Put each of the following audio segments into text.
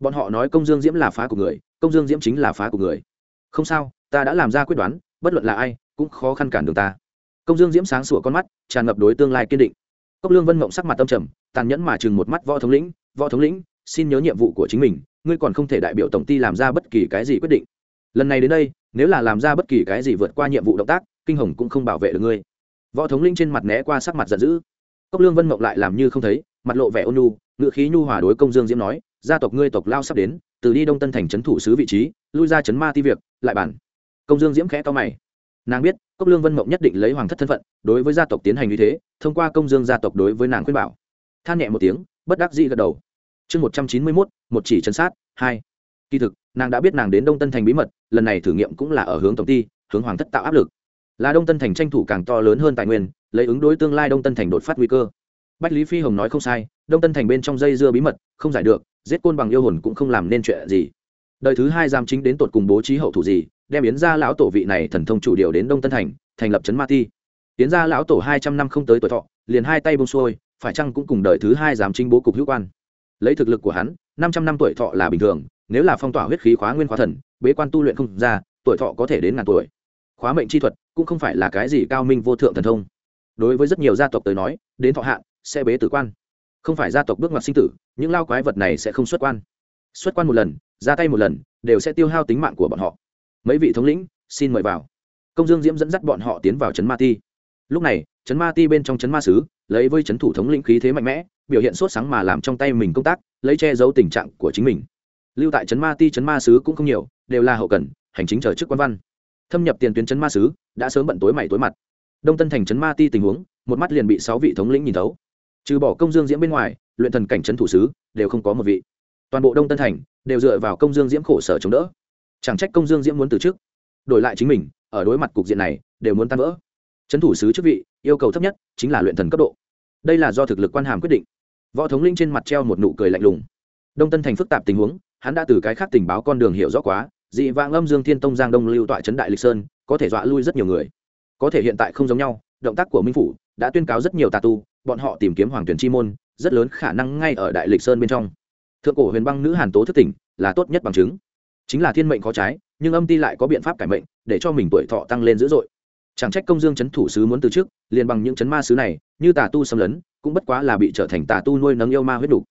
bọn họ nói công dương diễm là phá của người, công dương diễm chính là phá của người. Không sao, ta đã làm ra quyết đoán, bất luận là ai, cũng khó khăn cản đường ta. Công dương diễm sáng sủa con mắt, tràn ngập đối tương lai kiên định. Cốc lương vân mộng sắc mặt tâm trầm, tàn nhẫn mà chừng một mắt võ thống lĩnh, võ thống lĩnh, xin nhớ nhiệm vụ của chính mình, ngươi còn không thể đại biểu tổng ty làm ra bất kỳ cái gì quyết định. Lần này đến đây, nếu là làm ra bất kỳ cái gì vượt qua nhiệm vụ động tác, kinh hồng cũng không bảo vệ được ngươi. Võ thống linh trên mặt né qua sắc mặt giận dữ. Cốc lương vân mộng lại làm như không thấy, mặt lộ vẻ ôn nhu ngự khí nhu hòa đối công dương diễm nói gia tộc ngươi tộc lao sắp đến, từ đi đông tân thành trấn thủ sứ vị trí, lui ra trấn ma ti việc, lại bản. Công dương diễm khẽ to mày. Nàng biết, cốc lương vân mộng nhất định lấy hoàng thất thân phận, đối với gia tộc tiến hành như thế, thông qua công dương gia tộc đối với nàng khuyên bảo. Than nhẹ một tiếng, bất đắc dĩ gật đầu. Chương một trăm chín mươi mốt, một chỉ chân sát, hai. Kỳ thực, nàng đã biết nàng đến đông tân thành bí mật, lần này thử nghiệm cũng là ở hướng tổng ty hướng hoàng thất tạo áp lực. Là đông tân thành tranh thủ càng to lớn hơn tài nguyên, lấy ứng đối tương lai đông tân thành đột phát nguy cơ. Bách lý phi hồng nói không sai, đông tân thành bên trong dây dưa bí mật, không giải được giết côn bằng yêu hồn cũng không làm nên chuyện gì. Đời thứ hai giam chính đến tột cùng bố trí hậu thủ gì, đem yến gia lão tổ vị này thần thông chủ điều đến đông tân thành thành lập trấn ma ti. Yến gia lão tổ hai trăm năm không tới tuổi thọ, liền hai tay bông xuôi, phải chăng cũng cùng đời thứ hai giám chính bố cục hữu quan? Lấy thực lực của hắn, năm trăm năm tuổi thọ là bình thường, nếu là phong tỏa huyết khí khóa nguyên khóa thần, bế quan tu luyện không ra, tuổi thọ có thể đến ngàn tuổi. Khóa mệnh chi thuật cũng không phải là cái gì cao minh vô thượng thần thông. Đối với rất nhiều gia tộc tới nói, đến thọ hạn sẽ bế tử quan không phải gia tộc bước ngoặt sinh tử, những lao quái vật này sẽ không xuất quan. Xuất quan một lần, ra tay một lần, đều sẽ tiêu hao tính mạng của bọn họ. Mấy vị thống lĩnh, xin mời vào. Công dương diễm dẫn dắt bọn họ tiến vào trấn ma ti. Lúc này, trấn ma ti bên trong trấn ma sứ, lấy với trấn thủ thống lĩnh khí thế mạnh mẽ, biểu hiện sốt sáng mà làm trong tay mình công tác, lấy che giấu tình trạng của chính mình. Lưu tại trấn ma ti, trấn ma sứ cũng không nhiều, đều là hậu cần, hành chính chờ chức quan văn. Thâm nhập tiền tuyến trấn ma sứ, đã sớm bận tối mày tối mặt. Đông tân thành trấn ma ti tình huống, một mắt liền bị sáu vị thống lĩnh nhìn thấu trừ bỏ công dương diễm bên ngoài, luyện thần cảnh trấn thủ sứ đều không có một vị. Toàn bộ đông tân thành đều dựa vào công dương diễm khổ sở chống đỡ. Chẳng trách công dương diễm muốn từ chức, đổi lại chính mình, ở đối mặt cục diện này, đều muốn tan vỡ. Trấn thủ sứ chức vị, yêu cầu thấp nhất chính là luyện thần cấp độ. Đây là do thực lực quan hàm quyết định. Võ thống linh trên mặt treo một nụ cười lạnh lùng. Đông tân thành phức tạp tình huống, hắn đã từ cái khác tình báo con đường hiểu rõ quá, dị vãng âm dương thiên tông giang đông lưu tọa trấn đại lịch sơn, có thể dọa lui rất nhiều người. Có thể hiện tại không giống nhau, động tác của minh phủ đã tuyên cáo rất nhiều tà tu bọn họ tìm kiếm hoàng tuyển chi môn, rất lớn khả năng ngay ở đại lịch sơn bên trong. Thượng cổ huyền băng nữ hàn tố thức tỉnh là tốt nhất bằng chứng. Chính là thiên mệnh có trái, nhưng âm ti lại có biện pháp cải mệnh, để cho mình tuổi thọ tăng lên dữ dội. Chẳng trách công dương chấn thủ sứ muốn từ chức, liền bằng những chấn ma sứ này, như tà tu xâm lấn, cũng bất quá là bị trở thành tà tu nuôi nấng yêu ma huyết đủ.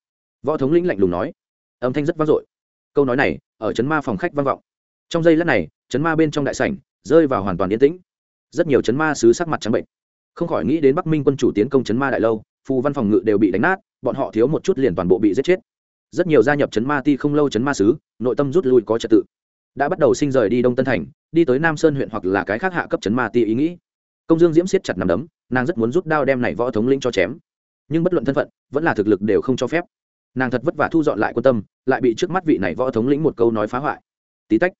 võ thống lĩnh lạnh lùng nói. Âm thanh rất vang dội. Câu nói này, ở chấn ma phòng khách vang vọng. Trong giây lát này, chấn ma bên trong đại sảnh rơi vào hoàn toàn yên tĩnh. Rất nhiều chấn ma sứ sắc mặt trắng bệnh không khỏi nghĩ đến bắc minh quân chủ tiến công chấn ma đại lâu phù văn phòng ngự đều bị đánh nát bọn họ thiếu một chút liền toàn bộ bị giết chết rất nhiều gia nhập chấn ma ti không lâu chấn ma sứ nội tâm rút lui có trật tự đã bắt đầu sinh rời đi đông tân thành đi tới nam sơn huyện hoặc là cái khác hạ cấp chấn ma ti ý nghĩ công dương diễm siết chặt nằm đấm nàng rất muốn rút đao đem này võ thống lĩnh cho chém nhưng bất luận thân phận vẫn là thực lực đều không cho phép nàng thật vất vả thu dọn lại quân tâm lại bị trước mắt vị này võ thống lĩnh một câu nói phá hoại tí tách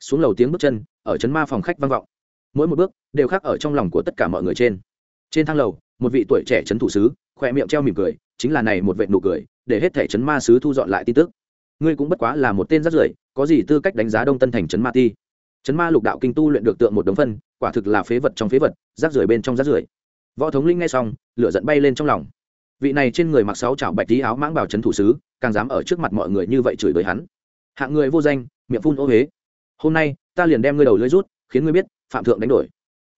xuống lầu tiếng bước chân ở chấn ma phòng khách vang vọng mỗi một bước đều khác ở trong lòng của tất cả mọi người trên trên thang lầu, một vị tuổi trẻ trấn thủ sứ, khỏe miệng treo mỉm cười, chính là này một vệ nụ cười, để hết thể trấn ma sứ thu dọn lại tin tức. Ngươi cũng bất quá là một tên rất rưởi, có gì tư cách đánh giá đông tân thành trấn ma ti? Trấn ma lục đạo kinh tu luyện được tượng một đống phân, quả thực là phế vật trong phế vật, rác rưởi bên trong rác rưởi. Võ thống linh nghe xong, lửa giận bay lên trong lòng. Vị này trên người mặc sáu chảo bạch tí áo mãng bảo trấn thủ sứ, càng dám ở trước mặt mọi người như vậy chửi bới hắn. Hạng người vô danh, miệng phun ô huế. Hôm nay, ta liền đem ngươi đầu lưới rút, khiến ngươi biết, phạm thượng đánh đổi.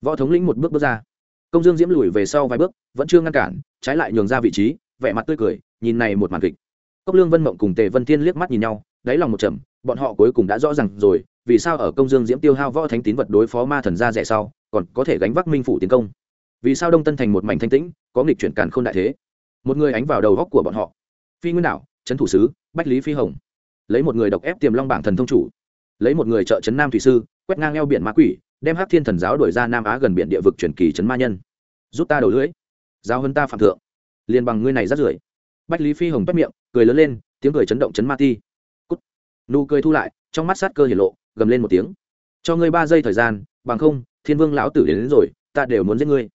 Võ thống lĩnh một bước bước ra công dương diễm lùi về sau vài bước, vẫn chưa ngăn cản, trái lại nhường ra vị trí, vẻ mặt tươi cười, nhìn này một màn kịch. Cốc lương vân mộng cùng tề vân thiên liếc mắt nhìn nhau, đáy lòng một trầm, bọn họ cuối cùng đã rõ ràng rồi, vì sao ở công dương diễm tiêu hao võ thánh tín vật đối phó ma thần ra rẻ sau, còn có thể gánh vác minh phủ tiến công? Vì sao đông tân thành một mảnh thanh tĩnh, có nghịch chuyển càn k h ô n đại thế? Một người ánh vào đầu góc của bọn họ. Phi nguyên đạo trấn thủ sứ, bách lý phi hồng. Lấy một người độc ép tiềm long bảng thần thông chủ. Lấy một người trợ trấn nam thủy sư, quét ngang eo biển ma quỷ đem hắc thiên thần giáo đổi ra nam á gần biển địa vực truyền kỳ trấn ma nhân. Rút ta đầu lưỡi. Giao hơn ta phạm thượng. Liền bằng ngươi này rắt rưởi. Bách lý phi hồng bắt miệng cười lớn lên tiếng cười chấn động chấn ma ti. Cút. Nụ cười thu lại trong mắt sát cơ hiển lộ gầm lên một tiếng. Cho ngươi ba giây thời gian bằng không thiên vương lão tử đến, đến rồi ta đều muốn giết ngươi.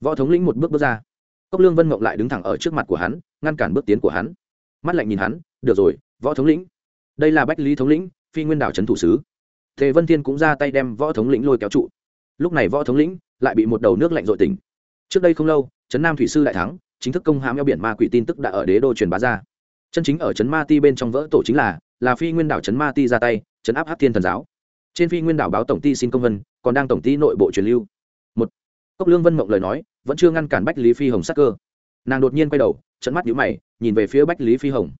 Võ thống lĩnh một bước bước ra. Cốc lương vân mộng lại đứng thẳng ở trước mặt của hắn ngăn cản bước tiến của hắn. Mắt lạnh nhìn hắn được rồi võ thống lĩnh. Đây là bách lý thống lĩnh phi nguyên đảo trấn thủ sứ tề vân thiên cũng ra tay đem võ thống lĩnh lôi kéo trụ. Lúc này võ thống lĩnh lại bị một đầu nước lạnh dội tỉnh. Trước đây không lâu, trấn nam thủy sư đại thắng chính thức công hãm eo biển ma quỷ tin tức đã ở đế đô truyền bá ra. Chân chính ở trấn ma ti bên trong vỡ tổ chính là là phi nguyên đảo trấn ma ti ra tay, trấn áp hắc thiên thần giáo. Trên phi nguyên đảo báo tổng ty xin công vân, còn đang tổng ty nội bộ truyền lưu. Một, cốc lương vân mộng lời nói, vẫn chưa ngăn cản bách lý phi hồng sắc cơ. Nàng đột nhiên quay đầu trận mắt nhíu mày, nhìn về phía bách lý phi hồng.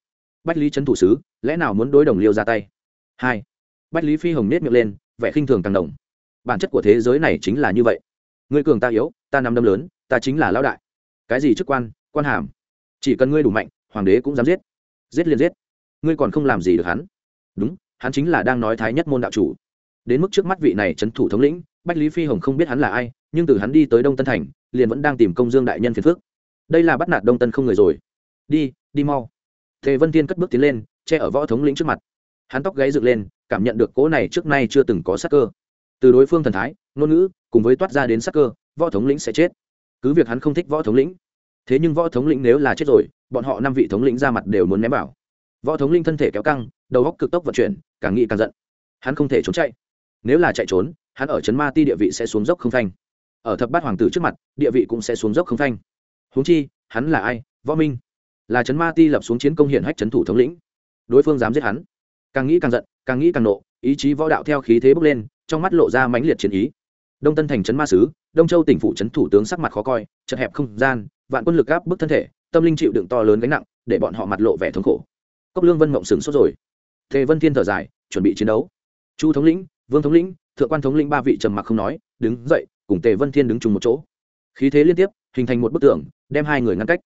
Bách lý trấn thủ sứ, lẽ nào muốn đối đồng liêu ra tay? Hai bách lý phi hồng nết miệng lên, vẻ khinh thường càng đồng bản chất của thế giới này chính là như vậy. Ngươi cường ta yếu, ta nằm đâm lớn, ta chính là lão đại. Cái gì chức quan quan hàm? Chỉ cần ngươi đủ mạnh, hoàng đế cũng dám giết. Giết liền giết. Ngươi còn không làm gì được hắn. Đúng, hắn chính là đang nói thái nhất môn đạo chủ. Đến mức trước mắt vị này trấn thủ thống lĩnh, bách lý phi hồng không biết hắn là ai, nhưng từ hắn đi tới đông tân thành, liền vẫn đang tìm công dương đại nhân phiền phước đây là bắt nạt đông tân không người rồi. Đi đi mau. Thế vân tiên cất bước tiến lên, che ở võ thống lĩnh trước mặt. Hắn tóc gáy dựng lên cảm nhận được cỗ này trước nay chưa từng có sắc cơ. Từ đối phương thần thái, ngôn ngữ, cùng với toát ra đến sắc cơ, võ thống lĩnh sẽ chết. Cứ việc hắn không thích võ thống lĩnh, thế nhưng võ thống lĩnh nếu là chết rồi, bọn họ năm vị thống lĩnh ra mặt đều muốn ném bảo. võ thống linh thân thể kéo căng, đầu góc cực tốc vận chuyển, càng nghĩ càng giận. Hắn không thể trốn chạy. Nếu là chạy trốn, hắn ở trấn ma ti địa vị sẽ xuống dốc không phanh. Ở thập bát hoàng tử trước mặt, địa vị cũng sẽ xuống dốc không phanh. Huống chi, hắn là ai? Võ minh. Là trấn ma ti lập xuống chiến công hiển hách trấn thủ thống lĩnh. Đối phương dám giết hắn. Càng nghĩ càng giận càng nghĩ càng nộ, ý chí võ đạo theo khí thế bốc lên, trong mắt lộ ra mãnh liệt chiến ý. Đông tân thành trấn ma sứ, đông châu tỉnh phủ trấn thủ tướng sắc mặt khó coi, chật hẹp không gian, vạn quân lực áp bức thân thể, tâm linh chịu đựng to lớn gánh nặng, để bọn họ mặt lộ vẻ thống khổ. Cốc lương vân mộng sừng sốt rồi. Thế vân thiên thở dài, chuẩn bị chiến đấu. Chu thống lĩnh, vương thống lĩnh, thượng quan thống lĩnh ba vị trầm mặc không nói, đứng dậy, cùng tề vân thiên đứng chung một chỗ. Khí thế liên tiếp, hình thành một bức tường, đem hai người ngăn cách.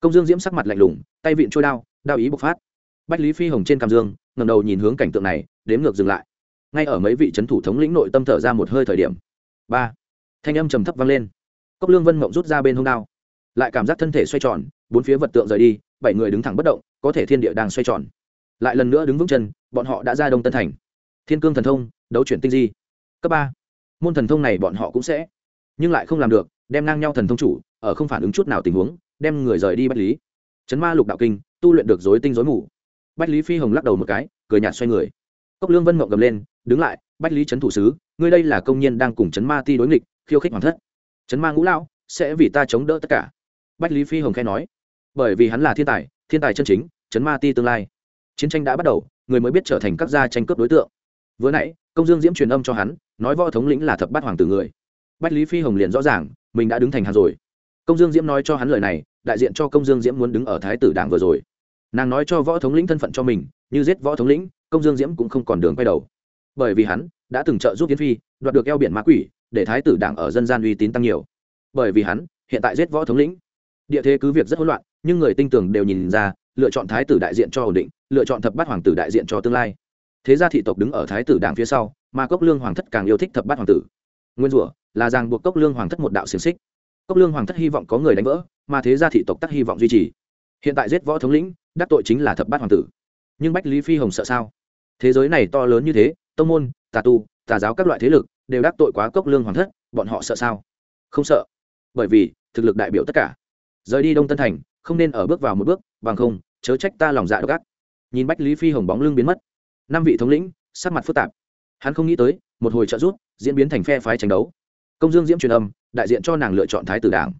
Công dương diễm sắc mặt lạnh lùng, tay vịn trôi đao đao ý bộc phát. Bách lý phi hồng trên cam dương ngầm đầu nhìn hướng cảnh tượng này, đếm ngược dừng lại. Ngay ở mấy vị c h ấ n thủ thống lĩnh nội tâm thở ra một hơi thời điểm. Ba. Thanh âm trầm thấp vang lên. Cốc lương vân mộng rút ra bên hông đao. Lại cảm giác thân thể xoay tròn, bốn phía vật tượng rời đi, bảy người đứng thẳng bất động, có thể thiên địa đang xoay tròn. Lại lần nữa đứng vững chân, bọn họ đã ra đông tân thành. Thiên cương thần thông, đấu chuyển tinh di. Cấp ba. Môn thần thông này bọn họ cũng sẽ, nhưng lại không làm được, đem ngang nhau thần thông chủ, ở không phản ứng chút nào tình huống, đem người rời đi bách lý. Chấn ma lục đạo kinh, tu luyện được dối tinh dối mù bách lý phi hồng lắc đầu một cái, cười nhạt xoay người. Cốc lương vân mộng gầm lên, đứng lại, bách lý trấn thủ sứ, ngươi đây là công nhân đang cùng chấn ma ti đối nghịch, khiêu khích hoàng thất. Chấn ma ngũ lão sẽ vì ta chống đỡ tất cả. Bách lý phi hồng khai nói. Bởi vì hắn là thiên tài thiên tài chân chính, chấn ma ti tương lai. Chiến tranh đã bắt đầu, người mới biết trở thành các gia tranh cướp đối tượng. Vừa nãy, công dương diễm truyền âm cho hắn, nói võ thống lĩnh là thập bát hoàng tử người. Bách lý phi hồng liền rõ ràng, mình đã đứng thành hàng rồi. Công dương diễm nói cho hắn lời này, đại diện cho công dương diễm muốn đứng ở thái tử đảng vừa rồi nàng nói cho võ thống lĩnh thân phận cho mình, như giết võ thống lĩnh, công dương diễm cũng không còn đường quay đầu. Bởi vì hắn đã từng trợ giúp yến phi, đoạt được eo biển ma quỷ, để thái tử đảng ở dân gian uy tín tăng nhiều. Bởi vì hắn hiện tại giết võ thống lĩnh. Địa thế cứ việc rất hỗn loạn, nhưng người tinh tường đều nhìn ra, lựa chọn thái tử đại diện cho ổn định, lựa chọn thập bát hoàng tử đại diện cho tương lai. Thế gia thị tộc đứng ở thái tử đảng phía sau, mà cốc lương hoàng thất càng yêu thích thập bát hoàng tử. Nguyên rủa là ràng buộc cốc lương hoàng thất một đạo xiềng xích. Cốc lương hoàng thất hy vọng có người đánh vỡ, mà thế gia thị tộc tắc hy vọng duy trì. Hiện tại giết võ thống lĩnh đắc tội chính là thập bát hoàng tử. Nhưng bách lý phi hồng sợ sao? Thế giới này to lớn như thế, tông môn, tà tu, tà giáo các loại thế lực đều đắc tội quá cốc lương hoàng thất, bọn họ sợ sao? Không sợ. Bởi vì, thực lực đại biểu tất cả. Rời đi đông tân thành, không nên ở bước vào một bước, bằng không, chớ trách ta lòng dạ độc ác. Nhìn bách lý phi hồng bóng lưng biến mất, năm vị thống lĩnh, sắc mặt phức tạp. Hắn không nghĩ tới, một hồi trợ rút diễn biến thành phe phái tranh đấu. Công dương diễm truyền âm, đại diện cho nàng lựa chọn thái tử đảng.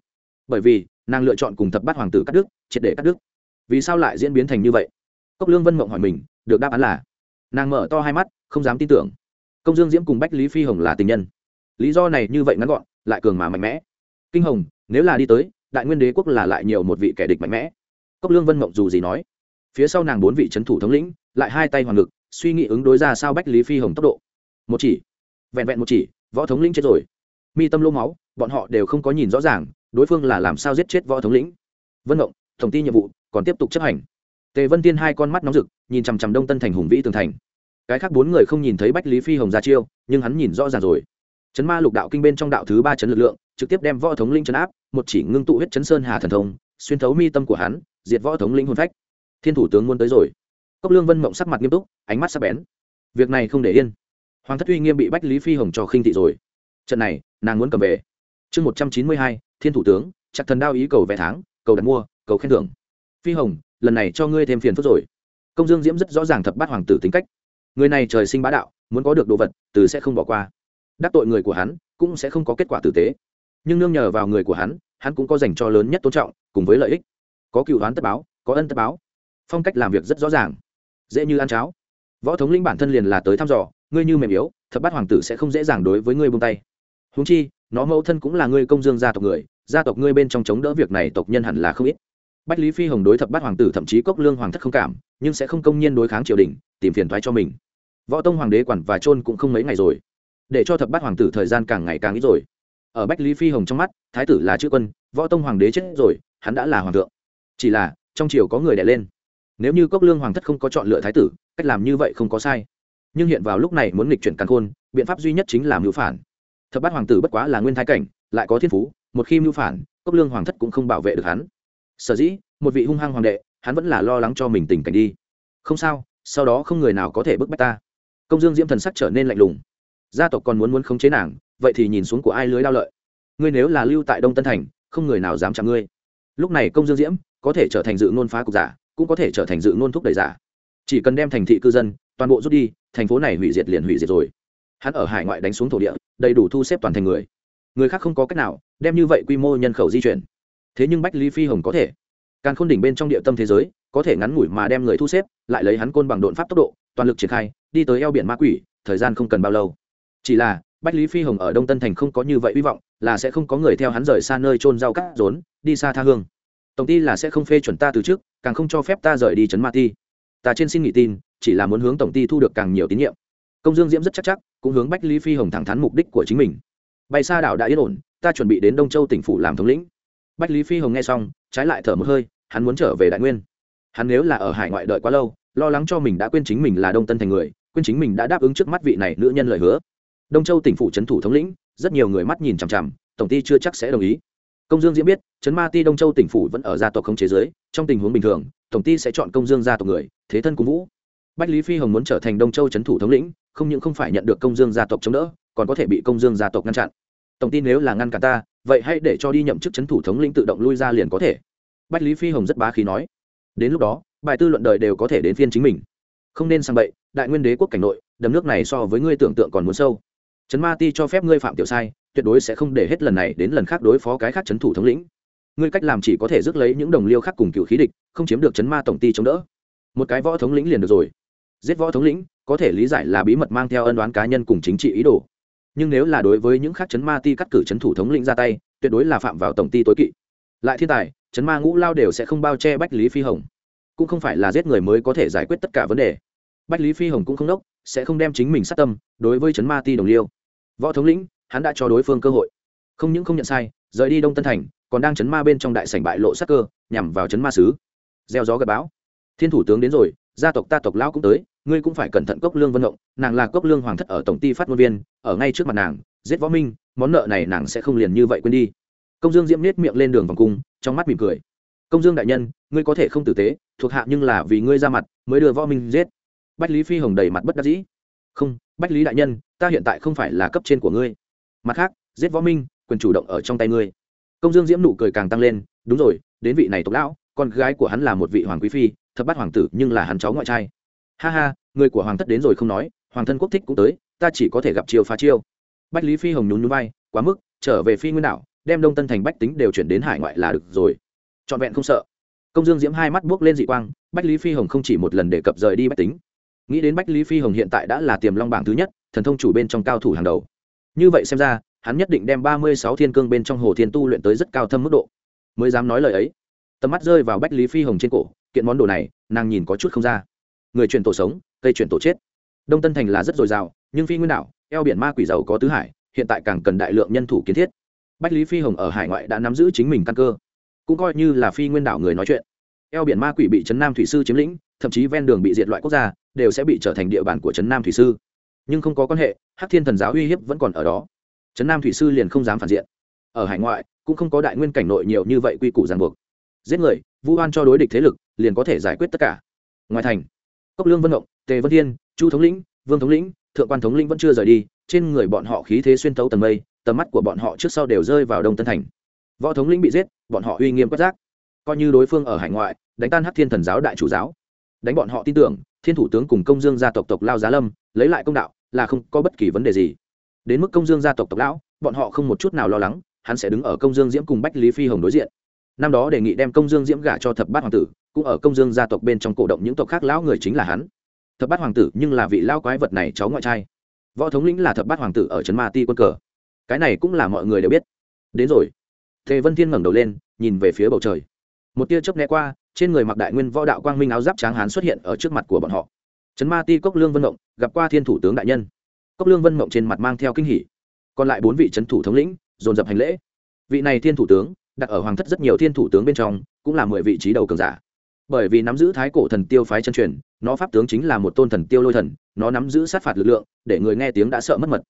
Bởi vì, nàng lựa chọn cùng thập bát hoàng tử cắt đức triệt để cắt đức vì sao lại diễn biến thành như vậy? Cốc lương vân mộng hỏi mình, được đáp án là, nàng mở to hai mắt, không dám tin tưởng. Công dương diễm cùng bách lý phi hồng là tình nhân. Lý do này như vậy ngắn gọn, lại cường mà mạnh mẽ. Kinh hồng, nếu là đi tới, đại nguyên đế quốc là lại nhiều một vị kẻ địch mạnh mẽ. Cốc lương vân mộng dù gì nói, phía sau nàng bốn vị c h ấ n thủ thống lĩnh, lại hai tay hoàng ngực, suy nghĩ ứng đối ra sao bách lý phi hồng tốc độ. Một chỉ, vẹn vẹn một chỉ, võ thống lĩnh chết rồi. Mi tâm lô máu, bọn họ đều không có nhìn rõ ràng, đối phương là làm sao giết chết võ thống lĩnh. Vân mộng tổng ty nhiệm vụ, còn tiếp tục chấp hành. Tề vân tiên hai con mắt nóng rực, nhìn chằm chằm đông tân thành hùng vĩ tường thành. Cái khác bốn người không nhìn thấy bách lý phi hồng ra chiêu, nhưng hắn nhìn rõ ràng rồi. Chấn ma lục đạo kinh bên trong đạo thứ ba chấn lực lượng, trực tiếp đem võ thống linh chấn áp, một chỉ ngưng tụ huyết chấn sơn hà thần thông, xuyên thấu mi tâm của hắn, diệt võ thống linh hồn phách. Thiên thủ tướng muốn tới rồi. Cốc lương vân mộng sắc mặt nghiêm túc, ánh mắt sắc bén. Việc này không để yên. Hoàng thất uy nghiêm bị bách lý phi hồng cho khinh thị rồi. Trận này, nàng muốn cầm về. Chương một trăm chín mươi hai, thiên thủ tướng, chặt thần đao ý cầu vẽ tháng, cầu đặt mua cầu khen thưởng. Phi hồng, lần này cho ngươi thêm phiền phức rồi. Công dương diễm rất rõ ràng thập bát hoàng tử tính cách. Người này trời sinh bá đạo, muốn có được đồ vật, từ sẽ không bỏ qua. Đắc tội người của hắn, cũng sẽ không có kết quả tử tế. Nhưng nương nhờ vào người của hắn hắn cũng có dành cho lớn nhất tôn trọng, cùng với lợi ích. Có cựu đoán tất báo, có ân tất báo. Phong cách làm việc rất rõ ràng. Dễ như ăn cháo. Võ thống lĩnh bản thân liền là tới thăm dò, ngươi như mềm yếu, thập bát hoàng tử sẽ không dễ dàng đối với ngươi buông tay. Húng chi, nó mẫu thân cũng là ngươi công dương gia tộc người, gia tộc ngươi bên trong chống đỡ việc này tộc nhân hẳn là không ít bách lý phi hồng đối thập bát hoàng tử thậm chí cốc lương hoàng thất không cảm, nhưng sẽ không công nhiên đối kháng triều đình, tìm phiền thoái cho mình. Võ tông hoàng đế quản và trôn cũng không mấy ngày rồi, để cho thập bát hoàng tử thời gian càng ngày càng ít rồi. Ở bách lý phi hồng trong mắt, thái tử là chữ quân, võ tông hoàng đế chết rồi, hắn đã là hoàng thượng. Chỉ là, trong triều có người đẻ lên. Nếu như cốc lương hoàng thất không có chọn lựa thái tử, cách làm như vậy không có sai. Nhưng hiện vào lúc này muốn nghịch chuyển càn khôn, biện pháp duy nhất chính là mưu phản. Thập bát hoàng tử bất quá là nguyên thái cảnh, lại có thiên phú, một khi mưu phản, cốc lương hoàng thất cũng không bảo vệ được hắn sở dĩ, một vị hung hăng hoàng đệ, hắn vẫn là lo lắng cho mình tình cảnh đi. Không sao, sau đó không người nào có thể bức bách ta. Công dương diễm thần sắc trở nên lạnh lùng. Gia tộc còn muốn muốn khống chế nàng, vậy thì nhìn xuống của ai lưới lao lợi. Ngươi nếu là lưu tại đông tân thành, không người nào dám chạm ngươi. Lúc này công dương diễm có thể trở thành dự ngôn phá cục giả, cũng có thể trở thành dự ngôn thúc đẩy giả. Chỉ cần đem thành thị cư dân, toàn bộ rút đi, thành phố này hủy diệt liền hủy diệt rồi. Hắn ở hải ngoại đánh xuống thổ địa, đầy đủ thu xếp toàn thành người. Người khác không có cách nào, đem như vậy quy mô nhân khẩu di chuyển thế nhưng bách lý phi hồng có thể. Càng khôn đỉnh bên trong địa tâm thế giới, có thể ngắn ngủi mà đem người thu xếp, lại lấy hắn côn bằng đột pháp tốc độ, toàn lực triển khai, đi tới eo biển ma quỷ, thời gian không cần bao lâu. Chỉ là, bách lý phi hồng ở đông tân thành không có như vậy hy vọng, là sẽ không có người theo hắn rời xa nơi trôn rau cắt rốn, đi xa tha hương. Tổng ty là sẽ không phê chuẩn ta từ trước, càng không cho phép ta rời đi chấn ma ti. Ta trên xin nghị tin, chỉ là muốn hướng tổng ty thu được càng nhiều tín nhiệm. Công dương diễm rất chắc chắc, cũng hướng bách lý phi hồng thẳng thắn mục đích của chính mình. Bay xa đảo đã yên ổn, ta chuẩn bị đến đông châu tỉnh phủ làm thống lĩnh bách lý phi hồng nghe xong, trái lại thở một hơi, hắn muốn trở về đại nguyên. Hắn nếu là ở hải ngoại đợi quá lâu, lo lắng cho mình đã quên chính mình là đông tân thành người, quên chính mình đã đáp ứng trước mắt vị này nữ nhân lời hứa. Đông châu tỉnh phủ trấn thủ thống lĩnh, rất nhiều người mắt nhìn chằm chằm, tổng ty chưa chắc sẽ đồng ý. Công dương diễm biết, trấn ma ti đông châu tỉnh phủ vẫn ở gia tộc không chế giới, trong tình huống bình thường, tổng ty sẽ chọn công dương gia tộc người, thế thân cung vũ. Bách lý phi hồng muốn trở thành đông châu trấn thủ thống lĩnh, không những không phải nhận được công dương gia tộc chống đỡ, còn có thể bị công dương gia tộc ngăn chặn. Tổng ty nếu là ngăn cản ta vậy hãy để cho đi nhậm chức chấn thủ thống lĩnh tự động lui ra liền có thể. Bách lý phi hồng rất bá khí nói. Đến lúc đó, bài tư luận đời đều có thể đến phiên chính mình. Không nên sang bậy, đại nguyên đế quốc cảnh nội, đầm nước này so với ngươi tưởng tượng còn muốn sâu. Trấn ma ti cho phép ngươi phạm tiểu sai, tuyệt đối sẽ không để hết lần này đến lần khác đối phó cái khác chấn thủ thống lĩnh. Ngươi cách làm chỉ có thể rước lấy những đồng liêu khác cùng cựu khí địch, không chiếm được chấn ma tổng ty chống đỡ. Một cái võ thống lĩnh liền được rồi. Giết võ thống lĩnh, có thể lý giải là bí mật mang theo ân đoán cá nhân cùng chính trị ý đồ nhưng nếu là đối với những khác chấn ma ti cắt cử chấn thủ thống lĩnh ra tay, tuyệt đối là phạm vào tổng ty tối kỵ. Lại thiên tài, chấn ma ngũ lao đều sẽ không bao che bách lý phi hồng. Cũng không phải là giết người mới có thể giải quyết tất cả vấn đề. Bách lý phi hồng cũng không đốc, sẽ không đem chính mình sát tâm đối với chấn ma ti đồng liêu. Võ thống lĩnh, hắn đã cho đối phương cơ hội. Không những không nhận sai, rời đi đông tân thành, còn đang chấn ma bên trong đại sảnh bại lộ sắc cơ, nhằm vào chấn ma sứ. Gieo gió gặp bão. Thiên thủ tướng đến rồi gia tộc ta tộc lão cũng tới, ngươi cũng phải cẩn thận cốc lương vân động, nàng là cốc lương hoàng thất ở tổng ty phát ngôn viên, ở ngay trước mặt nàng, giết võ minh, món nợ này nàng sẽ không liền như vậy quên đi. Công dương diễm nết miệng lên đường vòng cung, trong mắt mỉm cười. Công dương đại nhân, ngươi có thể không tử tế, thuộc hạ nhưng là vì ngươi ra mặt, mới đưa võ minh giết. Bách lý phi hồng đầy mặt bất đắc dĩ. Không, bách lý đại nhân, ta hiện tại không phải là cấp trên của ngươi. Mặt khác, giết võ minh, quyền chủ động ở trong tay ngươi. Công dương diễm nụ cười càng tăng lên. Đúng rồi, đến vị này tộc lão, con gái của hắn là một vị hoàng quý phi thập bát hoàng tử nhưng là hắn cháu ngoại trai. Ha ha, người của hoàng thất đến rồi không nói, hoàng thân quốc thích cũng tới, ta chỉ có thể gặp chiêu phá chiêu. Bách lý phi hồng nhún nhún vai, quá mức, trở về phi nguyên đảo, đem đông tân thành bách tính đều chuyển đến hải ngoại là được rồi. Trọn vẹn không sợ. Công dương diễm hai mắt buốc lên dị quang, bách lý phi hồng không chỉ một lần đề cập rời đi bách tính. Nghĩ đến bách lý phi hồng hiện tại đã là tiềm long bảng thứ nhất, thần thông chủ bên trong cao thủ hàng đầu. Như vậy xem ra, hắn nhất định đem ba mươi sáu thiên cương bên trong hồ thiên tu luyện tới rất cao thâm mức độ. Mới dám nói lời ấy. Tầm mắt rơi vào bách lý phi hồng trên cổ kiện món đồ này, nàng nhìn có chút không ra. Người chuyển tổ sống, cây chuyển tổ chết. Đông tân thành là rất dồi dào, nhưng phi nguyên đảo, eo biển ma quỷ giàu có tứ hải, hiện tại càng cần đại lượng nhân thủ kiến thiết. Bách lý phi hồng ở hải ngoại đã nắm giữ chính mình căn cơ, cũng coi như là phi nguyên đảo người nói chuyện. Eo biển ma quỷ bị trấn nam thủy sư chiếm lĩnh, thậm chí ven đường bị diệt loại quốc gia, đều sẽ bị trở thành địa bàn của trấn nam thủy sư. Nhưng không có quan hệ, hắc thiên thần giáo uy hiếp vẫn còn ở đó. Trấn nam thủy sư liền không dám phản diện. Ở hải ngoại, cũng không có đại nguyên cảnh nội nhiều như vậy quy củ ràng buộc. Giết người, vu oan cho đối địch thế lực liền có thể giải quyết tất cả. Ngoài thành, cốc lương vân động tề vân thiên, chu thống lĩnh, vương thống lĩnh, thượng quan thống lĩnh vẫn chưa rời đi. Trên người bọn họ khí thế xuyên tấu tầng mây, tầm mắt của bọn họ trước sau đều rơi vào đông tân thành. Võ thống lĩnh bị giết, bọn họ uy nghiêm quát giác coi như đối phương ở hải ngoại, đánh tan hắc thiên thần giáo đại chủ giáo. Đánh bọn họ tin tưởng, thiên thủ tướng cùng công dương gia tộc tộc lao giá lâm, lấy lại công đạo, là không có bất kỳ vấn đề gì. Đến mức công dương gia tộc tộc lão, bọn họ không một chút nào lo lắng, hắn sẽ đứng ở công dương diễm cùng bách lý phi hồng đối diện. Năm đó đề nghị đem công dương diễm gả cho thập bát hoàng tử cũng ở công dương gia tộc bên trong cổ động những tộc khác lão người chính là hắn. Thập bát hoàng tử nhưng là vị lao quái vật này cháu ngoại trai. Võ thống lĩnh là thập bát hoàng tử ở trấn ma ti quân cờ. Cái này cũng là mọi người đều biết. Đến rồi. Tề vân thiên ngẩng đầu lên, nhìn về phía bầu trời. Một tia chớp né qua, trên người mặc đại nguyên võ đạo quang minh áo giáp tráng hán xuất hiện ở trước mặt của bọn họ. Trấn ma ti cốc lương vân mộng, gặp qua thiên thủ tướng đại nhân. Cốc lương vân mộng trên mặt mang theo kinh hỉ. Còn lại bốn vị trấn thủ thống lĩnh, dồn dập hành lễ. Vị này thiên thủ tướng, đặt ở hoàng thất rất nhiều thiên thủ tướng bên trong, cũng là mười vị trí đầu cường giả bởi vì nắm giữ thái cổ thần tiêu phái chân truyền, nó pháp tướng chính là một tôn thần tiêu lôi thần, nó nắm giữ sát phạt lực lượng, để người nghe tiếng đã sợ mất mật.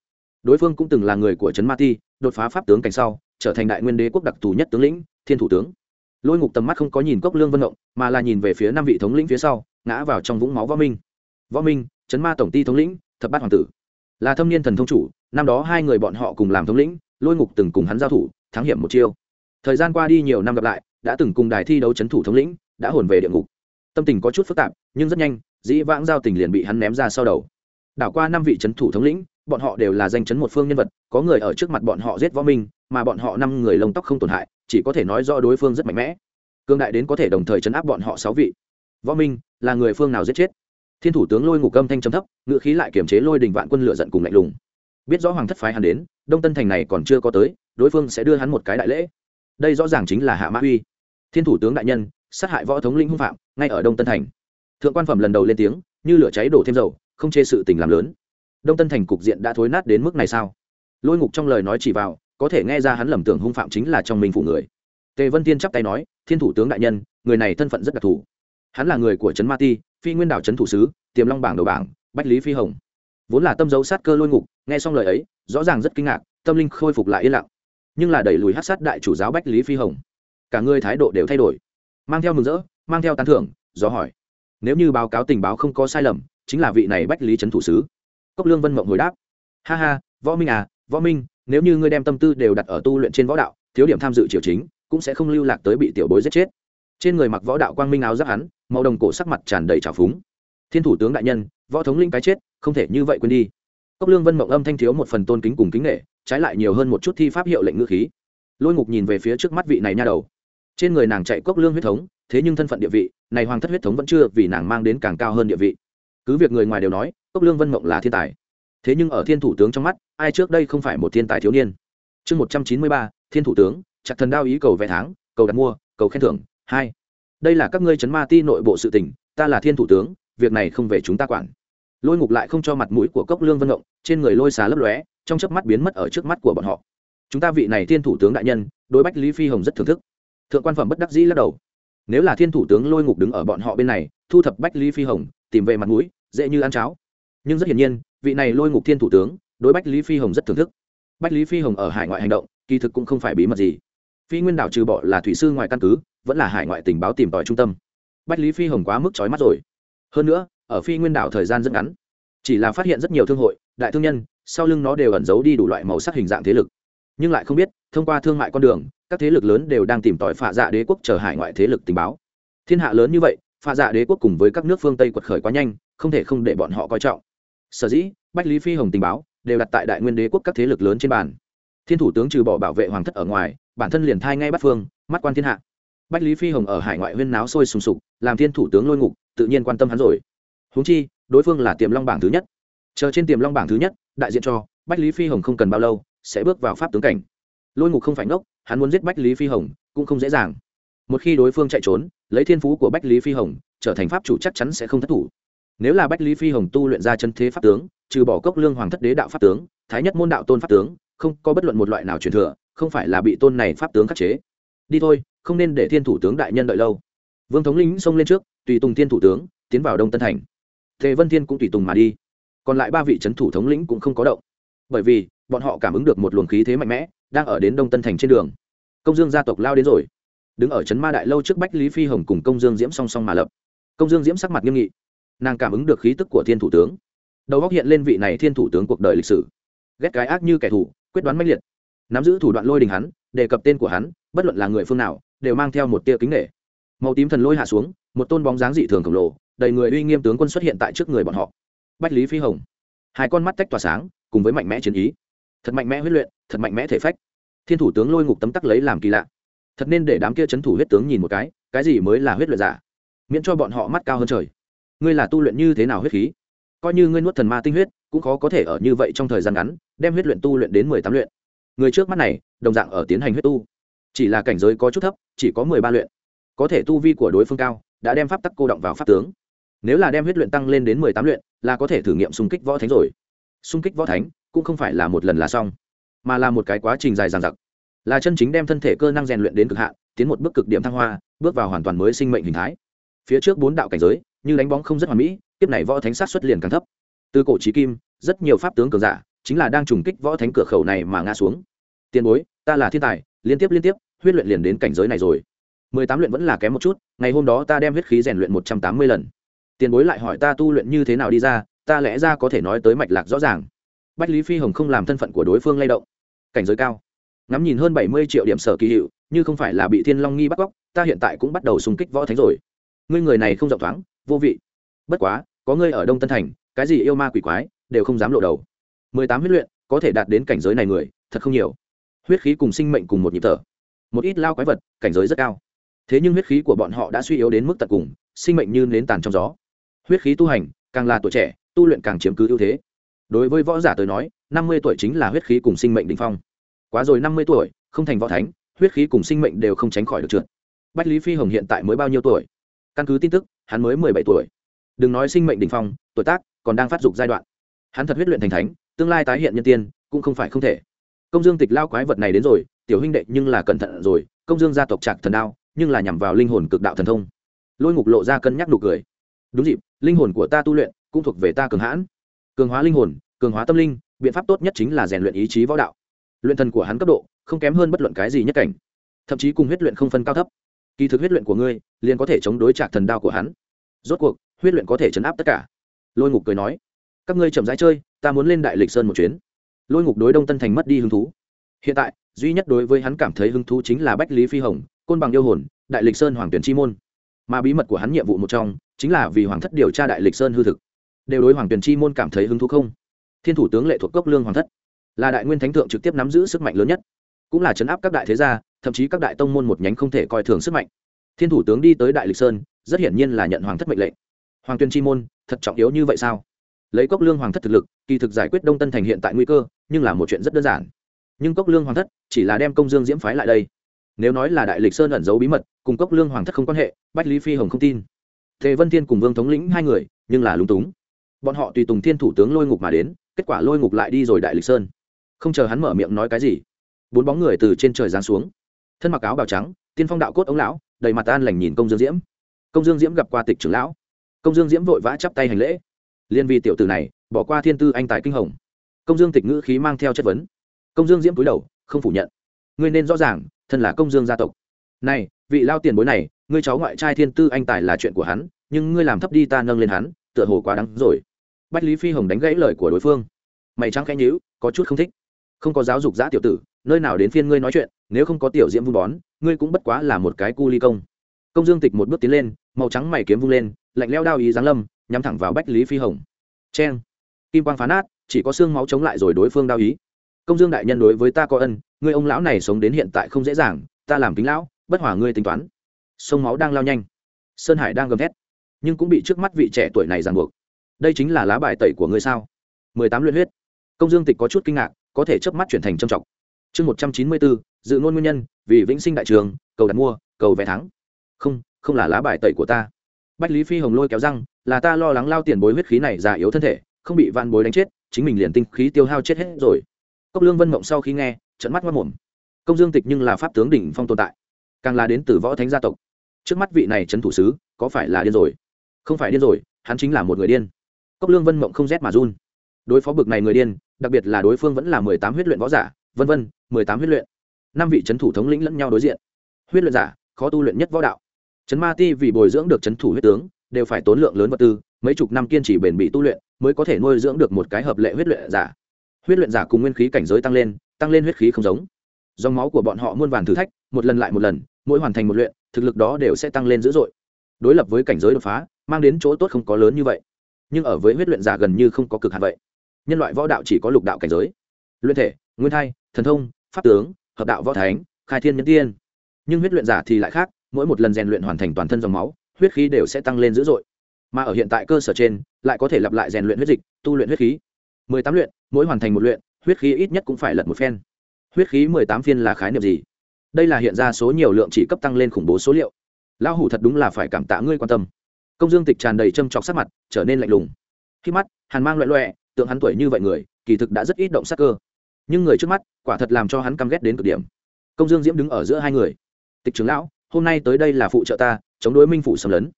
Đối phương cũng từng là người của trấn ma ti, đột phá pháp tướng cảnh sau, trở thành đại nguyên đế quốc đặc thù nhất tướng lĩnh, thiên thủ tướng. Lôi ngục tầm mắt không có nhìn cốc lương vân động mà là nhìn về phía năm vị thống lĩnh phía sau, ngã vào trong vũng máu võ minh. Võ minh, trấn ma tổng ty thống lĩnh, thập bát hoàng tử. Là thâm niên thần thông chủ, năm đó hai người bọn họ cùng làm thống lĩnh, lôi ngục từng cùng hắn giao thủ, thắng hiểm một chiêu. Thời gian qua đi nhiều năm gặp lại, đã từng cùng đài thi đấu c h ấ n thủ thống lĩnh đã hồn về địa ngục. Tâm tình có chút phức tạp, nhưng rất nhanh, dĩ vãng giao tình liền bị hắn ném ra sau đầu. Đảo qua năm vị c h ấ n thủ thống lĩnh, bọn họ đều là danh chấn một phương nhân vật, có người ở trước mặt bọn họ giết võ minh, mà bọn họ năm người lông tóc không tổn hại, chỉ có thể nói do đối phương rất mạnh mẽ. Cương đại đến có thể đồng thời chấn áp bọn họ sáu vị. Võ minh là người phương nào giết chết? Thiên thủ tướng lôi ngục âm thanh trầm thấp ngự khí lại kiềm chế lôi đình vạn quân lựa giận cùng lạnh lùng. Biết rõ hoàng thất phái hắn đến, đông tân thành này còn chưa có tới, đối phương sẽ đưa hắn một cái đại lễ. Đây rõ ràng chính là hạ mã uy. Thiên thủ tướng đại nhân sát hại võ thống lĩnh hung phạm, ngay ở đông tân thành. Thượng quan phẩm lần đầu lên tiếng, như lửa cháy đổ thêm dầu, không chê sự tình làm lớn. Đông tân thành cục diện đã thối nát đến mức này sao? Lôi ngục trong lời nói chỉ vào, có thể nghe ra hắn lầm tưởng hung phạm chính là trong mình phụ người. Tề vân tiên chắp tay nói, thiên thủ tướng đại nhân, người này thân phận rất đặc thù. Hắn là người của trấn ma ti, phi nguyên đảo trấn thủ sứ, tiềm long bảng đầu bảng, bách lý phi hồng. Vốn là tâm dấu sát cơ lôi ngục, nghe xong lời ấy, rõ ràng rất kinh ngạc, tâm linh khôi phục lại yên lặng. Nhưng là đẩy lùi hát sát đại chủ giáo bách lý phi hồng. Cả người thái độ đều thay đổi mang theo mừng rỡ, mang theo tán thưởng, do hỏi. Nếu như báo cáo tình báo không có sai lầm, chính là vị này bách lý trấn thủ sứ. Cốc lương vân mộng hồi đáp. Ha ha, võ minh à võ minh, nếu như ngươi đem tâm tư đều đặt ở tu luyện trên võ đạo, thiếu điểm tham dự triều chính, cũng sẽ không lưu lạc tới bị tiểu bối giết chết. Trên người mặc võ đạo quang minh áo giáp hắn, màu đồng cổ sắc mặt tràn đầy trào phúng. Thiên thủ tướng đại nhân, võ thống linh cái chết, không thể như vậy quên đi. Cốc lương vân mộng âm thanh thiếu một phần tôn kính cùng kính nghệ trái lại nhiều hơn một chút thi pháp hiệu lệnh ngữ khí. Lôi ngục nhìn về phía trước mắt vị này nha đầu trên người nàng chạy cốc lương huyết thống, thế nhưng thân phận địa vị, này hoàng thất huyết thống vẫn chưa vì nàng mang đến càng cao hơn địa vị. Cứ việc người ngoài đều nói, cốc lương vân mộng là thiên tài. Thế nhưng ở thiên thủ tướng trong mắt, ai trước đây không phải một thiên tài thiếu niên? Chương một trăm chín mươi ba, thiên thủ tướng, chặt thần đao ý cầu vẽ tháng, cầu đặt mua, cầu khen thưởng, hai. Đây là các ngươi chấn ma ti nội bộ sự tỉnh ta là thiên thủ tướng, việc này không về chúng ta quản. Lôi ngục lại không cho mặt mũi của cốc lương vân ngộng trên người lôi xà lấp lóe, trong chớp mắt biến mất ở trước mắt của bọn họ. Chúng ta vị này thiên thủ tướng đại nhân, đối bách lý phi hồng rất thưởng thức thượng quan phẩm bất đắc dĩ lắc đầu. Nếu là thiên thủ tướng lôi ngục đứng ở bọn họ bên này, thu thập bách lý phi hồng, tìm về mặt mũi, dễ như ăn cháo. Nhưng rất hiển nhiên, vị này lôi ngục thiên thủ tướng, đối bách lý phi hồng rất thưởng thức. Bách lý phi hồng ở hải ngoại hành động, kỳ thực cũng không phải bí mật gì. Phi nguyên đảo trừ bỏ là thủy sư ngoài căn cứ, vẫn là hải ngoại tình báo tìm tòi trung tâm. Bách lý phi hồng quá mức trói mắt rồi. Hơn nữa, ở phi nguyên đảo thời gian rất ngắn, chỉ là phát hiện rất nhiều thương hội, đại thương nhân, sau lưng nó đều ẩn giấu đi đủ loại màu sắc hình dạng thế lực. Nhưng lại không biết, thông qua thương mại con đường các thế lực lớn đều đang tìm tòi phạ dạ đế quốc chờ hải ngoại thế lực tình báo. Thiên hạ lớn như vậy, phạ dạ đế quốc cùng với các nước phương tây quật khởi quá nhanh, không thể không để bọn họ coi trọng. Sở dĩ, bách lý phi hồng tình báo đều đặt tại đại nguyên đế quốc các thế lực lớn trên bàn. Thiên thủ tướng trừ bỏ bảo vệ hoàng thất ở ngoài, bản thân liền thai ngay bắt phương, mắt quan thiên hạ. Bách lý phi hồng ở hải ngoại huyên náo sôi sùng sục, làm thiên thủ tướng lôi ngục, tự nhiên quan tâm hắn rồi. Húng chi, đối phương là tiềm long bảng thứ nhất. Chờ trên tiềm long bảng thứ nhất, đại diện cho bách lý phi hồng không cần bao lâu, sẽ bước vào pháp tướng cảnh lôi ngục không phải ngốc, hắn muốn giết bách lý phi hồng, cũng không dễ dàng. Một khi đối phương chạy trốn, lấy thiên phú của bách lý phi hồng, trở thành pháp chủ chắc chắn sẽ không thất thủ. Nếu là bách lý phi hồng tu luyện ra chân thế pháp tướng, trừ bỏ cốc lương hoàng thất đế đạo pháp tướng, thái nhất môn đạo tôn pháp tướng, không có bất luận một loại nào truyền thừa, không phải là bị tôn này pháp tướng khắc chế. Đi thôi, không nên để thiên thủ tướng đại nhân đợi lâu. Vương thống lĩnh xông lên trước, tùy tùng thiên thủ tướng, tiến vào đông tân thành. Tề vân thiên cũng tùy tùng mà đi. Còn lại ba vị c h ấ n thủ thống lĩnh cũng không có động. Bởi vì bọn họ cảm ứng được một luồng khí thế mạnh mẽ, đang ở đến đông tân thành trên đường. Công dương gia tộc lao đến rồi. Đứng ở trấn ma đại lâu trước bách lý phi hồng cùng công dương diễm song song mà lập. Công dương diễm sắc mặt nghiêm nghị. Nàng cảm ứng được khí tức của thiên thủ tướng. Đầu góc hiện lên vị này thiên thủ tướng cuộc đời lịch sử. Ghét cái ác như kẻ thù, quyết đoán mãnh liệt. Nắm giữ thủ đoạn lôi đình hắn, đề cập tên của hắn, bất luận là người phương nào, đều mang theo một tia kính nghệ màu tím thần lôi hạ xuống, một tôn bóng dáng dị thường khổng lồ, đầy người uy nghiêm tướng quân xuất hiện tại trước người bọn họ. Bách lý phi hồng. Hai con mắt tách tỏa sáng, cùng với mạnh mẽ chiến ý thật mạnh mẽ huấn luyện, thật mạnh mẽ thể phách. Thiên thủ tướng lôi ngục tấm tắc lấy làm kỳ lạ. Thật nên để đám kia c h ấ n thủ huyết tướng nhìn một cái cái gì mới là huyết luyện giả? Miễn cho bọn họ mắt cao hơn trời. Ngươi là tu luyện như thế nào huyết khí? Coi như ngươi nuốt thần ma tinh huyết, cũng khó có thể ở như vậy trong thời gian ngắn, đem huyết luyện tu luyện đến mười tám luyện. Người trước mắt này, đồng dạng ở tiến hành huyết tu. Chỉ là cảnh giới có chút thấp, chỉ có mười ba luyện. Có thể tu vi của đối phương cao, đã đem pháp tắc cô động vào pháp tướng. Nếu là đem huyết luyện tăng lên đến mười tám luyện, là có thể thử nghiệm xung kích võ thánh rồi. Xung kích võ thánh cũng không phải là một lần là xong, mà là một cái quá trình dài dằng dặc. Là chân chính đem thân thể cơ năng rèn luyện đến cực hạn, tiến một bước cực điểm thăng hoa, bước vào hoàn toàn mới sinh mệnh hình thái. Phía trước bốn đạo cảnh giới, như đánh bóng không rất hoàn mỹ, tiếp này võ thánh sát xuất liền càng thấp. Từ cổ trí kim, rất nhiều pháp tướng cường giả, chính là đang trùng kích võ thánh cửa khẩu này mà ngã xuống. Tiền bối, ta là thiên tài, liên tiếp liên tiếp, huyết luyện liền đến cảnh giới này rồi. Mười tám luyện vẫn là kém một chút, ngày hôm đó ta đem huyết khí rèn luyện một trăm tám mươi lần. Tiền bối lại hỏi ta tu luyện như thế nào đi ra, ta lẽ ra có thể nói tới mạch lạc rõ ràng bách lý phi hồng không làm thân phận của đối phương lay động. Cảnh giới cao. Ngắm nhìn hơn bảy mươi triệu điểm sở kỳ hiệu, như không phải là bị thiên long nghi bắt cóc, ta hiện tại cũng bắt đầu xung kích võ thánh rồi. Ngươi người này không rộng thoáng, vô vị. Bất quá, có ngươi ở đông tân thành, cái gì yêu ma quỷ quái, đều không dám lộ đầu. Mười tám huyết luyện, có thể đạt đến cảnh giới này người, thật không nhiều. Huyết khí cùng sinh mệnh cùng một nhịp thở. Một ít lao quái vật, cảnh giới rất cao. Thế nhưng huyết khí của bọn họ đã suy yếu đến mức tận cùng, sinh mệnh như nến tàn trong gió. Huyết khí tu hành, càng là tuổi trẻ, tu luyện càng chiếm cứ ưu thế đối với võ giả tới nói, năm mươi tuổi chính là huyết khí cùng sinh mệnh đ ỉ n h phong. Quá rồi năm mươi tuổi, không thành võ thánh, huyết khí cùng sinh mệnh đều không tránh khỏi được trượt. Bách lý phi hồng hiện tại mới bao nhiêu tuổi? Căn cứ tin tức, hắn mới mười bảy tuổi. Đừng nói sinh mệnh đ ỉ n h phong, tuổi tác còn đang phát dục giai đoạn. Hắn thật huyết luyện thành thánh, tương lai tái hiện nhân tiên, cũng không phải không thể. Công dương tịch lao quái vật này đến rồi, tiểu huynh đệ nhưng là cẩn thận rồi, công dương gia tộc trạc thần đao, nhưng là nhằm vào linh hồn cực đạo thần thông. Lôi ngục lộ ra cân nhắc nụ cười. Đúng dịp, linh hồn của ta tu luyện cũng thuộc về ta cường hãn cường hóa linh hồn, cường hóa tâm linh, biện pháp tốt nhất chính là rèn luyện ý chí võ đạo. Luyện thần của hắn cấp độ, không kém hơn bất luận cái gì nhất cảnh. Thậm chí cùng huyết luyện không phân cao thấp. Kỳ thực huyết luyện của ngươi, liền có thể chống đối trạc thần đao của hắn. Rốt cuộc, huyết luyện có thể chấn áp tất cả. Lôi ngục cười nói, các ngươi chậm rãi chơi, ta muốn lên đại lịch sơn một chuyến. Lôi ngục đối đông tân thành mất đi hứng thú. Hiện tại, duy nhất đối với hắn cảm thấy hứng thú chính là bách lý phi hồng, côn bằng yêu hồn, đại lịch sơn hoàng tuyển chi môn. Mà bí mật của hắn nhiệm vụ một trong, chính là vì hoàng thất điều tra đại lịch sơn hư thực đều đối hoàng tuyển chi môn cảm thấy hứng thú không? Thiên thủ tướng lệ thuộc cốc lương hoàng thất, là đại nguyên thánh thượng trực tiếp nắm giữ sức mạnh lớn nhất, cũng là chấn áp các đại thế gia, thậm chí các đại tông môn một nhánh không thể coi thường sức mạnh. Thiên thủ tướng đi tới đại lịch sơn, rất hiển nhiên là nhận hoàng thất mệnh lệnh. Hoàng tuyên chi môn, thật trọng yếu như vậy sao? Lấy cốc lương hoàng thất thực lực, kỳ thực giải quyết đông tân thành hiện tại nguy cơ, nhưng là một chuyện rất đơn giản. Nhưng cốc lương hoàng thất chỉ là đem công dương diễm phái lại đây. Nếu nói là đại lịch sơn ẩn giấu bí mật, cùng cốc lương hoàng thất không quan hệ, bách lý phi hồng không tin. Thế vân thiên cùng vương thống lĩnh hai người, nhưng là lúng túng bọn họ tùy tùng thiên thủ tướng lôi ngục mà đến, kết quả lôi ngục lại đi rồi đại lịch sơn. Không chờ hắn mở miệng nói cái gì, bốn bóng người từ trên trời giáng xuống. Thân mặc áo bào trắng, tiên phong đạo cốt ống lão, đầy mặt an lành nhìn công dương diễm. Công dương diễm gặp qua tịch trưởng lão. Công dương diễm vội vã chắp tay hành lễ. Liên vi tiểu tử này, bỏ qua thiên tư anh tài kinh hồng. Công dương tịch ngữ khí mang theo chất vấn. Công dương diễm cúi đầu, không phủ nhận. Ngươi nên rõ ràng, thân là công dương gia tộc. Này, vị lao tiền bối này, ngươi cháu ngoại trai thiên tư anh tài là chuyện của hắn, nhưng ngươi làm thấp đi ta nâng lên hắn, tựa hồ quá đắng rồi bách lý phi hồng đánh gãy lời của đối phương. Mày trắng khẽ nhíu, có chút không thích. Không có giáo dục giã tiểu tử, nơi nào đến phiên ngươi nói chuyện, nếu không có tiểu diễm vun bón, ngươi cũng bất quá là một cái cu ly công. Công dương tịch một bước tiến lên, màu trắng mày kiếm vung lên, lạnh leo đao ý giáng lâm, nhắm thẳng vào bách lý phi hồng. Cheng! Kim quang phá nát, chỉ có xương máu chống lại rồi đối phương đao ý. Công dương đại nhân đối với ta có ân, ngươi ông lão này sống đến hiện tại không dễ dàng, ta làm kính lão, bất hỏa ngươi tính toán. Sông máu đang lao nhanh. Sơn hải đang gầm thét, nhưng cũng bị trước mắt vị trẻ tuổi này ràng buộc đây chính là lá bài tẩy của ngươi sao? Mười tám luyện huyết. Công dương tịch có chút kinh ngạc, có thể chớp mắt chuyển thành trầm trọng chương một trăm chín mươi bốn, dự ngôn nguyên nhân, vì vĩnh sinh đại trường, cầu đặt mua, cầu vé thắng. Không không là lá bài tẩy của ta. Bách lý phi hồng lôi kéo răng, là ta lo lắng lao tiền bối huyết khí này già yếu thân thể, không bị vạn bối đánh chết, chính mình liền tinh khí tiêu hao chết hết rồi. Cốc lương vân mộng sau khi nghe trận mắt mất mồm công dương tịch nhưng là pháp tướng đỉnh phong tồn tại, càng là đến từ võ thánh gia tộc. Trước mắt vị này trấn thủ sứ, có phải là điên rồi? Không phải điên rồi, hắn chính là một người điên cốc lương vân mộng không rét mà run. Đối phó bực này người điên, đặc biệt là đối phương vẫn là mười tám huyết luyện võ giả, vân vân, mười tám huyết luyện. Năm vị c thủ thống lĩnh lẫn nhau đối diện. Huyết luyện giả, khó tu luyện nhất võ đạo. Trấn ma ti vì bồi dưỡng được c thủ huyết tướng, đều phải tốn lượng lớn vật tư, mấy chục năm kiên trì bền bỉ tu luyện, mới có thể nuôi dưỡng được một cái hợp lệ huyết luyện giả. Huyết luyện giả cùng nguyên khí cảnh giới tăng lên tăng lên huyết khí không giống. Dòng máu của bọn họ muôn vàn thử thách, một lần lại một lần, mỗi hoàn thành một luyện, thực lực đó đều sẽ tăng lên dữ dội. Đối lập với cảnh giới đột phá, mang đến chỗ tốt không có lớn như vậy nhưng ở với huyết luyện giả gần như không có cực hạn vậy. Nhân loại võ đạo chỉ có lục đạo cảnh giới. Luyện thể, nguyên thai, thần thông, pháp tướng, hợp đạo võ thánh, khai thiên nhân tiên. Nhưng huyết luyện giả thì lại khác, mỗi một lần rèn luyện hoàn thành toàn thân dòng máu huyết khí đều sẽ tăng lên dữ dội. Mà ở hiện tại cơ sở trên, lại có thể lặp lại rèn luyện huyết dịch, tu luyện huyết khí. Mười tám luyện, mỗi hoàn thành một luyện, huyết khí ít nhất cũng phải lật một phen. Huyết khí mười tám phiên là khái niệm gì? Đây là hiện ra số nhiều lượng chỉ cấp tăng lên khủng bố số liệu. Lão hủ thật đúng là phải cảm tạ ngươi quan tâm công dương tịch tràn đầy châm chọc sắc mặt, trở nên lạnh lùng. Khi mắt, hàn mang loẹ loẹ, tượng hắn tuổi như vậy người, kỳ thực đã rất ít động sắc cơ. Nhưng người trước mắt, quả thật làm cho hắn căm ghét đến cực điểm. Công dương diễm đứng ở giữa hai người. Tịch trưởng lão, hôm nay tới đây là phụ trợ ta, chống đối minh phủ xâm lấn.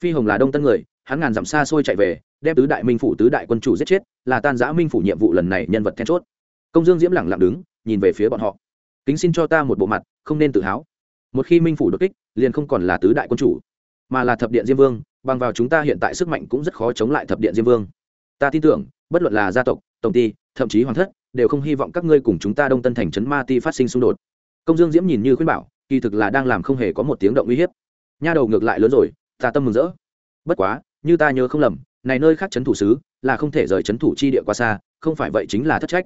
Phi hồng là đông tân người, hắn ngàn dặm xa xôi chạy về, đem tứ đại minh phủ tứ đại quân chủ giết chết, là tan giã minh phủ nhiệm vụ lần này nhân vật then chốt. Công dương diễm lẳng lặng đứng, nhìn về phía bọn họ. Kính xin cho ta một bộ mặt, không nên tự háo. Một khi minh phủ đột kích, liền không còn là tứ đại quân chủ, mà là thập điện diêm vương bằng vào chúng ta hiện tại sức mạnh cũng rất khó chống lại thập điện diêm vương. Ta tin tưởng, bất luận là gia tộc, tổng ty, thậm chí hoàng thất, đều không hy vọng các ngươi cùng chúng ta đông tân thành trấn ma ti phát sinh xung đột. Công dương diễm nhìn như khuyên bảo, kỳ thực là đang làm không hề có một tiếng động uy hiếp. Nha đầu ngược lại lớn rồi, ta tâm mừng rỡ. Bất quá, như ta nhớ không lầm, này nơi khác trấn thủ sứ là không thể rời trấn thủ chi địa qua xa, không phải vậy chính là thất trách.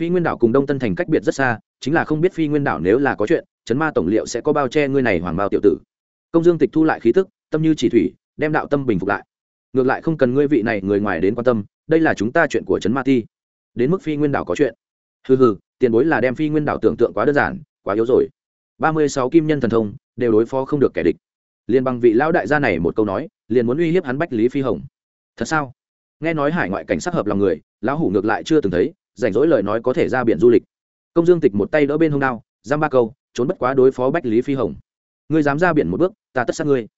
Phi nguyên đảo cùng đông tân thành cách biệt rất xa, chính là không biết phi nguyên đảo nếu là có chuyện, trấn ma tổng liệu sẽ có bao che ngươi này hoàng bao tiểu tử. Công dương tịch thu lại khí tức, tâm như chỉ thủy đem đạo tâm bình phục lại. Ngược lại không cần ngươi vị này người ngoài đến quan tâm, đây là chúng ta chuyện của trấn ma ti. Đến mức phi nguyên đảo có chuyện. Hừ hừ, tiền bối là đem phi nguyên đảo tưởng tượng quá đơn giản, quá yếu rồi. Ba mươi sáu kim nhân thần thông, đều đối phó không được kẻ địch. Liền bằng vị lão đại gia này một câu nói, liền muốn uy hiếp hắn bách lý phi hồng. Thật sao? Nghe nói hải ngoại cảnh sát hợp lòng người, lão hủ ngược lại chưa từng thấy, rảnh rỗi lời nói có thể ra biển du lịch. Công dương tịch một tay đỡ bên hông đao, giam ba câu, trốn bất quá đối phó bách lý phi hồng. Ngươi dám ra biển một bước, ta tất sát ngươi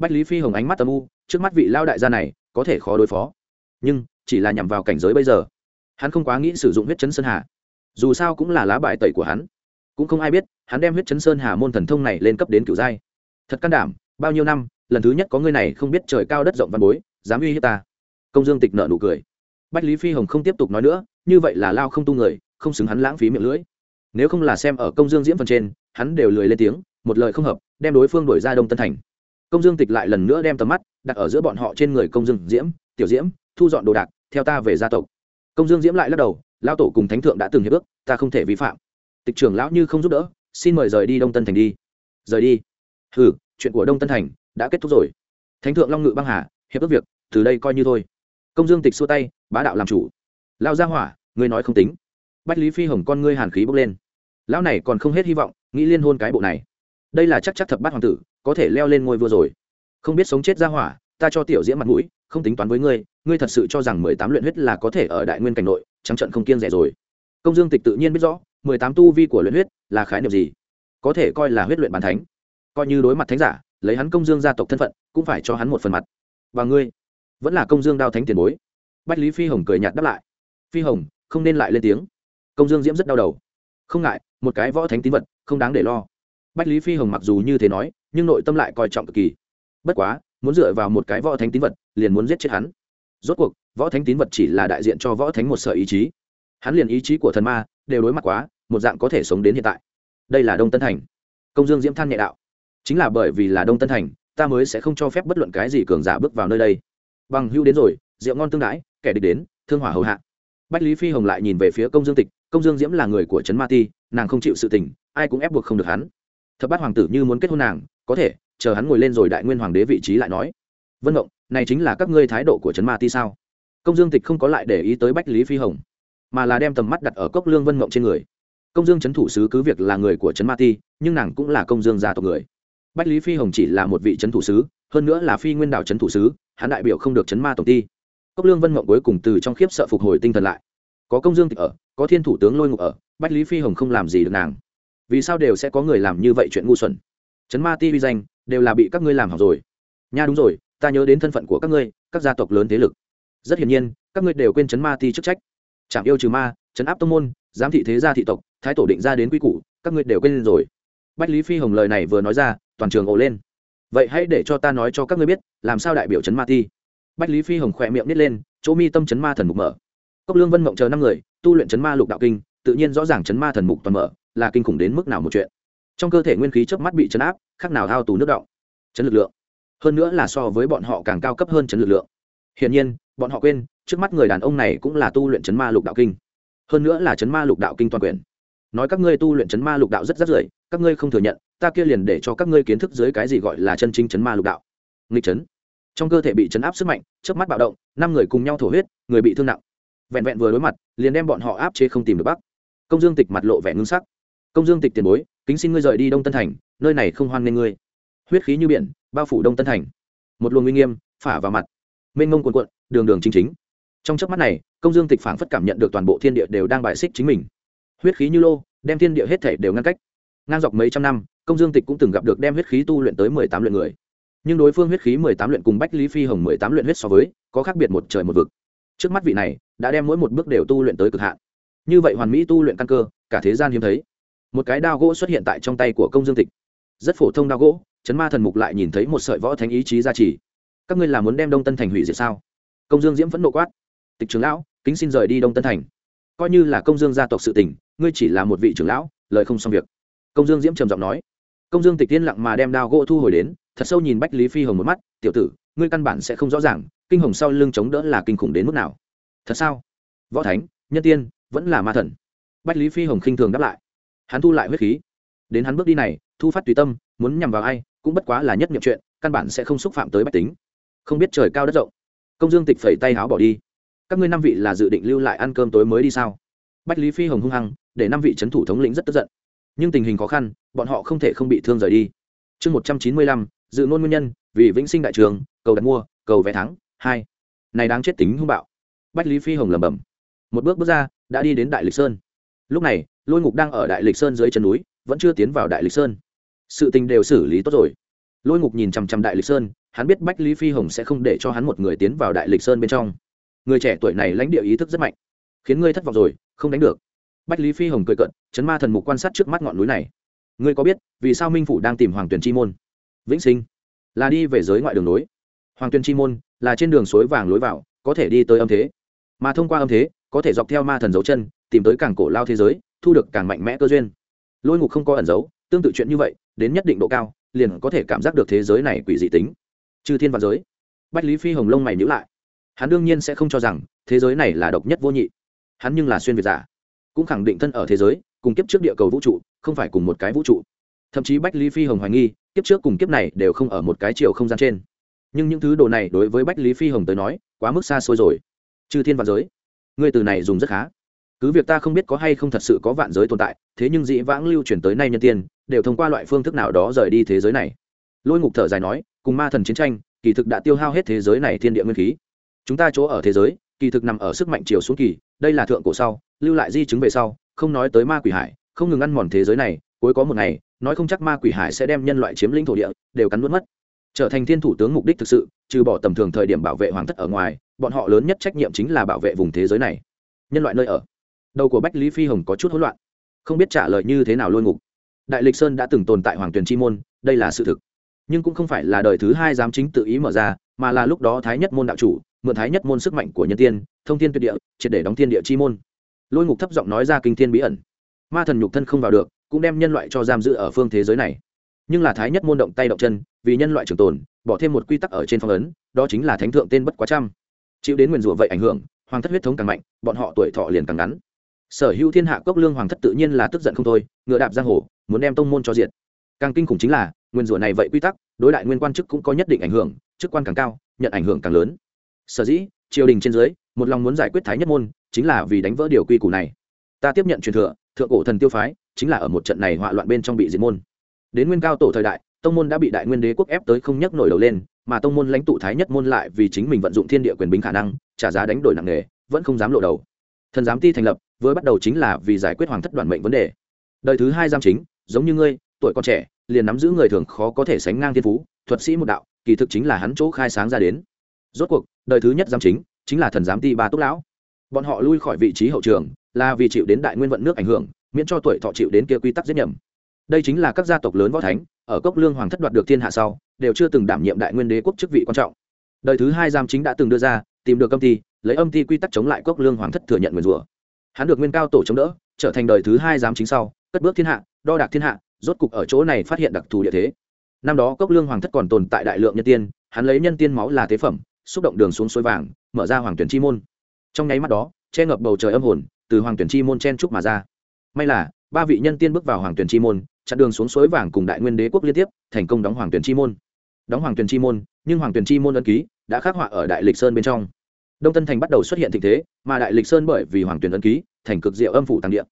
bách lý phi hồng ánh mắt âm u, trước mắt vị lao đại gia này, có thể khó đối phó. Nhưng, chỉ là nhằm vào cảnh giới bây giờ, hắn không quá nghĩ sử dụng huyết chấn sơn hà. Dù sao cũng là lá bài tẩy của hắn. Cũng không ai biết, hắn đem huyết chấn sơn hà môn thần thông này lên cấp đến cựu giai. Thật can đảm, bao nhiêu năm, lần thứ nhất có người này không biết trời cao đất rộng văn bối, dám uy hiếp ta. Công dương tịch nợ nụ cười. Bách lý phi hồng không tiếp tục nói nữa, như vậy là lao không tu người, không xứng hắn lãng phí miệng lưỡi. Nếu không là xem ở công dương diễm phần trên, hắn đều lười lên tiếng, một lời không hợp, đem đối phương đổi ra đông tân thành công dương tịch lại lần nữa đem tầm mắt đặt ở giữa bọn họ trên người công dương diễm, tiểu diễm, thu dọn đồ đạc, theo ta về gia tộc. Công dương diễm lại lắc đầu, lão tổ cùng thánh thượng đã từng hiệp ước, ta không thể vi phạm. Tịch trưởng lão như không giúp đỡ, xin mời rời đi đông tân thành đi. Rời đi? Hừ, chuyện của đông tân thành đã kết thúc rồi. Thánh thượng long ngự băng hà, hiệp ước việc, từ đây coi như thôi. Công dương tịch xua tay, bá đạo làm chủ. Lao ra hỏa, ngươi nói không tính. Bách lý phi hồng con ngươi hàn khí bốc lên. Lão này còn không hết hy vọng, nghĩ liên hôn cái bộ này. Đây là chắc chắc thập bát hoàng tử có thể leo lên ngôi vua rồi. Không biết sống chết ra hỏa, ta cho tiểu diễn mặt mũi, không tính toán với ngươi ngươi thật sự cho rằng mười tám luyện huyết là có thể ở đại nguyên cảnh nội, trắng trận không kiêng rẻ rồi. Công dương tịch tự nhiên biết rõ, mười tám tu vi của luyện huyết là khái niệm gì? Có thể coi là huyết luyện bàn thánh. Coi như đối mặt thánh giả, lấy hắn công dương gia tộc thân phận, cũng phải cho hắn một phần mặt. Và ngươi, vẫn là công dương đao thánh tiền bối. Bách lý phi hồng cười nhạt đáp lại. Phi hồng, không nên lại lên tiếng. Công dương diễm rất đau đầu. Không ngại, một cái võ thánh tín vật, không đáng để lo. Bách lý phi hồng mặc dù như thế nói nhưng nội tâm lại coi trọng cực kỳ. Bất quá, muốn dựa vào một cái võ thánh tín vật, liền muốn giết chết hắn. Rốt cuộc, võ thánh tín vật chỉ là đại diện cho võ thánh một sở ý chí. Hắn liền ý chí của thần ma đều đối mặt quá, một dạng có thể sống đến hiện tại. Đây là đông tân thành. Công dương diễm than nhẹ đạo. Chính là bởi vì là đông tân thành, ta mới sẽ không cho phép bất luận cái gì cường giả bước vào nơi đây. Bằng hưu đến rồi, rượu ngon tương đãi, kẻ địch đến, thương hỏa hầu hạ. Bách lý phi hồng lại nhìn về phía công dương tịch, công dương diễm là người của trấn ma ti, nàng không chịu sự tình, ai cũng ép buộc không được hắn. Thập bát hoàng tử như muốn kết hôn nàng có thể, chờ hắn ngồi lên rồi đại nguyên hoàng đế vị trí lại nói. Vân mộng này chính là các ngươi thái độ của trấn ma ti sao? Công dương tịch không có lại để ý tới bách lý phi hồng, mà là đem tầm mắt đặt ở cốc lương vân mộng trên người. Công dương trấn thủ sứ cứ việc là người của trấn ma ti, nhưng nàng cũng là công dương gia tộc người. Bách lý phi hồng chỉ là một vị trấn thủ sứ, hơn nữa là phi nguyên đạo trấn thủ sứ, hắn đại biểu không được trấn ma tổng ti. Cốc lương vân mộng cuối cùng từ trong khiếp sợ phục hồi tinh thần lại. Có công dương tịch ở, có thiên thủ tướng lôi ngục ở, bách lý phi hồng không làm gì được nàng. Vì sao đều sẽ có người làm như vậy chuyện ngu xuẩn? Chấn ma ti uy danh, đều là bị các ngươi làm hỏng rồi. Nha đúng rồi, ta nhớ đến thân phận của các ngươi, các gia tộc lớn thế lực. Rất hiển nhiên, các ngươi đều quên Chấn ma ti chức trách. Trạm yêu trừ ma, chấn áp tông môn, giám thị thế gia thị tộc, thái tổ định ra đến quy củ, các ngươi đều quên rồi. Bách lý phi hồng lời này vừa nói ra, toàn trường ồ lên. Vậy hãy để cho ta nói cho các ngươi biết, làm sao đại biểu Chấn ma ti? Bách lý phi hồng khỏe miệng nít lên, chỗ mi tâm chấn ma thần mục mở. Cốc lương vân mộng chờ năm người, tu luyện Chấn ma lục đạo kinh, tự nhiên rõ ràng chấn ma thần mục toàn mở, là kinh khủng đến mức nào một chuyện trong cơ thể nguyên khí chớp mắt bị chấn áp, khác nào thao tù nước động. Chấn lực lượng. Hơn nữa là so với bọn họ càng cao cấp hơn chấn lực lượng. Hiển nhiên, bọn họ quên, trước mắt người đàn ông này cũng là tu luyện chấn ma lục đạo kinh. Hơn nữa là chấn ma lục đạo kinh toàn quyền. Nói các ngươi tu luyện chấn ma lục đạo rất rất rưởi các ngươi không thừa nhận, ta kia liền để cho các ngươi kiến thức dưới cái gì gọi là chân chính chấn ma lục đạo. Nghịch chấn. Trong cơ thể bị chấn áp sức mạnh trước mắt bạo động, năm người cùng nhau thổ huyết, người bị thương nặng. Vẹn vẹn vừa đối mặt, liền đem bọn họ áp chế không tìm được bắc. Công dương tịch mặt lộ vẻ ngưng sắc. Công dương tịch tiền bối kính xin ngươi rời đi đông tân thành, nơi này không hoan nghê ngươi. Huyết khí như biển, bao phủ đông tân thành. Một luồng uy nghiêm, phả vào mặt. Mênh mông cuồn cuộn, đường đường chính chính. Trong chớp mắt này, công dương tịch phảng phất cảm nhận được toàn bộ thiên địa đều đang bài xích chính mình. Huyết khí như lô, đem thiên địa hết thể đều ngăn cách. Ngang dọc mấy trăm năm, công dương tịch cũng từng gặp được đem huyết khí tu luyện tới mười tám luyện người. Nhưng đối phương huyết khí mười tám luyện cùng bách lý phi hồng mười tám luyện huyết so với, có khác biệt một trời một vực. Trước mắt vị này, đã đem mỗi một bước đều tu luyện tới cực hạn. Như vậy hoàn mỹ tu luyện căn cơ, cả thế gian hiếm thấy một cái đao gỗ xuất hiện tại trong tay của công dương tịch. Rất phổ thông đao gỗ, chấn ma thần mục lại nhìn thấy một sợi võ thánh ý chí gia trì. Các ngươi là muốn đem đông tân thành hủy diệt sao? Công dương diễm vẫn nộ quát. Tịch trưởng lão, kính xin rời đi đông tân thành. Coi như là công dương gia tộc sự tình, ngươi chỉ là một vị trưởng lão, lời không xong việc. Công dương diễm trầm giọng nói. Công dương tịch tiên lặng mà đem đao gỗ thu hồi đến, thật sâu nhìn bách lý phi hồng một mắt. Tiểu tử, ngươi căn bản sẽ không rõ ràng, kinh hồng sau lưng chống đỡ là kinh khủng đến mức nào. Thật sao? Võ thánh, nhân tiên, vẫn là ma thần. Bách lý phi hồng khinh thường đáp lại hắn thu lại huyết khí. Đến hắn bước đi này, thu phát tùy tâm, muốn nhằm vào ai, cũng bất quá là nhất nhiệm chuyện, căn bản sẽ không xúc phạm tới bách tính. Không biết trời cao đất rộng, công dương tịch phẩy tay háo bỏ đi. Các ngươi năm vị là dự định lưu lại ăn cơm tối mới đi sao? Bách lý phi hồng hung hăng, để năm vị c h ấ n thủ thống lĩnh rất tức giận. Nhưng tình hình khó khăn, bọn họ không thể không bị thương rời đi. Chương một trăm chín mươi lăm, dự ngôn nguyên nhân, vì vĩnh sinh đại trường, cầu đặt mua, cầu vé thắng, hai. Này đáng chết tính hung bạo. Bách lý phi hồng lẩm bẩm. Một bước bước ra, đã đi đến đại lịch sơn. Lúc này lôi ngục đang ở đại lịch sơn dưới chân núi, vẫn chưa tiến vào đại lịch sơn. Sự tình đều xử lý tốt rồi. Lôi ngục nhìn chằm chằm đại lịch sơn, hắn biết bách lý phi hồng sẽ không để cho hắn một người tiến vào đại lịch sơn bên trong. Người trẻ tuổi này lãnh địa ý thức rất mạnh, khiến ngươi thất vọng rồi, không đánh được. Bách lý phi hồng cười cận chấn ma thần mục quan sát trước mắt ngọn núi này. Ngươi có biết, vì sao minh phủ đang tìm hoàng tuyền chi môn? Vĩnh sinh, là đi về giới ngoại đường nối. Hoàng tuyền chi môn là trên đường suối vàng lối vào, có thể đi tới âm thế. Mà thông qua âm thế, có thể dọc theo ma thần dấu chân tìm tới càng cổ lao thế giới, thu được càng mạnh mẽ cơ duyên. Lôi ngục không có ẩn giấu tương tự chuyện như vậy, đến nhất định độ cao, liền có thể cảm giác được thế giới này quỷ dị tính. Chư thiên và giới. Bách lý phi hồng lông mày nhữ lại. Hắn đương nhiên sẽ không cho rằng, thế giới này là độc nhất vô nhị. Hắn nhưng là xuyên việt giả. Cũng khẳng định thân ở thế giới, cùng kiếp trước địa cầu vũ trụ, không phải cùng một cái vũ trụ. Thậm chí bách lý phi hồng hoài nghi, kiếp trước cùng kiếp này đều không ở một cái chiều không gian trên. Nhưng những thứ đồ này đối với bách lý phi hồng tới nói, quá mức xa xôi rồi. Chư thiên và giới. Người từ này dùng rất khá cứ việc ta không biết có hay không thật sự có vạn giới tồn tại, thế nhưng dĩ vãng lưu truyền tới nay nhân tiên, đều thông qua loại phương thức nào đó rời đi thế giới này. Lôi ngục thở dài nói, cùng ma thần chiến tranh, kỳ thực đã tiêu hao hết thế giới này thiên địa nguyên khí. Chúng ta chỗ ở thế giới, kỳ thực nằm ở sức mạnh chiều xuống kỳ, đây là thượng cổ sau, lưu lại di chứng về sau, không nói tới ma quỷ hải, không ngừng ăn mòn thế giới này, cuối có một ngày, nói không chắc ma quỷ hải sẽ đem nhân loại chiếm lĩnh thổ địa, đều cắn nuốt mất. Trở thành thiên thủ tướng mục đích thực sự, trừ bỏ tầm thường thời điểm bảo vệ hoàng thất ở ngoài, bọn họ lớn nhất trách nhiệm chính là bảo vệ vùng thế giới này. Nhân loại nơi ở đầu của bách lý phi hồng có chút hỗn loạn không biết trả lời như thế nào lôi ngục đại lịch sơn đã từng tồn tại hoàng tuyền chi môn đây là sự thực nhưng cũng không phải là đời thứ hai giám chính tự ý mở ra mà là lúc đó thái nhất môn đạo chủ mượn thái nhất môn sức mạnh của nhân tiên thông thiên tuyệt địa triệt để đóng thiên địa chi môn lôi ngục thấp giọng nói ra kinh thiên bí ẩn ma thần nhục thân không vào được cũng đem nhân loại cho giam giữ ở phương thế giới này nhưng là thái nhất môn động tay động chân vì nhân loại trường tồn bỏ thêm một quy tắc ở trên phong ấn đó chính là thánh thượng tên bất quá trăm chịu đến nguyền rủa vậy ảnh hưởng hoàng thất huyết thống càng mạnh bọn họ tuổi thọ liền càng ngắn sở hữu thiên hạ cốc lương hoàng thất tự nhiên là tức giận không thôi, ngựa đạp giang hồ, muốn đem tông môn cho diện càng kinh khủng chính là, nguyên rủa này vậy quy tắc, đối đại nguyên quan chức cũng có nhất định ảnh hưởng, chức quan càng cao, nhận ảnh hưởng càng lớn. Sở dĩ, triều đình trên dưới, một lòng muốn giải quyết thái nhất môn, chính là vì đánh vỡ điều quy củ này. Ta tiếp nhận truyền thừa, thượng cổ thần tiêu phái, chính là ở một trận này họa loạn bên trong bị diệt môn. Đến nguyên cao tổ thời đại, tông môn đã bị đại nguyên đế quốc ép tới không nhấc nổi đầu lên, mà tông môn lãnh tụ thái nhất môn lại vì chính mình vận dụng thiên địa quyền binh khả năng, trả giá đánh đổi nặng nề, vẫn không dám lộ đầu. Thần giám ti thành lập với bắt đầu chính là vì giải quyết hoàng thất đoàn mệnh vấn đề. Đời thứ hai giam chính, giống như ngươi, tuổi còn trẻ, liền nắm giữ người thường khó có thể sánh ngang thiên phú, thuật sĩ một đạo, kỳ thực chính là hắn chỗ khai sáng ra đến. Rốt cuộc, đời thứ nhất giam chính chính là thần giám ti ba túc lão. Bọn họ lui khỏi vị trí hậu trường, là vì chịu đến đại nguyên vận nước ảnh hưởng, miễn cho tuổi thọ chịu đến kia quy tắc giết nhầm. Đây chính là các gia tộc lớn võ thánh, ở cốc lương hoàng thất đoạt được thiên hạ sau, đều chưa từng đảm nhiệm đại nguyên đế quốc chức vị quan trọng. Đời thứ hai giam chính đã từng đưa ra, tìm được âm ty lấy âm ty quy tắc chống lại cốc lương hoàng thất thừa nhận nguyền rủa hắn được nguyên cao tổ chống đỡ, trở thành đời thứ hai giám chính sau, cất bước thiên hạ, đo đạc thiên hạ, rốt cục ở chỗ này phát hiện đặc thù địa thế. Năm đó cốc lương hoàng thất còn tồn tại đại lượng nhân tiên, hắn lấy nhân tiên máu là tế phẩm, xúc động đường xuống suối vàng, mở ra hoàng tuyển chi môn. Trong nháy mắt đó, che ngập bầu trời âm hồn, từ hoàng tuyển chi môn chen trúc mà ra. May là, ba vị nhân tiên bước vào hoàng tuyển chi môn, chặn đường xuống suối vàng cùng đại nguyên đế quốc liên tiếp, thành công đóng hoàng tuyển chi môn. Đóng hoàng tuyển chi môn, nhưng hoàng tuyển chi môn ấn ký đã khắc họa ở đại lịch sơn bên trong đông tân thành bắt đầu xuất hiện tình thế, mà đại lịch sơn bởi vì hoàng tuyền ấn ký, thành cực diệu âm phủ tăng địa.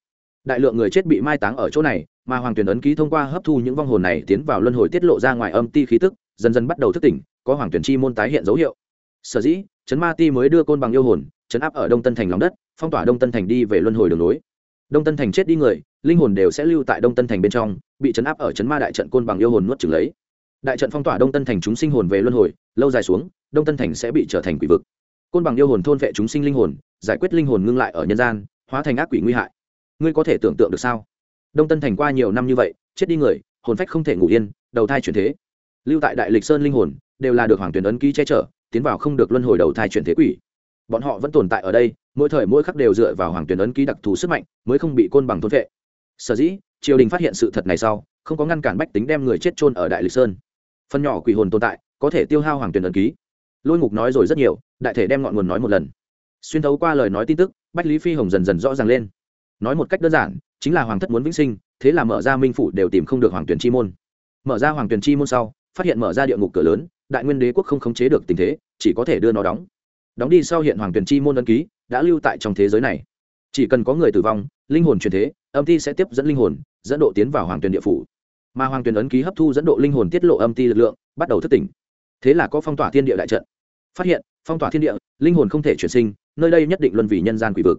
Đại lượng người chết bị mai táng ở chỗ này, mà hoàng tuyền ấn ký thông qua hấp thu những vong hồn này tiến vào luân hồi tiết lộ ra ngoài âm ti khí tức, dần dần bắt đầu thức tỉnh, có hoàng tuyển chi môn tái hiện dấu hiệu. Sở dĩ, trấn ma ti mới đưa côn bằng yêu hồn chấn áp ở đông tân thành lòng đất, phong tỏa đông tân thành đi về luân hồi đường lối. Đông tân thành chết đi người, linh hồn đều sẽ lưu tại đông tân thành bên trong, bị chấn áp ở Trấn ma đại trận côn bằng yêu hồn nuốt trừng lấy. Đại trận phong tỏa đông tân thành chúng sinh hồn về luân hồi, lâu dài xuống, đông tân thành sẽ bị trở thành quỷ vực côn bằng yêu hồn thôn vệ chúng sinh linh hồn, giải quyết linh hồn ngưng lại ở nhân gian, hóa thành ác quỷ nguy hại. Ngươi có thể tưởng tượng được sao? Đông tân thành qua nhiều năm như vậy, chết đi người, hồn phách không thể ngủ yên, đầu thai chuyển thế. Lưu tại đại lịch sơn linh hồn, đều là được hoàng tuyển ấn ký che chở, tiến vào không được luân hồi đầu thai chuyển thế quỷ. Bọn họ vẫn tồn tại ở đây, mỗi thời mỗi khắc đều dựa vào hoàng tuyển ấn ký đặc thù sức mạnh, mới không bị côn bằng thôn vệ. Sở dĩ, triều đình phát hiện sự thật này sau, không có ngăn cản bách tính đem người chết trôn ở đại lịch sơn. Phần nhỏ quỷ hồn tồn tại, có thể tiêu hao hoàng tuyển ấn ký lôi ngục nói rồi rất nhiều, đại thể đem ngọn nguồn nói một lần. Xuyên thấu qua lời nói tin tức, bách lý phi hồng dần dần rõ ràng lên. Nói một cách đơn giản, chính là hoàng thất muốn vĩnh sinh, thế là mở ra minh phủ đều tìm không được hoàng tuyển chi môn. Mở ra hoàng tuyển chi môn sau, phát hiện mở ra địa ngục cửa lớn, đại nguyên đế quốc không khống chế được tình thế, chỉ có thể đưa nó đóng. Đóng đi sau hiện hoàng tuyển chi môn ấn ký, đã lưu tại trong thế giới này. Chỉ cần có người tử vong, linh hồn truyền thế, âm ti sẽ tiếp dẫn linh hồn, dẫn độ tiến vào hoàng tuyển địa phủ. Mà hoàng tuyển ấn ký hấp thu dẫn độ linh hồn tiết lộ âm ti lực lượng, bắt đầu thức tỉnh thế là có phong tỏa thiên địa đại trận. Phát hiện, phong tỏa thiên địa, linh hồn không thể chuyển sinh, nơi đây nhất định luân vì nhân gian quỷ vực.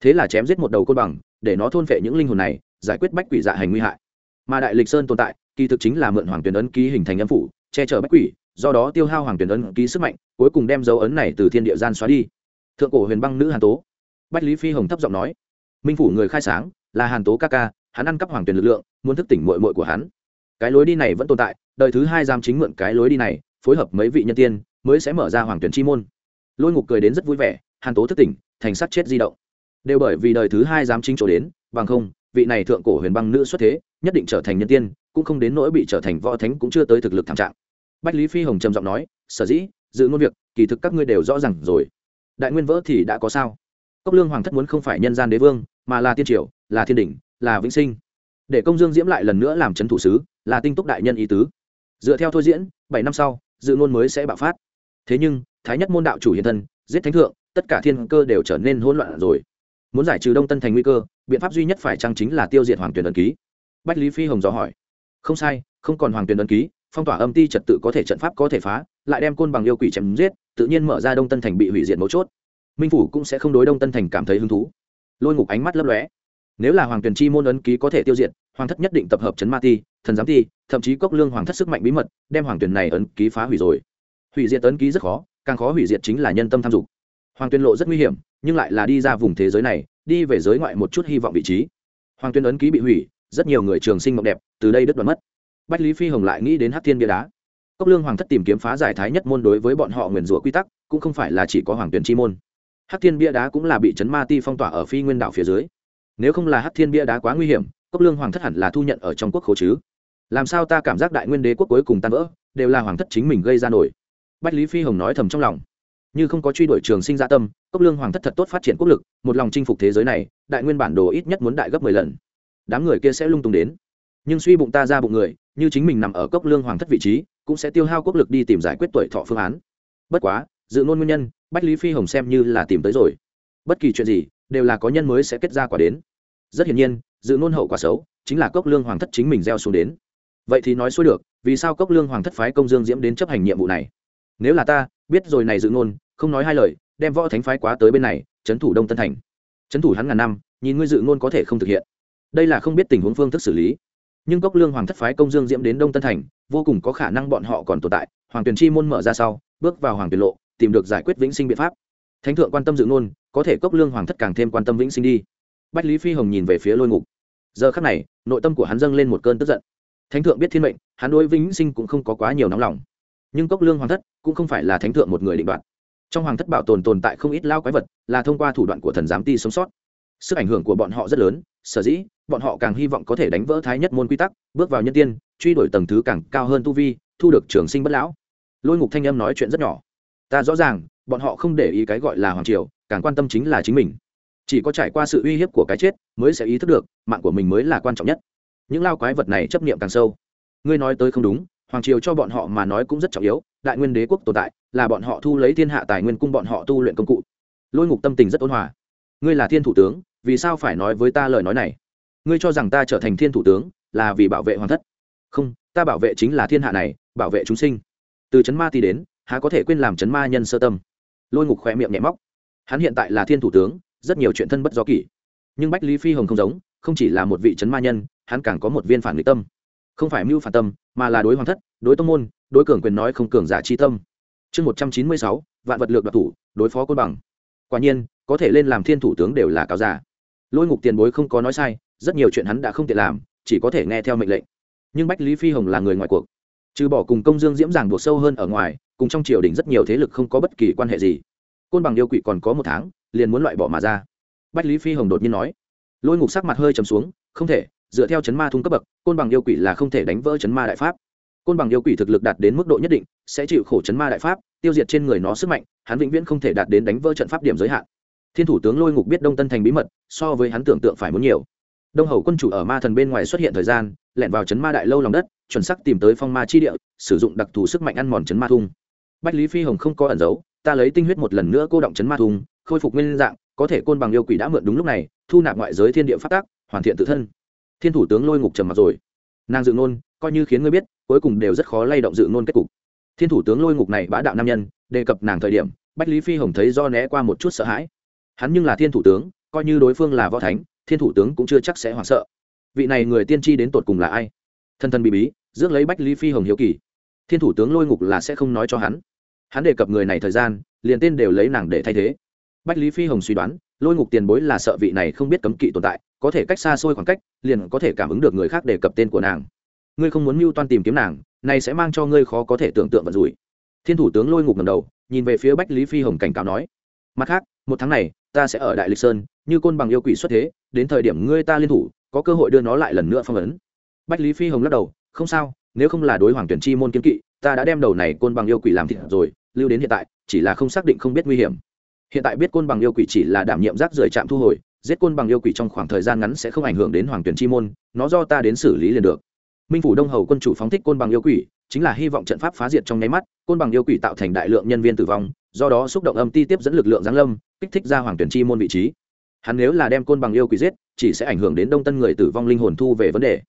Thế là chém giết một đầu côn bằng, để nó thôn phệ những linh hồn này, giải quyết bách quỷ dạ hành nguy hại. Mà đại lịch sơn tồn tại, kỳ thực chính là mượn hoàng tuyển ấn ký hình thành âm phủ, che chở bách quỷ, do đó tiêu hao hoàng tuyển ấn ký sức mạnh, cuối cùng đem dấu ấn này từ thiên địa gian xóa đi. Thượng cổ huyền băng nữ hàn tố. Bách lý phi hồng thấp giọng nói, minh phủ người khai sáng, là hàn tố ca ca, hắn ăn cắp hoàng tuyển lực lượng, muốn thức tỉnh mội mội của hắn. Cái lối đi này vẫn tồn tại, đời thứ hai giam chính mượn cái lối đi này phối hợp mấy vị nhân tiên mới sẽ mở ra hoàng tuyển chi môn. Lôi ngục cười đến rất vui vẻ, hàn tố thức tỉnh, thành sát chết di động. Đều bởi vì đời thứ hai dám chính chỗ đến, bằng không, vị này thượng cổ huyền băng nữ xuất thế, nhất định trở thành nhân tiên, cũng không đến nỗi bị trở thành võ thánh cũng chưa tới thực lực thảm trạng. Bách lý phi hồng trầm giọng nói, sở dĩ, dự ngôn việc, kỳ thực các ngươi đều rõ ràng rồi. Đại nguyên vỡ thì đã có sao? Cốc lương hoàng thất muốn không phải nhân gian đế vương, mà là tiên triều, là thiên đình là vĩnh sinh. Để công dương diễm lại lần nữa làm c thủ sứ, là tinh túc đại nhân ý tứ. Dựa theo thôi diễn, bảy năm sau dự ngôn mới sẽ bạo phát. Thế nhưng, thái nhất môn đạo chủ hiện thân, giết thánh thượng, tất cả thiên cơ đều trở nên hỗn loạn rồi. Muốn giải trừ đông tân thành nguy cơ, biện pháp duy nhất phải chăng chính là tiêu diệt hoàng tuyển ấn ký? Bách lý phi hồng dò hỏi. Không sai, không còn hoàng tuyển ấn ký, phong tỏa âm ti trật tự có thể trận pháp có thể phá, lại đem côn bằng yêu quỷ chém giết, tự nhiên mở ra đông tân thành bị hủy diệt mấu chốt. Minh phủ cũng sẽ không đối đông tân thành cảm thấy hứng thú. Lôi ngục ánh mắt lấp lóe nếu là hoàng tuyển chi môn ấn ký có thể tiêu diệt, hoàng thất nhất định tập hợp chấn ma ti, thần giám ti, thậm chí cốc lương hoàng thất sức mạnh bí mật, đem hoàng tuyển này ấn ký phá hủy rồi. Hủy diệt ấn ký rất khó, càng khó hủy diệt chính là nhân tâm tham dục. Hoàng tuyên lộ rất nguy hiểm, nhưng lại là đi ra vùng thế giới này, đi về giới ngoại một chút hy vọng vị trí. Hoàng tuyên ấn ký bị hủy, rất nhiều người trường sinh mộng đẹp, từ đây đứt đoạn mất. Bách lý phi hồng lại nghĩ đến hát thiên bia đá. Cốc lương hoàng thất tìm kiếm phá giải thái nhất môn đối với bọn họ nguyền rủa quy tắc, cũng không phải là chỉ có hoàng tuyển chi môn. Hát thiên bia đá cũng là bị chấn ma ti phong tỏa ở phi nguyên đảo phía dưới nếu không là hát thiên bia đá quá nguy hiểm, cốc lương hoàng thất hẳn là thu nhận ở trong quốc khố chứ. Làm sao ta cảm giác đại nguyên đế quốc cuối cùng tan vỡ, đều là hoàng thất chính mình gây ra nổi. Bách lý phi hồng nói thầm trong lòng. Như không có truy đuổi trường sinh gia tâm, cốc lương hoàng thất thật tốt phát triển quốc lực, một lòng chinh phục thế giới này, đại nguyên bản đồ ít nhất muốn đại gấp mười lần. Đám người kia sẽ lung tung đến. Nhưng suy bụng ta ra bụng người, như chính mình nằm ở cốc lương hoàng thất vị trí, cũng sẽ tiêu hao quốc lực đi tìm giải quyết tuổi thọ phương án. Bất quá, dự ngôn nguyên nhân, bách lý phi hồng xem như là tìm tới rồi. Bất kỳ chuyện gì, đều là có nhân mới sẽ kết ra quả đến rất hiển nhiên, dự ngôn hậu quả xấu chính là cốc lương hoàng thất chính mình gieo xuống đến. Vậy thì nói xuôi được, vì sao cốc lương hoàng thất phái công dương diễm đến chấp hành nhiệm vụ này? Nếu là ta, biết rồi này dự ngôn, không nói hai lời, đem võ thánh phái quá tới bên này trấn thủ đông tân thành. Trấn thủ hắn ngàn năm, nhìn ngươi dự ngôn có thể không thực hiện. Đây là không biết tình huống phương thức xử lý. Nhưng cốc lương hoàng thất phái công dương diễm đến đông tân thành, vô cùng có khả năng bọn họ còn tồn tại. Hoàng tuyền chi môn mở ra sau, bước vào hoàng tuyền lộ, tìm được giải quyết vĩnh sinh biện pháp. Thánh thượng quan tâm dự ngôn, có thể cốc lương hoàng thất càng thêm quan tâm vĩnh sinh đi bách lý phi hồng nhìn về phía lôi ngục. Giờ khắc này, nội tâm của hắn dâng lên một cơn tức giận. Thánh thượng biết thiên mệnh, hắn đối vĩnh sinh cũng không có quá nhiều nóng lòng. Nhưng cốc lương hoàng thất cũng không phải là thánh thượng một người định đoạt. Trong hoàng thất bảo tồn tồn tại không ít lao quái vật, là thông qua thủ đoạn của thần giám ti sống sót. Sức ảnh hưởng của bọn họ rất lớn, sở dĩ, bọn họ càng hy vọng có thể đánh vỡ thái nhất môn quy tắc, bước vào nhân tiên, truy đuổi tầng thứ càng cao hơn tu vi, thu được trường sinh bất lão. Lôi ngục thanh âm nói chuyện rất nhỏ. Ta rõ ràng, bọn họ không để ý cái gọi là hoàng triều, càng quan tâm chính là chính mình chỉ có trải qua sự uy hiếp của cái chết mới sẽ ý thức được mạng của mình mới là quan trọng nhất. Những lao quái vật này chấp niệm càng sâu. Ngươi nói tới không đúng, hoàng triều cho bọn họ mà nói cũng rất trọng yếu, đại nguyên đế quốc tồn tại, là bọn họ thu lấy thiên hạ tài nguyên cung bọn họ tu luyện công cụ. Lôi ngục tâm tình rất ôn hòa. Ngươi là thiên thủ tướng, vì sao phải nói với ta lời nói này? Ngươi cho rằng ta trở thành thiên thủ tướng là vì bảo vệ hoàng thất? Không, ta bảo vệ chính là thiên hạ này, bảo vệ chúng sinh. Từ chấn ma ti đến, há có thể quên làm chấn ma nhân sơ tâm? Lôi ngục khỏe miệng nhẹ móc. Hắn hiện tại là thiên thủ tướng rất nhiều chuyện thân bất do kỷ. Nhưng bách lý phi hồng không giống, không chỉ là một vị chấn ma nhân, hắn càng có một viên phản nghịch tâm. Không phải mưu phản tâm, mà là đối hoàng thất, đối tông môn, đối cường quyền nói không cường giả chi tâm. Chương một trăm chín mươi sáu, vạn vật lược đặc thủ, đối phó côn bằng. Quả nhiên, có thể lên làm thiên thủ tướng đều là cáo giả. Lôi ngục tiền bối không có nói sai, rất nhiều chuyện hắn đã không tiện làm, chỉ có thể nghe theo mệnh lệnh. Nhưng bách lý phi hồng là người ngoài cuộc. Trừ bỏ cùng công dương diễm giảng buộc sâu hơn ở ngoài, cùng trong triều đình rất nhiều thế lực không có bất kỳ quan hệ gì côn bằng yêu quỷ còn có một tháng, liền muốn loại bỏ mà ra. Bách lý phi hồng đột nhiên nói. Lôi ngục sắc mặt hơi trầm xuống, không thể, dựa theo chấn ma thung cấp bậc, côn bằng yêu quỷ là không thể đánh vỡ chấn ma đại pháp. Côn bằng yêu quỷ thực lực đạt đến mức độ nhất định, sẽ chịu khổ chấn ma đại pháp, tiêu diệt trên người nó sức mạnh, hắn vĩnh viễn không thể đạt đến đánh vỡ trận pháp điểm giới hạn. Thiên thủ tướng lôi ngục biết đông tân thành bí mật, so với hắn tưởng tượng phải muốn nhiều. Đông hầu quân chủ ở ma thần bên ngoài xuất hiện thời gian, lẻn vào chấn ma đại lâu lòng đất, chuẩn sắc tìm tới phong ma chi địa, sử dụng đặc thù sức mạnh ăn mòn chấn ma thung. Bách lý phi hồng không có ẩn giấu ta lấy tinh huyết một lần nữa cô động chấn ma thùng, khôi phục nguyên dạng có thể côn bằng yêu quỷ đã mượn đúng lúc này thu nạp ngoại giới thiên địa phát tác hoàn thiện tự thân. Thiên thủ tướng lôi ngục trầm mặt rồi. Nàng dự nôn coi như khiến ngươi biết cuối cùng đều rất khó lay động dự nôn kết cục. Thiên thủ tướng lôi ngục này bá đạo nam nhân đề cập nàng thời điểm bách lý phi hồng thấy do né qua một chút sợ hãi. Hắn nhưng là thiên thủ tướng coi như đối phương là võ thánh thiên thủ tướng cũng chưa chắc sẽ hoảng sợ. Vị này người tiên tri đến tột cùng là ai? Thân thân bị bí rước lấy bách lý phi hồng hiếu kỳ. Thiên thủ tướng lôi ngục là sẽ không nói cho hắn hắn đề cập người này thời gian, liền tên đều lấy nàng để thay thế. Bách lý phi hồng suy đoán, lôi ngục tiền bối là sợ vị này không biết cấm kỵ tồn tại, có thể cách xa xôi khoảng cách, liền có thể cảm ứng được người khác đề cập tên của nàng. Ngươi không muốn mưu toan tìm kiếm nàng này sẽ mang cho ngươi khó có thể tưởng tượng vận rủi. Thiên thủ tướng lôi ngục ngầm đầu, nhìn về phía bách lý phi hồng cảnh cáo nói, mặt khác, một tháng này, ta sẽ ở đại lịch sơn, như côn bằng yêu quỷ xuất thế, đến thời điểm ngươi ta liên thủ, có cơ hội đưa nó lại lần nữa phong ấn. Bách lý phi hồng lắc đầu, không sao, nếu không là đối hoàng tuyển chi môn kiến kỵ, ta đã đem đầu này côn bằng yêu quỷ làm thịt rồi lưu đến hiện tại, chỉ là không xác định không biết nguy hiểm. Hiện tại biết côn bằng yêu quỷ chỉ là đảm nhiệm rác rưởi trạm thu hồi, giết côn bằng yêu quỷ trong khoảng thời gian ngắn sẽ không ảnh hưởng đến hoàng tuyển chi môn, nó do ta đến xử lý liền được. Minh phủ đông hầu quân chủ phóng thích côn bằng yêu quỷ, chính là hy vọng trận pháp phá diệt trong nháy mắt, côn bằng yêu quỷ tạo thành đại lượng nhân viên tử vong, do đó xúc động âm ti tiếp dẫn lực lượng giáng lâm, kích thích ra hoàng tuyển chi môn vị trí. Hắn nếu là đem côn bằng yêu quỷ giết, chỉ sẽ ảnh hưởng đến đông tân người tử vong linh hồn thu về vấn đề.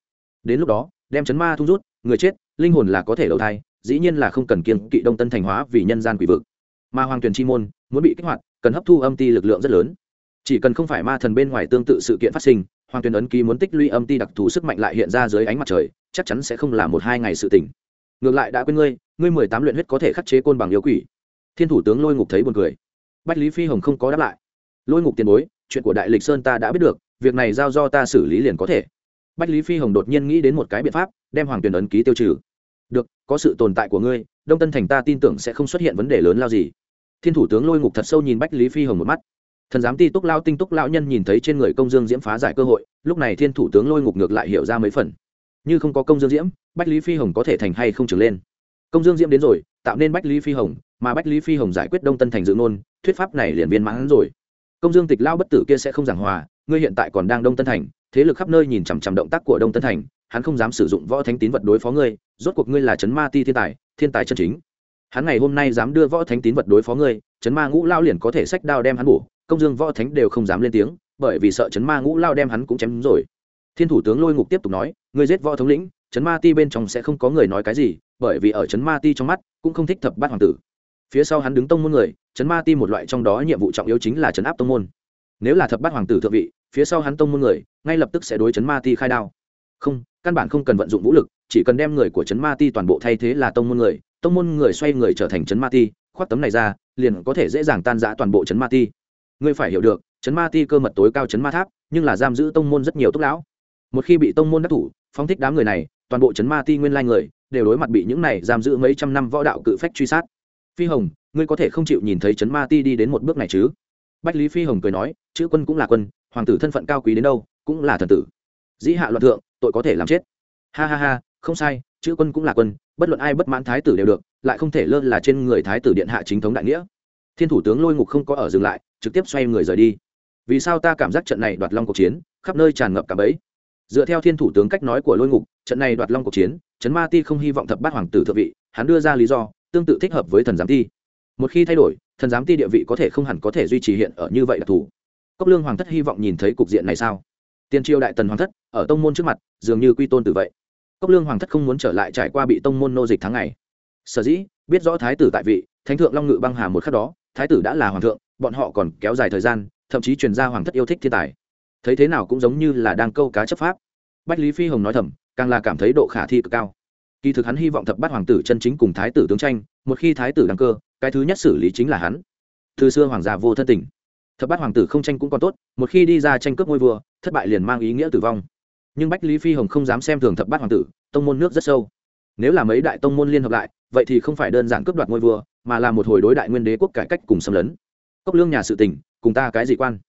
Đến lúc đó, đem chấn ma thu rút, người chết, linh hồn là có thể đầu thai dĩ nhiên là không cần kiên kỵ đông tân thành hóa vì nhân gian quỷ vực. Mà hoàng tuyền chi môn, muốn bị kích hoạt, cần hấp thu âm ti lực lượng rất lớn. Chỉ cần không phải ma thần bên ngoài tương tự sự kiện phát sinh hoàng tuyền ấn ký muốn tích lũy âm ti đặc thù sức mạnh lại hiện ra dưới ánh mặt trời, chắc chắn sẽ không là một hai ngày sự tỉnh ngược lại đã quên ngươi ngươi mười tám luyện huyết có thể khắc chế côn bằng yêu quỷ. Thiên thủ tướng lôi ngục thấy buồn cười. Bách lý phi hồng không có đáp lại. Lôi ngục tiền bối, chuyện của đại lịch sơn ta đã biết được, việc này giao do ta xử lý liền có thể. Bách lý phi hồng đột nhiên nghĩ đến một cái biện pháp, đem hoàng tuyền ấn ký tiêu trừ được, có sự tồn tại của ngươi, đông tân thành ta tin tưởng sẽ không xuất hiện vấn đề lớn lao gì. Thiên thủ tướng lôi ngục thật sâu nhìn bách lý phi hồng một mắt. Thần giám ti túc lao tinh túc lao nhân nhìn thấy trên người công dương diễm phá giải cơ hội, lúc này thiên thủ tướng lôi ngục ngược lại hiểu ra mấy phần. Như không có công dương diễm, bách lý phi hồng có thể thành hay không trưởng lên? Công dương diễm đến rồi, tạo nên bách lý phi hồng, mà bách lý phi hồng giải quyết đông tân thành dự nôn thuyết pháp này liền viên mãn rồi. Công dương tịch lao bất tử kia sẽ không giảng hòa, ngươi hiện tại còn đang đông tân thành, thế lực khắp nơi nhìn chằm chằm động tác của đông tân thành hắn không dám sử dụng võ thánh tín vật đối phó ngươi, rốt cuộc ngươi là trấn ma ti thiên tài thiên tài chân chính. Hắn ngày hôm nay dám đưa võ thánh tín vật đối phó ngươi trấn ma ngũ lao liền có thể sách đao đem hắn bổ, công dương võ thánh đều không dám lên tiếng, bởi vì sợ trấn ma ngũ lao đem hắn cũng chém rồi. Thiên thủ tướng lôi ngục tiếp tục nói, ngươi giết võ thống lĩnh trấn ma ti bên trong sẽ không có người nói cái gì, bởi vì ở trấn ma ti trong mắt, cũng không thích thập bát hoàng tử. Phía sau hắn đứng tông môn người trấn ma ti một loại trong đó nhiệm vụ trọng yếu chính là trấn áp tông môn. Nếu là thập bát hoàng tử thượng vị, phía sau hắn tông môn người, ngay lập tức sẽ đối trấn ma ti khai đao không, căn bản không cần vận dụng vũ lực, chỉ cần đem người của trấn ma ti toàn bộ thay thế là tông môn người, tông môn người xoay người trở thành trấn ma ti, khoác tấm này ra, liền có thể dễ dàng tan giã toàn bộ trấn ma ti. Ngươi phải hiểu được, trấn ma ti cơ mật tối cao trấn ma tháp, nhưng là giam giữ tông môn rất nhiều túc lão. Một khi bị tông môn đắc thủ, phóng thích đám người này, toàn bộ trấn ma ti nguyên lai người, đều đối mặt bị những này giam giữ mấy trăm năm võ đạo cự phách truy sát. Phi hồng, ngươi có thể không chịu nhìn thấy trấn ma ti đi đến một bước này chứ? Bách lý phi hồng cười nói, chữ quân cũng là quân, hoàng tử thân phận cao quý đến đâu, cũng là thần tử dĩ hạ loạn thượng, tội có thể làm chết. Ha ha ha, không sai, chữ quân cũng là quân, bất luận ai bất mãn thái tử đều được, lại không thể lơ là trên người thái tử điện hạ chính thống đại nghĩa. Thiên thủ tướng lôi ngục không có ở dừng lại, trực tiếp xoay người rời đi. Vì sao ta cảm giác trận này đoạt long cuộc chiến, khắp nơi tràn ngập cả bấy dựa theo thiên thủ tướng cách nói của lôi ngục, trận này đoạt long cuộc chiến, trấn ma ti không hy vọng thập bát hoàng tử thượng vị, hắn đưa ra lý do, tương tự thích hợp với thần giám ti. Một khi thay đổi, thần giám ti địa vị có thể không hẳn có thể duy trì hiện ở như vậy đặc thù cốc lương hoàng thất hy vọng nhìn thấy cục diện này sao? Tiên triều đại tần hoàng thất, ở tông môn trước mặt, dường như quy tôn từ vậy. Cốc lương hoàng thất không muốn trở lại trải qua bị tông môn nô dịch tháng ngày. Sở dĩ, biết rõ thái tử tại vị, thánh thượng long ngự băng hà một khắc đó, thái tử đã là hoàng thượng, bọn họ còn kéo dài thời gian, thậm chí truyền ra hoàng thất yêu thích thiên tài. Thấy thế nào cũng giống như là đang câu cá chấp pháp. Bách lý phi hồng nói thầm, càng là cảm thấy độ khả thi cực cao. Kỳ thực hắn hy vọng thập bát hoàng tử chân chính cùng thái tử tướng tranh, một khi thái tử đăng cơ, cái thứ nhất xử lý chính là hắn. Từ xưa hoàng gia vô thân tình. Thập bát hoàng tử không tranh cũng còn tốt, một khi đi ra tranh cướp ngôi vua thất bại liền mang ý nghĩa tử vong. Nhưng bách lý phi hồng không dám xem thường thập bát hoàng tử, tông môn nước rất sâu. Nếu là mấy đại tông môn liên hợp lại, vậy thì không phải đơn giản cướp đoạt ngôi vua, mà là một hồi đối đại nguyên đế quốc cải cách cùng xâm lấn. Cốc lương nhà sự tình, cùng ta cái gì quan?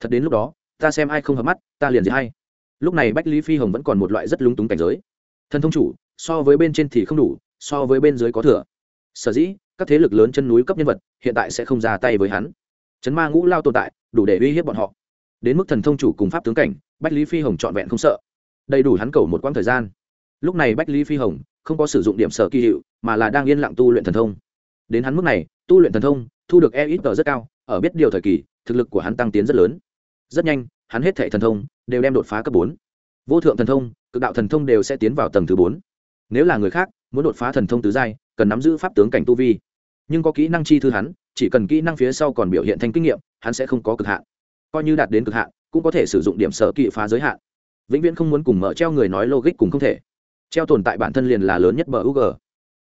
Thật đến lúc đó, ta xem ai không hợp mắt, ta liền gì hay lúc này bách lý phi hồng vẫn còn một loại rất lúng túng cảnh giới. Thần thông chủ, so với bên trên thì không đủ, so với bên dưới có thừa. Sở dĩ, các thế lực lớn chân núi cấp nhân vật, hiện tại sẽ không ra tay với hắn. Chấn ma ngũ lao tồn tại, đủ để uy hiếp bọn họ đến mức thần thông chủ cùng pháp tướng cảnh, bách lý phi hồng trọn vẹn không sợ. Đầy đủ hắn cầu một quãng thời gian. Lúc này bách lý phi hồng không có sử dụng điểm sở kỳ hiệu, mà là đang yên lặng tu luyện thần thông. Đến hắn mức này, tu luyện thần thông thu được e ít tờ rất cao, ở biết điều thời kỳ, thực lực của hắn tăng tiến rất lớn. Rất nhanh, hắn hết thệ thần thông đều đem đột phá cấp bốn. Vô thượng thần thông, cực đạo thần thông đều sẽ tiến vào tầng thứ bốn. Nếu là người khác muốn đột phá thần thông tứ giai, cần nắm giữ pháp tướng cảnh tu vi. Nhưng có kỹ năng chi thư hắn, chỉ cần kỹ năng phía sau còn biểu hiện thành kinh nghiệm, hắn sẽ không có cực hạn coi như đạt đến cực hạn, cũng có thể sử dụng điểm sở kỵ phá giới hạn. Vĩnh viễn không muốn cùng mở treo người nói logic cùng không thể. Treo tồn tại bản thân liền là lớn nhất bờ u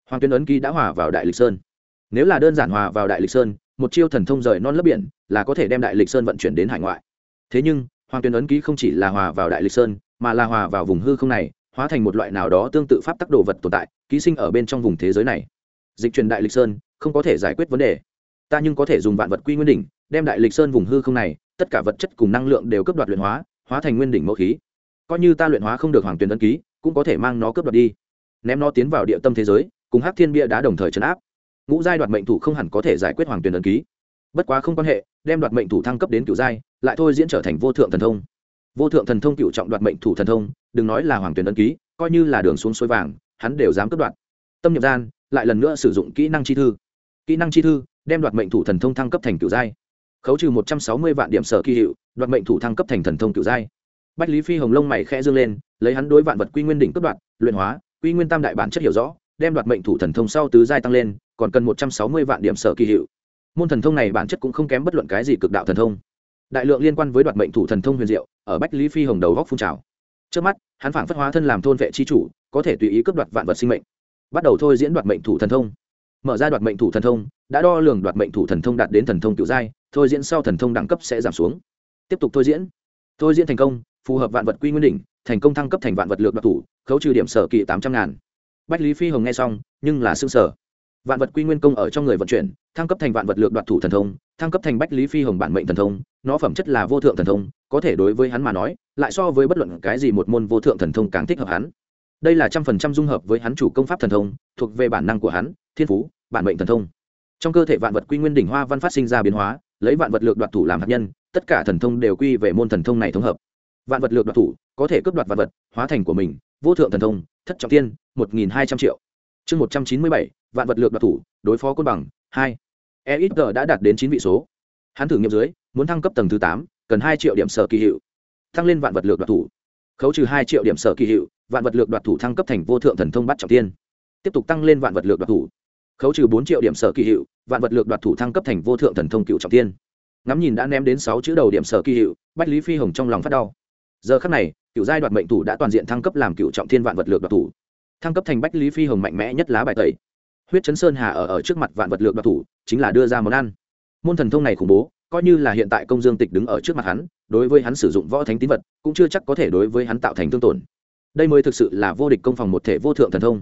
hoàng tuyên ấn ký đã hòa vào đại lịch sơn. Nếu là đơn giản hòa vào đại lịch sơn, một chiêu thần thông rời non lấp biển, là có thể đem đại lịch sơn vận chuyển đến hải ngoại. Thế nhưng, hoàng tuyên ấn ký không chỉ là hòa vào đại lịch sơn, mà là hòa vào vùng hư không này, hóa thành một loại nào đó tương tự pháp tắc đồ vật tồn tại, ký sinh ở bên trong vùng thế giới này. Dịch truyền đại lịch sơn, không có thể giải quyết vấn đề. Ta nhưng có thể dùng vạn vật quy nguyên đỉnh, đem đại lịch sơn vùng hư không này tất cả vật chất cùng năng lượng đều cấp đoạt luyện hóa hóa thành nguyên đỉnh mẫu khí. Coi như ta luyện hóa không được hoàng tuyền ấn ký, cũng có thể mang nó cướp đoạt đi. Ném nó tiến vào địa tâm thế giới, cùng hắc thiên bia đã đồng thời chấn áp. Ngũ giai đoạt mệnh thủ không hẳn có thể giải quyết hoàng tuyền ấn ký. Bất quá không quan hệ, đem đoạt mệnh thủ thăng cấp đến cựu giai, lại thôi diễn trở thành vô thượng thần thông. Vô thượng thần thông cựu trọng đoạt mệnh thủ thần thông, đừng nói là hoàng tuyền ấn ký, coi như là đường xuống suối vàng, hắn đều dám cướp đoạt. Tâm nhập gian, lại lần nữa sử dụng kỹ năng chi thư. Kỹ năng chi thư, đem đoạt mệnh thủ thần thông thăng cấp thành cựu giai khấu trừ một trăm sáu mươi vạn điểm sở kỳ hiệu, đoạt mệnh thủ thăng cấp thành thần thông cựu giai. Bách lý phi hồng lông mày khẽ dương lên, lấy hắn đối vạn vật quy nguyên đỉnh cấp đoạt, luyện hóa, quy nguyên tam đại bản chất hiểu rõ, đem đoạt mệnh thủ thần thông sau tứ giai tăng lên, còn cần một trăm sáu mươi vạn điểm sở kỳ hiệu. Môn thần thông này bản chất cũng không kém bất luận cái gì cực đạo thần thông. Đại lượng liên quan với đoạt mệnh thủ thần thông huyền diệu, ở bách lý phi hồng đầu góc phun trào. Trước mắt, hắn phảng phất hóa thân làm thôn vệ chi chủ, có thể tùy ý cướp đoạt vạn vật sinh mệnh. Bắt đầu thôi diễn đoạt mệnh thủ thần thông. Mở ra đoạt mệnh thủ thần thông, đã đo lường đoạt mệnh thủ thần thông đạt đến thần thông cựu giai thôi diễn sau thần thông đẳng cấp sẽ giảm xuống. Tiếp tục thôi diễn. Thôi diễn thành công, phù hợp vạn vật quy nguyên đỉnh, thành công thăng cấp thành vạn vật lược đoạt thủ, khấu trừ điểm sở kỵ tám trăm ngàn. Bách lý phi hồng nghe xong, nhưng là xương sở vạn vật quy nguyên công ở trong người vận chuyển, thăng cấp thành vạn vật lược đoạt thủ thần thông, thăng cấp thành bách lý phi hồng bản mệnh thần thông, nó phẩm chất là vô thượng thần thông, có thể đối với hắn mà nói, lại so với bất luận cái gì một môn vô thượng thần thông càng thích hợp hắn. Đây là trăm phần trăm dung hợp với hắn chủ công pháp thần thông, thuộc về bản năng của hắn, thiên phú, bản mệnh thần thông. Trong cơ thể vạn vật quy nguyên đỉnh hoa văn phát sinh ra biến hóa lấy vạn vật lược đoạt thủ làm hạt nhân, tất cả thần thông đều quy về môn thần thông này thống hợp. Vạn vật lược đoạt thủ có thể cướp đoạt vạn vật, hóa thành của mình, vô thượng thần thông, thất trọng tiên một nghìn hai trăm triệu. Chương một trăm chín mươi bảy, vạn vật lược đoạt thủ, đối phó côn bằng, hai. E ít g đã đạt đến chín vị số. Hắn thử nghiệm dưới, muốn thăng cấp tầng thứ tám, cần hai triệu điểm sở kỳ hiệu. Tăng lên vạn vật lược đoạt thủ. Khấu trừ hai triệu điểm sở kỳ hiệu, vạn vật lược đoạt thủ thăng cấp thành vô thượng thần thông bắt trọng tiên tiếp tục tăng lên vạn vật lược đoạt thủ khấu trừ bốn triệu điểm sở kỳ hiệu, vạn vật lược đoạt thủ thăng cấp thành vô thượng thần thông cựu trọng tiên. Ngắm nhìn đã ném đến sáu chữ đầu điểm sở kỳ hiệu, bách lý phi hồng trong lòng phát đau. Giờ khắc này, cựu giai đoạt mệnh thủ đã toàn diện thăng cấp làm cựu trọng thiên vạn vật lược đoạt thủ. Thăng cấp thành bách lý phi hồng mạnh mẽ nhất lá bài tẩy. Huyết chấn sơn hà ở ở trước mặt vạn vật lược đoạt thủ, chính là đưa ra món ăn. Môn thần thông này khủng bố, coi như là hiện tại công dương tịch đứng ở trước mặt hắn, đối với hắn sử dụng võ thánh tín vật, cũng chưa chắc có thể đối với hắn tạo thành thương tổn. Đây mới thực sự là vô địch công phòng một thể vô thượng thần thông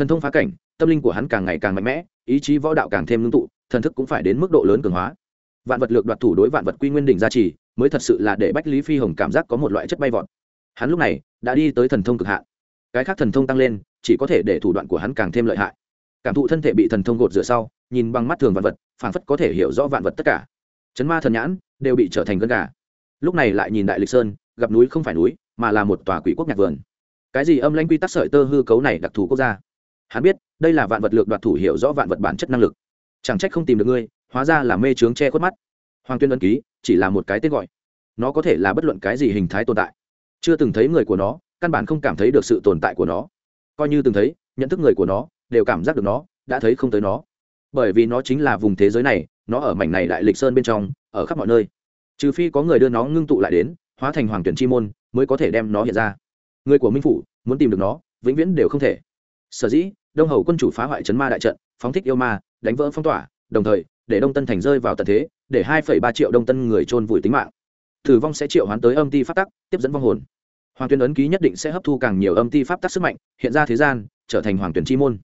thần thông phá cảnh, tâm linh của hắn càng ngày càng mạnh mẽ, ý chí võ đạo càng thêm ngưng tụ, thần thức cũng phải đến mức độ lớn cường hóa. Vạn vật lược đoạt thủ đối vạn vật quy nguyên đỉnh gia trì, mới thật sự là để bách lý phi hồng cảm giác có một loại chất bay vọt. Hắn lúc này đã đi tới thần thông cực hạn. Cái khác thần thông tăng lên, chỉ có thể để thủ đoạn của hắn càng thêm lợi hại. Cảm thụ thân thể bị thần thông gột rửa sau, nhìn bằng mắt thường vạn vật phản phất có thể hiểu rõ vạn vật tất cả. Chấn ma thần nhãn đều bị trở thành gân gà. Lúc này lại nhìn đại lịch sơn, gặp núi không phải núi, mà là một tòa quỷ quốc nhạc vườn. Cái gì âm lãnh quy tắc sợi tơ hư cấu này đặc thù quốc gia? Hắn biết, đây là vạn vật lược đoạt thủ hiểu rõ vạn vật bản chất năng lực. Chẳng trách không tìm được ngươi, hóa ra là mê trướng che khuất mắt. Hoàng tuyên ấn ký, chỉ là một cái tên gọi. Nó có thể là bất luận cái gì hình thái tồn tại. Chưa từng thấy người của nó, căn bản không cảm thấy được sự tồn tại của nó. Coi như từng thấy, nhận thức người của nó, đều cảm giác được nó, đã thấy không tới nó. Bởi vì nó chính là vùng thế giới này, nó ở mảnh này đại lịch sơn bên trong, ở khắp mọi nơi. Trừ phi có người đưa nó ngưng tụ lại đến, hóa thành hoàng tuyển chi môn, mới có thể đem nó hiện ra. Người của minh phủ, muốn tìm được nó, vĩnh viễn đều không thể. Sở dĩ đông hầu quân chủ phá hoại chấn ma đại trận, phóng thích yêu ma, đánh vỡ phong tỏa, đồng thời, để đông tân thành rơi vào tận thế, để hai ba triệu đông tân người trôn vùi tính mạng. Thử vong sẽ triệu hoán tới âm ti pháp tắc, tiếp dẫn vong hồn. Hoàng tuyên ấn ký nhất định sẽ hấp thu càng nhiều âm ti pháp tắc sức mạnh, hiện ra thế gian, trở thành hoàng tuyển chi môn.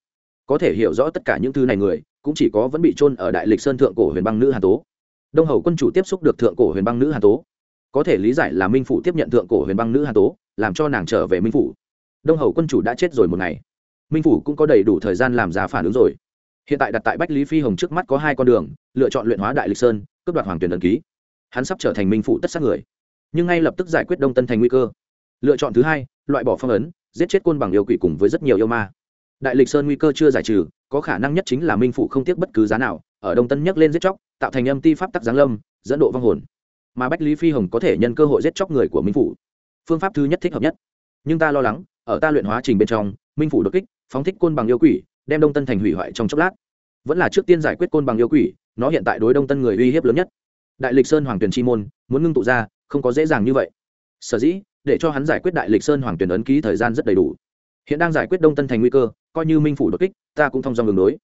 Có thể hiểu rõ tất cả những thứ này người, cũng chỉ có vẫn bị trôn ở đại lịch sơn thượng cổ huyền băng nữ hàn tố. Đông hầu quân chủ tiếp xúc được thượng cổ huyền băng nữ hàn tố. Có thể lý giải là minh phủ tiếp nhận thượng cổ huyền băng nữ hàn tố, làm cho nàng trở về minh phủ. Đông hầu quân chủ đã chết rồi một ngày minh phủ cũng có đầy đủ thời gian làm ra phản ứng rồi. Hiện tại đặt tại bách lý phi hồng trước mắt có hai con đường, lựa chọn luyện hóa đại lịch sơn, cướp đoạt hoàng tuyển ẩn ký. Hắn sắp trở thành minh phủ tất sát người, nhưng ngay lập tức giải quyết đông tân thành nguy cơ. Lựa chọn thứ hai, loại bỏ phong ấn, giết chết côn bằng yêu quỷ cùng với rất nhiều yêu ma. Đại lịch sơn nguy cơ chưa giải trừ, có khả năng nhất chính là minh phụ không tiếc bất cứ giá nào, ở đông tân nhấc lên giết chóc, tạo thành âm ti pháp tắc giáng lâm, dẫn độ vong hồn. Mà bách lý phi hồng có thể nhân cơ hội giết chóc người của minh phủ. Phương pháp thứ nhất thích hợp nhất. Nhưng ta lo lắng ở ta luyện hóa trình bên trong, minh phủ đột kích, phóng thích côn bằng yêu quỷ, đem đông tân thành hủy hoại trong chốc lát. Vẫn là trước tiên giải quyết côn bằng yêu quỷ, nó hiện tại đối đông tân người uy hiếp lớn nhất. Đại lịch sơn hoàng tuyển chi môn, muốn ngưng tụ ra, không có dễ dàng như vậy. Sở dĩ, để cho hắn giải quyết đại lịch sơn hoàng tuyển ấn ký thời gian rất đầy đủ. Hiện đang giải quyết đông tân thành nguy cơ, coi như minh phủ đột kích, ta cũng thông dong đường đối.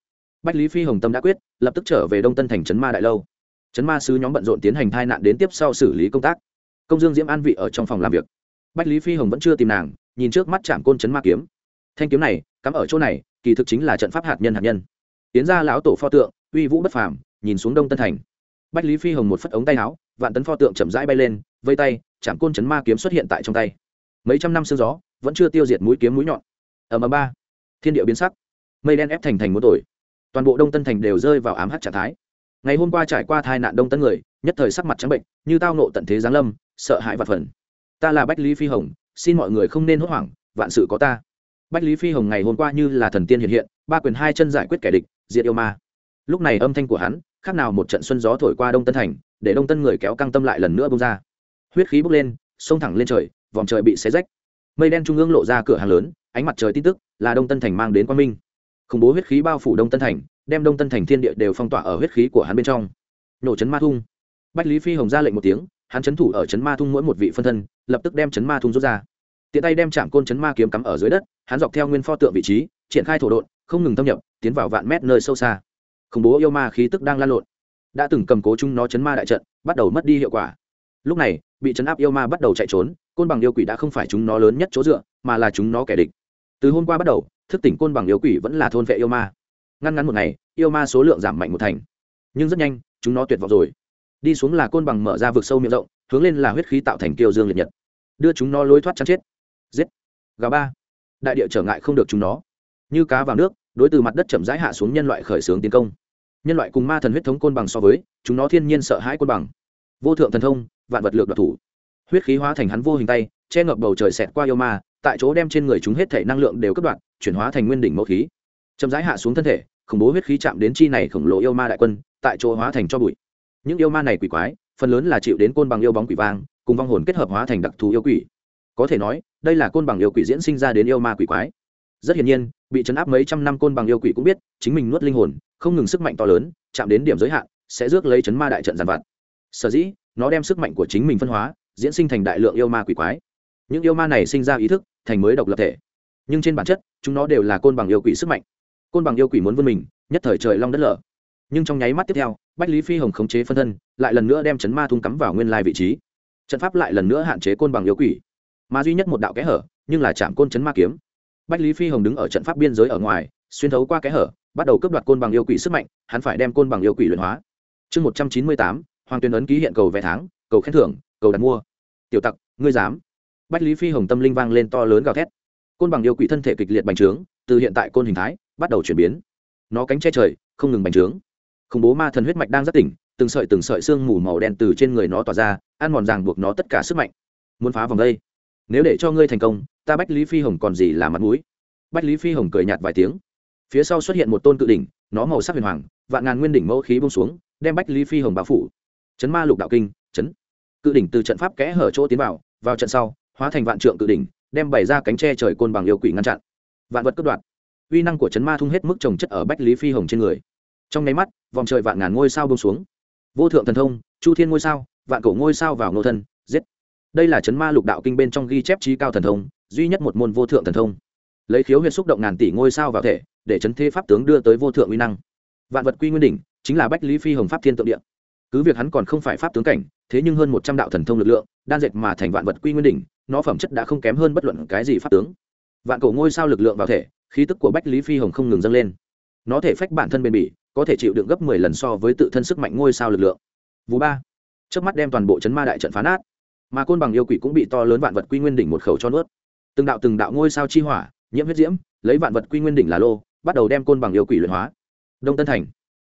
Bách lý phi hồng tâm đã quyết, lập tức trở về đông tân thành trấn ma đại lâu. Trấn ma sứ nhóm bận rộn tiến hành thai nạn đến tiếp sau xử lý công tác. Công dương diễm an vị ở trong phòng làm việc. Bách lý phi hồng vẫn chưa tìm nàng nhìn trước mắt chạm côn chấn ma kiếm. Thanh kiếm này, cắm ở chỗ này, kỳ thực chính là trận pháp hạt nhân hạt nhân. Tiến ra lão tổ pho tượng, uy vũ bất phàm, nhìn xuống đông tân thành. Bách lý phi hồng một phất ống tay áo, vạn tấn pho tượng chậm rãi bay lên, vây tay chạm côn chấn ma kiếm xuất hiện tại trong tay. Mấy trăm năm sương gió, vẫn chưa tiêu diệt mũi kiếm mũi nhọn. Ở mờ ba. Thiên địa biến sắc. Mây đen ép thành thành muốn tuổi. Toàn bộ đông tân thành đều rơi vào ám hát trạng thái. Ngày hôm qua trải qua tai nạn đông tân người, nhất thời sắc mặt trắng bệnh, như tao nộ tận thế giáng lâm, sợ hãi và phần. Ta là bách lý phi hồng xin mọi người không nên hốt hoảng, vạn sự có ta. Bách lý phi hồng ngày hôm qua như là thần tiên hiện hiện, ba quyền hai chân giải quyết kẻ địch, diệt yêu ma. Lúc này âm thanh của hắn, khác nào một trận xuân gió thổi qua đông tân thành, để đông tân người kéo căng tâm lại lần nữa bông ra. Huyết khí bốc lên, sông thẳng lên trời, vòng trời bị xé rách. Mây đen trung ương lộ ra cửa hàng lớn, ánh mặt trời tin tức, là đông tân thành mang đến quang minh. Khủng bố huyết khí bao phủ đông tân thành, đem đông tân thành thiên địa đều phong tỏa ở huyết khí của hắn bên trong. Nổ chấn ma thung. Bách lý phi hồng ra lệnh một tiếng hắn chấn thủ ở chấn ma thung mỗi một vị phân thân, lập tức đem chấn ma thung rút ra. Tiện tay đem chạm côn chấn ma kiếm cắm ở dưới đất, hắn dọc theo nguyên pho tượng vị trí, triển khai thổ độn, không ngừng thâm nhập, tiến vào vạn mét nơi sâu xa. Khủng bố yêu ma khí tức đang lan lộn. Đã từng cầm cố chung nó chấn ma đại trận, bắt đầu mất đi hiệu quả. Lúc này, bị chấn áp yêu ma bắt đầu chạy trốn, côn bằng yêu quỷ đã không phải chúng nó lớn nhất chỗ dựa, mà là chúng nó kẻ địch. Từ hôm qua bắt đầu, thức tỉnh côn bằng yêu quỷ vẫn là thôn vệ yêu ma. Ngăn ngắn một ngày, yêu ma số lượng giảm mạnh một thành. Nhưng rất nhanh, chúng nó tuyệt vọng rồi đi xuống là côn bằng mở ra vực sâu miệng rộng, hướng lên là huyết khí tạo thành kiêu dương liệt nhật. Đưa chúng nó lối thoát chắn chết. Giết. Gà ba. Đại địa trở ngại không được chúng nó. Như cá vào nước, đối từ mặt đất chậm rãi hạ xuống nhân loại khởi xướng tiến công. Nhân loại cùng ma thần huyết thống côn bằng so với, chúng nó thiên nhiên sợ hãi côn bằng. Vô thượng thần thông, vạn vật lược đoạt thủ. Huyết khí hóa thành hắn vô hình tay, che ngập bầu trời xẹt qua yêu ma, tại chỗ đem trên người chúng hết thể năng lượng đều cất đoạn, chuyển hóa thành nguyên đỉnh mẫu khí. Chậm rãi hạ xuống thân thể, khủng bố huyết khí chạm đến chi này khổng lồ yêu ma đại quân, tại chỗ hóa thành cho bụi những yêu ma này quỷ quái, phần lớn là chịu đến côn bằng yêu bóng quỷ vang, cùng vong hồn kết hợp hóa thành đặc thù yêu quỷ. Có thể nói, đây là côn bằng yêu quỷ diễn sinh ra đến yêu ma quỷ quái. Rất hiển nhiên, bị chấn áp mấy trăm năm côn bằng yêu quỷ cũng biết, chính mình nuốt linh hồn, không ngừng sức mạnh to lớn, chạm đến điểm giới hạn, sẽ rước lấy chấn ma đại trận giàn vặt. Sở dĩ, nó đem sức mạnh của chính mình phân hóa, diễn sinh thành đại lượng yêu ma quỷ quái. Những yêu ma này sinh ra ý thức, thành mới độc lập thể. Nhưng trên bản chất, chúng nó đều là côn bằng yêu quỷ sức mạnh. Côn bằng yêu quỷ muốn vươn mình, nhất thời trời long đất lở nhưng trong nháy mắt tiếp theo, bách lý phi hồng khống chế phân thân, lại lần nữa đem chấn ma thung cắm vào nguyên lai vị trí. Trận pháp lại lần nữa hạn chế côn bằng yêu quỷ. Mà duy nhất một đạo kẽ hở, nhưng là chạm côn chấn ma kiếm. Bách lý phi hồng đứng ở trận pháp biên giới ở ngoài, xuyên thấu qua kẽ hở, bắt đầu cướp đoạt côn bằng yêu quỷ sức mạnh, hắn phải đem côn bằng yêu quỷ luyện hóa. Chương một trăm chín mươi tám, hoàng tuyên ấn ký hiện cầu vé tháng, cầu khen thưởng, cầu đặt mua. Tiểu tặc, ngươi dám? Bách lý phi hồng tâm linh vang lên to lớn gào thét. Côn bằng yêu quỷ thân thể kịch liệt bành trướng, từ hiện tại côn hình thái bắt đầu chuyển biến. Nó cánh che trời, không ngừng bành trướng khủng bố ma thần huyết mạch đang rất tỉnh, từng sợi từng sợi xương mù màu đen từ trên người nó tỏa ra, ăn mòn ràng buộc nó tất cả sức mạnh. Muốn phá vòng đây? Nếu để cho ngươi thành công, ta bách lý phi hồng còn gì là mặt mũi? Bách lý phi hồng cười nhạt vài tiếng. Phía sau xuất hiện một tôn cự đỉnh, nó màu sắc huyền hoàng, vạn ngàn nguyên đỉnh mẫu khí bông xuống, đem bách lý phi hồng bao phủ. Chấn ma lục đạo kinh, chấn. Cự đỉnh từ trận pháp kẽ hở chỗ tiến vào vào trận sau, hóa thành vạn trượng cự đỉnh, đem bày ra cánh tre trời côn bằng yêu quỷ ngăn chặn. Vạn vật cất đoạt. uy năng của chấn ma thung hết mức trồng chất ở bách lý phi hồng trên người trong nháy mắt, vòng trời vạn ngàn ngôi sao bông xuống. Vô thượng thần thông, chu thiên ngôi sao, vạn cổ ngôi sao vào ngô thân, giết. Đây là chấn ma lục đạo kinh bên trong ghi chép trí cao thần thông, duy nhất một môn vô thượng thần thông. Lấy khiếu huyệt xúc động ngàn tỷ ngôi sao vào thể, để chấn thế pháp tướng đưa tới vô thượng uy năng. Vạn vật quy nguyên đỉnh, chính là bách lý phi hồng pháp thiên tượng địa. Cứ việc hắn còn không phải pháp tướng cảnh, thế nhưng hơn một trăm đạo thần thông lực lượng, đan dệt mà thành vạn vật quy nguyên đỉnh, nó phẩm chất đã không kém hơn bất luận cái gì pháp tướng. Vạn cổ ngôi sao lực lượng vào thể, khí tức của bách lý phi hồng không ngừng dâng lên. Nó thể phách bản thân bền bỉ có thể chịu đựng gấp mười lần so với tự thân sức mạnh ngôi sao lực lượng. Vú ba. Trước mắt đem toàn bộ chấn ma đại trận phá nát. Mà côn bằng yêu quỷ cũng bị to lớn vạn vật quy nguyên đỉnh một khẩu cho nuốt. Từng đạo từng đạo ngôi sao chi hỏa, nhiễm huyết diễm, lấy vạn vật quy nguyên đỉnh là lô, bắt đầu đem côn bằng yêu quỷ luyện hóa. Đông tân thành.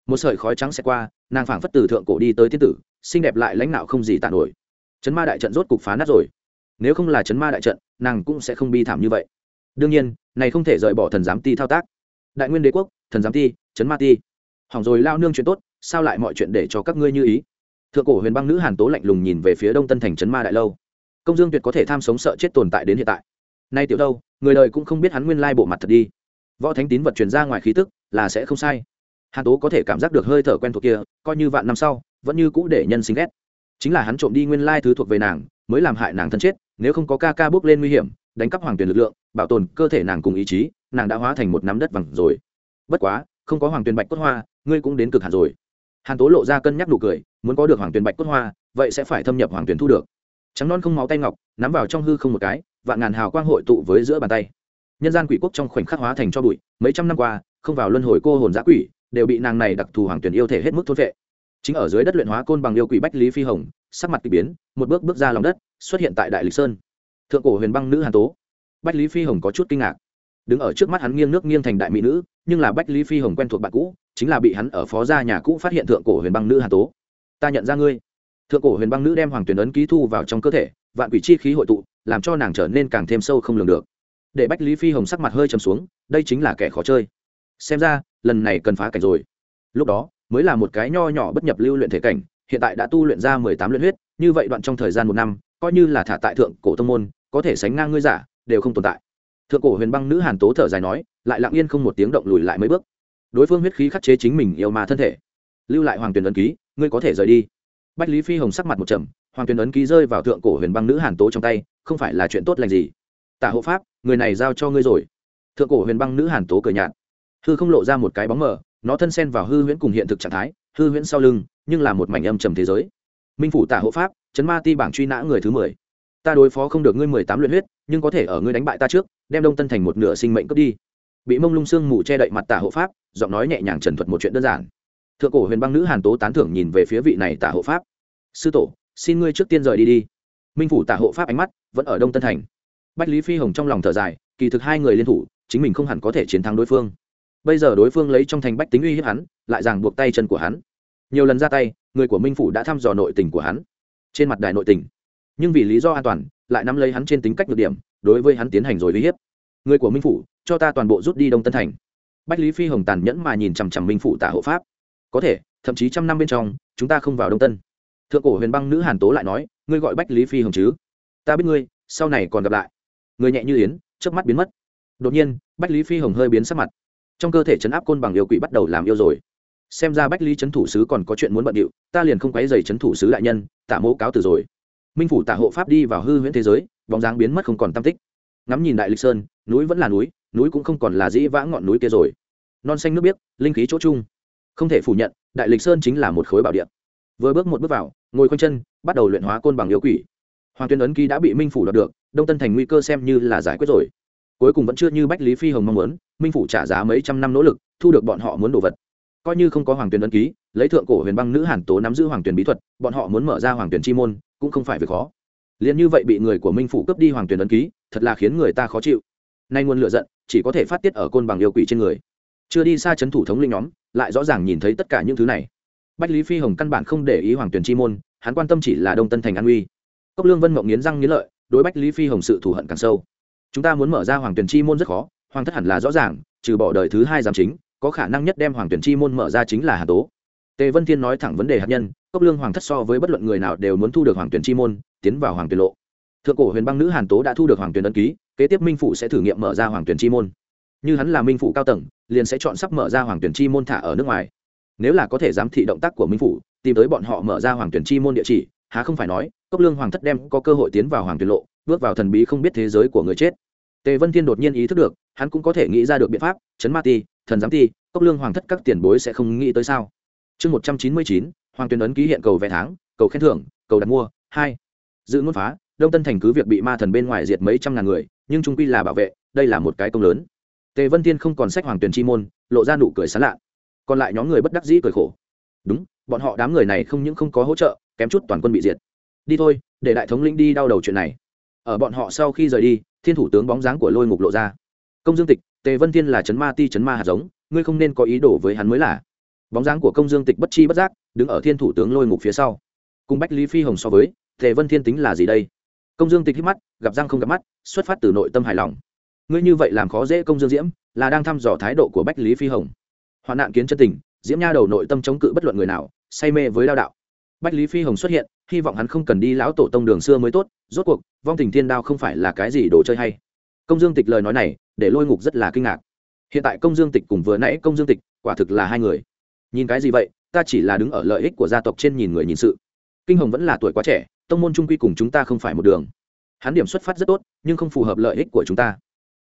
Một sợi khói trắng sẽ qua, nàng phảng phất từ thượng cổ đi tới thiên tử, xinh đẹp lại lãnh đạo không gì tàn nổi. Chấn ma đại trận rốt cục phá nát rồi. Nếu không là chấn ma đại trận, nàng cũng sẽ không bi thảm như vậy. Đương nhiên, này không thể rời bỏ thần giám ti thao tác. Đại nguyên đế quốc, thần giám ti, chấn ma ti hỏng rồi, lao nương chuyện tốt, sao lại mọi chuyện để cho các ngươi như ý? Thượng cổ huyền băng nữ hàn tố lạnh lùng nhìn về phía đông tân thành trấn ma đại lâu. Công dương tuyệt có thể tham sống sợ chết tồn tại đến hiện tại. Nay tiểu đâu, người đời cũng không biết hắn nguyên lai bộ mặt thật đi. Võ thánh tín vật truyền ra ngoài khí tức, là sẽ không sai. Hàn tố có thể cảm giác được hơi thở quen thuộc kia, coi như vạn năm sau, vẫn như cũ để nhân sinh ghét. Chính là hắn trộm đi nguyên lai thứ thuộc về nàng, mới làm hại nàng thân chết, nếu không có ca ca bước lên nguy hiểm, đánh cắp hoàng tuyển lực lượng, bảo tồn cơ thể nàng cùng ý chí, nàng đã hóa thành một nắm đất vàng rồi. Bất quá, không có hoàng tuyển bạch cốt hoa ngươi cũng đến cực hạt rồi. Hàn tố lộ ra cân nhắc nụ cười, muốn có được hoàng Tuyền bạch cốt hoa, vậy sẽ phải thâm nhập hoàng Tuyền thu được. Trắng non không máu tay ngọc, nắm vào trong hư không một cái, vạn ngàn hào quang hội tụ với giữa bàn tay. Nhân gian quỷ quốc trong khoảnh khắc hóa thành cho bụi, mấy trăm năm qua, không vào luân hồi cô hồn giã quỷ, đều bị nàng này đặc thù hoàng tuyển yêu thể hết mức thốt vệ chính ở dưới đất luyện hóa côn bằng yêu quỷ bách lý phi hồng, sắc mặt k ỳ biến, một bước bước ra lòng đất, xuất hiện tại đại lịch sơn. Thượng cổ huyền băng nữ hàn tố. Bách lý phi hồng có chút kinh ngạc. Đứng ở trước mắt hắn nghiêng nước nghiêng thành đại mỹ nữ, nhưng là bách lý phi hồng quen thuộc bạn cũ chính là bị hắn ở phó gia nhà cũ phát hiện thượng cổ huyền băng nữ hàn tố. Ta nhận ra ngươi. Thượng cổ huyền băng nữ đem hoàng tuyển ấn ký thu vào trong cơ thể, vạn quỷ chi khí hội tụ, làm cho nàng trở nên càng thêm sâu không lường được. Để bách lý phi hồng sắc mặt hơi chầm xuống, đây chính là kẻ khó chơi. Xem ra, lần này cần phá cảnh rồi. Lúc đó, mới là một cái nho nhỏ bất nhập lưu luyện thể cảnh, hiện tại đã tu luyện ra mười tám luyện huyết, như vậy đoạn trong thời gian một năm, coi như là thả tại thượng cổ tông môn, có thể sánh ngang ngươi giả, đều không tồn tại. Thượng cổ huyền băng nữ hàn tố thở dài nói, lại lặng yên không một tiếng động lùi lại mấy bước đối phương huyết khí khắc chế chính mình yêu mà thân thể. Lưu lại hoàng tuyền ấn ký, ngươi có thể rời đi. Bách lý phi hồng sắc mặt một trầm, hoàng tuyền ấn ký rơi vào thượng cổ huyền băng nữ hàn tố trong tay, không phải là chuyện tốt lành gì. Tả hộ pháp, người này giao cho ngươi rồi. Thượng cổ huyền băng nữ hàn tố cười nhạt. Hư không lộ ra một cái bóng mờ, nó thân xen vào hư huyễn cùng hiện thực trạng thái, hư huyễn sau lưng, nhưng là một mảnh âm trầm thế giới. Minh phủ tả hộ pháp, chấn ma ti bảng truy nã người thứ mười. Ta đối phó không được ngươi mười tám luyện huyết, nhưng có thể ở ngươi đánh bại ta trước, đem đông tân thành một nửa sinh mệnh cướp đi bị mông lung sương mù che đậy mặt tả hộ pháp, giọng nói nhẹ nhàng trần thuật một chuyện đơn giản. Thượng cổ huyền băng nữ hàn tố tán thưởng nhìn về phía vị này tả hộ pháp. Sư tổ, xin ngươi trước tiên rời đi đi. Minh phủ tả hộ pháp ánh mắt vẫn ở đông tân thành. Bách lý phi hồng trong lòng thở dài, kỳ thực hai người liên thủ, chính mình không hẳn có thể chiến thắng đối phương. Bây giờ đối phương lấy trong thành bách tính uy hiếp hắn, lại ràng buộc tay chân của hắn. Nhiều lần ra tay, người của minh phủ đã thăm dò nội tình của hắn. Trên mặt đài nội tình. Nhưng vì lý do an toàn, lại nắm lấy hắn trên tính cách nhược điểm, đối với hắn tiến hành rồi uy hiếp người của minh phủ, cho ta toàn bộ rút đi đông tân thành. Bách lý phi hồng tàn nhẫn mà nhìn chằm chằm minh phủ tả hộ pháp. Có thể, thậm chí trăm năm bên trong, chúng ta không vào đông tân. Thượng cổ huyền băng nữ hàn tố lại nói, ngươi gọi bách lý phi hồng chứ? Ta biết ngươi, sau này còn gặp lại. Người nhẹ như yến trước mắt biến mất. Đột nhiên, bách lý phi hồng hơi biến sắc mặt. Trong cơ thể chấn áp côn bằng yêu quỷ bắt đầu làm yêu rồi. Xem ra bách lý c thủ sứ còn có chuyện muốn bận điệu, ta liền không quấy dày c thủ sứ đại nhân tạ mẫu cáo từ rồi. Minh phủ tạ hộ pháp đi vào hư huyễn thế giới, bóng dáng biến mất không còn tam tích ngắm nhìn đại lịch sơn, núi vẫn là núi núi cũng không còn là dĩ vãng ngọn núi kia rồi. Non xanh nước biếc, linh khí chỗ chung. Không thể phủ nhận, đại lịch sơn chính là một khối bảo địa. Vừa bước một bước vào, ngồi quanh chân, bắt đầu luyện hóa côn bằng yêu quỷ. Hoàng tuyên ấn ký đã bị minh phủ đoạt được, đông tân thành nguy cơ xem như là giải quyết rồi. Cuối cùng vẫn chưa như bách lý phi hồng mong muốn, minh phủ trả giá mấy trăm năm nỗ lực, thu được bọn họ muốn đồ vật. Coi như không có hoàng tuyên ấn ký, lấy thượng cổ huyền băng nữ hàn tố nắm giữ hoàng tuyển bí thuật, bọn họ muốn mở ra hoàng tuyển chi môn, cũng không phải việc khó liền như vậy bị người của minh phủ cướp đi hoàng tuyển ấn ký, thật là khiến người ta khó chịu. Nay nguồn lựa giận, chỉ có thể phát tiết ở côn bằng yêu quỷ trên người. Chưa đi xa chấn thủ thống linh nhóm, lại rõ ràng nhìn thấy tất cả những thứ này. Bách lý phi hồng căn bản không để ý hoàng tuyển chi môn, hắn quan tâm chỉ là đông tân thành an uy. Cốc lương vân mộng nghiến răng nghiến lợi, đối bách lý phi hồng sự thù hận càng sâu. Chúng ta muốn mở ra hoàng tuyển chi môn rất khó, hoàng thất hẳn là rõ ràng, trừ bỏ đời thứ hai giám chính, có khả năng nhất đem hoàng tuyển chi môn mở ra chính là hà tố. Tề vân thiên nói thẳng vấn đề hạt nhân cốc lương hoàng thất so với bất luận người nào đều muốn thu được hoàng tuyển chi môn, tiến vào hoàng tuyển lộ. Thượng cổ huyền băng nữ hàn tố đã thu được hoàng tuyển ấn ký, kế tiếp minh phụ sẽ thử nghiệm mở ra hoàng tuyển chi môn. Như hắn là minh phụ cao tầng, liền sẽ chọn sắp mở ra hoàng tuyển chi môn thả ở nước ngoài. Nếu là có thể giám thị động tác của minh phụ tìm tới bọn họ mở ra hoàng tuyển chi môn địa chỉ, há không phải nói, cốc lương hoàng thất đem có cơ hội tiến vào hoàng tuyển lộ, bước vào thần bí không biết thế giới của người chết. Tề vân thiên đột nhiên ý thức được, hắn cũng có thể nghĩ ra được biện pháp, chấn ma ti, thần giám ti, cốc lương hoàng thất các tiền bối sẽ không nghĩ tới sao? Chương một trăm chín mươi chín hoàng Tuyên ấn ký hiện cầu vẽ tháng, cầu khen thưởng, cầu đặt mua, hai. Dự ngôn phá, đông tân thành cứ việc bị ma thần bên ngoài diệt mấy trăm ngàn người, nhưng trung quy là bảo vệ, đây là một cái công lớn. Tề vân thiên không còn sách hoàng tuyển chi môn, lộ ra nụ cười sán lạ. Còn lại nhóm người bất đắc dĩ cười khổ. Đúng, bọn họ đám người này không những không có hỗ trợ, kém chút toàn quân bị diệt. Đi thôi, để đại thống lĩnh đi đau đầu chuyện này. Ở bọn họ sau khi rời đi, thiên thủ tướng bóng dáng của lôi ngục lộ ra. Công dương tịch, tề vân thiên là chấn ma ti chấn ma hạt giống, ngươi không nên có ý đồ với hắn mới là. Bóng dáng của công dương tịch bất chi bất giác đứng ở thiên thủ tướng lôi ngục phía sau. Cùng bách lý phi hồng so với, tề vân thiên tính là gì đây? Công dương tịch hít mắt, gặp răng không gặp mắt, xuất phát từ nội tâm hài lòng. Ngươi như vậy làm khó dễ công dương diễm, là đang thăm dò thái độ của bách lý phi hồng. Hoạn nạn kiến chân tình, diễm nha đầu nội tâm chống cự bất luận người nào, say mê với đao đạo. Bách lý phi hồng xuất hiện, hy vọng hắn không cần đi lão tổ tông đường xưa mới tốt, rốt cuộc, vong tình thiên đao không phải là cái gì đồ chơi hay. Công dương tịch lời nói này, để lôi ngục rất là kinh ngạc. Hiện tại công dương tịch cùng vừa nãy công dương tịch, quả thực là hai người. Nhìn cái gì vậy ta chỉ là đứng ở lợi ích của gia tộc trên nhìn người nhìn sự. Kinh hồng vẫn là tuổi quá trẻ, tông môn trung quy cùng chúng ta không phải một đường. Hắn điểm xuất phát rất tốt, nhưng không phù hợp lợi ích của chúng ta.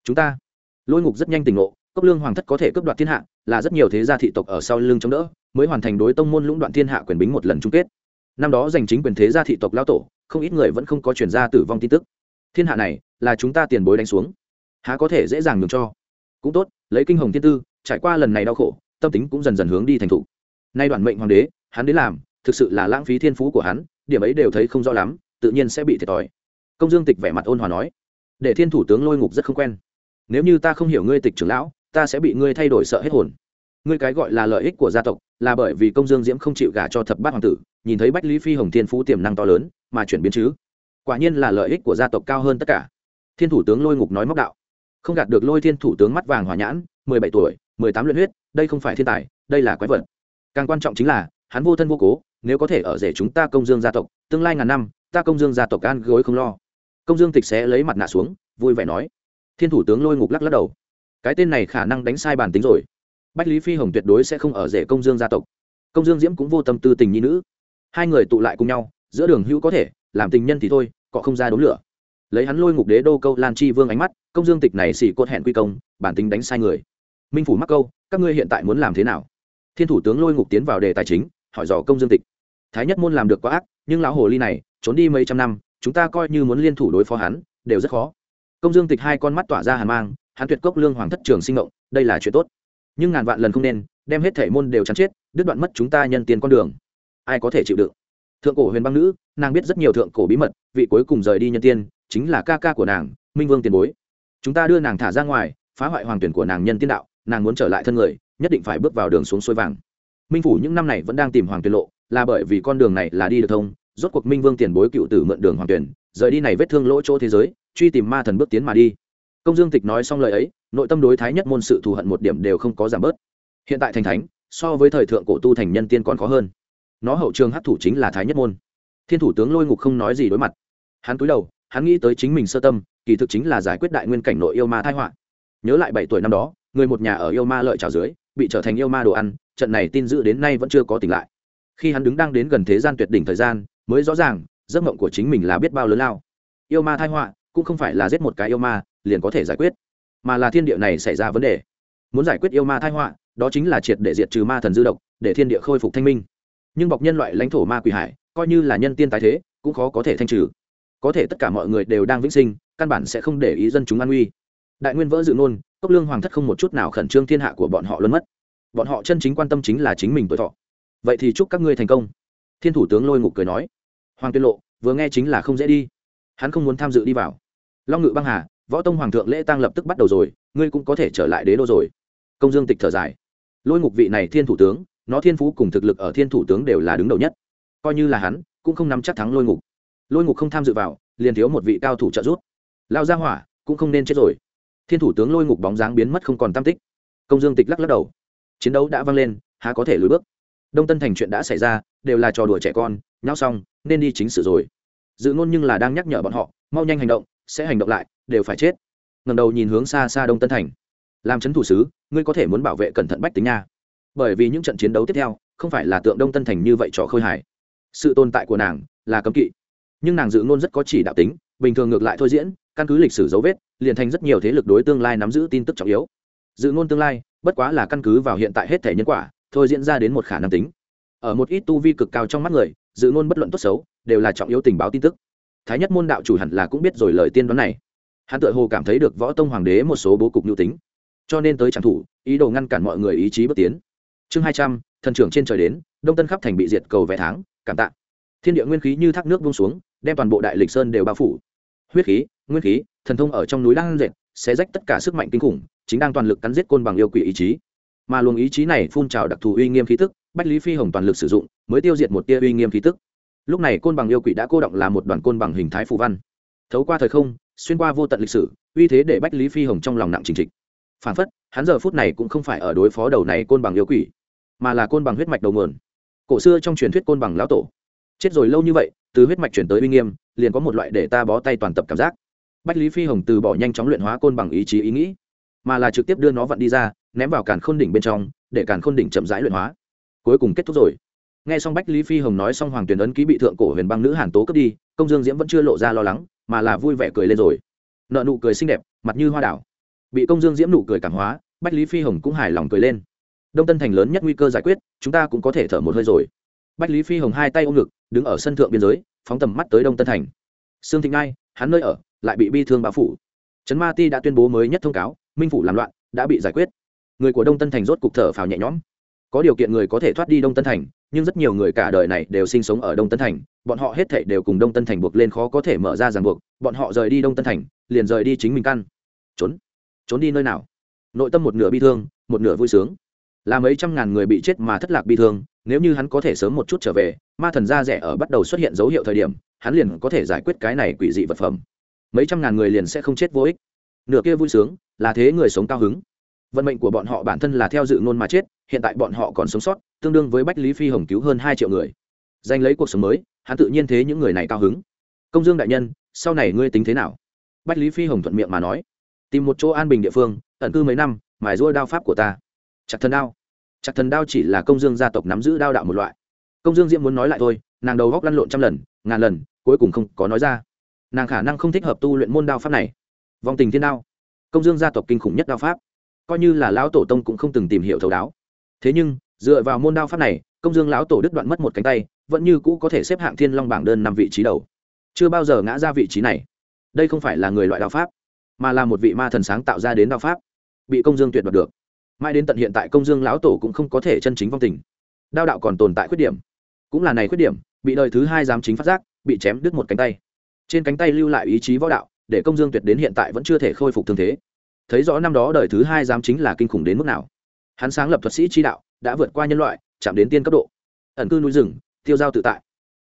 Chúng ta. Lôi ngục rất nhanh tỉnh ngộ, cốc lương hoàng thất có thể cướp đoạt thiên hạ, là rất nhiều thế gia thị tộc ở sau lưng chống đỡ, mới hoàn thành đối tông môn lũng đoạn thiên hạ quyền bính một lần chung kết. Năm đó giành chính quyền thế gia thị tộc lao tổ, không ít người vẫn không có chuyển ra tử vong tin tức. Thiên hạ này, là chúng ta tiền bối đánh xuống. Há có thể dễ dàng nhường cho. Cũng tốt, lấy kinh hồng thiên tư, trải qua lần này đau khổ, tâm tính cũng dần dần hướng đi thành thụ nay đoạn mệnh hoàng đế, hắn đến làm, thực sự là lãng phí thiên phú của hắn, điểm ấy đều thấy không rõ lắm, tự nhiên sẽ bị thiệt thòi. Công dương tịch vẻ mặt ôn hòa nói, để thiên thủ tướng lôi ngục rất không quen. Nếu như ta không hiểu ngươi tịch trưởng lão, ta sẽ bị ngươi thay đổi sợ hết hồn. Ngươi cái gọi là lợi ích của gia tộc, là bởi vì công dương diễm không chịu gả cho thập bát hoàng tử, nhìn thấy bách lý phi hồng thiên phú tiềm năng to lớn, mà chuyển biến chứ. Quả nhiên là lợi ích của gia tộc cao hơn tất cả. Thiên thủ tướng lôi ngục nói móc đạo. Không gạt được lôi thiên thủ tướng mắt vàng hỏa nhãn, mười bảy tuổi, mười tám luyện huyết, đây không phải thiên tài, đây là quái vật càng quan trọng chính là, hắn vô thân vô cố, nếu có thể ở rể chúng ta công dương gia tộc, tương lai ngàn năm, ta công dương gia tộc gan gối không lo. Công dương tịch sẽ lấy mặt nạ xuống, vui vẻ nói. Thiên thủ tướng lôi ngục lắc lắc đầu. Cái tên này khả năng đánh sai bản tính rồi. Bách lý phi hồng tuyệt đối sẽ không ở rể công dương gia tộc. Công dương diễm cũng vô tâm tư tình nhi nữ. Hai người tụ lại cùng nhau, giữa đường hữu có thể, làm tình nhân thì thôi, cọ không ra đốn lửa. Lấy hắn lôi ngục đế đô câu lan chi vương ánh mắt, công dương tịch này xỉ cốt hẹn quy công, bản tính đánh sai người. Minh phủ mắc câu, các ngươi hiện tại muốn làm thế nào? Thiên thủ tướng lôi ngục tiến vào đề tài chính, hỏi dò công dương tịch. Thái nhất môn làm được quá ác, nhưng lão hồ ly này, trốn đi mấy trăm năm, chúng ta coi như muốn liên thủ đối phó hắn, đều rất khó. Công dương tịch hai con mắt tỏa ra hàn mang, hắn tuyệt cốc lương hoàng thất trường sinh ngộng đây là chuyện tốt. Nhưng ngàn vạn lần không nên, đem hết thể môn đều chắn chết, đứt đoạn mất chúng ta nhân tiền con đường. Ai có thể chịu đựng? Thượng cổ huyền băng nữ, nàng biết rất nhiều thượng cổ bí mật, vị cuối cùng rời đi nhân tiên, chính là ca ca của nàng, minh vương tiền bối. Chúng ta đưa nàng thả ra ngoài, phá hoại hoàng tuyển của nàng nhân tiên đạo, nàng muốn trở lại thân người nhất định phải bước vào đường xuống suối vàng. Minh phủ những năm này vẫn đang tìm hoàng tuyển lộ, là bởi vì con đường này là đi được thông, rốt cuộc minh vương tiền bối cựu tử mượn đường hoàng tuyển, rời đi này vết thương lỗ chỗ thế giới, truy tìm ma thần bước tiến mà đi. Công dương tịch nói xong lời ấy, nội tâm đối thái nhất môn sự thù hận một điểm đều không có giảm bớt. Hiện tại thành thánh, so với thời thượng cổ tu thành nhân tiên còn khó hơn. Nó hậu trường hắc thủ chính là thái nhất môn. Thiên thủ tướng lôi ngục không nói gì đối mặt. Hắn cúi đầu, hắn nghĩ tới chính mình sơ tâm, kỳ thực chính là giải quyết đại nguyên cảnh nội yêu ma tai họa. Nhớ lại bảy tuổi năm đó, người một nhà ở yêu ma lợi trào dưới bị trở thành yêu ma đồ ăn, trận này tin dữ đến nay vẫn chưa có tỉnh lại. Khi hắn đứng đang đến gần thế gian tuyệt đỉnh thời gian, mới rõ ràng, giấc mộng của chính mình là biết bao lớn lao. Yêu ma thai họa, cũng không phải là giết một cái yêu ma, liền có thể giải quyết, mà là thiên địa này xảy ra vấn đề. Muốn giải quyết yêu ma thai họa, đó chính là triệt để diệt trừ ma thần dư độc, để thiên địa khôi phục thanh minh. Nhưng bọc nhân loại lãnh thổ ma quỷ hải, coi như là nhân tiên tái thế, cũng khó có thể thanh trừ. Có thể tất cả mọi người đều đang vĩnh sinh, căn bản sẽ không để ý dân chúng an uy đại nguyên vỡ dự ngôn cốc lương hoàng thất không một chút nào khẩn trương thiên hạ của bọn họ luôn mất. Bọn họ chân chính quan tâm chính là chính mình tuổi thọ. Vậy thì chúc các ngươi thành công. Thiên thủ tướng lôi ngục cười nói. Hoàng tuyên lộ, vừa nghe chính là không dễ đi. Hắn không muốn tham dự đi vào. Long ngự băng hà, võ tông hoàng thượng lễ tăng lập tức bắt đầu rồi, ngươi cũng có thể trở lại đế đô rồi. Công dương tịch thở dài. Lôi ngục vị này thiên thủ tướng, nó thiên phú cùng thực lực ở thiên thủ tướng đều là đứng đầu nhất. Coi như là hắn, cũng không nắm chắc thắng lôi ngục. Lôi ngục không tham dự vào, liền thiếu một vị cao thủ trợ giúp. Lao ra hỏa, cũng không nên chết rồi thiên thủ tướng lôi ngục bóng dáng biến mất không còn tam tích. Công dương tịch lắc lắc đầu. Chiến đấu đã vang lên, há có thể lùi bước? Đông tân thành chuyện đã xảy ra, đều là trò đùa trẻ con, nhau xong, nên đi chính sự rồi. Dự ngôn nhưng là đang nhắc nhở bọn họ, mau nhanh hành động, sẽ hành động lại, đều phải chết. Ngầm đầu nhìn hướng xa xa đông tân thành. Làm c thủ sứ, ngươi có thể muốn bảo vệ cẩn thận bách tính nha. Bởi vì những trận chiến đấu tiếp theo, không phải là tượng đông tân thành như vậy trò khơi hải sự tồn tại của nàng là cấm kỵ. Nhưng nàng dự ngôn rất có chỉ đạo tính, bình thường ngược lại thôi diễn, căn cứ lịch sử dấu vết liền thành rất nhiều thế lực đối tương lai nắm giữ tin tức trọng yếu. Dự ngôn tương lai, bất quá là căn cứ vào hiện tại hết thể nhân quả, thôi diễn ra đến một khả năng tính. Ở một ít tu vi cực cao trong mắt người, dự ngôn bất luận tốt xấu, đều là trọng yếu tình báo tin tức. Thái nhất môn đạo chủ hẳn là cũng biết rồi lời tiên đoán này. Hắn tự hồ cảm thấy được võ tông hoàng đế một số bố cục nhu tính. Cho nên tới trang thủ, ý đồ ngăn cản mọi người ý chí bất tiến. Chương hai trăm, thần trưởng trên trời đến, đông tân khắp thành bị diệt cầu vẽ tháng, cảm tạ. Thiên địa nguyên khí như thác nước bung xuống, đem toàn bộ đại lịch sơn đều bao phủ. Huyết khí, nguyên khí thần thông ở trong núi đang dệt, sẽ rách tất cả sức mạnh kinh khủng, chính đang toàn lực cắn giết côn bằng yêu quỷ ý chí. Mà luồng ý chí này phun trào đặc thù uy nghiêm khí tức, bách lý phi hồng toàn lực sử dụng, mới tiêu diệt một tia uy nghiêm khí tức. Lúc này côn bằng yêu quỷ đã cô động là một đoàn côn bằng hình thái phù văn. Thấu qua thời không, xuyên qua vô tận lịch sử, uy thế để bách lý phi hồng trong lòng nặng trĩu. trịch. Phản phất, hắn giờ phút này cũng không phải ở đối phó đầu này côn bằng yêu quỷ, mà là côn bằng huyết mạch đầu nguồn. Cổ xưa trong truyền thuyết côn bằng lão tổ. Chết rồi lâu như vậy, từ huyết mạch chuyển tới uy nghiêm, liền có một loại để ta bó tay toàn tập cảm giác bách lý phi hồng từ bỏ nhanh chóng luyện hóa côn bằng ý chí ý nghĩ, mà là trực tiếp đưa nó vặn đi ra, ném vào càn khôn đỉnh bên trong, để càn khôn đỉnh chậm rãi luyện hóa. Cuối cùng kết thúc rồi. Nghe xong bách lý phi hồng nói xong hoàng Tuyền ấn ký bị thượng cổ huyền băng nữ hàn tố cướp đi, công dương diễm vẫn chưa lộ ra lo lắng, mà là vui vẻ cười lên rồi. Nợ nụ cười xinh đẹp, mặt như hoa đảo. Bị công dương diễm nụ cười cảm hóa, bách lý phi hồng cũng hài lòng cười lên. Đông tân thành lớn nhất nguy cơ giải quyết, chúng ta cũng có thể thở một hơi rồi. Bách lý phi hồng hai tay ôm ngực, đứng ở sân thượng biên giới, phóng tầm mắt tới đông tân thành. Sương thịnh ngai, hắn nơi ở lại bị bi thương báo phủ. Trấn ma ti đã tuyên bố mới nhất thông cáo, minh phủ làm loạn, đã bị giải quyết. Người của đông tân thành rốt cục thở phào nhẹ nhõm. Có điều kiện người có thể thoát đi đông tân thành, nhưng rất nhiều người cả đời này đều sinh sống ở đông tân thành, bọn họ hết thảy đều cùng đông tân thành buộc lên khó có thể mở ra ràng buộc, bọn họ rời đi đông tân thành, liền rời đi chính mình căn. Trốn. Trốn đi nơi nào? Nội tâm một nửa bi thương, một nửa vui sướng. Là mấy trăm ngàn người bị chết mà thất lạc bi thương, nếu như hắn có thể sớm một chút trở về, ma thần da rẻ ở bắt đầu xuất hiện dấu hiệu thời điểm, hắn liền có thể giải quyết cái này quỷ dị vật phẩm mấy trăm ngàn người liền sẽ không chết vô ích. Nửa kia vui sướng, là thế người sống cao hứng. Vận mệnh của bọn họ bản thân là theo dự ngôn mà chết, hiện tại bọn họ còn sống sót, tương đương với bách lý phi hồng cứu hơn hai triệu người. Giành lấy cuộc sống mới, hắn tự nhiên thế những người này cao hứng. Công dương đại nhân, sau này ngươi tính thế nào? Bách lý phi hồng thuận miệng mà nói. Tìm một chỗ an bình địa phương, ẩn cư mấy năm, mài rua đao pháp của ta. Chặt thần đao. Chặt thần đao chỉ là công dương gia tộc nắm giữ đao đạo một loại. Công dương diễm muốn nói lại thôi, nàng đầu góc lăn lộn trăm lần, ngàn lần, cuối cùng không có nói ra nàng khả năng không thích hợp tu luyện môn đao pháp này. Vong tình thiên đao. Công dương gia tộc kinh khủng nhất đao pháp. Coi như là lão tổ tông cũng không từng tìm hiểu thấu đáo. Thế nhưng, dựa vào môn đao pháp này, công dương lão tổ đứt đoạn mất một cánh tay, vẫn như cũ có thể xếp hạng thiên long bảng đơn năm vị trí đầu. Chưa bao giờ ngã ra vị trí này. Đây không phải là người loại đao pháp, mà là một vị ma thần sáng tạo ra đến đao pháp. Bị công dương tuyệt đoạt được. Mãi đến tận hiện tại công dương lão tổ cũng không có thể chân chính vong tình. Đao đạo còn tồn tại khuyết điểm. Cũng là này khuyết điểm, bị đời thứ hai giám chính phát giác, bị chém đứt một cánh tay trên cánh tay lưu lại ý chí võ đạo, để công dương tuyệt đến hiện tại vẫn chưa thể khôi phục thương thế. Thấy rõ năm đó đời thứ hai giám chính là kinh khủng đến mức nào. Hắn sáng lập thuật sĩ trí đạo, đã vượt qua nhân loại, chạm đến tiên cấp độ. Ẩn cư núi rừng, tiêu giao tự tại.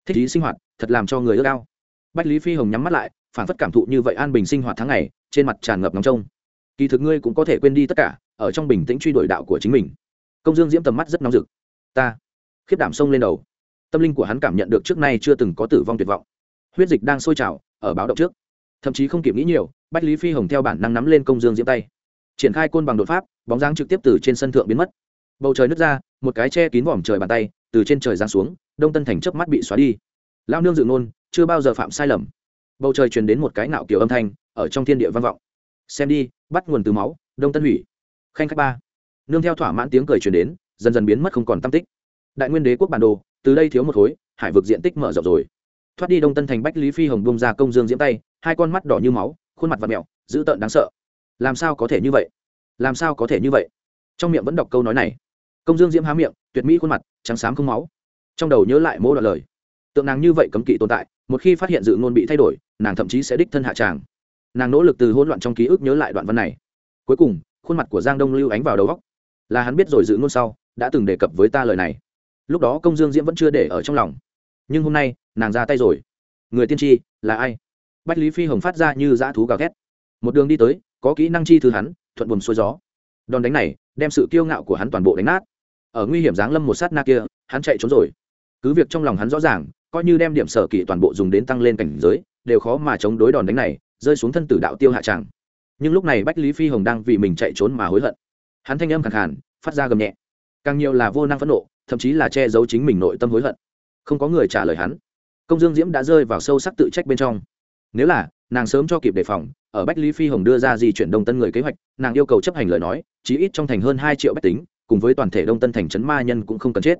Thích ý sinh hoạt, thật làm cho người ước ao. Bách lý phi hồng nhắm mắt lại, phản phất cảm thụ như vậy an bình sinh hoạt tháng ngày, trên mặt tràn ngập ngóng trông. Kỳ thực ngươi cũng có thể quên đi tất cả, ở trong bình tĩnh truy đuổi đạo của chính mình. Công dương diễm tầm mắt rất nóng rực. Ta khiếp đảm sông lên đầu. Tâm linh của hắn cảm nhận được trước nay chưa từng có tử vong tuyệt vọng huyết dịch đang sôi trào, ở báo động trước. Thậm chí không kịp nghĩ nhiều, bách lý phi hồng theo bản năng nắm lên công dương diễm tay. Triển khai côn bằng đột pháp, bóng dáng trực tiếp từ trên sân thượng biến mất. Bầu trời nứt ra, một cái che kín vòm trời bàn tay, từ trên trời giáng xuống, đông tân thành chớp mắt bị xóa đi. Lao nương dự nôn chưa bao giờ phạm sai lầm. Bầu trời truyền đến một cái nạo kiểu âm thanh, ở trong thiên địa vang vọng. Xem đi, bắt nguồn từ máu, đông tân hủy. Khanh khách ba. Nương theo thỏa mãn tiếng cười truyền đến, dần dần biến mất không còn tam tích. Đại nguyên đế quốc bản đồ, từ đây thiếu một khối, hải vực diện tích mở rộng rồi thoát đi đông tân thành bách lý phi hồng bông ra công dương diễm tay, hai con mắt đỏ như máu, khuôn mặt và mẹo, dữ tợn đáng sợ. Làm sao có thể như vậy? Làm sao có thể như vậy? Trong miệng vẫn đọc câu nói này. Công dương diễm há miệng, tuyệt mỹ khuôn mặt, trắng xám không máu. Trong đầu nhớ lại mỗi đoạn lời. Tượng nàng như vậy cấm kỵ tồn tại, một khi phát hiện dự ngôn bị thay đổi, nàng thậm chí sẽ đích thân hạ tràng. Nàng nỗ lực từ hỗn loạn trong ký ức nhớ lại đoạn văn này. Cuối cùng, khuôn mặt của giang đông lưu ánh vào đầu góc là hắn biết rồi dự ngôn sau, đã từng đề cập với ta lời này. Lúc đó công dương diễm vẫn chưa để ở trong lòng. Nhưng hôm nay nàng ra tay rồi. Người tiên tri, là ai? Bách lý phi hồng phát ra như dã thú gào thét. Một đường đi tới, có kỹ năng chi thư hắn, thuận buồm xuôi gió. Đòn đánh này, đem sự kiêu ngạo của hắn toàn bộ đánh nát. Ở nguy hiểm giáng lâm một sát na kia, hắn chạy trốn rồi. Cứ việc trong lòng hắn rõ ràng, coi như đem điểm sở kỹ toàn bộ dùng đến tăng lên cảnh giới, đều khó mà chống đối đòn đánh này, rơi xuống thân tử đạo tiêu hạ tràng. Nhưng lúc này bách lý phi hồng đang vì mình chạy trốn mà hối hận. Hắn thanh âm khẳng hẳn phát ra gầm nhẹ. Càng nhiều là vô năng phẫn nộ, thậm chí là che giấu chính mình nội tâm hối hận. Không có người trả lời hắn công dương diễm đã rơi vào sâu sắc tự trách bên trong. Nếu là, nàng sớm cho kịp đề phòng, ở bách lý phi hồng đưa ra di chuyển đông tân người kế hoạch, nàng yêu cầu chấp hành lời nói, chí ít trong thành hơn hai triệu bách tính, cùng với toàn thể đông tân thành trấn ma nhân cũng không cần chết.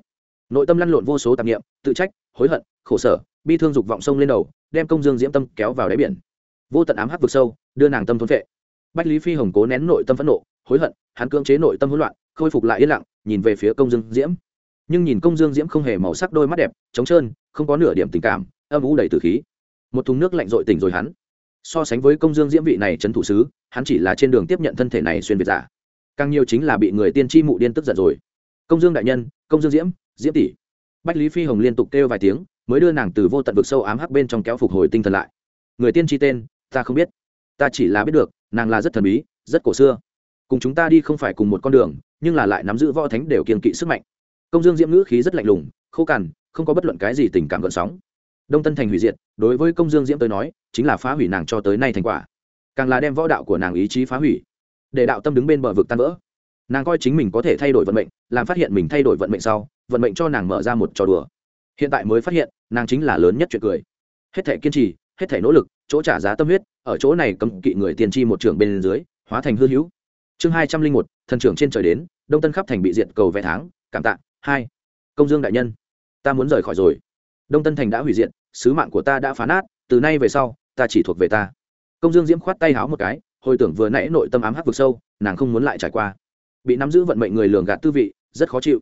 Nội tâm lăn lộn vô số tạp nghiệm tự trách, hối hận, khổ sở, bi thương dục vọng sông lên đầu, đem công dương diễm tâm kéo vào đáy biển. Vô tận ám hắc vực sâu, đưa nàng tâm thốn vệ bách lý phi hồng cố nén nội tâm phẫn nộ, hối hận, hắn cưỡng chế nội tâm hỗn loạn, khôi phục lại yên lặng, nhìn về phía công dương diễm nhưng nhìn công dương diễm không hề màu sắc đôi mắt đẹp, trống trơn, không có nửa điểm tình cảm, âm u đầy từ khí. Một thùng nước lạnh dội tỉnh rồi hắn. So sánh với công dương diễm vị này trấn thủ sứ, hắn chỉ là trên đường tiếp nhận thân thể này xuyên việt giả. Càng nhiều chính là bị người tiên tri mụ điên tức giận rồi. Công dương đại nhân, công dương diễm diễm tỷ. Bách lý phi hồng liên tục kêu vài tiếng, mới đưa nàng từ vô tận vực sâu ám hắc bên trong kéo phục hồi tinh thần lại. Người tiên tri tên, ta không biết. Ta chỉ là biết được, nàng là rất thần bí, rất cổ xưa. Cùng chúng ta đi không phải cùng một con đường, nhưng là lại nắm giữ võ thánh đều kiên kỵ sức mạnh công dương diễm ngữ khí rất lạnh lùng, khô cằn, không có bất luận cái gì tình cảm gợn sóng. Đông tân thành hủy diệt, đối với công dương diễm tới nói, chính là phá hủy nàng cho tới nay thành quả. Càng là đem võ đạo của nàng ý chí phá hủy, để đạo tâm đứng bên bờ vực tan vỡ. Nàng coi chính mình có thể thay đổi vận mệnh, làm phát hiện mình thay đổi vận mệnh sau, vận mệnh cho nàng mở ra một trò đùa. Hiện tại mới phát hiện, nàng chính là lớn nhất chuyện cười. Hết thể kiên trì, hết thể nỗ lực, chỗ trả giá tâm huyết, ở chỗ này cấm kỵ người tiên tri một trưởng bên dưới, hóa thành hư hữu. Chương hai trăm linh một, thần trưởng trên trời đến, đông tân khắp thành bị diệt cầu vẽ tháng, cảm tạ hai, công dương đại nhân, ta muốn rời khỏi rồi. Đông tân thành đã hủy diệt, sứ mạng của ta đã phá nát, từ nay về sau, ta chỉ thuộc về ta. Công dương diễm khoát tay háo một cái, hồi tưởng vừa nãy nội tâm ám hắc vực sâu, nàng không muốn lại trải qua. Bị nắm giữ vận mệnh người lường gạt tư vị, rất khó chịu.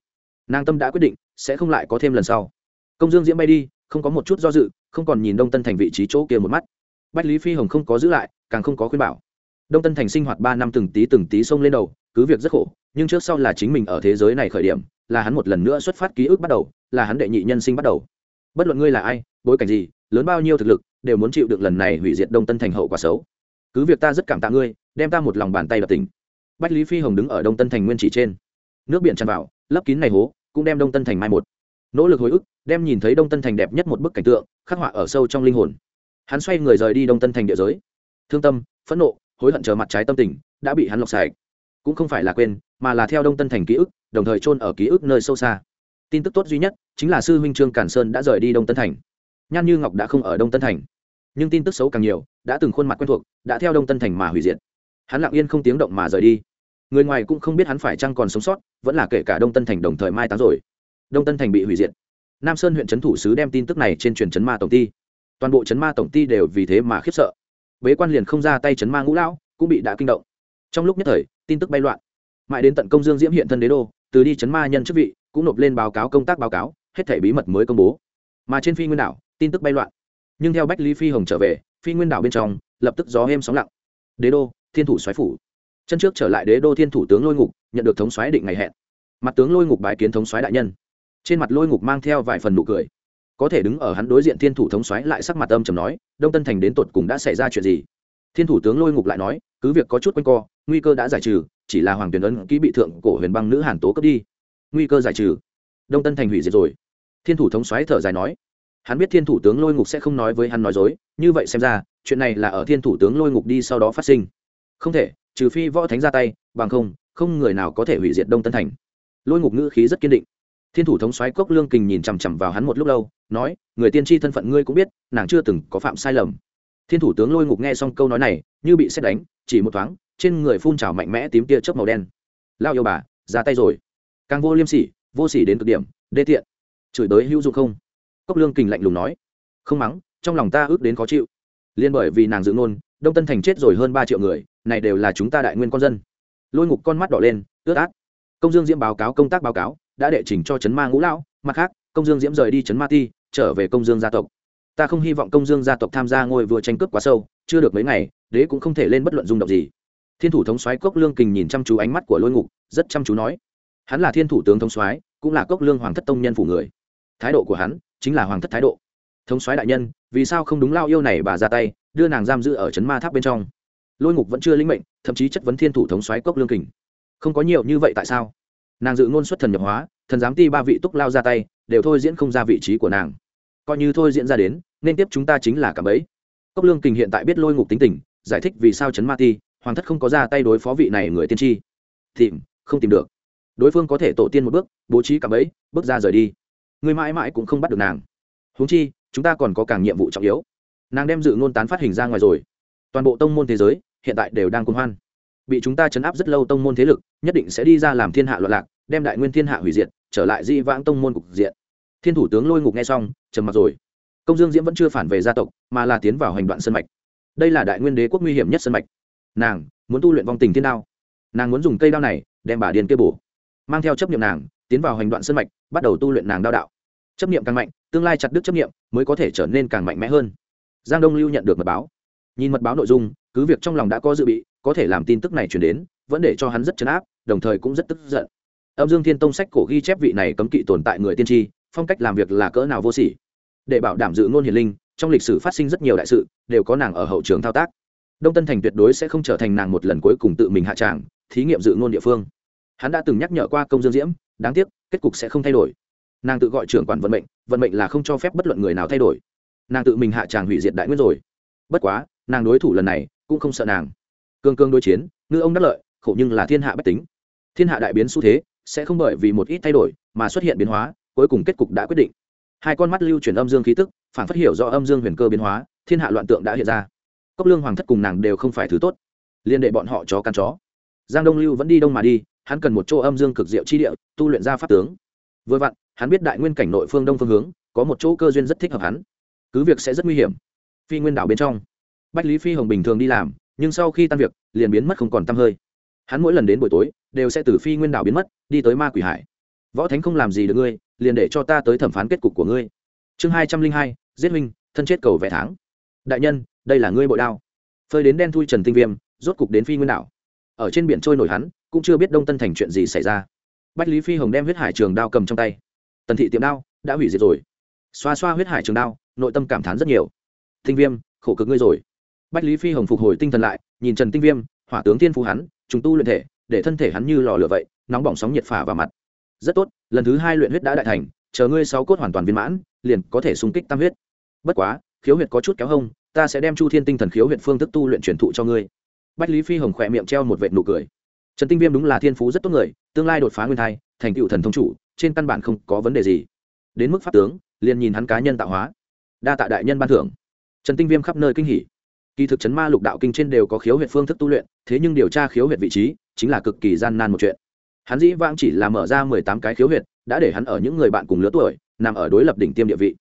Nàng tâm đã quyết định, sẽ không lại có thêm lần sau. Công dương diễm bay đi, không có một chút do dự, không còn nhìn đông tân thành vị trí chỗ kia một mắt. Bách lý phi hồng không có giữ lại, càng không có khuyên bảo. Đông tân thành sinh hoạt ba năm từng tí từng tí xông lên đầu, cứ việc rất khổ, nhưng trước sau là chính mình ở thế giới này khởi điểm là hắn một lần nữa xuất phát ký ức bắt đầu, là hắn đệ nhị nhân sinh bắt đầu. Bất luận ngươi là ai, bối cảnh gì, lớn bao nhiêu thực lực, đều muốn chịu được lần này hủy diệt đông tân thành hậu quả xấu. Cứ việc ta rất cảm tạ ngươi, đem ta một lòng bàn tay đập tỉnh. Bách lý phi hồng đứng ở đông tân thành nguyên chỉ trên. Nước biển tràn vào, lấp kín này hố, cũng đem đông tân thành mai một. Nỗ lực hồi ức, đem nhìn thấy đông tân thành đẹp nhất một bức cảnh tượng, khắc họa ở sâu trong linh hồn. Hắn xoay người rời đi đông tân thành địa giới. Thương tâm, phẫn nộ, hối hận chờ mặt trái tâm tình, đã bị hắn lọc sạch cũng không phải là quên, mà là theo đông tân thành ký ức, đồng thời chôn ở ký ức nơi sâu xa. Tin tức tốt duy nhất chính là sư huynh trương cản sơn đã rời đi đông tân thành. Nhan như ngọc đã không ở đông tân thành, nhưng tin tức xấu càng nhiều, đã từng khuôn mặt quen thuộc, đã theo đông tân thành mà hủy diệt. Hắn lặng yên không tiếng động mà rời đi. Người ngoài cũng không biết hắn phải chăng còn sống sót, vẫn là kể cả đông tân thành đồng thời mai táng rồi. Đông tân thành bị hủy diệt. Nam sơn huyện trấn thủ sứ đem tin tức này trên truyền trấn ma tổng ty toàn bộ trấn ma tổng ty đều vì thế mà khiếp sợ. Bế quan liền không ra tay trấn ma ngũ lão, cũng bị đã kinh động trong lúc nhất thời, tin tức bay loạn. Mãi đến tận công dương diễm hiện thân đế đô, từ đi chấn ma nhân chức vị, cũng nộp lên báo cáo công tác báo cáo, hết thể bí mật mới công bố. Mà trên phi nguyên đảo, tin tức bay loạn. Nhưng theo bách lý phi hồng trở về, phi nguyên đảo bên trong, lập tức gió êm sóng lặng. Đế đô, thiên thủ xoáy phủ. Chân trước trở lại đế đô thiên thủ tướng lôi ngục, nhận được thống xoáy định ngày hẹn. Mặt tướng lôi ngục bài kiến thống xoáy đại nhân. Trên mặt lôi ngục mang theo vài phần nụ cười. Có thể đứng ở hắn đối diện thiên thủ thống xoáy lại sắc mặt âm trầm nói, đông tân thành đến tột cùng đã xảy ra chuyện gì? Thiên thủ tướng lôi ngục lại nói cứ việc có chút quanh co, nguy cơ đã giải trừ, chỉ là hoàng tuyển ấn ký bị thượng cổ huyền băng nữ hàn tố cấp đi. Nguy cơ giải trừ. Đông tân thành hủy diệt rồi. Thiên thủ thống xoáy thở dài nói. Hắn biết thiên thủ tướng lôi ngục sẽ không nói với hắn nói dối, như vậy xem ra, chuyện này là ở thiên thủ tướng lôi ngục đi sau đó phát sinh. Không thể, trừ phi võ thánh ra tay, bằng không không người nào có thể hủy diệt đông tân thành. Lôi ngục ngữ khí rất kiên định. Thiên thủ thống xoáy cốc lương kình nhìn chằm chằm vào hắn một lúc lâu, nói, người tiên tri thân phận ngươi cũng biết, nàng chưa từng có phạm sai lầm thiên thủ tướng lôi ngục nghe xong câu nói này, như bị xét đánh, chỉ một thoáng, trên người phun trào mạnh mẽ tím tia chớp màu đen. Lao yêu bà, ra tay rồi. Càng vô liêm sỉ, vô sỉ đến cực điểm, đê tiện. Chửi tới hữu dụng không? Cốc lương kình lạnh lùng nói. Không mắng, trong lòng ta ước đến khó chịu. Liên bởi vì nàng dự nôn đông tân thành chết rồi hơn ba triệu người, này đều là chúng ta đại nguyên con dân. Lôi ngục con mắt đỏ lên, ướt át. Công dương diễm báo cáo công tác báo cáo, đã đệ trình cho trấn ma ngũ lão. Mặt khác, công dương diễm rời đi trấn ma ti, trở về công dương gia tộc ta không hy vọng công dương gia tộc tham gia ngôi vừa tranh cướp quá sâu, chưa được mấy ngày, đế cũng không thể lên bất luận dung động gì. Thiên thủ thống soái cốc lương kình nhìn chăm chú ánh mắt của lôi ngục, rất chăm chú nói, hắn là thiên thủ tướng thống soái, cũng là cốc lương hoàng thất tông nhân phủ người. Thái độ của hắn chính là hoàng thất thái độ. Thống soái đại nhân, vì sao không đúng lao yêu này bà ra tay, đưa nàng giam giữ ở trấn ma tháp bên trong? Lôi ngục vẫn chưa lĩnh mệnh, thậm chí chất vấn thiên thủ thống soái cốc lương kình. Không có nhiều như vậy tại sao? Nàng dự ngôn xuất thần nhập hóa, thần giám ti ba vị túc lao ra tay, đều thôi diễn không ra vị trí của nàng coi như thôi diễn ra đến, nên tiếp chúng ta chính là cả ấy cốc lương kình hiện tại biết lôi ngục tính tình, giải thích vì sao chấn ma ti, hoàng thất không có ra tay đối phó vị này người tiên tri. Tìm, không tìm được. Đối phương có thể tổ tiên một bước, bố trí cả ấy bước ra rời đi. Người mãi mãi cũng không bắt được nàng. Huống chi, chúng ta còn có càng nhiệm vụ trọng yếu. Nàng đem dự ngôn tán phát hình ra ngoài rồi. Toàn bộ tông môn thế giới, hiện tại đều đang cùng hoan. Bị chúng ta chấn áp rất lâu tông môn thế lực, nhất định sẽ đi ra làm thiên hạ loạn lạc, đem đại nguyên thiên hạ hủy diệt, trở lại di vãng tông môn cục diện thiên thủ tướng lôi ngục nghe xong, trầm mặc rồi. Công dương diễm vẫn chưa phản về gia tộc, mà là tiến vào hành đoạn sân mạch. Đây là đại nguyên đế quốc nguy hiểm nhất sân mạch. Nàng muốn tu luyện vong tình thiên đao. Nàng muốn dùng cây đao này đem bà điền kia bổ. Mang theo chấp niệm nàng, tiến vào hành đoạn sân mạch, bắt đầu tu luyện nàng đao đạo. Chấp niệm càng mạnh, tương lai chặt đứt chấp niệm mới có thể trở nên càng mạnh mẽ hơn. Giang đông lưu nhận được mật báo. Nhìn mật báo nội dung, cứ việc trong lòng đã có dự bị, có thể làm tin tức này chuyển đến, vẫn để cho hắn rất chấn áp, đồng thời cũng rất tức giận. Âm dương thiên tông sách cổ ghi chép vị này cấm kỵ tồn tại người tiên tri phong cách làm việc là cỡ nào vô sỉ. Để bảo đảm dự ngôn hiền linh, trong lịch sử phát sinh rất nhiều đại sự, đều có nàng ở hậu trường thao tác. Đông tân thành tuyệt đối sẽ không trở thành nàng một lần cuối cùng tự mình hạ tràng, thí nghiệm dự ngôn địa phương. Hắn đã từng nhắc nhở qua công dương diễm, đáng tiếc, kết cục sẽ không thay đổi. Nàng tự gọi trưởng quản vận mệnh vận mệnh là không cho phép bất luận người nào thay đổi. Nàng tự mình hạ tràng hủy diệt đại nguyên rồi. Bất quá, nàng đối thủ lần này cũng không sợ nàng. Cương cương đối chiến, ngư ông đắc lợi, khổ nhưng là thiên hạ bách tính. Thiên hạ đại biến xu thế, sẽ không bởi vì một ít thay đổi mà xuất hiện biến hóa cuối cùng kết cục đã quyết định. Hai con mắt lưu chuyển âm dương khí tức, phản phát hiểu do âm dương huyền cơ biến hóa, thiên hạ loạn tượng đã hiện ra. Cốc lương hoàng thất cùng nàng đều không phải thứ tốt. Liên đệ bọn họ chó căn chó. Giang đông lưu vẫn đi đông mà đi, hắn cần một chỗ âm dương cực diệu chi địa, tu luyện ra pháp tướng. Vừa vặn, hắn biết đại nguyên cảnh nội phương đông phương hướng, có một chỗ cơ duyên rất thích hợp hắn. Cứ việc sẽ rất nguy hiểm. Phi nguyên đảo bên trong, bách lý phi hồng bình thường đi làm, nhưng sau khi tan việc, liền biến mất không còn t hơi. Hắn mỗi lần đến buổi tối, đều sẽ từ phi nguyên đảo biến mất, đi tới ma quỷ hải võ thánh không làm gì được ngươi, liền để cho ta tới thẩm phán kết cục của ngươi. Chương hai trăm linh hai, giết huynh, thân chết cầu vẻ tháng. Đại nhân, đây là ngươi bội đao. Phơi đến đen thui trần tinh viêm, rốt cục đến phi nguyên đảo. Ở trên biển trôi nổi hắn, cũng chưa biết đông tân thành chuyện gì xảy ra. Bách lý phi hồng đem huyết hải trường đao cầm trong tay. Tần thị tiệm đao đã hủy diệt rồi. Xoa xoa huyết hải trường đao, nội tâm cảm thán rất nhiều. Tinh viêm, khổ cực ngươi rồi. Bách lý phi hồng phục hồi tinh thần lại, nhìn trần tinh viêm, hỏa tướng thiên phú hắn chúng tu luyện thể, để thân thể hắn như lò lửa vậy, nóng bỏng sóng nhiệt phả vào mặt rất tốt, lần thứ hai luyện huyết đã đại thành, chờ ngươi sáu cốt hoàn toàn viên mãn, liền có thể xung kích tam huyết. Bất quá, khiếu huyệt có chút kéo hông, ta sẽ đem chu thiên tinh thần khiếu huyệt phương thức tu luyện truyền thụ cho ngươi. Bách lý phi hồng khỏe miệng treo một vệt nụ cười. Trần tinh viêm đúng là thiên phú rất tốt người, tương lai đột phá nguyên thai, thành cựu thần thông chủ, trên căn bản không có vấn đề gì. Đến mức pháp tướng, liền nhìn hắn cá nhân tạo hóa. Đa tạ đại nhân ban thưởng. Trần tinh viêm khắp nơi kinh hỉ. Kỳ thực chấn ma lục đạo kinh trên đều có khiếu huyệt phương thức tu luyện, thế nhưng điều tra khiếu huyệt vị trí, chính là cực kỳ gian nan một chuyện hắn dĩ vãng chỉ là mở ra mười tám cái khiếu huyệt, đã để hắn ở những người bạn cùng lứa tuổi, nằm ở đối lập đỉnh tiêm địa vị.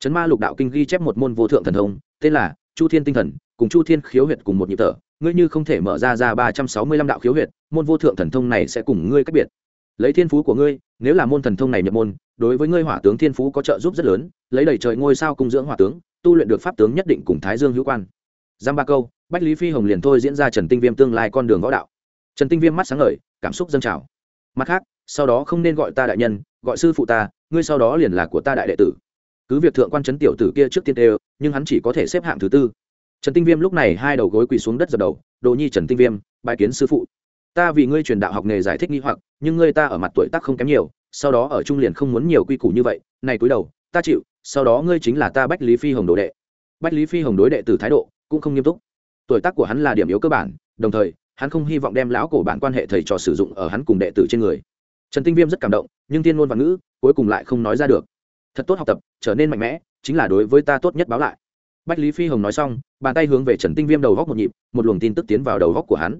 Chấn ma lục đạo kinh ghi chép một môn vô thượng thần thông, tên là chu thiên tinh thần, cùng chu thiên khiếu huyệt cùng một nhịp thở. Ngươi như không thể mở ra ra ba trăm sáu mươi lăm đạo khiếu huyệt, môn vô thượng thần thông này sẽ cùng ngươi cách biệt. Lấy thiên phú của ngươi, nếu là môn thần thông này nhập môn, đối với ngươi hỏa tướng thiên phú có trợ giúp rất lớn, lấy đầy trời ngôi sao cung dưỡng hỏa tướng, tu luyện được pháp tướng nhất định cùng thái dương hữu quan. Giam ba câu, bách lý phi hồng liền thôi diễn ra trần tinh viêm tương lai con đường võ đạo. Trần tinh viêm mắt sáng ngời, cảm xúc dâng trào mặt khác, sau đó không nên gọi ta đại nhân, gọi sư phụ ta, ngươi sau đó liền là của ta đại đệ tử. Cứ việc thượng quan trấn tiểu tử kia trước tiên đều, nhưng hắn chỉ có thể xếp hạng thứ tư. Trần tinh viêm lúc này hai đầu gối quỳ xuống đất dập đầu, đồ nhi trần tinh viêm bài kiến sư phụ. Ta vì ngươi truyền đạo học nghề giải thích nghi hoặc, nhưng ngươi ta ở mặt tuổi tác không kém nhiều, sau đó ở trung liền không muốn nhiều quy củ như vậy, này cúi đầu, ta chịu, sau đó ngươi chính là ta bách lý phi hồng đồ đệ. Bách lý phi hồng đối đệ từ thái độ cũng không nghiêm túc. Tuổi tác của hắn là điểm yếu cơ bản, đồng thời hắn không hy vọng đem lão cổ bản quan hệ thầy trò sử dụng ở hắn cùng đệ tử trên người. Trần tinh viêm rất cảm động, nhưng tiên ngôn và ngữ, cuối cùng lại không nói ra được. Thật tốt học tập, trở nên mạnh mẽ, chính là đối với ta tốt nhất báo lại. Bách lý phi hồng nói xong, bàn tay hướng về trần tinh viêm đầu góc một nhịp, một luồng tin tức tiến vào đầu góc của hắn.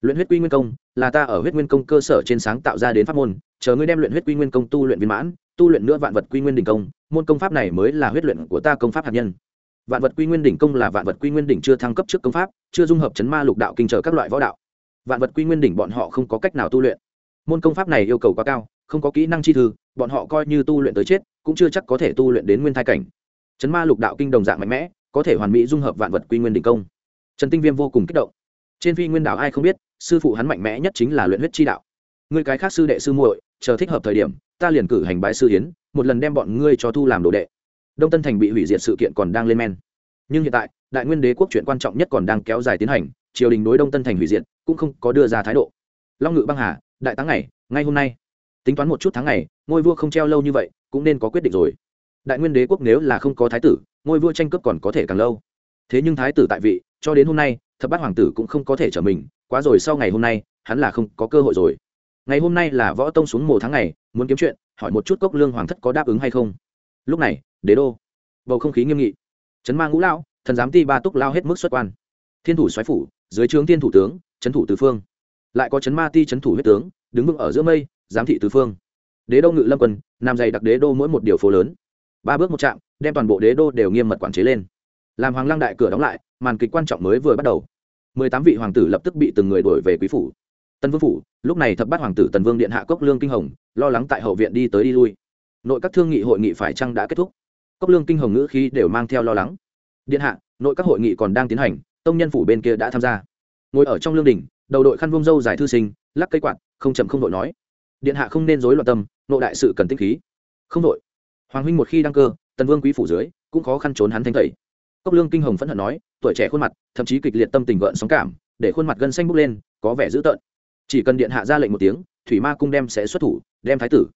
Luyện huyết quy nguyên công, là ta ở huyết nguyên công cơ sở trên sáng tạo ra đến pháp môn, chờ ngươi đem luyện huyết quy nguyên công tu luyện viên mãn, tu luyện nữa vạn vật quy nguyên đỉnh công, môn công pháp này mới là huyết luyện của ta công pháp hạt nhân vạn vật quy nguyên đỉnh công là vạn vật quy nguyên đỉnh chưa thăng cấp trước công pháp, chưa dung hợp chấn ma lục đạo kinh trở các loại võ đạo. Vạn vật quy nguyên đỉnh bọn họ không có cách nào tu luyện. Môn công pháp này yêu cầu quá cao, không có kỹ năng chi thư, bọn họ coi như tu luyện tới chết, cũng chưa chắc có thể tu luyện đến nguyên thai cảnh. Chấn ma lục đạo kinh đồng dạng mạnh mẽ, có thể hoàn mỹ dung hợp vạn vật quy nguyên đỉnh công. Trần tinh viêm vô cùng kích động. Trên phi nguyên đảo ai không biết, sư phụ hắn mạnh mẽ nhất chính là luyện huyết chi đạo. Người cái khác sư đệ sư muội, chờ thích hợp thời điểm, ta liền cử hành bái sư hiến một lần đem bọn ngươi cho thu làm đồ đệ đông tân thành bị hủy diệt sự kiện còn đang lên men. Nhưng hiện tại, đại nguyên đế quốc chuyện quan trọng nhất còn đang kéo dài tiến hành, triều đình đối đông tân thành hủy diệt cũng không có đưa ra thái độ. Long ngự băng hà, đại táng ngày, ngay hôm nay. Tính toán một chút tháng ngày, ngôi vua không treo lâu như vậy, cũng nên có quyết định rồi. Đại nguyên đế quốc nếu là không có thái tử, ngôi vua tranh cướp còn có thể càng lâu. Thế nhưng thái tử tại vị, cho đến hôm nay, thập bát hoàng tử cũng không có thể trở mình, quá rồi sau ngày hôm nay, hắn là không có cơ hội rồi. Ngày hôm nay là võ tông xuống mồ tháng ngày, muốn kiếm chuyện, hỏi một chút cốc lương hoàng thất có đáp ứng hay không lúc này, đế đô. Bầu không khí nghiêm nghị. Trấn ma ngũ lao thần giám ti ba túc lao hết mức xuất quan. Thiên thủ xoáy phủ, dưới trướng thiên thủ tướng trấn thủ tứ phương. Lại có trấn ma ti trấn thủ huyết tướng, đứng vững ở giữa mây, giám thị tứ phương. Đế đô ngự lâm quân, nam dày đặc đế đô mỗi một điều phố lớn. Ba bước một trạm, đem toàn bộ đế đô đều nghiêm mật quản chế lên. Làm hoàng lăng đại cửa đóng lại, màn kịch quan trọng mới vừa bắt đầu. Mười tám vị hoàng tử lập tức bị từng người đuổi về quý phủ. Tân vương phủ, lúc này thập bát hoàng tử tần vương điện hạ cốc lương kinh hồng, lo lắng tại hậu viện đi tới đi lui nội các thương nghị hội nghị phải chăng đã kết thúc? Cốc lương kinh hồng ngữ khí đều mang theo lo lắng. Điện hạ, nội các hội nghị còn đang tiến hành, tông nhân phủ bên kia đã tham gia. Ngồi ở trong lương đình đầu đội khăn vông dâu giải thư sinh, lắc cây quạt, không chậm không đội nói. Điện hạ không nên dối loạn tâm, nội đại sự cần tinh khí. Không đội hoàng huynh một khi đăng cơ, tần vương quý phủ dưới, cũng khó khăn trốn hắn thanh tẩy. Cốc lương kinh hồng phẫn hận nói, tuổi trẻ khuôn mặt, thậm chí kịch liệt tâm tình gợn sóng cảm, để khuôn mặt gân xanh bốc lên, có vẻ dữ tợn. Chỉ cần điện hạ ra lệnh một tiếng, thủy ma cung đem sẽ xuất thủ, đem thái tử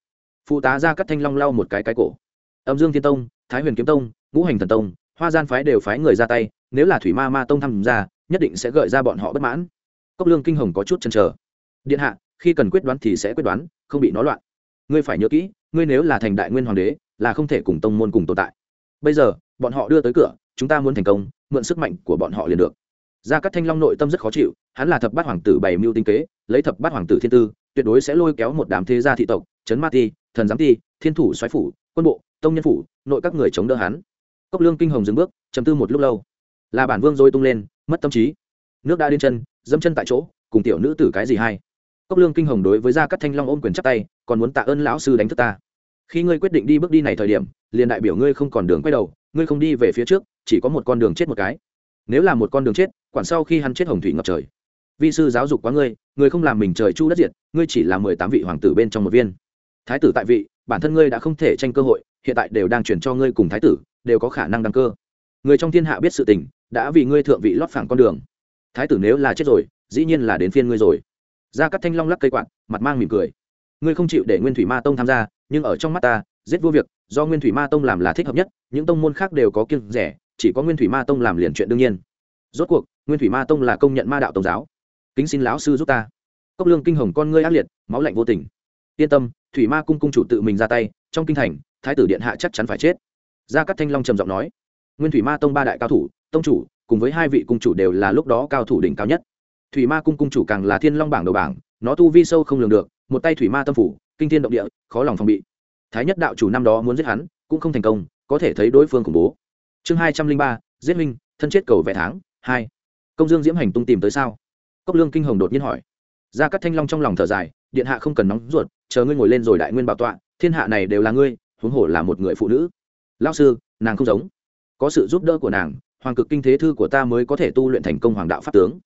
phụ tá ra cắt thanh long lau một cái cái cổ. Âm dương thiên tông, thái huyền kiếm tông, ngũ hành thần tông, hoa gian phái đều phái người ra tay, nếu là thủy ma ma tông tham gia, nhất định sẽ gợi ra bọn họ bất mãn. Cốc lương kinh hồng có chút chần chờ. Điện hạ, khi cần quyết đoán thì sẽ quyết đoán, không bị nó loạn. Ngươi phải nhớ kỹ, ngươi nếu là thành đại nguyên hoàng đế, là không thể cùng tông môn cùng tồn tại. Bây giờ, bọn họ đưa tới cửa, chúng ta muốn thành công, mượn sức mạnh của bọn họ liền được. Gia cát thanh long nội tâm rất khó chịu, hắn là thập bát hoàng tử bày mưu tinh kế, lấy thập bát hoàng tử thiên tư tuyệt đối sẽ lôi kéo một đám thế gia thị tộc, trấn ma ti, thần giám ti, thiên thủ xoáy phủ, quân bộ, tông nhân phủ, nội các người chống đỡ hắn. Cốc lương kinh hồng dừng bước chầm tư một lúc lâu. Là bản vương dôi tung lên, mất tâm trí. Nước đã đến chân, dẫm chân tại chỗ, cùng tiểu nữ tử cái gì hay? Cốc lương kinh hồng đối với gia cắt thanh long ôm quyền chắp tay, còn muốn tạ ơn lão sư đánh thức ta. Khi ngươi quyết định đi bước đi này thời điểm, liền đại biểu ngươi không còn đường quay đầu, ngươi không đi về phía trước, chỉ có một con đường chết một cái. Nếu là một con đường chết, quản sau khi hắn chết hồng thủy ngập trời vi sư giáo dục quá ngươi ngươi không làm mình trời chu đất diệt, ngươi chỉ là mười tám vị hoàng tử bên trong một viên. Thái tử tại vị, bản thân ngươi đã không thể tranh cơ hội, hiện tại đều đang chuyển cho ngươi cùng thái tử, đều có khả năng đăng cơ. Người trong thiên hạ biết sự tình, đã vì ngươi thượng vị lót phẳng con đường. Thái tử nếu là chết rồi, dĩ nhiên là đến phiên ngươi rồi. Ra cắt thanh long lắc cây quạt, mặt mang mỉm cười. Ngươi không chịu để nguyên thủy ma tông tham gia, nhưng ở trong mắt ta, giết vô việc, do nguyên thủy ma tông làm là thích hợp nhất, những tông môn khác đều có kiêng rẻ, chỉ có nguyên thủy ma tông làm liền chuyện đương nhiên. Rốt cuộc, nguyên thủy ma tông là công nhận ma đạo tôn giáo kính xin lão sư giúp ta. Cốc lương kinh hồng con ngươi ác liệt, máu lạnh vô tình. Yên tâm, thủy ma cung cung chủ tự mình ra tay, trong kinh thành, thái tử điện hạ chắc chắn phải chết. Gia cát thanh long trầm giọng nói, nguyên thủy ma tông ba đại cao thủ, tông chủ, cùng với hai vị cung chủ đều là lúc đó cao thủ đỉnh cao nhất. Thủy ma cung cung chủ càng là thiên long bảng đầu bảng, nó tu vi sâu không lường được, một tay thủy ma tâm phủ, kinh thiên động địa, khó lòng phòng bị. Thái nhất đạo chủ năm đó muốn giết hắn, cũng không thành công, có thể thấy đối phương khủng bố. Chương hai trăm linh ba, giết minh thân chết cầu vẻ tháng hai. Công dương diễm hành tung tìm tới sao? Cốc lương kinh hồng đột nhiên hỏi. Ra các thanh long trong lòng thở dài, điện hạ không cần nóng ruột, chờ ngươi ngồi lên rồi đại nguyên bảo tọa, thiên hạ này đều là ngươi, huống hồ là một người phụ nữ. Lao sư, nàng không giống. Có sự giúp đỡ của nàng, hoàng cực kinh thế thư của ta mới có thể tu luyện thành công hoàng đạo pháp tướng.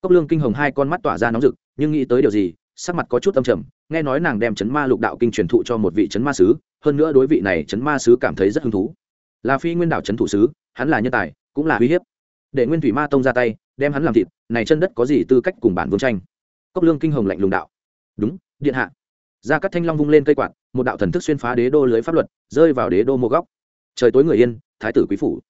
Cốc lương kinh hồng hai con mắt tỏa ra nóng rực, nhưng nghĩ tới điều gì, sắc mặt có chút âm trầm, nghe nói nàng đem chấn ma lục đạo kinh truyền thụ cho một vị chấn ma sứ, hơn nữa đối vị này chấn ma sứ cảm thấy rất hứng thú. Là phi nguyên đảo chấn thủ sứ, hắn là nhân tài, cũng là uy hiếp. Để nguyên thủy ma tông ra tay đem hắn làm thịt, này chân đất có gì tư cách cùng bản vương tranh? Cốc lương kinh hồng lạnh lùng đạo. Đúng, điện hạ. Ra các thanh long vung lên cây quạt, một đạo thần thức xuyên phá đế đô lưới pháp luật, rơi vào đế đô mô góc. Trời tối người yên, thái tử quý phủ.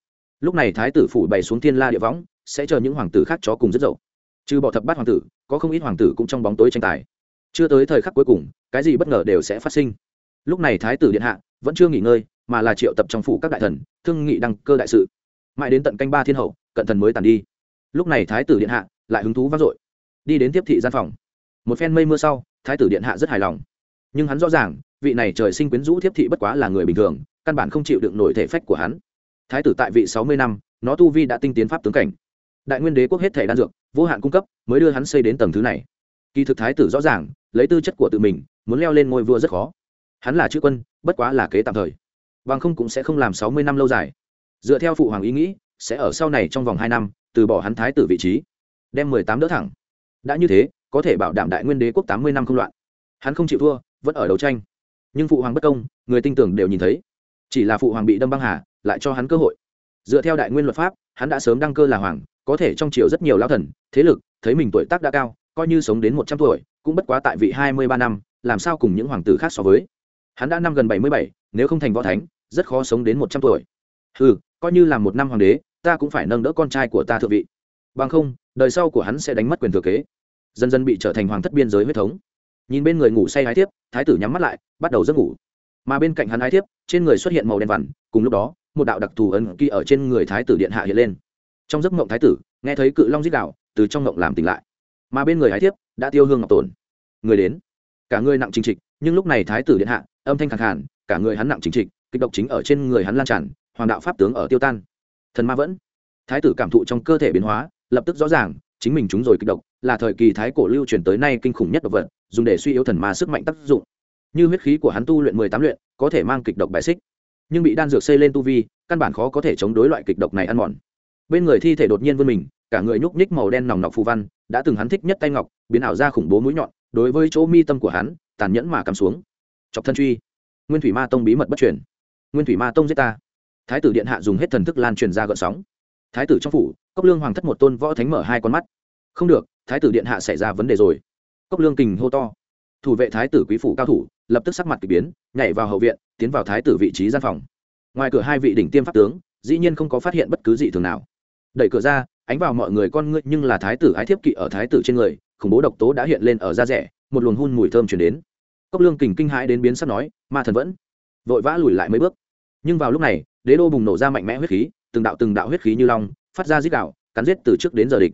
Lúc này thái tử phủ bày xuống thiên la địa võng, sẽ chờ những hoàng tử khác chó cùng rất dậu. Trừ bỏ thập bát hoàng tử, có không ít hoàng tử cũng trong bóng tối tranh tài. Chưa tới thời khắc cuối cùng, cái gì bất ngờ đều sẽ phát sinh. Lúc này thái tử điện hạ vẫn chưa nghỉ ngơi, mà là triệu tập trong phủ các đại thần, thương nghị đăng cơ đại sự. Mãi đến tận canh ba thiên hậu, cận thần mới tàn đi lúc này thái tử điện hạ lại hứng thú vang dội. Đi đến tiếp thị gian phòng. Một phen mây mưa sau, thái tử điện hạ rất hài lòng. Nhưng hắn rõ ràng, vị này trời sinh quyến rũ tiếp thị bất quá là người bình thường, căn bản không chịu đựng nổi thể phách của hắn. Thái tử tại vị sáu mươi năm, nó tu vi đã tinh tiến pháp tướng cảnh. Đại nguyên đế quốc hết thể đan dược, vô hạn cung cấp, mới đưa hắn xây đến tầng thứ này. Kỳ thực thái tử rõ ràng, lấy tư chất của tự mình, muốn leo lên ngôi vua rất khó. Hắn là chữ quân, bất quá là kế tạm thời. Bằng không cũng sẽ không làm sáu mươi năm lâu dài. Dựa theo phụ hoàng ý nghĩ sẽ ở sau này trong vòng hai năm, từ bỏ hắn thái tử vị trí, đem mười tám đỡ thẳng. Đã như thế, có thể bảo đảm đại nguyên đế quốc tám mươi năm không loạn. Hắn không chịu thua, vẫn ở đấu tranh. Nhưng phụ hoàng bất công, người tin tưởng đều nhìn thấy. Chỉ là phụ hoàng bị đâm băng hà, lại cho hắn cơ hội. Dựa theo đại nguyên luật pháp, hắn đã sớm đăng cơ là hoàng, có thể trong triều rất nhiều lao thần, thế lực, thấy mình tuổi tác đã cao, coi như sống đến một trăm tuổi, cũng bất quá tại vị hai mươi ba năm, làm sao cùng những hoàng tử khác so với. Hắn đã năm gần bảy mươi bảy, nếu không thành võ thánh, rất khó sống đến một trăm tuổi. Ừ coi như là một năm hoàng đế ta cũng phải nâng đỡ con trai của ta thượng vị. Bằng không, đời sau của hắn sẽ đánh mất quyền thừa kế. Dần dần bị trở thành hoàng thất biên giới huyết thống. Nhìn bên người ngủ say hái thiếp, thái tử nhắm mắt lại, bắt đầu giấc ngủ. Mà bên cạnh hắn hái thiếp, trên người xuất hiện màu đen vằn, cùng lúc đó, một đạo đặc thù ấn ký ở trên người thái tử điện hạ hiện lên. Trong giấc mộng thái tử, nghe thấy cự long giết đạo từ trong mộng làm tỉnh lại. Mà bên người hái thiếp, đã tiêu hương ngọc tồn. Người đến. Cả người nặng chính trịch, nhưng lúc này thái tử điện hạ, âm thanh khẳng hẳn cả người hắn nặng chính trịch, kịch độc chính ở trên người hắn lan tràn, hoàng đạo pháp tướng ở tiêu tan thần ma vẫn. Thái tử cảm thụ trong cơ thể biến hóa, lập tức rõ ràng, chính mình chúng rồi kịch độc, là thời kỳ thái cổ lưu truyền tới nay kinh khủng nhất độc vật, dùng để suy yếu thần ma sức mạnh tác dụng. Như huyết khí của hắn tu luyện mười tám luyện, có thể mang kịch độc bài xích. Nhưng bị đan dược xây lên tu vi, căn bản khó có thể chống đối loại kịch độc này ăn mòn. Bên người thi thể đột nhiên vươn mình, cả người nhúc nhích màu đen nòng nọc phù văn, đã từng hắn thích nhất tay ngọc, biến ảo ra khủng bố mũi nhọn, đối với chỗ mi tâm của hắn, tàn nhẫn mà cắm xuống. Chọc thân truy. Nguyên thủy ma tông bí mật bất truyền. Nguyên thủy ma tông giết ta thái tử điện hạ dùng hết thần thức lan truyền ra gợn sóng. Thái tử trong phủ, cốc lương hoàng thất một tôn võ thánh mở hai con mắt. Không được, thái tử điện hạ xảy ra vấn đề rồi. Cốc lương kình hô to. Thủ vệ thái tử quý phủ cao thủ, lập tức sắc mặt k ỳ biến, nhảy vào hậu viện, tiến vào thái tử vị trí gian phòng. Ngoài cửa hai vị đỉnh tiêm pháp tướng, dĩ nhiên không có phát hiện bất cứ gì thường nào. Đẩy cửa ra, ánh vào mọi người con ngươi nhưng là thái tử ái thiếp kỵ ở thái tử trên người, khủng bố độc tố đã hiện lên ở da rẻ, một luồng hun mùi thơm chuyển đến. Cốc lương kình kinh hãi đến biến sắp nói, ma thần vẫn. Vội vã lùi lại mấy bước. Nhưng vào lúc này đế đô bùng nổ ra mạnh mẽ huyết khí, từng đạo từng đạo huyết khí như long, phát ra giết đạo cắn giết từ trước đến giờ địch.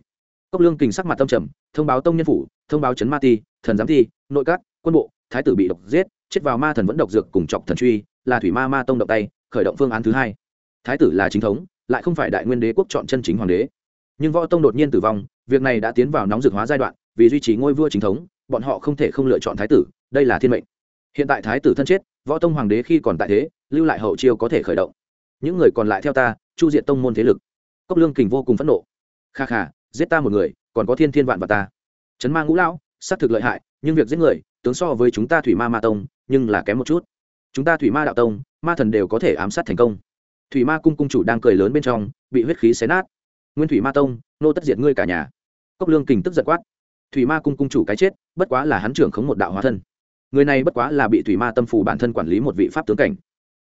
Cốc lương kình sắc mặt tâm trầm, thông báo tông nhân phủ, thông báo chấn ma ti, thần giám thi nội các, quân bộ, thái tử bị độc giết, chết vào ma thần vẫn độc dược cùng chọc thần truy, là thủy ma ma tông động tay, khởi động phương án thứ hai. Thái tử là chính thống, lại không phải đại nguyên đế quốc chọn chân chính hoàng đế. Nhưng võ tông đột nhiên tử vong, việc này đã tiến vào nóng dược hóa giai đoạn, vì duy trì ngôi vua chính thống, bọn họ không thể không lựa chọn thái tử, đây là thiên mệnh. Hiện tại thái tử thân chết, võ tông hoàng đế khi còn tại thế, lưu lại hậu chiêu có thể khởi động những người còn lại theo ta, chu diện tông môn thế lực. Cốc lương kình vô cùng phẫn nộ. Kha kha, giết ta một người, còn có thiên thiên vạn và ta. Trấn ma ngũ lão, xác thực lợi hại, nhưng việc giết người, tướng so với chúng ta thủy ma ma tông, nhưng là kém một chút. Chúng ta thủy ma đạo tông, ma thần đều có thể ám sát thành công. Thủy ma cung cung chủ đang cười lớn bên trong, bị huyết khí xé nát. Nguyên thủy ma tông, nô tất diệt ngươi cả nhà. Cốc lương kình tức giật quát. Thủy ma cung cung chủ cái chết, bất quá là hắn trưởng khống một đạo hóa thân. Người này bất quá là bị thủy ma tâm phủ bản thân quản lý một vị pháp tướng cảnh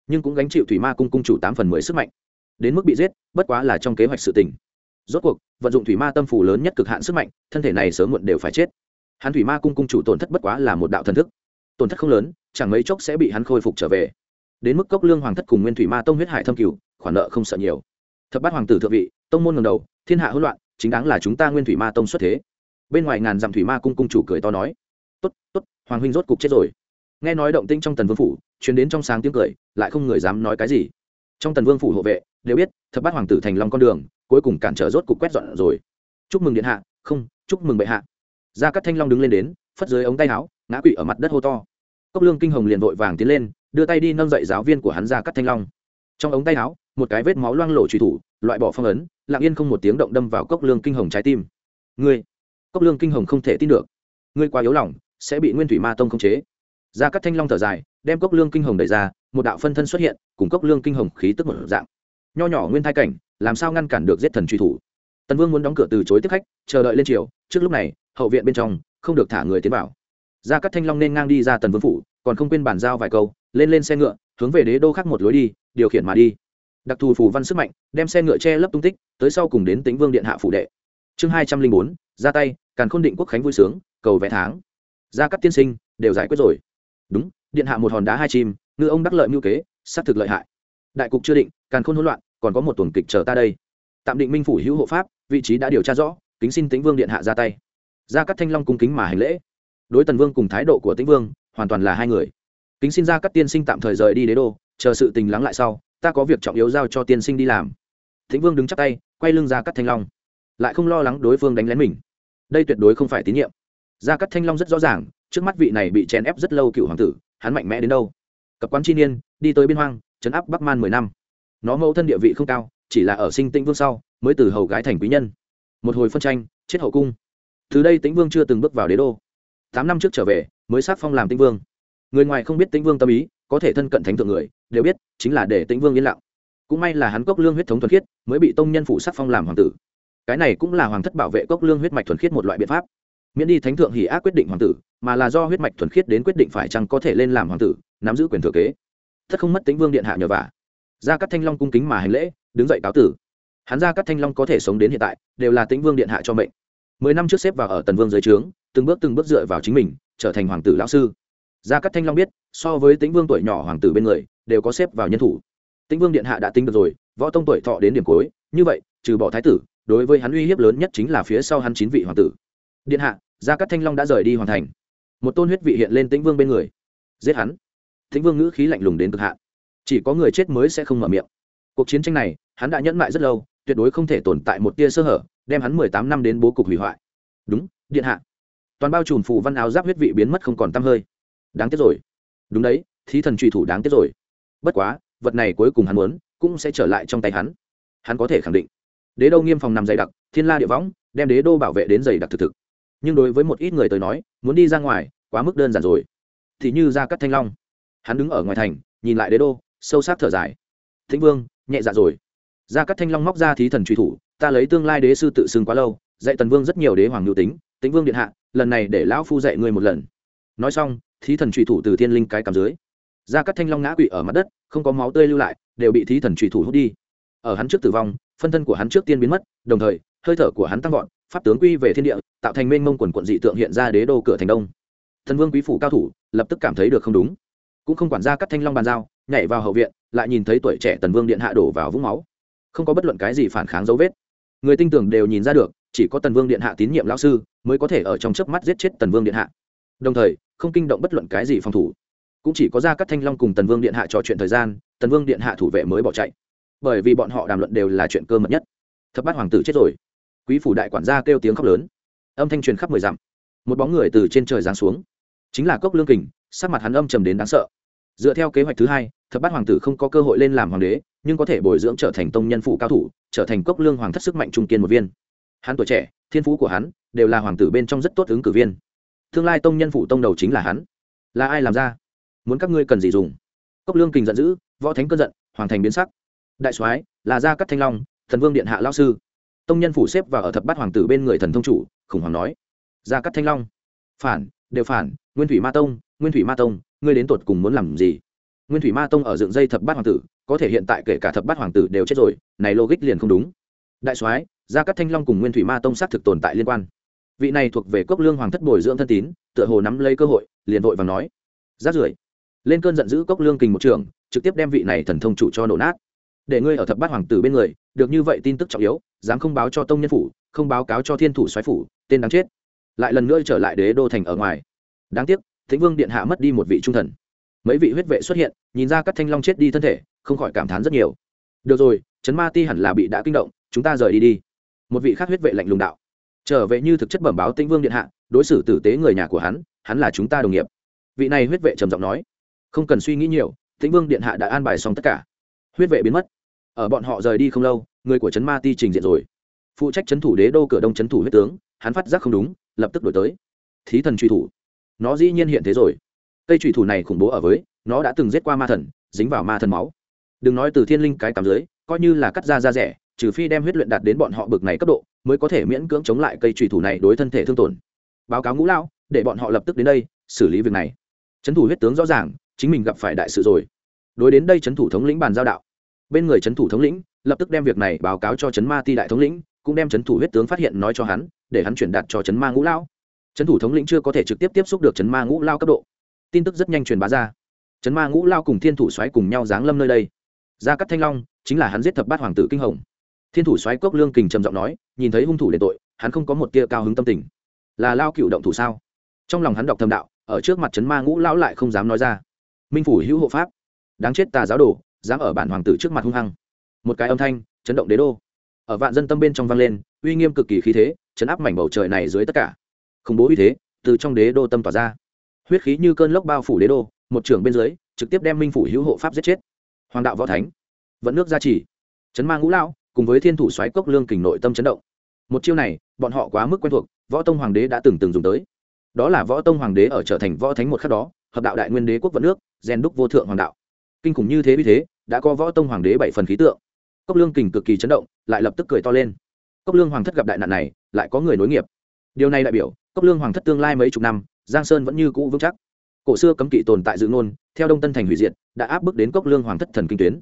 nhưng cũng gánh chịu thủy ma cung cung chủ tám phần mười sức mạnh. Đến mức bị giết, bất quá là trong kế hoạch sự tình. Rốt cuộc, vận dụng thủy ma tâm phủ lớn nhất cực hạn sức mạnh, thân thể này sớm muộn đều phải chết. Hắn thủy ma cung cung chủ tổn thất bất quá là một đạo thần thức. Tổn thất không lớn, chẳng mấy chốc sẽ bị hắn khôi phục trở về. Đến mức cốc lương hoàng thất cùng nguyên thủy ma tông huyết hải thâm cửu, khoản nợ không sợ nhiều. Thập bát hoàng tử thượng vị, tông môn ngầm đầu, thiên hạ hỗn loạn, chính đáng là chúng ta nguyên thủy ma tông xuất thế. Bên ngoài ngàn dặm thủy ma cung cung chủ cười to nói, tốt tốt, hoàng huynh rốt cục chết rồi. Nghe nói động tinh trong tần vương phủ chuyến đến trong sáng tiếng cười, lại không người dám nói cái gì. Trong tần vương phủ hộ vệ, đều biết, thập bát hoàng tử thành long con đường, cuối cùng cản trở rốt cục quét dọn rồi. Chúc mừng điện hạ, không, chúc mừng bệ hạ. Gia cát thanh long đứng lên đến, phất dưới ống tay áo, ngã quỵ ở mặt đất hô to. Cốc lương kinh hồng liền vội vàng tiến lên, đưa tay đi nâng dậy giáo viên của hắn gia cát thanh long. Trong ống tay áo, một cái vết máu loang lổ truy thủ, loại bỏ phong ấn, lặng yên không một tiếng động đâm vào cốc lương kinh hồng trái tim. Ngươi, cốc lương kinh hồng không thể tin được. Ngươi quá yếu lòng, sẽ bị nguyên thủy ma tông khống chế gia cát thanh long thở dài, đem cốc lương kinh hồng đẩy ra, một đạo phân thân xuất hiện, cùng cốc lương kinh hồng khí tức một dạng. Nho nhỏ nguyên thai cảnh, làm sao ngăn cản được giết thần truy thủ? Tần vương muốn đóng cửa từ chối tiếp khách, chờ đợi lên chiều trước lúc này, hậu viện bên trong, không được thả người tiến vào. Gia cát thanh long nên ngang đi ra tần vương phủ, còn không quên bàn giao vài câu, lên lên xe ngựa, hướng về đế đô khác một lối đi, điều khiển mà đi. Đặc thù phù văn sức mạnh, đem xe ngựa che lấp tung tích, tới sau cùng đến tính vương điện hạ phủ đệ. Chương hai trăm linh bốn, ra tay, càn khôn định quốc khánh vui sướng, cầu vẽ tháng. Gia cát tiên sinh, đều giải quyết rồi đúng, điện hạ một hòn đá hai chim, ngư ông đắc lợi mưu kế, xác thực lợi hại. Đại cục chưa định càng khôn hỗn loạn, còn có một tuần kịch chờ ta đây. Tạm định minh phủ hữu hộ pháp, vị trí đã điều tra rõ, kính xin tĩnh vương điện hạ ra tay. Ra các thanh long cung kính mà hành lễ. Đối tần vương cùng thái độ của tĩnh vương, hoàn toàn là hai người. Kính xin ra các tiên sinh tạm thời rời đi đế đô, chờ sự tình lắng lại sau, ta có việc trọng yếu giao cho tiên sinh đi làm. Tĩnh vương đứng chắc tay, quay lưng ra cắt thanh long. Lại không lo lắng đối phương đánh lén mình. Đây tuyệt đối không phải tín nhiệm. Gia cắt thanh long rất rõ ràng trước mắt vị này bị chèn ép rất lâu cựu hoàng tử, hắn mạnh mẽ đến đâu? Cập quán chi niên, đi tới biên hoang chấn áp bắc man mười năm. Nó mẫu thân địa vị không cao, chỉ là ở sinh tĩnh vương sau, mới từ hầu gái thành quý nhân. Một hồi phân tranh, chết hậu cung. Từ đây tĩnh vương chưa từng bước vào đế đô. Tám năm trước trở về, mới sát phong làm tĩnh vương. Người ngoài không biết tĩnh vương tâm ý, có thể thân cận thánh thượng người, đều biết, chính là để tĩnh vương yên lặng. Cũng may là hắn cốc lương huyết thống thuần khiết, mới bị tông nhân phụ sắc phong làm hoàng tử. Cái này cũng là hoàng thất bảo vệ cốc lương huyết mạch thuần khiết một loại biện pháp miễn đi thánh thượng hỉ ác quyết định hoàng tử, mà là do huyết mạch thuần khiết đến quyết định phải chăng có thể lên làm hoàng tử, nắm giữ quyền thừa kế. Thất không mất tính vương điện hạ nhờ vả. Ra các thanh long cung kính mà hành lễ, đứng dậy cáo tử. Hắn ra các thanh long có thể sống đến hiện tại, đều là tính vương điện hạ cho mệnh. Mười năm trước xếp vào ở tần vương dưới trướng, từng bước từng bước dựa vào chính mình, trở thành hoàng tử lão sư. Gia cát thanh long biết, so với tính vương tuổi nhỏ hoàng tử bên người, đều có xếp vào nhân thủ. Tính vương điện hạ đã tính được rồi, võ tông tuổi thọ đến điểm cuối, như vậy, trừ bỏ thái tử, đối với hắn uy hiếp lớn nhất chính là phía sau hắn chín vị hoàng tử. Điện hạ gia cát thanh long đã rời đi hoàn thành. Một tôn huyết vị hiện lên tĩnh vương bên người. Giết hắn. Tĩnh vương ngữ khí lạnh lùng đến cực hạn. Chỉ có người chết mới sẽ không mở miệng. Cuộc chiến tranh này, hắn đã nhẫn mại rất lâu, tuyệt đối không thể tồn tại một tia sơ hở, đem hắn mười tám năm đến bố cục hủy hoại. Đúng, điện hạ. Toàn bao trùm phù văn áo giáp huyết vị biến mất không còn t hơi. Đáng tiếc rồi. Đúng đấy, thí thần truy thủ đáng tiếc rồi. Bất quá, vật này cuối cùng hắn muốn, cũng sẽ trở lại trong tay hắn. Hắn có thể khẳng định. Đế đô nghiêm phòng nằm dày đặc, thiên la địa võng, đem đế đô bảo vệ đến dày đặc thực thực nhưng đối với một ít người tới nói, muốn đi ra ngoài, quá mức đơn giản rồi. Thì như ra cắt thanh long. Hắn đứng ở ngoài thành, nhìn lại đế đô, sâu sắc thở dài. Thịnh vương, nhẹ dạ rồi. Ra cắt thanh long móc ra thí thần truy thủ, ta lấy tương lai đế sư tự xưng quá lâu, dạy tần vương rất nhiều đế hoàng nhu tính, tĩnh vương điện hạ, lần này để lão phu dạy ngươi một lần. Nói xong, thí thần truy thủ từ thiên linh cái cầm dưới. Ra cắt thanh long ngã quỵ ở mặt đất, không có máu tươi lưu lại, đều bị thí thần truy thủ hút đi. Ở hắn trước tử vong, phân thân của hắn trước tiên biến mất, đồng thời, hơi thở của hắn tăng vọt pháp tướng quy về thiên địa, tạo thành mênh mông quần quận dị tượng hiện ra đế đô cửa thành đông. Thần vương quý phủ cao thủ, lập tức cảm thấy được không đúng. Cũng không quản ra các thanh long bàn giao, nhảy vào hậu viện, lại nhìn thấy tuổi trẻ tần vương điện hạ đổ vào vũng máu. Không có bất luận cái gì phản kháng dấu vết. Người tinh tưởng đều nhìn ra được, chỉ có tần vương điện hạ tín nhiệm lão sư mới có thể ở trong chớp mắt giết chết tần vương điện hạ. Đồng thời, không kinh động bất luận cái gì phòng thủ. Cũng chỉ có ra các thanh long cùng tần vương điện hạ trò chuyện thời gian, tần vương điện hạ thủ vệ mới bỏ chạy. Bởi vì bọn họ đàm luận đều là chuyện cơ mật nhất. Thập bát hoàng tử chết rồi quý phủ đại quản gia kêu tiếng khóc lớn. Âm thanh truyền khắp mười dặm. Một bóng người từ trên trời giáng xuống. Chính là cốc lương kình, sắc mặt hắn âm trầm đến đáng sợ. Dựa theo kế hoạch thứ hai, thập bát hoàng tử không có cơ hội lên làm hoàng đế, nhưng có thể bồi dưỡng trở thành tông nhân phụ cao thủ, trở thành cốc lương hoàng thất sức mạnh trung kiên một viên. Hắn tuổi trẻ, thiên phú của hắn đều là hoàng tử bên trong rất tốt ứng cử viên. Tương lai tông nhân phụ tông đầu chính là hắn. Là ai làm ra? Muốn các ngươi cần gì dùng? Cốc lương kình giận dữ, võ thánh cơn giận, hoàng thành biến sắc. Đại soái, là gia cắt thanh long, thần vương điện hạ lao sư tông nhân phủ xếp và ở thập bát hoàng tử bên người thần thông chủ, khủng hoảng nói, gia cắt thanh long, phản, đều phản, nguyên thủy ma tông, nguyên thủy ma tông, ngươi đến tột cùng muốn làm gì? Nguyên thủy ma tông ở dựng dây thập bát hoàng tử, có thể hiện tại kể cả thập bát hoàng tử đều chết rồi, này logic liền không đúng. Đại soái, gia cát thanh long cùng nguyên thủy ma tông xác thực tồn tại liên quan. Vị này thuộc về cốc lương hoàng thất bồi dưỡng thân tín, tựa hồ nắm lấy cơ hội, liền vội và nói rát rưởi, lên cơn giận dữ cốc lương kình một trường, trực tiếp đem vị này thần thông chủ cho nổ nát. Để ngươi ở thập bát hoàng tử bên người được như vậy tin tức trọng yếu, dám không báo cho tông nhân phủ, không báo cáo cho thiên thủ xoáy phủ, tên đáng chết. Lại lần nữa trở lại đế đô thành ở ngoài. Đáng tiếc thính vương điện hạ mất đi một vị trung thần. Mấy vị huyết vệ xuất hiện, nhìn ra các thanh long chết đi thân thể, không khỏi cảm thán rất nhiều. Được rồi, trấn ma ti hẳn là bị đã kinh động, chúng ta rời đi đi. Một vị khác huyết vệ lạnh lùng đạo. Trở về như thực chất bẩm báo tĩnh vương điện hạ, đối xử tử tế người nhà của hắn hắn là chúng ta đồng nghiệp. Vị này huyết vệ trầm giọng nói. Không cần suy nghĩ nhiều, tĩnh vương điện hạ đã an bài xong tất cả. Huyết vệ biến mất ở bọn họ rời đi không lâu người của trấn ma ti trình diện rồi. Phụ trách trấn thủ đế đô cửa đông trấn thủ huyết tướng hắn phát giác không đúng lập tức đổi tới. Thí thần truy thủ. Nó dĩ nhiên hiện thế rồi. Cây truy thủ này khủng bố ở với nó đã từng giết qua ma thần dính vào ma thần máu. Đừng nói từ thiên linh cái cảm dưới coi như là cắt da da rẻ trừ phi đem huyết luyện đạt đến bọn họ bực này cấp độ mới có thể miễn cưỡng chống lại cây truy thủ này đối thân thể thương tổn. Báo cáo ngũ lao, để bọn họ lập tức đến đây xử lý việc này. Trấn thủ huyết tướng rõ ràng chính mình gặp phải đại sự rồi. Đối đến đây trấn thủ thống lĩnh bàn giao đạo bên người trấn thủ thống lĩnh, lập tức đem việc này báo cáo cho trấn ma ti đại thống lĩnh, cũng đem trấn thủ huyết tướng phát hiện nói cho hắn, để hắn chuyển đạt cho trấn ma ngũ lão. Trấn thủ thống lĩnh chưa có thể trực tiếp tiếp xúc được trấn ma ngũ lao cấp độ. Tin tức rất nhanh truyền bá ra. Trấn ma ngũ lao cùng thiên thủ xoáy cùng nhau giáng lâm nơi đây. Gia cắt thanh long chính là hắn giết thập bát hoàng tử kinh hồng. Thiên thủ xoáy cốc lương kình trầm giọng nói, nhìn thấy hung thủ đền tội, hắn không có một tia cao hứng tâm tình. Là lao cựu động thủ sao? Trong lòng hắn đọc thầm đạo, ở trước mặt trấn ma ngũ lão lại không dám nói ra. Minh phủ hữu hộ pháp. Đáng chết tà giáo đồ dám ở bản hoàng tử trước mặt hung hăng. Một cái âm thanh chấn động đế đô. Ở vạn dân tâm bên trong vang lên, uy nghiêm cực kỳ khí thế, chấn áp mảnh bầu trời này dưới tất cả. Khủng bố uy thế từ trong đế đô tâm tỏa ra. Huyết khí như cơn lốc bao phủ đế đô, một trưởng bên dưới, trực tiếp đem minh phủ hữu hộ pháp giết chết. Hoàng đạo võ thánh vẫn nước gia trì. Chấn ma ngũ lao cùng với thiên thủ xoáy cốc lương kình nội tâm chấn động. Một chiêu này, bọn họ quá mức quen thuộc, võ tông hoàng đế đã từng từng dùng tới. Đó là võ tông hoàng đế ở trở thành võ thánh một khắc đó, hợp đạo đại nguyên đế quốc vận nước gen đúc vô thượng hoàng đạo kinh khủng như thế vì thế, đã có võ tông hoàng đế bảy phần khí tượng. Cốc lương kình cực kỳ chấn động, lại lập tức cười to lên. Cốc lương hoàng thất gặp đại nạn này, lại có người nối nghiệp. Điều này đại biểu, cốc lương hoàng thất tương lai mấy chục năm, giang sơn vẫn như cũ vững chắc. Cổ xưa cấm kỵ tồn tại dự ngôn, theo đông tân thành hủy diệt, đã áp bức đến cốc lương hoàng thất thần kinh tuyến.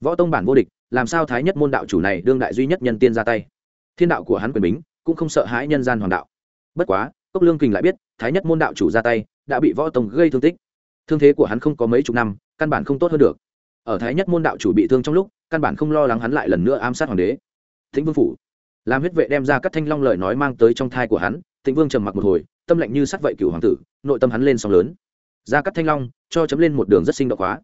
Võ tông bản vô địch, làm sao thái nhất môn đạo chủ này đương đại duy nhất nhân tiên ra tay? Thiên đạo của hắn quyền bính, cũng không sợ hãi nhân gian hoàng đạo. Bất quá, cốc lương kình lại biết, thái nhất môn đạo chủ ra tay, đã bị võ tông gây thương tích. Thương thế của hắn không có mấy chục năm căn bản không tốt hơn được. Ở thái nhất môn đạo chủ bị thương trong lúc, căn bản không lo lắng hắn lại lần nữa ám sát hoàng đế. Thính vương phủ. Làm huyết vệ đem ra các thanh long lời nói mang tới trong thai của hắn, Thịnh vương trầm mặc một hồi, tâm lạnh như sắt vậy cựu hoàng tử, nội tâm hắn lên sóng lớn. Ra các thanh long, cho chấm lên một đường rất sinh động quá.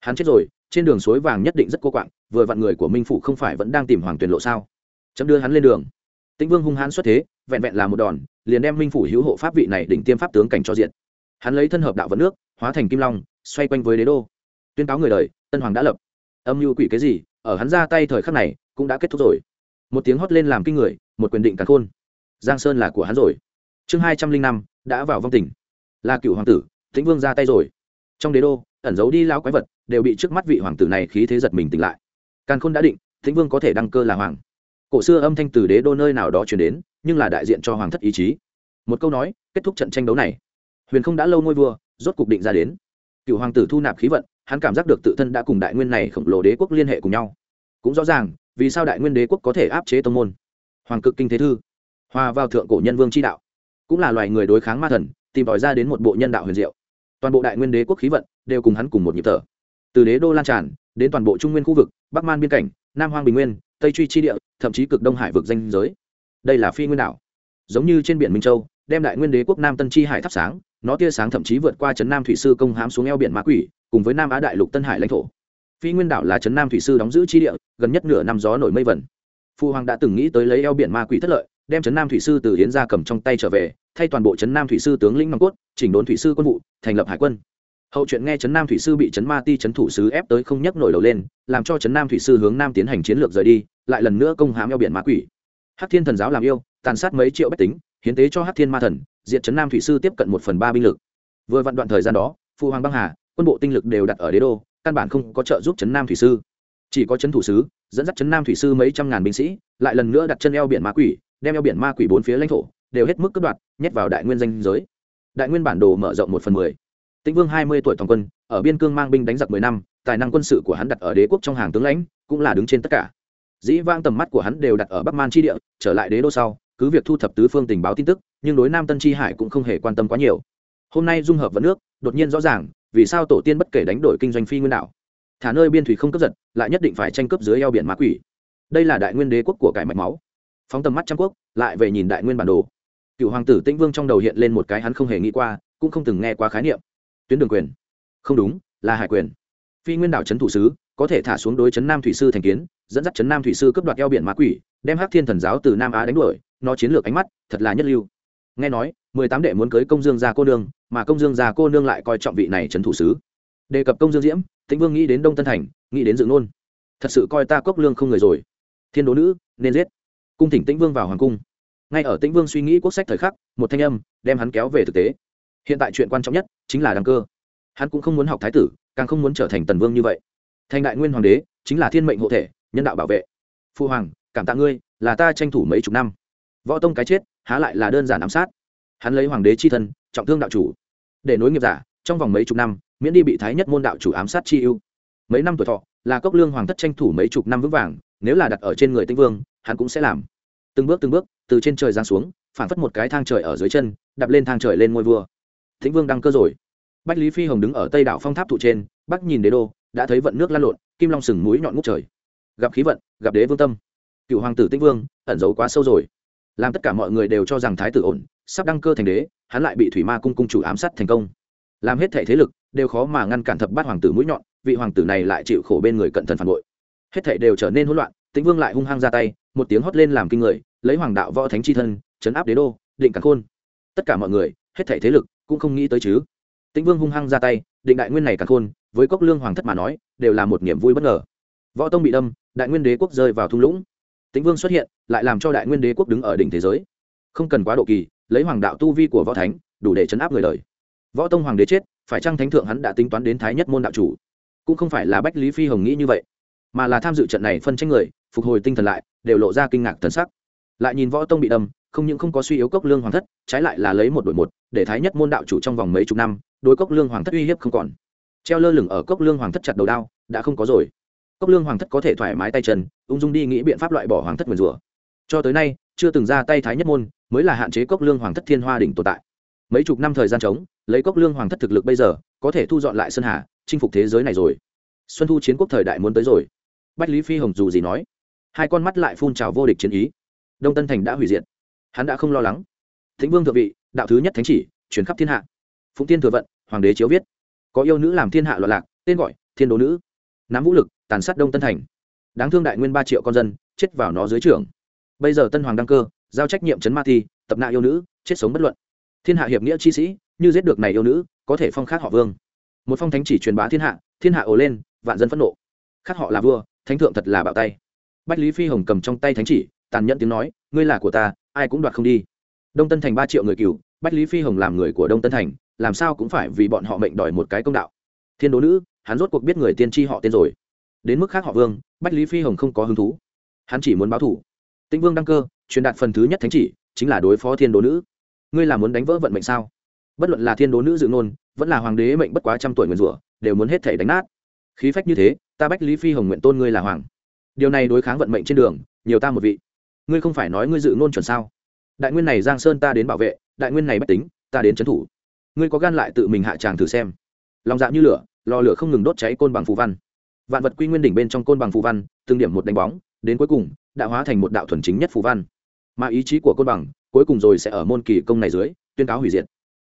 hắn chết rồi, trên đường suối vàng nhất định rất cô quạng, vừa vặn người của minh phủ không phải vẫn đang tìm hoàng tuyển lộ sao? Chấm đưa hắn lên đường. Tĩnh vương hung hãn xuất thế, vẹn vẹn là một đòn, liền đem minh phủ hữu hộ pháp vị này đỉnh tiêm pháp tướng cảnh cho diện hắn lấy thân hợp đạo vận nước, hóa thành kim long, xoay quanh với đế đô tuyên cáo người đời, tân hoàng đã lập. Âm mưu quỷ cái gì, ở hắn ra tay thời khắc này, cũng đã kết thúc rồi. Một tiếng hót lên làm kinh người, một quyền định càn khôn. Giang sơn là của hắn rồi. Chương hai trăm linh năm, đã vào vong tỉnh là cựu hoàng tử, tĩnh vương ra tay rồi. Trong đế đô, ẩn giấu đi lao quái vật, đều bị trước mắt vị hoàng tử này khí thế giật mình tỉnh lại. Càn khôn đã định, tĩnh vương có thể đăng cơ là hoàng. Cổ xưa âm thanh từ đế đô nơi nào đó chuyển đến, nhưng là đại diện cho hoàng thất ý chí. Một câu nói, kết thúc trận tranh đấu này. Huyền không đã lâu ngôi vua, rốt cục định ra đến. Cựu hoàng tử thu nạp khí vận hắn cảm giác được tự thân đã cùng đại nguyên này khổng lồ đế quốc liên hệ cùng nhau. Cũng rõ ràng, vì sao đại nguyên đế quốc có thể áp chế tông môn. Hoàng cực kinh thế thư. Hòa vào thượng cổ nhân vương tri đạo. Cũng là loài người đối kháng ma thần, tìm tòi ra đến một bộ nhân đạo huyền diệu. Toàn bộ đại nguyên đế quốc khí vận đều cùng hắn cùng một nhịp thở. Từ đế đô lan tràn, đến toàn bộ trung nguyên khu vực, bắc man biên cảnh, nam hoang bình nguyên, tây truy chi địa, thậm chí cực đông hải vực danh giới. Đây là phi nguyên đảo. Giống như trên biển minh châu, đem đại nguyên đế quốc nam tân chi hải thắp sáng nó tia sáng thậm chí vượt qua trấn nam thủy sư công hám xuống eo biển ma quỷ, cùng với nam á đại lục tân hải lãnh thổ. Phi nguyên đảo là trấn nam thủy sư đóng giữ chi địa, gần nhất nửa năm gió nổi mây vẩn phu hoàng đã từng nghĩ tới lấy eo biển ma quỷ thất lợi, đem trấn nam thủy sư từ hiến ra cầm trong tay trở về, thay toàn bộ trấn nam thủy sư tướng lĩnh nòng cốt, chỉnh đốn thủy sư quân vụ, thành lập hải quân. Hậu chuyện nghe trấn nam thủy sư bị trấn ma ti trấn thủ sứ ép tới không nhấc nổi đầu lên, làm cho trấn nam thủy sư hướng nam tiến hành chiến lược rời đi, lại lần nữa công hám eo biển ma quỷ. Hắc thiên thần giáo làm yêu, tàn sát mấy triệu bách tính hiến tế cho hắc thiên ma thần, diệt trấn nam thủy sư tiếp cận một phần ba binh lực. Vừa vặn đoạn thời gian đó, phu hoàng băng hà, quân bộ tinh lực đều đặt ở đế đô, căn bản không có trợ giúp trấn nam thủy sư. Chỉ có trấn thủ sứ, dẫn dắt trấn nam thủy sư mấy trăm ngàn binh sĩ, lại lần nữa đặt chân eo biển ma quỷ, đem eo biển ma quỷ bốn phía lãnh thổ, đều hết mức cướp đoạt, nhét vào đại nguyên danh giới. Đại nguyên bản đồ mở rộng một phần mười. Tĩnh vương hai mươi tuổi toàn quân, ở biên cương mang binh đánh giặc mười năm, tài năng quân sự của hắn đặt ở đế quốc trong hàng tướng lãnh, cũng là đứng trên tất cả. Dĩ vang tầm mắt của hắn đều đặt ở bắc man chi địa, trở lại đế đô sau cứ việc thu thập tứ phương tình báo tin tức, nhưng đối nam tân chi hải cũng không hề quan tâm quá nhiều. Hôm nay dung hợp vận nước, đột nhiên rõ ràng, vì sao tổ tiên bất kể đánh đổi kinh doanh phi nguyên đảo. Thả nơi biên thủy không cấp giật, lại nhất định phải tranh cướp dưới eo biển ma quỷ. Đây là đại nguyên đế quốc của cải mạch máu. Phóng tầm mắt trăm quốc, lại về nhìn đại nguyên bản đồ. Cựu hoàng tử tĩnh vương trong đầu hiện lên một cái hắn không hề nghĩ qua, cũng không từng nghe qua khái niệm. Tuyến đường quyền. Không đúng, là hải quyền. Phi nguyên đảo trấn thủ sứ, có thể thả xuống đối trấn nam thủy sư thành kiến, dẫn dắt trấn nam thủy sư cướp đoạt eo biển ma quỷ, đem hắc thiên thần giáo từ nam á đánh đuổi nó chiến lược ánh mắt, thật là nhất lưu. Nghe nói, mười tám đệ muốn cưới công dương gia cô nương, mà công dương gia cô nương lại coi trọng vị này trấn thủ sứ. Đề cập công dương diễm, tĩnh vương nghĩ đến đông tân thành, nghĩ đến dự nôn. Thật sự coi ta cốc lương không người rồi. Thiên đố nữ, nên giết. Cung thỉnh tĩnh vương vào hoàng cung. Ngay ở tĩnh vương suy nghĩ quốc sách thời khắc, một thanh âm đem hắn kéo về thực tế. Hiện tại chuyện quan trọng nhất chính là đăng cơ. Hắn cũng không muốn học thái tử, càng không muốn trở thành tần vương như vậy. Thành đại nguyên hoàng đế chính là thiên mệnh hộ thể, nhân đạo bảo vệ. Phu hoàng, cảm tạ ngươi, là ta tranh thủ mấy chục năm võ tông cái chết, há lại là đơn giản ám sát. Hắn lấy hoàng đế c h i thân, trọng thương đạo chủ. Để nối nghiệp giả, trong vòng mấy chục năm, miễn đi bị thái nhất môn đạo chủ ám sát chi ưu. Mấy năm tuổi thọ, là cốc lương hoàng thất tranh thủ mấy chục năm vững vàng, nếu là đặt ở trên người tinh vương, hắn cũng sẽ làm. Từng bước từng bước, từ trên trời giáng xuống, phản phất một cái thang trời ở dưới chân đập lên thang trời lên ngôi vua. Tĩnh vương đăng cơ rồi. Bách lý phi hồng đứng ở tây đảo phong tháp thụ trên, bắc nhìn đế đô, đã thấy vận nước lan lộn, kim long sừng mũi nhọn ngút trời. Gặp khí vận, gặp đế vương tâm. Cựu hoàng tử tĩnh vương, ẩn giấu quá sâu rồi làm tất cả mọi người đều cho rằng thái tử ổn, sắp đăng cơ thành đế, hắn lại bị thủy ma cung cung chủ ám sát thành công. Làm hết thể thế lực, đều khó mà ngăn cản thập bát hoàng tử mũi nhọn, vị hoàng tử này lại chịu khổ bên người cận thần phản bội. Hết thể đều trở nên hỗn loạn, tĩnh vương lại hung hăng ra tay, một tiếng hót lên làm kinh người, lấy hoàng đạo võ thánh chi thân, chấn áp đế đô, định cả khôn. Tất cả mọi người, hết thể thế lực cũng không nghĩ tới chứ. Tĩnh vương hung hăng ra tay, định đại nguyên này cả khôn, với cốc lương hoàng thất mà nói, đều là một niềm vui bất ngờ. Võ tông bị đâm, đại nguyên đế quốc rơi vào thung lũng tĩnh vương xuất hiện, lại làm cho đại nguyên đế quốc đứng ở đỉnh thế giới. Không cần quá độ kỳ, lấy hoàng đạo tu vi của võ thánh, đủ để chấn áp người đời. Võ tông hoàng đế chết, phải chăng thánh thượng hắn đã tính toán đến thái nhất môn đạo chủ? Cũng không phải là bách lý phi hồng nghĩ như vậy, mà là tham dự trận này phân tranh người, phục hồi tinh thần lại, đều lộ ra kinh ngạc thần sắc. Lại nhìn võ tông bị đâm, không những không có suy yếu cốc lương hoàng thất, trái lại là lấy một đội một, để thái nhất môn đạo chủ trong vòng mấy chục năm, đối cốc lương hoàng thất uy hiếp không còn. Treo lơ lửng ở cốc lương hoàng thất chặt đầu đao, đã không có rồi cốc lương hoàng thất có thể thoải mái tay chân, ung dung đi nghĩ biện pháp loại bỏ hoàng thất nguyền rủa. Cho tới nay, chưa từng ra tay thái nhất môn, mới là hạn chế cốc lương hoàng thất thiên hoa đỉnh tồn tại. Mấy chục năm thời gian trống, lấy cốc lương hoàng thất thực lực bây giờ, có thể thu dọn lại sơn hà, chinh phục thế giới này rồi. Xuân thu chiến quốc thời đại muốn tới rồi. Bách lý phi hồng dù gì nói, hai con mắt lại phun trào vô địch chiến ý. Đông tân thành đã hủy diệt. Hắn đã không lo lắng. Thính vương thượng vị, đạo thứ nhất thánh chỉ chuyển khắp thiên hạ. Phụng tiên thừa vận, hoàng đế chiếu viết. Có yêu nữ làm thiên hạ loạn lạc, tên gọi, thiên đố nữ. Nắm vũ lực tàn sát đông tân thành. Đáng thương đại nguyên ba triệu con dân, chết vào nó dưới trưởng bây giờ tân hoàng đăng cơ, giao trách nhiệm chấn ma thi, tập nạ yêu nữ, chết sống bất luận. Thiên hạ hiệp nghĩa chi sĩ, như giết được này yêu nữ, có thể phong khác họ vương. Một phong thánh chỉ truyền bá thiên hạ thiên hạ ồ lên, vạn dân phẫn nộ. Khác họ là vua, thánh thượng thật là bạo tay. Bách lý phi hồng cầm trong tay thánh chỉ, tàn nhẫn tiếng nói, ngươi là của ta, ai cũng đoạt không đi. Đông tân thành ba triệu người cừu, bách lý phi hồng làm người của đông tân thành, làm sao cũng phải vì bọn họ mệnh đòi một cái công đạo. Thiên đố nữ, hắn rốt cuộc biết người tiên tri họ tên rồi đến mức khác họ vương, bách lý phi hồng không có hứng thú. Hắn chỉ muốn báo thủ. Tĩnh vương đăng cơ, truyền đạt phần thứ nhất thánh chỉ, chính là đối phó thiên đố nữ. Ngươi là muốn đánh vỡ vận mệnh sao? Bất luận là thiên đố nữ dự ngôn, vẫn là hoàng đế mệnh bất quá trăm tuổi nguyền rủa, đều muốn hết thể đánh nát. Khí phách như thế, ta bách lý phi hồng nguyện tôn ngươi là hoàng. Điều này đối kháng vận mệnh trên đường, nhiều ta một vị. Ngươi không phải nói ngươi dự ngôn chuẩn sao? Đại nguyên này giang sơn ta đến bảo vệ, đại nguyên này bách tính, ta đến trấn thủ. Ngươi có gan lại tự mình hạ tràng thử xem. Lòng dạ như lửa, lò lửa không ngừng đốt cháy côn bằng phù văn vạn vật quy nguyên đỉnh bên trong côn bằng phù văn, từng điểm một đánh bóng, đến cuối cùng, đã hóa thành một đạo thuần chính nhất phù văn. Mà ý chí của côn bằng, cuối cùng rồi sẽ ở môn kỳ công này dưới, tuyên cáo hủy diệt.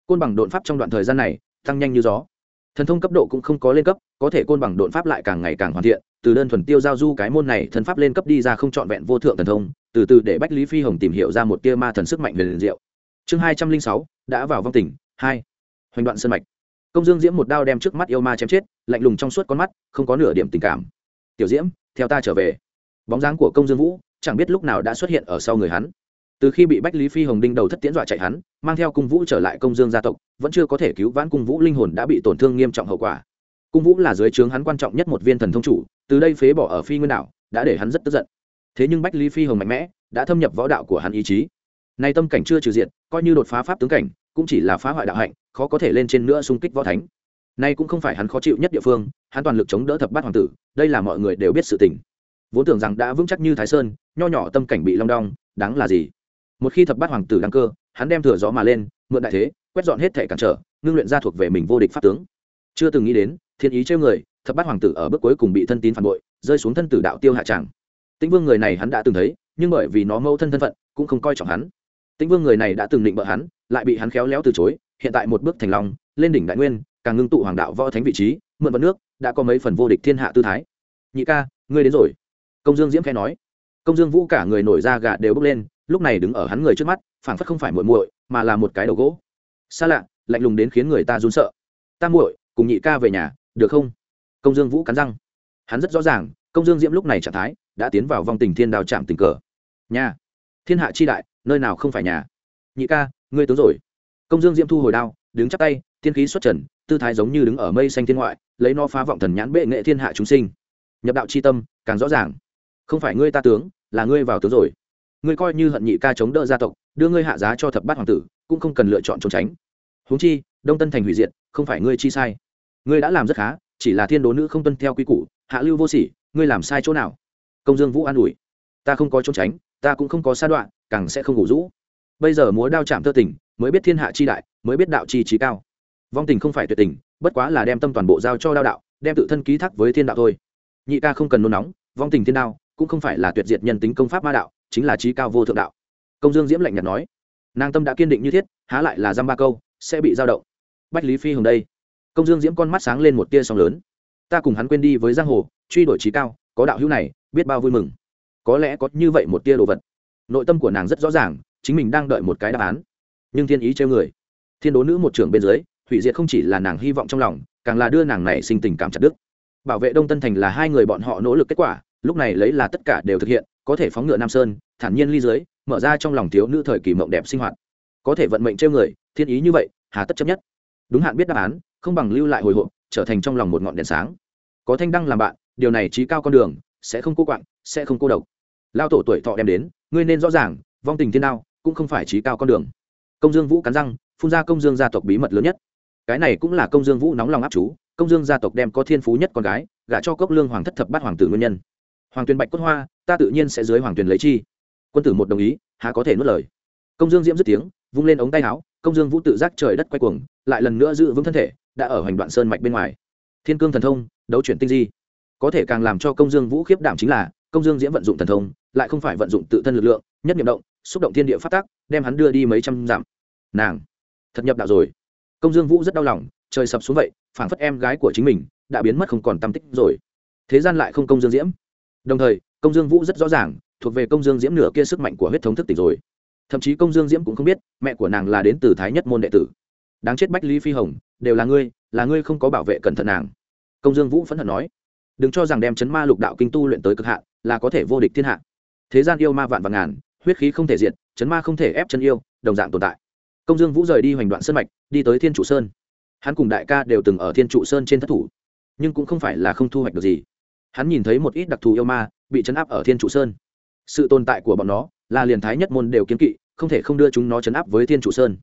Côn bằng đột pháp trong đoạn thời gian này, tăng nhanh như gió. Thần thông cấp độ cũng không có lên cấp, có thể côn bằng đột pháp lại càng ngày càng hoàn thiện, từ đơn thuần tiêu giao du cái môn này thần pháp lên cấp đi ra không trọn vẹn vô thượng thần thông, từ từ để bách lý phi hồng tìm hiểu ra một tia ma thần sức mạnh về liền diệu. Chương hai trăm linh sáu, đã vào vong tỉnh hai. Hoành đoạn sân mạch công dương diễm một đao đem trước mắt yêu ma chém chết, lạnh lùng trong suốt con mắt, không có nửa điểm tình cảm. Tiểu diễm, theo ta trở về. Bóng dáng của công dương vũ, chẳng biết lúc nào đã xuất hiện ở sau người hắn. Từ khi bị bách lý phi hồng đinh đầu thất tiễn dọa chạy hắn, mang theo cung vũ trở lại công dương gia tộc, vẫn chưa có thể cứu vãn cung vũ linh hồn đã bị tổn thương nghiêm trọng hậu quả. Cung vũ là dưới trướng hắn quan trọng nhất một viên thần thông chủ, từ đây phế bỏ ở phi nguyên đảo, đã để hắn rất tức giận. Thế nhưng bách lý phi hồng mạnh mẽ, đã thâm nhập võ đạo của hắn ý chí. Nay tâm cảnh chưa trừ diện coi như đột phá pháp tướng cảnh, cũng chỉ là phá hoại đạo hạnh khó có thể lên trên nữa xung kích võ thánh. Nay cũng không phải hắn khó chịu nhất địa phương, hắn toàn lực chống đỡ thập bát hoàng tử, đây là mọi người đều biết sự tình. Vốn tưởng rằng đã vững chắc như thái sơn, nho nhỏ tâm cảnh bị long đong, đáng là gì? Một khi thập bát hoàng tử đăng cơ, hắn đem thừa gió mà lên, mượn đại thế, quét dọn hết thể cản trở, ngưng luyện ra thuộc về mình vô địch pháp tướng. Chưa từng nghĩ đến, thiên ý trêu người, thập bát hoàng tử ở bước cuối cùng bị thân tín phản bội, rơi xuống thân tử đạo tiêu hạ tràng. Tĩnh vương người này hắn đã từng thấy, nhưng bởi vì nó mâu thân thân phận, cũng không coi trọng hắn. Tĩnh vương người này đã từng định bợ hắn, lại bị hắn khéo léo từ chối hiện tại một bước thành long, lên đỉnh đại nguyên, càng ngưng tụ hoàng đạo võ thánh vị trí, mượn vận nước, đã có mấy phần vô địch thiên hạ tư thái. Nhị ca, ngươi đến rồi. Công dương diễm khẽ nói. Công dương vũ cả người nổi da gà đều bốc lên, lúc này đứng ở hắn người trước mắt, phảng phất không phải muội muội, mà là một cái đầu gỗ. Xa lạ, lạnh lùng đến khiến người ta run sợ. Ta muội, cùng nhị ca về nhà, được không? Công dương vũ cắn răng. Hắn rất rõ ràng, công dương diễm lúc này trạng thái đã tiến vào vòng tình thiên đào chạm tình cờ. Nhà. Thiên hạ chi đại, nơi nào không phải nhà? Nhị ca, ngươi tới rồi công dương diễm thu hồi đao, đứng chắp tay thiên khí xuất trần, tư thái giống như đứng ở mây xanh thiên ngoại, lấy nó phá vọng thần nhãn bệ nghệ thiên hạ chúng sinh. Nhập đạo c h i tâm, càng rõ ràng. Không phải ngươi ta tướng, là ngươi vào tướng rồi. Ngươi coi như hận nhị ca chống đỡ gia tộc, đưa ngươi hạ giá cho thập bát hoàng tử, cũng không cần lựa chọn trốn tránh. Huống chi, đông tân thành hủy diệt, không phải ngươi chi sai. Ngươi đã làm rất khá, chỉ là thiên đố nữ không tuân theo quy củ, hạ lưu vô sỉ, ngươi làm sai chỗ nào? Công dương vũ an ủi. Ta không có trốn tránh, ta cũng không có sa đoạn, càng sẽ không ngủ rũ. Bây giờ múa đao chạm tơ tình mới biết thiên hạ chi đại, mới biết đạo chi trí cao. Vong tình không phải tuyệt tình, bất quá là đem tâm toàn bộ giao cho đao đạo, đem tự thân ký thác với thiên đạo thôi. Nhị ca không cần nôn nóng, vong tình thiên đạo cũng không phải là tuyệt diệt nhân tính công pháp ma đạo, chính là trí cao vô thượng đạo. Công dương diễm lạnh nhạt nói, nàng tâm đã kiên định như thiết, há lại là dăm ba câu, sẽ bị dao động. Bách lý phi hồng đây. Công dương diễm con mắt sáng lên một tia sóng lớn. Ta cùng hắn quên đi với giang hồ, truy đuổi trí cao, có đạo hữu này, biết bao vui mừng. Có lẽ có như vậy một tia đồ vật. Nội tâm của nàng rất rõ ràng, chính mình đang đợi một cái đáp án nhưng thiên ý trêu người. Thiên đố nữ một trưởng bên dưới, hủy diệt không chỉ là nàng hy vọng trong lòng, càng là đưa nàng này sinh tình cảm chặt đức bảo vệ đông tân thành là hai người bọn họ nỗ lực kết quả, lúc này lấy là tất cả đều thực hiện, có thể phóng ngựa nam sơn, thản nhiên ly dưới, mở ra trong lòng thiếu nữ thời kỳ mộng đẹp sinh hoạt. Có thể vận mệnh trêu người, thiên ý như vậy, hà tất chấp nhất. Đúng hạn biết đáp án, không bằng lưu lại hồi hộp, trở thành trong lòng một ngọn đèn sáng. Có thanh đăng làm bạn, điều này trí cao con đường, sẽ không cô quạng, sẽ không cô độc. Lao tổ tuổi thọ đem đến, ngươi nên rõ ràng, vong tình thiên nào cũng không phải trí cao con đường công dương vũ cắn răng, phun ra công dương gia tộc bí mật lớn nhất. Cái này cũng là công dương vũ nóng lòng áp chú, công dương gia tộc đem có thiên phú nhất con gái, gả cho cốc lương hoàng thất thập bát hoàng tử nguyên nhân. Hoàng tuyền bạch cốt hoa, ta tự nhiên sẽ dưới hoàng tuyền lấy chi. Quân tử một đồng ý, há có thể nuốt lời. Công dương diễm dứt tiếng, vung lên ống tay áo, công dương vũ tự giác trời đất quay cuồng, lại lần nữa giữ vững thân thể, đã ở hoành đoạn sơn mạch bên ngoài. Thiên cương thần thông, đấu chuyển tinh di. Có thể càng làm cho công dương vũ khiếp đảm chính là, công dương diễm vận dụng thần thông, lại không phải vận dụng tự thân lực lượng, nhất nhiệm động xúc động thiên địa phát tác, đem hắn đưa đi mấy trăm dặm. Nàng, thật nhập đạo rồi. Công dương vũ rất đau lòng, trời sập xuống vậy, phảng phất em gái của chính mình đã biến mất không còn tâm tích rồi. Thế gian lại không công dương diễm. Đồng thời, công dương vũ rất rõ ràng, thuộc về công dương diễm nửa kia sức mạnh của huyết thống thức tỉnh rồi. Thậm chí công dương diễm cũng không biết, mẹ của nàng là đến từ thái nhất môn đệ tử. Đáng chết bách lý phi hồng, đều là ngươi là ngươi không có bảo vệ cẩn thận nàng. Công dương vũ phẫn hận nói, đừng cho rằng đem chấn ma lục đạo kinh tu luyện tới cực hạn là có thể vô địch thiên hạ. Thế gian yêu ma vạn và ngàn huyết khí không thể diệt, chấn ma không thể ép chân yêu, đồng dạng tồn tại. Công dương vũ rời đi hoành đoạn sơn mạch, đi tới thiên trụ sơn. Hắn cùng đại ca đều từng ở thiên trụ sơn trên thất thủ, nhưng cũng không phải là không thu hoạch được gì. Hắn nhìn thấy một ít đặc thù yêu ma bị chấn áp ở thiên trụ sơn. Sự tồn tại của bọn nó là liền thái nhất môn đều kiếm kỵ, không thể không đưa chúng nó chấn áp với thiên trụ sơn.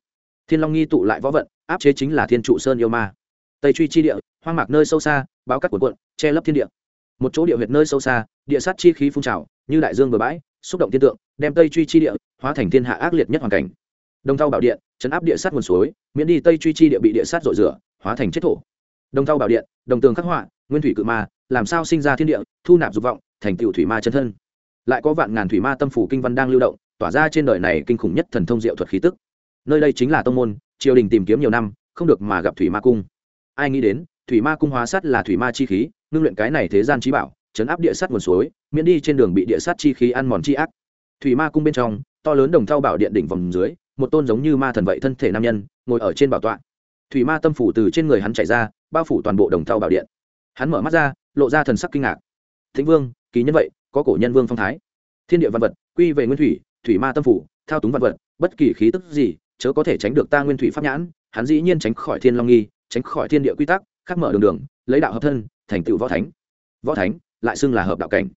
Thiên long nghi tụ lại võ vận, áp chế chính là thiên trụ sơn yêu ma. Tây truy chi địa, hoang mạc nơi sâu xa báo cắt cuộn cuộn, che lấp thiên địa. Một chỗ địa huyệt nơi sâu xa, địa sát chi khí phun trào, như đại dương bờ bãi xúc động thiên tượng, đem tây truy chi địa hóa thành thiên hạ ác liệt nhất hoàn cảnh. Đồng thau bảo điện, chấn áp địa sát nguồn suối, miễn đi tây truy chi địa bị địa sát rội rửa, hóa thành chết thổ. Đồng thau bảo điện, đồng tường khắc họa, nguyên thủy cự ma, làm sao sinh ra thiên địa, thu nạp dục vọng, thành tựu thủy ma chân thân. Lại có vạn ngàn thủy ma tâm phủ kinh văn đang lưu động, tỏa ra trên đời này kinh khủng nhất thần thông diệu thuật khí tức. Nơi đây chính là tông môn, triều đình tìm kiếm nhiều năm, không được mà gặp thủy ma cung. Ai nghĩ đến, thủy ma cung hóa sắt là thủy ma chi khí, ngưng luyện cái này thế gian trí bảo chấn áp địa sát nguồn suối, miễn đi trên đường bị địa sát chi khí ăn mòn chi ác. Thủy ma cung bên trong, to lớn đồng thau bảo điện đỉnh vòng dưới, một tôn giống như ma thần vậy thân thể nam nhân, ngồi ở trên bảo tọa. Thủy ma tâm phủ từ trên người hắn chảy ra, bao phủ toàn bộ đồng thau bảo điện. Hắn mở mắt ra, lộ ra thần sắc kinh ngạc. Thính vương, kỳ nhân vậy, có cổ nhân vương phong thái. Thiên địa văn vật, quy về nguyên thủy thủy ma tâm phủ, thao túng văn vật, bất kỳ khí tức gì, chớ có thể tránh được ta nguyên thủy pháp nhãn. Hắn dĩ nhiên tránh khỏi thiên long nghi, tránh khỏi thiên địa quy tắc, khắc mở đường đường, lấy đạo hợp thân, thành tựu võ thánh. Võ thánh lại xưng là hợp đạo cảnh.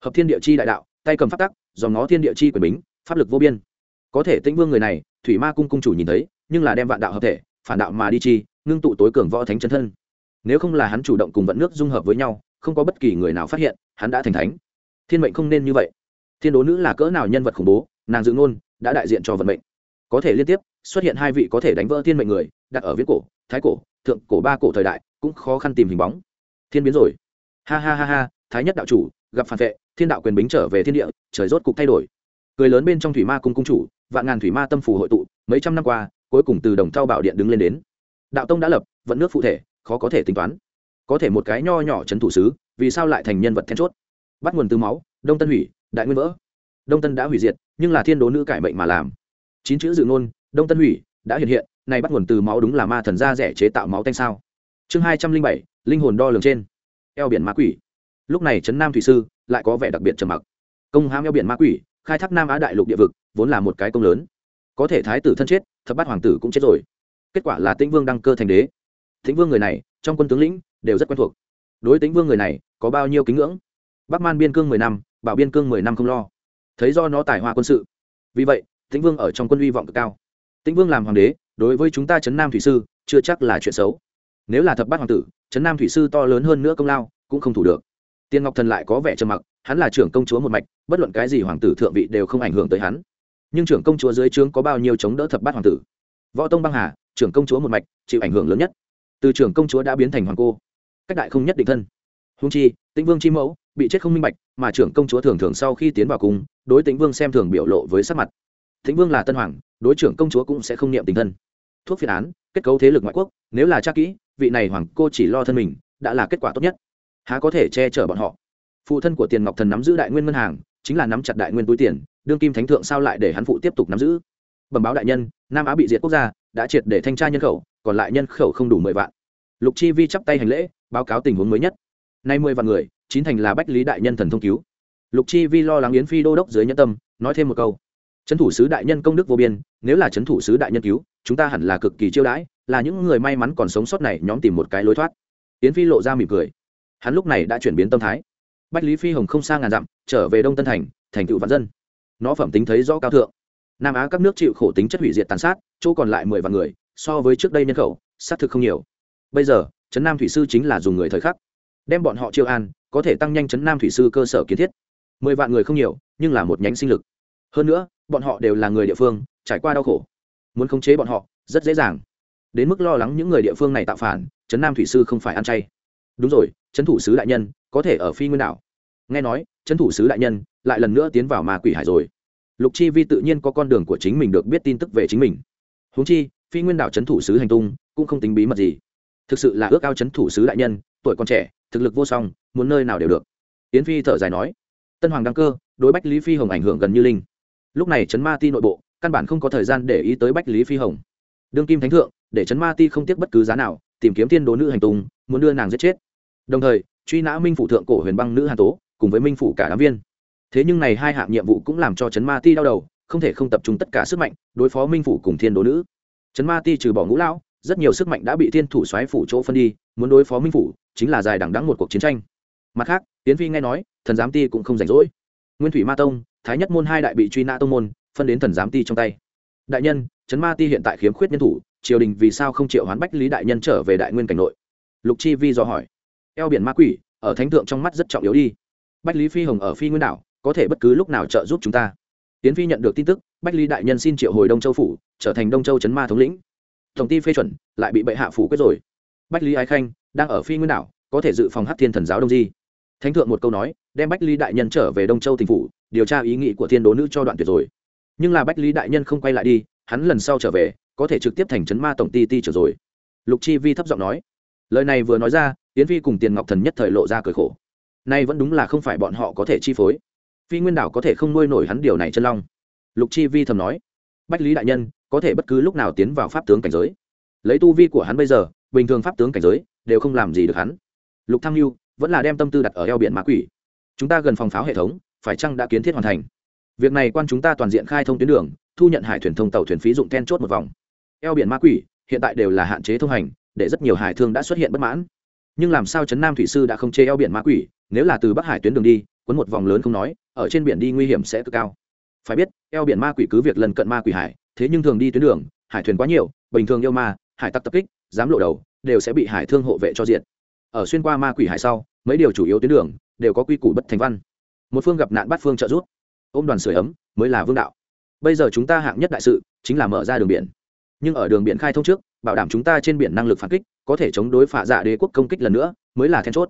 Hợp thiên địa chi đại đạo, tay cầm pháp tắc, dòng nó thiên địa chi quyền bính, pháp lực vô biên. Có thể tĩnh vương người này, thủy ma cung cung chủ nhìn thấy, nhưng là đem vạn đạo hợp thể, phản đạo mà đi chi, ngưng tụ tối cường võ thánh chân thân. Nếu không là hắn chủ động cùng vận nước dung hợp với nhau, không có bất kỳ người nào phát hiện, hắn đã thành thánh. Thiên mệnh không nên như vậy. Thiên đố nữ là cỡ nào nhân vật khủng bố, nàng dự ngôn, đã đại diện cho vận mệnh. Có thể liên tiếp, xuất hiện hai vị có thể đánh vỡ thiên mệnh người, đặt ở viết cổ, thái cổ, thượng cổ ba cổ thời đại, cũng khó khăn tìm hình bóng. Thiên biến rồi. Ha ha ha ha thái nhất đạo chủ, gặp phản vệ, thiên đạo quyền bính trở về thiên địa, trời rốt cục thay đổi. Cười lớn bên trong thủy ma cung cung chủ, vạn ngàn thủy ma tâm phù hội tụ, mấy trăm năm qua, cuối cùng từ đồng thao bảo điện đứng lên đến. Đạo tông đã lập, vận nước phụ thể, khó có thể tính toán. Có thể một cái nho nhỏ trấn thủ sứ, vì sao lại thành nhân vật then chốt? Bắt nguồn từ máu, đông tân hủy, đại nguyên vỡ. Đông tân đã hủy diệt, nhưng là thiên đố nữ cải mệnh mà làm. Chín chữ dự ngôn, đông tân hủy, đã hiện hiện, này bắt nguồn từ máu đúng là ma thần da rẻ chế tạo máu tanh sao? Chương hai trăm linh bảy, linh hồn đo lường trên. Eo biển ma quỷ lúc này trấn nam thủy sư lại có vẻ đặc biệt trầm mặc. Công hãm eo biển ma quỷ, khai thác nam á đại lục địa vực, vốn là một cái công lớn. Có thể thái tử thân chết, thập bát hoàng tử cũng chết rồi. Kết quả là tĩnh vương đăng cơ thành đế. Tĩnh vương người này, trong quân tướng lĩnh đều rất quen thuộc. Đối tĩnh vương người này có bao nhiêu kính ngưỡng? Bắc man biên cương mười năm, bảo biên cương mười năm không lo. Thấy do nó tài hoa quân sự. Vì vậy, tĩnh vương ở trong quân uy vọng cực cao. Tĩnh vương làm hoàng đế, đối với chúng ta trấn nam thủy sư, chưa chắc là chuyện xấu. Nếu là thập bát hoàng tử, trấn nam thủy sư to lớn hơn nữa công lao, cũng không thủ được tiên ngọc thần lại có vẻ trầm mặc, hắn là trưởng công chúa một mạch, bất luận cái gì hoàng tử thượng vị đều không ảnh hưởng tới hắn. Nhưng trưởng công chúa dưới trướng có bao nhiêu chống đỡ thập bát hoàng tử? Võ tông băng hà, trưởng công chúa một mạch, chịu ảnh hưởng lớn nhất. Từ trưởng công chúa đã biến thành hoàng cô, cách đại không nhất định thân. Hung chi, tĩnh vương chi mẫu, bị chết không minh bạch, mà trưởng công chúa thường thường sau khi tiến vào cung, đối tĩnh vương xem thường biểu lộ với sắc mặt. Tĩnh vương là tân hoàng, đối trưởng công chúa cũng sẽ không niệm tình thân. Thuốc phiên án, kết cấu thế lực ngoại quốc, nếu là cha kỹ, vị này hoàng cô chỉ lo thân mình, đã là kết quả tốt nhất há có thể che chở bọn họ? Phụ thân của tiền ngọc thần nắm giữ đại nguyên ngân hàng, chính là nắm chặt đại nguyên túi tiền, đương kim thánh thượng sao lại để hắn phụ tiếp tục nắm giữ? Bẩm báo đại nhân, nam á bị diệt quốc gia, đã triệt để thanh tra nhân khẩu, còn lại nhân khẩu không đủ mười vạn. Lục chi vi chắp tay hành lễ, báo cáo tình huống mới nhất. Nay mười vạn người, chín thành là bách lý đại nhân thần thông cứu. Lục chi vi lo lắng yến phi đô đốc dưới nhân tâm, nói thêm một câu. Trấn thủ sứ đại nhân công đức vô biên, nếu là trấn thủ sứ đại nhân cứu, chúng ta hẳn là cực kỳ chiêu đãi, là những người may mắn còn sống sót này nhóm tìm một cái lối thoát. Yến phi lộ ra mỉm cười hắn lúc này đã chuyển biến tâm thái. Bách lý phi hồng không xa ngàn dặm, trở về đông tân thành thành tựu vạn dân. Nó phẩm tính thấy rõ cao thượng. Nam á các nước chịu khổ tính chất hủy diệt tàn sát, chỗ còn lại mười vạn người, so với trước đây nhân khẩu, xác thực không nhiều. Bây giờ, trấn nam thủy sư chính là dùng người thời khắc. Đem bọn họ chiêu an, có thể tăng nhanh trấn nam thủy sư cơ sở kiến thiết. Mười vạn người không nhiều, nhưng là một nhánh sinh lực. Hơn nữa, bọn họ đều là người địa phương, trải qua đau khổ. Muốn khống chế bọn họ, rất dễ dàng. Đến mức lo lắng những người địa phương này tạo phản, trấn nam thủy sư không phải ăn chay. Đúng rồi trấn thủ sứ đại nhân, có thể ở phi nguyên đảo. Nghe nói, trấn thủ sứ đại nhân lại lần nữa tiến vào ma quỷ hải rồi. Lục chi vi tự nhiên có con đường của chính mình được biết tin tức về chính mình. Húng chi, phi nguyên đảo trấn thủ sứ hành tung cũng không tính bí mật gì. Thực sự là ước ao trấn thủ sứ đại nhân, tuổi còn trẻ, thực lực vô song, muốn nơi nào đều được. Yến phi thở dài nói, tân hoàng đăng cơ, đối bách lý phi hồng ảnh hưởng gần như linh. Lúc này trấn ma ti nội bộ, căn bản không có thời gian để ý tới bách lý phi hồng. Đương kim thánh thượng, để trấn ma ti không tiếc bất cứ giá nào, tìm kiếm thiên đố nữ hành tung, muốn đưa nàng giết chết đồng thời, truy nã minh phủ thượng cổ huyền băng nữ hàn tố, cùng với minh phủ cả đám viên. Thế nhưng này hai hạng nhiệm vụ cũng làm cho trấn ma ti đau đầu, không thể không tập trung tất cả sức mạnh, đối phó minh phủ cùng thiên đố nữ. Trấn ma ti trừ bỏ ngũ lão, rất nhiều sức mạnh đã bị thiên thủ xoáy phủ chỗ phân đi, muốn đối phó minh phủ, chính là dài đằng đắng một cuộc chiến tranh. Mặt khác tiến phi nghe nói, thần giám ti cũng không rảnh rỗi. Nguyên thủy ma tông, thái nhất môn hai đại bị truy nã tông môn, phân đến thần giám ti trong tay. Đại nhân, trấn ma ti hiện tại khiếm khuyết nhân thủ, triều đình vì sao không triệu hoán bách lý đại nhân trở về đại nguyên cảnh nội? Lục chi vi do hỏi eo biển ma quỷ, ở thánh thượng trong mắt rất trọng yếu đi. Bách lý phi hồng ở phi nguyên đảo, có thể bất cứ lúc nào trợ giúp chúng ta. Tiến phi nhận được tin tức, bách lý đại nhân xin triệu hồi đông châu phủ, trở thành đông châu trấn ma thống lĩnh. Tổng ty phê chuẩn, lại bị bệ hạ phủ quyết rồi. Bách lý ái khanh, đang ở phi nguyên đảo, có thể dự phòng hát thiên thần giáo đông di. Thánh thượng một câu nói, đem bách lý đại nhân trở về đông châu tỉnh phủ, điều tra ý nghĩ của thiên đố nữ cho đoạn tuyệt rồi. Nhưng là bách lý đại nhân không quay lại đi, hắn lần sau trở về, có thể trực tiếp thành trấn ma tổng ty ti trở rồi. Lục chi vi thấp giọng nói. Lời này vừa nói ra tiến phi cùng tiền ngọc thần nhất thời lộ ra cười khổ. Nay vẫn đúng là không phải bọn họ có thể chi phối. Phi nguyên đảo có thể không nuôi nổi hắn điều này chân long. Lục chi vi thầm nói, bách lý đại nhân, có thể bất cứ lúc nào tiến vào pháp tướng cảnh giới. Lấy tu vi của hắn bây giờ, bình thường pháp tướng cảnh giới đều không làm gì được hắn. Lục tham mưu vẫn là đem tâm tư đặt ở eo biển mã quỷ. Chúng ta gần phòng pháo hệ thống, phải chăng đã kiến thiết hoàn thành? Việc này quan chúng ta toàn diện khai thông tuyến đường, thu nhận hải thuyền thông tàu thuyền phí dụng then chốt một vòng. Eo biển ma quỷ hiện tại đều là hạn chế thông hành, để rất nhiều hải thương đã xuất hiện bất mãn nhưng làm sao trấn nam thủy sư đã không chê eo biển ma quỷ, nếu là từ bắc hải tuyến đường đi quấn một vòng lớn không nói, ở trên biển đi nguy hiểm sẽ cực cao. Phải biết, eo biển ma quỷ cứ việc lần cận ma quỷ hải, thế nhưng thường đi tuyến đường, hải thuyền quá nhiều, bình thường yêu ma, hải tặc tập kích, dám lộ đầu, đều sẽ bị hải thương hộ vệ cho diện ở xuyên qua ma quỷ hải sau, mấy điều chủ yếu tuyến đường đều có quy củ bất thành văn. Một phương gặp nạn bắt phương trợ giúp, ôm đoàn sửa ấm mới là vương đạo. Bây giờ chúng ta hạng nhất đại sự chính là mở ra đường biển. Nhưng ở đường biển khai thông trước bảo đảm chúng ta trên biển năng lực phản kích, có thể chống đối phạ dạ đế quốc công kích lần nữa, mới là then chốt.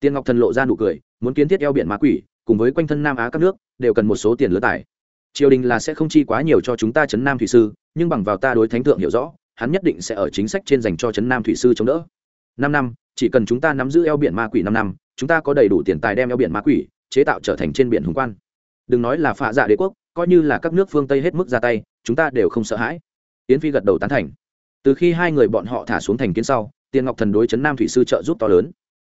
Tiên ngọc thần lộ ra nụ cười, muốn kiến thiết eo biển ma quỷ, cùng với quanh thân nam á các nước, đều cần một số tiền lứa tài. Triều đình là sẽ không chi quá nhiều cho chúng ta chấn nam thủy sư, nhưng bằng vào ta đối thánh thượng hiểu rõ, hắn nhất định sẽ ở chính sách trên dành cho chấn nam thủy sư chống đỡ. Năm năm, chỉ cần chúng ta nắm giữ eo biển ma quỷ năm năm, chúng ta có đầy đủ tiền tài đem eo biển ma quỷ chế tạo trở thành trên biển hùng quan. Đừng nói là phạ dạ đế quốc, coi như là các nước phương tây hết mức ra tay, chúng ta đều không sợ hãi. Yến phi gật đầu tán thành từ khi hai người bọn họ thả xuống thành kiến sau, tiền ngọc thần đối chấn nam thủy sư trợ giúp to lớn.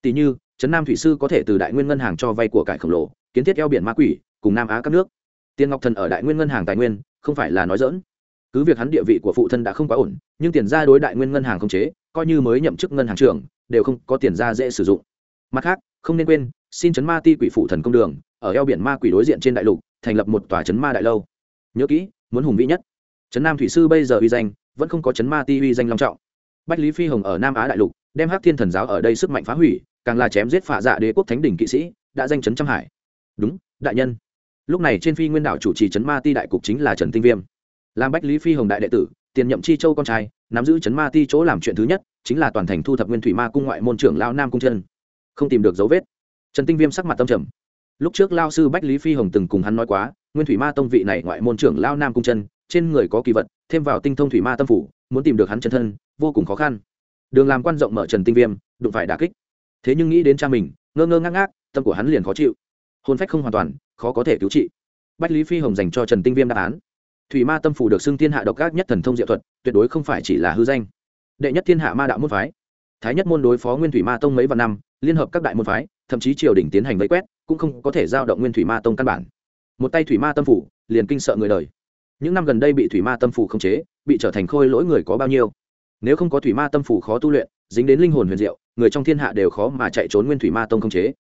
Tỷ như chấn nam thủy sư có thể từ đại nguyên ngân hàng cho vay của cải khổng lồ, kiến thiết eo biển ma quỷ, cùng nam á các nước. Tiền ngọc thần ở đại nguyên ngân hàng tài nguyên, không phải là nói dỡn cứ việc hắn địa vị của phụ thân đã không quá ổn, nhưng tiền ra đối đại nguyên ngân hàng không chế, coi như mới nhậm chức ngân hàng trưởng, đều không có tiền ra dễ sử dụng. Mặt khác, không nên quên, xin chấn ma ti quỷ phụ thần công đường, ở eo biển ma quỷ đối diện trên đại lục, thành lập một tòa chấn ma đại lâu. Nhớ kỹ, muốn hùng vĩ nhất. Chấn nam thủy sư bây giờ uy danh vẫn không có chấn ma ti uy danh long trọng. Bách lý phi hồng ở nam á đại lục, đem hắc thiên thần giáo ở đây sức mạnh phá hủy, càng là chém giết phạ dạ đế quốc thánh đỉnh kỵ sĩ, đã danh chấn trăm hải. Đúng, đại nhân. Lúc này trên phi nguyên đảo chủ trì chấn ma ti đại cục chính là trần tinh viêm. Làm bách lý phi hồng đại đệ tử, tiền nhậm chi châu con trai, nắm giữ chấn ma ti chỗ làm chuyện thứ nhất, chính là toàn thành thu thập nguyên thủy ma cung ngoại môn trưởng lao nam cung chân. Không tìm được dấu vết. Trần tinh viêm sắc mặt tâm trầm. Lúc trước lao sư bách lý phi hồng từng cùng hắn nói quá, nguyên thủy ma tông vị này ngoại môn trưởng lao nam cung chân trên người có kỳ vật, thêm vào tinh thông thủy ma tâm phủ, muốn tìm được hắn chân thân, vô cùng khó khăn. Đường làm quan rộng mở trần tinh viêm, đụng phải đà kích. Thế nhưng nghĩ đến cha mình, ngơ ngơ ngác ngác, tâm của hắn liền khó chịu. Hôn phách không hoàn toàn, khó có thể cứu trị. Bách lý phi hồng dành cho trần tinh viêm đáp án. Thủy ma tâm phủ được xưng thiên hạ độc ác nhất thần thông diệu thuật, tuyệt đối không phải chỉ là hư danh. Đệ nhất thiên hạ ma đạo môn phái. Thái nhất môn đối phó nguyên thủy ma tông mấy vạn năm, liên hợp các đại môn phái, thậm chí triều đình tiến hành vây quét, cũng không có thể giao động nguyên thủy ma tông căn bản. Một tay thủy ma tâm phủ, liền kinh sợ người đời những năm gần đây bị thủy ma tâm phủ khống chế, bị trở thành khôi lỗi người có bao nhiêu? Nếu không có thủy ma tâm phủ khó tu luyện, dính đến linh hồn huyền diệu, người trong thiên hạ đều khó mà chạy trốn nguyên thủy ma tông khống chế.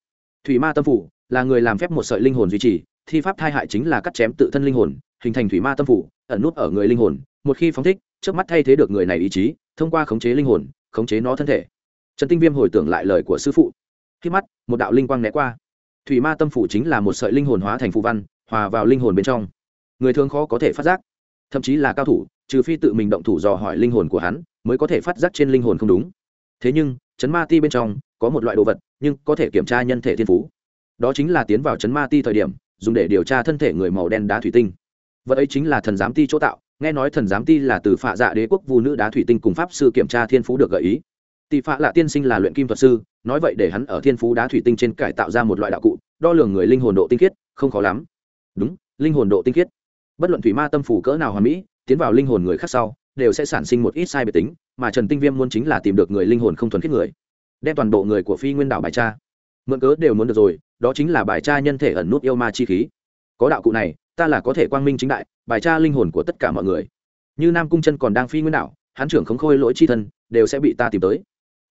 Thủy ma tâm phủ là người làm phép một sợi linh hồn duy trì, thi pháp thai hại chính là cắt chém tự thân linh hồn, hình thành thủy ma tâm phủ ẩn nút ở người linh hồn. Một khi phóng thích, trước mắt thay thế được người này ý chí, thông qua khống chế linh hồn, khống chế nó thân thể. Trần tinh viêm hồi tưởng lại lời của sư phụ. Khi mắt, một đạo linh quang né qua. Thủy ma tâm phủ chính là một sợi linh hồn hóa thành phù văn, hòa vào linh hồn bên trong người thường khó có thể phát giác. Thậm chí là cao thủ, trừ phi tự mình động thủ dò hỏi linh hồn của hắn, mới có thể phát giác trên linh hồn không đúng. Thế nhưng, chấn ma ti bên trong có một loại đồ vật, nhưng có thể kiểm tra nhân thể thiên phú. Đó chính là tiến vào chấn ma ti thời điểm, dùng để điều tra thân thể người màu đen đá thủy tinh. Vật ấy chính là thần giám ti chỗ tạo, nghe nói thần giám ti là từ phạ dạ đế quốc vu nữ đá thủy tinh cùng pháp sư kiểm tra thiên phú được gợi ý. Tỷ phạ lạ tiên sinh là luyện kim thuật sư, nói vậy để hắn ở thiên phú đá thủy tinh trên cải tạo ra một loại đạo cụ, đo lường người linh hồn độ tinh khiết, không khó lắm. Đúng, linh hồn độ tinh khiết bất luận thủy ma tâm phủ cỡ nào hoàn mỹ, tiến vào linh hồn người khác sau, đều sẽ sản sinh một ít sai biệt tính, mà trần tinh viêm muốn chính là tìm được người linh hồn không thuần khiết người, đem toàn bộ người của phi nguyên đảo bài cha mượn cớ đều muốn được rồi, đó chính là bài cha nhân thể ẩn nút yêu ma chi khí. Có đạo cụ này, ta là có thể quang minh chính đại, bài tra linh hồn của tất cả mọi người. Như nam cung chân còn đang phi nguyên đảo hán trưởng không khôi lỗi chi thân, đều sẽ bị ta tìm tới.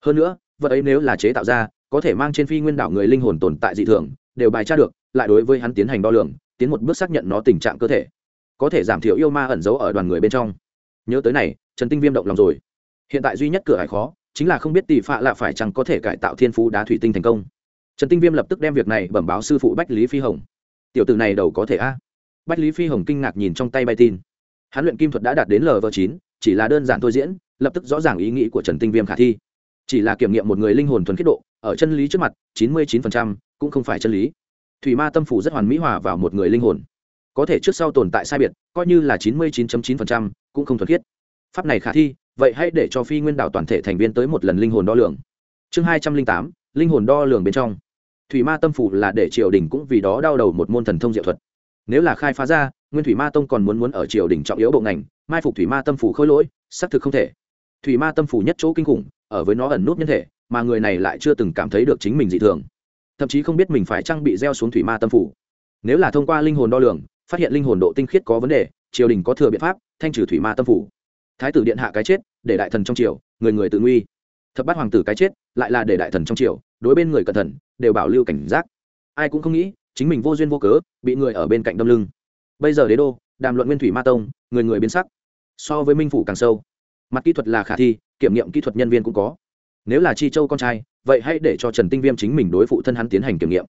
Hơn nữa, vật ấy nếu là chế tạo ra, có thể mang trên phi nguyên đảo người linh hồn tồn tại dị thường, đều bài tra được, lại đối với hắn tiến hành đo lường, tiến một bước xác nhận nó tình trạng cơ thể có thể giảm thiểu yêu ma ẩn giấu ở đoàn người bên trong. Nhớ tới này, trần tinh viêm động lòng rồi. Hiện tại duy nhất cửa hải khó, chính là không biết tỷ phạ là phải chăng có thể cải tạo thiên phú đá thủy tinh thành công. Trần tinh viêm lập tức đem việc này bẩm báo sư phụ bách lý phi hồng. Tiểu t này đầu có thể a. Bách lý phi hồng kinh ngạc nhìn trong tay bay tin. Hắn luyện kim thuật đã đạt đến lv chín, chỉ là đơn giản thôi diễn, lập tức rõ ràng ý nghĩ của trần tinh viêm khả thi. Chỉ là kiểm nghiệm một người linh hồn thuần khiết độ, ở chân lý trước mặt, chín mươi chín cũng không phải chân lý. Thủy ma tâm phủ rất hoàn mỹ hòa vào một người linh hồn có thể trước sau tồn tại sai biệt, coi như là chín mươi chín chín cũng không thuần khiết. Pháp này khả thi, vậy hãy để cho phi nguyên đạo toàn thể thành viên tới một lần linh hồn đo lường. Chương hai trăm linh tám, linh hồn đo lường bên trong. Thủy ma tâm phủ là để triều đình cũng vì đó đau đầu một môn thần thông diệu thuật. Nếu là khai phá ra, nguyên thủy ma tông còn muốn muốn ở triều đình trọng yếu bộ ngành, mai phục thủy ma tâm phủ khôi lỗi, xác thực không thể. Thủy ma tâm phủ nhất chỗ kinh khủng, ở với nó ẩn nút nhân thể, mà người này lại chưa từng cảm thấy được chính mình dị thường. Thậm chí không biết mình phải trang bị gieo xuống thủy ma tâm phủ. Nếu là thông qua linh hồn đo lường phát hiện linh hồn độ tinh khiết có vấn đề, triều đình có thừa biện pháp, thanh trừ thủy ma tâm phủ. Thái tử điện hạ cái chết, để đại thần trong triều, người người tự nguy. Thập bát hoàng tử cái chết, lại là để đại thần trong triều, đối bên người cẩn thận, đều bảo lưu cảnh giác. Ai cũng không nghĩ, chính mình vô duyên vô cớ, bị người ở bên cạnh đâm lưng. Bây giờ đế đô, đàm luận nguyên thủy ma tông, người người biến sắc. So với minh phủ càng sâu. Mặt kỹ thuật là khả thi, kiểm nghiệm kỹ thuật nhân viên cũng có. Nếu là chi châu con trai, vậy hãy để cho trần tinh viêm chính mình đối phụ thân hắn tiến hành kiểm nghiệm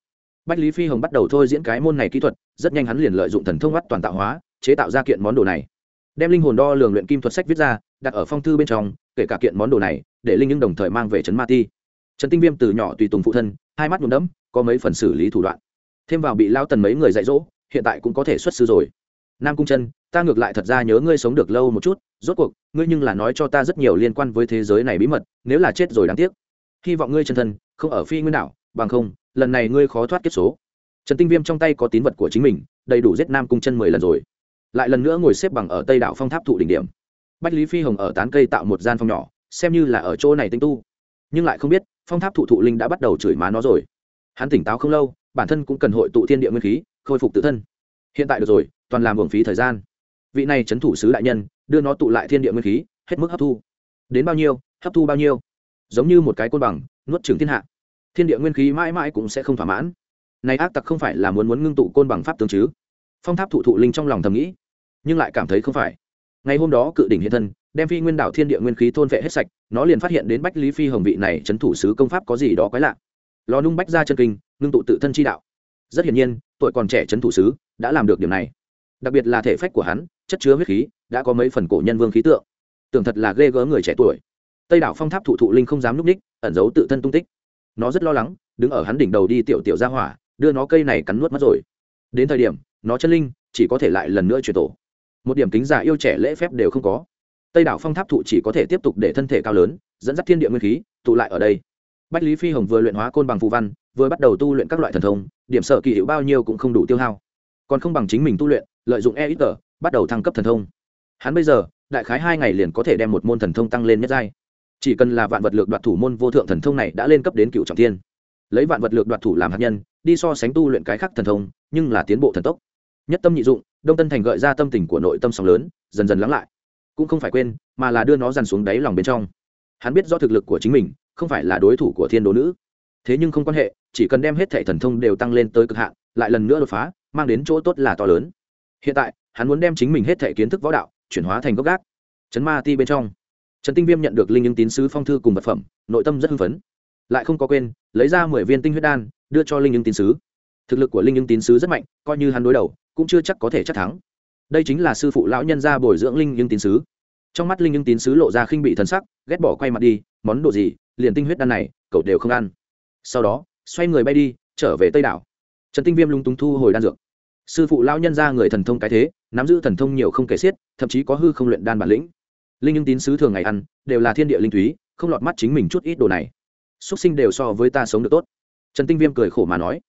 bách lý phi hồng bắt đầu thôi diễn cái môn này kỹ thuật, rất nhanh hắn liền lợi dụng thần thông mắt toàn tạo hóa, chế tạo ra kiện món đồ này. Đem linh hồn đo lường luyện kim thuật sách viết ra, đặt ở phong thư bên trong, kể cả kiện món đồ này, để linh nhưng đồng thời mang về trấn ma ti. Trần tinh viêm từ nhỏ tùy tùng phụ thân, hai mắt nhuộm đẫm, có mấy phần xử lý thủ đoạn. Thêm vào bị lao tần mấy người dạy dỗ, hiện tại cũng có thể xuất sư rồi. Nam cung chân, ta ngược lại thật ra nhớ ngươi sống được lâu một chút, rốt cuộc, ngươi nhưng là nói cho ta rất nhiều liên quan với thế giới này bí mật, nếu là chết rồi đáng tiếc. Hy vọng ngươi chân thân không ở phi nguyên đảo, bằng không lần này ngươi khó thoát kiếp số. Trần tinh viêm trong tay có tín vật của chính mình, đầy đủ giết nam cung chân mười lần rồi. Lại lần nữa ngồi xếp bằng ở tây đảo phong tháp thụ đỉnh điểm. Bách lý phi hồng ở tán cây tạo một gian phòng nhỏ, xem như là ở chỗ này tinh tu. Nhưng lại không biết, phong tháp thụ thụ linh đã bắt đầu chửi má nó rồi. Hắn tỉnh táo không lâu, bản thân cũng cần hội tụ thiên địa nguyên khí, khôi phục tự thân. Hiện tại được rồi, toàn làm hưởng phí thời gian. Vị này c h ấ n thủ sứ đại nhân, đưa nó tụ lại thiên địa nguyên khí, hết mức hấp thu. Đến bao nhiêu, hấp thu bao nhiêu? Giống như một cái côn bằng, nuốt trừng thiên hạ thiên địa nguyên khí mãi mãi cũng sẽ không thỏa mãn. Này ác tặc không phải là muốn muốn ngưng tụ côn bằng pháp tướng chứ? Phong tháp thụ thụ linh trong lòng thầm nghĩ, nhưng lại cảm thấy không phải. Ngày hôm đó cự đỉnh hiện thân, đem phi nguyên đảo thiên địa nguyên khí thôn vệ hết sạch, nó liền phát hiện đến bách lý phi hồng vị này c h ấ n thủ sứ công pháp có gì đó quái lạ. Lò nung bách ra chân kinh, ngưng tụ tự thân chi đạo. Rất hiển nhiên, tuổi còn trẻ c h ấ n thủ sứ đã làm được điều này. Đặc biệt là thể phách của hắn, chất chứa huyết khí, đã có mấy phần cổ nhân vương khí tượng. Tưởng thật là ghê gớ người trẻ tuổi. Tây đảo phong tháp thụ thụ linh không dám núp ních ẩn giấu tự thân tung tích nó rất lo lắng, đứng ở hắn đỉnh đầu đi tiểu tiểu ra hỏa, đưa nó cây này cắn nuốt mất rồi. Đến thời điểm, nó chân linh chỉ có thể lại lần nữa chuyển tổ. Một điểm kính giả yêu trẻ lễ phép đều không có. Tây đảo phong tháp thụ chỉ có thể tiếp tục để thân thể cao lớn, dẫn dắt thiên địa nguyên khí, tụ lại ở đây. Bách lý phi hồng vừa luyện hóa côn bằng phù văn, vừa bắt đầu tu luyện các loại thần thông, điểm sở kỳ hiệu bao nhiêu cũng không đủ tiêu hao. Còn không bằng chính mình tu luyện, lợi dụng e ít tờ bắt đầu thăng cấp thần thông. Hắn bây giờ, đại khái hai ngày liền có thể đem một môn thần thông tăng lên nhất giai chỉ cần là vạn vật lược đoạt thủ môn vô thượng thần thông này đã lên cấp đến cựu trọng thiên. Lấy vạn vật lược đoạt thủ làm hạt nhân, đi so sánh tu luyện cái khác thần thông, nhưng là tiến bộ thần tốc. Nhất tâm nhị dụng, đông tân thành gợi ra tâm tình của nội tâm sóng lớn, dần dần lắng lại. Cũng không phải quên, mà là đưa nó dằn xuống đáy lòng bên trong. Hắn biết do thực lực của chính mình, không phải là đối thủ của thiên đố nữ. Thế nhưng không quan hệ, chỉ cần đem hết thẻ thần thông đều tăng lên tới cực hạn, lại lần nữa đột phá, mang đến chỗ tốt là to lớn. Hiện tại, hắn muốn đem chính mình hết thể kiến thức võ đạo, chuyển hóa thành gốc gác. Chấn ma ti bên trong trần tinh viêm nhận được linh ứng tín sứ phong thư cùng vật phẩm, nội tâm rất hưng phấn. Lại không có quên, lấy ra mười viên tinh huyết đan, đưa cho linh ứng tín sứ. Thực lực của linh ứng tín sứ rất mạnh, coi như hắn đối đầu, cũng chưa chắc có thể chắc thắng. Đây chính là sư phụ lão nhân gia bồi dưỡng linh ứng tín sứ. Trong mắt linh ứng tín sứ lộ ra khinh bị thần sắc, ghét bỏ quay mặt đi, món đồ gì? Liền tinh huyết đan này, cậu đều không ăn. Sau đó, xoay người bay đi, trở về tây đảo. Trần tinh viêm lung túng thu hồi đan dược. Sư phụ lão nhân gia người thần thông cái thế, nắm giữ thần thông nhiều không kể xiết, thậm chí có hư không luyện đan bản lĩnh linh ứng tín sứ thường ngày ăn, đều là thiên địa linh thúy không lọt mắt chính mình chút ít đồ này. Xuất sinh đều so với ta sống được tốt. Trần tinh viêm cười khổ mà nói,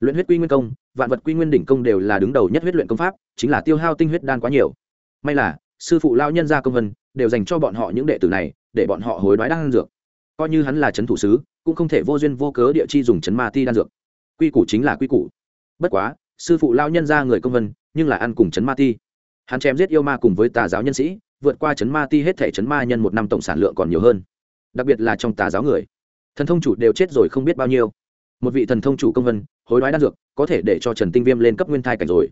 luyện huyết quy nguyên công, vạn vật quy nguyên đỉnh công đều là đứng đầu nhất huyết luyện công pháp, chính là tiêu hao tinh huyết đan quá nhiều. May là, sư phụ lao nhân gia công vân, đều dành cho bọn họ những đệ tử này, để bọn họ hối đoái đan dược. Coi như hắn là trấn thủ sứ, cũng không thể vô duyên vô cớ địa chi dùng chấn ma ti đan dược. Quy củ chính là quy củ. Bất quá, sư phụ lao nhân gia người công vân, nhưng là ăn cùng chấn ma ti. Hắn chém giết yêu ma cùng với tà giáo nhân sĩ vượt qua chấn ma ti hết thể chấn ma nhân một năm tổng sản lượng còn nhiều hơn, đặc biệt là trong tà giáo người. Thần thông chủ đều chết rồi không biết bao nhiêu. Một vị thần thông chủ công vân, hối đoái đan dược, có thể để cho trần tinh viêm lên cấp nguyên thai cảnh rồi.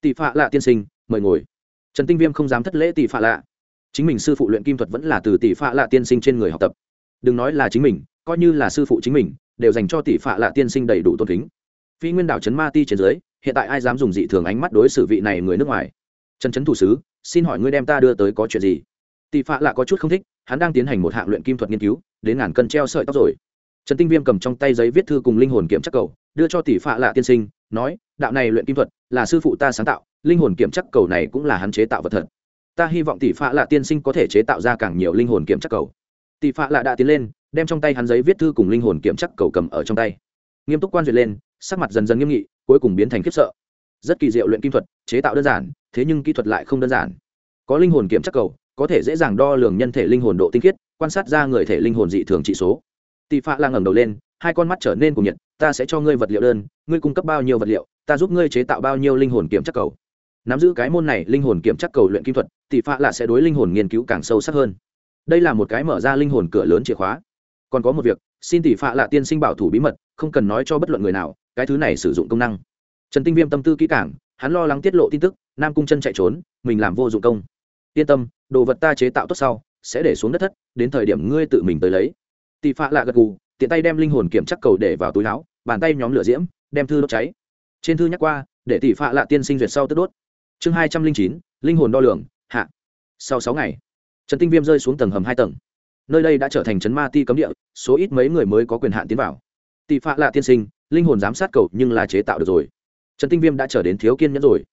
Tỷ phạ lạ tiên sinh, mời ngồi. Trần tinh viêm không dám thất lễ tỷ phạ lạ. Chính mình sư phụ luyện kim thuật vẫn là từ tỷ phạ lạ tiên sinh trên người học tập. Đừng nói là chính mình, coi như là sư phụ chính mình, đều dành cho tỷ phạ lạ tiên sinh đầy đủ tôn kính. Phi nguyên đảo trấn ma ti trên dưới, hiện tại ai dám dùng dị thường ánh mắt đối xử vị này người nước ngoài? Trần trấn thủ sứ, xin hỏi ngươi đem ta đưa tới có chuyện gì? Tỷ phạ lạ có chút không thích, hắn đang tiến hành một hạng luyện kim thuật nghiên cứu, đến ngàn cân treo sợi tóc rồi. Trần tinh viêm cầm trong tay giấy viết thư cùng linh hồn kiểm chắc cầu, đưa cho tỷ phạ lạ tiên sinh, nói, đạo này luyện kim thuật là sư phụ ta sáng tạo, linh hồn kiểm chắc cầu này cũng là hắn chế tạo vật thật. Ta hy vọng tỷ phạ lạ tiên sinh có thể chế tạo ra càng nhiều linh hồn kiểm chắc cầu. Tỷ phạ lạ đã tiến lên, đem trong tay hắn giấy viết thư cùng linh hồn kiểm chắc cầu cầm ở trong tay. Nghiêm túc quan duyệt lên, sắc mặt dần dần nghiêm nghị, cuối cùng biến thành khiếp sợ. Rất kỳ diệu luyện kim thuật, chế tạo đơn giản thế nhưng kỹ thuật lại không đơn giản. Có linh hồn kiểm chắc cầu, có thể dễ dàng đo lường nhân thể linh hồn độ tinh khiết, quan sát ra người thể linh hồn dị thường trị số. Tỷ phạ lang ngẩng đầu lên, hai con mắt trở nên cùng nhiệt, ta sẽ cho ngươi vật liệu đơn, ngươi cung cấp bao nhiêu vật liệu, ta giúp ngươi chế tạo bao nhiêu linh hồn kiểm chắc cầu. Nắm giữ cái môn này linh hồn kiểm chắc cầu luyện kim thuật, tỷ phạ lạ sẽ đối linh hồn nghiên cứu càng sâu sắc hơn. Đây là một cái mở ra linh hồn cửa lớn chìa khóa. Còn có một việc, xin tỷ phạ lạ tiên sinh bảo thủ bí mật, không cần nói cho bất luận người nào, cái thứ này sử dụng công năng. Trần tinh viêm tâm tư kỹ càng, hắn lo lắng tiết lộ tin tức nam cung chân chạy trốn, mình làm vô dụng công. Yên tâm, đồ vật ta chế tạo tốt sau, sẽ để xuống đất thất, đến thời điểm ngươi tự mình tới lấy. Tỷ phạ lạ gật gù, tiện tay đem linh hồn kiểm chắc cầu để vào túi áo, bàn tay nhóm lửa diễm, đem thư đốt cháy. Trên thư nhắc qua, để tỷ phạ lạ tiên sinh duyệt sau tức đốt. Chương hai trăm linh chín, linh hồn đo lường, hạ. Sau sáu ngày, trần tinh viêm rơi xuống tầng hầm hai tầng. Nơi đây đã trở thành trấn ma ti cấm địa, số ít mấy người mới có quyền hạn tiến vào. Tỷ phạ lạ tiên sinh, linh hồn giám sát cầu nhưng là chế tạo được rồi. Trần tinh viêm đã trở đến thiếu kiên nhẫn rồi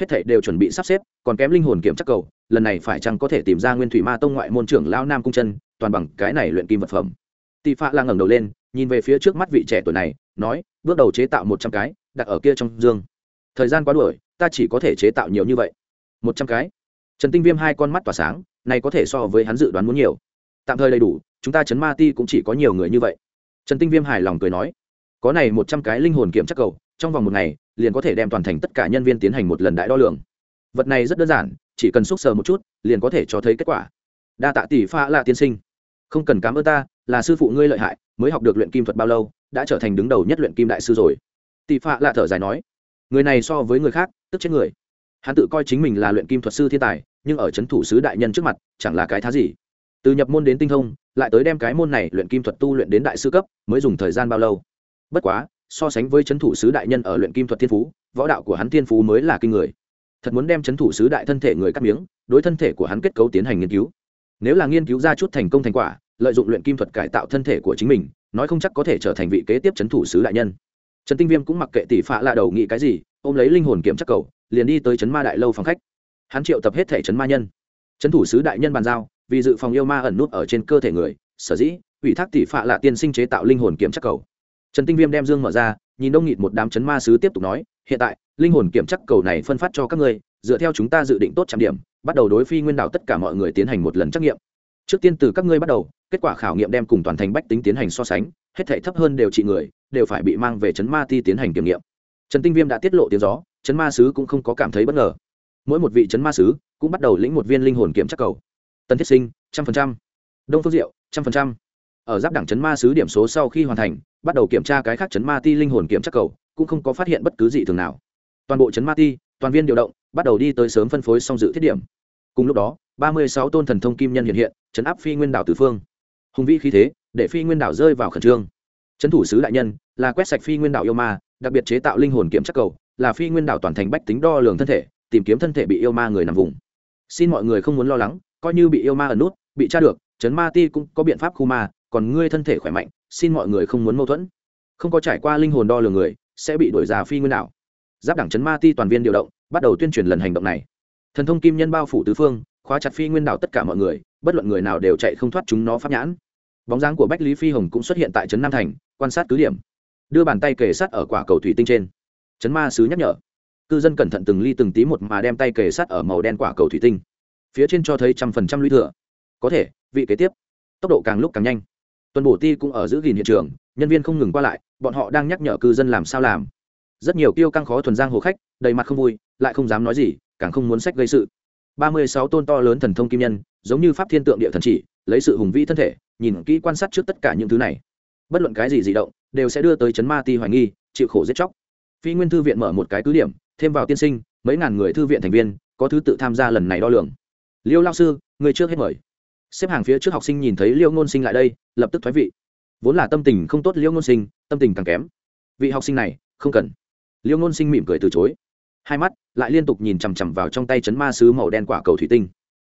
hết thảy đều chuẩn bị sắp xếp, còn kém linh hồn kiểm chắc cầu, lần này phải chăng có thể tìm ra nguyên thủy ma tông ngoại môn trưởng lao nam cung chân, toàn bằng cái này luyện kim vật phẩm. Tỷ phạ lang ngẩng đầu lên, nhìn về phía trước mắt vị trẻ tuổi này, nói, bước đầu chế tạo một trăm cái, đặt ở kia trong dương. Thời gian quá đuổi, ta chỉ có thể chế tạo nhiều như vậy. Một trăm cái? Trần tinh viêm hai con mắt tỏa sáng, này có thể so với hắn dự đoán muốn nhiều. Tạm thời đầy đủ, chúng ta chấn ma ti cũng chỉ có nhiều người như vậy. Trần tinh viêm hài lòng cười nói, có này một trăm cái linh hồn kiểm chắc cầu, trong vòng một ngày liền có thể đem toàn thành tất cả nhân viên tiến hành một lần đại đo lường. Vật này rất đơn giản, chỉ cần xúc sờ một chút, liền có thể cho thấy kết quả. Đa tạ tỷ pha là tiên sinh. Không cần cám ơn ta, là sư phụ ngươi lợi hại, mới học được luyện kim thuật bao lâu, đã trở thành đứng đầu nhất luyện kim đại sư rồi. Tỷ pha lạ thở dài nói. Người này so với người khác, tức chết người. Hắn tự coi chính mình là luyện kim thuật sư thiên tài, nhưng ở c h ấ n thủ sứ đại nhân trước mặt, chẳng là cái thá gì. Từ nhập môn đến tinh thông, lại tới đem cái môn này luyện kim thuật tu luyện đến đại sư cấp, mới dùng thời gian bao lâu. Bất quá so sánh với c thủ sứ đại nhân ở luyện kim thuật thiên phú, võ đạo của hắn thiên phú mới là kinh người. Thật muốn đem c thủ sứ đại thân thể người cắt miếng, đối thân thể của hắn kết cấu tiến hành nghiên cứu. Nếu là nghiên cứu ra chút thành công thành quả, lợi dụng luyện kim thuật cải tạo thân thể của chính mình, nói không chắc có thể trở thành vị kế tiếp c thủ sứ đại nhân. Trần tinh viêm cũng mặc kệ tỷ phạ lạ đầu nghĩ cái gì, ôm lấy linh hồn kiểm chắc cầu, liền đi tới trấn ma đại lâu phòng khách. Hắn triệu tập hết thể trấn ma nhân. Trấn thủ sứ đại nhân bàn giao, vì dự phòng yêu ma ẩn nút ở trên cơ thể người, sở dĩ, ủy thác tỷ phạ lạ tiên sinh chế tạo linh hồn kiểm chắc cầu trần tinh viêm đem dương mở ra, nhìn đông nghịt một đám chấn ma sứ tiếp tục nói, hiện tại, linh hồn kiểm chắc cầu này phân phát cho các ngươi, dựa theo chúng ta dự định tốt trạm điểm, bắt đầu đối phi nguyên đạo tất cả mọi người tiến hành một lần trắc nghiệm. Trước tiên từ các ngươi bắt đầu, kết quả khảo nghiệm đem cùng toàn thành bách tính tiến hành so sánh, hết thể thấp hơn đều trị người, đều phải bị mang về chấn ma ti tiến hành kiểm nghiệm. Trần tinh viêm đã tiết lộ tiếng gió, chấn ma sứ cũng không có cảm thấy bất ngờ. Mỗi một vị chấn ma sứ cũng bắt đầu lĩnh một viên linh hồn kiểm chắc cầu. Tân thiết sinh, trăm phần trăm. Đông phương diệu, trăm phần trăm ở giáp đẳng chấn ma sứ điểm số sau khi hoàn thành, bắt đầu kiểm tra cái khác chấn ma ti linh hồn kiểm chắc cầu, cũng không có phát hiện bất cứ gì thường nào. Toàn bộ chấn ma ti, toàn viên điều động, bắt đầu đi tới sớm phân phối xong dự thiết điểm. Cùng lúc đó, ba mươi sáu tôn thần thông kim nhân hiện hiện, chấn áp phi nguyên đảo tử phương. Hùng vĩ khí thế, để phi nguyên đảo rơi vào khẩn trương. Trấn thủ sứ đại nhân, là quét sạch phi nguyên đảo yêu ma, đặc biệt chế tạo linh hồn kiểm chắc cầu, là phi nguyên đảo toàn thành bách tính đo lường thân thể, tìm kiếm thân thể bị yêu ma người nằm vùng. Xin mọi người không muốn lo lắng, coi như bị yêu ma ẩn nút, bị tra được, chấn ma ti cũng có biện pháp khu ma còn ngươi thân thể khỏe mạnh, xin mọi người không muốn mâu thuẫn. Không có trải qua linh hồn đo lường người, sẽ bị đuổi ra phi nguyên đảo. Giáp đảng chấn ma ti toàn viên điều động, bắt đầu tuyên truyền lần hành động này. Thần thông kim nhân bao phủ tứ phương, khóa chặt phi nguyên đảo tất cả mọi người, bất luận người nào đều chạy không thoát chúng nó pháp nhãn. Bóng dáng của bách lý phi hồng cũng xuất hiện tại trấn nam thành, quan sát cứ điểm. Đưa bàn tay kề sát ở quả cầu thủy tinh trên. Trấn ma sứ nhắc nhở. Cư dân cẩn thận từng ly từng tí một mà đem tay kề sát ở màu đen quả cầu thủy tinh. Phía trên cho thấy trăm phần trăm lũy thừa. Có thể, vị kế tiếp. Tốc độ càng lúc càng nhanh tuần bổ ti cũng ở giữ gìn hiện trường, nhân viên không ngừng qua lại, bọn họ đang nhắc nhở cư dân làm sao làm. Rất nhiều kiêu căng khó thuần giang hồ khách, đầy mặt không vui, lại không dám nói gì, càng không muốn sách gây sự. Ba mươi sáu tôn to lớn thần thông kim nhân, giống như pháp thiên tượng địa thần chỉ, lấy sự hùng vĩ thân thể, nhìn kỹ quan sát trước tất cả những thứ này. Bất luận cái gì di động, đều sẽ đưa tới chấn ma ti hoài nghi, chịu khổ giết chóc. Phi nguyên thư viện mở một cái cứ điểm, thêm vào tiên sinh, mấy ngàn người thư viện thành viên, có thứ tự tham gia lần này đo lường. Liêu lao sư, người trước hết mời xếp hàng phía trước học sinh nhìn thấy liêu ngôn sinh lại đây, lập tức thoái vị. Vốn là tâm tình không tốt liêu ngôn sinh, tâm tình càng kém. Vị học sinh này, không cần. Liêu ngôn sinh mỉm cười từ chối. Hai mắt lại liên tục nhìn chằm chằm vào trong tay chấn ma sứ màu đen quả cầu thủy tinh.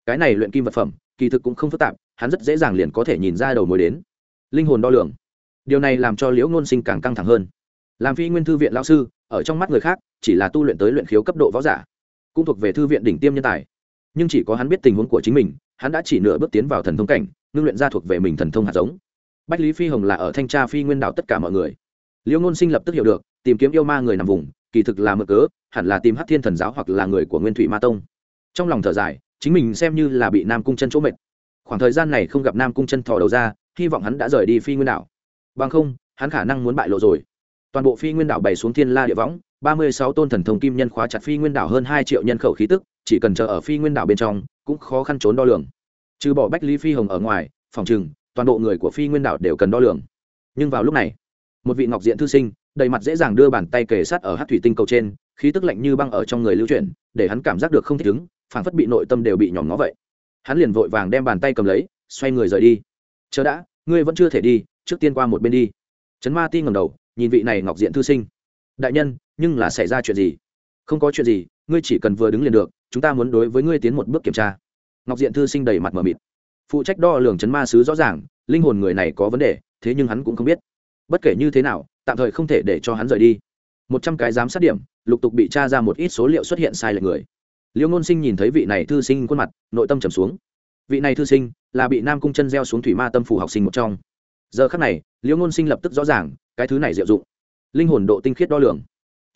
Cái này luyện kim vật phẩm, kỳ thực cũng không phức tạp, hắn rất dễ dàng liền có thể nhìn ra đầu mối đến. Linh hồn đo lường. Điều này làm cho liễu ngôn sinh càng căng thẳng hơn. Làm phi nguyên thư viện lao sư, ở trong mắt người khác, chỉ là tu luyện tới luyện khiếu cấp độ võ giả, cũng thuộc về thư viện đỉnh tiêm nhân tài. Nhưng chỉ có hắn biết tình huống của chính mình hắn đã chỉ nửa bước tiến vào thần thông cảnh, ngưng luyện ra thuộc về mình thần thông hạt giống. Bách lý phi hồng là ở thanh tra phi nguyên đạo tất cả mọi người. Liễu ngôn sinh lập tức hiểu được, tìm kiếm yêu ma người nằm vùng, kỳ thực là mực cớ, hẳn là tìm hát thiên thần giáo hoặc là người của nguyên thủy ma tông. Trong lòng thở dài, chính mình xem như là bị nam cung chân chỗ mệt. Khoảng thời gian này không gặp nam cung chân thò đầu ra, hy vọng hắn đã rời đi phi nguyên đảo. Bằng không, hắn khả năng muốn bại lộ rồi. Toàn bộ phi nguyên đảo bày xuống thiên la địa võng, ba mươi sáu tôn thần thông kim nhân khóa chặt phi nguyên đảo hơn hai triệu nhân khẩu khí tức, chỉ cần chờ ở phi nguyên đảo bên trong cũng khó khăn trốn đo lường. Trừ bỏ bách lý phi hồng ở ngoài, phòng chừng toàn bộ người của phi nguyên đảo đều cần đo lường. Nhưng vào lúc này, một vị ngọc diện thư sinh, đầy mặt dễ dàng đưa bàn tay kề sát ở hát thủy tinh cầu trên, khí tức lạnh như băng ở trong người lưu chuyển, để hắn cảm giác được không thích ứng, phảng phất bị nội tâm đều bị nhòm ngó vậy. Hắn liền vội vàng đem bàn tay cầm lấy, xoay người rời đi. Chờ đã, ngươi vẫn chưa thể đi, trước tiên qua một bên đi. Trấn ma ti ngầm đầu, nhìn vị này ngọc diện thư sinh. Đại nhân, nhưng là xảy ra chuyện gì? Không có chuyện gì ngươi chỉ cần vừa đứng liền được, chúng ta muốn đối với ngươi tiến một bước kiểm tra. Ngọc diện thư sinh đầy mặt mờ mịt. Phụ trách đo lường chấn ma sứ rõ ràng, linh hồn người này có vấn đề, thế nhưng hắn cũng không biết. Bất kể như thế nào, tạm thời không thể để cho hắn rời đi. Một trăm cái giám sát điểm, lục tục bị tra ra một ít số liệu xuất hiện sai lệch người. Liêu ngôn sinh nhìn thấy vị này thư sinh khuôn mặt, nội tâm trầm xuống. Vị này thư sinh là bị nam cung chân gieo xuống thủy ma tâm phủ học sinh một trong. Giờ khắc này, liêu ngôn sinh lập tức rõ ràng, cái thứ này diệu dụng. Linh hồn độ tinh khiết đo lường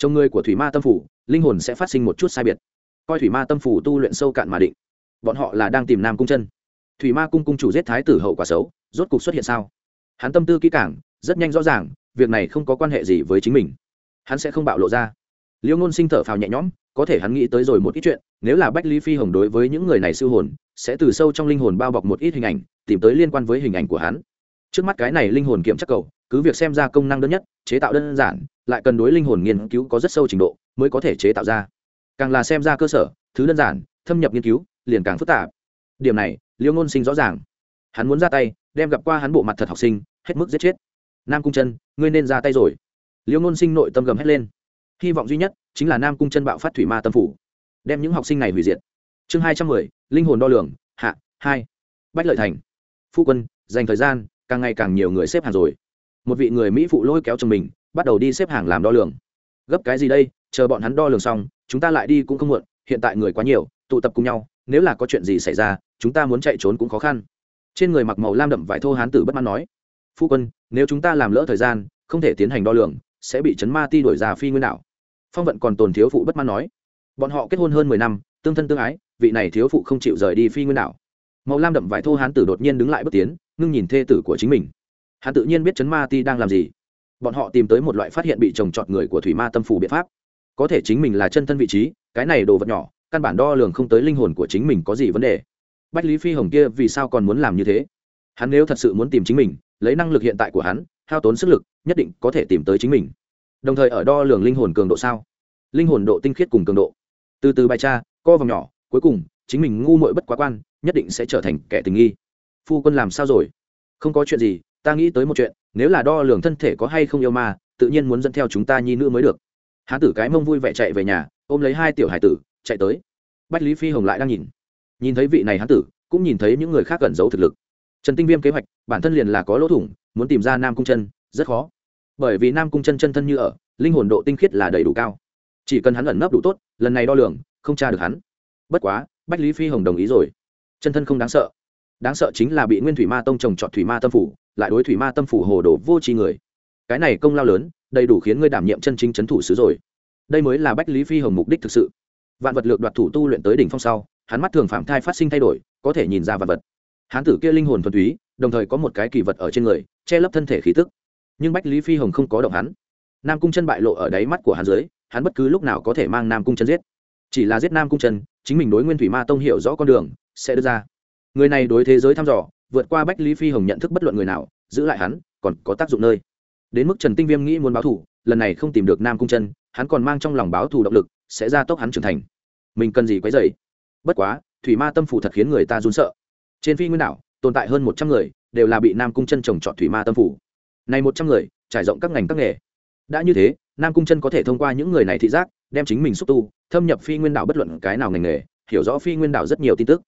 trong người của thủy ma tâm phủ, linh hồn sẽ phát sinh một chút sai biệt. Coi thủy ma tâm phủ tu luyện sâu cạn mà định. Bọn họ là đang tìm nam cung chân. Thủy ma cung cung chủ giết thái tử hậu quả xấu, rốt cục xuất hiện sao? Hắn tâm tư kỹ cảng rất nhanh rõ ràng, việc này không có quan hệ gì với chính mình. Hắn sẽ không bạo lộ ra. Liêu ngôn sinh thở phào nhẹ nhõm, có thể hắn nghĩ tới rồi một ít chuyện, nếu là bách lý phi hồng đối với những người này siêu hồn, sẽ từ sâu trong linh hồn bao bọc một ít hình ảnh, tìm tới liên quan với hình ảnh của hắn. Trước mắt cái này linh hồn kiểm chắc cầu, cứ việc xem ra công năng đơn nhất, chế tạo đơn giản lại cần đối linh hồn nghiên cứu có rất sâu trình độ mới có thể chế tạo ra. Càng là xem ra cơ sở, thứ đơn giản, thâm nhập nghiên cứu, liền càng phức tạp. Điểm này, liêu ngôn sinh rõ ràng. Hắn muốn ra tay, đem gặp qua hắn bộ mặt thật học sinh, hết mức giết chết. Nam cung chân, ngươi nên ra tay rồi. Liêu ngôn sinh nội tâm gầm hét lên. Hy vọng duy nhất chính là nam cung chân bạo phát thủy ma tâm phủ, đem những học sinh này hủy diệt. Chương hai trăm mười, linh hồn đo lường, hạ, hai. Bách lợi thành. Phu quân, dành thời gian, càng ngày càng nhiều người xếp hàng rồi. Một vị người mỹ phụ lôi kéo chồng mình bắt đầu đi xếp hàng làm đo lường. Gấp cái gì đây, chờ bọn hắn đo lường xong, chúng ta lại đi cũng không muộn, hiện tại người quá nhiều, tụ tập cùng nhau, nếu là có chuyện gì xảy ra, chúng ta muốn chạy trốn cũng khó khăn. Trên người mặc màu lam đậm vải thô hán tử bất mãn nói, phu quân, nếu chúng ta làm lỡ thời gian, không thể tiến hành đo lường, sẽ bị chấn ma ti đổi ra phi nguyên đảo. Phong vận còn tồn thiếu phụ bất mãn nói, bọn họ kết hôn hơn mười năm, tương thân tương ái, vị này thiếu phụ không chịu rời đi phi nguyên đảo. Màu lam đậm vải thô hán tử đột nhiên đứng lại bất tiến, ngưng nhìn thê tử của chính mình. Hắn tự nhiên biết chấn ma ti đang làm gì bọn họ tìm tới một loại phát hiện bị trồng trọt người của thủy ma tâm phủ biện pháp. Có thể chính mình là chân thân vị trí, cái này đồ vật nhỏ, căn bản đo lường không tới linh hồn của chính mình có gì vấn đề. Bách lý phi hồng kia vì sao còn muốn làm như thế? Hắn nếu thật sự muốn tìm chính mình, lấy năng lực hiện tại của hắn, hao tốn sức lực, nhất định có thể tìm tới chính mình. Đồng thời ở đo lường linh hồn cường độ sao? Linh hồn độ tinh khiết cùng cường độ. Từ từ bài cha co vòng nhỏ, cuối cùng, chính mình ngu muội bất quá quan, nhất định sẽ trở thành kẻ tình nghi. Phu quân làm sao rồi? Không có chuyện gì, ta nghĩ tới một chuyện nếu là đo lường thân thể có hay không yêu ma, tự nhiên muốn dẫn theo chúng ta nhi nữ mới được. Hán tử cái mông vui vẻ chạy về nhà, ôm lấy hai tiểu hải tử, chạy tới. Bách lý phi hồng lại đang nhìn. Nhìn thấy vị này hán tử, cũng nhìn thấy những người khác gần giấu thực lực. Trần tinh viêm kế hoạch, bản thân liền là có lỗ thủng, muốn tìm ra nam cung chân, rất khó. Bởi vì nam cung chân chân thân như ở, linh hồn độ tinh khiết là đầy đủ cao. Chỉ cần hắn ẩn nấp đủ tốt, lần này đo lường, không tra được hắn. Bất quá, bách lý phi hồng đồng ý rồi. Chân thân không đáng sợ đáng sợ chính là bị nguyên thủy ma tông trồng trọt thủy ma tâm phủ, lại đối thủy ma tâm phủ hồ đồ vô tri người. Cái này công lao lớn, đầy đủ khiến ngươi đảm nhiệm chân chính c h ấ n thủ sứ rồi. Đây mới là bách lý phi hồng mục đích thực sự. Vạn vật lược đoạt thủ tu luyện tới đỉnh phong sau, hắn mắt thường phạm thai phát sinh thay đổi, có thể nhìn ra vạn vật. Hán tử kia linh hồn thuần túy, đồng thời có một cái kỳ vật ở trên người, che lấp thân thể khí tức. Nhưng bách lý phi hồng không có động hắn. Nam cung chân bại lộ ở đáy mắt của hắn dưới, hắn bất cứ lúc nào có thể mang nam cung chân giết. Chỉ là giết nam cung chân, chính mình đối nguyên thủy ma tông hiểu rõ con đường, sẽ đưa ra người này đối thế giới thăm dò, vượt qua bách lý phi hồng nhận thức bất luận người nào, giữ lại hắn, còn có tác dụng nơi. Đến mức trần tinh viêm nghĩ muốn báo thù, lần này không tìm được nam cung chân, hắn còn mang trong lòng báo thù động lực, sẽ ra tốc hắn trưởng thành. Mình cần gì quấy dày bất quá, thủy ma tâm phủ thật khiến người ta run sợ. Trên phi nguyên đảo, tồn tại hơn một trăm người, đều là bị nam cung chân trồng trọt thủy ma tâm phủ này một trăm người, trải rộng các ngành các nghề. Đã như thế, nam cung chân có thể thông qua những người này thị giác, đem chính mình xúc tu, thâm nhập phi nguyên đảo bất luận cái nào ngành nghề, hiểu rõ phi nguyên đảo rất nhiều tin tức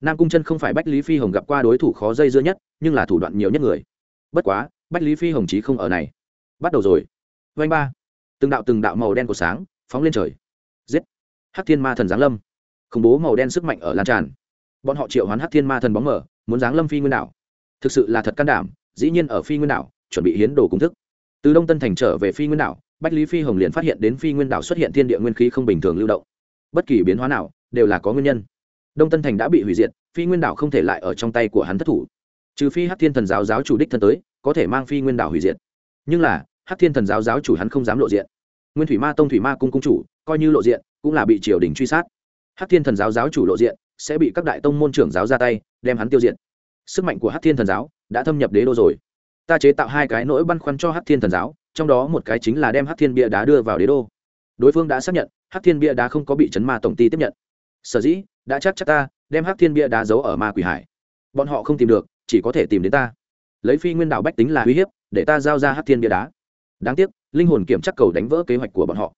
nam cung chân không phải bách lý phi hồng gặp qua đối thủ khó dây dưa nhất, nhưng là thủ đoạn nhiều nhất người. Bất quá, bách lý phi hồng chí không ở này. Bắt đầu rồi. Vanh ba. Từng đạo từng đạo màu đen của sáng phóng lên trời. Giết. Hắc thiên ma thần giáng lâm. Khủng bố màu đen sức mạnh ở lan tràn. Bọn họ triệu hoán hắc thiên ma thần bóng mở muốn giáng lâm phi nguyên đảo. Thực sự là thật can đảm, dĩ nhiên ở phi nguyên đảo, chuẩn bị hiến đồ công thức. Từ đông tân thành trở về phi nguyên đảo, bách lý phi hồng liền phát hiện đến phi nguyên đảo xuất hiện thiên địa nguyên khí không bình thường lưu động. Bất kỳ biến hóa nào đều là có nguyên nhân đông tân thành đã bị hủy diệt, phi nguyên đảo không thể lại ở trong tay của hắn thất thủ. Trừ phi hát thiên thần giáo giáo chủ đích thân tới, có thể mang phi nguyên đảo hủy diệt. Nhưng là hát thiên thần giáo giáo chủ hắn không dám lộ diện. Nguyên thủy ma, tông thủy ma cung cung chủ, coi như lộ diện, cũng là bị triều đình truy sát. Hát thiên thần giáo giáo chủ lộ diện, sẽ bị các đại tông môn trưởng giáo ra tay, đem hắn tiêu diệt. Sức mạnh của hát thiên thần giáo đã thâm nhập đế đô rồi. Ta chế tạo hai cái nỗi băn khoăn cho hát thiên thần giáo, trong đó một cái chính là đem hát thiên bia đá đưa vào đế đô. Đối phương đã xác nhận hát thiên bia đá không có bị chấn ma tổng ty tiếp nhận. Sở dĩ đã chắc chắc ta, đem Hắc thiên bia đá giấu ở ma quỷ hải. Bọn họ không tìm được, chỉ có thể tìm đến ta. Lấy phi nguyên đảo bách tính là uy hiếp, để ta giao ra Hắc thiên bia đá. Đáng tiếc, linh hồn kiểm chắc cầu đánh vỡ kế hoạch của bọn họ.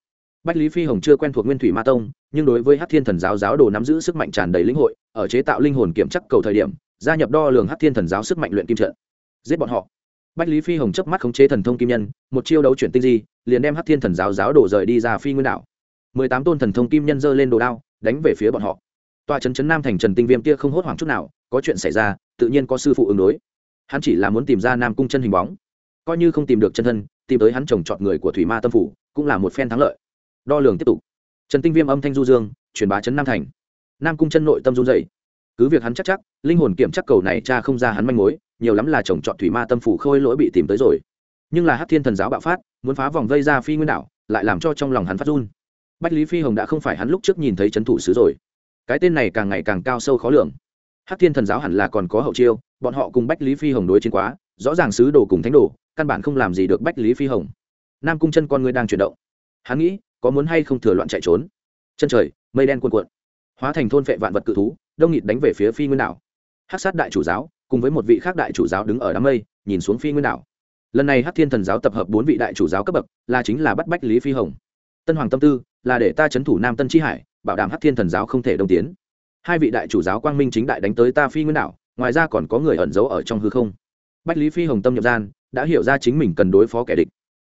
Bách lý phi hồng chưa quen thuộc nguyên thủy ma tông, nhưng đối với hát thiên thần giáo giáo đồ nắm giữ sức mạnh tràn đầy linh hội, ở chế tạo linh hồn kiểm chắc cầu thời điểm, gia nhập đo lường hát thiên thần giáo sức mạnh luyện kim trận. Giết bọn họ. Bách lý phi hồng chớp mắt khống chế thần thông kim nhân, một chiêu đấu chuyển tinh di, liền đem hát thiên thần giáo giáo đồ rời đi ra phi nguyên đảo. Mười tám tôn thần thông kim nhân giơ lên đồ đao, đánh về phía bọn họ tòa trấn trấn nam thành trần tinh viêm kia không hốt hoảng chút nào, có chuyện xảy ra, tự nhiên có sư phụ ứng đối. Hắn chỉ là muốn tìm ra nam cung chân hình bóng. Coi như không tìm được chân thân, tìm tới hắn trồng trọt người của thủy ma tâm phủ, cũng là một phen thắng lợi. Đo lường tiếp tục. Trần tinh viêm âm thanh du dương, truyền bá trấn nam thành. Nam cung chân nội tâm run dậy cứ việc hắn chắc chắc, linh hồn kiểm chắc cầu này cha không ra hắn manh mối, nhiều lắm là trồng trọt thủy ma tâm phủ khôi lỗi bị tìm tới rồi. Nhưng là hát thiên thần giáo bạo phát, muốn phá vòng vây ra phi nguyên đảo, lại làm cho trong lòng hắn phát run. Bách lý phi hồng đã không phải hắn lúc trước nhìn thấy trấn thủ sứ rồi cái tên này càng ngày càng cao sâu khó lường. Hắc thiên thần giáo hẳn là còn có hậu chiêu, bọn họ cùng bách lý phi hồng đối chiến quá, rõ ràng sứ đồ cùng thánh đồ, căn bản không làm gì được bách lý phi hồng. Nam cung chân con người đang chuyển động. Hắn nghĩ, có muốn hay không thừa loạn chạy trốn? Chân trời, mây đen cuồn cuộn. Hóa thành thôn phệ vạn vật cự thú, đông nghịt đánh về phía phi nguyên đảo. Hát sát đại chủ giáo, cùng với một vị khác đại chủ giáo đứng ở đám mây, nhìn xuống phi nguyên đảo. Lần này hát thiên thần giáo tập hợp bốn vị đại chủ giáo cấp bậc, là chính là bắt bách lý phi hồng. Tân hoàng tâm tư, là để ta c h ấ n thủ nam tân tri hải bảo đảm hát thiên thần giáo không thể đông tiến. Hai vị đại chủ giáo quang minh chính đại đánh tới ta phi nguyên đảo, ngoài ra còn có người ẩn giấu ở trong hư không. Bách lý phi hồng tâm nhập gian, đã hiểu ra chính mình cần đối phó kẻ địch.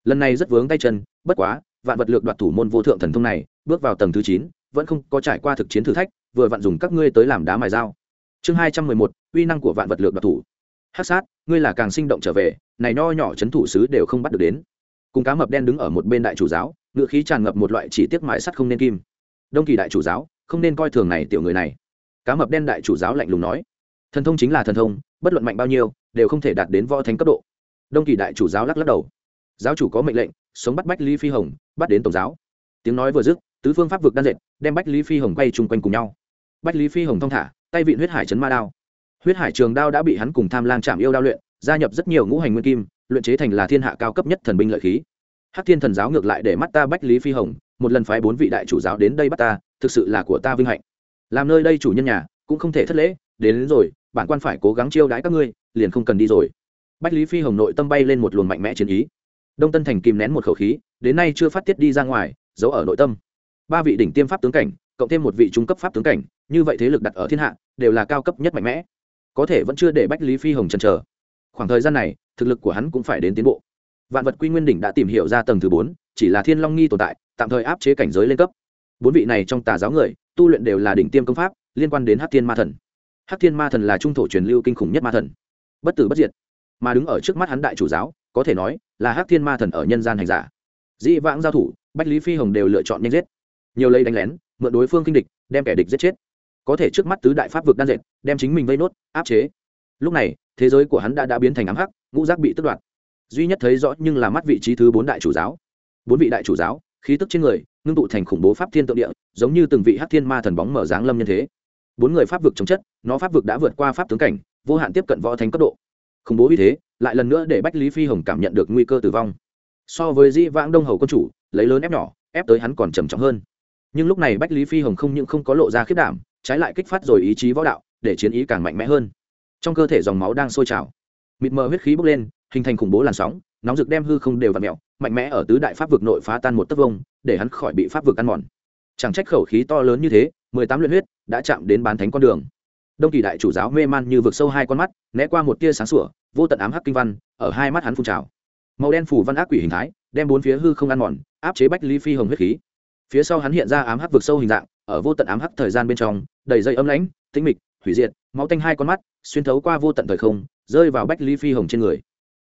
Lần này rất vướng tay chân, bất quá, vạn vật lược đoạt thủ môn vô thượng thần thông này, bước vào tầng thứ chín, vẫn không có trải qua thực chiến thử thách, vừa vặn dùng các ngươi tới làm đá mài dao. Chương hai trăm mười một, uy năng của vạn vật lược đoạt thủ. Hát sát, ngươi là càng sinh động trở về, này nho nhỏ c h ấ n thủ sứ đều không bắt được đến. Cùng cá mập đen đứng ở một bên đại chủ giáo, ngựa khí tràn ngập một loại chỉ tiết mãi sắt không nên kim đông kỳ đại chủ giáo, không nên coi thường này tiểu người này. Cá mập đen đại chủ giáo lạnh lùng nói, thần thông chính là thần thông, bất luận mạnh bao nhiêu, đều không thể đạt đến võ thánh cấp độ. Đông kỳ đại chủ giáo lắc lắc đầu, giáo chủ có mệnh lệnh, sống bắt bách lý phi hồng, bắt đến tổng giáo. Tiếng nói vừa dứt, tứ phương pháp vực đan dệt, đem bách lý phi hồng quay chung quanh cùng nhau. Bách lý phi hồng thong thả, tay vịn huyết hải chấn ma đao. Huyết hải trường đao đã bị hắn cùng tham lang chạm yêu đao luyện, gia nhập rất nhiều ngũ hành nguyên kim, luyện chế thành là thiên hạ cao cấp nhất thần binh lợi khí. Hắc thiên thần giáo ngược lại để mắt ta bách lý phi hồng một lần phái bốn vị đại chủ giáo đến đây bắt ta thực sự là của ta vinh hạnh. Làm nơi đây chủ nhân nhà cũng không thể thất lễ đến, đến rồi bản quan phải cố gắng chiêu đãi các ngươi liền không cần đi rồi. Bách lý phi hồng nội tâm bay lên một luồng mạnh mẽ chiến ý. Đông tân thành kìm nén một khẩu khí đến nay chưa phát tiết đi ra ngoài giấu ở nội tâm. Ba vị đỉnh tiêm pháp tướng cảnh cộng thêm một vị trung cấp pháp tướng cảnh như vậy thế lực đặt ở thiên hạ đều là cao cấp nhất mạnh mẽ. Có thể vẫn chưa để bách lý phi hồng chần chờ. Khoảng thời gian này thực lực của hắn cũng phải đến tiến bộ. Vạn vật quy nguyên đỉnh đã tìm hiểu ra tầng thứ bốn chỉ là thiên long nghi tồn tại, tạm thời áp chế cảnh giới lên cấp. Bốn vị này trong tà giáo người, tu luyện đều là đỉnh tiêm công pháp, liên quan đến hát thiên ma thần. Hát thiên ma thần là trung thổ truyền lưu kinh khủng nhất ma thần. Bất tử bất diệt. Mà đứng ở trước mắt hắn đại chủ giáo, có thể nói là hát thiên ma thần ở nhân gian hành giả. Dĩ vãng giao thủ, bách lý phi hồng đều lựa chọn nhanh giết. Nhiều lây đánh lén, mượn đối phương kinh địch, đem kẻ địch giết chết. Có thể trước mắt tứ đại pháp vực đan dệt, đem chính mình vây nốt, áp chế. Lúc này, thế giới của hắn đã đã biến thành ám hắc, ngũ giác bị tước đoạt. Duy nhất thấy rõ nhưng là mắt vị trí thứ bốn đại chủ giáo bốn vị đại chủ giáo, khí tức trên người, ngưng tụ thành khủng bố pháp thiên tượng địa, giống như từng vị hát thiên ma thần bóng mở dáng lâm nhân thế. Bốn người pháp vực chống chất, nó pháp vực đã vượt qua pháp tướng cảnh, vô hạn tiếp cận võ thánh cấp độ. Khủng bố như thế, lại lần nữa để bách lý phi hồng cảm nhận được nguy cơ tử vong. So với dĩ vãng đông hầu quân chủ, lấy lớn ép nhỏ, ép tới hắn còn trầm trọng hơn. Nhưng lúc này bách lý phi hồng không những không có lộ ra khiết đảm, trái lại kích phát rồi ý chí võ đạo, để chiến ý càng mạnh mẽ hơn. Trong cơ thể dòng máu đang sôi trào, mịt mờ huyết khí bốc lên, hình thành khủng bố làn sóng nóng rực đem hư không đều và mẹo mạnh mẽ ở tứ đại pháp vực nội phá tan một tấc vông, để hắn khỏi bị pháp vực ăn mòn. Chẳng trách khẩu khí to lớn như thế, mười tám luyện huyết, đã chạm đến bán thánh con đường. Đông kỳ đại chủ giáo mê man như vực sâu hai con mắt, né qua một tia sáng sủa, vô tận ám hắc kinh văn, ở hai mắt hắn phun trào. Màu đen phủ văn ác quỷ hình thái, đem bốn phía hư không ăn mòn, áp chế bách ly phi hồng huyết khí. Phía sau hắn hiện ra ám hắc vực sâu hình dạng, ở vô tận ám hắc thời gian bên trong, đầy dây âm lãnh, tĩnh mịch, hủy diệt, máu tanh hai con mắt, xuyên thấu qua vô tận thời không, rơi vào bách ly phi hồng trên người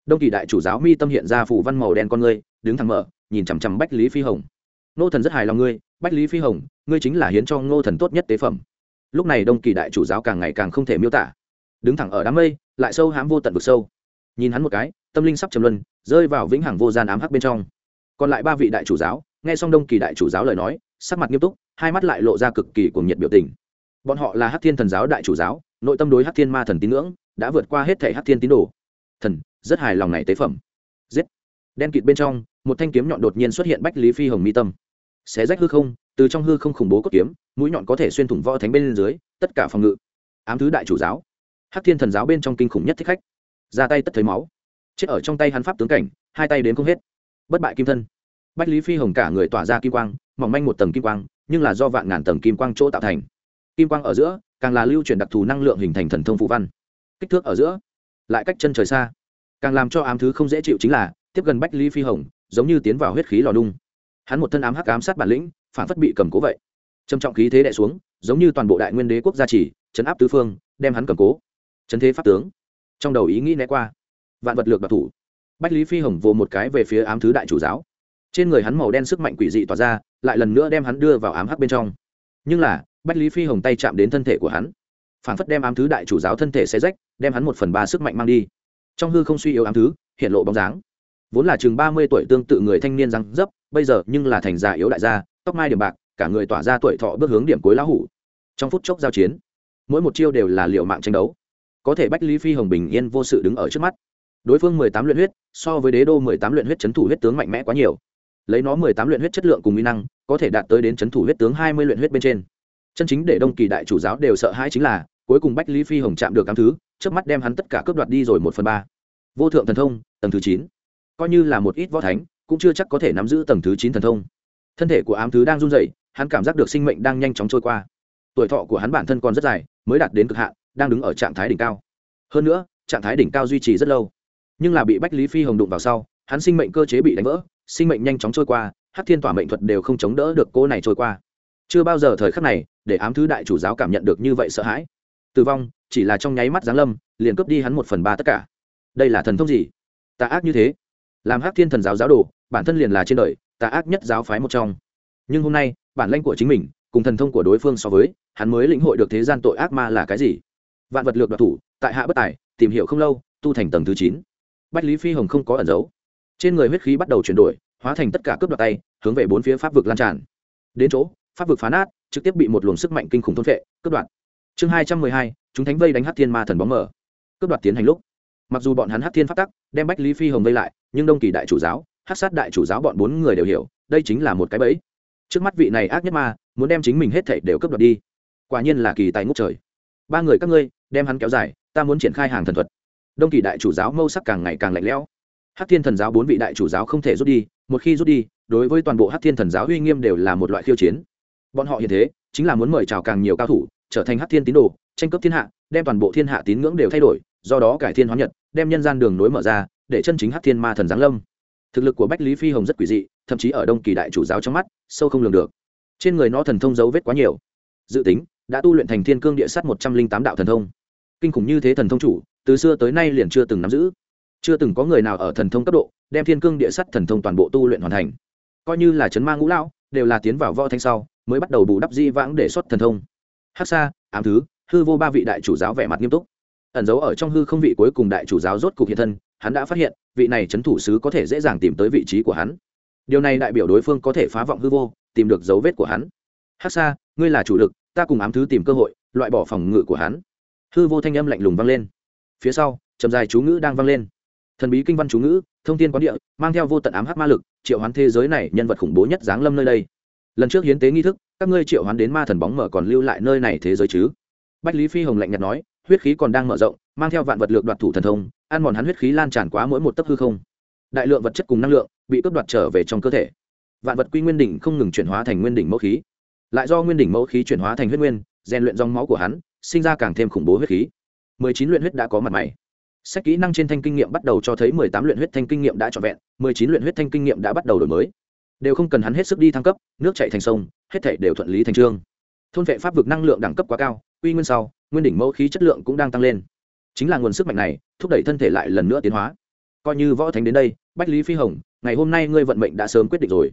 đông kỳ đại chủ giáo mi tâm hiện ra phủ văn màu đen con ngươi, đứng thẳng mở, nhìn chằm chằm bách lý phi hồng. Nô thần rất hài lòng ngươi, bách lý phi hồng, ngươi chính là hiến cho ngô thần tốt nhất tế phẩm. Lúc này đông kỳ đại chủ giáo càng ngày càng không thể miêu tả. Đứng thẳng ở đám mây, lại sâu hám vô tận vực sâu. Nhìn hắn một cái, tâm linh sắp trầm luân, rơi vào vĩnh hằng vô gian ám hắc bên trong. Còn lại ba vị đại chủ giáo, nghe xong đông kỳ đại chủ giáo lời nói, sắc mặt nghiêm túc, hai mắt lại lộ ra cực kỳ cuồng nhiệt biểu tình. Bọn họ là hắc thiên thần giáo đại chủ giáo, nội tâm đối hắc thiên ma thần tín ngưỡng, đã vượt qua hết thể hắc thiên tín đồ. Thần rất hài lòng này tế phẩm. Giết. Đen kịt bên trong, một thanh kiếm nhọn đột nhiên xuất hiện bách lý phi hồng mi tâm. Xé rách hư không, từ trong hư không khủng bố cốt kiếm, mũi nhọn có thể xuyên thủng võ thánh bên dưới, tất cả phòng ngự. Ám thứ đại chủ giáo. Hắc thiên thần giáo bên trong kinh khủng nhất thích khách. Ra tay tất thấy máu. Chết ở trong tay hắn pháp tướng cảnh, hai tay đến không hết. Bất bại kim thân. Bách lý phi hồng cả người tỏa ra kim quang, mỏng manh một tầng kim quang, nhưng là do vạn ngàn tầng kim quang chỗ tạo thành. Kim quang ở giữa, càng là lưu chuyển đặc thù năng lượng hình thành thần thông phụ văn. Kích thước ở giữa, lại cách chân trời xa càng làm cho ám thứ không dễ chịu chính là, tiếp gần bách lý phi hồng, giống như tiến vào huyết khí lò nung. Hắn một thân ám hắc ám sát bản lĩnh, phản phất bị cầm cố vậy. Trầm trọng khí thế đẻ xuống, giống như toàn bộ đại nguyên đế quốc gia chỉ, chấn áp tứ phương, đem hắn cầm cố. Chấn thế pháp tướng. Trong đầu ý nghĩ né qua. Vạn vật lược đặc thủ. Bách lý phi hồng vồ một cái về phía ám thứ đại chủ giáo. Trên người hắn màu đen sức mạnh quỷ dị tỏa ra, lại lần nữa đem hắn đưa vào ám hắc bên trong. Nhưng là, bách lý phi hồng tay chạm đến thân thể của hắn. Phản phất đem ám thứ đại chủ giáo thân thể xe rách, đem hắn một phần ba sức mạnh mang đi trong hư không suy yếu ám thứ, hiện lộ bóng dáng. Vốn là chừng ba mươi tuổi tương tự người thanh niên răng dấp, bây giờ nhưng là thành già yếu đại gia, tóc mai điểm bạc, cả người tỏa ra tuổi thọ bước hướng điểm cuối lão hủ. Trong phút chốc giao chiến, mỗi một chiêu đều là liệu mạng tranh đấu. Có thể bách lý phi hồng bình yên vô sự đứng ở trước mắt. Đối phương mười tám luyện huyết, so với đế đô mười tám luyện huyết c h ấ n thủ huyết tướng mạnh mẽ quá nhiều. Lấy nó mười tám luyện huyết chất lượng cùng mỹ năng, có thể đạt tới đến c h ấ n thủ huyết tướng hai mươi luyện huyết bên trên. Chân chính để đông kỳ đại chủ giáo đều sợ hãi chính là, cuối cùng bách lý phi hồng chạm được cám thứ trước mắt đem hắn tất cả cướp đoạt đi rồi một phần ba. Vô thượng thần thông, tầng thứ chín. Coi như là một ít võ thánh, cũng chưa chắc có thể nắm giữ tầng thứ chín thần thông. Thân thể của ám thứ đang run rẩy, hắn cảm giác được sinh mệnh đang nhanh chóng trôi qua. Tuổi thọ của hắn bản thân còn rất dài, mới đạt đến cực hạn, đang đứng ở trạng thái đỉnh cao. Hơn nữa, trạng thái đỉnh cao duy trì rất lâu. Nhưng là bị bách lý phi hồng đụng vào sau, hắn sinh mệnh cơ chế bị đánh vỡ, sinh mệnh nhanh chóng trôi qua hát thiên tỏa mệnh thuật đều không chống đỡ được cô này trôi qua. Chưa bao giờ thời khắc này, để ám thứ đại chủ giáo cảm nhận được như vậy sợ hãi. Tử vong chỉ là trong nháy mắt giáng lâm, liền cướp đi hắn một phần ba tất cả. Đây là thần thông gì? Tà ác như thế. Làm hắc thiên thần giáo giáo đồ, bản thân liền là trên đời, tà ác nhất giáo phái một trong. Nhưng hôm nay, bản lãnh của chính mình, cùng thần thông của đối phương so với, hắn mới lĩnh hội được thế gian tội ác ma là cái gì. Vạn vật lược đoạt thủ, tại hạ bất tài, tìm hiểu không lâu, tu thành tầng thứ chín. Bách lý phi hồng không có ẩn giấu. Trên người huyết khí bắt đầu chuyển đổi, hóa thành tất cả cướp đoạt tay, hướng về bốn phía pháp vực lan tràn. Đến chỗ, pháp vực phá nát, trực tiếp bị một luồng sức mạnh kinh khủng thôn vệ cướp đoạt. Chương hai trăm mười hai chúng thánh vây đánh hát thiên ma thần bóng mở cướp đoạt tiến hành lúc, mặc dù bọn hắn hát thiên phát tắc, đem bách lý phi hồng vây lại, nhưng đông kỳ đại chủ giáo, hát sát đại chủ giáo bọn bốn người đều hiểu, đây chính là một cái bẫy. Trước mắt vị này ác nhất ma, muốn đem chính mình hết thảy đều cướp đoạt đi. Quả nhiên là kỳ tài ngốc trời. Ba người các ngươi, đem hắn kéo dài, ta muốn triển khai hàng thần thuật. Đông kỳ đại chủ giáo mâu sắc càng ngày càng lạnh lẽo. Hát thiên thần giáo bốn vị đại chủ giáo không thể rút đi, một khi rút đi, đối với toàn bộ Hát thiên thần giáo uy nghiêm đều là một loại khiêu chiến. Bọn họ hiện thế, chính là muốn mời chào càng nhiều cao thủ trở thành hắc thiên tín đồ, tranh cướp thiên hạ, đem toàn bộ thiên hạ tín ngưỡng đều thay đổi, do đó cải thiên hóa nhật, đem nhân gian đường nối mở ra, để chân chính hắc thiên ma thần giáng lâm. Thực lực của bách lý phi hồng rất quỷ dị, thậm chí ở đông kỳ đại chủ giáo trong mắt, sâu không lường được. Trên người nó thần thông dấu vết quá nhiều. Dự tính, đã tu luyện thành thiên cương địa sắt một trăm linh tám đạo thần thông. Kinh khủng như thế thần thông chủ, từ xưa tới nay liền chưa từng nắm giữ. Chưa từng có người nào ở thần thông cấp độ, đem thiên cương địa sắt thần thông toàn bộ tu luyện hoàn thành. Coi như là chấn ma ngũ lão, đều là tiến vào võ thanh sau, mới bắt đầu bù đắp di vãng để xuất thần thông hắc Sa, ám thứ hư vô ba vị đại chủ giáo vẻ mặt nghiêm túc. Ẩn giấu ở trong hư không vị cuối cùng đại chủ giáo rốt cục hiện thân hắn đã phát hiện vị này c thủ sứ có thể dễ dàng tìm tới vị trí của hắn. Điều này đại biểu đối phương có thể phá vọng hư vô tìm được dấu vết của hắn. Hắc Sa, ngươi là chủ lực ta cùng ám thứ tìm cơ hội loại bỏ phòng ngự của hắn. Hư vô thanh âm lạnh lùng vang lên. Phía sau trầm dài chú ngữ đang vang lên. Thần bí kinh văn chú ngữ thông tin quán địa mang theo vô tận ám hắc ma lực triệu hoán thế giới này nhân vật khủng bố nhất giáng lâm nơi đây lần trước hiến tế nghi thức, các ngươi triệu hoán đến ma thần bóng mở còn lưu lại nơi này thế giới chứ? Bách lý phi hồng lạnh nhạt nói, huyết khí còn đang mở rộng, mang theo vạn vật lược đoạt thủ thần thông, ăn mòn hắn huyết khí lan tràn quá mỗi một tấc hư không. Đại lượng vật chất cùng năng lượng bị cướp đoạt trở về trong cơ thể. Vạn vật quy nguyên đỉnh không ngừng chuyển hóa thành nguyên đỉnh mẫu khí. Lại do nguyên đỉnh mẫu khí chuyển hóa thành huyết nguyên, rèn luyện dòng máu của hắn, sinh ra càng thêm khủng bố huyết khí. Mười chín luyện huyết đã có mặt mày. Sách kỹ năng trên thanh kinh nghiệm bắt đầu cho thấy mười tám luyện huyết thanh kinh nghiệm đã trọn vẹn, mười chín luyện huyết thanh kinh nghiệm đã bắt đầu đổi mới đều không cần hắn hết sức đi thăng cấp, nước chạy thành sông, hết thể đều thuận lý thành trương. Thôn vệ pháp vực năng lượng đẳng cấp quá cao uy nguyên sau, nguyên đỉnh mẫu khí chất lượng cũng đang tăng lên. Chính là nguồn sức mạnh này, thúc đẩy thân thể lại lần nữa tiến hóa. Coi như võ thánh đến đây, bách lý phi hồng, ngày hôm nay ngươi vận mệnh đã sớm quyết định rồi.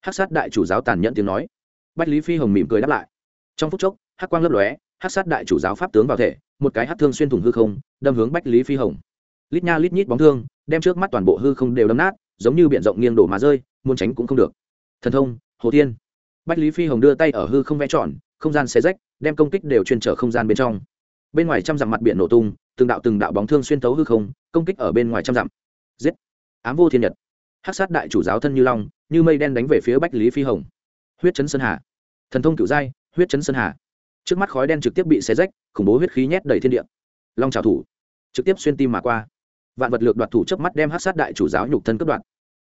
Hát sát đại chủ giáo tàn nhẫn tiếng nói. Bách lý phi hồng mỉm cười đáp lại. Trong phút chốc hát quang lấp lóe hát sát đại chủ giáo pháp tướng vào thể, một cái hát thương xuyên thủng hư không, đâm hướng bách lý phi hồng. Lít nha lít nhít bóng thương, đem trước mắt toàn bộ hư không đều đâm nát, giống như b i ể n rộng nghiêng đổ mà rơi muốn tránh cũng không được. Thần thông, hồ tiên bách lý phi hồng đưa tay ở hư không vẽ tròn, không gian xé rách, đem công kích đều chuyên trở không gian bên trong. Bên ngoài trăm dặm mặt biển nổ tung, từng đạo từng đạo bóng thương xuyên thấu hư không, công kích ở bên ngoài trăm dặm. Giết! Ám vô thiên nhật. Hát sát đại chủ giáo thân như long, như mây đen đánh về phía bách lý phi hồng. Huyết chấn sơn hà. Thần thông cựu giai, huyết chấn sơn hà. Trước mắt khói đen trực tiếp bị xé rách, khủng bố huyết khí nhét đầy thiên địa. Long trào thủ. Trực tiếp xuyên tim mà qua. Vạn vật lược đoạt thủ chớp mắt đem hát sát đại chủ giáo nhục thân cướp đoạt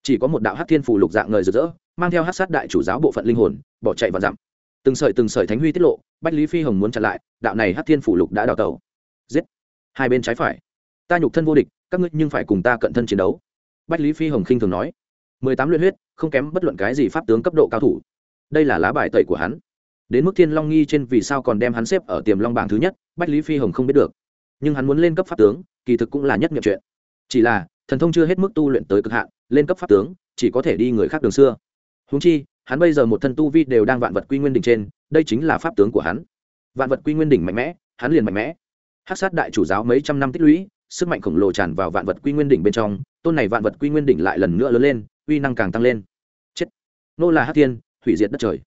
chỉ có một đạo hát thiên phủ lục dạng ngời rực rỡ, mang theo hát sát đại chủ giáo bộ phận linh hồn, bỏ chạy và dặm. Từng sợi từng sợi thánh huy tiết lộ, bách lý phi hồng muốn chặn lại, đạo này hát thiên phủ lục đã đào tẩu. Giết! Hai bên trái phải. Ta nhục thân vô địch, các ngươi nhưng phải cùng ta cận thân chiến đấu. Bách lý phi hồng khinh thường nói. Mười tám luyện huyết, không kém bất luận cái gì pháp tướng cấp độ cao thủ. Đây là lá bài tẩy của hắn. Đến mức thiên long nghi trên vì sao còn đem hắn xếp ở tiềm long bảng thứ nhất, bách lý phi hồng không biết được. Nhưng hắn muốn lên cấp pháp tướng, kỳ thực cũng là nhất nghiệm chuyện. Chỉ là thần thông chưa hết mức tu luyện tới cực hạn, lên cấp pháp tướng, chỉ có thể đi người khác đường xưa. Húng chi, hắn bây giờ một thân tu vi đều đang vạn vật quy nguyên đỉnh trên, đây chính là pháp tướng của hắn. Vạn vật quy nguyên đỉnh mạnh mẽ, hắn liền mạnh mẽ. Hát sát đại chủ giáo mấy trăm năm tích lũy, sức mạnh khổng lồ tràn vào vạn vật quy nguyên đỉnh bên trong, tôn này vạn vật quy nguyên đỉnh lại lần nữa lớn lên, uy năng càng tăng lên. Chết. Nô là hát thiên, hủy diệt đất trời.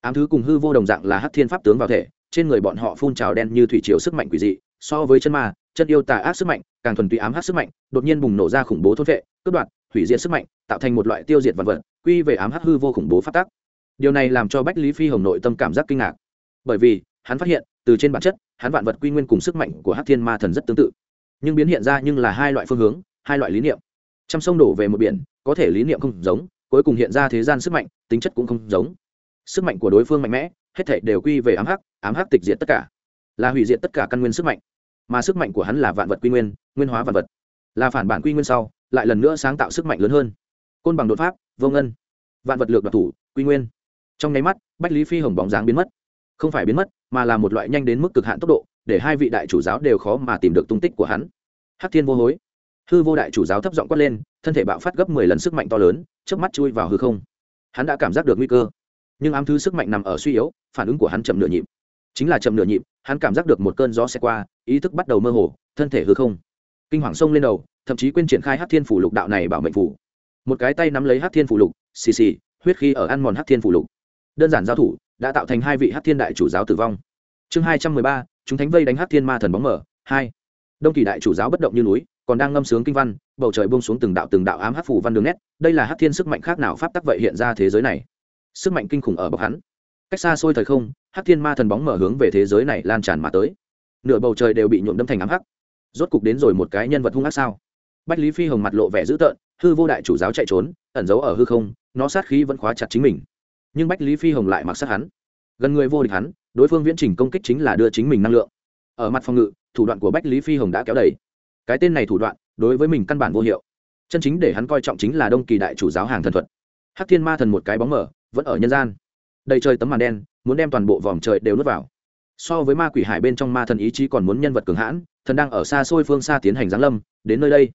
Ám thứ cùng hư vô đồng dạng là hát thiên pháp tướng vào thể, trên người bọn họ phun trào đen như thủy triều sức mạnh quỷ dị, so với chân ma chân yêu tà ác sức mạnh, càng thuần túy ám hát sức mạnh, đột nhiên bùng nổ ra khủng bố thốt vệ, cướp đoạt, hủy diệt sức mạnh, tạo thành một loại tiêu diệt vật vật, quy về ám hát hư vô khủng bố phát tác điều này làm cho bách lý phi hồng nội tâm cảm giác kinh ngạc. Bởi vì, hắn phát hiện, từ trên bản chất, hắn vạn vật quy nguyên cùng sức mạnh của hát thiên ma thần rất tương tự. Nhưng biến hiện ra nhưng là hai loại phương hướng, hai loại lý niệm. Trăm sông đổ về một biển, có thể lý niệm không giống, cuối cùng hiện ra thế gian sức mạnh, tính chất cũng không giống. Sức mạnh của đối phương mạnh mẽ, hết thể đều quy về ám hắc ám hắc tịch diệt tất cả. Là hủy diệt tất cả căn nguyên sức mạnh mà sức mạnh của hắn là vạn vật quy nguyên nguyên hóa vạn vật. Là phản bản quy nguyên sau, lại lần nữa sáng tạo sức mạnh lớn hơn. Côn bằng đột pháp, vô ngân. Vạn vật lược đoạt thủ, quy nguyên. Trong nháy mắt, bách lý phi hồng bóng dáng biến mất. Không phải biến mất, mà là một loại nhanh đến mức cực hạn tốc độ, để hai vị đại chủ giáo đều khó mà tìm được tung tích của hắn. Hắc thiên vô hối. Hư vô đại chủ giáo thấp giọng quát lên, thân thể bạo phát gấp mười lần sức mạnh to lớn trước mắt chui vào hư không. Hắn đã cảm giác được nguy cơ. Nhưng ám thứ sức mạnh nằm ở suy yếu, phản ứng của hắn chậm nửa nhịp. Chính là chậm nửa nhịp hắn cảm giác được một cơn gió xe qua, ý thức bắt đầu mơ hồ, thân thể hư không. Kinh hoàng sông lên đầu, thậm chí quên triển khai hát thiên phủ lục đạo này bảo mệnh phủ. Một cái tay nắm lấy hát thiên phủ lục, xì xì, huyết khi ở ăn mòn hát thiên phủ lục. Đơn giản giao thủ, đã tạo thành hai vị hát thiên đại chủ giáo tử vong. Chương hai trăm mười ba, chúng thánh vây đánh hát thiên ma thần bóng mở, hai. Đông kỳ đại chủ giáo bất động như núi, còn đang ngâm sướng kinh văn, bầu trời bông xuống từng đạo từng đạo ám hát phủ văn đường nét. Đây là hát thiên sức mạnh khác nào pháp tắc vậy hiện ra thế giới này? Sức mạnh kinh khủng ở bọc hắn cách xa xôi thời không, hắc thiên ma thần bóng mở hướng về thế giới này lan tràn mà tới. Nửa bầu trời đều bị nhuộm đâm thành ám hắc. Rốt cục đến rồi một cái nhân vật hung ác sao? Bách lý phi hồng mặt lộ vẻ dữ tợn, hư vô đại chủ giáo chạy trốn, ẩn giấu ở hư không, nó sát khí vẫn khóa chặt chính mình. Nhưng bách lý phi hồng lại mặc sát hắn. Gần người vô địch hắn, đối phương viễn trình công kích chính là đưa chính mình năng lượng. Ở mặt phòng ngự, thủ đoạn của bách lý phi hồng đã kéo đầy. Cái tên này thủ đoạn, đối với mình căn bản vô hiệu. Chân chính để hắn coi trọng chính là đông kỳ đại chủ giáo hàng thần thuật. Hắc thiên ma thần một cái bóng mở, vẫn ở nhân gian đầy trời tấm màn đen, muốn đem toàn bộ vòm trời đều nuốt vào. So với ma quỷ hải bên trong ma thần ý chí còn muốn nhân vật cường hãn, thần đang ở xa xôi phương xa tiến hành giáng lâm, đến nơi đây,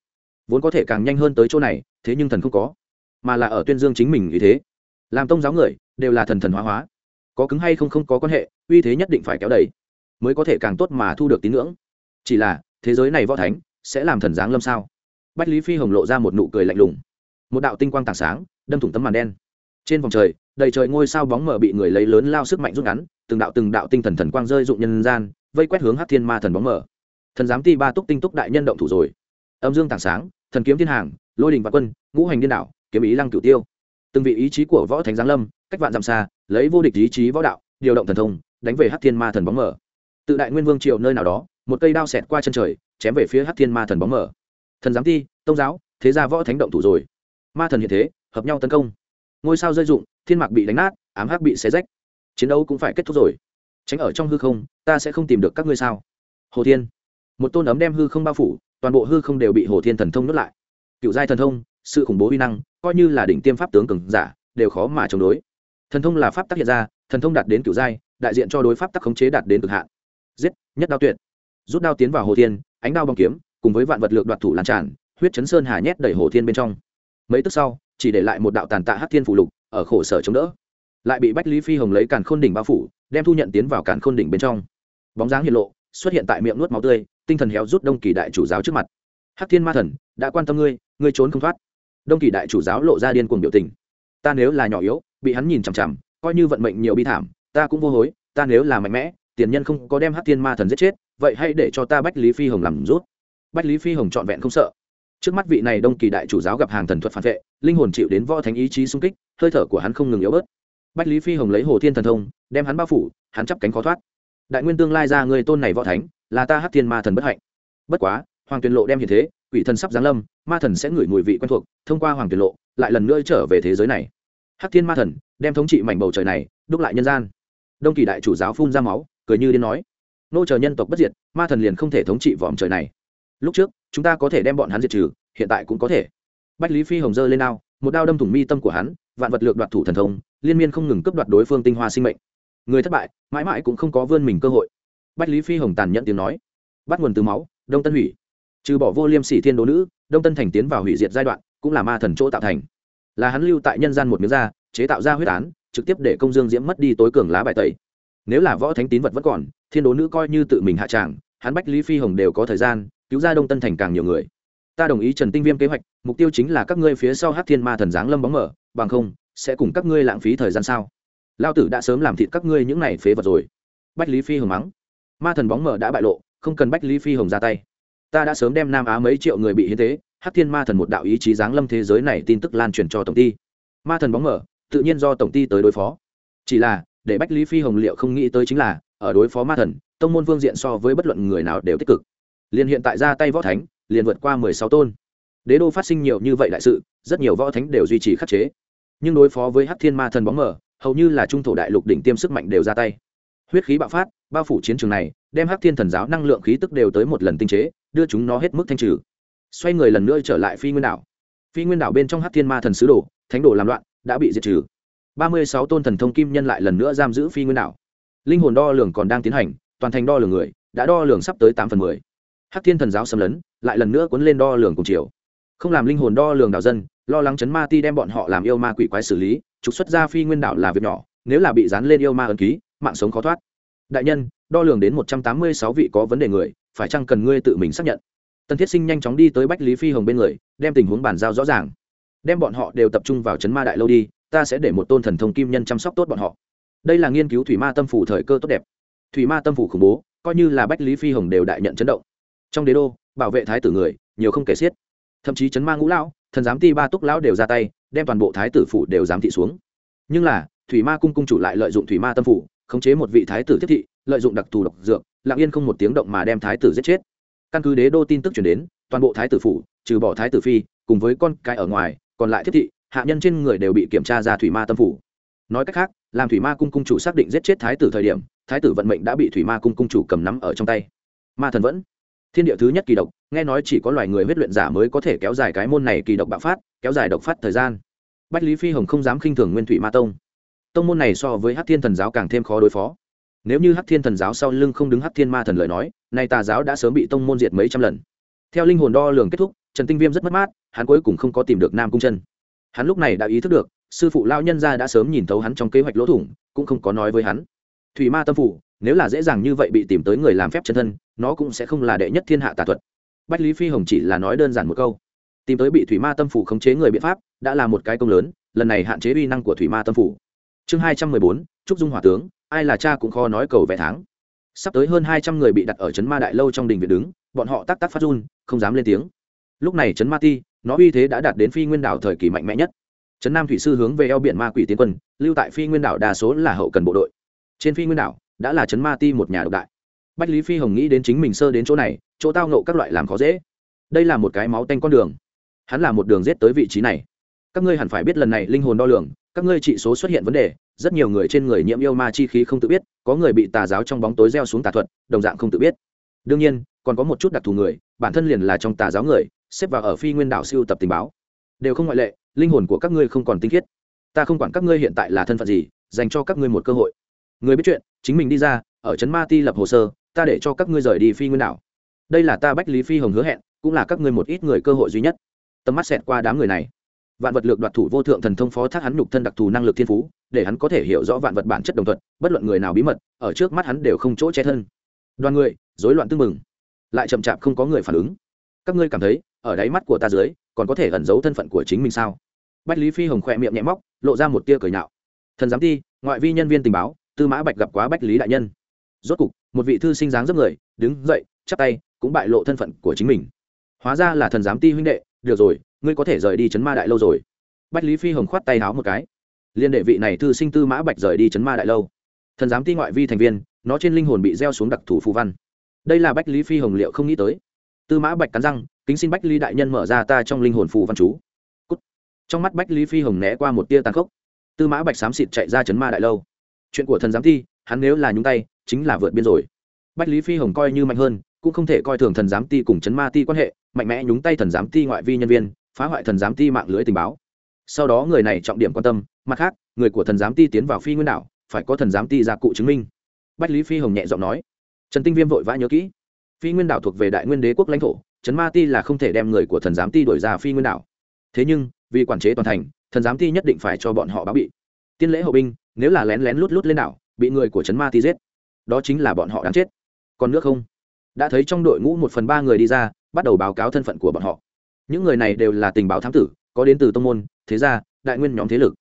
vốn có thể càng nhanh hơn tới chỗ này, thế nhưng thần không có, mà là ở tuyên dương chính mình ý thế. Làm tông giáo người, đều là thần thần hóa hóa, có cứng hay không không có quan hệ, uy thế nhất định phải kéo đầy, mới có thể càng tốt mà thu được tín ngưỡng. Chỉ là, thế giới này võ thánh, sẽ làm thần giáng lâm sao? Bách lý phi hồng lộ ra một nụ cười lạnh lùng. Một đạo tinh quang tảng sáng, đâm thủng tấm màn đen. Trên vòng trời đầy trời ngôi sao bóng mờ bị người lấy lớn lao sức mạnh rút ngắn, từng đạo từng đạo tinh thần thần quang rơi dụng nhân gian, vây quét hướng hát thiên ma thần bóng mờ. Thần giám ti ba túc tinh túc đại nhân động thủ rồi. Âm dương tảng sáng, thần kiếm thiên hàng, lôi đình và quân, ngũ hành điên đảo, kiếm ý lăng cửu tiêu. Từng vị ý chí của võ thánh giáng lâm, cách vạn dặm xa, lấy vô địch ý chí võ đạo, điều động thần thông, đánh về hát thiên ma thần bóng mờ. Tự đại nguyên vương triều nơi nào đó, một cây đao xẹt qua chân trời, chém về phía hát thiên ma thần bóng mờ. Thần giám ti, tông giáo, thế gia võ thánh động thủ rồi. Ma thần hiện thế, hợp nhau tấn công. Ngôi sao rơi dụng thiên mạc bị đánh nát, ám hắc bị xé rách. Chiến đấu cũng phải kết thúc rồi. Tránh ở trong hư không, ta sẽ không tìm được các ngươi sao? Hồ thiên. Một tôn ấm đem hư không bao phủ, toàn bộ hư không đều bị hồ thiên thần thông nuốt lại. Cựu giai thần thông, sự khủng bố uy năng, coi như là đỉnh tiêm pháp tướng cường giả, đều khó mà chống đối. Thần thông là pháp tác hiện ra, thần thông đạt đến cựu giai, đại diện cho đối pháp tác khống chế đạt đến cực hạn. Giết, nhất đao tuyệt. Rút đao tiến vào hồ thiên, ánh đao bong kiếm, cùng với vạn vật lược đoạt thủ lan tràn, huyết chấn sơn hà nhét đẩy hồ thiên bên trong. Mấy tức sau, chỉ để lại một đạo tàn tạ hát thiên phủ lục ở khổ sở chống đỡ. Lại bị bách lý phi hồng lấy càn khôn đỉnh bao phủ, đem thu nhận tiến vào càn khôn đỉnh bên trong. Bóng dáng hiện lộ, xuất hiện tại miệng nuốt máu tươi, tinh thần héo rút đông kỳ đại chủ giáo trước mặt. Hắc thiên ma thần, đã quan tâm ngươi ngươi trốn không thoát. Đông kỳ đại chủ giáo lộ ra điên cuồng biểu tình. Ta nếu là nhỏ yếu, bị hắn nhìn chằm chằm, coi như vận mệnh nhiều bi thảm, ta cũng vô hối, ta nếu là mạnh mẽ, tiền nhân không có đem hắc thiên ma thần giết chết, vậy hãy để cho ta bách lý phi hồng làm rút. Bách lý phi hồng trọn vẹn không sợ trước mắt vị này đông kỳ đại chủ giáo gặp hàng thần thuật phản vệ, linh hồn chịu đến võ thánh ý chí sung kích, hơi thở của hắn không ngừng yếu bớt. Bách lý phi hồng lấy hồ thiên thần thông, đem hắn bao phủ, hắn chắp cánh khó thoát. Đại nguyên tương lai ra người tôn này võ thánh, là ta hát thiên ma thần bất hạnh. Bất quá, hoàng tuyền lộ đem hiện thế, quỷ thần sắp giáng lâm, ma thần sẽ ngửi mùi vị quen thuộc, thông qua hoàng tuyền lộ, lại lần nữa trở về thế giới này. Hát thiên ma thần, đem thống trị mảnh bầu trời này, đúc lại nhân gian. Đông kỳ đại chủ giáo phun ra máu, cười như đến nói. Nô chờ nhân tộc bất diệt, ma thần liền không thể thống trị vòm trời này lúc trước, chúng ta có thể đem bọn hắn diệt trừ, hiện tại cũng có thể. Bách lý phi hồng dơ lên đao một đao đâm thủng mi tâm của hắn, vạn vật lược đoạt thủ thần thông, liên miên không ngừng cướp đoạt đối phương tinh hoa sinh mệnh. Người thất bại, mãi mãi cũng không có vươn mình cơ hội. Bách lý phi hồng tàn nhẫn tiếng nói, bắt nguồn từ máu, đông tân hủy. Trừ bỏ vô liêm sỉ thiên đố nữ, đông tân thành tiến vào hủy diệt giai đoạn, cũng là ma thần chỗ tạo thành. Là hắn lưu tại nhân gian một miếng da, chế tạo ra huyết án, trực tiếp để công dương diễm mất đi tối cường lá bài tẩy. Nếu là võ thánh tín vật vẫn còn, thiên đố nữ coi như tự mình hạ tràng, hắn bách lý phi hồng đều có thời gian cứu ra đông tân thành càng nhiều người. Ta đồng ý trần tinh viêm kế hoạch, mục tiêu chính là các ngươi phía sau hát thiên ma thần giáng lâm bóng mở, bằng không, sẽ cùng các ngươi lãng phí thời gian sao? Lao tử đã sớm làm thịt các ngươi những này phế vật rồi. Bách lý phi hồng mắng. Ma thần bóng mở đã bại lộ, không cần bách lý phi hồng ra tay. Ta đã sớm đem nam á mấy triệu người bị hiến tế hát thiên ma thần một đạo ý chí giáng lâm thế giới này tin tức lan truyền cho tổng ty. Ma thần bóng mở, tự nhiên do tổng ty tới đối phó. Chỉ là, để bách lý phi hồng liệu không nghĩ tới chính là, ở đối phó ma thần, tông môn vương diện so với bất luận người nào đều tích cực liền hiện tại ra tay võ thánh, liền vượt qua mười sáu tôn. Đế đô phát sinh nhiều như vậy đại sự, rất nhiều võ thánh đều duy trì khắc chế. Nhưng đối phó với hắc thiên ma thần bóng mờ, hầu như là trung thổ đại lục đỉnh tiêm sức mạnh đều ra tay. Huyết khí bạo phát, bao phủ chiến trường này, đem hắc thiên thần giáo năng lượng khí tức đều tới một lần tinh chế, đưa chúng nó hết mức thanh trừ. Xoay người lần nữa trở lại phi nguyên đảo. Phi nguyên đảo bên trong hắc thiên ma thần sứ đồ, thánh đồ làm loạn, đã bị diệt trừ. Ba mươi sáu tôn thần thông kim nhân lại lần nữa giam giữ phi nguyên đảo. Linh hồn đo lường còn đang tiến hành, toàn thành đo lường người, đã đo lường sắp tới tám phần mười hắc thiên thần giáo xâm lấn, lại lần nữa cuốn lên đo lường cùng chiều. Không làm linh hồn đo lường đảo dân, lo lắng chấn ma ti đem bọn họ làm yêu ma quỷ quái xử lý, trục xuất ra phi nguyên đảo là việc nhỏ, nếu là bị dán lên yêu ma ẩn ký, mạng sống khó thoát. Đại nhân, đo lường đến một trăm tám mươi sáu vị có vấn đề người, phải chăng cần ngươi tự mình xác nhận? Tần thiết sinh nhanh chóng đi tới bách lý phi hồng bên người, đem tình huống bàn giao rõ ràng. Đem bọn họ đều tập trung vào chấn ma đại lâu đi, ta sẽ để một tôn thần thông kim nhân chăm sóc tốt bọn họ. Đây là nghiên cứu thủy ma tâm phủ thời cơ tốt đẹp. Thủy ma tâm phủ khủng bố, coi như là bách lý phi hồng đều đại nhận chấn động trong đế đô, bảo vệ thái tử người, nhiều không kể xiết. Thậm chí chấn ma ngũ lão, thần giám ti ba túc lão đều ra tay, đem toàn bộ thái tử phủ đều giám thị xuống. Nhưng là, thủy ma cung cung chủ lại lợi dụng thủy ma tâm phủ, khống chế một vị thái tử thiết thị, lợi dụng đặc thù độc dược, lặng yên không một tiếng động mà đem thái tử giết chết. Căn cứ đế đô tin tức chuyển đến, toàn bộ thái tử phủ, trừ bỏ thái tử phi, cùng với con cái ở ngoài, còn lại thiết thị, hạ nhân trên người đều bị kiểm tra ra thủy ma tâm phủ. Nói cách khác, làm thủy ma cung cung chủ xác định giết chết thái tử thời điểm, thái tử vận mệnh đã bị thủy ma cung cung chủ cầm nắm ở trong tay. Ma thần vẫn thiên địa thứ nhất kỳ độc, nghe nói chỉ có loài người huyết luyện giả mới có thể kéo dài cái môn này kỳ độc bạo phát, kéo dài độc phát thời gian. Bách lý phi hồng không dám khinh thường nguyên thủy ma tông. Tông môn này so với hát thiên thần giáo càng thêm khó đối phó. Nếu như hát thiên thần giáo sau lưng không đứng hát thiên ma thần lời nói, nay tà giáo đã sớm bị tông môn diệt mấy trăm lần. Theo linh hồn đo lường kết thúc, trần tinh viêm rất mất mát, hắn cuối cùng không có tìm được nam cung chân. Hắn lúc này đã ý thức được, sư phụ lao nhân Gia đã sớm nhìn thấu hắn trong kế hoạch lỗ thủng, cũng không có nói với hắn. Thủy ma tâm phủ nếu là dễ dàng như vậy bị tìm tới người làm phép chân thân, nó cũng sẽ không là đệ nhất thiên hạ tà thuật. Bách lý phi hồng chỉ là nói đơn giản một câu. Tìm tới bị thủy ma tâm phủ khống chế người biện pháp, đã là một cái công lớn, lần này hạn chế uy năng của thủy ma tâm phủ. Chương hai trăm mười bốn, trúc dung hỏa tướng, ai là cha cũng khó nói cầu vẻ tháng. Sắp tới hơn hai trăm người bị đặt ở trấn ma đại lâu trong đình viện đứng, bọn họ tắc tắc phát run, không dám lên tiếng. Lúc này trấn ma ti, nó uy thế đã đạt đến phi nguyên đảo thời kỳ mạnh mẽ nhất. Trấn nam thủy sư hướng về eo biển ma quỷ tiến quân, lưu tại phi nguyên đảo đa số là hậu cần bộ đội. Trên phi nguyên đảo đã là chấn ma ti một nhà độc đại. Bách lý phi hồng nghĩ đến chính mình sơ đến chỗ này, chỗ tao nộ các loại làm khó dễ. Đây là một cái máu tanh con đường. Hắn là một đường rết tới vị trí này. Các ngươi hẳn phải biết lần này linh hồn đo lường, các ngươi trị số xuất hiện vấn đề, rất nhiều người trên người nhiễm yêu ma chi khí không tự biết, có người bị tà giáo trong bóng tối gieo xuống tà thuật, đồng dạng không tự biết. Đương nhiên, còn có một chút đặc thù người, bản thân liền là trong tà giáo người, xếp vào ở phi nguyên đảo siêu tập tình báo. Đều không ngoại lệ, linh hồn của các ngươi không còn tinh khiết. Ta không quản các ngươi hiện tại là thân phận gì, dành cho các ngươi một cơ hội người biết chuyện, chính mình đi ra, ở trấn ma ti lập hồ sơ, ta để cho các ngươi rời đi phi nguyên đảo. Đây là ta bách lý phi hồng hứa hẹn, cũng là các ngươi một ít người cơ hội duy nhất. Tầm mắt xẹt qua đám người này. Vạn vật lược đoạt thủ vô thượng thần thông phó thác hắn nhục thân đặc thù năng lực thiên phú, để hắn có thể hiểu rõ vạn vật bản chất đồng thuận, bất luận người nào bí mật, ở trước mắt hắn đều không chỗ che thân. Đoàn người, rối loạn tưng mừng lại chậm chạp không có người phản ứng. Các ngươi cảm thấy, ở đáy mắt của ta dưới, còn có thể ẩn giấu thân phận của chính mình sao? Bách lý phi hồng khỏe miệng nhẹ móc, lộ ra một tia cười nhạo. Thần giám ti ngoại vi nhân viên tình báo tư mã bạch gặp quá bách lý đại nhân. Rốt cục, một vị thư sinh dáng dấp người, đứng dậy, chắp tay, cũng bại lộ thân phận của chính mình. Hóa ra là thần giám ti huynh đệ, được rồi, ngươi có thể rời đi chấn ma đại lâu rồi. Bách lý phi hồng khoát tay háo một cái. Liên đệ vị này thư sinh tư mã bạch rời đi chấn ma đại lâu. Thần giám ti ngoại vi thành viên, nó trên linh hồn bị gieo xuống đặc thù phù văn. Đây là bách lý phi hồng liệu không nghĩ tới. Tư mã bạch cắn răng, kính xin bách lý đại nhân mở ra ta trong linh hồn phù văn chú. Cút. trong mắt bách lý phi hồng né qua một tia tàn khốc. Tư mã bạch xám xịt chạy ra chấn ma đại lâu chuyện của thần giám thi hắn nếu là nhúng tay, chính là vượt biên rồi. Bách lý phi hồng coi như mạnh hơn, cũng không thể coi thường thần giám ti cùng chấn ma ti quan hệ, mạnh mẽ nhúng tay thần giám ti ngoại vi nhân viên, phá hoại thần giám ti mạng lưới tình báo. Sau đó người này trọng điểm quan tâm, mặt khác, người của thần giám ti tiến vào phi nguyên đảo, phải có thần giám ti gia cụ chứng minh. Bách lý phi hồng nhẹ giọng nói. Trần tinh viêm vội vã nhớ kỹ. Phi nguyên đảo thuộc về đại nguyên đế quốc lãnh thổ trấn ma ti là không thể đem người của thần giám ti đổi ra phi nguyên đảo. Thế nhưng, vì quản chế toàn thành, thần giám ti nhất định phải cho bọn họ báo bị. Tiên lễ hậu binh nếu là lén lén lút lút lên đảo, bị người của trấn ma ti giết. Đó chính là bọn họ đáng chết. Còn nước không? Đã thấy trong đội ngũ một phần ba người đi ra, bắt đầu báo cáo thân phận của bọn họ. Những người này đều là tình báo thám tử, có đến từ tông môn, thế gia, đại nguyên nhóm thế lực.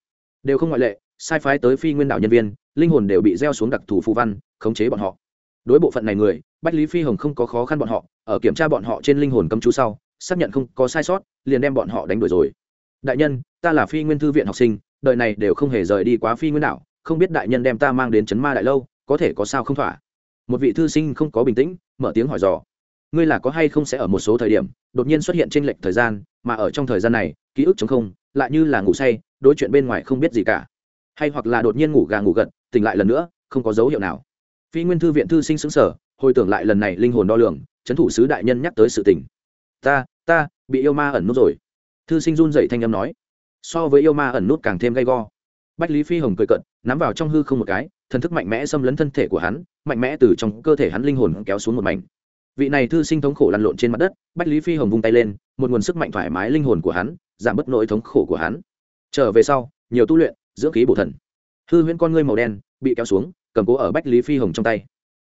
Đều không ngoại lệ, sai phái tới phi nguyên đảo nhân viên, linh hồn đều bị gieo xuống đặc thù phù văn, khống chế bọn họ. Đối bộ phận này người, bách lý phi hồng không có khó khăn bọn họ, ở kiểm tra bọn họ trên linh hồn cấm chú sau, xác nhận không có sai sót, liền đem bọn họ đánh đuổi rồi. Đại nhân, ta là phi nguyên thư viện học sinh, đời này đều không hề rời đi quá phi nguyên đảo không biết đại nhân đem ta mang đến chấn ma đại lâu, có thể có sao không thỏa? Một vị thư sinh không có bình tĩnh, mở tiếng hỏi dò. Ngươi là có hay không sẽ ở một số thời điểm, đột nhiên xuất hiện t r ê n lệch thời gian, mà ở trong thời gian này, ký ức chống không, lại như là ngủ say, đối chuyện bên ngoài không biết gì cả. Hay hoặc là đột nhiên ngủ gà ngủ gật, tỉnh lại lần nữa, không có dấu hiệu nào. Phi nguyên thư viện thư sinh xứng sở hồi tưởng lại lần này linh hồn đo lường trấn thủ sứ đại nhân nhắc tới sự tình. Ta ta, bị yêu ma ẩn nút rồi. Thư sinh run dậy thanh âm nói. So với yêu ma ẩn nút càng thêm gay go bách lý phi hồng cười cận nắm vào trong hư không một cái, thần thức mạnh mẽ xâm lấn thân thể của hắn, mạnh mẽ từ trong cơ thể hắn linh hồn kéo xuống một mảnh. Vị này thư sinh thống khổ lăn lộn trên mặt đất, bách lý phi hồng vung tay lên, một nguồn sức mạnh thoải mái linh hồn của hắn, giảm bớt nỗi thống khổ của hắn. Trở về sau, nhiều tu luyện, dưỡng khí bổ thần. Hư huyễn con ngươi màu đen, bị kéo xuống, cầm cố ở bách lý phi hồng trong tay.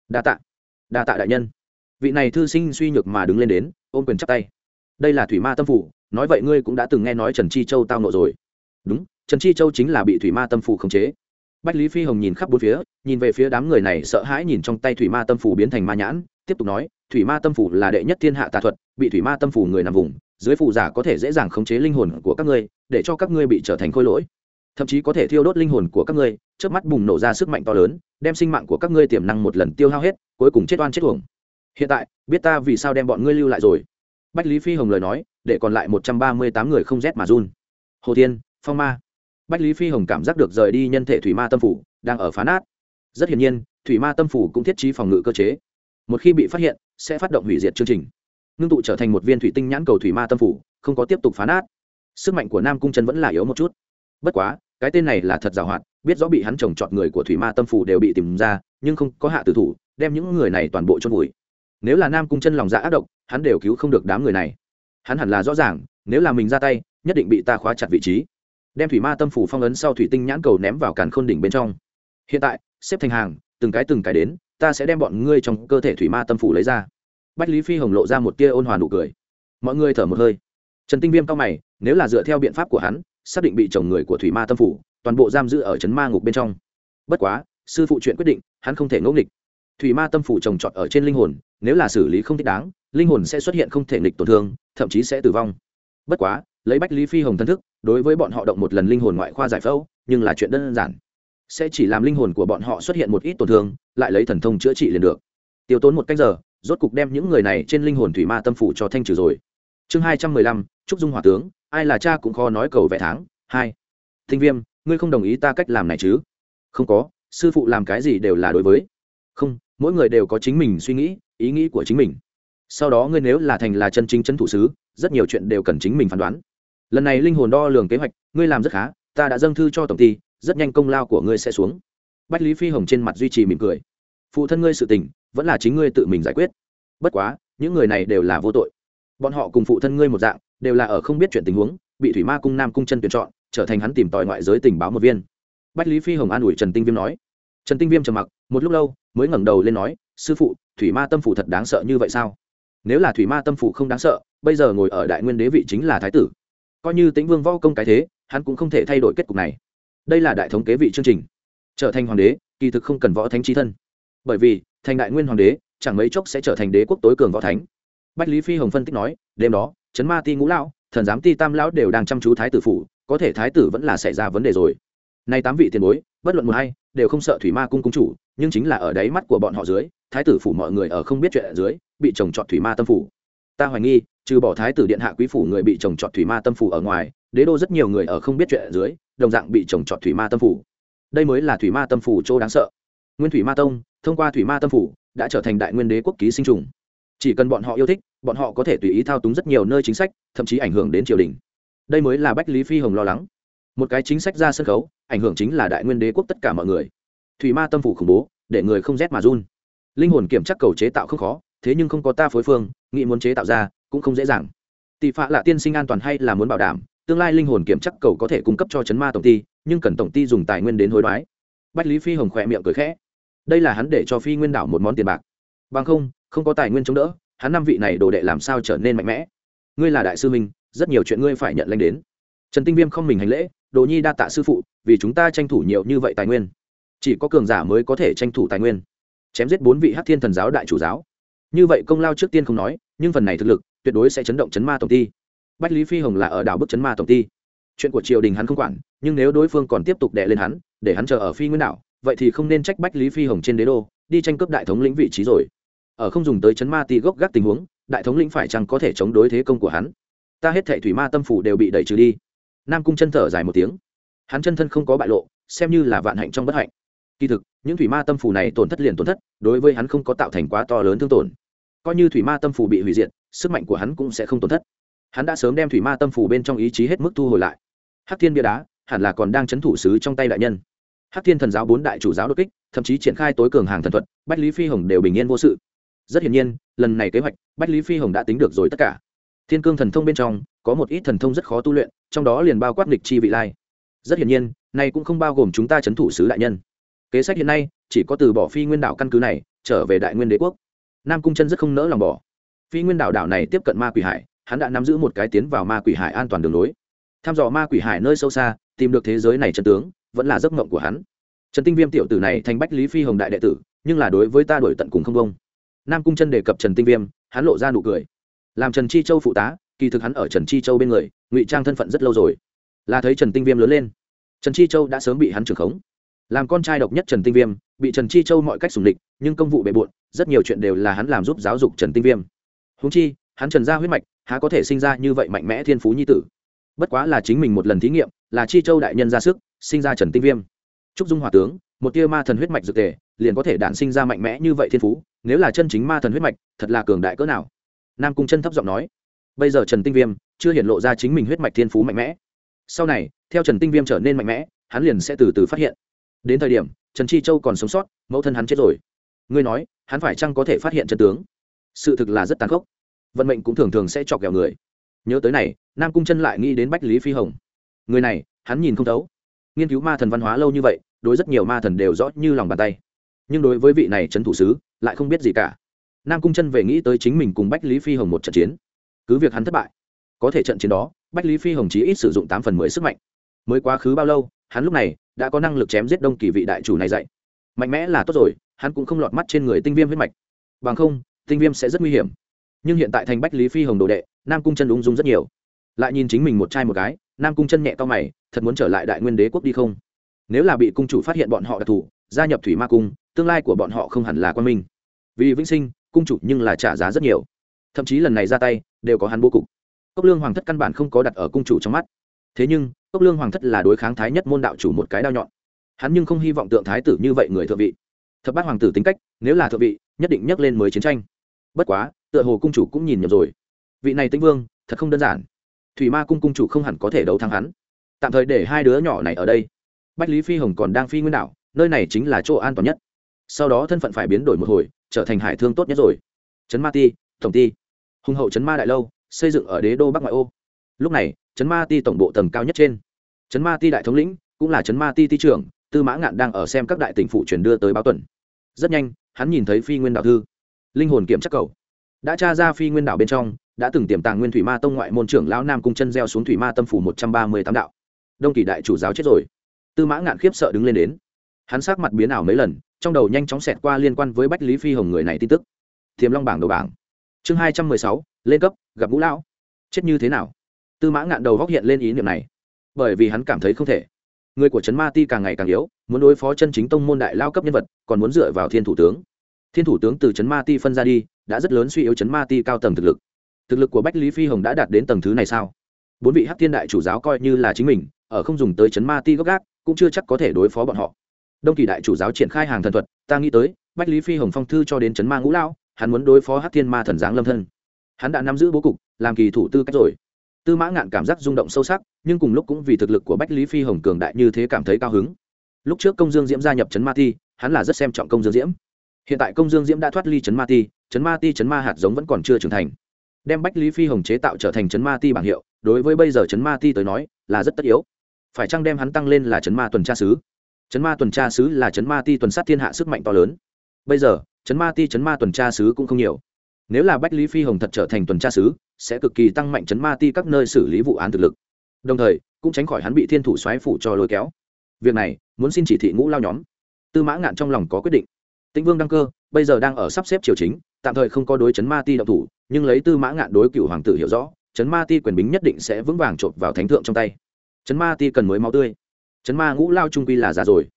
Đa tạ đa tạ đại nhân. Vị này thư sinh suy nhược mà đứng lên đến, ôm quyền chắp tay. Đây là thủy ma tâm phủ, nói vậy ngươi cũng đã từng nghe nói trần chi châu tao nộ rồi. Đúng trần chi châu chính là bị thủy ma tâm phủ khống chế. Bách lý phi hồng nhìn khắp bốn phía, nhìn về phía đám người này sợ hãi nhìn trong tay thủy ma tâm phủ biến thành ma nhãn, tiếp tục nói, thủy ma tâm phủ là đệ nhất thiên hạ tà thuật, bị thủy ma tâm phủ người nằm vùng, dưới phù giả có thể dễ dàng khống chế linh hồn của các ngươi, để cho các ngươi bị trở thành khôi lỗi. Thậm chí có thể thiêu đốt linh hồn của các ngươi trước mắt bùng nổ ra sức mạnh to lớn, đem sinh mạng của các ngươi tiềm năng một lần tiêu hao hết, cuối cùng chết oan chết uổng. Hiện tại, biết ta vì sao đem bọn ngươi lưu lại rồi. Bách lý phi hồng lời nói, để còn lại một trăm ba mươi tám người không rét mà run. Hồ thiên, phong ma bách lý phi hồng cảm giác được rời đi nhân thể thủy ma tâm phủ, đang ở phá nát. Rất hiển nhiên, thủy ma tâm phủ cũng thiết trí phòng ngự cơ chế. Một khi bị phát hiện, sẽ phát động hủy diệt chương trình. Ngưng tụ trở thành một viên thủy tinh nhãn cầu thủy ma tâm phủ, không có tiếp tục phá nát. Sức mạnh của nam cung Trần vẫn là yếu một chút. Bất quá, cái tên này là thật giàu hoạt, biết rõ bị hắn trồng trọt người của thủy ma tâm phủ đều bị tìm ra, nhưng không có hạ tử thủ, đem những người này toàn bộ chôn vùi. Nếu là nam cung chân lòng dạ ác độc, hắn đều cứu không được đám người này. Hắn hẳn là rõ ràng, nếu là mình ra tay, nhất định bị ta khóa chặt vị trí đem thủy ma tâm phủ phong ấn sau thủy tinh nhãn cầu ném vào càn khôn đỉnh bên trong. Hiện tại, xếp thành hàng, từng cái từng cái đến, ta sẽ đem bọn ngươi trong cơ thể thủy ma tâm phủ lấy ra. Bách lý phi hồng lộ ra một tia ôn hòa nụ cười. Mọi người thở một hơi. Trần tinh viêm cao mày, nếu là dựa theo biện pháp của hắn, xác định bị chồng người của thủy ma tâm phủ, toàn bộ giam giữ ở trấn ma ngục bên trong. Bất quá, sư phụ chuyện quyết định, hắn không thể ngẫu nghịch. Thủy ma tâm phủ trồng trọt ở trên linh hồn, nếu là xử lý không thích đáng, linh hồn sẽ xuất hiện không thể nghịch tổn thương, thậm chí sẽ tử vong. Bất quá lấy bách lý phi hồng thân thức, đối với bọn họ động một lần linh hồn ngoại khoa giải phẫu, nhưng là chuyện đơn giản. Sẽ chỉ làm linh hồn của bọn họ xuất hiện một ít tổn thương, lại lấy thần thông chữa trị liền được. Tiêu tốn một canh giờ, rốt cục đem những người này trên linh hồn thủy ma tâm phủ cho thanh trừ rồi. Chương hai trăm mười lăm, trúc dung hòa tướng, ai là cha cũng khó nói cầu vẻ tháng hai. Thinh viêm, ngươi không đồng ý ta cách làm này chứ? Không có, sư phụ làm cái gì đều là đối với. Không, mỗi người đều có chính mình suy nghĩ, ý nghĩ của chính mình. Sau đó ngươi nếu là thành là chân chính chân thủ sứ, rất nhiều chuyện đều cần chính mình phán đoán lần này linh hồn đo lường kế hoạch, ngươi làm rất khá, ta đã dâng thư cho tổng ty, rất nhanh công lao của ngươi sẽ xuống. Bách lý phi hồng trên mặt duy trì mỉm cười. Phụ thân ngươi sự tình, vẫn là chính ngươi tự mình giải quyết. Bất quá, những người này đều là vô tội. Bọn họ cùng phụ thân ngươi một dạng, đều là ở không biết chuyện tình huống, bị thủy ma cung nam cung chân tuyển chọn, trở thành hắn tìm tòi ngoại giới tình báo một viên. Bách lý phi hồng an ủi trần tinh viêm nói. Trần tinh viêm trầm mặc, một lúc lâu, mới ngẩng đầu lên nói, sư phụ, thủy ma tâm phủ thật đáng sợ như vậy sao? Nếu là thủy ma tâm phủ không đáng sợ, bây giờ ngồi ở đại nguyên đế vị chính là thái tử coi như tĩnh vương võ công cái thế, hắn cũng không thể thay đổi kết cục này. Đây là đại thống kế vị chương trình. Trở thành hoàng đế, kỳ thực không cần võ thánh trí thân. Bởi vì, thành đại nguyên hoàng đế, chẳng mấy chốc sẽ trở thành đế quốc tối cường võ thánh. Bách lý phi hồng phân tích nói, đêm đó, chấn ma ti ngũ lão, thần giám ti tam lão đều đang chăm chú thái tử phủ, có thể thái tử vẫn là xảy ra vấn đề rồi. Nay tám vị tiền bối, bất luận một hay, đều không sợ thủy ma cung cung chủ, nhưng chính là ở đáy mắt của bọn họ dưới, thái tử phủ mọi người ở không biết chuyện ở dưới, bị trồng trọt thủy ma tâm phủ. Ta hoài nghi trừ bỏ thái tử điện hạ quý phủ người bị trồng trọt thủy ma tâm phủ ở ngoài, đế đô rất nhiều người ở không biết chuyện ở dưới, đồng dạng bị trồng trọt thủy ma tâm phủ. Đây mới là thủy ma tâm phủ chỗ đáng sợ. Nguyên thủy ma tông, thông qua thủy ma tâm phủ, đã trở thành đại nguyên đế quốc ký sinh trùng. Chỉ cần bọn họ yêu thích, bọn họ có thể tùy ý thao túng rất nhiều nơi chính sách, thậm chí ảnh hưởng đến triều đình. Đây mới là bách lý phi hồng lo lắng. Một cái chính sách ra sân khấu, ảnh hưởng chính là đại nguyên đế quốc tất cả mọi người. Thủy ma tâm phủ khủng bố, để người không rét mà run. Linh hồn kiểm chắc cầu chế tạo không khó, thế nhưng không có ta phối phương, nghĩ muốn chế tạo ra cũng không dễ dàng. Tỷ phạ là tiên sinh an toàn hay là muốn bảo đảm, tương lai linh hồn kiểm chắc cầu có thể cung cấp cho chấn ma tổng ty nhưng cần tổng ty dùng tài nguyên đến hối đoái. Bách lý phi hồng khỏe miệng cười khẽ. Đây là hắn để cho phi nguyên đảo một món tiền bạc. Bằng không không có tài nguyên chống đỡ, hắn năm vị này đồ đệ làm sao trở nên mạnh mẽ? Ngươi là đại sư minh rất nhiều chuyện ngươi phải nhận lanh đến. Trần tinh viêm không mình hành lễ, đồ nhi đa tạ sư phụ, vì chúng ta tranh thủ nhiều như vậy tài nguyên. Chỉ có cường giả mới có thể tranh thủ tài nguyên. Chém giết bốn vị hát thiên thần giáo đại chủ giáo. Như vậy công lao trước tiên không nói, nhưng phần này thực lực tuyệt đối sẽ chấn động chấn ma tổng ty bách lý phi hồng là ở đảo bức chấn ma tổng ty chuyện của triều đình hắn không quản, nhưng nếu đối phương còn tiếp tục đệ lên hắn, để hắn chờ ở phi nguyên đảo, vậy thì không nên trách bách lý phi hồng trên đế đô, đi tranh cướp đại thống lĩnh vị trí rồi. Ở không dùng tới chấn ma ti gốc gác tình huống, đại thống lĩnh phải chăng có thể chống đối thế công của hắn? Ta hết thệ thủy ma tâm phủ đều bị đẩy trừ đi. Nam cung chân thở dài một tiếng. Hắn chân thân không có bại lộ, xem như là vạn hạnh trong bất hạnh. Kỳ thực, những thủy ma tâm phủ này tổn thất liền tổn thất, đối với hắn không có tạo thành quá to lớn thương tổn. Coi như thủy ma tâm phủ bị hủy diệt sức mạnh của hắn cũng sẽ không tổn thất. Hắn đã sớm đem thủy ma tâm phủ bên trong ý chí hết mức thu hồi lại. Hắc thiên bia đá hẳn là còn đang c h ấ n thủ sứ trong tay đại nhân. Hắc thiên thần giáo bốn đại chủ giáo đột kích, thậm chí triển khai tối cường hàng thần thuật, bách lý phi hồng đều bình yên vô sự. Rất hiển nhiên, lần này kế hoạch, bách lý phi hồng đã tính được rồi tất cả. Thiên cương thần thông bên trong, có một ít thần thông rất khó tu luyện, trong đó liền bao quát nghịch chi vị lai. Rất hiển nhiên, này cũng không bao gồm chúng ta c h ấ n thủ sứ đại nhân. Kế sách hiện nay, chỉ có từ bỏ phi nguyên đạo căn cứ này, trở về đại nguyên đế quốc. Nam cung chân rất không nỡ lòng bỏ phi nguyên đảo đảo này tiếp cận ma quỷ hải, hắn đã nắm giữ một cái tiến vào ma quỷ hải an toàn đường lối. Tham dò ma quỷ hải nơi sâu xa, tìm được thế giới này chân tướng, vẫn là giấc mộng của hắn. Trần tinh viêm tiểu tử này thành bách lý phi hồng đại đệ tử, nhưng là đối với ta đổi tận cùng không công nam cung chân đề cập trần tinh viêm, hắn lộ ra nụ cười. Làm trần chi châu phụ tá, kỳ thực hắn ở trần chi châu bên người, ngụy trang thân phận rất lâu rồi. Là thấy trần tinh viêm lớn lên. Trần chi châu đã sớm bị hắn trưởng khống. Làm con trai độc nhất trần tinh viêm, bị trần chi châu mọi cách sủng địch, nhưng công vụ bề bộn, rất nhiều chuyện đều là hắn làm giúp giáo dục trần tinh viêm húng chi, hắn trần ra huyết mạch, há có thể sinh ra như vậy mạnh mẽ thiên phú nhi tử. Bất quá là chính mình một lần thí nghiệm, là chi châu đại nhân ra sức, sinh ra trần tinh viêm. Trúc dung hòa tướng, một tia ma thần huyết mạch dược tề, liền có thể đản sinh ra mạnh mẽ như vậy thiên phú, nếu là chân chính ma thần huyết mạch, thật là cường đại cỡ nào. Nam cung chân thấp giọng nói. Bây giờ trần tinh viêm chưa hiện lộ ra chính mình huyết mạch thiên phú mạnh mẽ. Sau này, theo trần tinh viêm trở nên mạnh mẽ, hắn liền sẽ từ từ phát hiện. Đến thời điểm, trần chi châu còn sống sót, mẫu thân hắn chết rồi. Ngươi nói, hắn phải chăng có thể phát hiện chân tướng? Sự thực là rất tàn khốc vận mệnh cũng thường thường sẽ chọc ghẹo người. Nhớ tới này, nam cung chân lại nghĩ đến bách lý phi hồng. Người này, hắn nhìn không thấu. Nghiên cứu ma thần văn hóa lâu như vậy, đối rất nhiều ma thần đều rõ như lòng bàn tay. Nhưng đối với vị này trấn thủ sứ, lại không biết gì cả. Nam cung chân về nghĩ tới chính mình cùng bách lý phi hồng một trận chiến. Cứ việc hắn thất bại, có thể trận chiến đó, bách lý phi hồng chí ít sử dụng tám phần mười sức mạnh. Mới quá khứ bao lâu, hắn lúc này đã có năng lực chém giết đông kỳ vị đại chủ này dạy. Mạnh mẽ là tốt rồi, hắn cũng không lọt mắt trên người tinh viêm huyết mạch. Bằng không, tinh viêm sẽ rất nguy hiểm nhưng hiện tại thành bách lý phi hồng đồ đệ nam cung chân ung dung rất nhiều lại nhìn chính mình một trai một gái nam cung chân nhẹ to mày thật muốn trở lại đại nguyên đế quốc đi không nếu là bị cung chủ phát hiện bọn họ đặc thù gia nhập thủy ma cung tương lai của bọn họ không hẳn là quan minh vì vĩnh sinh cung chủ nhưng là trả giá rất nhiều thậm chí lần này ra tay đều có hắn bố cục cốc lương hoàng thất căn bản không có đặt ở cung chủ trong mắt thế nhưng cốc lương hoàng thất là đối kháng thái nhất môn đạo chủ một cái đao nhọn hắn nhưng không hy vọng tượng thái tử như vậy người thượng vị thập bát hoàng tử tính cách nếu là thượng vị nhất định nhắc lên mới chiến tranh bất quá tựa hồ cung chủ cũng nhìn nhầm rồi. Vị này tĩnh vương, thật không đơn giản. Thủy ma cung cung chủ không hẳn có thể đấu thắng hắn. Tạm thời để hai đứa nhỏ này ở đây. Bách lý phi hồng còn đang phi nguyên đảo, nơi này chính là chỗ an toàn nhất. Sau đó thân phận phải biến đổi một hồi, trở thành hải thương tốt nhất rồi. Trấn ma ti, tổng ti. Hùng hậu trấn ma đại lâu, xây dựng ở đế đô bắc ngoại ô. Lúc này, trấn ma ti tổng bộ tầng cao nhất trên. Trấn ma ti đại thống lĩnh, cũng là trấn ma ti ti trưởng, tư mã ngạn đang ở xem các đại tỉnh phụ truyền đưa tới báo tuần. Rất nhanh, hắn nhìn thấy phi nguyên đạo thư. Linh hồn kiểm chắc cầu đã tra ra phi nguyên đạo bên trong, đã từng tiềm tàng nguyên thủy ma tông ngoại môn trưởng lão nam cung chân gieo xuống thủy ma tâm phủ một trăm ba mươi tám đạo. Đông kỳ đại chủ giáo chết rồi. Tư mã ngạn khiếp sợ đứng lên đến. Hắn sát mặt biến ảo mấy lần, trong đầu nhanh chóng xẹt qua liên quan với bách lý phi hồng người này tin tức. Thiềm long bảng đầu bảng. Chương hai trăm mười sáu, lên cấp, gặp ngũ lão. Chết như thế nào? Tư mã ngạn đầu góc hiện lên ý niệm này. Bởi vì hắn cảm thấy không thể. Người của trấn ma ti càng ngày càng yếu, muốn đối phó chân chính tông môn đại lao cấp nhân vật, còn muốn dựa vào thiên thủ tướng thiên thủ tướng từ trấn ma ti phân ra đi, đã rất lớn suy yếu trấn ma ti cao tầng thực lực. Thực lực của bách lý phi hồng đã đạt đến tầng thứ này sao? Bốn vị hắc thiên đại chủ giáo coi như là chính mình, ở không dùng tới trấn ma ti gốc gác, cũng chưa chắc có thể đối phó bọn họ. Đông kỳ đại chủ giáo triển khai hàng thần thuật, ta nghĩ tới, bách lý phi hồng phong thư cho đến trấn ma ngũ lão, hắn muốn đối phó hắc thiên ma thần giáng lâm thân. Hắn đã nắm giữ bố cục, làm kỳ thủ tư cách rồi. Tư mã ngạn cảm giác rung động sâu sắc, nhưng cùng lúc cũng vì thực lực của bách lý phi hồng cường đại như thế cảm thấy cao hứng. Lúc trước công dương diễm gia nhập trấn ma ti, hắn là rất xem trọng công dương diễm hiện tại công dương diễm đã thoát ly chấn ma ti chấn ma ti chấn ma hạt giống vẫn còn chưa trưởng thành đem bách lý phi hồng chế tạo trở thành chấn ma ti bảng hiệu đối với bây giờ chấn ma ti tới nói là rất tất yếu phải chăng đem hắn tăng lên là chấn ma tuần tra sứ Chấn ma tuần tra sứ là chấn ma ti tuần sát thiên hạ sức mạnh to lớn bây giờ chấn ma ti chấn ma tuần tra sứ cũng không nhiều nếu là bách lý phi hồng thật trở thành tuần tra sứ sẽ cực kỳ tăng mạnh chấn ma ti các nơi xử lý vụ án thực lực đồng thời cũng tránh khỏi hắn bị thiên thủ xoáy phủ cho lôi kéo việc này muốn xin chỉ thị ngũ lao nhóm tư mã ngạn trong lòng có quyết định tĩnh vương đăng cơ, bây giờ đang ở sắp xếp triều chính, tạm thời không có đối chấn ma ti động thủ, nhưng lấy tư mã ngạn đối cựu hoàng tử hiểu rõ, chấn ma ti quyền bính nhất định sẽ vững vàng trộn vào thánh thượng trong tay. Chấn ma ti cần mới máu tươi. Chấn ma ngũ lao trung quy là già rồi.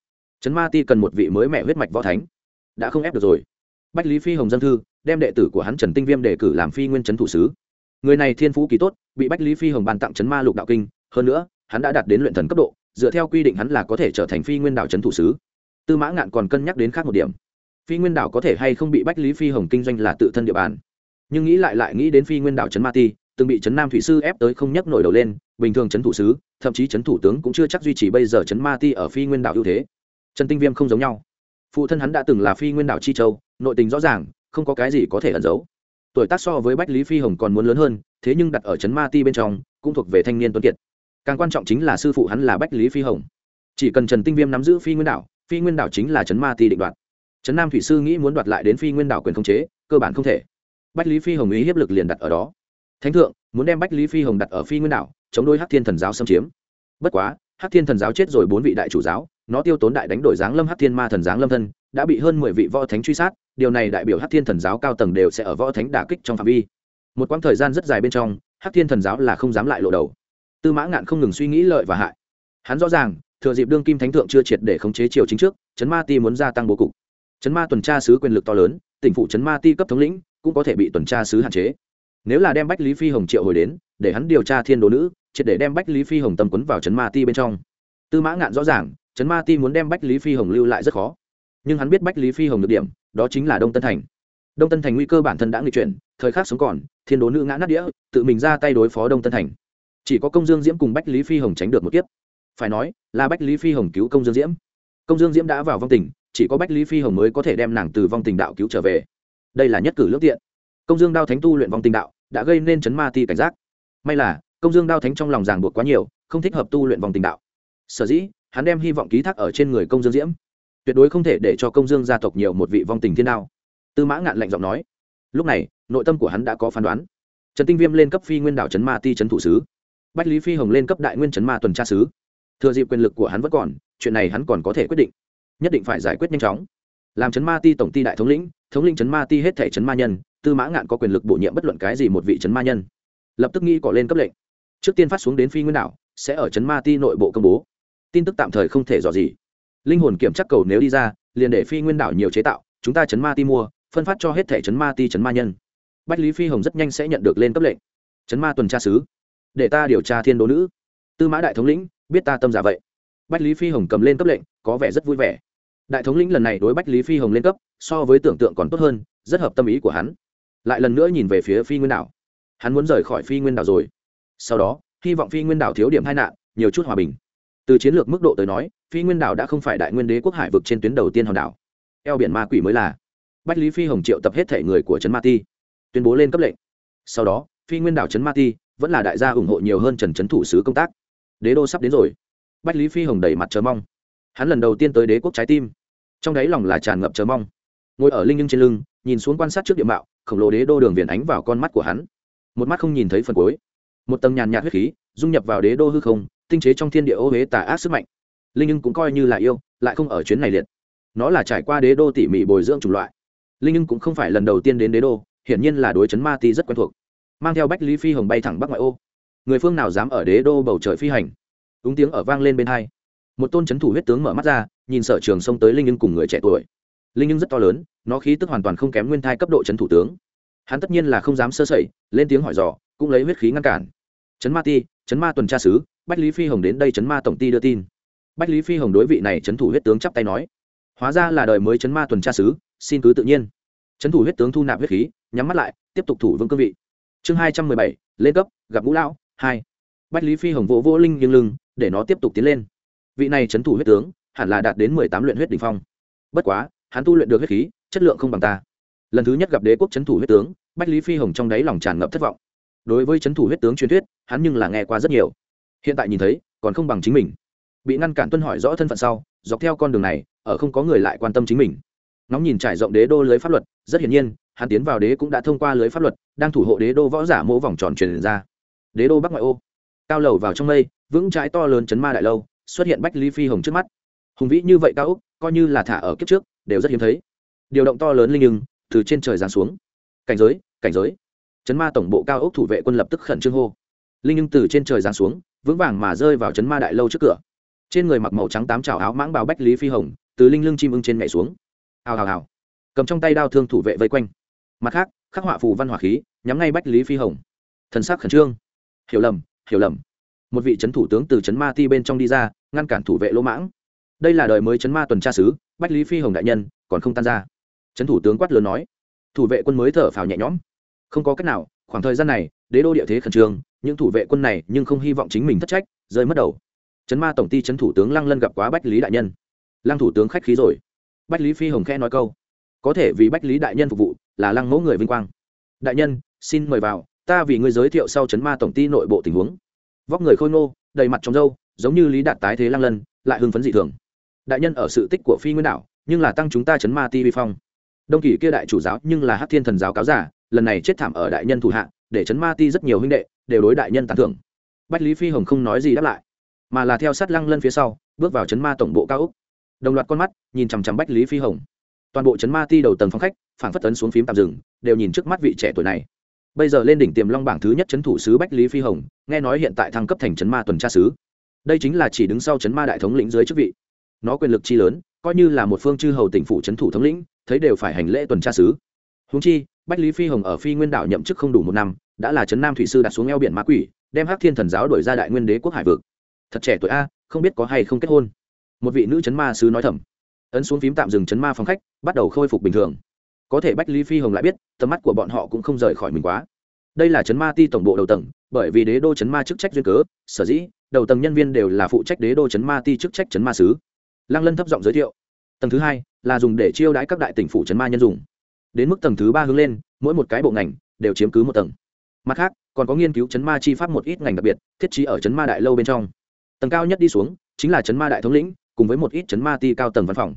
Chấn ma ti cần một vị mới mẹ huyết mạch võ thánh. Đã không ép được rồi. Bách lý phi hồng dân thư, đem đệ tử của hắn trần tinh viêm đề cử làm phi nguyên trấn thủ sứ. Người này thiên phú kỳ tốt, bị bách lý phi hồng ban tặng chấn ma lục đạo kinh. Hơn nữa, hắn đã đạt đến luyện thần cấp độ, dựa theo quy định hắn là có thể trở thành phi nguyên đạo trấn thủ sứ. Tư mã ngạn còn cân nhắc đến khác một điểm phi nguyên đảo có thể hay không bị bách lý phi hồng kinh doanh là tự thân địa bàn. Nhưng nghĩ lại lại nghĩ đến phi nguyên đảo trấn ma ti, từng bị trấn nam thủy sư ép tới không nhấc nổi đầu lên, bình thường trấn thủ sứ, thậm chí trấn thủ tướng cũng chưa chắc duy trì bây giờ trấn ma ti ở phi nguyên đảo ưu thế. Trần tinh viêm không giống nhau. Phụ thân hắn đã từng là phi nguyên đảo chi châu, nội tình rõ ràng, không có cái gì có thể ẩn giấu. Tuổi tác so với bách lý phi hồng còn muốn lớn hơn, thế nhưng đặt ở trấn ma ti bên trong, cũng thuộc về thanh niên tuấn kiệt. Càng quan trọng chính là sư phụ hắn là bách lý phi hồng. Chỉ cần trần tinh viêm nắm giữ phi nguyên đảo, phi nguyên đảo chính là trấn ma ti định đoạt trấn nam thủy sư nghĩ muốn đoạt lại đến phi nguyên đảo quyền khống chế, cơ bản không thể. Bách lý phi hồng ý hiếp lực liền đặt ở đó. Thánh thượng, muốn đem bách lý phi hồng đặt ở phi nguyên đảo, chống đối Hát thiên thần giáo xâm chiếm. Bất quá Hát thiên thần giáo chết rồi bốn vị đại chủ giáo, nó tiêu tốn đại đánh đổi giáng lâm Hát thiên ma thần giáng lâm thân, đã bị hơn mười vị võ thánh truy sát, điều này đại biểu Hát thiên thần giáo cao tầng đều sẽ ở võ thánh đả kích trong phạm vi. Một quãng thời gian rất dài bên trong Hát thiên thần giáo là không dám lại lộ đầu. Tư mã ngạn không ngừng suy nghĩ lợi và hại. Hắn rõ ràng, thừa dịp đương kim thánh thượng chưa triệt để khống chế triều chính trước, chấn ma ti muốn gia tăng bố cục chấn ma tuần tra sứ quyền lực to lớn, tỉnh phụ chấn ma ti cấp thống lĩnh cũng có thể bị tuần tra sứ hạn chế. Nếu là đem bách lý phi hồng triệu hồi đến, để hắn điều tra thiên đồ nữ, triệt để đem bách lý phi hồng tâm quấn vào chấn ma ti bên trong. Tư mã ngạn rõ ràng, chấn ma ti muốn đem bách lý phi hồng lưu lại rất khó. Nhưng hắn biết bách lý phi hồng được điểm, đó chính là đông tân thành. Đông tân thành nguy cơ bản thân đã nghịch chuyển, thời khắc sống còn, thiên đố nữ ngã nát đĩa, tự mình ra tay đối phó đông tân thành. Chỉ có công dương diễm cùng bách lý phi hồng tránh được một kiếp. Phải nói, là bách lý phi hồng cứu công dương diễm. Công dương diễm đã vào vong tình chỉ có bách lý phi hồng mới có thể đem nàng từ vong tình đạo cứu trở về. Đây là nhất cử lước tiện. Công dương đao thánh tu luyện vong tình đạo đã gây nên chấn ma ti cảnh giác. May là, công dương đao thánh trong lòng ràng buộc quá nhiều, không thích hợp tu luyện vong tình đạo. Sở dĩ, hắn đem hy vọng ký thác ở trên người công dương diễm. Tuyệt đối không thể để cho công dương gia tộc nhiều một vị vong tình thiên đao. Tư mã ngạn lạnh giọng nói. Lúc này, nội tâm của hắn đã có phán đoán. Trần tinh viêm lên cấp phi nguyên đảo trấn ma ti trấn thủ sứ. Bách lý phi hồng lên cấp đại nguyên trấn ma tuần tra sứ. Thừa dịp quyền lực của hắn vẫn còn, chuyện này hắn còn có thể quyết định nhất định phải giải quyết nhanh chóng. Làm trấn ma ti tổng ty đại thống lĩnh thống lĩnh trấn ma ti hết thể trấn ma nhân, tư mã ngạn có quyền lực bổ nhiệm bất luận cái gì một vị trấn ma nhân. Lập tức nghĩ cọ lên cấp lệnh. Trước tiên phát xuống đến phi nguyên đảo, sẽ ở trấn ma ti nội bộ công bố. Tin tức tạm thời không thể dò gì. Linh hồn kiểm chắc cầu nếu đi ra, liền để phi nguyên đảo nhiều chế tạo, chúng ta chấn ma ti mua, phân phát cho hết thẻ chấn ma ti chấn ma nhân. Bách lý phi hồng rất nhanh sẽ nhận được lên cấp lệnh. Chấn ma tuần tra sứ. Để ta điều tra thiên đố nữ. Tư mã đại thống lĩnh, biết ta tâm giả vậy. Bách lý phi hồng cầm lên cấp lệnh, có vẻ rất vui vẻ đại thống lĩnh lần này đối bách lý phi hồng lên cấp, so với tưởng tượng còn tốt hơn, rất hợp tâm ý của hắn. Lại lần nữa nhìn về phía phi nguyên đảo. Hắn muốn rời khỏi phi nguyên đảo rồi. Sau đó, hy vọng phi nguyên đảo thiếu điểm hai nạn, nhiều chút hòa bình. Từ chiến lược mức độ tới nói, phi nguyên đảo đã không phải đại nguyên đế quốc hải vực trên tuyến đầu tiên hòn đảo. Eo biển ma quỷ mới là. Bách lý phi hồng triệu tập hết thể người của trấn ma ti, tuyên bố lên cấp lệnh. Sau đó, phi nguyên đảo trấn ma ti vẫn là đại gia ủng hộ nhiều hơn trần trấn thủ sứ công tác. Đế đô sắp đến rồi. Bách lý phi hồng đầy mặt chờ mong hắn lần đầu tiên tới đế quốc trái tim. Trong đáy lòng là tràn ngập chờ mong. Ngồi ở linh nhưng trên lưng, nhìn xuống quan sát trước địa mạo, khổng lồ đế đô đường viền ánh vào con mắt của hắn. Một mắt không nhìn thấy phần cuối. Một tầng nhàn nhạt huyết khí, dung nhập vào đế đô hư không, tinh chế trong thiên địa ô huế tà ác sức mạnh. Linh nhưng cũng coi như là yêu, lại không ở chuyến này liệt. Nó là trải qua đế đô tỉ mỉ bồi dưỡng chủng loại. Linh nhưng cũng không phải lần đầu tiên đến đế đô, hiển nhiên là đối chấn ma ti rất quen thuộc. Mang theo bách lý phi hồng bay thẳng bắc ngoại ô. Người phương nào dám ở đế đô bầu trời phi hành? Úng tiếng ở vang lên bên hai một tôn chấn thủ huyết tướng mở mắt ra, nhìn sở trường xông tới linh nhưng cùng người trẻ tuổi. Linh nhưng rất to lớn, nó khí tức hoàn toàn không kém nguyên thai cấp độ chấn thủ tướng. Hắn tất nhiên là không dám sơ sẩy, lên tiếng hỏi dò, cũng lấy huyết khí ngăn cản. Chấn ma ti, chấn ma tuần tra sứ, bách lý phi hồng đến đây chấn ma tổng ty đưa tin. Bách lý phi hồng đối vị này chấn thủ huyết tướng chắp tay nói, hóa ra là đời mới chấn ma tuần tra sứ, xin cứ tự nhiên. Chấn thủ huyết tướng thu nạp huyết khí, nhắm mắt lại, tiếp tục thủ vương cương vị. Chương hai trăm mười bảy, lên cấp, gặp ngũ lão, hai. Bách lý phi hồng vỗ vỗ linh nghiêng lưng, để nó tiếp tục tiến lên vị này chấn thủ huyết tướng, hẳn là đạt đến mười tám luyện huyết đ ỉ n h phong. Bất quá, hắn tu luyện được huyết khí, chất lượng không bằng ta. Lần thứ nhất gặp đế quốc chấn thủ huyết tướng, bách lý phi hồng trong đáy lòng tràn ngập thất vọng. Đối với chấn thủ huyết tướng truyền thuyết, hắn nhưng là nghe qua rất nhiều. Hiện tại nhìn thấy, còn không bằng chính mình. Bị ngăn cản tuân hỏi rõ thân phận sau, dọc theo con đường này, ở không có người lại quan tâm chính mình. Nóng nhìn trải rộng đế đô lưới pháp luật, rất hiển nhiên, hắn tiến vào đế cũng đã thông qua lưới pháp luật, đang thủ hộ đế đô võ giả mỗ vòng tròn truyền ra. Đế đô bắc ngoại ô, cao lầu vào trong mây, vững trái to lớn chấn ma đại lâu xuất hiện bách lý phi hồng trước mắt. Hùng vĩ như vậy cao úc coi như là thả ở kiếp trước, đều rất hiếm thấy. Điều động to lớn linh nhưng, từ trên trời giáng xuống. Cảnh giới cảnh giới. Chấn ma tổng bộ cao ốc thủ vệ quân lập tức khẩn trương hô. Linh nhưng từ trên trời giáng xuống, vững vàng mà rơi vào chấn ma đại lâu trước cửa. Trên người mặc màu trắng tám trào áo mãng bào bách lý phi hồng, từ linh lưng chim ưng trên nhảy xuống. Hào hào hào. Cầm trong tay đao thương thủ vệ vây quanh. Mặt khác, khắc họa phù văn hỏa khí, nhắm ngay bách lý phi hồng. Thần sắc khẩn trương. Hiểu lầm hiểu lầm một vị trấn thủ tướng từ trấn ma ti bên trong đi ra, ngăn cản thủ vệ lỗ mãng. Đây là đời mới trấn ma tuần tra sứ, bách lý phi hồng đại nhân, còn không tan ra. Trấn thủ tướng quát lớn nói. Thủ vệ quân mới thở phào nhẹ nhõm. Không có cách nào, khoảng thời gian này, đế đô địa thế khẩn trương, những thủ vệ quân này nhưng không hy vọng chính mình thất trách, rơi mất đầu. Trấn ma tổng ty trấn thủ tướng lăng lân gặp quá bách lý đại nhân. Lăng thủ tướng khách khí rồi. Bách lý phi hồng khẽ nói câu. Có thể vì bách lý đại nhân phục vụ, là lăng mẫu người vinh quang. Đại nhân, xin mời vào, ta vì ngươi giới thiệu sau chấn ma tổng ty nội bộ tình huống vóc người khôi ngô, đầy mặt trong râu, giống như lý đạt tái thế lăng lân, lại hưng phấn dị thường. Đại nhân ở sự tích của phi nguyên đảo, nhưng là tăng chúng ta chấn ma ti vi phong. Đông kỳ kia đại chủ giáo, nhưng là hát thiên thần giáo cáo giả, lần này chết thảm ở đại nhân thủ hạ, để chấn ma ti rất nhiều huynh đệ, đều đối đại nhân tán thưởng. Bách lý phi hồng không nói gì đáp lại, mà là theo sát lăng lân phía sau, bước vào chấn ma tổng bộ cao úc đồng loạt con mắt, nhìn chằm chằm bách lý phi hồng. Toàn bộ chấn ma ti đầu tầng phòng khách phản phất tấn xuống phím tạm dừng, đều nhìn trước mắt vị trẻ tuổi này bây giờ lên đỉnh tiềm long bảng thứ nhất chấn thủ sứ bách lý phi hồng, nghe nói hiện tại thăng cấp thành chấn ma tuần tra sứ. Đây chính là chỉ đứng sau chấn ma đại thống lĩnh dưới chức vị. Nó quyền lực chi lớn, coi như là một phương chư hầu tỉnh phủ trấn thủ thống lĩnh, thấy đều phải hành lễ tuần tra sứ. Húng chi, bách lý phi hồng ở phi nguyên đảo nhậm chức không đủ một năm, đã là trấn nam thủy sư đặt xuống eo biển ma quỷ, đem hắc thiên thần giáo đổi ra đại nguyên đế quốc hải vực. Thật trẻ tuổi a, không biết có hay không kết hôn. Một vị nữ chấn ma sứ nói thầm. Ấn xuống phím tạm dừng chấn ma phòng khách, bắt đầu khôi phục bình thường có thể bách lý phi hồng lại biết, tầm mắt của bọn họ cũng không rời khỏi mình quá. Đây là chấn ma ti tổng bộ đầu tầng, bởi vì đế đô chấn ma chức trách duyên cớ, sở dĩ, đầu tầng nhân viên đều là phụ trách đế đô chấn ma ti chức trách chấn ma sứ. Lăng lân thấp giọng giới thiệu, tầng thứ hai là dùng để chiêu đãi các đại tỉnh phủ chấn ma nhân dùng. Đến mức tầng thứ ba hướng lên, mỗi một cái bộ ngành đều chiếm cứ một tầng. Mặt khác, còn có nghiên cứu chấn ma chi pháp một ít ngành đặc biệt, thiết trí ở chấn ma đại lâu bên trong. Tầng cao nhất đi xuống chính là chấn ma đại thống lĩnh, cùng với một ít chấn ma ti cao tầng văn phòng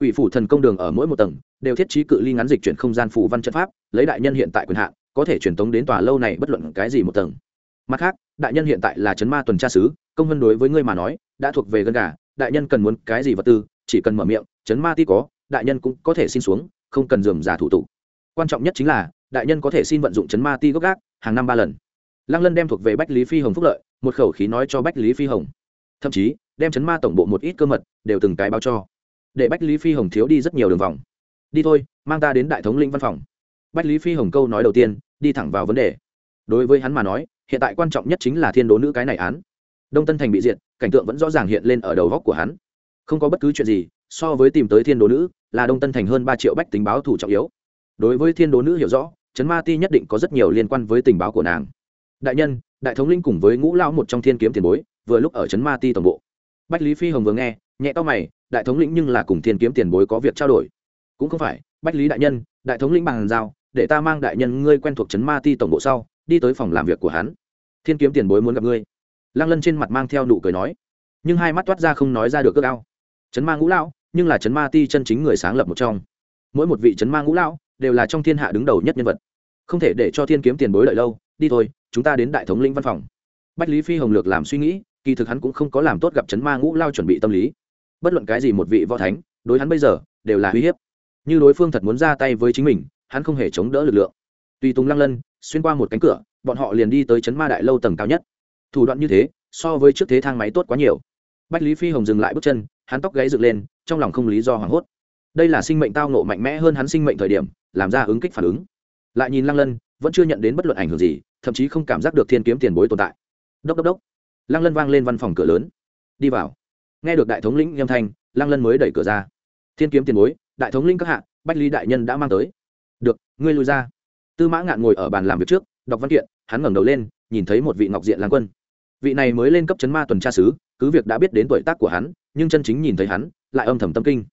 ủy phủ thần công đường ở mỗi một tầng, đều thiết trí cự ly ngắn dịch chuyển không gian phủ văn trận pháp, lấy đại nhân hiện tại quyền hạn, có thể truyền tống đến tòa lâu này bất luận cái gì một tầng. Mặt khác, đại nhân hiện tại là chấn ma tuần tra sứ, công vân đối với ngươi mà nói, đã thuộc về gần gà, đại nhân cần muốn cái gì vật tư, chỉ cần mở miệng, chấn ma ti có, đại nhân cũng có thể xin xuống, không cần dườm giả thủ tục. Quan trọng nhất chính là, đại nhân có thể xin vận dụng chấn ma ti gốc gác, hàng năm ba lần. Lăng lân đem thuộc về bách lý phi hồng phúc lợi, một khẩu khí nói cho bách lý phi hồng. Thậm chí, đem chấn ma tổng bộ một ít cơ mật, đều từng cái báo cho để bách lý phi hồng thiếu đi rất nhiều đường vòng. Đi thôi, mang ta đến đại thống lĩnh văn phòng. Bách lý phi hồng câu nói đầu tiên, đi thẳng vào vấn đề. Đối với hắn mà nói, hiện tại quan trọng nhất chính là thiên đố nữ cái này án. Đông tân thành bị diệt, cảnh tượng vẫn rõ ràng hiện lên ở đầu góc của hắn. Không có bất cứ chuyện gì, so với tìm tới thiên đố nữ, là đông tân thành hơn ba triệu bách tình báo thủ trọng yếu. Đối với thiên đố nữ hiểu rõ, trấn ma ti nhất định có rất nhiều liên quan với tình báo của nàng. Đại nhân, đại thống linh cùng với ngũ lão một trong thiên kiếm tiền bối, vừa lúc ở trấn ma ti tổng bộ. Bách lý phi hồng vừa nghe, nhẹ to mày đại thống lĩnh nhưng là cùng thiên kiếm tiền bối có việc trao đổi. Cũng không phải, bách lý đại nhân, đại thống lĩnh bằng giao, để ta mang đại nhân ngươi quen thuộc trấn ma ti tổng bộ sau, đi tới phòng làm việc của hắn. Thiên kiếm tiền bối muốn gặp ngươi. Lăng lân trên mặt mang theo nụ cười nói, nhưng hai mắt toát ra không nói ra được ước ao. Trấn ma ngũ lão, nhưng là trấn ma ti chân chính người sáng lập một trong. Mỗi một vị trấn ma ngũ lão đều là trong thiên hạ đứng đầu nhất nhân vật. Không thể để cho thiên kiếm tiền bối lợi lâu, đi thôi, chúng ta đến đại thống lĩnh văn phòng. Bách lý phi hồng lược làm suy nghĩ, kỳ thực hắn cũng không có làm tốt gặp trấn ma ngũ lao chuẩn bị tâm lý bất luận cái gì một vị võ thánh, đối hắn bây giờ đều là uy hiếp. Như đối phương thật muốn ra tay với chính mình, hắn không hề chống đỡ lực lượng. Tùy tùng lăng lân xuyên qua một cánh cửa, bọn họ liền đi tới chấn ma đại lâu tầng cao nhất. Thủ đoạn như thế, so với trước thế thang máy tốt quá nhiều. Bách lý phi hồng dừng lại bước chân, hắn tóc gáy dựng lên, trong lòng không lý do hoảng hốt. Đây là sinh mệnh tao nộ mạnh mẽ hơn hắn sinh mệnh thời điểm, làm ra ứng kích phản ứng. Lại nhìn lăng lân, vẫn chưa nhận đến bất luận ảnh hưởng gì, thậm chí không cảm giác được thiên kiếm tiền bối tồn tại. Đốc đốc đốc. Lăng lân vang lên văn phòng cửa lớn. Đi vào nghe được đại thống lĩnh nghiêm thanh, lăng lân mới đẩy cửa ra. Thiên kiếm tiền bối, đại thống lĩnh các hạ, bách ly đại nhân đã mang tới. Được, ngươi lui ra. Tư mã ngạn ngồi ở bàn làm việc trước, đọc văn kiện, hắn ngẩng đầu lên, nhìn thấy một vị ngọc diện lang quân. Vị này mới lên cấp chấn ma tuần tra sứ, cứ việc đã biết đến tuổi tác của hắn, nhưng chân chính nhìn thấy hắn, lại âm thầm tâm kinh.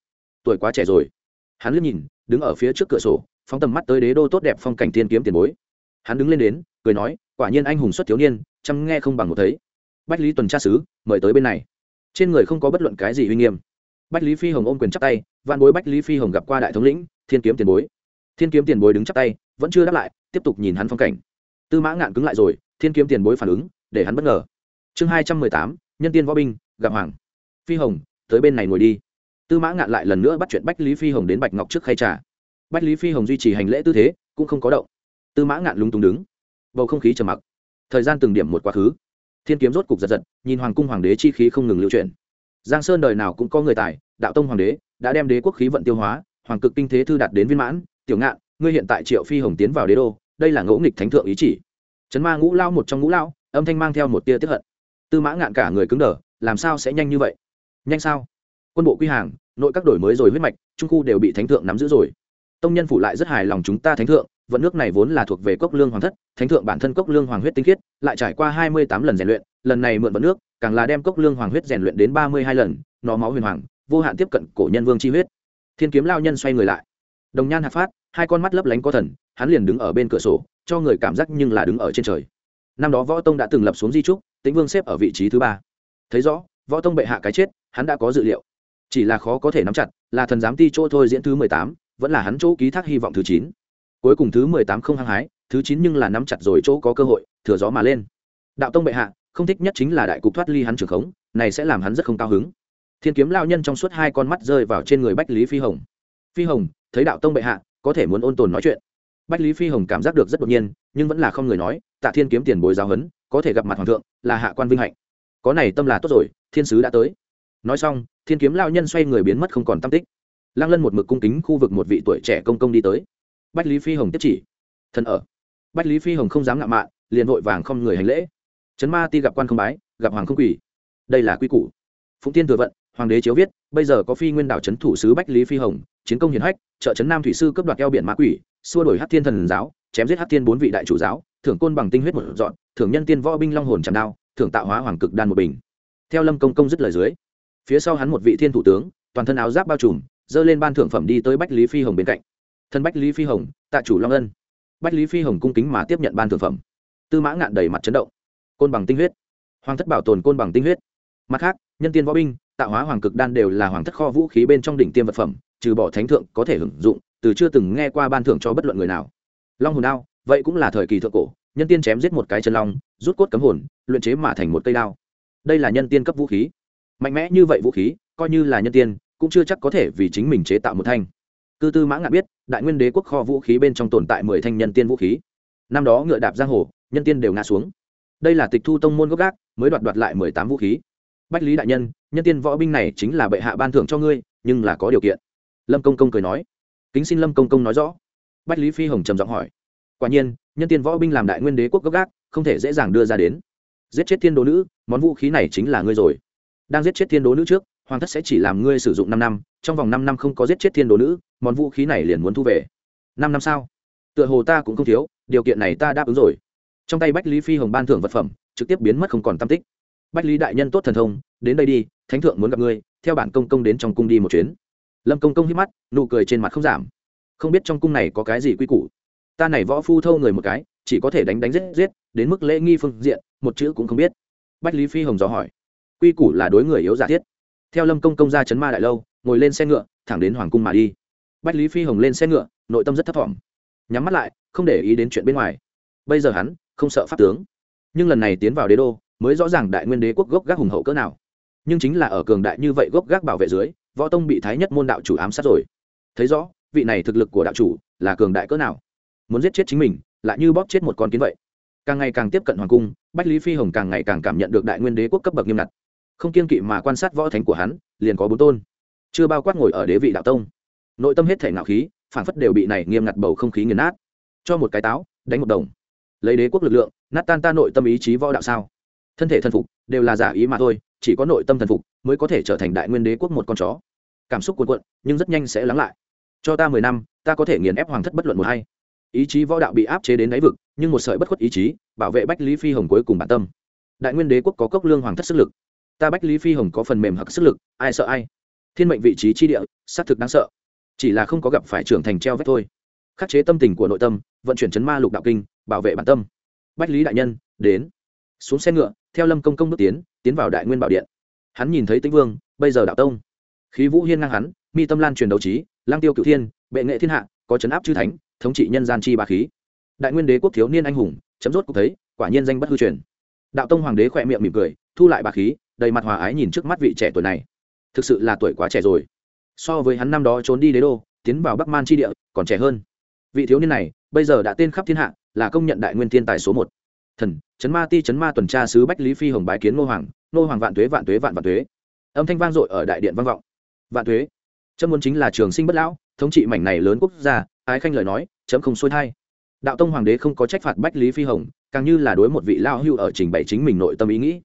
Tuổi quá trẻ rồi. Hắn liếc nhìn, đứng ở phía trước cửa sổ, phóng tầm mắt tới đế đô tốt đẹp phong cảnh thiên kiếm tiền bối. Hắn đứng lên đến, cười nói, quả nhiên anh hùng xuất thiếu niên, chăm nghe không bằng một thấy. Bách lý tuần tra sứ, mời tới bên này trên người không có bất luận cái gì uy nghiêm. Bách lý phi hồng ôm quyền chắp tay văn bối bách lý phi hồng gặp qua đại thống lĩnh, thiên kiếm tiền bối. Thiên kiếm tiền bối đứng chắp tay, vẫn chưa đáp lại, tiếp tục nhìn hắn phong cảnh. Tư mã ngạn cứng lại rồi, thiên kiếm tiền bối phản ứng, để hắn bất ngờ. Chương hai trăm mười tám, nhân tiên võ binh, gặp hoàng. Phi hồng, tới bên này ngồi đi. Tư mã ngạn lại lần nữa bắt chuyện bách lý phi hồng đến bạch ngọc trước khay trà. Bách lý phi hồng duy trì hành lễ tư thế, cũng không có động. Tư mã ngạn lúng túng đứng. Bầu không khí trầm mặc. Thời gian từng điểm một quá khứ thiên kiếm rốt cục giật giật, nhìn hoàng cung hoàng đế chi khí không ngừng lưu chuyển. Giang sơn đời nào cũng có người tài, đạo tông hoàng đế đã đem đế quốc khí vận tiêu hóa, hoàng cực kinh thế thư đạt đến viên mãn. Tiểu ngạn, ngươi hiện tại triệu phi hồng tiến vào đế đô, đây là ngẫu nghịch thánh thượng ý chỉ. Trấn ma ngũ lao một trong ngũ lao, âm thanh mang theo một tia tiếp hận. Tư mã ngạn cả người cứng đờ, làm sao sẽ nhanh như vậy? Nhanh sao? Quân bộ quy hàng, nội các đổi mới rồi huyết mạch, trung khu đều bị thánh thượng nắm giữ rồi. Tông nhân phủ lại rất hài lòng chúng ta thánh thượng vận nước này vốn là thuộc về cốc lương hoàng thất, thánh thượng bản thân cốc lương hoàng huyết tinh khiết, lại trải qua hai mươi tám lần rèn luyện, lần này mượn vận nước, càng là đem cốc lương hoàng huyết rèn luyện đến ba mươi hai lần, nó máu huyền hoàng, vô hạn tiếp cận cổ nhân vương chi huyết. Thiên kiếm lao nhân xoay người lại. Đồng nhan hạ phát, hai con mắt lấp lánh có thần, hắn liền đứng ở bên cửa sổ, cho người cảm giác nhưng là đứng ở trên trời. Năm đó võ tông đã từng lập xuống di trúc, tĩnh vương xếp ở vị trí thứ ba. Thấy rõ, võ tông bệ hạ cái chết, hắn đã có dự liệu. Chỉ là khó có thể nắm chặt, là thần giám ti chỗ thôi diễn thứ mười tám, vẫn là hắn chỗ ký thác hy vọng thứ chín cuối cùng thứ mười tám không hăng hái, thứ chín nhưng là nắm chặt rồi chỗ có cơ hội, thừa gió mà lên. Đạo tông bệ hạ, không thích nhất chính là đại cục thoát ly hắn trưởng khống, này sẽ làm hắn rất không cao hứng. Thiên kiếm lao nhân trong suốt hai con mắt rơi vào trên người bách lý phi hồng. Phi hồng, thấy đạo tông bệ hạ, có thể muốn ôn tồn nói chuyện. Bách lý phi hồng cảm giác được rất đột nhiên, nhưng vẫn là không người nói, tạ thiên kiếm tiền bối giáo huấn, có thể gặp mặt hoàng thượng, là hạ quan vinh hạnh. Có này tâm là tốt rồi, thiên sứ đã tới. Nói xong, thiên kiếm lao nhân xoay người biến mất không còn tam tích. Lăng lân một mực cung kính khu vực một vị tuổi trẻ công công đi tới bách lý phi hồng tiếp chỉ. Thần ở. Bách lý phi hồng không dám ngạo mạn, liền vội vàng không người hành lễ. Trấn ma ti gặp quan không bái, gặp hoàng không quỷ đây là quy củ. Phụng tiên thừa vận, hoàng đế chiếu viết, bây giờ có phi nguyên đảo trấn thủ sứ bách lý phi hồng, chiến công hiển hách, trợ trấn nam thủy sư cấp đoạt eo biển ma quỷ, xua đổi hát thiên thần giáo, chém giết hát thiên bốn vị đại chủ giáo, thưởng côn bằng tinh huyết một dọn, thưởng nhân tiên võ binh long hồn tràn đao, thưởng tạo hóa hoàng cực đan một bình. Theo lâm công công dứt lời dưới, phía sau hắn một vị thiên thủ tướng, toàn thân áo giáp bao trùm dơ lên ban thưởng phẩm đi tới bách lý phi hồng bên cạnh thân bách lý phi hồng, tạ chủ long ân. Bách lý phi hồng cung kính mà tiếp nhận ban thưởng phẩm. Tư mã ngạn đầy mặt chấn động. Côn bằng tinh huyết. Hoàng thất bảo tồn côn bằng tinh huyết. Mặt khác, nhân tiên võ binh tạo hóa hoàng cực đan đều là hoàng thất kho vũ khí bên trong đỉnh tiêm vật phẩm, trừ bỏ thánh thượng có thể hưởng dụng, từ chưa từng nghe qua ban thưởng cho bất luận người nào. Long hồn đao, vậy cũng là thời kỳ thượng cổ, nhân tiên chém giết một cái chân long, rút cốt cấm hồn, luyện chế mà thành một cây đao. Đây là nhân tiên cấp vũ khí. Mạnh mẽ như vậy vũ khí, coi như là nhân tiên, cũng chưa chắc có thể vì chính mình chế tạo một thanh. Cư tư mã ngạn biết đại nguyên đế quốc kho vũ khí bên trong tồn tại mười thanh nhân tiên vũ khí. Năm đó ngựa đạp giang hồ, nhân tiên đều ngã xuống. Đây là tịch thu tông môn gốc gác, mới đoạt đoạt lại mười tám vũ khí. Bách lý đại nhân nhân tiên võ binh này chính là bệ hạ ban thưởng cho ngươi, nhưng là có điều kiện. Lâm công công cười nói. Kính xin lâm công công nói rõ. Bách lý phi hồng trầm giọng hỏi. Quả nhiên, nhân tiên võ binh làm đại nguyên đế quốc gốc gác, không thể dễ dàng đưa ra đến. Giết chết thiên đố nữ, món vũ khí này chính là ngươi rồi. Đang giết chết thiên đố nữ trước hoàng thất sẽ chỉ làm ngươi sử dụng năm năm, trong vòng năm năm không có giết chết thiên đồ nữ, món vũ khí này liền muốn thu về. Năm năm sao? Tựa hồ ta cũng không thiếu, điều kiện này ta đáp ứng rồi. Trong tay bách lý phi hồng ban thưởng vật phẩm, trực tiếp biến mất không còn tam tích. Bách lý đại nhân tốt thần thông, đến đây đi, thánh thượng muốn gặp ngươi, theo bản công công đến trong cung đi một chuyến. Lâm công công hít mắt, nụ cười trên mặt không giảm. Không biết trong cung này có cái gì quy củ. Ta này võ phu thâu người một cái, chỉ có thể đánh đánh giết giết, đến mức lễ nghi phương diện, một chữ cũng không biết. Bách lý phi hồng dò hỏi. Quy củ là đối người yếu giả thiết theo lâm công công ra chấn ma đại lâu, ngồi lên xe ngựa, thẳng đến hoàng cung mà đi. Bách lý phi hồng lên xe ngựa, nội tâm rất thấp t nhắm mắt lại, không để ý đến chuyện bên ngoài. Bây giờ hắn, không sợ pháp tướng. Nhưng lần này tiến vào đế đô, mới rõ ràng đại nguyên đế quốc gốc gác hùng hậu cỡ nào. Nhưng chính là ở cường đại như vậy gốc gác bảo vệ dưới, võ tông bị thái nhất môn đạo chủ ám sát rồi. Thấy rõ, vị này thực lực của đạo chủ là cường đại cỡ nào. Muốn giết chết chính mình, lại như bóp chết một con kiến vậy. Càng ngày càng tiếp cận hoàng cung, bách lý phi hồng càng ngày càng cảm nhận được đại nguyên đế quốc cấp bậc nghiêm ngặt không kiên kỵ mà quan sát võ thánh của hắn, liền có bốn tôn. Chưa bao quát ngồi ở đế vị đạo tông. Nội tâm hết thể ngạo khí phản phất đều bị này nghiêm ngặt bầu không khí nghiền nát. Cho một cái táo, đánh một đồng. Lấy đế quốc lực lượng, nát tan ta nội tâm ý chí võ đạo sao? Thân thể thần phục, đều là giả ý mà thôi, chỉ có nội tâm thần phục, mới có thể trở thành đại nguyên đế quốc một con chó. Cảm xúc cuồn cuộn, nhưng rất nhanh sẽ lắng lại. Cho ta mười năm, ta có thể nghiền ép hoàng thất bất luận một hay ý chí võ đạo bị áp chế đến đáy vực, nhưng một sợi bất khuất ý chí, bảo vệ bách lý phi hồng cuối cùng bản tâm. Đại nguyên đế quốc có cốc lương hoàng thất sức lực ta bách lý phi hồng có phần mềm hoặc sức lực, ai sợ ai? Thiên mệnh vị trí chi địa, xác thực đáng sợ. Chỉ là không có gặp phải trưởng thành treo vết thôi. Khắc chế tâm tình của nội tâm, vận chuyển chấn ma lục đạo kinh, bảo vệ bản tâm. Bách lý đại nhân, đến. Xuống xe ngựa, theo lâm công công bước tiến tiến vào đại nguyên bảo điện. Hắn nhìn thấy tĩnh vương, bây giờ đạo tông. Khí vũ hiên ngang hắn, mi tâm lan truyền đấu trí, lang tiêu cựu thiên, bệ nghệ thiên hạ, có chấn áp chư thánh, thống trị nhân gian chi ba khí. Đại nguyên đế quốc thiếu niên anh hùng, chấm rốt cũng thấy, quả nhiên danh bất hư truyền. Đạo tông hoàng đế khỏe miệng mỉm cười, thu lại bà khí đầy mặt hòa ái nhìn trước mắt vị trẻ tuổi này. Thực sự là tuổi quá trẻ rồi. So với hắn năm đó trốn đi đế đô, tiến vào bắc man tri địa, còn trẻ hơn. Vị thiếu niên này, bây giờ đã tên khắp thiên hạ, là công nhận đại nguyên thiên tài số một. Thần, chấn ma ti chấn ma tuần tra sứ bách lý phi hồng bái kiến ngô hoàng ngô hoàng vạn tuế vạn tuế, vạn vạn tuế. Âm thanh vang dội ở đại điện vang vọng. Vạn tuế. Chấm muốn chính là trường sinh bất lão, thống trị mảnh này lớn quốc gia, ái khanh lời nói, chấm không xuôi thai. Đạo tông hoàng đế không có trách phạt bách lý phi hồng, càng như là đối một vị lao hưu ở trình bày chính mình nội tâm ý nghĩ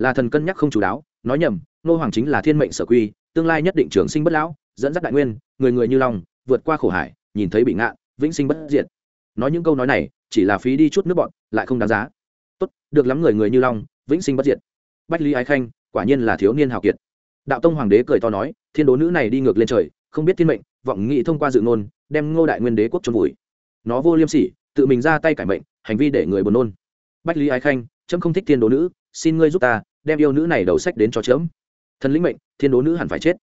là thần cân nhắc không chú đáo, nói nhầm nô hoàng chính là thiên mệnh sở quy, tương lai nhất định trường sinh bất lão, dẫn dắt đại nguyên, người người như long, vượt qua khổ hải, nhìn thấy bị ngạn, vĩnh sinh bất diệt. Nói những câu nói này, chỉ là phí đi chút nước bọn, lại không đáng giá. Tốt, được lắm người người như long, vĩnh sinh bất diệt. Bách lý ái khanh, quả nhiên là thiếu niên hào kiệt. Đạo tông hoàng đế cười to nói, thiên đố nữ này đi ngược lên trời, không biết thiên mệnh, vọng nghị thông qua dự ngôn, đem ngô đại nguyên đế quốc trôn vùi. Nó vô liêm sỉ, tự mình ra tay cải mệnh, hành vi để người buồn nôn. Bách lý ái khanh trẫm không thích thiên đố nữ, xin ngươi giúp ta đem yêu nữ này đầu sách đến cho chớm. Thần lĩnh mệnh, thiên đố nữ hẳn phải chết.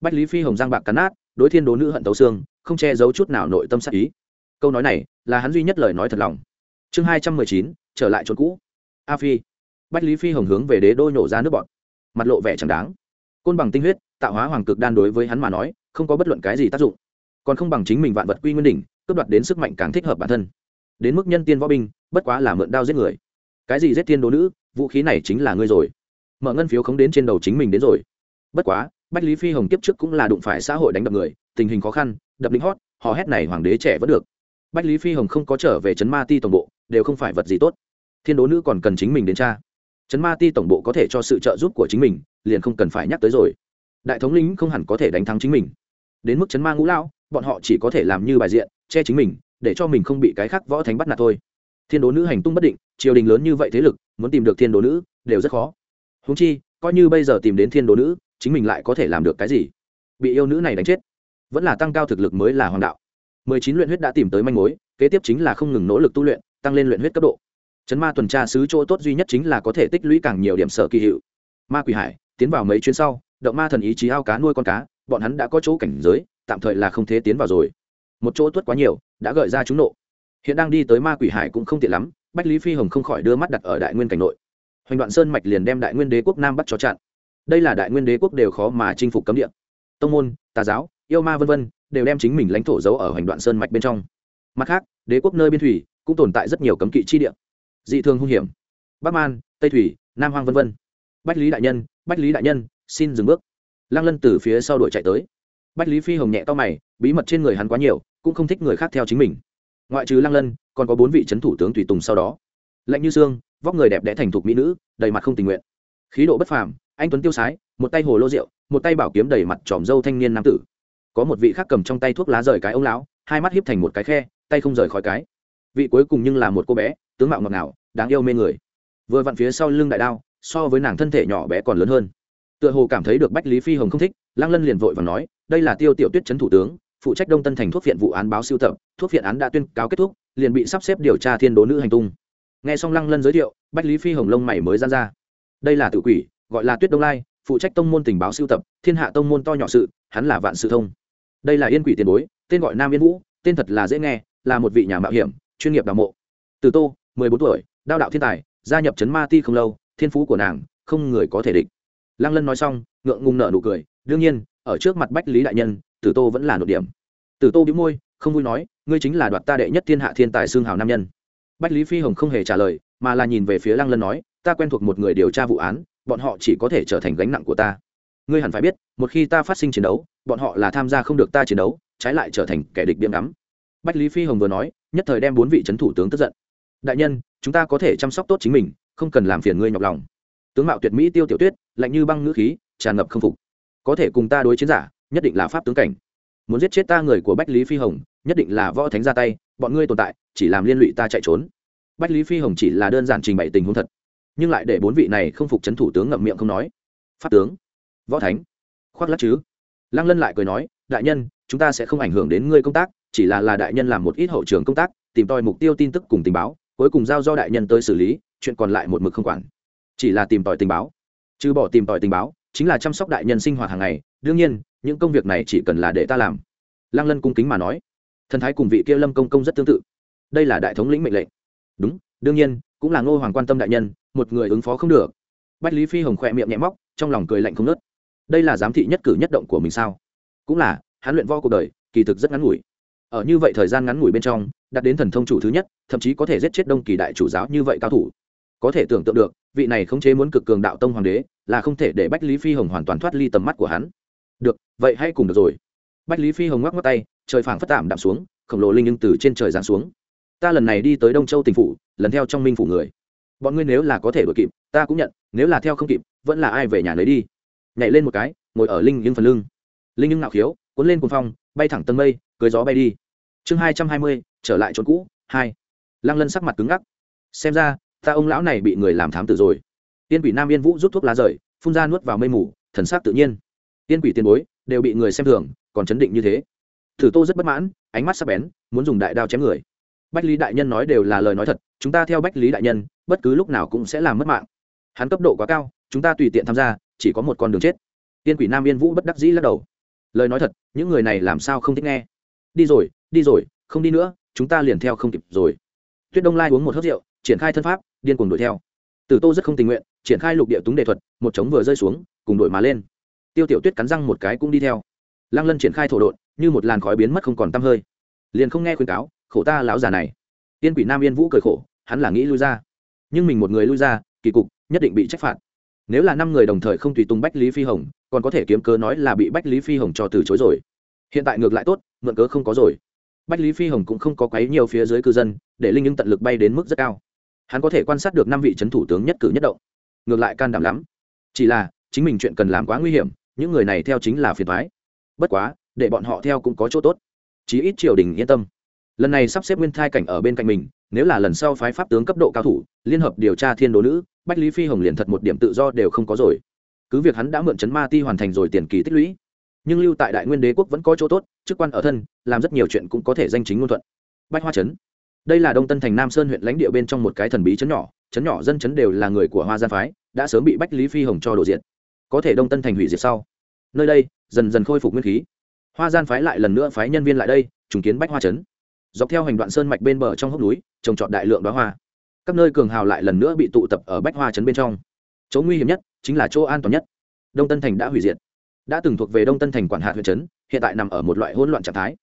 Bách lý phi hồng giang bạc cắn nát, đối thiên đố nữ hận tấu xương, không che giấu chút nào nội tâm sắc ý. Câu nói này là hắn duy nhất lời nói thật lòng. Chương hai trăm mười chín, trở lại chỗ cũ. A phi. Bách lý phi hồng hướng về đế đô nhổ ra nước bọt. Mặt lộ vẻ chẳng đáng. Côn bằng tinh huyết, tạo hóa hoàng cực đan đối với hắn mà nói, không có bất luận cái gì tác dụng. Còn không bằng chính mình vạn vật quy nguyên đỉnh, cướp đoạt đến sức mạnh càng thích hợp bản thân. Đến mức nhân tiên võ binh, bất quá là mượn đao giết người. Cái gì giết tiên đố nữ, vũ khí này chính là ngươi rồi mở ngân phiếu không đến trên đầu chính mình đến rồi. Bất quá, bách lý phi hồng kiếp trước cũng là đụng phải xã hội đánh đập người, tình hình khó khăn, đập lính hót họ hét này hoàng đế trẻ vẫn được. Bách lý phi hồng không có trở về trấn ma ti tổng bộ, đều không phải vật gì tốt. Thiên đố nữ còn cần chính mình đến cha trấn ma ti tổng bộ có thể cho sự trợ giúp của chính mình, liền không cần phải nhắc tới rồi. Đại thống lĩnh không hẳn có thể đánh thắng chính mình. Đến mức trấn ma ngũ lao bọn họ chỉ có thể làm như bài diện, che chính mình, để cho mình không bị cái khác võ thánh bắt nạt thôi. Thiên đố nữ hành tung bất định, triều đình lớn như vậy thế lực, muốn tìm được thiên đố nữ, đều rất khó húng chi, coi như bây giờ tìm đến thiên đồ nữ, chính mình lại có thể làm được cái gì? Bị yêu nữ này đánh chết, vẫn là tăng cao thực lực mới là hoàng đạo. Mười chín luyện huyết đã tìm tới manh mối, kế tiếp chính là không ngừng nỗ lực tu luyện, tăng lên luyện huyết cấp độ. Chấn ma tuần tra sứ chỗ tốt duy nhất chính là có thể tích lũy càng nhiều điểm sở kỳ hiệu. Ma quỷ hải, tiến vào mấy chuyến sau, động ma thần ý chí ao cá nuôi con cá, bọn hắn đã có chỗ cảnh giới, tạm thời là không thể tiến vào rồi. Một chỗ tuất quá nhiều, đã gợi ra chúng nộ. Hiện đang đi tới ma quỷ hải cũng không tiện lắm, bách lý phi hồng không khỏi đưa mắt đặt ở đại nguyên cảnh nội hoành đoạn sơn mạch liền đem đại nguyên đế quốc nam bắt cho chặn. Đây là đại nguyên đế quốc đều khó mà chinh phục cấm địa. Tông môn, tà giáo, yêu ma vân vân đều đem chính mình lãnh thổ giấu ở hoành đoạn sơn mạch bên trong. Mặt khác, đế quốc nơi biên thủy cũng tồn tại rất nhiều cấm kỵ chi địa. Dị thường hung hiểm. Bắc man, tây thủy, nam hoang vân vân. Bách lý đại nhân, bách lý đại nhân, xin dừng bước. Lăng lân từ phía sau đuổi chạy tới. Bách lý phi hồng nhẹ to mày, bí mật trên người hắn quá nhiều, cũng không thích người khác theo chính mình. Ngoại trừ lăng lân, còn có bốn vị c h ấ n thủ tướng tùy tùng sau đó lạnh như xương, vóc người đẹp đẽ thành thục mỹ nữ, đầy mặt không tình nguyện. Khí độ bất phàm, anh tuấn tiêu sái, một tay hồ lô rượu, một tay bảo kiếm đầy mặt tròm dâu thanh niên nam tử. Có một vị khác cầm trong tay thuốc lá rời cái ông lão, hai mắt hiếp thành một cái khe, tay không rời khỏi cái. Vị cuối cùng nhưng là một cô bé, tướng mạo ngọt ngào, đáng yêu mê người. Vừa vặn phía sau lưng đại đao, so với nàng thân thể nhỏ bé còn lớn hơn. Tựa hồ cảm thấy được bách lý phi hồng không thích, lăng lân liền vội và nói, đây là tiêu tiểu tuyết chấn thủ tướng, phụ trách đông tân thành thuốc viện vụ án báo siêu tập, thuốc viện án đã tuyên cáo kết thúc, liền bị sắp xếp điều tra thiên đố nữ hành tung nghe xong lăng lân giới thiệu, bách lý phi hồng lông mày mới gian ra. Đây là tự quỷ, gọi là tuyết đông lai, phụ trách tông môn tình báo siêu tập, thiên hạ tông môn to nhỏ sự, hắn là vạn sự thông. Đây là yên quỷ tiền bối, tên gọi nam yên vũ, tên thật là dễ nghe, là một vị nhà mạo hiểm, chuyên nghiệp đào mộ. Từ tô, mười bốn tuổi, đao đạo thiên tài, gia nhập trấn ma ti không lâu, thiên phú của nàng, không người có thể địch. Lăng lân nói xong, ngượng ngùng nợ nụ cười, đương nhiên, ở trước mặt bách lý đại nhân tử tô vẫn là nội điểm. Tử tô bĩu môi, không vui nói, ngươi chính là đoạt ta đệ nhất thiên hạ thiên tài xương hào nam nhân bách lý phi hồng không hề trả lời, mà là nhìn về phía lăng lân nói, ta quen thuộc một người điều tra vụ án, bọn họ chỉ có thể trở thành gánh nặng của ta. Ngươi hẳn phải biết, một khi ta phát sinh chiến đấu, bọn họ là tham gia không được ta chiến đấu, trái lại trở thành kẻ địch điểm đắm bách lý phi hồng vừa nói, nhất thời đem bốn vị c h ấ n thủ tướng tức giận. Đại nhân, chúng ta có thể chăm sóc tốt chính mình, không cần làm phiền ngươi nhọc lòng. Tướng mạo tuyệt mỹ tiêu tiểu tuyết, lạnh như băng ngữ khí, tràn ngập k phục. Có thể cùng ta đối chiến giả, nhất định là pháp tướng cảnh. Muốn giết chết ta người của bách lý phi hồng, nhất định là võ thánh ra tay, bọn ngươi tồn tại, chỉ làm liên lụy ta chạy trốn bách lý phi hồng chỉ là đơn giản trình bày tình huống thật, nhưng lại để bốn vị này không phục c h ấ n thủ tướng ngậm miệng không nói. Pháp tướng, võ thánh, khoác lắc chứ. Lăng lân lại cười nói, đại nhân, chúng ta sẽ không ảnh hưởng đến ngươi công tác, chỉ là là đại nhân làm một ít hậu trường công tác, tìm tòi mục tiêu tin tức cùng tình báo, cuối cùng giao do đại nhân tới xử lý, chuyện còn lại một mực không quản. Chỉ là tìm tòi tình báo. Trừ bỏ tìm tòi tình báo, chính là chăm sóc đại nhân sinh hoạt hàng ngày, đương nhiên, những công việc này chỉ cần là để ta làm. Lăng lân cung kính mà nói. Thần thái cùng vị kia lâm công công rất tương tự. Đây là đại thống lĩnh mệnh lệnh đúng, đương nhiên, cũng là ngô hoàng quan tâm đại nhân, một người ứng phó không được. Bách lý phi hồng khỏe miệng nhẹ móc, trong lòng cười lạnh không nớt đây là giám thị nhất cử nhất động của mình sao? Cũng là, hắn luyện vo cuộc đời, kỳ thực rất ngắn ngủi. Ở như vậy thời gian ngắn ngủi bên trong, đạt đến thần thông chủ thứ nhất, thậm chí có thể giết chết đông kỳ đại chủ giáo như vậy cao thủ. Có thể tưởng tượng được, vị này khống chế muốn cực cường đạo tông hoàng đế, là không thể để bách lý phi hồng hoàn toàn thoát ly tầm mắt của hắn. Được, vậy hãy cùng được rồi. Bách lý phi hồng ngoắc ngoắc tay, trời phảng phất tạm đạm xuống, khổng lồ linh nhưng từ trên trời giáng xuống ta lần này đi tới đông châu tỉnh phủ, lần theo trong minh phủ người. Bọn ngươi nếu là có thể đuổi kịp, ta cũng nhận, nếu là theo không kịp, vẫn là ai về nhà lấy đi. Nhảy lên một cái, ngồi ở linh nhưng phần lưng. Linh nhưng nạo khiếu, cuốn lên cuồng phong, bay thẳng tân mây, cưới gió bay đi. Chương hai trăm hai mươi, trở lại chốn cũ, hai. Lăng lân sắc mặt cứng ngắc. Xem ra, ta ông lão này bị người làm thám tử rồi. Tiên quỷ nam yên vũ rút thuốc lá rời, phun ra nuốt vào mây mù, thần sắc tự nhiên. Tiên quỷ tiền bối, đều bị người xem thường, còn chấn định như thế. Thử tô rất bất mãn, ánh mắt sắc bén, muốn dùng đại đao chém người bách lý đại nhân nói đều là lời nói thật, chúng ta theo bách lý đại nhân, bất cứ lúc nào cũng sẽ làm mất mạng. Hắn cấp độ quá cao, chúng ta tùy tiện tham gia, chỉ có một con đường chết. Tiên quỷ nam yên vũ bất đắc dĩ lắc đầu. Lời nói thật, những người này làm sao không thích nghe? Đi rồi đi rồi, không đi nữa, chúng ta liền theo không kịp rồi. Tuyết đông lai uống một hớt rượu, triển khai thân pháp, điên cuồng đuổi theo. Tử tô rất không tình nguyện, triển khai lục địa túng đề thuật, một trống vừa rơi xuống, cùng đuổi mà lên. Tiêu tiểu tuyết cắn răng một cái cũng đi theo. Lăng lân triển khai thổ đột như một làn khói biến mất không còn t hơi. Liền không nghe khuyên cáo khổ ta lão già này. Tiên quỷ nam yên vũ cười khổ, hắn là nghĩ lui ra. Nhưng mình một người lui ra, kỳ cục, nhất định bị trách phạt. Nếu là năm người đồng thời không tùy tùng bách lý phi hồng, còn có thể kiếm cớ nói là bị bách lý phi hồng cho từ chối rồi. Hiện tại ngược lại tốt, mượn cớ không có rồi. Bách lý phi hồng cũng không có quấy nhiều phía dưới cư dân, để linh những tận lực bay đến mức rất cao. Hắn có thể quan sát được năm vị c thủ tướng nhất cử nhất động. Ngược lại can đảm lắm. Chỉ là, chính mình chuyện cần làm quá nguy hiểm, những người này theo chính là phiền thoái bất quá, để bọn họ theo cũng có chỗ tốt. Chí ít triều đình yên tâm lần này sắp xếp nguyên thai cảnh ở bên cạnh mình, nếu là lần sau phái pháp tướng cấp độ cao thủ, liên hợp điều tra thiên đố nữ, bách lý phi hồng liền thật một điểm tự do đều không có rồi. Cứ việc hắn đã mượn chấn ma ti hoàn thành rồi tiền kỳ tích lũy, nhưng lưu tại đại nguyên đế quốc vẫn có chỗ tốt, chức quan ở thân, làm rất nhiều chuyện cũng có thể danh chính ngôn thuận. Bách hoa trấn. Đây là đông tân thành nam sơn huyện lãnh địa bên trong một cái thần bí trấn nhỏ trấn nhỏ dân trấn đều là người của hoa gia phái, đã sớm bị bách lý phi hồng cho đổ diện có thể đông tân thành hủy diệt sau, nơi đây dần dần khôi phục nguyên khí. Hoa gian phái lại lần nữa phái nhân viên lại đây, trùng kiến bách hoa trấn dọc theo hành đoạn sơn mạch bên bờ trong hốc núi, trồng trọt đại lượng đoá hoa. Các nơi cường hào lại lần nữa bị tụ tập ở bách hoa trấn bên trong. Chỗ nguy hiểm nhất chính là chỗ an toàn nhất. Đông tân thành đã hủy diệt. Đã từng thuộc về đông tân thành quản hạt huyện trấn, hiện tại nằm ở một loại hỗn loạn trạng thái.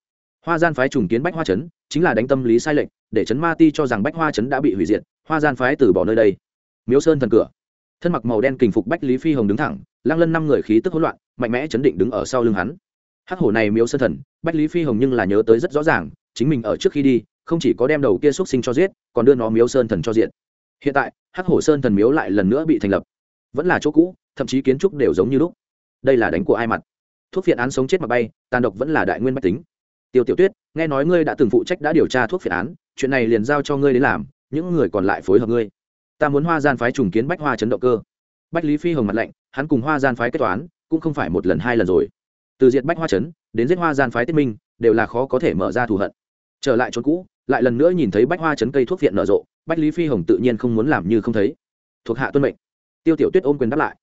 Hoa gian phái trùng kiến bách hoa trấn, chính là đánh tâm lý sai lệch, để trấn ma ti cho rằng bách hoa trấn đã bị hủy diệt, hoa gian phái từ bỏ nơi đây. Miếu sơn thần cửa. Thân mặc màu đen kình phục bách lý phi hồng đứng thẳng, lăng lân năm người khí tức hỗn loạn, mạnh mẽ chấn định đứng ở sau lưng hắn. Hắc hổ này miếu sơn thần, bách lý phi hồng nhưng là nhớ tới rất rõ ràng chính mình ở trước khi đi, không chỉ có đem đầu kia xúc sinh cho giết, còn đưa nó miếu sơn thần cho diện hiện tại, hắc hổ sơn thần miếu lại lần nữa bị thành lập. Vẫn là chỗ cũ, thậm chí kiến trúc đều giống như lúc. Đây là đánh của ai mặt? Thuốc phiện án sống chết mà bay, tàn độc vẫn là đại nguyên bách tính. Tiêu tiểu tuyết, nghe nói ngươi đã từng phụ trách đã điều tra thuốc phiện án, chuyện này liền giao cho ngươi đến làm, những người còn lại phối hợp ngươi. Ta muốn hoa gian phái trùng kiến bách hoa chấn động cơ. Bách lý phi hồng mặt lạnh, hắn cùng hoa gian phái kết toán, cũng không phải một lần hai lần rồi. Từ diệt bách hoa chấn, đến giết hoa gian phái tiết minh, đều là khó có thể mở ra thù hận trở lại chốn cũ, lại lần nữa nhìn thấy bách hoa chấn cây thuốc viện nở rộ, bách lý phi hồng tự nhiên không muốn làm như không thấy. Thuộc hạ tuân mệnh. Tiêu tiểu tuyết ôm quyền đáp lại.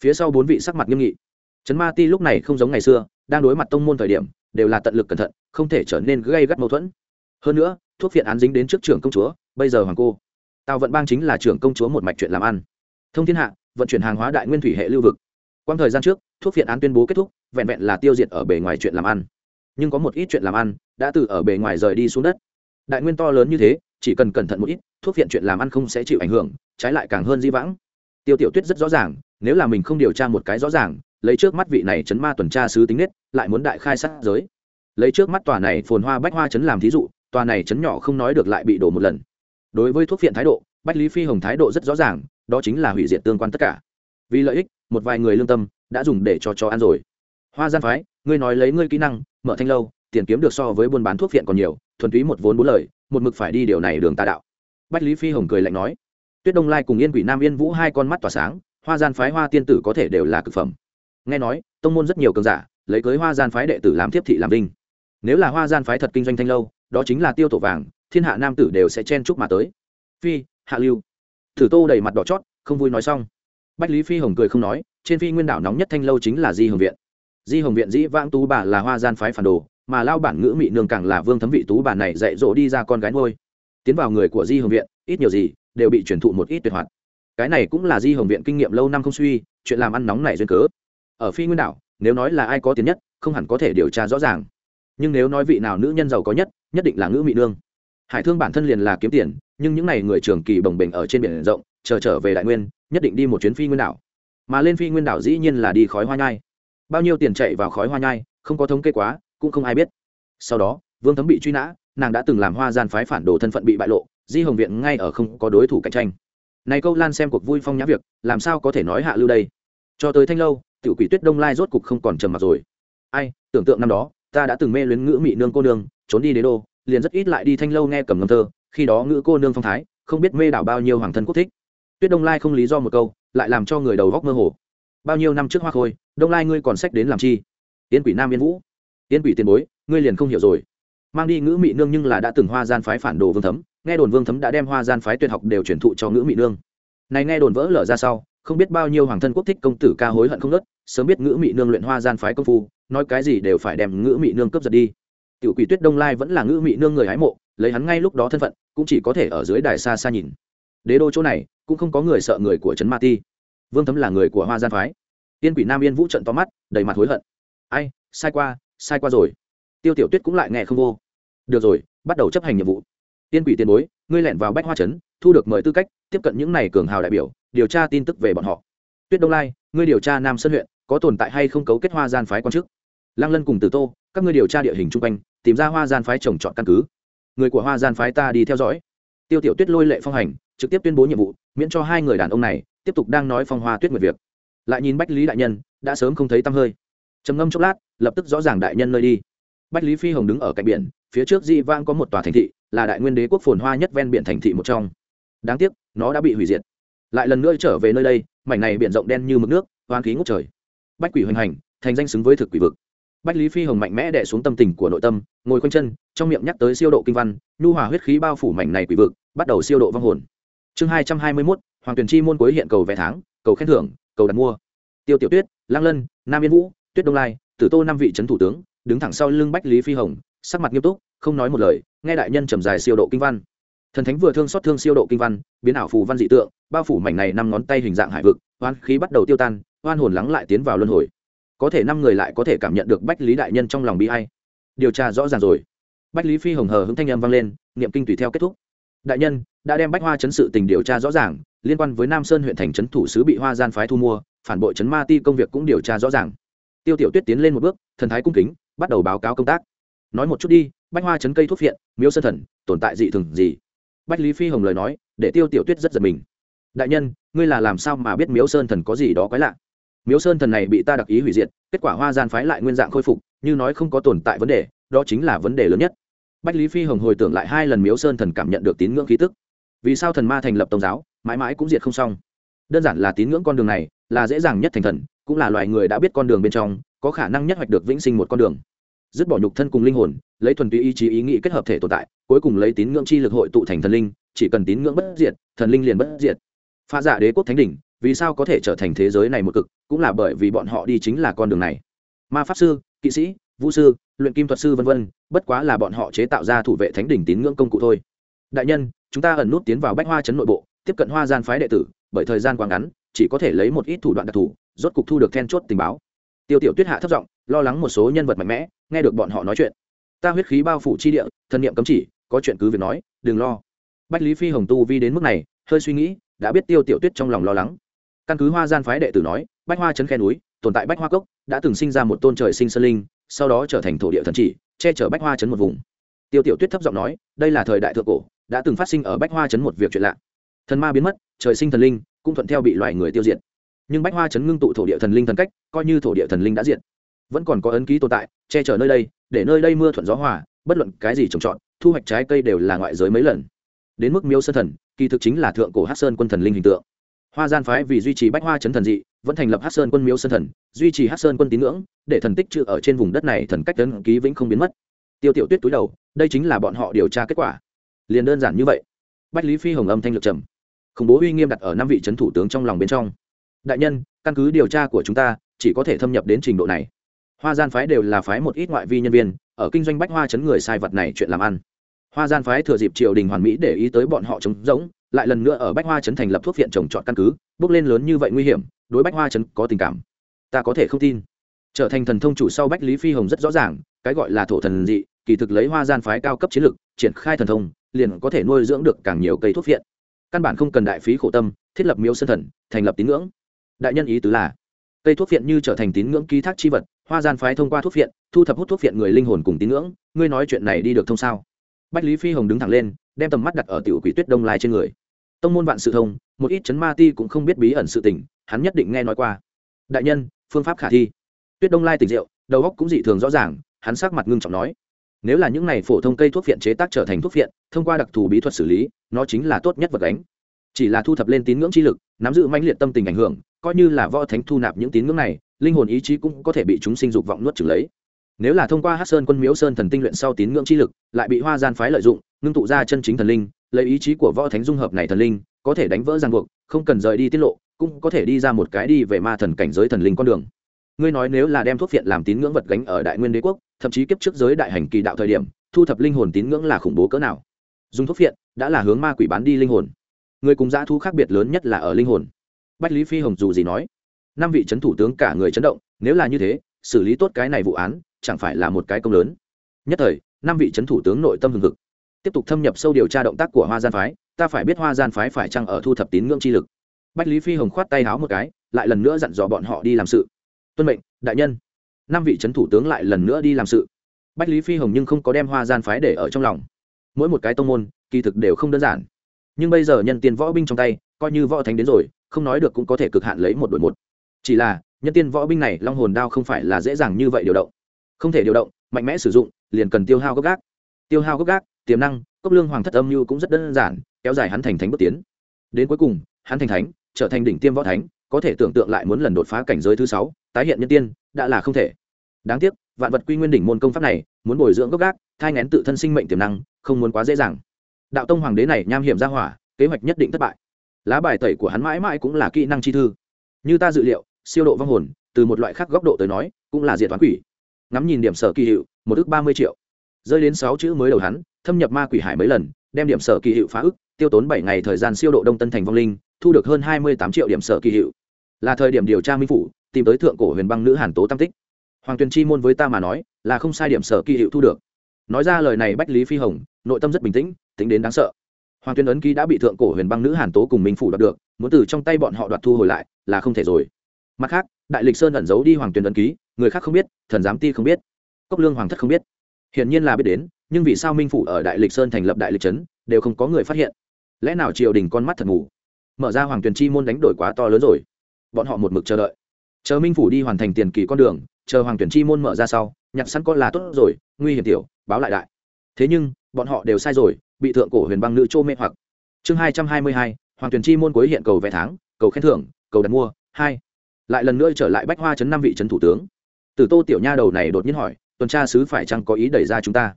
Phía sau bốn vị sắc mặt nghiêm nghị. Trấn ma ti lúc này không giống ngày xưa, đang đối mặt tông môn thời điểm, đều là tận lực cẩn thận, không thể trở nên gây gắt mâu thuẫn. Hơn nữa, thuốc viện án dính đến trước trưởng công chúa, bây giờ hoàng cô. Tào vận bang chính là trưởng công chúa một mạch chuyện làm ăn. Thông thiên hạ, vận chuyển hàng hóa đại nguyên thủy hệ lưu vực. Quang thời gian trước, thuốc viện án tuyên bố kết thúc, vẹn vẹn là tiêu diệt ở bề ngoài chuyện làm ăn nhưng có một ít chuyện làm ăn, đã từ ở bề ngoài rời đi xuống đất. Đại nguyên to lớn như thế, chỉ cần cẩn thận một ít, thuốc viện chuyện làm ăn không sẽ chịu ảnh hưởng, trái lại càng hơn di vãng. Tiêu tiểu tuyết rất rõ ràng, nếu là mình không điều tra một cái rõ ràng, lấy trước mắt vị này chấn ma tuần tra sứ tính nết, lại muốn đại khai sát giới. Lấy trước mắt tòa này phồn hoa bách hoa chấn làm thí dụ, tòa này chấn nhỏ không nói được lại bị đổ một lần. Đối với thuốc viện thái độ, bách lý phi hồng thái độ rất rõ ràng, đó chính là hủy diệt tương quan tất cả. Vì lợi ích, một vài người lương tâm, đã dùng để cho cho ăn rồi. Hoa gian phái, ngươi nói lấy ngươi kỹ năng mở thanh lâu, tiền kiếm được so với buôn bán thuốc viện còn nhiều, thuần túy một vốn bốn lời, một mực phải đi điều này đường tà đạo. Bách lý phi hồng cười lạnh nói, tuyết đông lai cùng yên quỷ nam yên vũ hai con mắt tỏa sáng, hoa gian phái hoa tiên tử có thể đều là cực phẩm. Nghe nói, tông môn rất nhiều cường giả, lấy cưới hoa gian phái đệ tử làm tiếp thị làm đinh nếu là hoa gian phái thật kinh doanh thanh lâu, đó chính là tiêu tổ vàng, thiên hạ nam tử đều sẽ chen chúc mà tới. Phi, hạ lưu. Thử tô đầy mặt đỏ chót, không vui nói xong. Bách lý phi hồng cười không nói, trên phi nguyên đảo nóng nhất thanh lâu chính là di hồng viện di hồng viện dĩ vãng tú bà là hoa gian phái phản đồ, mà lao bản ngữ mị nương càng là vương thấm vị tú bà này dạy dỗ đi ra con gái ngôi tiến vào người của di hồng viện, ít nhiều gì, đều bị truyền thụ một ít tuyệt hoạt. Cái này cũng là di hồng viện kinh nghiệm lâu năm không suy, chuyện làm ăn nóng này duyên cớ. Ở phi nguyên đảo, nếu nói là ai có tiền nhất, không hẳn có thể điều tra rõ ràng. Nhưng nếu nói vị nào nữ nhân giàu có nhất nhất định là ngữ mị nương. Hải thương bản thân liền là kiếm tiền, nhưng những n à y người trường kỳ bồng bềnh ở trên biển rộng, chờ trở về đại nguyên, nhất định đi một chuyến phi nguyên đảo. Mà lên phi nguyên đảo dĩ nhiên là đi khói hoa nhai bao nhiêu tiền chạy vào khói hoa nhai, không có thống kê quá, cũng không ai biết. Sau đó, vương thấm bị truy nã, nàng đã từng làm hoa gian phái phản đồ thân phận bị bại lộ, di hồng viện ngay ở không có đối thủ cạnh tranh. Này câu lan xem cuộc vui phong nhã việc, làm sao có thể nói hạ lưu đây? Cho tới thanh lâu, tiểu quỷ tuyết đông lai rốt cục không còn trầm mặt rồi. Ai, tưởng tượng năm đó, ta đã từng mê luyến ngữ mị nương cô nương, trốn đi đế đô, liền rất ít lại đi thanh lâu nghe cầm ngâm thơ, khi đó ngữ cô nương phong thái, không biết mê đảo bao nhiêu hoàng thân quốc thích. Tuyết đông lai không lý do một câu, lại làm cho người đầu góc mơ hồ bao nhiêu năm trước hoa khôi, đông lai ngươi còn sách đến làm chi? Yên quỷ nam yên vũ. Yên quỷ tiền bối, ngươi liền không hiểu rồi. Mang đi ngữ mị nương nhưng là đã từng hoa gian phái phản đồ vương thấm, nghe đồn vương thấm đã đem hoa gian phái tuyệt học đều truyền thụ cho ngữ mị nương. Này nghe đồn vỡ lở ra sau, không biết bao nhiêu hoàng thân quốc thích công tử ca hối hận không nớt sớm biết ngữ mị nương luyện hoa gian phái công phu, nói cái gì đều phải đem ngữ mị nương cướp giật đi. Tiểu quỷ tuyết đông lai vẫn là ngữ mị nương người hái mộ, lấy hắn ngay lúc đó thân phận, cũng chỉ có thể ở dưới đài xa xa nhìn. Đế đô chỗ này, cũng không có người sợ người của trấn ma ti vương thấm là người của hoa gian phái tiên quỷ nam yên vũ trận to mắt đầy mặt hối hận ai sai qua sai qua rồi tiêu tiểu tuyết cũng lại nghe không vô được rồi bắt đầu chấp hành nhiệm vụ tiên quỷ tiền bối ngươi lẻn vào bách hoa trấn thu được mời tư cách tiếp cận những này cường hào đại biểu điều tra tin tức về bọn họ tuyết đông lai ngươi điều tra nam sơn huyện có tồn tại hay không cấu kết hoa gian phái quan chức lăng lân cùng từ tô các ngươi điều tra địa hình chung quanh tìm ra hoa gian phái trồng chọn căn cứ người của hoa gian phái ta đi theo dõi tiêu tiểu tuyết lôi lệ phong hành trực tiếp tuyên bố nhiệm vụ miễn cho hai người đàn ông này tiếp tục đang nói phong hoa tuyết nguyệt việc. Lại nhìn bách lý đại nhân, đã sớm không thấy tăm hơi. Trầm ngâm chốc lát, lập tức rõ ràng đại nhân nơi đi. Bách lý phi hồng đứng ở cạnh biển, phía trước di vang có một tòa thành thị, là đại nguyên đế quốc phồn hoa nhất ven biển thành thị một trong. Đáng tiếc, nó đã bị hủy diệt. Lại lần nữa trở về nơi đây, mảnh này biển rộng đen như mực nước, hoang khí ngút trời. Bách quỷ hoành hành, thành danh xứng với thực quỷ vực. Bách lý phi hồng mạnh mẽ đẻ xuống tâm tình của nội tâm, ngồi quanh chân, trong miệng nhắc tới siêu độ kinh văn, nhu hòa huyết khí bao phủ mảnh này quỷ vực, bắt đầu siêu độ vong hồn. Chương hai trăm hai mươi mốt hoàng tuyển chi môn cuối hiện cầu vẽ tháng, cầu khen thưởng, cầu đặt mua. Tiêu tiểu tuyết lang lân, nam yên vũ, tuyết đông lai, tử tô năm vị trấn thủ tướng, đứng thẳng sau lưng bách lý phi hồng, sắc mặt nghiêm túc, không nói một lời, nghe đại nhân trầm dài siêu độ kinh văn. Thần thánh vừa thương xót thương siêu độ kinh văn, biến ảo phù văn dị tượng, bao phủ mảnh này năm ngón tay hình dạng hải vực, oan khí bắt đầu tiêu tan, oan hồn lắng lại tiến vào luân hồi. Có thể năm người lại có thể cảm nhận được bách lý đại nhân trong lòng bi hay điều tra rõ ràng rồi. Bách lý phi hồng hờ hững thanh âm vang lên, niệm kinh tùy theo kết thúc. Đại nhân, đã đem bách hoa chấn sự tình điều tra rõ ràng liên quan với nam sơn huyện thành trấn thủ sứ bị hoa gian phái thu mua, phản bội trấn ma ti công việc cũng điều tra rõ ràng. Tiêu tiểu tuyết tiến lên một bước, thần thái cung kính, bắt đầu báo cáo công tác. Nói một chút đi, bách hoa trấn cây thuốc viện, miếu sơn thần, tồn tại dị thường gì? Bách lý phi hồng lời nói, để tiêu tiểu tuyết rất giật mình. Đại nhân, ngươi là làm sao mà biết miếu sơn thần có gì đó quái lạ? Miếu sơn thần này bị ta đặc ý hủy diệt, kết quả hoa gian phái lại nguyên dạng khôi phục, như nói không có tồn tại vấn đề, đó chính là vấn đề lớn nhất. Bách lý phi hồng hồi tưởng lại hai lần miếu sơn thần cảm nhận được tín ngưỡng khí tức. Vì sao thần ma thành lập tôn giáo? Mãi mãi cũng diệt không xong. Đơn giản là tín ngưỡng con đường này là dễ dàng nhất thành thần, cũng là loài người đã biết con đường bên trong, có khả năng nhất hoạch được vĩnh sinh một con đường. Dứt bỏ nhục thân cùng linh hồn, lấy thuần túy ý chí ý nghĩ kết hợp thể tồn tại, cuối cùng lấy tín ngưỡng chi lực hội tụ thành thần linh, chỉ cần tín ngưỡng bất diệt, thần linh liền bất diệt. Pha giả đế quốc thánh đỉnh, vì sao có thể trở thành thế giới này một cực, cũng là bởi vì bọn họ đi chính là con đường này. Ma pháp sư, kỵ sĩ, vũ sư, luyện kim thuật sư v v bất quá là bọn họ chế tạo ra thủ vệ thánh đỉnh tín ngưỡng công cụ thôi. Đại nhân, chúng ta ẩn nút tiến vào bách hoa chấn nội bộ tiếp cận hoa gian phái đệ tử, bởi thời gian quá ngắn, chỉ có thể lấy một ít thủ đoạn đặc thù, rốt cục thu được then chốt tình báo. Tiêu tiểu tuyết hạ thấp giọng, lo lắng một số nhân vật mạnh mẽ, nghe được bọn họ nói chuyện. Ta huyết khí bao phủ chi địa thân niệm cấm chỉ, có chuyện cứ việc nói, đừng lo. Bách lý phi hồng tu vi đến mức này, hơi suy nghĩ, đã biết tiêu tiểu tuyết trong lòng lo lắng. Căn cứ hoa gian phái đệ tử nói, bách hoa chấn khe núi, tồn tại bách hoa cốc, đã từng sinh ra một tôn trời sinh sơn linh, sau đó trở thành thổ địa thần chỉ, che chở bách hoa chấn một vùng. Tiêu tiểu tuyết thấp giọng nói, đây là thời đại thượng cổ, đã từng phát sinh ở bách hoa chấn một việc chuyện lạ thần ma biến mất, trời sinh thần linh cũng thuận theo bị loài người tiêu diệt. Nhưng bách hoa chấn ngưng tụ thổ địa thần linh thần cách, coi như thổ địa thần linh đã diệt, vẫn còn có ấn ký tồn tại, che chở nơi đây, để nơi đây mưa thuận gió hòa, bất luận cái gì trồng trọt, thu hoạch trái cây đều là ngoại giới mấy lần. Đến mức miêu sơn thần, kỳ thực chính là thượng cổ hát sơn quân thần linh hình tượng. Hoa gian phái vì duy trì bách hoa chấn thần dị, vẫn thành lập hát sơn quân miếu sơn thần, duy trì hát sơn quân tín ngưỡng, để thần tích trự ở trên vùng đất này thần cách ấn ký vĩnh không biến mất. Tiêu tiểu tuyết túi đầu, đây chính là bọn họ điều tra kết quả. Liền đơn giản như vậy. Bách lý phi hồng âm thanh lực trầm khủng bố uy nghiêm đặt ở năm vị trấn thủ tướng trong lòng bên trong. Đại nhân, căn cứ điều tra của chúng ta, chỉ có thể thâm nhập đến trình độ này. Hoa gian phái đều là phái một ít ngoại vi nhân viên, ở kinh doanh bách hoa chấn người sai vật này chuyện làm ăn. Hoa gian phái thừa dịp triều đình hoàn mỹ để ý tới bọn họ trống rỗng, lại lần nữa ở bách hoa chấn thành lập thuốc viện trồng trọt căn cứ, bước lên lớn như vậy nguy hiểm, đối bách hoa chấn có tình cảm. Ta có thể không tin. Trở thành thần thông chủ sau bách lý phi hồng rất rõ ràng, cái gọi là thổ thần dị, kỳ thực lấy hoa gian phái cao cấp chiến lược, triển khai thần thông, liền có thể nuôi dưỡng được càng nhiều cây thuốc viện căn bản không cần đại phí khổ tâm, thiết lập miếu sân thần, thành lập tín ngưỡng. Đại nhân ý tứ là, cây thuốc viện như trở thành tín ngưỡng ký thác chi vật, hoa gian phái thông qua thuốc viện thu thập hút thuốc viện người linh hồn cùng tín ngưỡng. Ngươi nói chuyện này đi được thông sao? Bách lý phi hồng đứng thẳng lên, đem tầm mắt đặt ở tiểu quỷ tuyết đông lai trên người. Tông môn vạn sự thông, một ít chấn ma ti cũng không biết bí ẩn sự tình, hắn nhất định nghe nói qua. Đại nhân, phương pháp khả thi. Tuyết đông lai tỉnh rượu, đầu óc cũng dị thường rõ ràng, hắn sắc mặt ngưng trọng nói nếu là những này phổ thông cây thuốc viện chế tác trở thành thuốc viện thông qua đặc thù bí thuật xử lý, nó chính là tốt nhất vật đánh chỉ là thu thập lên tín ngưỡng chi lực, nắm giữ mãnh liệt tâm tình ảnh hưởng, coi như là võ thánh thu nạp những tín ngưỡng này, linh hồn ý chí cũng có thể bị chúng sinh dục vọng nuốt trừng lấy. Nếu là thông qua hát sơn quân miếu sơn thần tinh luyện sau tín ngưỡng chi lực, lại bị hoa gian phái lợi dụng, ngưng tụ ra chân chính thần linh, lấy ý chí của võ thánh dung hợp này thần linh, có thể đánh vỡ ràng buộc, không cần rời đi tiết lộ, cũng có thể đi ra một cái đi về ma thần cảnh giới thần linh con đường ngươi nói nếu là đem thuốc phiện làm tín ngưỡng vật gánh ở đại nguyên đế quốc, thậm chí kiếp trước giới đại hành kỳ đạo thời điểm, thu thập linh hồn tín ngưỡng là khủng bố cỡ nào? Dùng thuốc phiện, đã là hướng ma quỷ bán đi linh hồn. Người cùng dã thu khác biệt lớn nhất là ở linh hồn. Bách lý phi hồng dù gì nói, năm vị c h ấ n thủ tướng cả người chấn động, nếu là như thế, xử lý tốt cái này vụ án, chẳng phải là một cái công lớn. Nhất thời, năm vị c h ấ n thủ tướng nội tâm hừng hực. Tiếp tục thâm nhập sâu điều tra động tác của hoa gian phái, ta phải biết hoa gian phái phải chăng ở thu thập tín ngưỡng chi lực. Bách lý phi hồng khoát tay háo một cái, lại lần nữa dặn dò bọn họ đi làm sự tuân mệnh, đại nhân. Năm vị c h ấ n thủ tướng lại lần nữa đi làm sự. Bách lý phi hồng nhưng không có đem hoa gian phái để ở trong lòng. Mỗi một cái tông môn, kỳ thực đều không đơn giản. Nhưng bây giờ nhân tiên võ binh trong tay, coi như võ thánh đến rồi, không nói được cũng có thể cực hạn lấy một đội một. Chỉ là, nhân tiên võ binh này, long hồn đao không phải là dễ dàng như vậy điều động. Không thể điều động, mạnh mẽ sử dụng, liền cần tiêu hao gốc gác. Tiêu hao gốc gác, tiềm năng, cốc lương hoàng thất âm mưu cũng rất đơn giản, kéo dài hắn thành thánh bước tiến. Đến cuối cùng, hắn thành thánh, trở thành đỉnh tiêm võ thánh có thể tưởng tượng lại muốn lần đột phá cảnh giới thứ sáu, tái hiện nhân tiên, đã là không thể. Đáng tiếc, vạn vật quy nguyên đỉnh môn công pháp này, muốn bồi dưỡng gốc gác, thai ngén tự thân sinh mệnh tiềm năng, không muốn quá dễ dàng. Đạo tông hoàng đế này nham hiểm ra hỏa, kế hoạch nhất định thất bại. Lá bài tẩy của hắn mãi mãi cũng là kỹ năng chi thư. Như ta dự liệu, siêu độ vong hồn, từ một loại khác góc độ tới nói, cũng là diệt toán quỷ. Ngắm nhìn điểm sở kỳ hiệu, một ước ba mươi triệu. Rơi đến sáu chữ mới đầu hắn, thâm nhập ma quỷ hải mấy lần, đem điểm sở kỳ hiệu phá ức, tiêu tốn bảy ngày thời gian siêu độ đông tân thành vong linh, thu được hơn hai mươi tám triệu điểm sở kỳ hiệu là thời điểm điều tra minh phủ, tìm tới thượng cổ huyền băng nữ hàn tố tam tích. Hoàng tuyền chi môn với ta mà nói, là không sai điểm sở kỳ hiệu thu được. Nói ra lời này bách lý phi hồng, nội tâm rất bình tĩnh, tính đến đáng sợ. Hoàng tuyên ấn ký đã bị thượng cổ huyền băng nữ hàn tố cùng minh phủ đoạt được, muốn từ trong tay bọn họ đoạt thu hồi lại, là không thể rồi. Mặt khác, đại lịch sơn ẩn giấu đi hoàng tuyên ấn ký, người khác không biết, thần giám ti không biết. Cốc lương hoàng thất không biết. Hiển nhiên là biết đến, nhưng vì sao minh phủ ở đại lịch sơn thành lập đại lịch trấn, đều không có người phát hiện? Lẽ nào triều đình con mắt thật ngủ mở ra hoàng tuyền chi môn đánh đổi quá to lớn rồi bọn họ một mực chờ đợi. Chờ minh phủ đi hoàn thành tiền kỳ con đường, chờ hoàng tuyển chi môn mở ra sau, nhặt sẵn con là tốt rồi, nguy hiểm tiểu, báo lại đại. Thế nhưng, bọn họ đều sai rồi, bị thượng cổ huyền băng nữ chô mê hoặc. Chương hai trăm hai mươi hai, hoàng tuyển chi môn cuối hiện cầu vé tháng, cầu khen thưởng, cầu đặt mua, hai. Lại lần nữa trở lại bách hoa chấn năm vị trấn thủ tướng. Từ tô tiểu nha đầu này đột nhiên hỏi, tuần tra sứ phải chăng có ý đẩy ra chúng ta?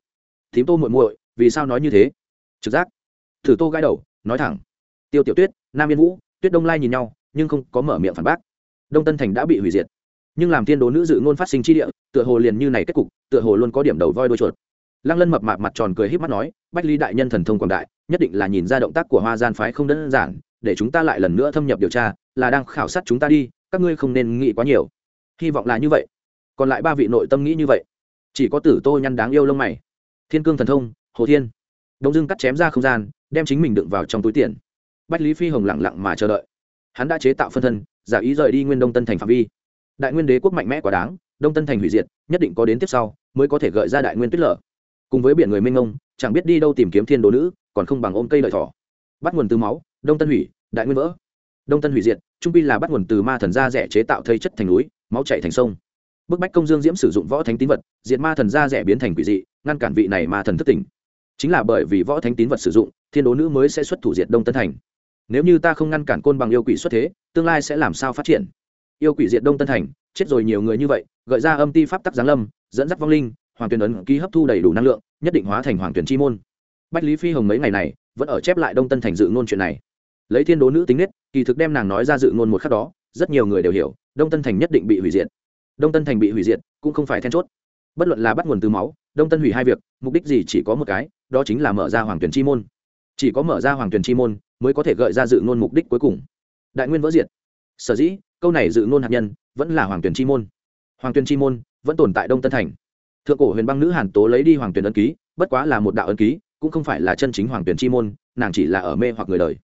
Thím tô muội muội, vì sao nói như thế? Trực giác. Thử tô gãi đầu, nói thẳng. Tiêu tiểu tuyết, nam yên vũ, tuyết đông lai nhìn nhau nhưng không có mở miệng phản bác. Đông tân thành đã bị hủy diệt. Nhưng làm thiên đố nữ dự ngôn phát sinh chi địa, tựa hồ liền như này kết cục, tựa hồ luôn có điểm đầu voi đôi chuột. Lăng lân mập mạp mặt tròn cười h í p mắt nói, bách ly đại nhân thần thông quảng đại, nhất định là nhìn ra động tác của hoa gian phái không đơn giản, để chúng ta lại lần nữa thâm nhập điều tra, là đang khảo sát chúng ta đi, các ngươi không nên nghĩ quá nhiều. Hy vọng là như vậy. Còn lại ba vị nội tâm nghĩ như vậy. Chỉ có tử tô nhăn đáng yêu lông mày. Thiên cương thần thông, hồ thiên. Đông dưng cắt chém ra không gian, đem chính mình đựng vào trong túi tiền. Bách lý phi hồng lặng lặng mà chờ đợi hắn đã chế tạo phân thân, giả ý rời đi nguyên đông tân thành phạm vi. Đại nguyên đế quốc mạnh mẽ quá đáng, đông tân thành hủy diệt, nhất định có đến tiếp sau mới có thể gợi ra đại nguyên tuyết lở. Cùng với biển người minh ông chẳng biết đi đâu tìm kiếm thiên đồ nữ, còn không bằng ôm cây lợi thỏ. Bắt nguồn từ máu, đông tân hủy, đại nguyên vỡ. Đông tân hủy diệt, trung pi là bắt nguồn từ ma thần da rẻ chế tạo thây chất thành núi, máu chảy thành sông. Bức bách công dương diễm sử dụng võ thánh tín vật, diệt ma thần da rẻ biến thành quỷ dị, ngăn cản vị này ma thần thất tỉnh. Chính là bởi vì võ thánh tín vật sử dụng, thiên đố nữ mới sẽ xuất thủ diệt đông tân thành nếu như ta không ngăn cản côn bằng yêu quỷ xuất thế, tương lai sẽ làm sao phát triển? Yêu quỷ diệt đông tân thành, chết rồi nhiều người như vậy, gợi ra âm ti pháp tắc giáng lâm, dẫn dắt vong linh, hoàng tuyển ấn ký hấp thu đầy đủ năng lượng, nhất định hóa thành hoàng tuyển chi môn. Bách lý phi hồng mấy ngày này, vẫn ở chép lại đông tân thành dự ngôn chuyện này. Lấy thiên đố nữ tính nết, kỳ thực đem nàng nói ra dự ngôn một khắc đó, rất nhiều người đều hiểu, đông tân thành nhất định bị hủy diệt. Đông tân thành bị hủy diệt, cũng không phải then chốt. Bất luận là bắt nguồn từ máu, đông tân hủy hai việc, mục đích gì chỉ có một cái, đó chính là mở ra hoàng tuyển chi môn chỉ có mở ra hoàng tuyển chi môn mới có thể gợi ra dự ngôn mục đích cuối cùng. Đại nguyên vỡ diệt. Sở dĩ, câu này dự ngôn hạt nhân vẫn là hoàng tuyển chi môn. Hoàng tuyển chi môn vẫn tồn tại đông tân thành. Thượng cổ huyền băng nữ hàn tố lấy đi hoàng tuyển ấn ký, bất quá là một đạo ấn ký, cũng không phải là chân chính hoàng tuyển chi môn, nàng chỉ là ở mê hoặc người đời.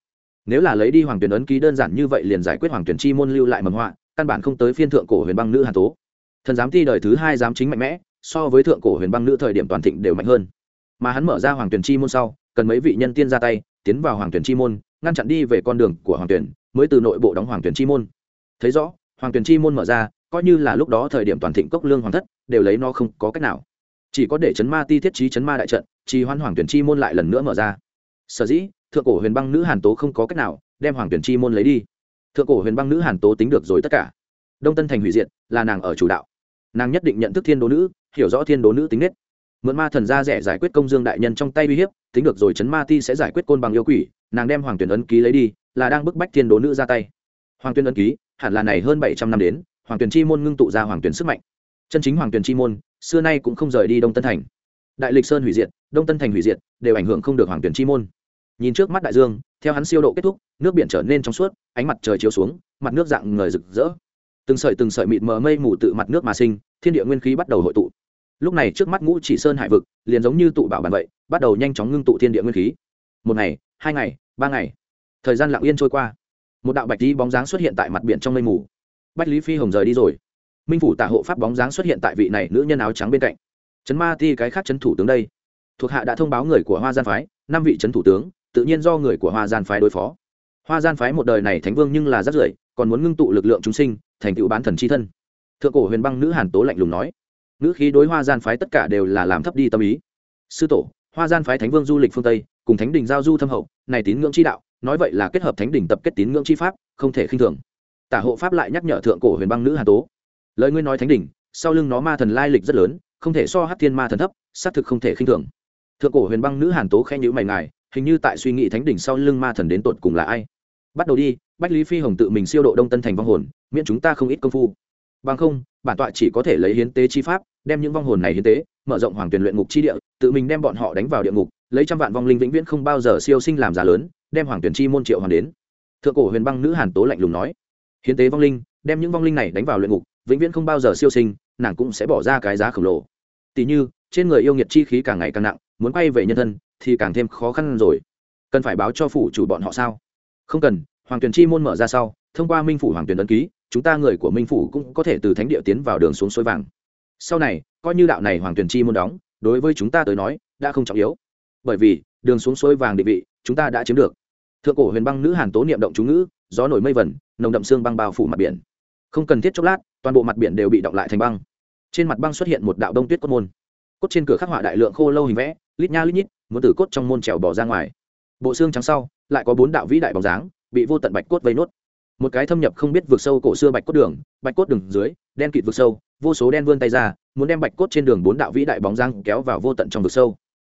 Nếu là lấy đi hoàng tuyển ấn ký đơn giản như vậy liền giải quyết hoàng tuyển chi môn lưu lại mầm họa, căn bản không tới phiên thượng cổ huyền băng nữ hàn tố. Thần giám thi đời thứ hai giám chính mạnh mẽ, so với thượng cổ huyền băng nữ thời điểm toàn thịnh đều mạnh hơn. Mà hắn mở ra hoàng tuyển chi môn sau cần mấy vị nhân tiên ra tay, tiến vào hoàng tuyển chi môn, ngăn chặn đi về con đường của hoàng tuyển, mới từ nội bộ đóng hoàng tuyển chi môn. Thấy rõ, hoàng tuyển chi môn mở ra, coi như là lúc đó thời điểm toàn thịnh cốc lương hoàng thất, đều lấy nó không có cách nào. Chỉ có để chấn ma ti thiết trí chấn ma đại trận, trì hoan hoàng tuyển chi môn lại lần nữa mở ra. Sở dĩ, thượng cổ huyền băng nữ hàn tố không có cách nào, đem hoàng tuyển chi môn lấy đi. Thượng cổ huyền băng nữ hàn tố tính được rồi tất cả. Đông tân thành hủy diệt, là nàng ở chủ đạo. Nàng nhất định nhận thức thiên đố nữ, hiểu rõ thiên đố nữ tính nết. Mượn ma thần ra rẻ giải quyết công dương đại nhân trong tay uy hiếp tính được rồi chấn ma ti sẽ giải quyết côn bằng yêu quỷ, nàng đem hoàng tuyển ấn ký lấy đi, là đang bức bách thiên đố nữ ra tay. Hoàng tuyển ấn ký, hẳn là này hơn bảy trăm năm đến, hoàng tuyển chi môn ngưng tụ ra hoàng tuyển sức mạnh. Chân chính hoàng tuyển chi môn, xưa nay cũng không rời đi đông tân thành. Đại lịch sơn hủy diệt, đông tân thành hủy diệt, đều ảnh hưởng không được hoàng tuyển chi môn. Nhìn trước mắt đại dương, theo hắn siêu độ kết thúc, nước biển trở nên trong suốt, ánh mặt trời chiếu xuống, mặt nước dạng người rực rỡ. Từng sợi từng sợi mịt mờ mây mù tự mặt nước mà sinh, thiên địa nguyên khí bắt đầu hội tụ lúc này trước mắt ngũ chỉ sơn hải vực liền giống như tụ bảo bàn vậy, bắt đầu nhanh chóng ngưng tụ thiên địa nguyên khí. Một ngày, hai ngày, ba ngày. Thời gian lặng yên trôi qua. Một đạo bạch lý bóng dáng xuất hiện tại mặt biển trong mây mù. Bách lý phi hồng rời đi rồi. Minh phủ tạ hộ pháp bóng dáng xuất hiện tại vị này nữ nhân áo trắng bên cạnh. Trấn ma ti cái khác trấn thủ tướng đây. Thuộc hạ đã thông báo người của hoa gian phái, năm vị trấn thủ tướng, tự nhiên do người của hoa gian phái đối phó. Hoa gian phái một đời này thánh vương nhưng là rất rưởi còn muốn ngưng tụ lực lượng chúng sinh, thành tựu bán thần c h i thân. Thượng cổ huyền băng nữ hàn tố lạnh lùng nói nữ khí đối hoa gian phái tất cả đều là làm thấp đi tâm ý. Sư tổ, hoa gian phái thánh vương du lịch phương tây, cùng thánh đình giao du thâm hậu, này tín ngưỡng chi đạo, nói vậy là kết hợp thánh đình tập kết tín ngưỡng chi pháp, không thể khinh thường. Tả hộ pháp lại nhắc nhở thượng cổ huyền băng nữ hàn tố. Lời ngươi nói thánh đình, sau lưng nó ma thần lai lịch rất lớn, không thể so hát thiên ma thần thấp, xác thực không thể khinh thường. Thượng cổ huyền băng nữ hàn tố khen nhữ mày ngài, hình như tại suy nghĩ thánh đỉnh sau lưng ma thần đến tột cùng là ai. Bắt đầu đi, bách lý phi hồng tự mình siêu độ đông tân thành vong hồn, miễn chúng ta không ít công phu bằng không, bản tọa chỉ có thể lấy hiến tế chi pháp, đem những vong hồn này hiến tế, mở rộng hoàng tuyển luyện ngục chi địa, tự mình đem bọn họ đánh vào địa ngục, lấy trăm vạn vong linh vĩnh viễn không bao giờ siêu sinh làm giả lớn, đem hoàng tuyển chi môn triệu hoàng đến. Thượng cổ huyền băng nữ hàn tố lạnh lùng nói, hiến tế vong linh, đem những vong linh này đánh vào luyện ngục, vĩnh viễn không bao giờ siêu sinh, nàng cũng sẽ bỏ ra cái giá khổng lồ. Tỉ như, trên người yêu nghiệt chi khí càng ngày càng nặng, muốn quay về nhân thân thì càng thêm khó khăn rồi. Cần phải báo cho phủ chủ bọn họ sao? Không cần, hoàng tuyển chi môn mở ra sau, thông qua minh phủ hoàng tuyển ấn ký chúng ta người của minh phủ cũng có thể từ thánh địa tiến vào đường xuống suối vàng. Sau này, coi như đạo này hoàng tuyển chi muốn đóng, đối với chúng ta tới nói, đã không trọng yếu. Bởi vì, đường xuống suối vàng định vị, chúng ta đã chiếm được. Thượng cổ huyền băng nữ hàn tố niệm động chú ngữ, gió nổi mây vẩn nồng đậm xương băng bao phủ mặt biển. Không cần thiết chốc lát, toàn bộ mặt biển đều bị động lại thành băng. Trên mặt băng xuất hiện một đạo đông tuyết cốt môn. Cốt trên cửa khắc họa đại lượng khô lâu hình vẽ, lít nha lít nhít, muốn từ cốt trong môn trèo bỏ ra ngoài. Bộ xương trắng sau, lại có bốn đạo vĩ đại bóng dáng, bị vô tận bạch cốt vây nốt một cái thâm nhập không biết vượt sâu cổ xưa bạch cốt đường, bạch cốt đường dưới, đen kịt vượt sâu, vô số đen vươn tay ra, muốn đem bạch cốt trên đường bốn đạo vĩ đại bóng răng kéo vào vô tận trong vực sâu.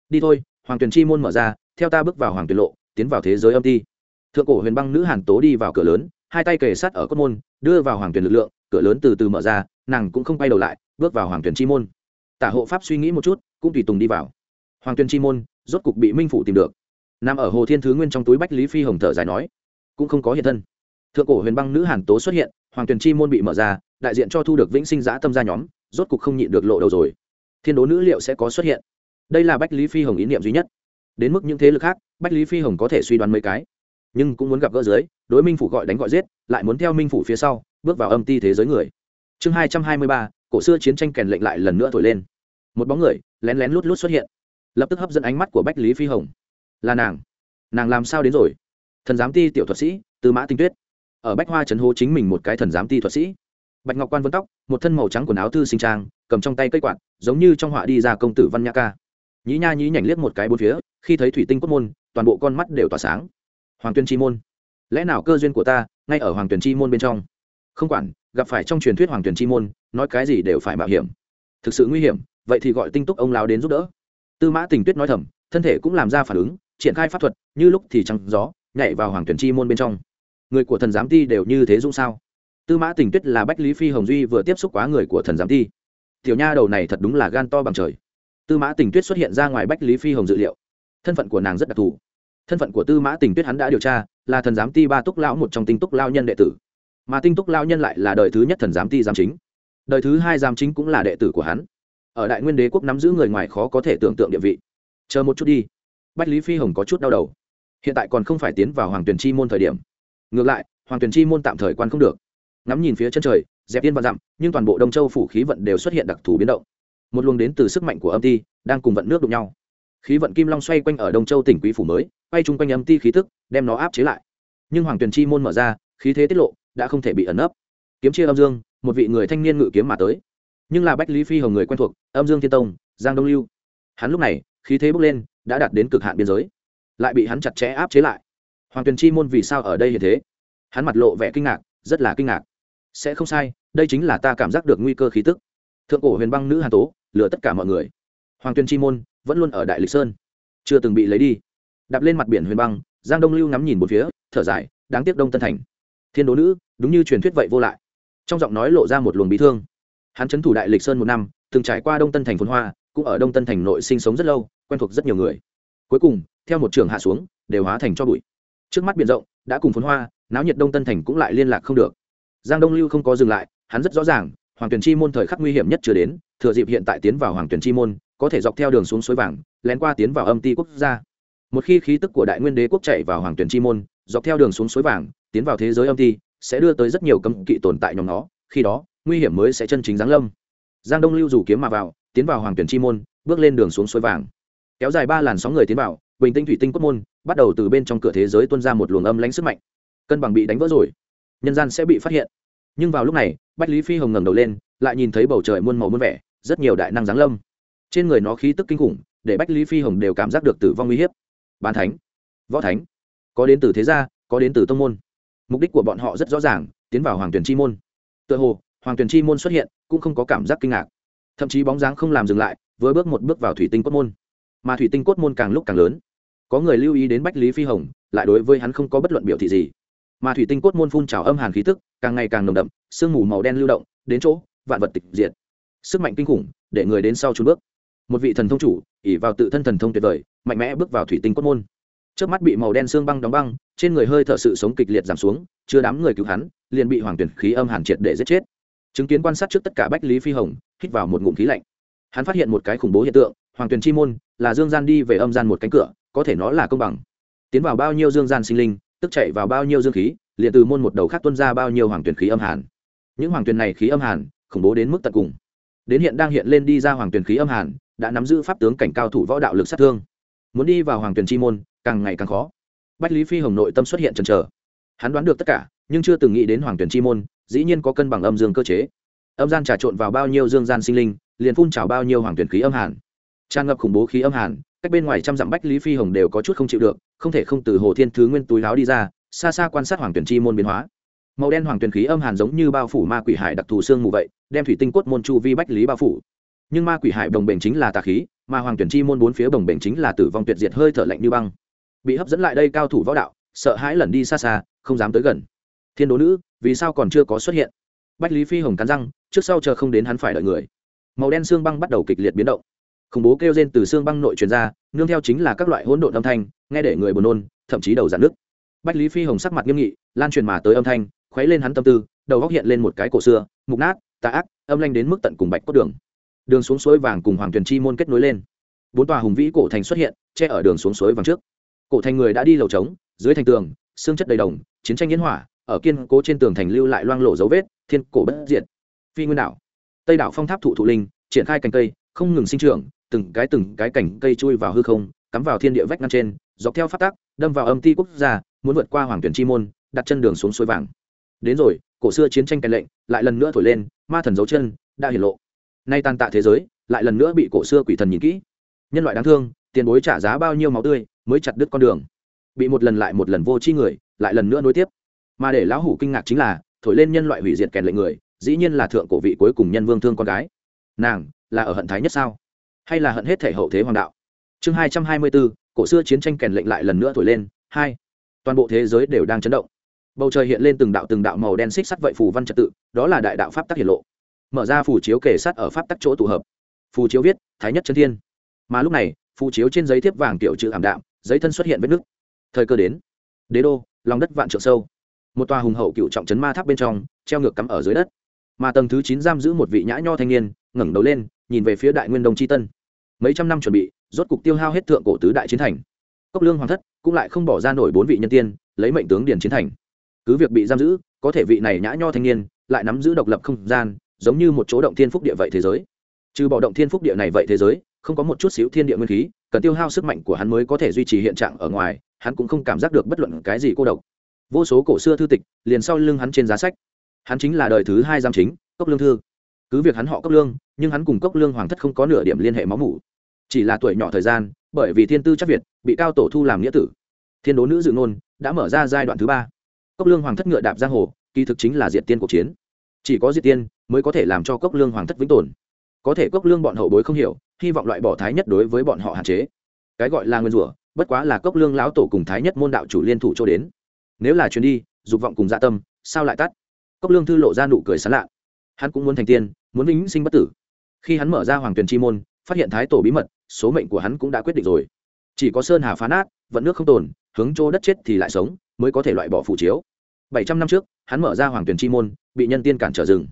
Đi thôi, hoàng tuyền chi môn mở ra, theo ta bước vào hoàng tuyền lộ, tiến vào thế giới âm ti. Thượng cổ huyền băng nữ hàn tố đi vào cửa lớn, hai tay kề sát ở cốt môn, đưa vào hoàng tuyền lực lượng, cửa lớn từ từ mở ra, nàng cũng không quay đầu lại, bước vào hoàng tuyền chi môn. Tả hộ pháp suy nghĩ một chút, cũng tùy tùng đi vào. Hoàng tuyền chi môn, rốt cục bị minh phủ tìm được. Nằm ở hồ thiên thứ nguyên trong túi bách lý phi hồng thở dài nói, cũng không có hiện thân thượng cổ huyền băng nữ hàn tố xuất hiện, hoàng tuyền chi môn bị mở ra, đại diện cho thu được vĩnh sinh giã tâm gia nhóm, rốt cục không nhịn được lộ đầu rồi. Thiên đố nữ liệu sẽ có xuất hiện? Đây là bách lý phi hồng ý niệm duy nhất. Đến mức những thế lực khác, bách lý phi hồng có thể suy đoán mấy cái, nhưng cũng muốn gặp gỡ dưới, đối minh phủ gọi đánh gọi giết, lại muốn theo minh phủ phía sau, bước vào âm ti thế giới người. Chương hai trăm hai mươi ba, cổ xưa chiến tranh kèn lệnh lại lần nữa thổi lên. Một bóng người, lén lén lút lút xuất hiện. Lập tức hấp dẫn ánh mắt của bách lý phi hồng. Là nàng. Nàng làm sao đến rồi? Thần giám ti tiểu thuật sĩ tư mã tinh tuyết ở bách hoa trấn hố chính mình một cái thần giám ti thuật sĩ. Bạch ngọc quan vân tóc, một thân màu trắng quần áo thư sinh trang, cầm trong tay cây quạt, giống như trong họa đi ra công tử văn nhã ca. Nhí nha nhí nhảnh liếc một cái bốn phía, khi thấy thủy tinh cốt môn, toàn bộ con mắt đều tỏa sáng. Hoàng tuyên chi môn. Lẽ nào cơ duyên của ta, ngay ở hoàng tuyển chi môn bên trong? Không quản, gặp phải trong truyền thuyết hoàng tuyển chi môn, nói cái gì đều phải mạo hiểm. Thực sự nguy hiểm, vậy thì gọi tinh túc ông lao đến giúp đỡ. Tư mã tình tuyết nói thầm, thân thể cũng làm ra phản ứng, triển khai pháp thuật, như lúc thì trăng gió, nhảy vào hoàng tuyển chi môn bên trong người của thần giám ti đều như thế dũng sao? Tư mã tình tuyết là bách lý phi hồng duy vừa tiếp xúc quá người của thần giám ti. Tiểu nha đầu này thật đúng là gan to bằng trời. Tư mã tình tuyết xuất hiện ra ngoài bách lý phi hồng dự liệu. Thân phận của nàng rất đặc thù. Thân phận của tư mã tình tuyết hắn đã điều tra, là thần giám ti ba túc lão một trong tinh túc lao nhân đệ tử. Mà tinh túc lao nhân lại là đời thứ nhất thần giám ti giám chính. Đời thứ hai giám chính cũng là đệ tử của hắn. Ở đại nguyên đế quốc nắm giữ người ngoài khó có thể tưởng tượng địa vị. Chờ một chút đi. Bách lý phi hồng có chút đau đầu. Hiện tại còn không phải tiến vào hoàng tuyển chi môn thời điểm ngược lại, hoàng Tuyền chi môn tạm thời quan không được. Ngắm nhìn phía chân trời, dẹp yên và dặm, nhưng toàn bộ đông châu phủ khí vận đều xuất hiện đặc thù biến động. Một luồng đến từ sức mạnh của âm ti, đang cùng vận nước đụng nhau. Khí vận kim long xoay quanh ở đông châu tỉnh quý phủ mới, quay chung quanh âm ti khí tức, đem nó áp chế lại. Nhưng hoàng tuyền chi môn mở ra, khí thế tiết lộ, đã không thể bị ẩn ấp kiếm chia âm dương, một vị người thanh niên ngự kiếm mà tới. Nhưng là bách lý phi hồng người quen thuộc, âm dương thiên tông, giang đông lưu. Hắn lúc này, khí thế bốc lên, đã đạt đến cực hạn biên giới. Lại bị hắn chặt chẽ áp chế lại hoàng tuyền chi môn vì sao ở đây hiện thế? Hắn mặt lộ vẻ kinh ngạc, rất là kinh ngạc. Sẽ không sai, đây chính là ta cảm giác được nguy cơ khí tức. Thượng cổ huyền băng nữ hàn tố, lừa tất cả mọi người. Hoàng tuyền chi môn vẫn luôn ở đại lịch sơn. Chưa từng bị lấy đi. Đạp lên mặt biển huyền băng, giang đông lưu ngắm nhìn một phía, thở dài, đáng tiếc đông tân thành. Thiên đố nữ, đúng như truyền thuyết vậy vô lại. Trong giọng nói lộ ra một luồng bí thương. Hắn trấn thủ đại lịch sơn một năm, từng trải qua đông tân thành phồn hoa, cũng ở đông tân thành nội sinh sống rất lâu, quen thuộc rất nhiều người. Cuối cùng, theo một trường hạ xuống, đều hóa thành cho bụi trước mắt biển rộng, đã cùng phồn hoa, náo nhiệt đông tân thành cũng lại liên lạc không được. Giang đông lưu không có dừng lại, hắn rất rõ ràng, hoàng tuyển chi môn thời khắc nguy hiểm nhất chưa đến, thừa dịp hiện tại tiến vào hoàng tuyển chi môn, có thể dọc theo đường xuống suối vàng, lén qua tiến vào âm ti quốc gia. Một khi khí tức của đại nguyên đế quốc chạy vào hoàng tuyển chi môn, dọc theo đường xuống suối vàng, tiến vào thế giới âm ti, sẽ đưa tới rất nhiều cấm kỵ tồn tại nhóm nó, khi đó, nguy hiểm mới sẽ chân chính giáng lâm. Giang đông lưu rủ kiếm mà vào, tiến vào hoàng tuyển chi môn, bước lên đường xuống suối vàng. Kéo dài ba làn sóng người tiến vào bình tinh thủy tinh cốt môn, bắt đầu từ bên trong cửa thế giới tuôn ra một luồng âm lánh sức mạnh. Cân bằng bị đánh vỡ rồi, nhân gian sẽ bị phát hiện. Nhưng vào lúc này, bách lý phi hồng ngẩng đầu lên, lại nhìn thấy bầu trời muôn màu muôn vẻ, rất nhiều đại năng giáng lâm. Trên người nó khí tức kinh khủng, để bách lý phi hồng đều cảm giác được tử vong uy hiếp. Ban thánh, võ thánh, có đến từ thế gia, có đến từ tông môn. Mục đích của bọn họ rất rõ ràng, tiến vào hoàng tuyển chi môn. Tựa hồ, hoàng tuyển chi môn xuất hiện, cũng không có cảm giác kinh ngạc. Thậm chí bóng dáng không làm dừng lại với bước một bước vào thủy tinh cốt môn. Mà thủy tinh cốt môn càng lúc càng lớn có người lưu ý đến bách lý phi hồng, lại đối với hắn không có bất luận biểu thị gì. Mà thủy tinh cốt môn phun trào âm hàn khí tức, càng ngày càng nồng đậm, sương mù màu đen lưu động, đến chỗ, vạn vật tịch diệt. Sức mạnh kinh khủng, để người đến sau trốn bước. Một vị thần thông chủ ỉ vào tự thân thần thông tuyệt vời, mạnh mẽ bước vào thủy tinh cốt môn. Trước mắt bị màu đen xương băng đóng băng, trên người hơi thở sự sống kịch liệt giảm xuống, chưa đám người cứu hắn, liền bị hoàng tuyển khí âm hàn triệt để giết chết. Chứng kiến quan sát trước tất cả bách lý phi hồng, hít vào một ngụm khí lạnh. Hắn phát hiện một cái khủng bố hiện tượng, hoàng tuyển chi môn, là dương gian đi về âm gian một cánh cửa có thể nó là công bằng. Tiến vào bao nhiêu dương gian sinh linh, tức chạy vào bao nhiêu dương khí, liền từ môn một đầu khác tuân ra bao nhiêu hoàng tuyển khí âm hàn. Những hoàng tuyển này khí âm hàn, khủng bố đến mức tận cùng. Đến hiện đang hiện lên đi ra hoàng tuyển khí âm hàn, đã nắm giữ pháp tướng cảnh cao thủ võ đạo lực sát thương. Muốn đi vào hoàng tuyển chi môn, càng ngày càng khó. Bách lý phi hồng nội tâm xuất hiện chần chờ. Hắn đoán được tất cả, nhưng chưa từng nghĩ đến hoàng tuyển chi môn, dĩ nhiên có cân bằng âm dương cơ chế. Âm gian trà trộn vào bao nhiêu dương gian sinh linh, liền phun trào bao nhiêu hoàng tuyển khí âm hàn. Tràn ngập khủng bố khí âm hàn cách bên ngoài trăm dặm bách lý phi hồng đều có chút không chịu được, không thể không từ hồ thiên thứ nguyên túi láo đi ra, xa xa quan sát hoàng tuyển chi môn biến hóa. Màu đen hoàng tuyển khí âm hàn giống như bao phủ ma quỷ hải đặc thù xương mù vậy, đem thủy tinh cốt môn chu vi bách lý bao phủ. Nhưng ma quỷ hải đồng bền chính là tà khí, mà hoàng tuyển chi môn bốn phía đồng bền chính là tử vong tuyệt diệt hơi thở lạnh như băng. Bị hấp dẫn lại đây cao thủ võ đạo, sợ hãi lẩn đi xa xa, không dám tới gần. Thiên đố nữ, vì sao còn chưa có xuất hiện? Bách lý phi hồng cắn răng, trước sau chờ không đến hắn phải đợi người. Màu đen xương băng bắt đầu kịch liệt biến động khủng bố kêu rên từ xương băng nội truyền ra, nương theo chính là các loại hỗn độn âm thanh, nghe để người buồn nôn, thậm chí đầu giãn nước. Bách lý phi hồng sắc mặt nghiêm nghị, lan truyền mà tới âm thanh, khuấy lên hắn tâm tư, đầu góc hiện lên một cái cổ xưa, mục nát, tà ác, âm lanh đến mức tận cùng bạch cốt đường. Đường xuống suối vàng cùng hoàng tuyền chi môn kết nối lên. Bốn tòa hùng vĩ cổ thành xuất hiện, che ở đường xuống suối vàng trước. Cổ thành người đã đi lầu trống, dưới thành tường, xương chất đầy đồng, chiến tranh nghiến hỏa, ở kiên cố trên tường thành lưu lại loang lộ dấu vết, thiên cổ bất diệt. Phi nguyên đảo, tây đảo phong tháp thụ thụ linh, triển khai cành cây, không ngừng sinh trưởng từng cái từng cái cảnh cây chui vào hư không, cắm vào thiên địa vách ngăn trên, dọc theo phát tác đâm vào âm ti quốc gia, muốn vượt qua hoàng tuyển chi môn, đặt chân đường xuống suối vàng. Đến rồi, cổ xưa chiến tranh cạnh lệnh, lại lần nữa thổi lên, ma thần dấu chân, đã hiển lộ. Nay tàn tạ thế giới, lại lần nữa bị cổ xưa quỷ thần nhìn kỹ. Nhân loại đáng thương, tiền bối trả giá bao nhiêu máu tươi, mới chặt đứt con đường. Bị một lần lại một lần vô tri người, lại lần nữa nối tiếp. Mà để lão hủ kinh ngạc chính là, thổi lên nhân loại hủy diệt kèn lệnh người, dĩ nhiên là thượng cổ vị cuối cùng nhân vương thương con gái. Nàng, là ở hận thái nhất sao? Hay là hận hết thể hậu thế hoàng đạo. Chương hai trăm hai mươi bốn, cổ xưa chiến tranh kèn lệnh lại lần nữa thổi lên. Hai, toàn bộ thế giới đều đang chấn động. Bầu trời hiện lên từng đạo từng đạo màu đen xích sắt vậy phù văn trật tự, đó là đại đạo pháp tắc hiển lộ. Mở ra phù chiếu kể sát ở pháp tắc chỗ tụ hợp. Phù chiếu viết, thái nhất chân thiên. Mà lúc này, phù chiếu trên giấy thiếp vàng kiểu chữ ảm đạm, giấy thân xuất hiện vết nứt. Thời cơ đến. Đế đô, lòng đất vạn trượng sâu. Một tòa hùng hậu cựu trọng trấn ma tháp bên trong, treo ngược cắm ở dưới đất. Mà tầng thứ chín giam giữ một vị nhã nho thanh niên, ngẩng đầu lên, nhìn về phía đại nguyên đông tri tân mấy trăm năm chuẩn bị, rốt cục tiêu hao hết thượng cổ tứ đại chiến thành. Cốc lương hoàng thất cũng lại không bỏ ra nổi bốn vị nhân tiên, lấy mệnh tướng điền chiến thành. Cứ việc bị giam giữ, có thể vị này nhã nho thanh niên lại nắm giữ độc lập không gian, giống như một chỗ động thiên phúc địa vậy thế giới. Trừ bỏ động thiên phúc địa này vậy thế giới, không có một chút xíu thiên địa nguyên khí, cần tiêu hao sức mạnh của hắn mới có thể duy trì hiện trạng ở ngoài, hắn cũng không cảm giác được bất luận cái gì cô độc. Vô số cổ xưa thư tịch liền sau lưng hắn trên giá sách. Hắn chính là đời thứ hai giam chính, cốc lương thư. Cứ việc hắn họ cốc lương, nhưng hắn cùng cốc lương hoàng thất không có nửa điểm liên hệ máu mủ chỉ là tuổi nhỏ thời gian, bởi vì thiên tư chắc việt, bị cao tổ thu làm nghĩa tử. Thiên đố nữ dự ngôn, đã mở ra giai đoạn thứ ba. Cốc lương hoàng thất ngựa đạp giang hồ, kỳ thực chính là diệt tiên cuộc chiến. Chỉ có diệt tiên mới có thể làm cho cốc lương hoàng thất vĩnh tồn. Có thể cốc lương bọn hậu bối không hiểu, hy vọng loại bỏ thái nhất đối với bọn họ hạn chế. Cái gọi là nguyên rủa, bất quá là cốc lương lão tổ cùng thái nhất môn đạo chủ liên thủ cho đến. Nếu là chuyến đi, dục vọng cùng dạ tâm, sao lại tắt? Cốc lương thư lộ ra nụ cười sán lạ. Hắn cũng muốn thành tiên, muốn vĩnh sinh bất tử. Khi hắn mở ra hoàng tuyền chi môn, phát hiện thái tổ bí mật số mệnh của hắn cũng đã quyết định rồi. Chỉ có sơn hà phá nát, vận nước không tồn, hướng chỗ đất chết thì lại sống, mới có thể loại bỏ phủ chiếu. Bảy trăm năm trước, hắn mở ra hoàng tuyền chi môn, bị nhân tiên cản trở rừng.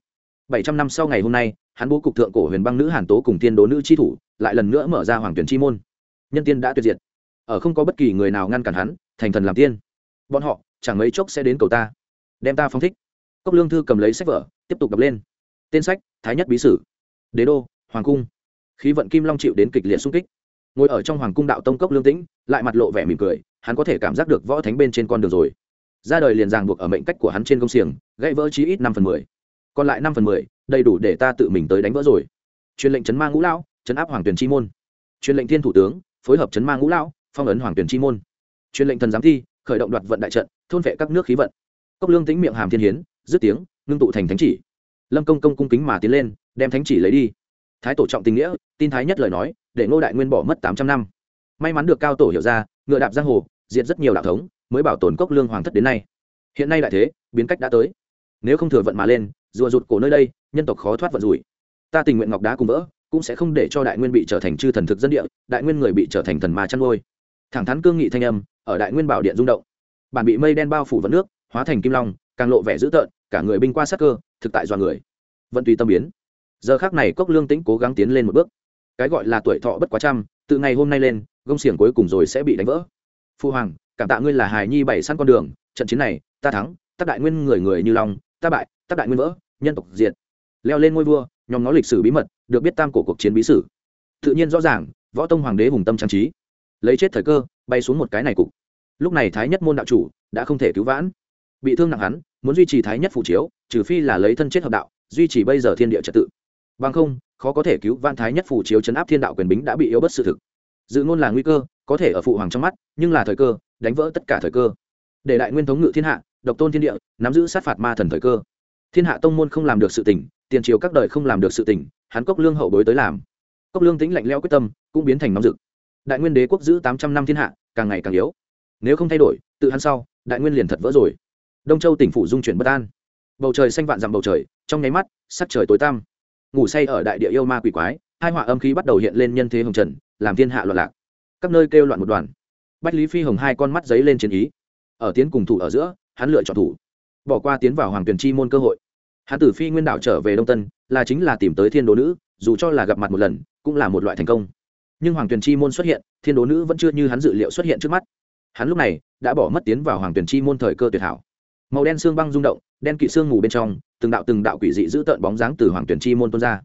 Bảy trăm năm sau ngày hôm nay, hắn bố cục thượng cổ huyền băng nữ hàn tố cùng tiên đố nữ chi thủ, lại lần nữa mở ra hoàng tuyển chi môn. Nhân tiên đã tuyệt diệt. Ở không có bất kỳ người nào ngăn cản hắn, thành thần làm tiên. Bọn họ, chẳng mấy chốc sẽ đến cầu ta. Đem ta phong thích. Cốc lương thư cầm lấy sách vở, tiếp tục đọc lên. Tên sách, thái nhất bí sử. Đế đô, hoàng cung khí vận kim long chịu đến kịch liệt xung kích. Ngồi ở trong hoàng cung đạo tông cốc lương tĩnh, lại mặt lộ vẻ mỉm cười, hắn có thể cảm giác được võ thánh bên trên con đường rồi. Ra đời liền ràng buộc ở mệnh cách của hắn trên công xiềng, gãy vỡ chí ít năm phần mười. Còn lại năm phần mười, đầy đủ để ta tự mình tới đánh vỡ rồi. Truyền lệnh chấn ma ngũ lão, chấn áp hoàng tuyển chi môn. Truyền lệnh thiên thủ tướng, phối hợp chấn ma ngũ lão, phong ấn hoàng tuyển chi môn. Truyền lệnh thần giám thi, khởi động đoạt vận đại trận, thôn vệ các nước khí vận. Cốc lương tính miệng hàm thiên hiến, dứt tiếng, ngưng tụ thành thánh chỉ. Lâm công công cung kính mà tiến lên, đem thánh chỉ lấy đi thái tổ trọng tình nghĩa, tin thái nhất lời nói, để ngô đại nguyên bỏ mất tám trăm năm. May mắn được cao tổ hiểu ra, ngựa đạp giang hồ, diệt rất nhiều đạo thống, mới bảo tồn cốc lương hoàng thất đến nay. Hiện nay đại thế, biến cách đã tới. Nếu không thừa vận mà lên, rùa rụt cổ nơi đây, nhân tộc khó thoát vận rủi. Ta tình nguyện ngọc đá cùng vỡ, cũng sẽ không để cho đại nguyên bị trở thành chư thần thực dân địa, đại nguyên người bị trở thành thần ma chăn ngôi thẳng thắn cương nghị thanh âm, ở đại nguyên bảo điện rung động. Bản bị mây đen bao phủ vận nước, hóa thành kim long, càng lộ vẻ dữ tợn, cả người binh qua sát cơ, thực tại do người. Vận tùy tâm biến giờ khác này cốc lương tĩnh cố gắng tiến lên một bước. Cái gọi là tuổi thọ bất quá trăm, từ ngày hôm nay lên, gông xiềng cuối cùng rồi sẽ bị đánh vỡ. Phu hoàng, cảm tạ ngươi là hài nhi bảy săn con đường, trận chiến này, ta thắng tác đại nguyên người người như lòng ta bại tác đại nguyên vỡ, nhân tộc diệt. Leo lên ngôi vua, nhóm nó lịch sử bí mật, được biết tam cổ cuộc chiến bí sử. Tự nhiên rõ ràng, võ tông hoàng đế hùng tâm trang trí. Lấy chết thời cơ, bay xuống một cái này cục. Lúc này thái nhất môn đạo chủ đã không thể cứu vãn. Bị thương nặng hắn, muốn duy trì thái nhất phụ chiếu, trừ phi là lấy thân chết hợp đạo, duy trì bây giờ thiên địa trật tự bằng không, khó có thể cứu văn thái nhất phủ chiếu chấn áp thiên đạo quyền bính đã bị yếu bất sự thực. Dự ngôn là nguy cơ, có thể ở phụ hoàng trong mắt, nhưng là thời cơ, đánh vỡ tất cả thời cơ. Để đại nguyên thống ngự thiên hạ, độc tôn thiên địa, nắm giữ sát phạt ma thần thời cơ. Thiên hạ tông môn không làm được sự tỉnh tiền triều các đời không làm được sự tỉnh hắn cốc lương hậu bối tới làm. Cốc lương tính lạnh leo quyết tâm, cũng biến thành nóng rực. Đại nguyên đế quốc giữ tám trăm năm thiên hạ, càng ngày càng yếu. Nếu không thay đổi, tự hắn sau, đại nguyên liền thật vỡ rồi. Đông châu tỉnh phủ dung chuyển bất an. Bầu trời xanh vạn dặm bầu trời, trong nháy mắt, sắc trời tối tăm ngủ say ở đại địa yêu ma quỷ quái, hai họa âm khí bắt đầu hiện lên nhân thế hồng trần, làm thiên hạ loạn lạc. Các nơi kêu loạn một đoàn. Bách lý phi hồng hai con mắt giấy lên chiến ý. Ở tiến cùng thủ ở giữa, hắn lựa chọn thủ. Bỏ qua tiến vào hoàng tuyền chi môn cơ hội. Hắn tử phi nguyên đạo trở về đông tân, là chính là tìm tới thiên đố nữ, dù cho là gặp mặt một lần, cũng là một loại thành công. Nhưng hoàng tuyền chi môn xuất hiện, thiên đố nữ vẫn chưa như hắn dự liệu xuất hiện trước mắt. Hắn lúc này, đã bỏ mất tiến vào hoàng tuyền chi môn thời cơ tuyệt hảo. Màu đen xương băng rung động, đen kỵ xương ngủ bên trong từng đạo từng đạo quỷ dị giữ tợn bóng dáng từ hoàng tuyển chi môn tuôn ra.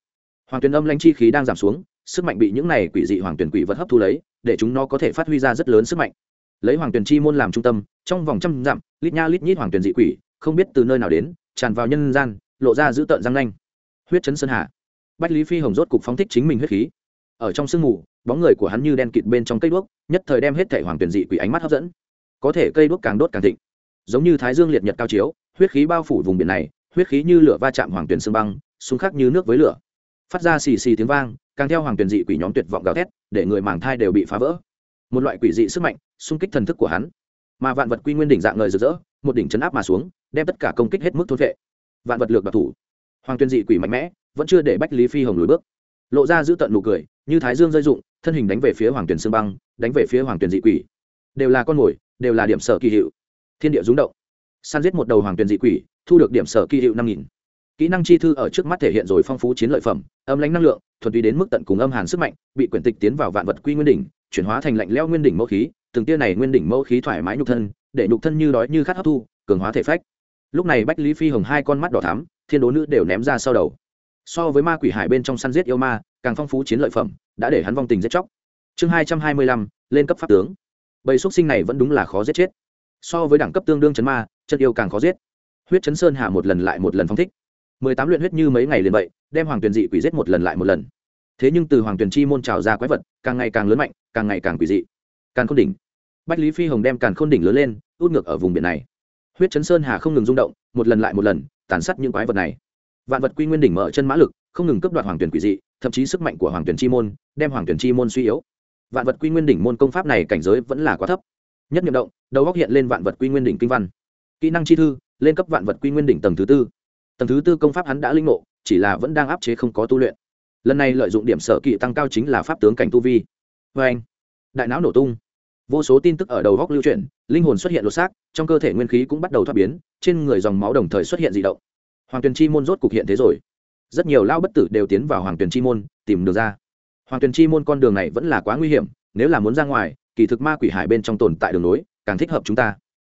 Hoàng tuyển âm lãnh chi khí đang giảm xuống, sức mạnh bị những này quỷ dị hoàng tuyển quỷ vật hấp thu lấy, để chúng nó có thể phát huy ra rất lớn sức mạnh. Lấy hoàng tuyển chi môn làm trung tâm, trong vòng trăm dặm, lít nha lít nhít hoàng tuyển dị quỷ, không biết từ nơi nào đến, tràn vào nhân gian, lộ ra giữ tợn răng nanh. Huyết chấn sơn hà. Bách lý phi hồng rốt cục phóng thích chính mình huyết khí. Ở trong sương mù, bóng người của hắn như đen kịt bên trong cây đuốc, nhất thời đem hết thể hoàng tuyển dị quỷ ánh mắt hấp dẫn. Có thể cây đuốc càng đốt càng thịnh. Giống như thái dương liệt nhật cao chiếu, huyết khí bao phủ vùng biển này huyết khí như lửa va chạm hoàng tuyển sương băng, xung khắc như nước với lửa. Phát ra xì xì tiếng vang, càng theo hoàng tuyển dị quỷ nhóm tuyệt vọng gào thét, để người màng thai đều bị phá vỡ. Một loại quỷ dị sức mạnh, xung kích thần thức của hắn. Mà vạn vật quy nguyên đỉnh dạng ngời rực rỡ, một đỉnh chấn áp mà xuống, đem tất cả công kích hết mức thôn vệ. Vạn vật lược đặc thủ. Hoàng tuyên dị quỷ mạnh mẽ, vẫn chưa để bách lý phi hồng lùi bước. Lộ ra giữ tận nụ cười, như thái dương rơi dụng thân hình đánh về phía hoàng tuyển sương băng, đánh về phía hoàng tuyển dị quỷ. Đều là con mồi, đều là điểm sở kỳ hiệu. Thiên địa rúng động săn giết một đầu hoàng tuyền dị quỷ, thu được điểm sở kỳ hiệu năm nghìn. Kỹ năng chi thư ở trước mắt thể hiện rồi phong phú chiến lợi phẩm, âm lãnh năng lượng, thuần túy đến mức tận cùng âm hàn sức mạnh, bị quyển tịch tiến vào vạn vật quy nguyên đỉnh, chuyển hóa thành lạnh leo nguyên đỉnh mẫu khí, từng tia này nguyên đỉnh mẫu khí thoải mái nhục thân, để nhục thân như đói như khát hấp thu, cường hóa thể phách. Lúc này bách lý phi hồng hai con mắt đỏ thắm, thiên đố nữ đều ném ra sau đầu. So với ma quỷ hải bên trong săn giết yêu ma, càng phong phú chiến lợi phẩm, đã để hắn vong tình giết chóc. Chương hai trăm hai mươi lăm, lên cấp pháp tướng. Bầy xúc sinh này vẫn đúng là khó giết chết so với đẳng cấp tương đương chấn ma, chân yêu càng khó giết. Huyết chấn sơn hà một lần lại một lần phong thích. Mười tám luyện huyết như mấy ngày liền vậy, đem hoàng tuyền dị quỷ giết một lần lại một lần. Thế nhưng từ hoàng tuyền chi môn trào ra quái vật, càng ngày càng lớn mạnh, càng ngày càng quỷ dị. Càng khôn đỉnh. Bách lý phi hồng đem càng khôn đỉnh lớn lên, út ngược ở vùng biển này. Huyết chấn sơn hà không ngừng rung động, một lần lại một lần, tàn sát những quái vật này. Vạn vật quy nguyên đỉnh mở chân mã lực, không ngừng cấp đoạt hoàng tuyển quỷ dị, thậm chí sức mạnh của hoàng tuyển chi môn, đem hoàng tuyển chi môn suy yếu. Vạn vật quy nguyên đỉnh môn công pháp này cảnh giới vẫn là quá thấp nhất nhiệm động, đầu góc hiện lên vạn vật quy nguyên đỉnh kinh văn. Kỹ năng chi thư, lên cấp vạn vật quy nguyên đỉnh tầng thứ tư. Tầng thứ tư công pháp hắn đã linh ngộ, chỉ là vẫn đang áp chế không có tu luyện. Lần này lợi dụng điểm sở kỵ tăng cao chính là pháp tướng cảnh tu vi. Vê anh, đại não nổ tung. Vô số tin tức ở đầu góc lưu chuyển, linh hồn xuất hiện lột xác, trong cơ thể nguyên khí cũng bắt đầu thoát biến, trên người dòng máu đồng thời xuất hiện d ị động. Hoàng tuyền chi môn rốt cục hiện thế rồi. Rất nhiều lao bất tử đều tiến vào hoàng tuyền chi môn, tìm được ra. Hoàng tuyền chi môn con đường này vẫn là quá nguy hiểm, nếu là muốn ra ngoài kỳ thực ma quỷ hải bên trong tồn tại đường nối, càng thích hợp chúng ta.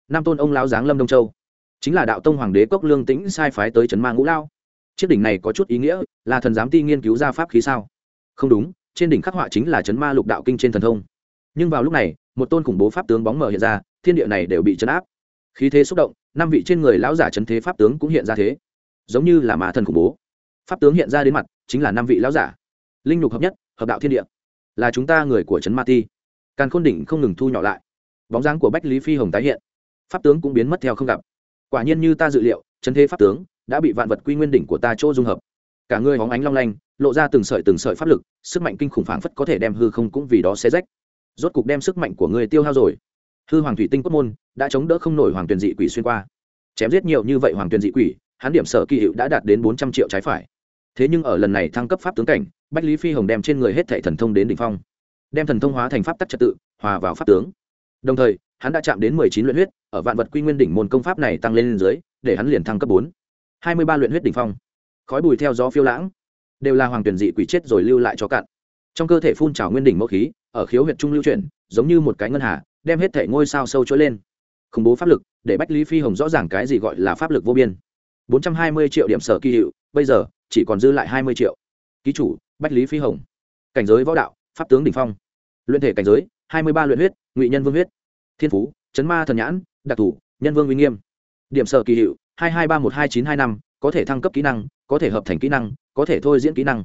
Nam tôn ông lão giáng lâm đông châu. Chính là đạo tông hoàng đế cốc lương tĩnh sai phái tới trấn ma ngũ lao. Chiếc đỉnh này có chút ý nghĩa, là thần giám ti nghiên cứu ra pháp khí sao? Không đúng, trên đỉnh khắc họa chính là trấn ma lục đạo kinh trên thần thông. Nhưng vào lúc này, một tôn khủng bố pháp tướng bóng mờ hiện ra, thiên địa này đều bị chấn áp. Khí thế xúc động, năm vị trên người lão giả chấn thế pháp tướng cũng hiện ra thế. Giống như là ma thần khủng bố. Pháp tướng hiện ra đến mặt, chính là năm vị lão giả. Linh nhục hợp nhất, hợp đạo thiên địa. Là chúng ta người của trấn ma ti càn khôn đỉnh không ngừng thu nhỏ lại. Bóng dáng của bách lý phi hồng tái hiện. Pháp tướng cũng biến mất theo không gặp. Quả nhiên như ta dự liệu, chân thế pháp tướng đã bị vạn vật quy nguyên đỉnh của ta chỗ dung hợp. Cả người hóng ánh long lanh, lộ ra từng sợi từng sợi pháp lực, sức mạnh kinh khủng phảng phất có thể đem hư không cũng vì đó xé rách. Rốt cục đem sức mạnh của người tiêu hao rồi. Hư hoàng thủy tinh cốt môn đã chống đỡ không nổi hoàng tuyền dị quỷ xuyên qua. Chém giết nhiều như vậy hoàng tuyền dị quỷ, hắn điểm sở kỳ hiệu đã đạt đến bốn trăm triệu trái phải. Thế nhưng ở lần này thăng cấp pháp tướng cảnh, bách lý phi hồng đem trên người hết thệ thần thông đến đ ỉ n h phong đem thần thông hóa thành pháp tắc trật tự, hòa vào pháp tướng. Đồng thời, hắn đã chạm đến mười chín luyện huyết, ở vạn vật quy nguyên đỉnh môn công pháp này tăng lên dưới, để hắn liền thăng cấp bốn. Hai mươi ba luyện huyết đỉnh phong. Khói bùi theo gió phiêu lãng, đều là hoàng tuyển dị quỷ chết rồi lưu lại cho cạn. Trong cơ thể phun trào nguyên đỉnh mẫu khí, ở khiếu huyện trung lưu chuyển, giống như một cái ngân hà, đem hết thể ngôi sao sâu trỗi lên. Khủng bố pháp lực, để bách lý phi hồng rõ ràng cái gì gọi là pháp lực vô biên. bốn trăm hai mươi triệu điểm sở kỳ hiệu, bây giờ, chỉ còn dư lại hai mươi triệu. Ký chủ, bách lý phi hồng. Cảnh giới võ đạo, pháp tướng đỉnh phong luyện thể cảnh giới, hai mươi ba luyện huyết, ngụy nhân vương huyết. Thiên phú, chấn ma thần nhãn, đặc thù, nhân vương uy nghiêm. Điểm sở kỳ hiệu, hai hai ba một hai chín hai năm, có thể thăng cấp kỹ năng, có thể hợp thành kỹ năng, có thể thôi diễn kỹ năng.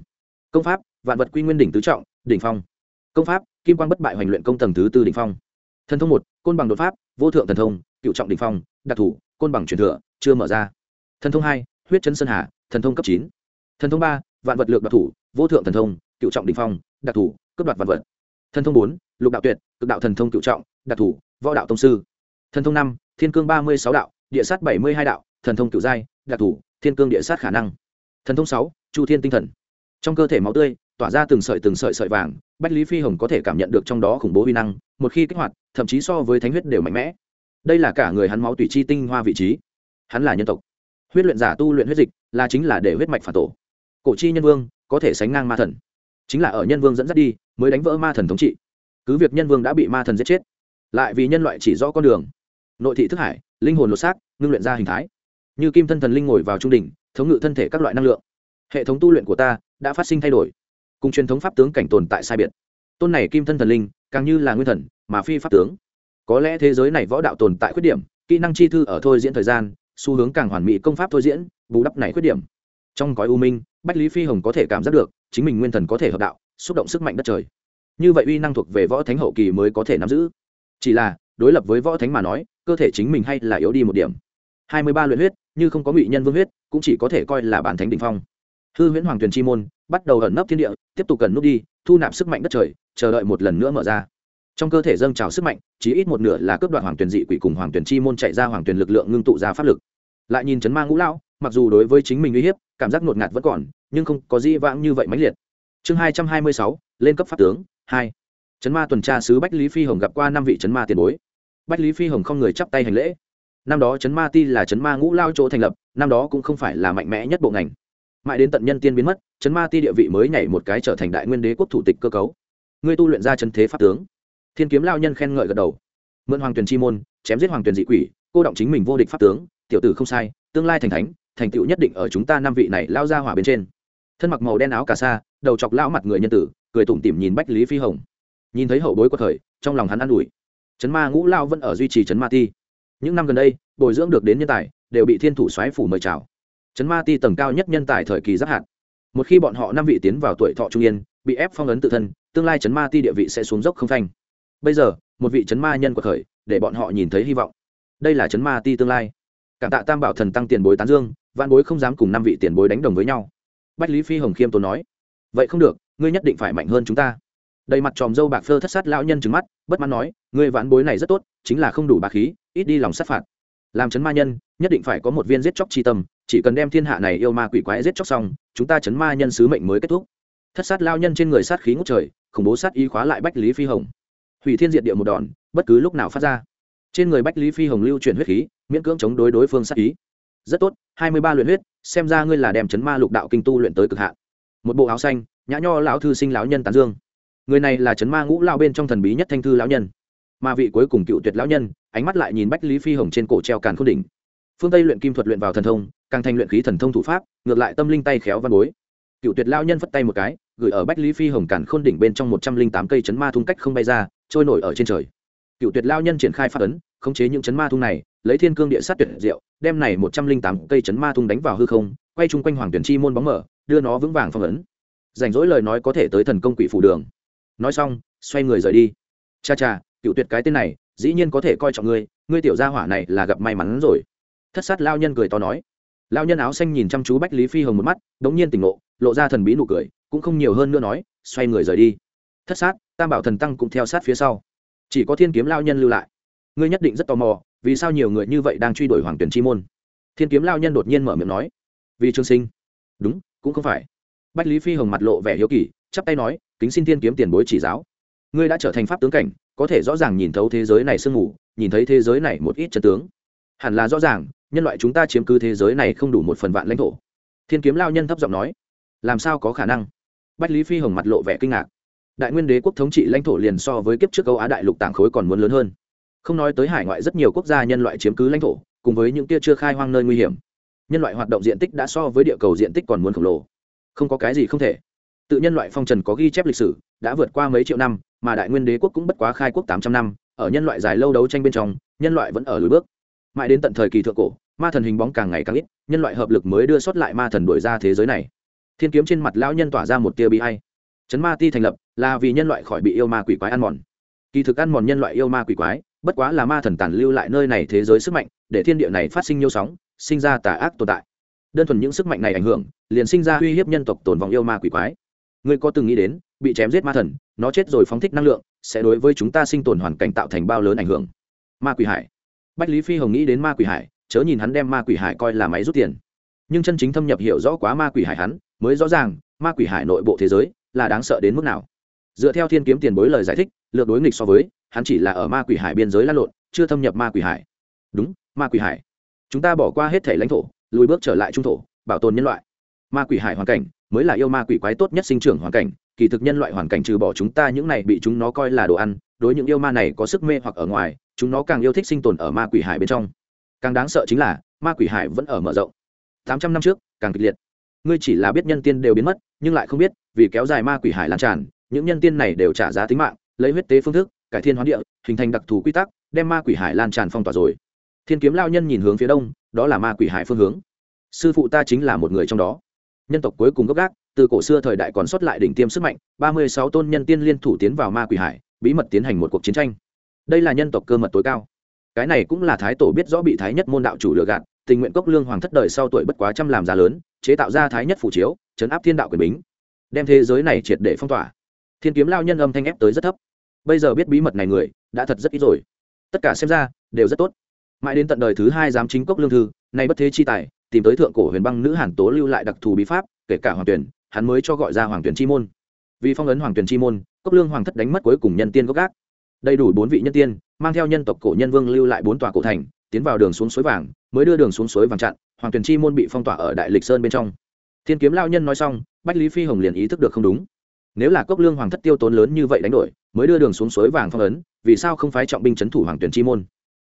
Công pháp, vạn vật quy nguyên đỉnh tứ trọng, đỉnh phong. Công pháp, kim quang bất bại hoành luyện công tầng thứ tư đỉnh phong. Thần thông một, côn bằng đột pháp, vô thượng thần thông, cựu trọng đỉnh phong, đặc thù, côn bằng truyền thừa, chưa mở ra. Thần thông hai, huyết chân sơn hà, thần thông cấp chín. Thần thông ba, vạn vật lược đặc thủ vô thượng thần thông, cựu trọng đỉnh phong, đặc thủ cấp đoạt vạn vật thần thông bốn, lục đạo tuyệt, cực đạo thần thông cựu trọng, đặc thủ, võ đạo tông sư. Thần thông năm, thiên cương ba mươi sáu đạo, địa sát bảy mươi hai đạo, thần thông cựu giai, đặc thủ, thiên cương địa sát khả năng. Thần thông sáu, chu thiên tinh thần. Trong cơ thể máu tươi, tỏa ra từng sợi từng sợi sợi vàng, bách lý phi hồng có thể cảm nhận được trong đó khủng bố huy năng, một khi kích hoạt, thậm chí so với thánh huyết đều mạnh mẽ. Đây là cả người hắn máu tùy chi tinh hoa vị trí. Hắn là nhân tộc. Huyết luyện giả tu luyện huyết dịch, là chính là để huyết mạch phản tổ. Cổ chi nhân vương, có thể sánh ngang ma thần chính là ở nhân vương dẫn dắt đi, mới đánh vỡ ma thần thống trị. Cứ việc nhân vương đã bị ma thần giết chết, lại vì nhân loại chỉ rõ con đường. Nội thị thức hải, linh hồn lột xác, ngưng luyện ra hình thái. Như kim thân thần linh ngồi vào trung đỉnh, thống ngự thân thể các loại năng lượng. Hệ thống tu luyện của ta đã phát sinh thay đổi. Cùng truyền thống pháp tướng cảnh tồn tại sai biệt. Tôn này kim thân thần linh, càng như là nguyên thần, mà phi pháp tướng. Có lẽ thế giới này võ đạo tồn tại khuyết điểm, kỹ năng chi thư ở thôi diễn thời gian, xu hướng càng hoàn mỹ công pháp thôi diễn, bù đắp này khuyết điểm. Trong gói u minh, bách lý phi hồng có thể cảm giác được chính mình nguyên thần có thể hợp đạo, xúc động sức mạnh đất trời. Như vậy uy năng thuộc về võ thánh hậu kỳ mới có thể nắm giữ. Chỉ là, đối lập với võ thánh mà nói, cơ thể chính mình hay là yếu đi một điểm. Hai mươi ba luyện huyết, như không có ngụy nhân vương huyết, cũng chỉ có thể coi là bản thánh đ ỉ n h phong. Hư huyễn hoàng tuyền chi môn, bắt đầu ẩn nấp thiên địa, tiếp tục cần nút đi, thu nạp sức mạnh đất trời, chờ đợi một lần nữa mở ra. Trong cơ thể dâng trào sức mạnh, chỉ ít một nửa là cướp đoạt hoàng tuyền dị quỷ cùng hoàng tuyền chi môn chạy ra hoàng tuyền lực lượng ngưng tụ ra pháp lực. Lại nhìn chấn ma ngũ lão, mặc dù đối với chính mình uy hiếp, cảm giác ngột ngạt vẫn còn nhưng không có di vãng như vậy mãnh liệt. Chương hai trăm hai mươi sáu, lên cấp pháp tướng, hai. Chấn ma tuần tra sứ bách lý phi hồng gặp qua năm vị chấn ma tiền bối. Bách lý phi hồng không người chắp tay hành lễ. Năm đó chấn ma ti là chấn ma ngũ lao chỗ thành lập, năm đó cũng không phải là mạnh mẽ nhất bộ ngành. Mãi đến tận nhân tiên biến mất, chấn ma ti địa vị mới nhảy một cái trở thành đại nguyên đế quốc thủ tịch cơ cấu. Ngươi tu luyện ra chân thế pháp tướng. Thiên kiếm lao nhân khen ngợi gật đầu. Mượn hoàng tuyền chi môn, chém giết hoàng tuyền dị quỷ, cô động chính mình vô địch pháp tướng, tiểu tử không sai, tương lai thành thánh, thành tựu nhất định ở chúng ta năm vị này lao ra hỏa bên trên thân mặc màu đen áo cà sa, đầu chọc lão mặt người nhân tử, cười tủm tỉm nhìn bách lý phi hồng. Nhìn thấy hậu bối của thời, trong lòng hắn an ủi. Chấn ma ngũ lao vẫn ở duy trì chấn ma ti. Những năm gần đây, bồi dưỡng được đến nhân tài, đều bị thiên thủ xoáy phủ mời chào. Chấn ma ti tầng cao nhất nhân tài thời kỳ giáp hạn một khi bọn họ năm vị tiến vào tuổi thọ trung yên, bị ép phong ấn tự thân, tương lai chấn ma ti địa vị sẽ xuống dốc không phanh. Bây giờ, một vị chấn ma nhân của khởi để bọn họ nhìn thấy hy vọng. Đây là chấn ma ti tương lai. Cảm tạ tam bảo thần tăng tiền bối tán dương văn bối không dám cùng năm vị tiền bối đánh đồng với nhau bách lý phi hồng khiêm tốn nói, vậy không được, ngươi nhất định phải mạnh hơn chúng ta. Đầy mặt tròm dâu bạc phơ thất sát lão nhân trừng mắt, bất mãn nói, ngươi vãn bối này rất tốt, chính là không đủ bạc khí, ít đi lòng sát phạt. Làm chấn ma nhân, nhất định phải có một viên giết chóc chi tâm, chỉ cần đem thiên hạ này yêu ma quỷ quái giết chóc xong, chúng ta chấn ma nhân sứ mệnh mới kết thúc. Thất sát lao nhân trên người sát khí ngút trời, khủng bố sát y khóa lại bách lý phi hồng. Hủy thiên diệt địa một đòn, bất cứ lúc nào phát ra. Trên người bách lý phi hồng lưu chuyển huyết khí, miễn cưỡng chống đối đối phương sát ý rất tốt, hai mươi ba luyện huyết, xem ra ngươi là đem chấn ma lục đạo kinh tu luyện tới cực hạn. Một bộ áo xanh, nhã nho lão thư sinh lão nhân tán dương. Người này là chấn ma ngũ lao bên trong thần bí nhất thanh thư lão nhân. Mà vị cuối cùng cựu tuyệt lão nhân, ánh mắt lại nhìn bách lý phi hồng trên cổ treo càn khôn đỉnh. Phương tây luyện kim thuật luyện vào thần thông, càng thành luyện khí thần thông thủ pháp, ngược lại tâm linh tay khéo văn bối. Cựu tuyệt lão nhân phất tay một cái, gửi ở bách lý phi hồng càn khôn đỉnh bên trong một trăm linh tám cây chấn ma thung cách không bay ra, trôi nổi ở trên trời cựu tuyệt lao nhân triển khai phát ấn, khống chế những chấn ma thung này, lấy thiên cương địa sát tuyệt diệu, đem này một trăm linh tám cây chấn ma thung đánh vào hư không, quay chung quanh hoàng tuyển chi môn bóng mở, đưa nó vững vàng phong ấn. Rảnh rỗi lời nói có thể tới thần công quỷ phủ đường. Nói xong, xoay người rời đi. Cha cha cựu tuyệt cái tên này, dĩ nhiên có thể coi trọng ngươi ngươi tiểu gia hỏa này là gặp may mắn rồi. Thất sát lao nhân cười to nói. Lao nhân áo xanh nhìn chăm chú bách lý phi hồng một mắt đ ố n g nhiên tỉnh ngộ, lộ ra thần bí nụ cười, cũng không nhiều hơn nữa nói, xoay người rời đi. Thất sát, tam bảo thần tăng cũng theo sát phía sau chỉ có thiên kiếm lao nhân lưu lại. Ngươi nhất định rất tò mò, vì sao nhiều người như vậy đang truy đuổi hoàng tuyển chi môn? Thiên kiếm lao nhân đột nhiên mở miệng nói. Vì trương sinh. Đúng, cũng không phải. Bách lý phi hồng mặt lộ vẻ hiếu kỳ, chắp tay nói, kính xin thiên kiếm tiền bối chỉ giáo. Ngươi đã trở thành pháp tướng cảnh, có thể rõ ràng nhìn thấu thế giới này sương mù, nhìn thấy thế giới này một ít chân tướng. Hẳn là rõ ràng, nhân loại chúng ta chiếm cứ thế giới này không đủ một phần vạn lãnh thổ. Thiên kiếm lao nhân thấp giọng nói. Làm sao có khả năng? Bách lý phi hồng mặt lộ vẻ kinh ngạc đại nguyên đế quốc thống trị lãnh thổ liền so với kiếp trước âu á đại lục tảng khối còn muốn lớn hơn. Không nói tới hải ngoại rất nhiều quốc gia nhân loại chiếm cứ lãnh thổ, cùng với những kia chưa khai hoang nơi nguy hiểm. Nhân loại hoạt động diện tích đã so với địa cầu diện tích còn muốn khổng lồ. Không có cái gì không thể. Tự nhân loại phong trần có ghi chép lịch sử, đã vượt qua mấy triệu năm, mà đại nguyên đế quốc cũng bất quá khai quốc tám trăm năm, ở nhân loại dài lâu đấu tranh bên trong, nhân loại vẫn ở lối bước. Mãi đến tận thời kỳ thượng cổ, ma thần hình bóng càng ngày càng ít, nhân loại hợp lực mới đưa sót lại ma thần đuổi ra thế giới này. Thiên kiếm trên mặt lão nhân tỏa ra một tia bị hay chấn ma ti thành lập là vì nhân loại khỏi bị yêu ma quỷ quái ăn mòn. Kỳ thực ăn mòn nhân loại yêu ma quỷ quái, bất quá là ma thần tàn lưu lại nơi này thế giới sức mạnh, để thiên địa này phát sinh nhiều sóng, sinh ra tà ác tồn tại. Đơn thuần những sức mạnh này ảnh hưởng, liền sinh ra uy hiếp nhân tộc tồn vong yêu ma quỷ quái. Ngươi có từng nghĩ đến, bị chém giết ma thần, nó chết rồi phóng thích năng lượng, sẽ đối với chúng ta sinh tồn hoàn cảnh tạo thành bao lớn ảnh hưởng. Ma quỷ hải. Bách lý phi hồng nghĩ đến ma quỷ hải, chớ nhìn hắn đem ma quỷ hải coi là máy rút tiền. Nhưng chân chính thâm nhập hiểu rõ quá ma quỷ hải hắn, mới rõ ràng, ma quỷ hải nội bộ thế giới là đáng sợ đến mức nào dựa theo thiên kiếm tiền bối lời giải thích, lược đối nghịch so với, hắn chỉ là ở ma quỷ hải biên giới lan lộn, chưa thâm nhập ma quỷ hải. Đúng, ma quỷ hải. Chúng ta bỏ qua hết thể lãnh thổ, lùi bước trở lại trung thổ, bảo tồn nhân loại. Ma quỷ hải hoàn cảnh mới là yêu ma quỷ quái tốt nhất sinh trưởng hoàn cảnh, kỳ thực nhân loại hoàn cảnh trừ bỏ chúng ta những này bị chúng nó coi là đồ ăn, đối những yêu ma này có sức mê hoặc ở ngoài, chúng nó càng yêu thích sinh tồn ở ma quỷ hải bên trong. Càng đáng sợ chính là, ma quỷ hải vẫn ở mở rộng. Tám trăm năm trước, càng kịch liệt. Ngươi chỉ là biết nhân tiên đều biến mất, nhưng lại không biết, vì kéo dài ma quỷ hải lan tràn những nhân tiên này đều trả giá tính mạng, lấy huyết tế phương thức, cải thiên hoán địa, hình thành đặc thù quy tắc, đem ma quỷ hải lan tràn phong tỏa rồi. Thiên kiếm lao nhân nhìn hướng phía đông, đó là ma quỷ hải phương hướng. Sư phụ ta chính là một người trong đó. Nhân tộc cuối cùng gốc gác, từ cổ xưa thời đại còn sót lại đỉnh tiêm sức mạnh, ba mươi sáu tôn nhân tiên liên thủ tiến vào ma quỷ hải, bí mật tiến hành một cuộc chiến tranh. Đây là nhân tộc cơ mật tối cao. Cái này cũng là thái tổ biết rõ bị thái nhất môn đạo chủ lừa gạt, tình nguyện cốc lương hoàng thất đời sau tuổi bất quá trăm làm giá lớn, chế tạo ra thái nhất phủ chiếu, chấn áp thiên đạo quyền bính, đem thế giới này triệt để phong tỏa thiên kiếm lao nhân âm thanh ép tới rất thấp. Bây giờ biết bí mật này người, đã thật rất ít rồi. Tất cả xem ra, đều rất tốt. Mãi đến tận đời thứ hai giám chính cốc lương thư, nay bất thế chi tài, tìm tới thượng cổ huyền băng nữ hàn tố lưu lại đặc thù bí pháp, kể cả hoàng tuyển, hắn mới cho gọi ra hoàng tuyển chi môn. Vì phong ấn hoàng tuyển chi môn, cốc lương hoàng thất đánh mất cuối cùng nhân tiên gốc gác. Đầy đủ bốn vị nhân tiên, mang theo nhân tộc cổ nhân vương lưu lại bốn tòa cổ thành, tiến vào đường xuống suối vàng, mới đưa đường xuống suối vàng chặn, hoàng tuyển chi môn bị phong tỏa ở đại lịch sơn bên trong. Thiên kiếm lao nhân nói xong, bách lý phi hồng liền ý thức được không đúng nếu là cốc lương hoàng thất tiêu tốn lớn như vậy đánh đổi, mới đưa đường xuống suối vàng phong ấn, vì sao không phái trọng binh c thủ hoàng tuyển chi môn?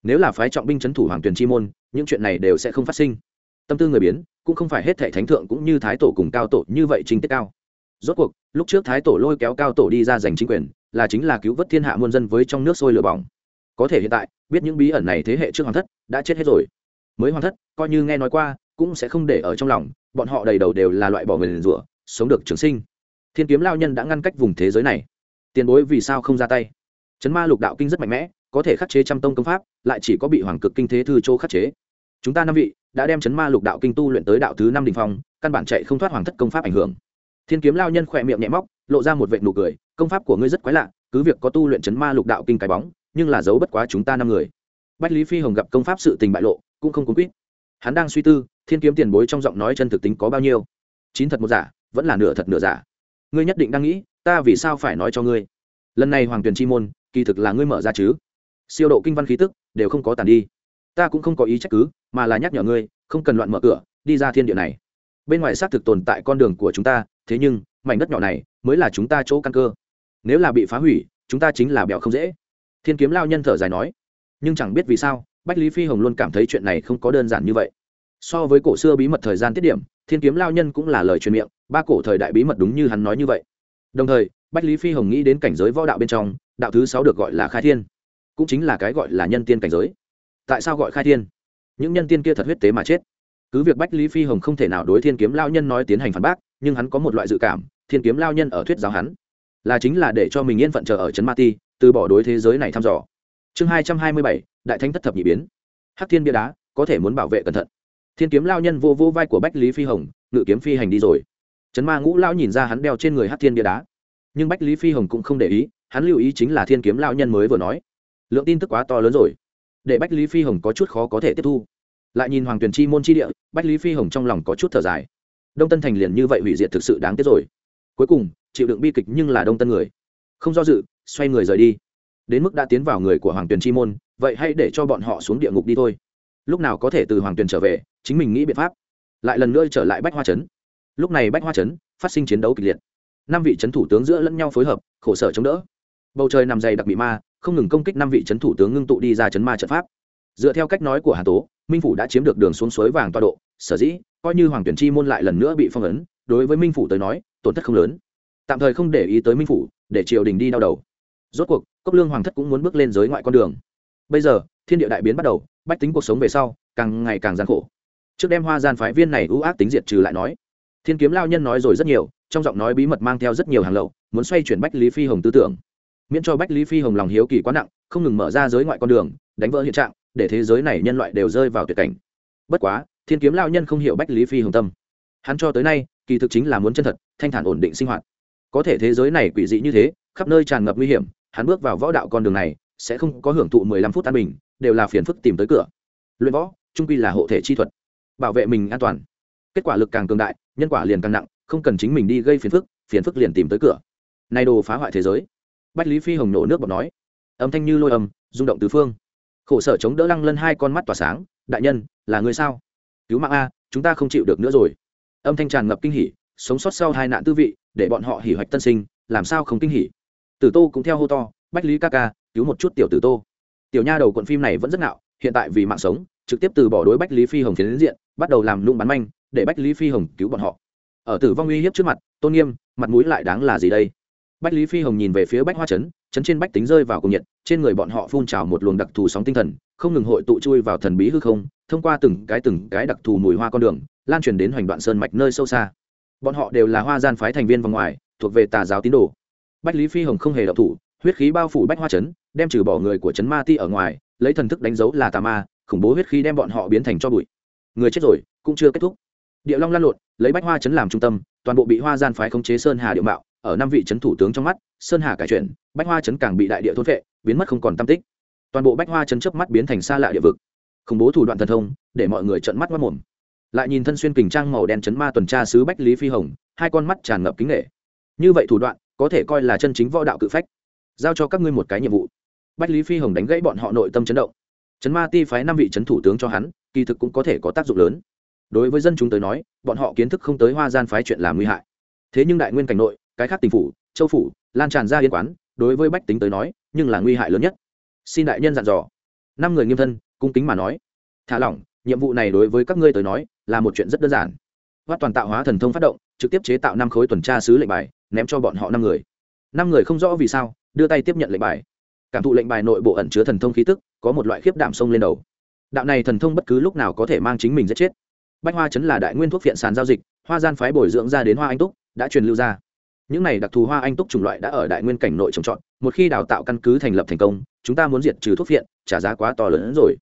Nếu là phái trọng binh c thủ hoàng tuyển chi môn, những chuyện này đều sẽ không phát sinh. Tâm tư người biến, cũng không phải hết thảy thánh thượng cũng như thái tổ cùng cao tổ như vậy chính tiết cao. Rốt cuộc, lúc trước thái tổ lôi kéo cao tổ đi ra giành chính quyền, là chính là cứu vớt thiên hạ muôn dân với trong nước sôi lửa bỏng. Có thể hiện tại, biết những bí ẩn này thế hệ trước hoàng thất đã chết hết rồi. Mới hoàng thất, coi như nghe nói qua, cũng sẽ không để ở trong lòng, bọn họ đầy đầu đều là loại bỏ người liền rủa, sống được trường sinh thiên kiếm lao nhân đã ngăn cách vùng thế giới này. Tiền bối vì sao không ra tay? Chấn ma lục đạo kinh rất mạnh mẽ, có thể khắc chế trăm tông công pháp, lại chỉ có bị hoàng cực kinh thế thư châu khắc chế. Chúng ta năm vị đã đem chấn ma lục đạo kinh tu luyện tới đạo thứ năm đình phong, căn bản chạy không thoát hoàng thất công pháp ảnh hưởng. Thiên kiếm lao nhân khỏe miệng nhẹ móc, lộ ra một vệ nụ cười, công pháp của ngươi rất quái lạ, cứ việc có tu luyện chấn ma lục đạo kinh cái bóng, nhưng là giấu bất quá chúng ta năm người. Bách lý phi hồng gặp công pháp sự tình bại lộ, cũng không cuốn quýt. Hắn đang suy tư, thiên kiếm tiền bối trong giọng nói chân thực tính có bao nhiêu. Chín thật một giả, vẫn là nửa thật nửa giả ngươi nhất định đang nghĩ, ta vì sao phải nói cho ngươi? Lần này hoàng tuyền chi môn, kỳ thực là ngươi mở ra chứ. Siêu độ kinh văn khí tức, đều không có tàn đi. Ta cũng không có ý trách cứ, mà là nhắc nhở ngươi, không cần loạn mở cửa, đi ra thiên địa này. Bên ngoài xác thực tồn tại con đường của chúng ta, thế nhưng, mảnh đất nhỏ này, mới là chúng ta chỗ căn cơ. Nếu là bị phá hủy, chúng ta chính là bèo không dễ. Thiên kiếm lao nhân thở dài nói. Nhưng chẳng biết vì sao, bách lý phi hồng luôn cảm thấy chuyện này không có đơn giản như vậy. So với cổ xưa bí mật thời gian tiết điểm thiên kiếm lao nhân cũng là lời truyền miệng, ba cổ thời đại bí mật đúng như hắn nói như vậy. Đồng thời, bách lý phi hồng nghĩ đến cảnh giới võ đạo bên trong, đạo thứ sáu được gọi là khai thiên, cũng chính là cái gọi là nhân tiên cảnh giới. Tại sao gọi khai thiên? Những nhân tiên kia thật huyết tế mà chết. Cứ việc bách lý phi hồng không thể nào đối thiên kiếm lao nhân nói tiến hành phản bác, nhưng hắn có một loại dự cảm, thiên kiếm lao nhân ở thuyết giáo hắn, là chính là để cho mình yên phận chờ ở trấn ma ti, từ bỏ đối thế giới này thăm dò. Chương hai trăm hai mươi bảy, đại Thánh thất thập nhị biến. Hắc thiên bia đá, có thể muốn bảo vệ cẩn thận thiên kiếm lao nhân vô vô vai của bách lý phi hồng, ngự kiếm phi hành đi rồi. Trấn ma ngũ lao nhìn ra hắn đeo trên người hắc thiên bia đá. Nhưng bách lý phi hồng cũng không để ý, hắn lưu ý chính là thiên kiếm lao nhân mới vừa nói. Lượng tin tức quá to lớn rồi. Để bách lý phi hồng có chút khó có thể tiếp thu. Lại nhìn hoàng tuyền chi môn chi địa, bách lý phi hồng trong lòng có chút thở dài. Đông tân thành liền như vậy hủy diệt thực sự đáng tiếc rồi. Cuối cùng, chịu đựng bi kịch nhưng là đông tân người. Không do dự, xoay người rời đi. Đến mức đã tiến vào người của hoàng tuyền chi môn, vậy hãy để cho bọn họ xuống địa ngục đi thôi lúc nào có thể từ hoàng tuyền trở về, chính mình nghĩ biện pháp. Lại lần nữa trở lại bách hoa trấn. Lúc này bách hoa trấn phát sinh chiến đấu kịch liệt. Năm vị trấn thủ tướng giữa lẫn nhau phối hợp, khổ sở chống đỡ. Bầu trời nằm dày đặc bị ma, không ngừng công kích năm vị trấn thủ tướng ngưng tụ đi ra trấn ma trận pháp. Dựa theo cách nói của hà tố, minh phủ đã chiếm được đường xuống suối vàng toa độ, sở dĩ, coi như hoàng tuyển chi môn lại lần nữa bị phong ấn, đối với minh phủ tới nói, tổn thất không lớn. Tạm thời không để ý tới minh phủ, để triều đình đi đau đầu. Rốt cuộc, cốc lương hoàng thất cũng muốn bước lên giới ngoại con đường. Bây giờ thiên địa đại biến bắt đầu, bách tính cuộc sống về sau, càng ngày càng gian khổ. Trước đem hoa gian phái viên này ưu ác tính diệt trừ lại nói, thiên kiếm lao nhân nói rồi rất nhiều, trong giọng nói bí mật mang theo rất nhiều hàng lậu, muốn xoay chuyển bách lý phi hồng tư tưởng. Miễn cho bách lý phi hồng lòng hiếu kỳ quá nặng, không ngừng mở ra giới ngoại con đường, đánh vỡ hiện trạng, để thế giới này nhân loại đều rơi vào tuyệt cảnh. Bất quá, thiên kiếm lao nhân không hiểu bách lý phi hồng tâm. Hắn cho tới nay, kỳ thực chính là muốn chân thật, thanh thản ổn định sinh hoạt. Có thể thế giới này quỷ dị như thế, khắp nơi tràn ngập nguy hiểm, hắn bước vào võ đạo con đường này sẽ không có hưởng thụ mười lăm phút an bình, đều là phiền phức tìm tới cửa. Luyện võ, trung quy là hộ thể chi thuật, bảo vệ mình an toàn. Kết quả lực càng cường đại, nhân quả liền càng nặng, không cần chính mình đi gây phiền phức phiền phức liền tìm tới cửa. Nay đồ phá hoại thế giới. Bách lý phi hồng nổ nước bọt nói. Âm thanh như lôi âm, rung động tứ phương. Khổ sở chống đỡ lăng lân hai con mắt tỏa sáng, đại nhân, là người sao? Cứu mạng a, chúng ta không chịu được nữa rồi. Âm thanh tràn ngập kinh hỉ, sống sót sau hai nạn tư vị, để bọn họ hỉ hoạch tân sinh, làm sao không kinh hỉ? Tử tô cũng theo hô to bách lý ca ca, cứu một chút tiểu tử tô. Tiểu nha đầu quận phim này vẫn rất ngạo, hiện tại vì mạng sống, trực tiếp từ bỏ đối bách lý phi hồng phiến diện, bắt đầu làm lung bắn manh, để bách lý phi hồng cứu bọn họ. Ở tử vong uy hiếp trước mặt, tôn nghiêm, mặt mũi lại đáng là gì đây? Bách lý phi hồng nhìn về phía bách hoa trấn trấn trên bách tính rơi vào cùng nhiệt, trên người bọn họ phun trào một luồng đặc thù sóng tinh thần, không ngừng hội tụ chui vào thần bí hư không, thông qua từng cái từng cái đặc thù mùi hoa con đường, lan truyền đến hoành đoạn sơn mạch nơi sâu xa. Bọn họ đều là hoa gian phái thành viên vòng ngoài, thuộc về tà giáo tín đồ. Bách lý phi hồng không hề độc thủ huyết khí bao phủ bách hoa trấn, đem trừ bỏ người của trấn ma ti ở ngoài, lấy thần thức đánh dấu là tà ma, khủng bố huyết khí đem bọn họ biến thành cho bụi. Người chết rồi, cũng chưa kết thúc. Địa long lan lộn, lấy bách hoa trấn làm trung tâm, toàn bộ bị hoa gian phái khống chế sơn hà địa mạo, ở năm vị trấn thủ tướng trong mắt, sơn hà cải chuyển, bách hoa trấn càng bị đại địa thôn vệ biến mất không còn tam tích. Toàn bộ bách hoa trấn chớp mắt biến thành xa lạ địa vực. Khủng bố thủ đoạn thần thông, để mọi người trợn mắt mất mồm. Lại nhìn thân xuyên kình trang màu đen chấn ma tuần tra sứ bách lý phi hồng, hai con mắt tràn ngập kính nghệ như vậy thủ đoạn, có thể coi là chân chính võ đạo cự phách giao cho các ngươi một cái nhiệm vụ. Bách lý phi hồng đánh gãy bọn họ nội tâm chấn động. Chấn ma ti phái năm vị chấn thủ tướng cho hắn, kỳ thực cũng có thể có tác dụng lớn. Đối với dân chúng tới nói, bọn họ kiến thức không tới hoa gian phái chuyện làm nguy hại. Thế nhưng đại nguyên cảnh nội, cái khác tỉnh phủ, châu phủ, lan tràn ra yên quán, đối với bách tính tới nói, nhưng là nguy hại lớn nhất. Xin đại nhân dặn dò. Năm người nghiêm thân, cung kính mà nói. Thả lỏng, nhiệm vụ này đối với các ngươi tới nói, là một chuyện rất đơn giản. Hoát toàn tạo hóa thần thông phát động, trực tiếp chế tạo năm khối tuần tra sứ lệnh bài, ném cho bọn họ năm người. Năm người không rõ vì sao đưa tay tiếp nhận lệnh bài. Cảm thụ lệnh bài nội bộ ẩn chứa thần thông khí tức, có một loại khiếp đảm sông lên đầu. Đạo này thần thông bất cứ lúc nào có thể mang chính mình giết chết. Bách hoa chấn là đại nguyên thuốc phiện sàn giao dịch, hoa gian phái bồi dưỡng ra đến hoa anh túc, đã truyền lưu ra. Những này đặc thù hoa anh túc chủng loại đã ở đại nguyên cảnh nội trồng trọt, một khi đào tạo căn cứ thành lập thành công, chúng ta muốn diệt trừ thuốc phiện, trả giá quá to lớn hơn rồi.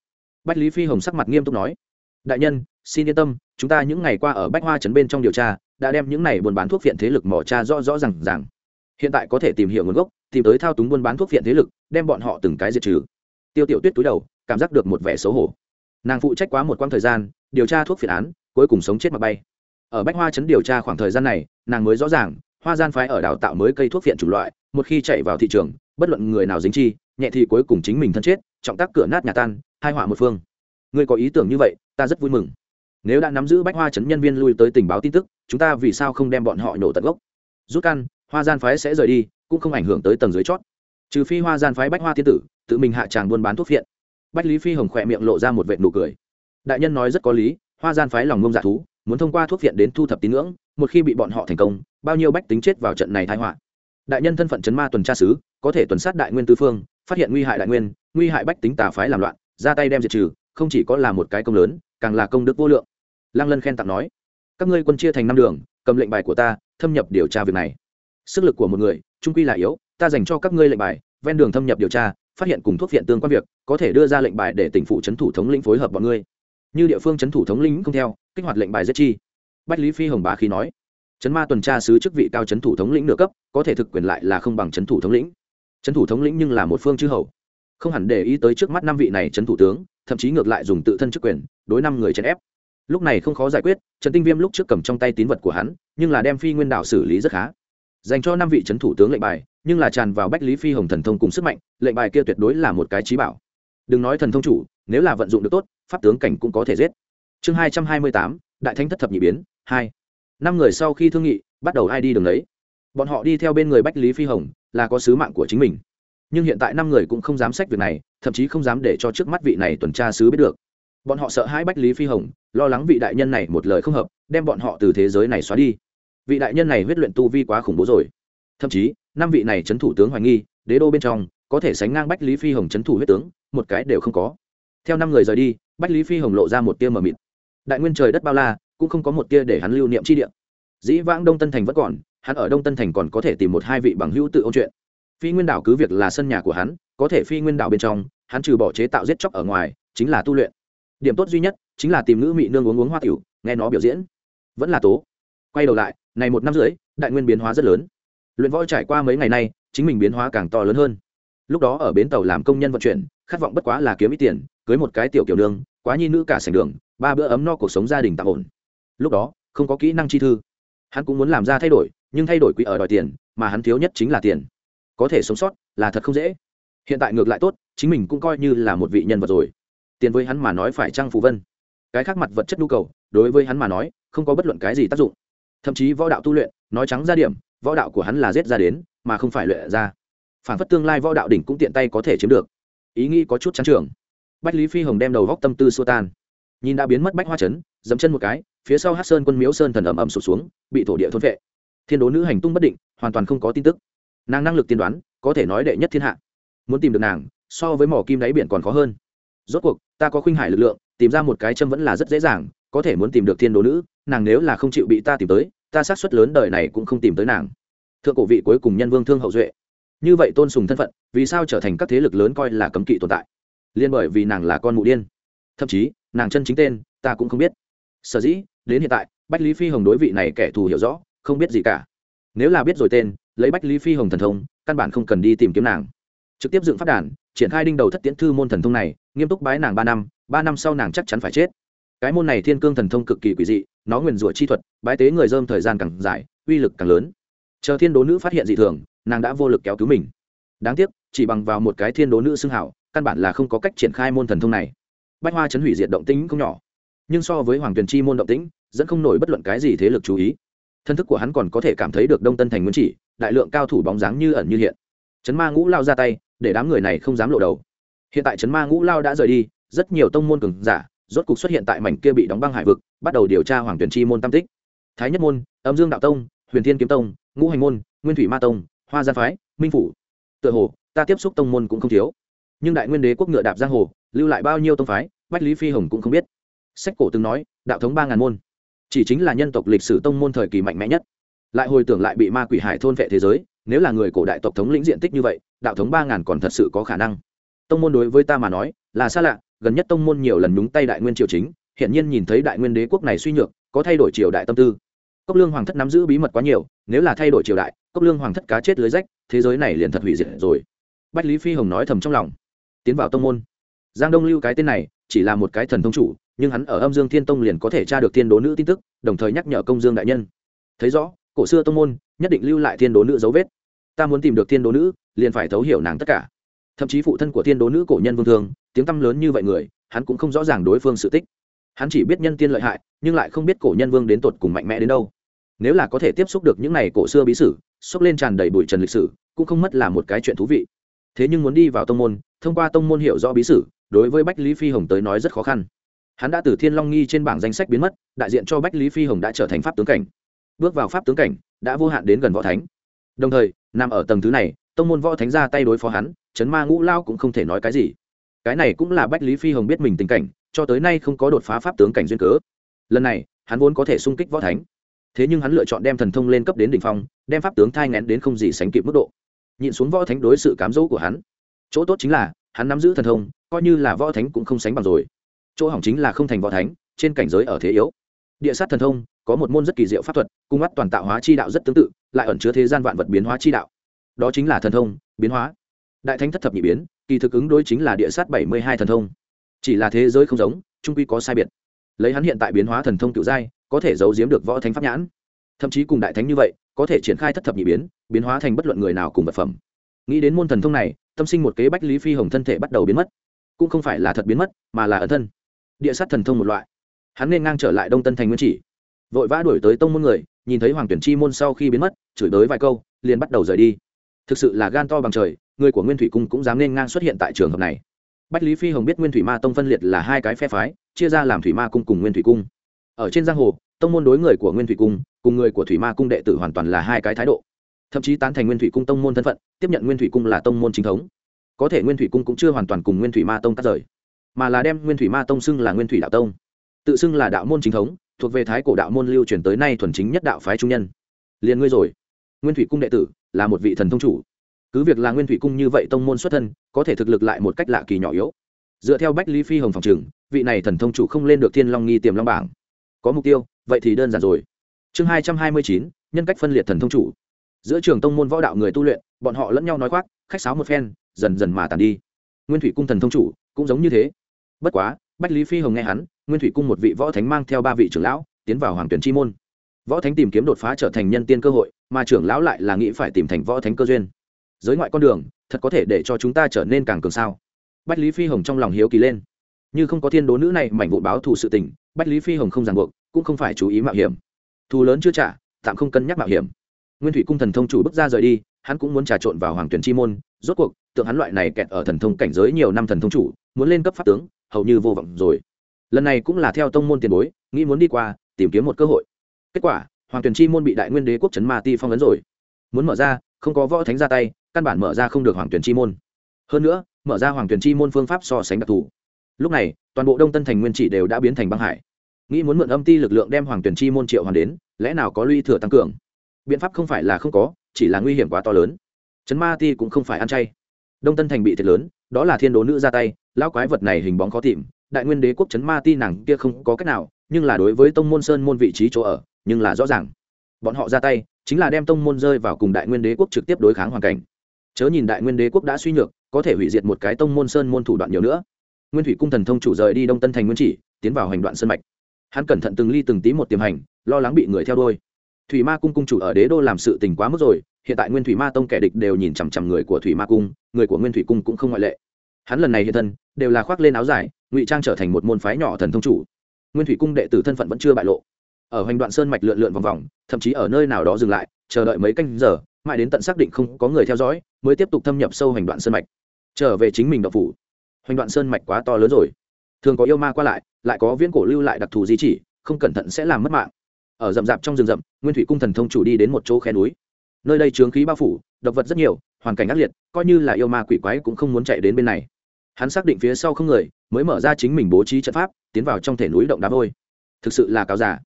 Bách lý phi hồng sắc mặt nghiêm túc nói, đại nhân, xin yên tâm, chúng ta những ngày qua ở bách hoa trấn bên trong điều tra, đã đem những này buôn bán thuốc viện thế lực mỏ tra rõ rõ r à n g rằng hiện tại có thể tìm hiểu nguồn gốc tìm tới thao túng buôn bán thuốc viện thế lực, đem bọn họ từng cái diệt trừ. Tiêu tiểu tuyết túi đầu, cảm giác được một vẻ xấu hổ. Nàng phụ trách quá một quãng thời gian, điều tra thuốc phiện án, cuối cùng sống chết mà bay. Ở bách hoa trấn điều tra khoảng thời gian này, nàng mới rõ ràng, hoa gian phái ở đào tạo mới cây thuốc phiện chủng loại, một khi chạy vào thị trường, bất luận người nào dính chi, nhẹ thì cuối cùng chính mình thân chết, trọng tác cửa nát nhà tan hai họa một phương. Ngươi có ý tưởng như vậy, ta rất vui mừng. Nếu đã nắm giữ bách hoa chấn nhân viên lui tới tình báo tin tức, chúng ta vì sao không đem bọn họ nổ tận gốc? Rút căn, hoa gian phái sẽ rời đi cũng không ảnh hưởng tới tầng dưới chót. Trừ phi hoa gian phái bách hoa thiên tử, tự mình hạ tràng buôn bán thuốc phiện. Bách lý phi hồng khỏe miệng lộ ra một vệ nụ cười. Đại nhân nói rất có lý, hoa gian phái lòng ngông dạ thú, muốn thông qua thuốc viện đến thu thập tín ngưỡng, một khi bị bọn họ thành công, bao nhiêu bách tính chết vào trận này thái họa. Đại nhân thân phận chấn ma tuần tra sứ có thể tuần sát đại nguyên tư phương, phát hiện nguy hại đại nguyên, nguy hại bách tính tà phái làm loạn, ra tay đem diệt trừ, không chỉ có là một cái công lớn, càng là công đức vô lượng. Lăng lân khen tặng nói, các ngươi quân chia thành năm đường, cầm lệnh bài của ta, thâm nhập điều tra việc này. Sức lực của một người trung quy là yếu, ta dành cho các ngươi lệnh bài, ven đường thâm nhập điều tra, phát hiện cùng thuốc viện tương quan việc, có thể đưa ra lệnh bài để tỉnh phụ trấn thủ thống lĩnh phối hợp bọn ngươi. Như địa phương trấn thủ thống lĩnh không theo, kích hoạt lệnh bài giết chi. Bách lý phi hồng bá khí nói, trấn ma tuần tra sứ chức vị cao trấn thủ thống lĩnh nửa cấp, có thể thực quyền lại là không bằng trấn thủ thống lĩnh. Trấn thủ thống lĩnh nhưng là một phương chư hầu. Không hẳn để ý tới trước mắt năm vị này trấn thủ tướng, thậm chí ngược lại dùng tự thân chức quyền, đối năm người chèn ép. Lúc này không khó giải quyết, trần tinh viêm lúc trước cầm trong tay tín vật của hắn, nhưng là đem phi nguyên đảo xử lý rất khá dành cho năm vị trấn thủ tướng lệnh bài, nhưng là tràn vào bách lý phi hồng thần thông cùng sức mạnh, lệnh bài kia tuyệt đối là một cái trí bảo. Đừng nói thần thông chủ, nếu là vận dụng được tốt, pháp tướng cảnh cũng có thể giết. Chương hai trăm hai mươi tám, đại thánh thất thập nhị biến, hai. Năm người sau khi thương nghị, bắt đầu ai đi đường đấy bọn họ đi theo bên người bách lý phi hồng, là có sứ mạng của chính mình. Nhưng hiện tại năm người cũng không dám sách việc này, thậm chí không dám để cho trước mắt vị này tuần tra sứ biết được. Bọn họ sợ hãi bách lý phi hồng, lo lắng vị đại nhân này một lời không hợp, đem bọn họ từ thế giới này xóa đi vị đại nhân này huyết luyện tu vi quá khủng bố rồi. Thậm chí, năm vị này c h ấ n thủ tướng hoài nghi, đế đô bên trong, có thể sánh ngang bách lý phi hồng c h ấ n thủ huyết tướng, một cái đều không có. Theo năm người rời đi, bách lý phi hồng lộ ra một tia mờ mịt. Đại nguyên trời đất bao la, cũng không có một tia để hắn lưu niệm chi điện dĩ vãng đông tân thành vẫn còn, hắn ở đông tân thành còn có thể tìm một hai vị bằng hữu tự ôn chuyện. Phi nguyên đảo cứ việc là sân nhà của hắn, có thể phi nguyên đảo bên trong, hắn trừ bỏ chế tạo giết chóc ở ngoài, chính là tu luyện. Điểm tốt duy nhất, chính là tìm ngữ mị nương uống uống hoa tiểu, nghe nó biểu diễn. Vẫn là tố quay đầu lại, này một năm rưỡi, đại nguyên biến hóa rất lớn. Luyện võ trải qua mấy ngày nay, chính mình biến hóa càng to lớn hơn. Lúc đó ở bến tàu làm công nhân vận chuyển, khát vọng bất quá là kiếm ít tiền, cưới một cái tiểu kiểu đường quá nhi nữ cả sành đường, ba bữa ấm no cuộc sống gia đình tạm ổn. Lúc đó, không có kỹ năng chi thư. Hắn cũng muốn làm ra thay đổi, nhưng thay đổi quỹ ở đòi tiền, mà hắn thiếu nhất chính là tiền. Có thể sống sót, là thật không dễ. Hiện tại ngược lại tốt, chính mình cũng coi như là một vị nhân vật rồi. Tiền với hắn mà nói phải trăng phù vân? Cái khác mặt vật chất nhu cầu, đối với hắn mà nói, không có bất luận cái gì tác dụng thậm chí võ đạo tu luyện, nói trắng ra điểm, võ đạo của hắn là giết ra đến, mà không phải luyện ra. Phản phất tương lai võ đạo đỉnh cũng tiện tay có thể chiếm được. Ý nghĩ có chút trắng trường. Bách lý phi hồng đem đầu góc tâm tư xua tan. Nhìn đã biến mất bách hoa chấn, dẫm chân một cái, phía sau hát sơn quân miếu sơn thần ầm ầm sụt xuống, bị thổ địa thôn vệ. Thiên đố nữ hành tung bất định, hoàn toàn không có tin tức. Nàng năng lực tiên đoán, có thể nói đệ nhất thiên hạ. Muốn tìm được nàng, so với mỏ kim đáy biển còn khó hơn. Rốt cuộc, ta có khuynh hải lực lượng, tìm ra một cái châm vẫn là rất dễ dàng, có thể muốn tìm được thiên đố nữ nàng nếu là không chịu bị ta tìm tới, ta xác suất lớn đời này cũng không tìm tới nàng. Thượng cổ vị cuối cùng nhân vương thương hậu duệ. Như vậy tôn sùng thân phận, vì sao trở thành các thế lực lớn coi là cấm kỵ tồn tại? Liên bởi vì nàng là con mụ điên. Thậm chí, nàng chân chính tên, ta cũng không biết. Sở dĩ, đến hiện tại, bách lý phi hồng đối vị này kẻ thù hiểu rõ, không biết gì cả. Nếu là biết rồi tên, lấy bách lý phi hồng thần thông, căn bản không cần đi tìm kiếm nàng. Trực tiếp dựng phát đàn, triển khai đinh đầu thất tiễn thư môn thần thông này, nghiêm túc bái nàng ba năm ba năm sau nàng chắc chắn phải chết. Cái môn này thiên cương thần thông cực kỳ quỷ dị nó nguyền rủa chi thuật, bái tế người dơm thời gian càng dài, uy lực càng lớn. Chờ thiên đố nữ phát hiện dị thường, nàng đã vô lực kéo cứu mình. Đáng tiếc, chỉ bằng vào một cái thiên đố nữ xưng hảo, căn bản là không có cách triển khai môn thần thông này. Bách hoa chấn hủy diệt động tĩnh không nhỏ. Nhưng so với hoàng tuyền chi môn động tĩnh, dẫn không nổi bất luận cái gì thế lực chú ý. Thân thức của hắn còn có thể cảm thấy được đông tân thành nguyên chỉ, đại lượng cao thủ bóng dáng như ẩn như hiện. Chấn ma ngũ lao ra tay, để đám người này không dám lộ đầu. Hiện tại chấn ma ngũ lao đã rời đi, rất nhiều tông môn cường giả rốt cục xuất hiện tại mảnh kia bị đóng băng hải vực, bắt đầu điều tra hoàng tuyển chi môn tam tích. Thái nhất môn, âm dương đạo tông, huyền thiên kiếm tông, ngũ hành môn, nguyên thủy ma tông, hoa gia phái, minh phủ. Tựa hồ, ta tiếp xúc tông môn cũng không thiếu. Nhưng đại nguyên đế quốc ngựa đạp giang hồ, lưu lại bao nhiêu tông phái, bách lý phi hồng cũng không biết. Sách cổ từng nói, đạo thống ba ngàn môn. Chỉ chính là nhân tộc lịch sử tông môn thời kỳ mạnh mẽ nhất. Lại hồi tưởng lại bị ma quỷ hải thôn vệ thế giới, nếu là người cổ đại tộc thống lĩnh diện tích như vậy, đạo thống ba ngàn còn thật sự có khả năng. Tông môn đối với ta mà nói, là xa lạ gần nhất tông môn nhiều lần nhúng tay đại nguyên triều chính hiện nhiên nhìn thấy đại nguyên đế quốc này suy nhược, có thay đổi triều đại tâm tư. Cốc lương hoàng thất nắm giữ bí mật quá nhiều, nếu là thay đổi triều đại, cốc lương hoàng thất cá chết lưới rách, thế giới này liền thật hủy diệt rồi. Bách lý phi hồng nói thầm trong lòng. Tiến vào tông môn. Giang đông lưu cái tên này, chỉ là một cái thần thông chủ, nhưng hắn ở âm dương thiên tông liền có thể tra được thiên đố nữ tin tức, đồng thời nhắc nhở công dương đại nhân. Thấy rõ, cổ xưa tông môn, nhất định lưu lại thiên đố nữ dấu vết. Ta muốn tìm được thiên đố nữ, liền phải thấu hiểu nàng tất cả. Thậm chí phụ thân của thiên đố nữ cổ nhân vương thương tiếng tăm lớn như vậy người, hắn cũng không rõ ràng đối phương sự tích. Hắn chỉ biết nhân tiên lợi hại, nhưng lại không biết cổ nhân vương đến tột cùng mạnh mẽ đến đâu. Nếu là có thể tiếp xúc được những này cổ xưa bí sử, xốc lên tràn đầy bụi trần lịch sử, cũng không mất là một cái chuyện thú vị. Thế nhưng muốn đi vào tông môn, thông qua tông môn hiểu rõ bí sử, đối với bách lý phi hồng tới nói rất khó khăn. Hắn đã từ thiên long nghi trên bảng danh sách biến mất, đại diện cho bách lý phi hồng đã trở thành pháp tướng cảnh. Bước vào pháp tướng cảnh, đã vô hạn đến gần võ thánh. Đồng thời, nằm ở tầng thứ này, tông môn võ thánh ra tay đối phó hắn, chấn ma ngũ lao cũng không thể nói cái gì cái này cũng là bách lý phi hồng biết mình tình cảnh, cho tới nay không có đột phá pháp tướng cảnh duyên cớ. Lần này, hắn vốn có thể sung kích võ thánh. Thế nhưng hắn lựa chọn đem thần thông lên cấp đến đ ỉ n h phong, đem pháp tướng thai ngén đến không gì sánh kịp mức độ. Nhịn xuống võ thánh đối sự cám dỗ của hắn. Chỗ tốt chính là, hắn nắm giữ thần thông, coi như là võ thánh cũng không sánh bằng rồi. Chỗ hỏng chính là không thành võ thánh, trên cảnh giới ở thế yếu. Địa sát thần thông, có một môn rất kỳ diệu pháp thuật, cung mắt toàn tạo hóa chi đạo rất tương tự, lại ẩn chứa thế gian vạn vật biến hóa chi đạo. Đó chính là thần thông, biến hóa. Đại thánh thất thập nhị biến kỳ thực ứng đối chính là địa sát bảy mươi hai thần thông. Chỉ là thế giới không giống trung quy có sai biệt. Lấy hắn hiện tại biến hóa thần thông cựu giai, có thể giấu giếm được võ thánh pháp nhãn. Thậm chí cùng đại thánh như vậy, có thể triển khai thất thập nhị biến biến hóa thành bất luận người nào cùng vật phẩm. Nghĩ đến môn thần thông này, tâm sinh một kế bách lý phi hồng thân thể bắt đầu biến mất. Cũng không phải là thật biến mất, mà là ẩn thân. Địa sát thần thông một loại. Hắn nên ngang trở lại đông tân thành nguyên chỉ. Vội vã đuổi tới tông môn người, nhìn thấy hoàng tuyển chi môn sau khi biến mất, chửi tới vài câu, liền bắt đầu rời đi. Thực sự là gan to bằng trời người của nguyên thủy cung cũng dám nên ngang xuất hiện tại trường hợp này bách lý phi hồng biết nguyên thủy ma tông phân liệt là hai cái phe phái chia ra làm thủy ma cung cùng nguyên thủy cung ở trên giang hồ tông môn đối người của nguyên thủy cung cùng người của thủy ma cung đệ tử hoàn toàn là hai cái thái độ thậm chí tán thành nguyên thủy cung tông môn thân phận tiếp nhận nguyên thủy cung là tông môn chính thống có thể nguyên thủy cung cũng chưa hoàn toàn cùng nguyên thủy ma tông cắt rời mà là đem nguyên thủy ma tông xưng là nguyên thủy đạo tông tự xưng là đạo môn chính thống thuộc về thái cổ đạo môn lưu truyền tới nay thuần chính nhất đạo phái trung nhân liền ngươi rồi nguyên thủy cung đệ tử là một vị thần thông chủ cứ việc là nguyên thủy cung như vậy tông môn xuất thân, có thể thực lực lại một cách lạ kỳ nhỏ yếu. Dựa theo bách lý phi hồng phòng trừng vị này thần thông chủ không lên được thiên long nghi tiềm long bảng. Có mục tiêu, vậy thì đơn giản rồi. Chương hai trăm hai mươi chín, nhân cách phân liệt thần thông chủ. Giữa trường tông môn võ đạo người tu luyện, bọn họ lẫn nhau nói khoác, khách sáo một phen, dần dần mà tàn đi. Nguyên thủy cung thần thông chủ, cũng giống như thế. Bất quá, bách lý phi hồng nghe hắn, nguyên thủy cung một vị võ thánh mang theo ba vị trưởng lão, tiến vào hoàng tuyển chi môn. Võ thánh tìm kiếm đột phá trở thành nhân tiên cơ hội, mà trưởng lão lại là nghĩ phải tìm thành võ thánh cơ duyên giới ngoại con đường, thật có thể để cho chúng ta trở nên càng cường sao? Bách lý phi hồng trong lòng hiếu kỳ lên. Như không có thiên đố nữ này, mảnh vụ báo thù sự tình, bách lý phi hồng không ràng buộc, cũng không phải chú ý mạo hiểm. Thù lớn chưa trả, tạm không cân nhắc mạo hiểm. Nguyên thủy cung thần thông chủ bước ra rời đi, hắn cũng muốn trà trộn vào hoàng tuyển chi môn, rốt cuộc, tượng hắn loại này kẹt ở thần thông cảnh giới nhiều năm thần thông chủ, muốn lên cấp pháp tướng, hầu như vô vọng rồi. Lần này cũng là theo tông môn tiền bối, nghĩ muốn đi qua, tìm kiếm một cơ hội. Kết quả, hoàng tuyển chi môn bị đại nguyên đế quốc trấn ma ti phong ấn rồi. Muốn mở ra không có võ thánh ra tay, căn bản mở ra không được hoàng tuyển chi môn. Hơn nữa, mở ra hoàng tuyển chi môn phương pháp so sánh đặc thù. Lúc này, toàn bộ đông tân thành nguyên chỉ đều đã biến thành băng hải. Nghĩ muốn mượn âm ti lực lượng đem hoàng tuyển chi môn triệu hoàng đến, lẽ nào có luy thừa tăng cường? Biện pháp không phải là không có, chỉ là nguy hiểm quá to lớn. Trấn ma ti cũng không phải ăn chay. Đông tân thành bị thiệt lớn, đó là thiên đố nữ ra tay, lão quái vật này hình bóng khó tìm. Đại nguyên đế quốc trấn ma ti nàng kia không có cách nào, nhưng là đối với tông môn sơn môn vị trí chỗ ở, nhưng là rõ ràng. Bọn họ ra tay chính là đem tông môn rơi vào cùng đại nguyên đế quốc trực tiếp đối kháng hoàn cảnh. Chớ nhìn đại nguyên đế quốc đã suy nhược, có thể hủy diệt một cái tông môn sơn môn thủ đoạn nhiều nữa. Nguyên thủy cung thần thông chủ rời đi đông tân thành nguyên chỉ, tiến vào hành đoạn sơn mạch. Hắn cẩn thận từng ly từng tí một tiềm hành, lo lắng bị người theo đôi thủy ma cung cung chủ ở đế đô làm sự tình quá mức rồi, hiện tại nguyên thủy ma tông kẻ địch đều nhìn chằm chằm người của thủy ma cung, người của nguyên thủy cung cũng không ngoại lệ. Hắn lần này hiện thân, đều là khoác lên áo dài, ngụy trang trở thành một môn phái nhỏ thần thông chủ. Nguyên thủy cung đệ tử thân phận vẫn chưa bại lộ ở hoành đoạn sơn mạch lượn lượn vòng vòng, thậm chí ở nơi nào đó dừng lại, chờ đợi mấy canh giờ, mãi đến tận xác định không có người theo dõi, mới tiếp tục thâm nhập sâu hoành đoạn sơn mạch. Trở về chính mình độc phủ. Hoành đoạn sơn mạch quá to lớn rồi. Thường có yêu ma qua lại lại có viễn cổ lưu lại đặc thù di chỉ, không cẩn thận sẽ làm mất mạng. Ở rậm rạp trong rừng rậm, nguyên thủy cung thần thông chủ đi đến một chỗ khe núi. Nơi đây chướng khí bao phủ, độc vật rất nhiều, hoàn cảnh ác liệt, coi như là yêu ma quỷ quái cũng không muốn chạy đến bên này. Hắn xác định phía sau không người, mới mở ra chính mình bố trí trận pháp, tiến vào trong thể núi động đá vôi. Thực sự là cáo giả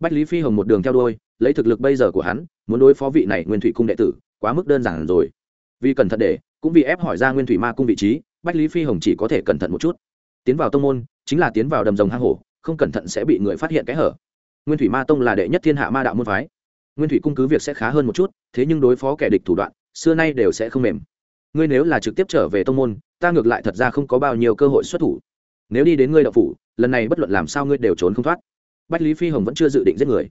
bách lý phi hồng một đường theo đôi lấy thực lực bây giờ của hắn, muốn đối phó vị này nguyên thủy cung đệ tử, quá mức đơn giản rồi. Vì cẩn thận để, cũng vì ép hỏi ra nguyên thủy ma cung vị trí, bách lý phi hồng chỉ có thể cẩn thận một chút. Tiến vào tông môn, chính là tiến vào đầm rồng hang hổ, không cẩn thận sẽ bị người phát hiện cái hở. Nguyên thủy ma tông là đệ nhất thiên hạ ma đạo môn phái. Nguyên thủy cung cứ việc sẽ khá hơn một chút, thế nhưng đối phó kẻ địch thủ đoạn, xưa nay đều sẽ không mềm. Ngươi nếu là trực tiếp trở về tông môn, ta ngược lại thật ra không có bao nhiêu cơ hội xuất thủ. Nếu đi đến ngươi đạo phủ, lần này bất luận làm sao ngươi đều trốn không thoát bách lý phi hồng vẫn chưa dự định giết người.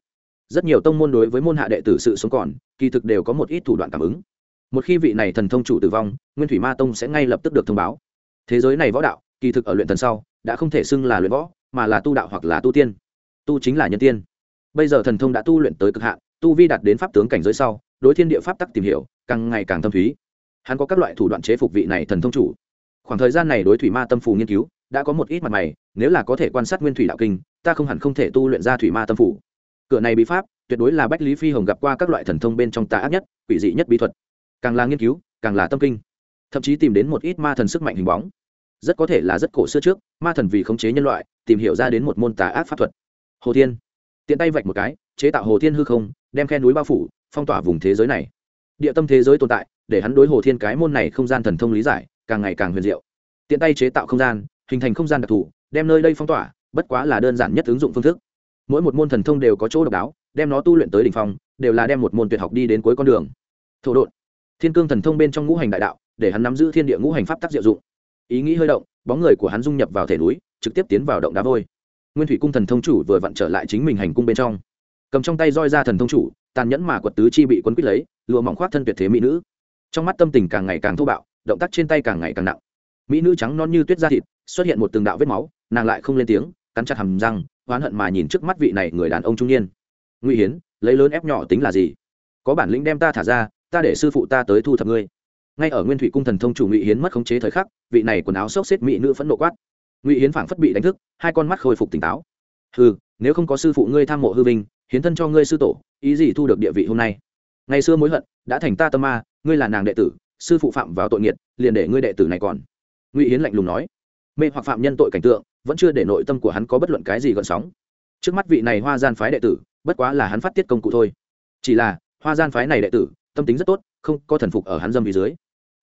Rất nhiều tông môn đối với môn hạ đệ tử sự sống còn, kỳ thực đều có một ít thủ đoạn cảm ứng. Một khi vị này thần thông chủ tử vong, nguyên thủy ma tông sẽ ngay lập tức được thông báo. Thế giới này võ đạo, kỳ thực ở luyện thần sau, đã không thể xưng là luyện võ, mà là tu đạo hoặc là tu tiên. Tu chính là nhân tiên. Bây giờ thần thông đã tu luyện tới cực hạn, tu vi đạt đến pháp tướng cảnh giới sau, đối thiên địa pháp tắc tìm hiểu, càng ngày càng thâm thúy. Hắn có các loại thủ đoạn chế phục vị này thần thông chủ. Khoảng thời gian này đối thủy ma tâm phù nghiên cứu, đã có một ít mặt mày nếu là có thể quan sát nguyên thủy đạo kinh, ta không hẳn không thể tu luyện ra thủy ma tâm phủ. Cửa này bí pháp, tuyệt đối là bách lý phi hồng gặp qua các loại thần thông bên trong tà ác nhất, quỷ dị nhất bí thuật. Càng là nghiên cứu, càng là tâm kinh. Thậm chí tìm đến một ít ma thần sức mạnh hình bóng. Rất có thể là rất cổ xưa trước, ma thần vì khống chế nhân loại, tìm hiểu ra đến một môn tà ác pháp thuật. Hồ thiên. Tiện tay vạch một cái, chế tạo hồ thiên hư không, đem khe núi bao phủ, phong tỏa vùng thế giới này. Địa tâm thế giới tồn tại, để hắn đối hồ thiên cái môn này không gian thần thông lý giải, càng ngày càng huyền diệu. Tiện tay chế tạo không gian, hình thành không gian đặc thù đem nơi đây phong tỏa, bất quá là đơn giản nhất ứng dụng phương thức. Mỗi một môn thần thông đều có chỗ độc đáo, đem nó tu luyện tới đ ỉ n h phong, đều là đem một môn tuyệt học đi đến cuối con đường. Thổ đột thiên cương thần thông bên trong ngũ hành đại đạo, để hắn nắm giữ thiên địa ngũ hành pháp tác diệu dụng. Ý nghĩ hơi động, bóng người của hắn dung nhập vào thể núi, trực tiếp tiến vào động đá vôi. Nguyên thủy cung thần thông chủ vừa vặn trở lại chính mình hành cung bên trong. Cầm trong tay roi ra thần thông chủ, tàn nhẫn mà quật tứ chi bị quân quýt lấy, lụa mỏng khoác thân tuyệt thế mỹ nữ. Trong mắt tâm tình càng ngày càng thô bạo, động tác trên tay càng ngày càng nặng. Mỹ nữ trắng non như tuyết da thịt, xuất hiện một từng đạo vết máu nàng lại không lên tiếng, cắn chặt hầm răng, oán hận mà nhìn trước mắt vị này người đàn ông trung niên. Nguy hiến, lấy lớn ép nhỏ tính là gì? Có bản lĩnh đem ta thả ra, ta để sư phụ ta tới thu thập ngươi. Ngay ở nguyên thủy cung thần thông chủ ngụy hiến mất khống chế thời khắc, vị này quần áo xốc xếp mỹ nữ phẫn nộ quát. Ngụy hiến phảng phất bị đánh thức, hai con mắt khôi phục tỉnh táo. Hừ, nếu không có sư phụ ngươi tham mộ hư vinh, hiến thân cho ngươi sư tổ, ý gì thu được địa vị hôm nay? Ngày xưa mối hận, đã thành ta tâm ma, ngươi là nàng đệ tử, sư phụ phạm vào tội nghiệt, liền để ngươi đệ tử này còn. Ngụy hiến lạnh lùng nói. Mê hoặc phạm nhân tội cảnh tượng vẫn chưa để nội tâm của hắn có bất luận cái gì gợn sóng. Trước mắt vị này hoa gian phái đệ tử, bất quá là hắn phát tiết công cụ thôi. Chỉ là, hoa gian phái này đệ tử, tâm tính rất tốt, không có thần phục ở hắn dâm vì dưới.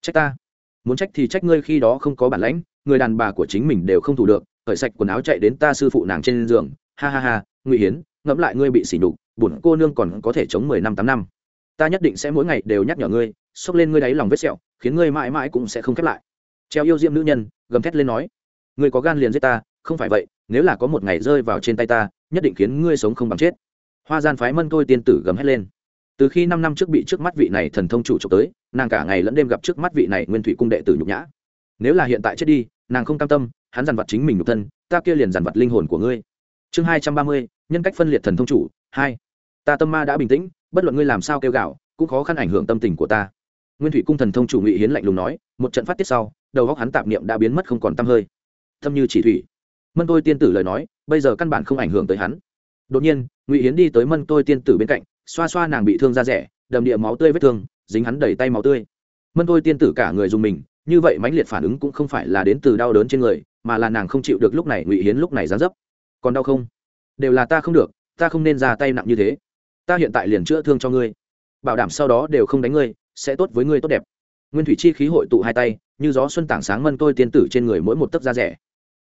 Trách ta. Muốn trách thì trách ngươi khi đó không có bản lãnh, người đàn bà của chính mình đều không thủ được khởi sạch quần áo chạy đến ta sư phụ nàng trên giường. Ha ha ha, ngụy hiến, ngẫm lại ngươi bị sỉ nhục, bổn cô nương còn có thể chống mười năm tám năm. Ta nhất định sẽ mỗi ngày đều nhắc nhở ngươi, xốc lên ngươi đáy lòng vết sẹo, khiến ngươi mãi mãi cũng sẽ không khép lại. Treo yêu diệm nữ nhân, gầm thét lên nói ngươi có gan liền giết ta, không phải vậy, nếu là có một ngày rơi vào trên tay ta, nhất định khiến ngươi sống không bằng chết. Hoa gian phái mân tôi tiên tử gầm hét lên. Từ khi năm năm trước bị trước mắt vị này thần thông chủ trộm tới, nàng cả ngày lẫn đêm gặp trước mắt vị này nguyên thủy cung đệ tử nhục nhã. Nếu là hiện tại chết đi, nàng không cam tâm, hắn dằn vặt chính mình nhục thân, ta kia liền dằn vặt linh hồn của ngươi. Chương hai trăm ba mươi, nhân cách phân liệt thần thông chủ, hai. Ta tâm ma đã bình tĩnh, bất luận ngươi làm sao kêu gạo, cũng khó khăn ảnh hưởng tâm tình của ta. Nguyên thủy cung thần thông chủ ngụy hiến lạnh lùng nói, một trận phát tiết sau, đầu góc hắn tạp niệm đã biến mất không còn t hơi thâm như chỉ thủy. Mân tôi tiên tử lời nói, bây giờ căn bản không ảnh hưởng tới hắn. Đột nhiên, ngụy hiến đi tới mân tôi tiên tử bên cạnh, xoa xoa nàng bị thương da rẻ, đầm địa máu tươi vết thương, dính hắn đầy tay máu tươi. Mân tôi tiên tử cả người dùng mình, như vậy mãnh liệt phản ứng cũng không phải là đến từ đau đớn trên người, mà là nàng không chịu được lúc này ngụy hiến lúc này dán dấp. Còn đau không? Đều là ta không được, ta không nên ra tay nặng như thế. Ta hiện tại liền chữa thương cho ngươi. Bảo đảm sau đó đều không đánh ngươi, sẽ tốt với ngươi tốt đẹp. Nguyên thủy chi khí hội tụ hai tay, như gió xuân tảng sáng mân tôi tiên tử trên người mỗi một tấc da rẻ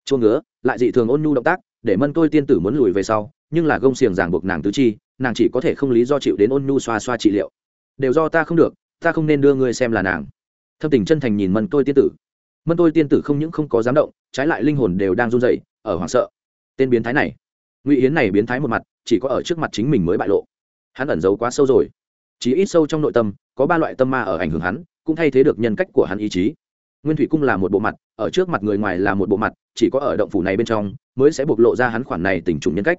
chuông ngứa, lại dị thường ôn nhu động tác, để mân tôi tiên tử muốn lùi về sau, nhưng là gông xiềng ràng buộc nàng tứ chi, nàng chỉ có thể không lý do chịu đến ôn nhu xoa xoa trị liệu. Đều do ta không được, ta không nên đưa ngươi xem là nàng. Thâm tình chân thành nhìn mân tôi tiên tử. Mân tôi tiên tử không những không có dám động, trái lại linh hồn đều đang run dậy ở hoảng sợ. Tên biến thái này. Ngụy hiến này biến thái một mặt, chỉ có ở trước mặt chính mình mới bại lộ. Hắn ẩn giấu quá sâu rồi. Chỉ ít sâu trong nội tâm, có ba loại tâm ma ở ảnh hưởng hắn, cũng thay thế được nhân cách của hắn ý chí. Nguyên thủy cung là một bộ mặt, ở trước mặt người ngoài là một bộ mặt chỉ có ở động phủ này bên trong mới sẽ bộc lộ ra hắn khoản này tình trùng nhân cách.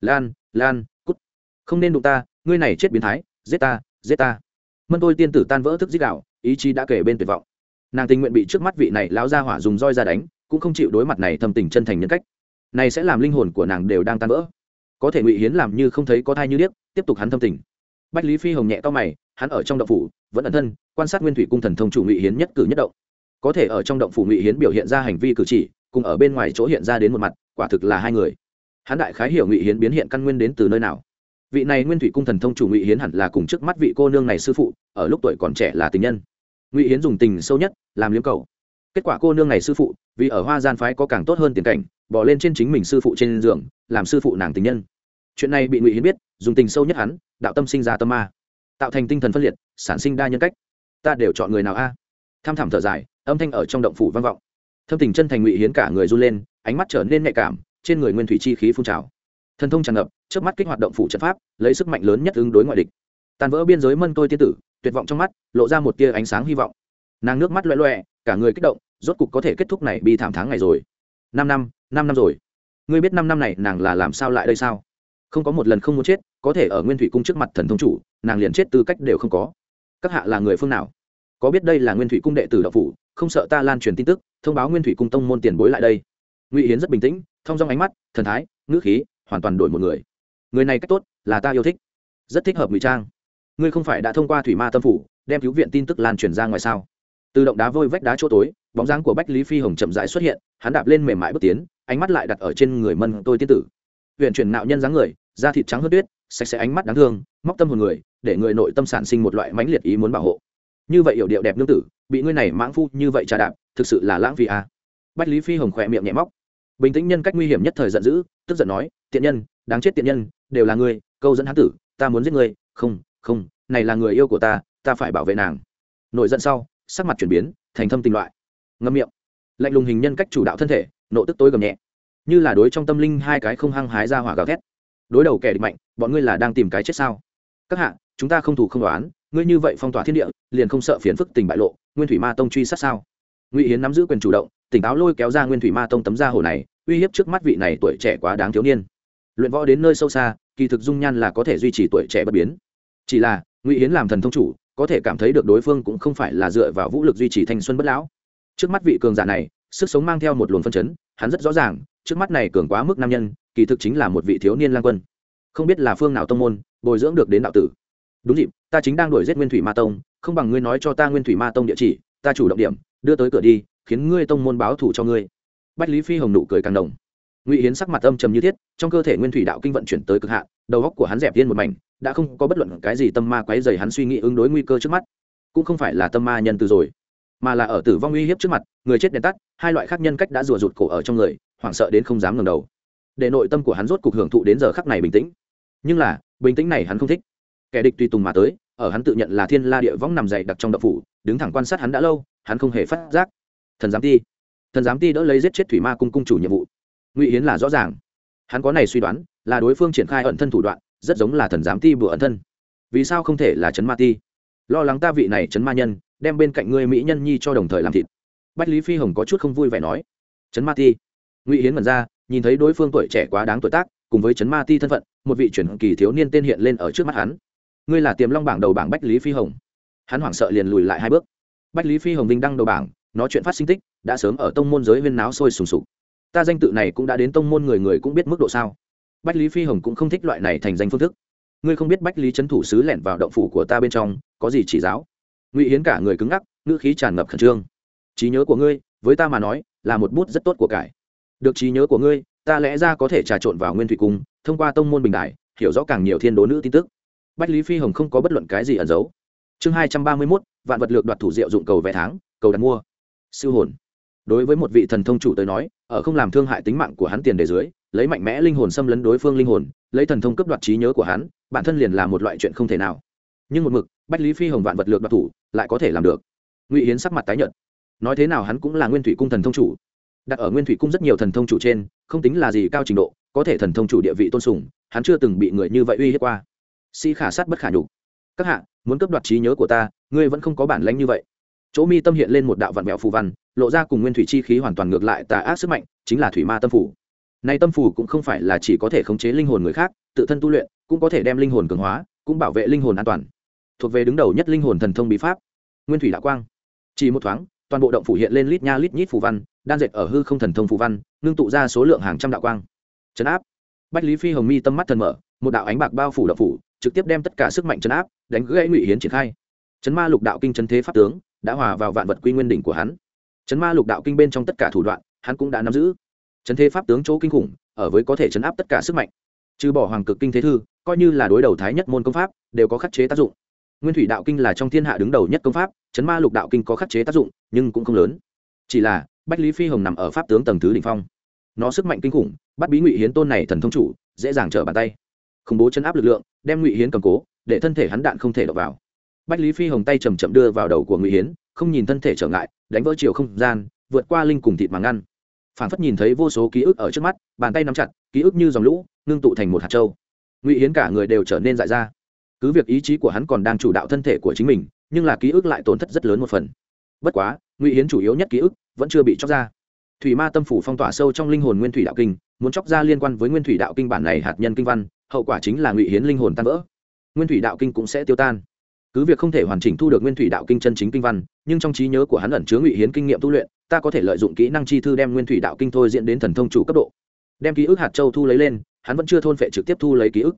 Lan lan, cút. Không nên đụng ta, ngươi này chết biến thái, giết ta giết ta. Mân tôi tiên tử tan vỡ thức giết đạo ý chí đã kể bên tuyệt vọng. Nàng tình nguyện bị trước mắt vị này lão ra hỏa dùng roi ra đánh, cũng không chịu đối mặt này thâm tình chân thành nhân cách. Này sẽ làm linh hồn của nàng đều đang tan vỡ. Có thể ngụy hiến làm như không thấy có thai như điếc, tiếp tục hắn thâm tình. Bách lý phi hồng nhẹ to mày, hắn ở trong động phủ, vẫn ẩn thân, quan sát nguyên thủy cung thần thông chủ ngụy hiến nhất cử nhất động. Có thể ở trong động phủ ngụy hiến biểu hiện ra hành vi cử chỉ cùng ở bên ngoài chỗ hiện ra đến một mặt, quả thực là hai người. Hắn đại khái hiểu ngụy hiến biến hiện căn nguyên đến từ nơi nào. Vị này nguyên thủy cung thần thông chủ ngụy hiến hẳn là cùng trước mắt vị cô nương này sư phụ, ở lúc tuổi còn trẻ là tình nhân. Ngụy hiến dùng tình sâu nhất, làm liếm cầu. Kết quả cô nương này sư phụ, vì ở hoa gian phái có càng tốt hơn tiền cảnh, bỏ lên trên chính mình sư phụ trên giường, làm sư phụ nàng tình nhân. Chuyện này bị ngụy hiến biết, dùng tình sâu nhất hắn, đạo tâm sinh ra tâm ma. Tạo thành tinh thần phân liệt, sản sinh đa nhân cách. Ta đều chọn người nào a? Tham thảm thở dài, âm thanh ở trong động phủ vang vọng thâm tình chân thành ngụy hiến cả người run lên, ánh mắt trở nên nhạy cảm, trên người nguyên thủy chi khí phun trào. Thần thông tràn ngập trước mắt kích hoạt động phủ trận pháp, lấy sức mạnh lớn nhất ứng đối ngoại địch. Tàn vỡ biên giới mân tôi tiên tử, tuyệt vọng trong mắt, lộ ra một tia ánh sáng hy vọng. Nàng nước mắt loẹ loẹ, cả người kích động, rốt cục có thể kết thúc này bi thảm tháng ngày rồi. Năm năm năm năm rồi. Ngươi biết năm năm này nàng là làm sao lại đây sao? Không có một lần không muốn chết, có thể ở nguyên thủy cung trước mặt thần thông chủ, nàng liền chết tư cách đều không có. Các hạ là người phương nào? Có biết đây là nguyên thủy cung đệ tử đạo phủ, không sợ ta lan truyền tin tức, thông báo nguyên thủy cung tông môn tiền bối lại đây. Ngụy hiến rất bình tĩnh thong dong ánh mắt, thần thái, ngữ khí, hoàn toàn đổi một người. Người này cách tốt, là ta yêu thích. Rất thích hợp ngụy trang. Ngươi không phải đã thông qua thủy ma tâm phủ, đem cứu viện tin tức lan truyền ra ngoài sao? Từ động đá vôi vách đá chỗ tối, bóng dáng của bách lý phi hồng chậm rãi xuất hiện, hắn đạp lên mềm mại bước tiến, ánh mắt lại đặt ở trên người mân tôi tiên tử. Huyện chuyển nạo nhân dáng người, da thịt trắng hơn tuyết, sạch sẽ ánh mắt đáng thương, móc tâm hồn người, để người nội tâm sản sinh một loại mãnh liệt ý muốn bảo hộ như vậy yểu điệu đẹp nương tử, bị ngươi này mãng phu như vậy trà đạp, thực sự là lãng phí à. bách lý phi hồng khỏe miệng nhẹ móc. Bình tĩnh nhân cách nguy hiểm nhất thời giận dữ, tức giận nói, tiện nhân, đáng chết tiện nhân, đều là ngươi, câu dẫn hán tử, ta muốn giết ngươi. Không không, này là người yêu của ta ta phải bảo vệ nàng. Nội giận sau, sắc mặt chuyển biến, thành thâm tình loại. Ngâm miệng. Lạnh lùng hình nhân cách chủ đạo thân thể, nộ tức tối gầm nhẹ. Như là đối trong tâm linh hai cái không hăng hái ra hỏa gào thét. Đối đầu kẻ địch mạnh, bọn ngươi là đang tìm cái chết sao? Các hạ, chúng ta không thủ không đoán ngươi như vậy phong tỏa thiên địa, liền không sợ phiền phức tình bại lộ, nguyên thủy ma tông truy sát sao? Ngụy hiến nắm giữ quyền chủ động, tỉnh táo lôi kéo ra nguyên thủy ma tông tấm da hồ này, uy hiếp trước mắt vị này tuổi trẻ quá đáng thiếu niên. Luyện võ đến nơi sâu xa, kỳ thực dung nhan là có thể duy trì tuổi trẻ bất biến. Chỉ là, ngụy hiến làm thần thông chủ, có thể cảm thấy được đối phương cũng không phải là dựa vào vũ lực duy trì thanh xuân bất lão. Trước mắt vị cường giả này, sức sống mang theo một luồng phân chấn, hắn rất rõ ràng, trước mắt này cường quá mức nam nhân, kỳ thực chính là một vị thiếu niên lang quân. Không biết là phương nào tông môn, bồi dưỡng được đến đạo tử đúng dịp, ta chính đang đuổi giết nguyên thủy ma tông, không bằng ngươi nói cho ta nguyên thủy ma tông địa chỉ, ta chủ động điểm, đưa tới cửa đi, khiến ngươi tông môn báo thủ cho ngươi. Bách lý phi hồng nụ cười càng đồng. Ngụy hiến sắc mặt âm trầm như thiết, trong cơ thể nguyên thủy đạo kinh vận chuyển tới cực hạn, đầu góc của hắn dẹp yên một mảnh, đã không có bất luận cái gì tâm ma quấy dày hắn suy nghĩ ứng đối nguy cơ trước mắt. Cũng không phải là tâm ma nhân từ rồi, mà là ở tử vong uy hiếp trước mặt, người chết đèn tắt, hai loại khác nhân cách đã rùa rụt cổ ở trong người, hoảng sợ đến không dám ngẩng đầu. Để nội tâm của hắn rốt cuộc hưởng thụ đến giờ khắc này bình tĩnh. Nhưng là, bình tĩnh này hắn không thích kẻ địch tùy tùng mà tới, ở hắn tự nhận là thiên la địa võng nằm dậy đặc trong đậu phủ, đứng thẳng quan sát hắn đã lâu, hắn không hề phát giác. Thần giám ti. Thần giám ti đỡ lấy giết chết thủy ma cung cung chủ nhiệm vụ. Ngụy hiến là rõ ràng. Hắn có này suy đoán, là đối phương triển khai ẩn thân thủ đoạn, rất giống là thần giám ti vừa ẩn thân. Vì sao không thể là trấn ma ti? Lo lắng ta vị này trấn ma nhân, đem bên cạnh ngươi mỹ nhân nhi cho đồng thời làm thịt. Bách lý phi hồng có chút không vui vẻ nói. Trấn ma ti. Ngụy hiến mật ra, nhìn thấy đối phương tuổi trẻ quá đáng tuổi tác, cùng với trấn ma ti thân phận, một vị chuyển kỳ thiếu niên tên hiện lên ở trước mắt hắn ngươi là tiềm long bảng đầu bảng bách lý phi hồng hắn hoảng sợ liền lùi lại hai bước bách lý phi hồng vinh đăng đầu bảng nói chuyện phát sinh tích đã sớm ở tông môn giới huyên náo sôi sùng sục ta danh tự này cũng đã đến tông môn người người cũng biết mức độ sao bách lý phi hồng cũng không thích loại này thành danh phương thức ngươi không biết bách lý trấn thủ sứ lẻn vào động phủ của ta bên trong có gì chỉ giáo ngụy hiến cả người cứng ngắc ngữ khí tràn ngập khẩn trương trí nhớ của ngươi với ta mà nói là một bút rất tốt của cải được trí nhớ của ngươi ta lẽ ra có thể trà trộn vào nguyên thủy cung thông qua tông môn bình đại hiểu rõ càng nhiều thiên đố nữ tin tức bách lý phi hồng không có bất luận cái gì ẩn giấu. Chương hai trăm ba mươi mốt, vạn vật lược đoạt thủ diệu dụng cầu vé tháng, cầu đặt mua. Siêu hồn. Đối với một vị thần thông chủ tới nói, ở không làm thương hại tính mạng của hắn tiền đề dưới, lấy mạnh mẽ linh hồn xâm lấn đối phương linh hồn, lấy thần thông cấp đoạt trí nhớ của hắn, bản thân liền là một loại chuyện không thể nào. Nhưng một mực, bách lý phi hồng vạn vật lược đoạt thủ, lại có thể làm được. Ngụy hiến sắc mặt tái nhợt. Nói thế nào hắn cũng là nguyên thủy cung thần thông chủ. Đặt ở nguyên thủy cung rất nhiều thần thông chủ trên, không tính là gì cao trình độ, có thể thần thông chủ địa vị tôn sùng, hắn chưa từng bị người như vậy uy hiếp qua si khả sát bất khả nhục. Các hạ, muốn cấp đoạt trí nhớ của ta, ngươi vẫn không có bản lãnh như vậy. Chỗ mi tâm hiện lên một đạo vạn mẹo phù văn, lộ ra cùng nguyên thủy chi khí hoàn toàn ngược lại tà ác sức mạnh, chính là thủy ma tâm phủ nay tâm phủ cũng không phải là chỉ có thể khống chế linh hồn người khác, tự thân tu luyện, cũng có thể đem linh hồn cường hóa, cũng bảo vệ linh hồn an toàn. Thuộc về đứng đầu nhất linh hồn thần thông bí pháp, nguyên thủy đạo quang. Chỉ một thoáng, toàn bộ động phủ hiện lên lít nha lít nhít phù văn, đan dệt ở hư không thần thông phù văn, ngưng tụ ra số lượng hàng trăm đạo quang. Chấn áp. Bách lý phi hồng mi tâm mắt thần mở, một đạo ánh bạc bao phủ động phủ trực tiếp đem tất cả sức mạnh chấn áp, đánh gãy ngụy hiến triển khai. Chấn ma lục đạo kinh chấn thế pháp tướng đã hòa vào vạn vật quy nguyên đỉnh của hắn. Chấn ma lục đạo kinh bên trong tất cả thủ đoạn, hắn cũng đã nắm giữ. Chấn thế pháp tướng chỗ kinh khủng, ở với có thể chấn áp tất cả sức mạnh. Trừ bỏ hoàng cực kinh thế thư, coi như là đối đầu thái nhất môn công pháp, đều có khắc chế tác dụng. Nguyên thủy đạo kinh là trong thiên hạ đứng đầu nhất công pháp, chấn ma lục đạo kinh có khắc chế tác dụng, nhưng cũng không lớn. Chỉ là, bách lý phi hồng nằm ở pháp tướng tầng thứ đ ỉ n h phong. Nó sức mạnh kinh khủng, bắt bí ngụy hiến tôn này thần thông chủ, dễ dàng trở bàn tay khủng bố chấn áp lực lượng, đem ngụy hiến cầm cố, để thân thể hắn đạn không thể đập vào. Bách lý phi hồng tay chầm chậm đưa vào đầu của ngụy hiến, không nhìn thân thể trở ngại, đánh vỡ chiều không gian, vượt qua linh cùng thịt mà ngăn. Phản phất nhìn thấy vô số ký ức ở trước mắt, bàn tay nắm chặt, ký ức như dòng lũ, ngưng tụ thành một hạt trâu ngụy hiến cả người đều trở nên dại ra. Cứ việc ý chí của hắn còn đang chủ đạo thân thể của chính mình, nhưng là ký ức lại tổn thất rất lớn một phần. Bất quá, ngụy hiến chủ yếu nhất ký ức vẫn chưa bị chóc ra. Thủy ma tâm phủ phong tỏa sâu trong linh hồn nguyên thủy đạo kinh, muốn chóc ra liên quan với nguyên thủy đạo kinh bản này hạt nhân kinh văn hậu quả chính là ngụy hiến linh hồn tan vỡ nguyên thủy đạo kinh cũng sẽ tiêu tan cứ việc không thể hoàn chỉnh thu được nguyên thủy đạo kinh chân chính kinh văn nhưng trong trí nhớ của hắn ẩn chứa ngụy hiến kinh nghiệm tu luyện ta có thể lợi dụng kỹ năng chi thư đem nguyên thủy đạo kinh thôi diễn đến thần thông chủ cấp độ đem ký ức hạt châu thu lấy lên hắn vẫn chưa thôn phệ trực tiếp thu lấy ký ức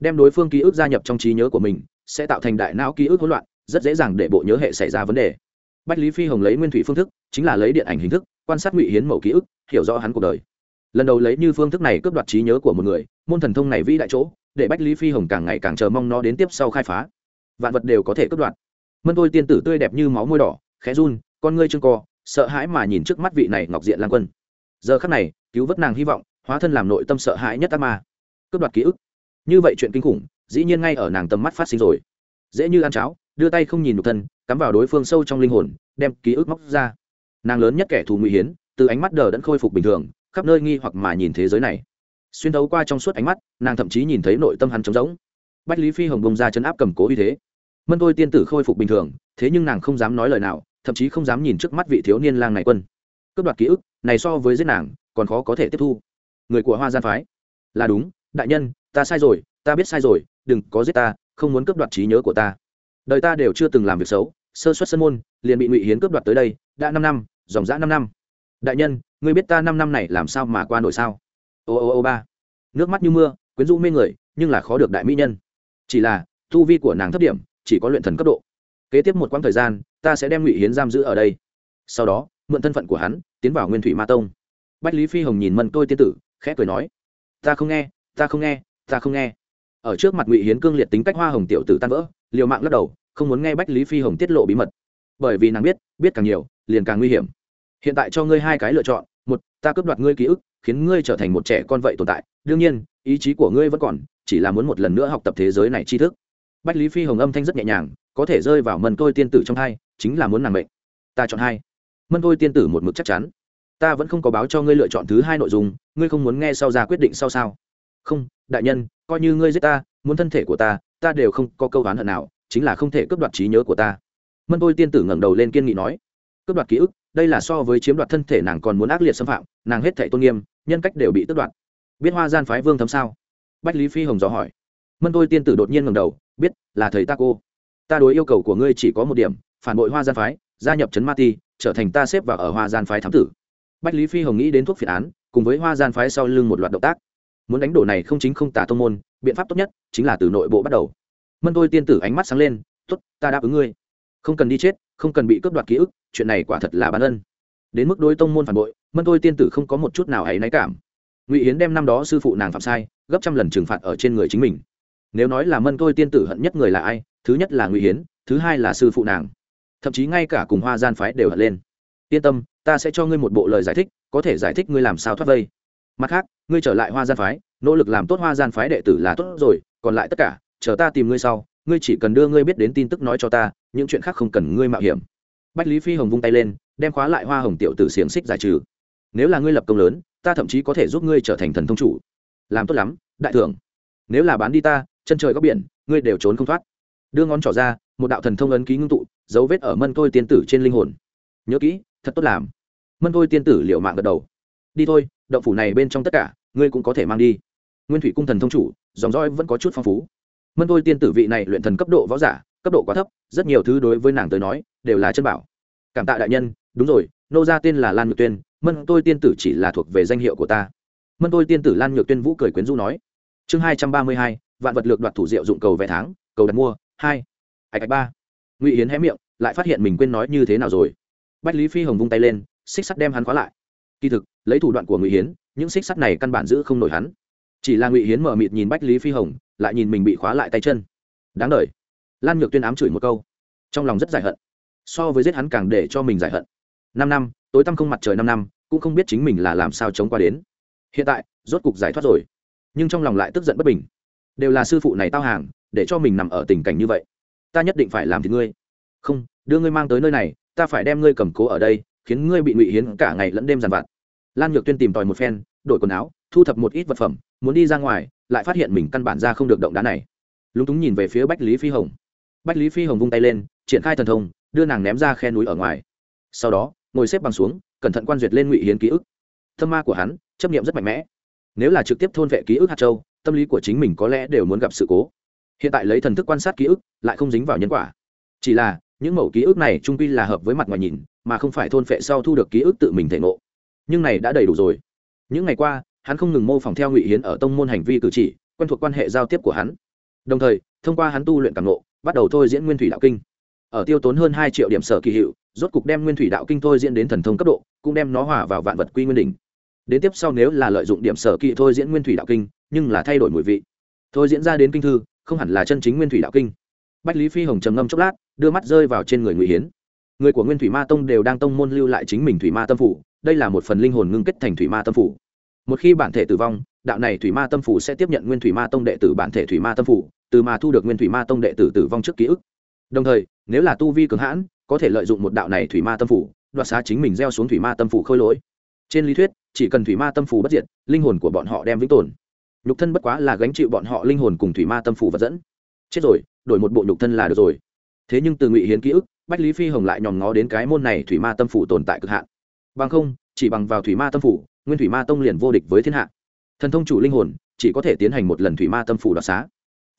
đem đối phương ký ức gia nhập trong trí nhớ của mình sẽ tạo thành đại não ký ức hỗn loạn rất dễ dàng để bộ nhớ hệ xảy ra vấn đề bách lý phi hồng lấy nguyên thủy phương thức chính là lấy điện ảnh hình thức quan sát ngụy hiến mẫu ký ức hiểu rõ hắn cuộc đời lần đầu lấy như phương thức này cướp đoạt trí nhớ của một người môn thần thông này vĩ đại chỗ, để bách lý phi hồng càng ngày càng chờ mong nó đến tiếp sau khai phá. Vạn vật đều có thể cướp đoạt. Mân tôi tiên tử tươi đẹp như máu môi đỏ, khẽ run, con ngươi trương co, sợ hãi mà nhìn trước mắt vị này ngọc diện lan quân. Giờ khắc này, cứu vớt nàng hy vọng, hóa thân làm nội tâm sợ hãi nhất ác ma. Cướp đoạt ký ức. Như vậy chuyện kinh khủng, dĩ nhiên ngay ở nàng tầm mắt phát sinh rồi. Dễ như ăn cháo, đưa tay không nhìn được thân, cắm vào đối phương sâu trong linh hồn, đem ký ức móc ra. Nàng lớn nhất kẻ thù nguy hiến, từ ánh mắt đờ đẫn khôi phục bình thường, khắp nơi nghi hoặc mà nhìn thế giới này xuyên thấu qua trong suốt ánh mắt, nàng thậm chí nhìn thấy nội tâm hắn trống rỗng. Bách lý phi hồng bông ra chấn áp cầm cố uy thế. Mân tôi tiên tử khôi phục bình thường, thế nhưng nàng không dám nói lời nào, thậm chí không dám nhìn trước mắt vị thiếu niên lang này quân. Cướp đoạt ký ức, này so với giết nàng, còn khó có thể tiếp thu. Người của hoa gian phái. Là đúng, đại nhân, ta sai rồi, ta biết sai rồi, đừng có giết ta, không muốn cướp đoạt trí nhớ của ta. Đời ta đều chưa từng làm việc xấu, sơ xuất sân môn, liền bị ngụy hiến cướp đoạt tới đây, đã năm năm, dòng dã năm năm. Đại nhân, ngươi biết ta năm năm này làm sao mà qua nổi sao? Ô ô ô ba. Nước mắt như mưa, quyến rũ mê người, nhưng là khó được đại mỹ nhân. Chỉ là thu vi của nàng thấp điểm, chỉ có luyện thần cấp độ. Kế tiếp một quãng thời gian, ta sẽ đem ngụy hiến giam giữ ở đây. Sau đó, mượn thân phận của hắn, tiến vào nguyên thủy ma tông. Bách lý phi hồng nhìn mân tôi tiên tử, khẽ cười nói, ta không nghe, ta không nghe, ta không nghe. Ở trước mặt ngụy hiến cương liệt tính cách hoa hồng tiểu tử tan vỡ, liều mạng lắc đầu, không muốn nghe bách lý phi hồng tiết lộ bí mật. Bởi vì nàng biết biết càng nhiều, liền càng nguy hiểm. Hiện tại cho ngươi hai cái lựa chọn, một, ta cướp đoạt ngươi ký ức khiến ngươi trở thành một trẻ con vậy tồn tại. Đương nhiên, ý chí của ngươi vẫn còn, chỉ là muốn một lần nữa học tập thế giới này tri thức. Bách lý phi hồng âm thanh rất nhẹ nhàng, có thể rơi vào mân tôi tiên tử trong hai chính là muốn nàng mệnh. Ta chọn hai. Mân tôi tiên tử một mực chắc chắn. Ta vẫn không có báo cho ngươi lựa chọn thứ hai nội dung, ngươi không muốn nghe sau ra quyết định sau sao? Không, đại nhân, coi như ngươi giết ta, muốn thân thể của ta ta đều không có câu oán hận nào, chính là không thể cướp đoạt trí nhớ của ta. Mân tôi tiên tử ngẩng đầu lên kiên nghị nói. Cướp đoạt ký ức, đây là so với chiếm đoạt thân thể nàng còn muốn ác liệt xâm phạm, nàng hết thể tôn nghiêm nhân cách đều bị tước đoạt. Biết hoa gian phái vương thấm sao? Bách lý phi hồng dò hỏi. Mân tôi tiên tử đột nhiên ngẩng đầu, biết là thầy ta cô. Ta đối yêu cầu của ngươi chỉ có một điểm, phản bội hoa gian phái, gia nhập trấn ma ti, trở thành ta xếp vào ở hoa gian phái thám tử. Bách lý phi hồng nghĩ đến thuốc phiện án, cùng với hoa gian phái sau lưng một loạt động tác. Muốn đánh đổ này không chính không tả tông môn, biện pháp tốt nhất chính là từ nội bộ bắt đầu. Mân tôi tiên tử ánh mắt sáng lên t ố t ta đáp ứng ngươi. Không cần đi chết, không cần bị cướp đoạt ký ức, chuyện này quả thật là ban ân. Đến mức đối tông môn phản bội mân tôi tiên tử không có một chút nào ấy náy cảm. Ngụy hiến đem năm đó sư phụ nàng phạm sai, gấp trăm lần trừng phạt ở trên người chính mình. Nếu nói là mân tôi tiên tử hận nhất người là ai, thứ nhất là ngụy hiến, thứ hai là sư phụ nàng. Thậm chí ngay cả cùng hoa gian phái đều hận lên. Yên tâm, ta sẽ cho ngươi một bộ lời giải thích, có thể giải thích ngươi làm sao thoát vây. Mặt khác, ngươi trở lại hoa gian phái, nỗ lực làm tốt hoa gian phái đệ tử là tốt rồi, còn lại tất cả, chờ ta tìm ngươi sau, ngươi chỉ cần đưa ngươi biết đến tin tức nói cho ta, những chuyện khác không cần ngươi mạo hiểm. Bách lý phi hồng vung tay lên, đem khóa lại hoa hồng tiểu tử xiềng xích giải trừ nếu là ngươi lập công lớn, ta thậm chí có thể giúp ngươi trở thành thần thông chủ. Làm tốt lắm, đại thưởng. Nếu là bán đi ta, chân trời góc biển, ngươi đều trốn không thoát. Đưa ngón trỏ ra, một đạo thần thông ấn ký ngưng tụ, dấu vết ở mân tôi tiên tử trên linh hồn. Nhớ kỹ, thật tốt làm. Mân tôi tiên tử liệu mạng gật đầu. Đi thôi, động phủ này bên trong tất cả, ngươi cũng có thể mang đi. Nguyên thủy cung thần thông chủ, dòng dõi vẫn có chút phong phú. Mân tôi tiên tử vị này luyện thần cấp độ võ giả, cấp độ quá thấp, rất nhiều thứ đối với nàng tới nói, đều là chân bảo. Cảm tạ đại nhân, đúng rồi, nô ra tên là lan ngự tuyên mân tôi tiên tử chỉ là thuộc về danh hiệu của ta. Mân tôi tiên tử lan nhược tuyên vũ cười quyến rũ nói, chương hai trăm ba mươi hai, vạn vật lược đoạt thủ diệu dụng cầu vẽ tháng, cầu đặt mua, hai ạch ba. Ngụy hiến hé miệng, lại phát hiện mình quên nói như thế nào rồi. Bách lý phi hồng vung tay lên, xích sắt đem hắn khóa lại. Kỳ thực, lấy thủ đoạn của ngụy hiến, những xích sắt này căn bản giữ không nổi hắn. Chỉ là ngụy hiến mở mịt nhìn bách lý phi hồng, lại nhìn mình bị khóa lại tay chân. Đáng đ lan nhược tuyên ám chửi một câu. Trong lòng rất giải hận. So với giết hắn càng để cho mình giải hận. Năm năm tối tăm không mặt trời năm năm, cũng không biết chính mình là làm sao chống qua đến. Hiện tại, rốt cục giải thoát rồi. Nhưng trong lòng lại tức giận bất bình. Đều là sư phụ này tao hàng, để cho mình nằm ở tình cảnh như vậy. Ta nhất định phải làm thì ngươi. Không, đưa ngươi mang tới nơi này, ta phải đem ngươi cầm cố ở đây, khiến ngươi bị ngụy hiến cả ngày lẫn đêm giàn vặt. Lan nhược tuyên tìm tòi một phen, đổi quần áo, thu thập một ít vật phẩm, muốn đi ra ngoài, lại phát hiện mình căn bản ra không được động đá này. Lúng túng nhìn về phía bách lý phi hồng. Bách lý phi hồng vung tay lên, triển khai thần thông, đưa nàng ném ra khe núi ở ngoài. Sau đó ngồi xếp bằng xuống, cẩn thận quan duyệt lên ngụy hiến ký ức. Tâm ma của hắn, chấp nghiệm rất mạnh mẽ. Nếu là trực tiếp thôn vệ ký ức hạt châu, tâm lý của chính mình có lẽ đều muốn gặp sự cố. Hiện tại lấy thần thức quan sát ký ức, lại không dính vào nhân quả. Chỉ là, những mẫu ký ức này trung quy là hợp với mặt ngoài nhìn, mà không phải thôn phệ sau thu được ký ức tự mình thể ngộ. Nhưng này đã đầy đủ rồi. Những ngày qua, hắn không ngừng mô phỏng theo ngụy hiến ở tông môn hành vi cử chỉ, quen thuộc quan hệ giao tiếp của hắn. Đồng thời, thông qua hắn tu luyện càng ngộ, bắt đầu thôi diễn nguyên thủy đạo kinh ở tiêu tốn hơn hai triệu điểm sở kỳ hiệu, rốt cục đem nguyên thủy đạo kinh thôi diễn đến thần thông cấp độ, cũng đem nó hòa vào vạn vật quy nguyên đỉnh. Đến tiếp sau nếu là lợi dụng điểm sở kỳ thôi diễn nguyên thủy đạo kinh, nhưng là thay đổi mùi vị. Thôi diễn ra đến kinh thư, không hẳn là chân chính nguyên thủy đạo kinh. Bách lý phi hồng trầm ngâm chốc lát, đưa mắt rơi vào trên người ngụy hiến. Người của nguyên thủy ma tông đều đang tông môn lưu lại chính mình thủy ma tâm phủ, đây là một phần linh hồn ngưng kết thành thủy ma tâm phủ. Một khi bản thể tử vong, đạo này thủy ma tâm phủ sẽ tiếp nhận nguyên thủy ma tông đệ tử bản thể thủy ma tâm phủ, từ mà thu được nguyên thủy ma tông đệ tử tử vong trước ký ức. Đồng thời nếu là tu vi cường hãn, có thể lợi dụng một đạo này thủy ma tâm phủ, đoạt xá chính mình gieo xuống thủy ma tâm phủ khôi lỗi. Trên lý thuyết, chỉ cần thủy ma tâm phủ bất diệt, linh hồn của bọn họ đem vĩnh tồn. Nhục thân bất quá là gánh chịu bọn họ linh hồn cùng thủy ma tâm phủ vật dẫn. Chết rồi, đổi một bộ nhục thân là được rồi. Thế nhưng từ ngụy hiến ký ức, bách lý phi hồng lại nhòm ngó đến cái môn này thủy ma tâm phủ tồn tại cực hạn. Bằng không, chỉ bằng vào thủy ma tâm phủ, nguyên thủy ma tông liền vô địch với thiên hạ. Thần thông chủ linh hồn, chỉ có thể tiến hành một lần thủy ma tâm phủ đoạt xá.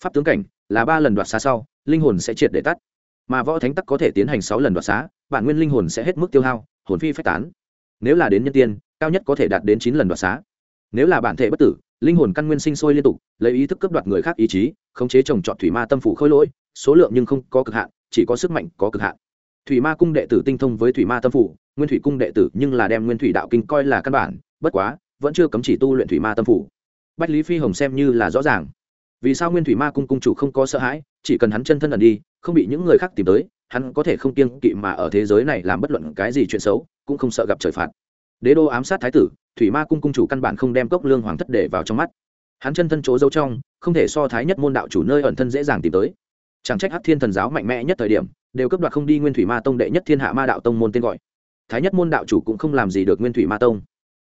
Pháp tướng cảnh, là ba lần đoạt xá sau, linh hồn sẽ triệt để tắt mà võ thánh tắc có thể tiến hành sáu lần đoạt xá, bản nguyên linh hồn sẽ hết mức tiêu hao, hồn phi phách tán. Nếu là đến nhân tiên, cao nhất có thể đạt đến chín lần đoạt xá. Nếu là bản thể bất tử, linh hồn căn nguyên sinh sôi liên tục, lấy ý thức cướp đoạt người khác ý chí, khống chế trồng trọt thủy ma tâm phủ khôi lỗi, số lượng nhưng không có cực hạn, chỉ có sức mạnh có cực hạn. Thủy ma cung đệ tử tinh thông với thủy ma tâm phủ, nguyên thủy cung đệ tử nhưng là đem nguyên thủy đạo kinh coi là căn bản, bất quá, vẫn chưa cấm chỉ tu luyện thủy ma tâm phủ. Bách lý phi hồng xem như là rõ ràng. Vì sao nguyên thủy ma cung cung chủ không có sợ hãi chỉ cần hắn chân thân ẩn đi, không bị những người khác tìm tới, hắn có thể không kiêng kỵ mà ở thế giới này làm bất luận cái gì chuyện xấu, cũng không sợ gặp trời phạt. Đế đô ám sát thái tử, thủy ma cung cung chủ căn bản không đem cốc lương hoàng thất để vào trong mắt. Hắn chân thân chỗ giấu trong, không thể so thái nhất môn đạo chủ nơi ẩn thân dễ dàng tìm tới. Chẳng trách hát thiên thần giáo mạnh mẽ nhất thời điểm, đều cấp đoạt không đi nguyên thủy ma tông đệ nhất thiên hạ ma đạo tông môn tên gọi. Thái nhất môn đạo chủ cũng không làm gì được nguyên thủy ma tông.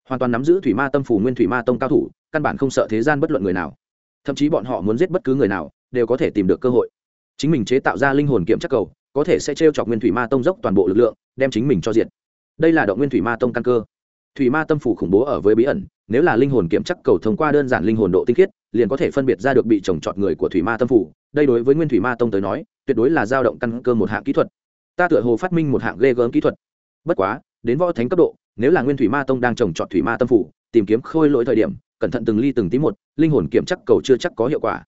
Hoàn toàn nắm giữ thủy ma tâm phủ nguyên thủy ma tông cao thủ, căn bản không sợ thế gian bất luận người nào. Thậm chí bọn họ muốn giết bất cứ người nào đều có thể tìm được cơ hội. Chính mình chế tạo ra linh hồn kiểm chắc cầu, có thể sẽ t r e o chọc nguyên thủy ma tông dốc toàn bộ lực lượng, đem chính mình cho diện. đây là động nguyên thủy ma tông căn cơ. Thủy ma tâm phủ khủng bố ở với bí ẩn, nếu là linh hồn kiểm chắc cầu thông qua đơn giản linh hồn độ tinh khiết, liền có thể phân biệt ra được bị trồng trọt người của thủy ma tâm phủ. Đây đối với nguyên thủy ma tông tới nói, tuyệt đối là dao động căn cơ một hạng kỹ thuật. Ta tựa hồ phát minh một hạng ghê gớm kỹ thuật. Bất quá, đến võ thánh cấp độ, nếu là nguyên thủy ma tông đang trồng trọt thủy ma tâm phủ, tìm kiếm khôi lỗi thời điểm, cẩn thận từng ly từng tí một, linh hồn kiểm chắc cầu chưa chắc có hiệu quả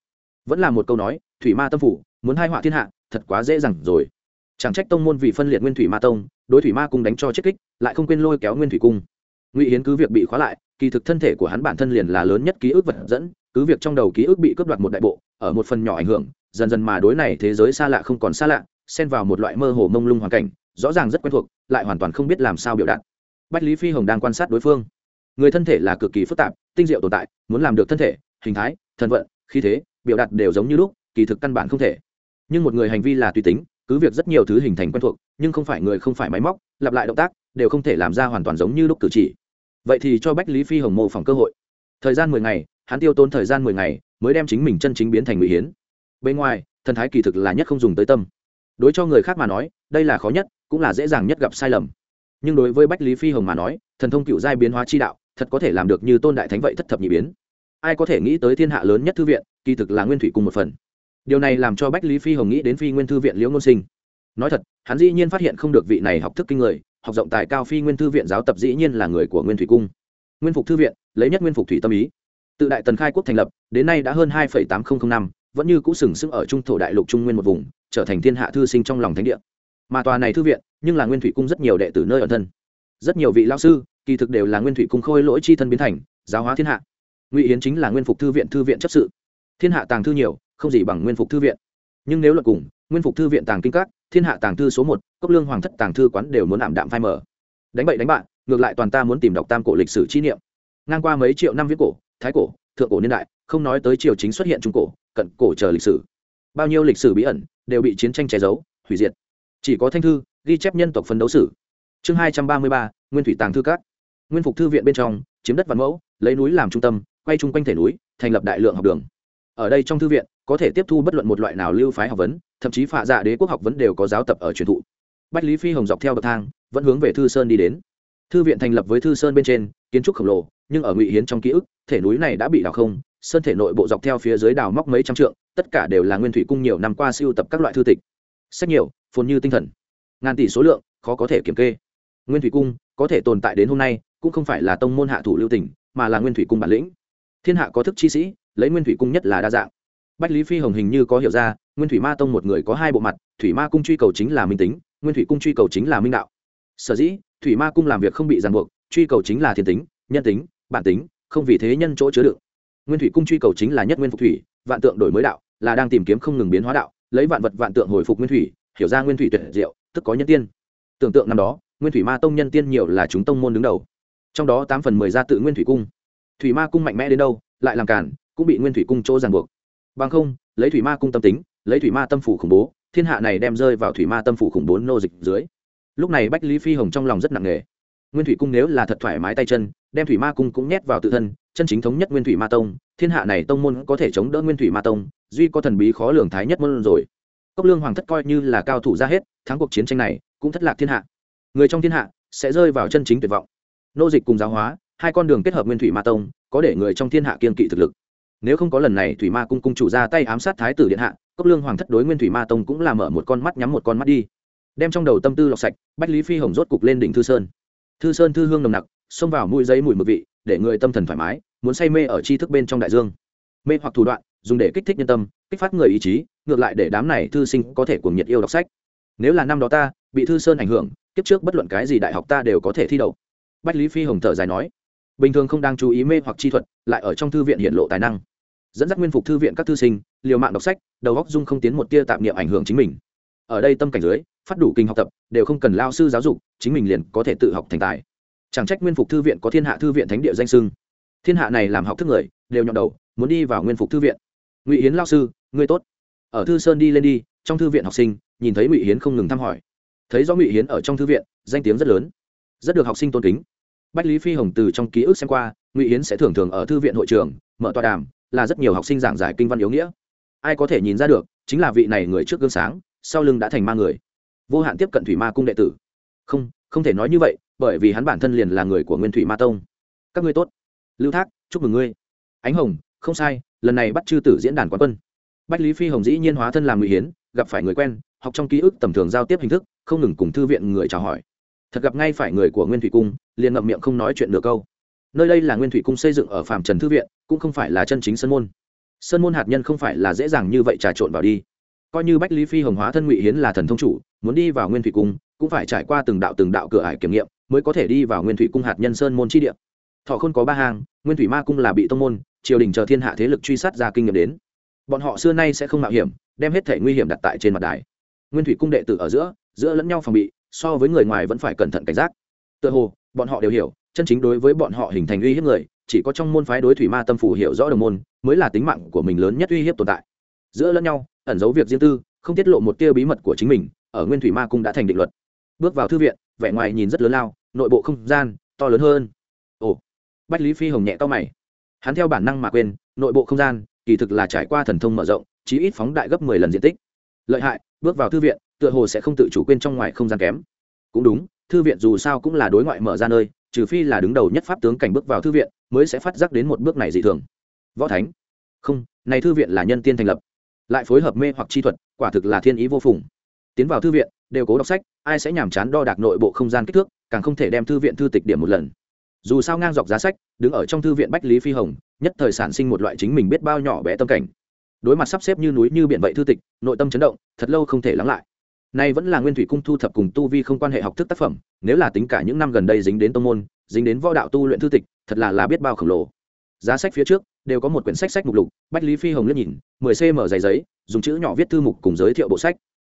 vẫn là một câu nói, thủy ma tâm phủ, muốn hai họa thiên hạ, thật quá dễ dàng rồi. Chẳng trách tông môn vì phân liệt nguyên thủy ma tông, đối thủy ma cung đánh cho chết kích, lại không quên lôi kéo nguyên thủy cung. Ngụy hiến cứ việc bị khóa lại, kỳ thực thân thể của hắn bản thân liền là lớn nhất ký ức vật dẫn, cứ việc trong đầu ký ức bị cướp đoạt một đại bộ, ở một phần nhỏ ảnh hưởng, dần dần mà đối này thế giới xa lạ không còn xa lạ, xen vào một loại mơ hồ mông lung hoàn cảnh, rõ ràng rất quen thuộc, lại hoàn toàn không biết làm sao biểu đạt. Bách lý phi hồng đang quan sát đối phương. Người thân thể là cực kỳ phức tạp, tinh diệu tồn tại, muốn làm được thân thể, hình thái, thân vận khí thế biểu đạt đều giống như lúc, kỳ thực căn bản không thể. Nhưng một người hành vi là tùy tính, cứ việc rất nhiều thứ hình thành quen thuộc, nhưng không phải người không phải máy móc, lặp lại động tác, đều không thể làm ra hoàn toàn giống như lúc cử chỉ. Vậy thì cho bách lý phi hồng mô phỏng cơ hội. Thời gian mười ngày, hắn tiêu tốn thời gian mười ngày, mới đem chính mình chân chính biến thành ngụy hiến. Bên ngoài, thần thái kỳ thực là nhất không dùng tới tâm. Đối cho người khác mà nói, đây là khó nhất, cũng là dễ dàng nhất gặp sai lầm. Nhưng đối với bách lý phi hồng mà nói, thần thông cựu giai biến hóa chi đạo, thật có thể làm được như tôn đại thánh vậy thất thập nhị biến ai có thể nghĩ tới thiên hạ lớn nhất thư viện, kỳ thực là nguyên thủy cùng một phần. Điều này làm cho bách lý phi hồng nghĩ đến phi nguyên thư viện liễu ngôn sinh. Nói thật, hắn dĩ nhiên phát hiện không được vị này học thức kinh người, học rộng tài cao phi nguyên thư viện giáo tập dĩ nhiên là người của nguyên thủy cung. Nguyên phục thư viện, lấy nhất nguyên phục thủy tâm ý. Tự đại tần khai quốc thành lập, đến nay đã hơn hai tám nghìn năm, vẫn như cũ sừng sững ở trung thổ đại lục trung nguyên một vùng, trở thành thiên hạ thư sinh trong lòng thánh địa. Mà tòa này thư viện, nhưng là nguyên thủy cung rất nhiều đệ tử nơi ở thân. Rất nhiều vị lao sư, kỳ thực đều là nguyên thủy cung khôi lỗi chi thân biến thành, giáo hóa thiên hạ ngụy hiến chính là nguyên phục thư viện thư viện chấp sự. Thiên hạ tàng thư nhiều, không gì bằng nguyên phục thư viện. Nhưng nếu luận cùng, nguyên phục thư viện tàng kinh các, thiên hạ tàng thư số một, cốc lương hoàng thất tàng thư quán đều muốn ảm đạm phai mở đánh bậy đánh bạn ngược lại toàn ta muốn tìm đọc tam cổ lịch sử chi niệm. Ngang qua mấy triệu năm viết cổ, thái cổ, thượng cổ niên đại, không nói tới triều chính xuất hiện trung cổ, cận cổ chờ lịch sử. Bao nhiêu lịch sử bí ẩn, đều bị chiến tranh che giấu, hủy diệt. Chỉ có thanh thư, ghi chép nhân tộc phấn đấu sử. Chương hai trăm ba mươi ba, nguyên thủy tàng thư các. Nguyên phục thư viện bên trong, chiếm đất văn mẫu, lấy núi làm trung tâm quay chung quanh thể núi, thành lập đại lượng học đường. Ở đây trong thư viện, có thể tiếp thu bất luận một loại nào lưu phái học vấn, thậm chí phạ dạ đế quốc học vấn đều có giáo tập ở truyền thụ. Bách lý phi hồng dọc theo bậc thang, vẫn hướng về thư sơn đi đến. Thư viện thành lập với thư sơn bên trên, kiến trúc khổng lồ, nhưng ở ngụy hiến trong ký ức, thể núi này đã bị đào không, sơn thể nội bộ dọc theo phía dưới đào móc mấy trăm trượng, tất cả đều là nguyên thủy cung nhiều năm qua siêu tập các loại thư tịch. Sách nhiều, phồn như tinh thần. Ngàn tỷ số lượng, khó có thể kiểm kê. Nguyên thủy cung, có thể tồn tại đến hôm nay, cũng không phải là tông môn hạ thủ lưu tỉnh mà là nguyên thủy cung bản lĩnh thiên hạ có thức chi sĩ, lấy nguyên thủy cung nhất là đa dạng. Bách lý phi hồng hình như có hiểu ra, nguyên thủy ma tông một người có hai bộ mặt, thủy ma cung truy cầu chính là minh tính, nguyên thủy cung truy cầu chính là minh đạo. Sở dĩ, thủy ma cung làm việc không bị ràng buộc, truy cầu chính là thiên tính, nhân tính, bản tính, không vì thế nhân chỗ chứa đựng. Nguyên thủy cung truy cầu chính là nhất nguyên phục thủy, vạn tượng đổi mới đạo, là đang tìm kiếm không ngừng biến hóa đạo, lấy vạn vật vạn tượng hồi phục nguyên thủy, hiểu ra nguyên thủy tuyệt diệu, tức có nhân tiên. Tưởng tượng năm đó, nguyên thủy ma tông nhân tiên nhiều là chúng tông môn đứng đầu. Trong đó tám phần mười ra tự nguyên thủy cung thủy ma cung mạnh mẽ đến đâu, lại làm cản, cũng bị nguyên thủy cung chỗ ràng buộc. Bằng không, lấy thủy ma cung tâm tính, lấy thủy ma tâm phủ khủng bố, thiên hạ này đem rơi vào thủy ma tâm phủ khủng bố nô dịch dưới. Lúc này bách lý phi hồng trong lòng rất nặng nề. Nguyên thủy cung nếu là thật thoải mái tay chân, đem thủy ma cung cũng nhét vào tự thân, chân chính thống nhất nguyên thủy ma tông, thiên hạ này tông môn có thể chống đỡ nguyên thủy ma tông, duy có thần bí khó lường thái nhất môn rồi. Cốc lương hoàng thất coi như là cao thủ ra hết, thắng cuộc chiến tranh này cũng thất lạc thiên hạ. Người trong thiên hạ sẽ rơi vào chân chính tuyệt vọng. Nô dịch cùng giáo hóa hai con đường kết hợp nguyên thủy ma tông, có để người trong thiên hạ kiên kỵ thực lực. Nếu không có lần này thủy ma cung cung chủ ra tay ám sát thái tử điện hạ, cốc lương hoàng thất đối nguyên thủy ma tông cũng là mở một con mắt nhắm một con mắt đi. Đem trong đầu tâm tư lọc sạch, bách lý phi hồng rốt cục lên đỉnh thư sơn. Thư sơn thư hương nồng nặc, xông vào mũi giấy mùi mực vị, để người tâm thần thoải mái, muốn say mê ở tri thức bên trong đại dương. Mê hoặc thủ đoạn, dùng để kích thích nhân tâm, kích phát người ý chí, ngược lại để đám này thư sinh có thể cuồng nhiệt yêu đọc sách. Nếu là năm đó ta bị thư sơn ảnh hưởng, kiếp trước bất luận cái gì đại học ta đều có thể thi đậu. Bách lý phi hồng thở dài nói bình thường không đang chú ý mê hoặc chi thuật, lại ở trong thư viện hiện lộ tài năng. Dẫn dắt nguyên phục thư viện các thư sinh, liều mạng đọc sách, đầu góc dung không tiến một tia tạp niệm ảnh hưởng chính mình. Ở đây tâm cảnh dưới, phát đủ kinh học tập, đều không cần lao sư giáo dục, chính mình liền có thể tự học thành tài. Chẳng trách nguyên phục thư viện có thiên hạ thư viện thánh địa danh sưng. Thiên hạ này làm học thức người, đều nhọn đầu, muốn đi vào nguyên phục thư viện. Ngụy hiến lao sư, ngươi tốt. Ở thư sơn đi lên đi, trong thư viện học sinh, nhìn thấy ngụy hiến không ngừng thăm hỏi. Thấy do ngụy hiến ở trong thư viện, danh tiếng rất lớn. Rất được học sinh tôn kính bách lý phi hồng từ trong ký ức xem qua, ngụy hiến sẽ thường thường ở thư viện hội trường, mở tọa đàm, là rất nhiều học sinh giảng giải kinh văn yếu nghĩa. Ai có thể nhìn ra được, chính là vị này người trước gương sáng, sau lưng đã thành ma người. Vô hạn tiếp cận thủy ma cung đệ tử. Không không thể nói như vậy, bởi vì hắn bản thân liền là người của nguyên thủy ma tông. Các ngươi tốt. Lưu thác, chúc mừng ngươi. Ánh hồng, không sai, lần này bắt chư tử diễn đàn quán quân. Bách lý phi hồng dĩ nhiên hóa thân làm ngụy hiến gặp phải người quen, học trong ký ức tầm thường giao tiếp hình thức, không ngừng cùng thư viện người chào hỏi thật gặp ngay phải người của nguyên thủy cung, liền ngậm miệng không nói chuyện nửa câu. Nơi đây là nguyên thủy cung xây dựng ở phạm trần thư viện, cũng không phải là chân chính sân môn. Sân môn hạt nhân không phải là dễ dàng như vậy trà trộn vào đi. Coi như bách lý phi hồng hóa thân ngụy hiến là thần thông chủ, muốn đi vào nguyên thủy cung, cũng phải trải qua từng đạo từng đạo cửa ải kiểm nghiệm, mới có thể đi vào nguyên thủy cung hạt nhân sơn môn chi địa. Thọ không có ba hàng nguyên thủy ma cung là bị tông môn, triều đình chờ thiên hạ thế lực truy sát ra kinh nghiệm đến. Bọn họ xưa nay sẽ không mạo hiểm, đem hết thể nguy hiểm đặt tại trên mặt đài. Nguyên thủy cung đệ tử ở giữa giữa lẫn nhau phòng bị so với người ngoài vẫn phải cẩn thận cảnh giác. Tựa hồ, bọn họ đều hiểu, chân chính đối với bọn họ hình thành uy hiếp người, chỉ có trong môn phái đối thủy ma tâm phủ hiểu rõ đồng môn, mới là tính mạng của mình lớn nhất uy hiếp tồn tại. Giữa lẫn nhau, ẩn giấu việc riêng tư, không tiết lộ một tia bí mật của chính mình, ở nguyên thủy ma cung đã thành định luật. Bước vào thư viện, vẻ ngoài nhìn rất lớn lao, nội bộ không gian, to lớn hơn. Ồ, bách lý phi hồng nhẹ to mày. Hắn theo bản năng mà quên, nội bộ không gian, kỳ thực là trải qua thần thông mở rộng, chí ít phóng đại gấp mười lần diện tích. Lợi hại, bước vào thư viện tựa hồ sẽ không tự chủ quên trong ngoài không gian kém. Cũng đúng, thư viện dù sao cũng là đối ngoại mở ra nơi, trừ phi là đứng đầu nhất pháp tướng cảnh bước vào thư viện, mới sẽ phát giác đến một bước này dị thường. Võ thánh. Không, này thư viện là nhân tiên thành lập. Lại phối hợp mê hoặc chi thuật, quả thực là thiên ý vô phùng. Tiến vào thư viện, đều cố đọc sách, ai sẽ nhàm chán đo đạc nội bộ không gian kích thước, càng không thể đem thư viện thư tịch điểm một lần. Dù sao ngang dọc giá sách, đứng ở trong thư viện bách lý phi hồng, nhất thời sản sinh một loại chính mình biết bao nhỏ bé tâm cảnh. Đối mặt sắp xếp như núi như biển vậy thư tịch, nội tâm chấn động, thật lâu không thể lắng lại nay vẫn là nguyên thủy cung thu thập cùng tu vi không quan hệ học thức tác phẩm, nếu là tính cả những năm gần đây dính đến tông môn, dính đến võ đạo tu luyện thư tịch, thật là là biết bao khổng lồ. Giá sách phía trước, đều có một quyển sách sách mục lục, bách lý phi hồng liếc nhìn, mười cm dày giấy dùng chữ nhỏ viết thư mục cùng giới thiệu bộ sách.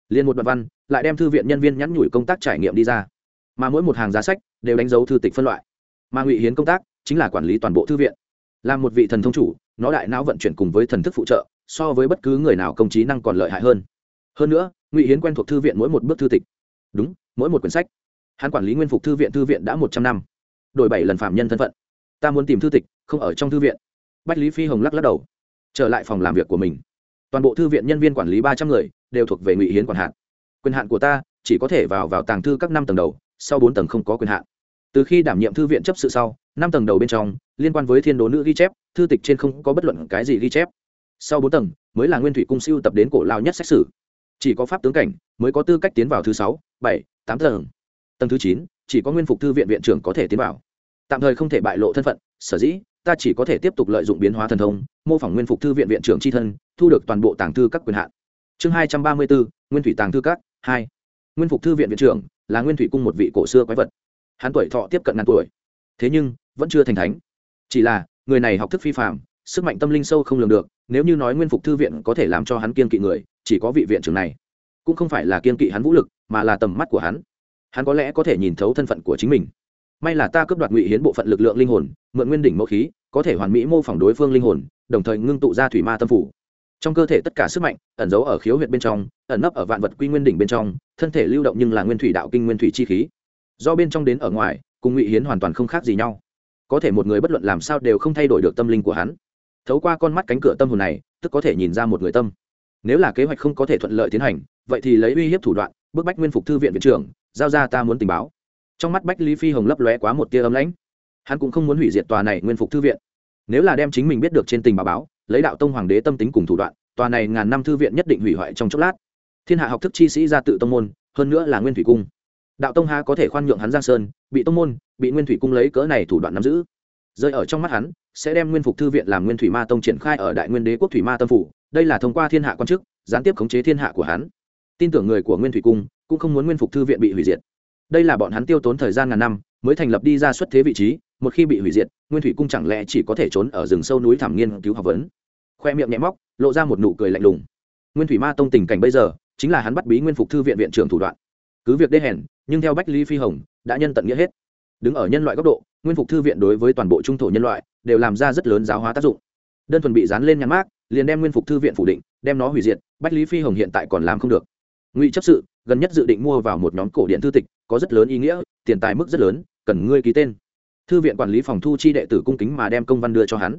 Liền một đoạn văn, lại đem thư viện nhân viên nhắn nhủi công tác trải nghiệm đi ra. Mà mỗi một hàng giá sách, đều đánh dấu thư tịch phân loại. Mà ngụy hiến công tác, chính là quản lý toàn bộ thư viện. Là một vị thần thông chủ, nó đại não vận chuyển cùng với thần thức phụ trợ, so với bất cứ người nào công trí năng còn lợi hại hơn. Hơn nữa ngụy hiến quen thuộc thư viện mỗi một bước thư tịch đúng mỗi một quyển sách hắn quản lý nguyên phục thư viện thư viện đã một trăm năm đổi bảy lần phạm nhân thân phận ta muốn tìm thư tịch không ở trong thư viện bách lý phi hồng lắc lắc đầu trở lại phòng làm việc của mình toàn bộ thư viện nhân viên quản lý ba trăm người đều thuộc về ngụy hiến quản hạn quyền hạn của ta chỉ có thể vào vào tàng thư các năm tầng đầu sau bốn tầng không có quyền hạn từ khi đảm nhiệm thư viện chấp sự sau năm tầng đầu bên trong liên quan với thiên đố nữ ghi chép thư tịch trên không có bất luận cái gì ghi chép sau bốn tầng mới là nguyên thủy cung siêu tập đến cổ lao nhất xét xử chỉ có pháp tướng cảnh mới có tư cách tiến vào thứ sáu, bảy, tám tầng. Tầng thứ chín, chỉ có nguyên phục thư viện viện trưởng có thể tiến vào. Tạm thời không thể bại lộ thân phận, sở dĩ, ta chỉ có thể tiếp tục lợi dụng biến hóa thần thông, mô phỏng nguyên phục thư viện viện trưởng tri thân, thu được toàn bộ tàng thư các quyền hạn. Chương hai trăm ba mươi bốn, nguyên thủy tàng thư các, hai. Nguyên phục thư viện viện trưởng là nguyên thủy cung một vị cổ xưa quái vật. Hắn tuổi thọ tiếp cận ngàn tuổi. Thế nhưng, vẫn chưa thành thánh. Chỉ là, người này học thức phi phạm sức mạnh tâm linh sâu không lường được nếu như nói nguyên phục thư viện có thể làm cho hắn kiên kỵ người, chỉ có vị viện trưởng này. Cũng không phải là kiên kỵ hắn vũ lực, mà là tầm mắt của hắn. Hắn có lẽ có thể nhìn thấu thân phận của chính mình. May là ta cướp đoạt ngụy hiến bộ phận lực lượng linh hồn, mượn nguyên đỉnh mẫu khí, có thể hoàn mỹ mô phỏng đối phương linh hồn, đồng thời ngưng tụ ra thủy ma tâm phủ. Trong cơ thể tất cả sức mạnh, ẩn giấu ở khiếu huyệt bên trong, ẩn nấp ở vạn vật quy nguyên đỉnh bên trong, thân thể lưu động nhưng là nguyên thủy đạo kinh nguyên thủy chi khí. Do bên trong đến ở ngoài, cùng ngụy hiến hoàn toàn không khác gì nhau. Có thể một người bất luận làm sao đều không thay đổi được tâm linh của hắn thấu qua con mắt cánh cửa tâm hồn này, tức có thể nhìn ra một người tâm. Nếu là kế hoạch không có thể thuận lợi tiến hành, vậy thì lấy uy hiếp thủ đoạn, bức bách nguyên phục thư viện viện trưởng, giao ra ta muốn tình báo. Trong mắt bách lý phi hồng lấp lóe quá một tia ấm lãnh. Hắn cũng không muốn hủy diệt tòa này nguyên phục thư viện. Nếu là đem chính mình biết được trên tình báo báo, lấy đạo tông hoàng đế tâm tính cùng thủ đoạn, tòa này ngàn năm thư viện nhất định hủy hoại trong chốc lát. Thiên hạ học thức chi sĩ ra tự tông môn, hơn nữa là nguyên thủy cung. Đạo tông ha có thể khoan nhượng hắn giang sơn, bị tông môn, bị nguyên thủy cung lấy cỡ này thủ đoạn nắm giữ rơi ở trong mắt hắn, sẽ đem nguyên phục thư viện làm nguyên thủy ma tông triển khai ở đại nguyên đế quốc thủy ma tâm phủ, đây là thông qua thiên hạ quan chức, gián tiếp khống chế thiên hạ của hắn. Tin tưởng người của nguyên thủy cung cũng không muốn nguyên phục thư viện bị hủy diệt. Đây là bọn hắn tiêu tốn thời gian ngàn năm, mới thành lập đi ra xuất thế vị trí, một khi bị hủy diệt, nguyên thủy cung chẳng lẽ chỉ có thể trốn ở rừng sâu núi thảm nghiên cứu học vấn? Khoe miệng nhẹ móc, lộ ra một nụ cười lạnh lùng. Nguyên thủy ma tông tình cảnh bây giờ, chính là hắn bắt bí nguyên phục thư viện viện trưởng thủ đoạn. Cứ việc đê hèn, nhưng theo bách lý phi hồng, đã nhân tận nghĩa hết. Đứng ở nhân loại góc độ nguyên phục thư viện đối với toàn bộ trung thổ nhân loại đều làm ra rất lớn giáo hóa tác dụng. Đơn thuần bị dán lên nhãn mát liền đem nguyên phục thư viện phủ định, đem nó hủy diệt, bách lý phi hồng hiện tại còn làm không được. Ngụy chấp sự, gần nhất dự định mua vào một nhóm cổ điện thư tịch, có rất lớn ý nghĩa, tiền tài mức rất lớn, cần ngươi ký tên. Thư viện quản lý phòng thu chi đệ tử cung kính mà đem công văn đưa cho hắn.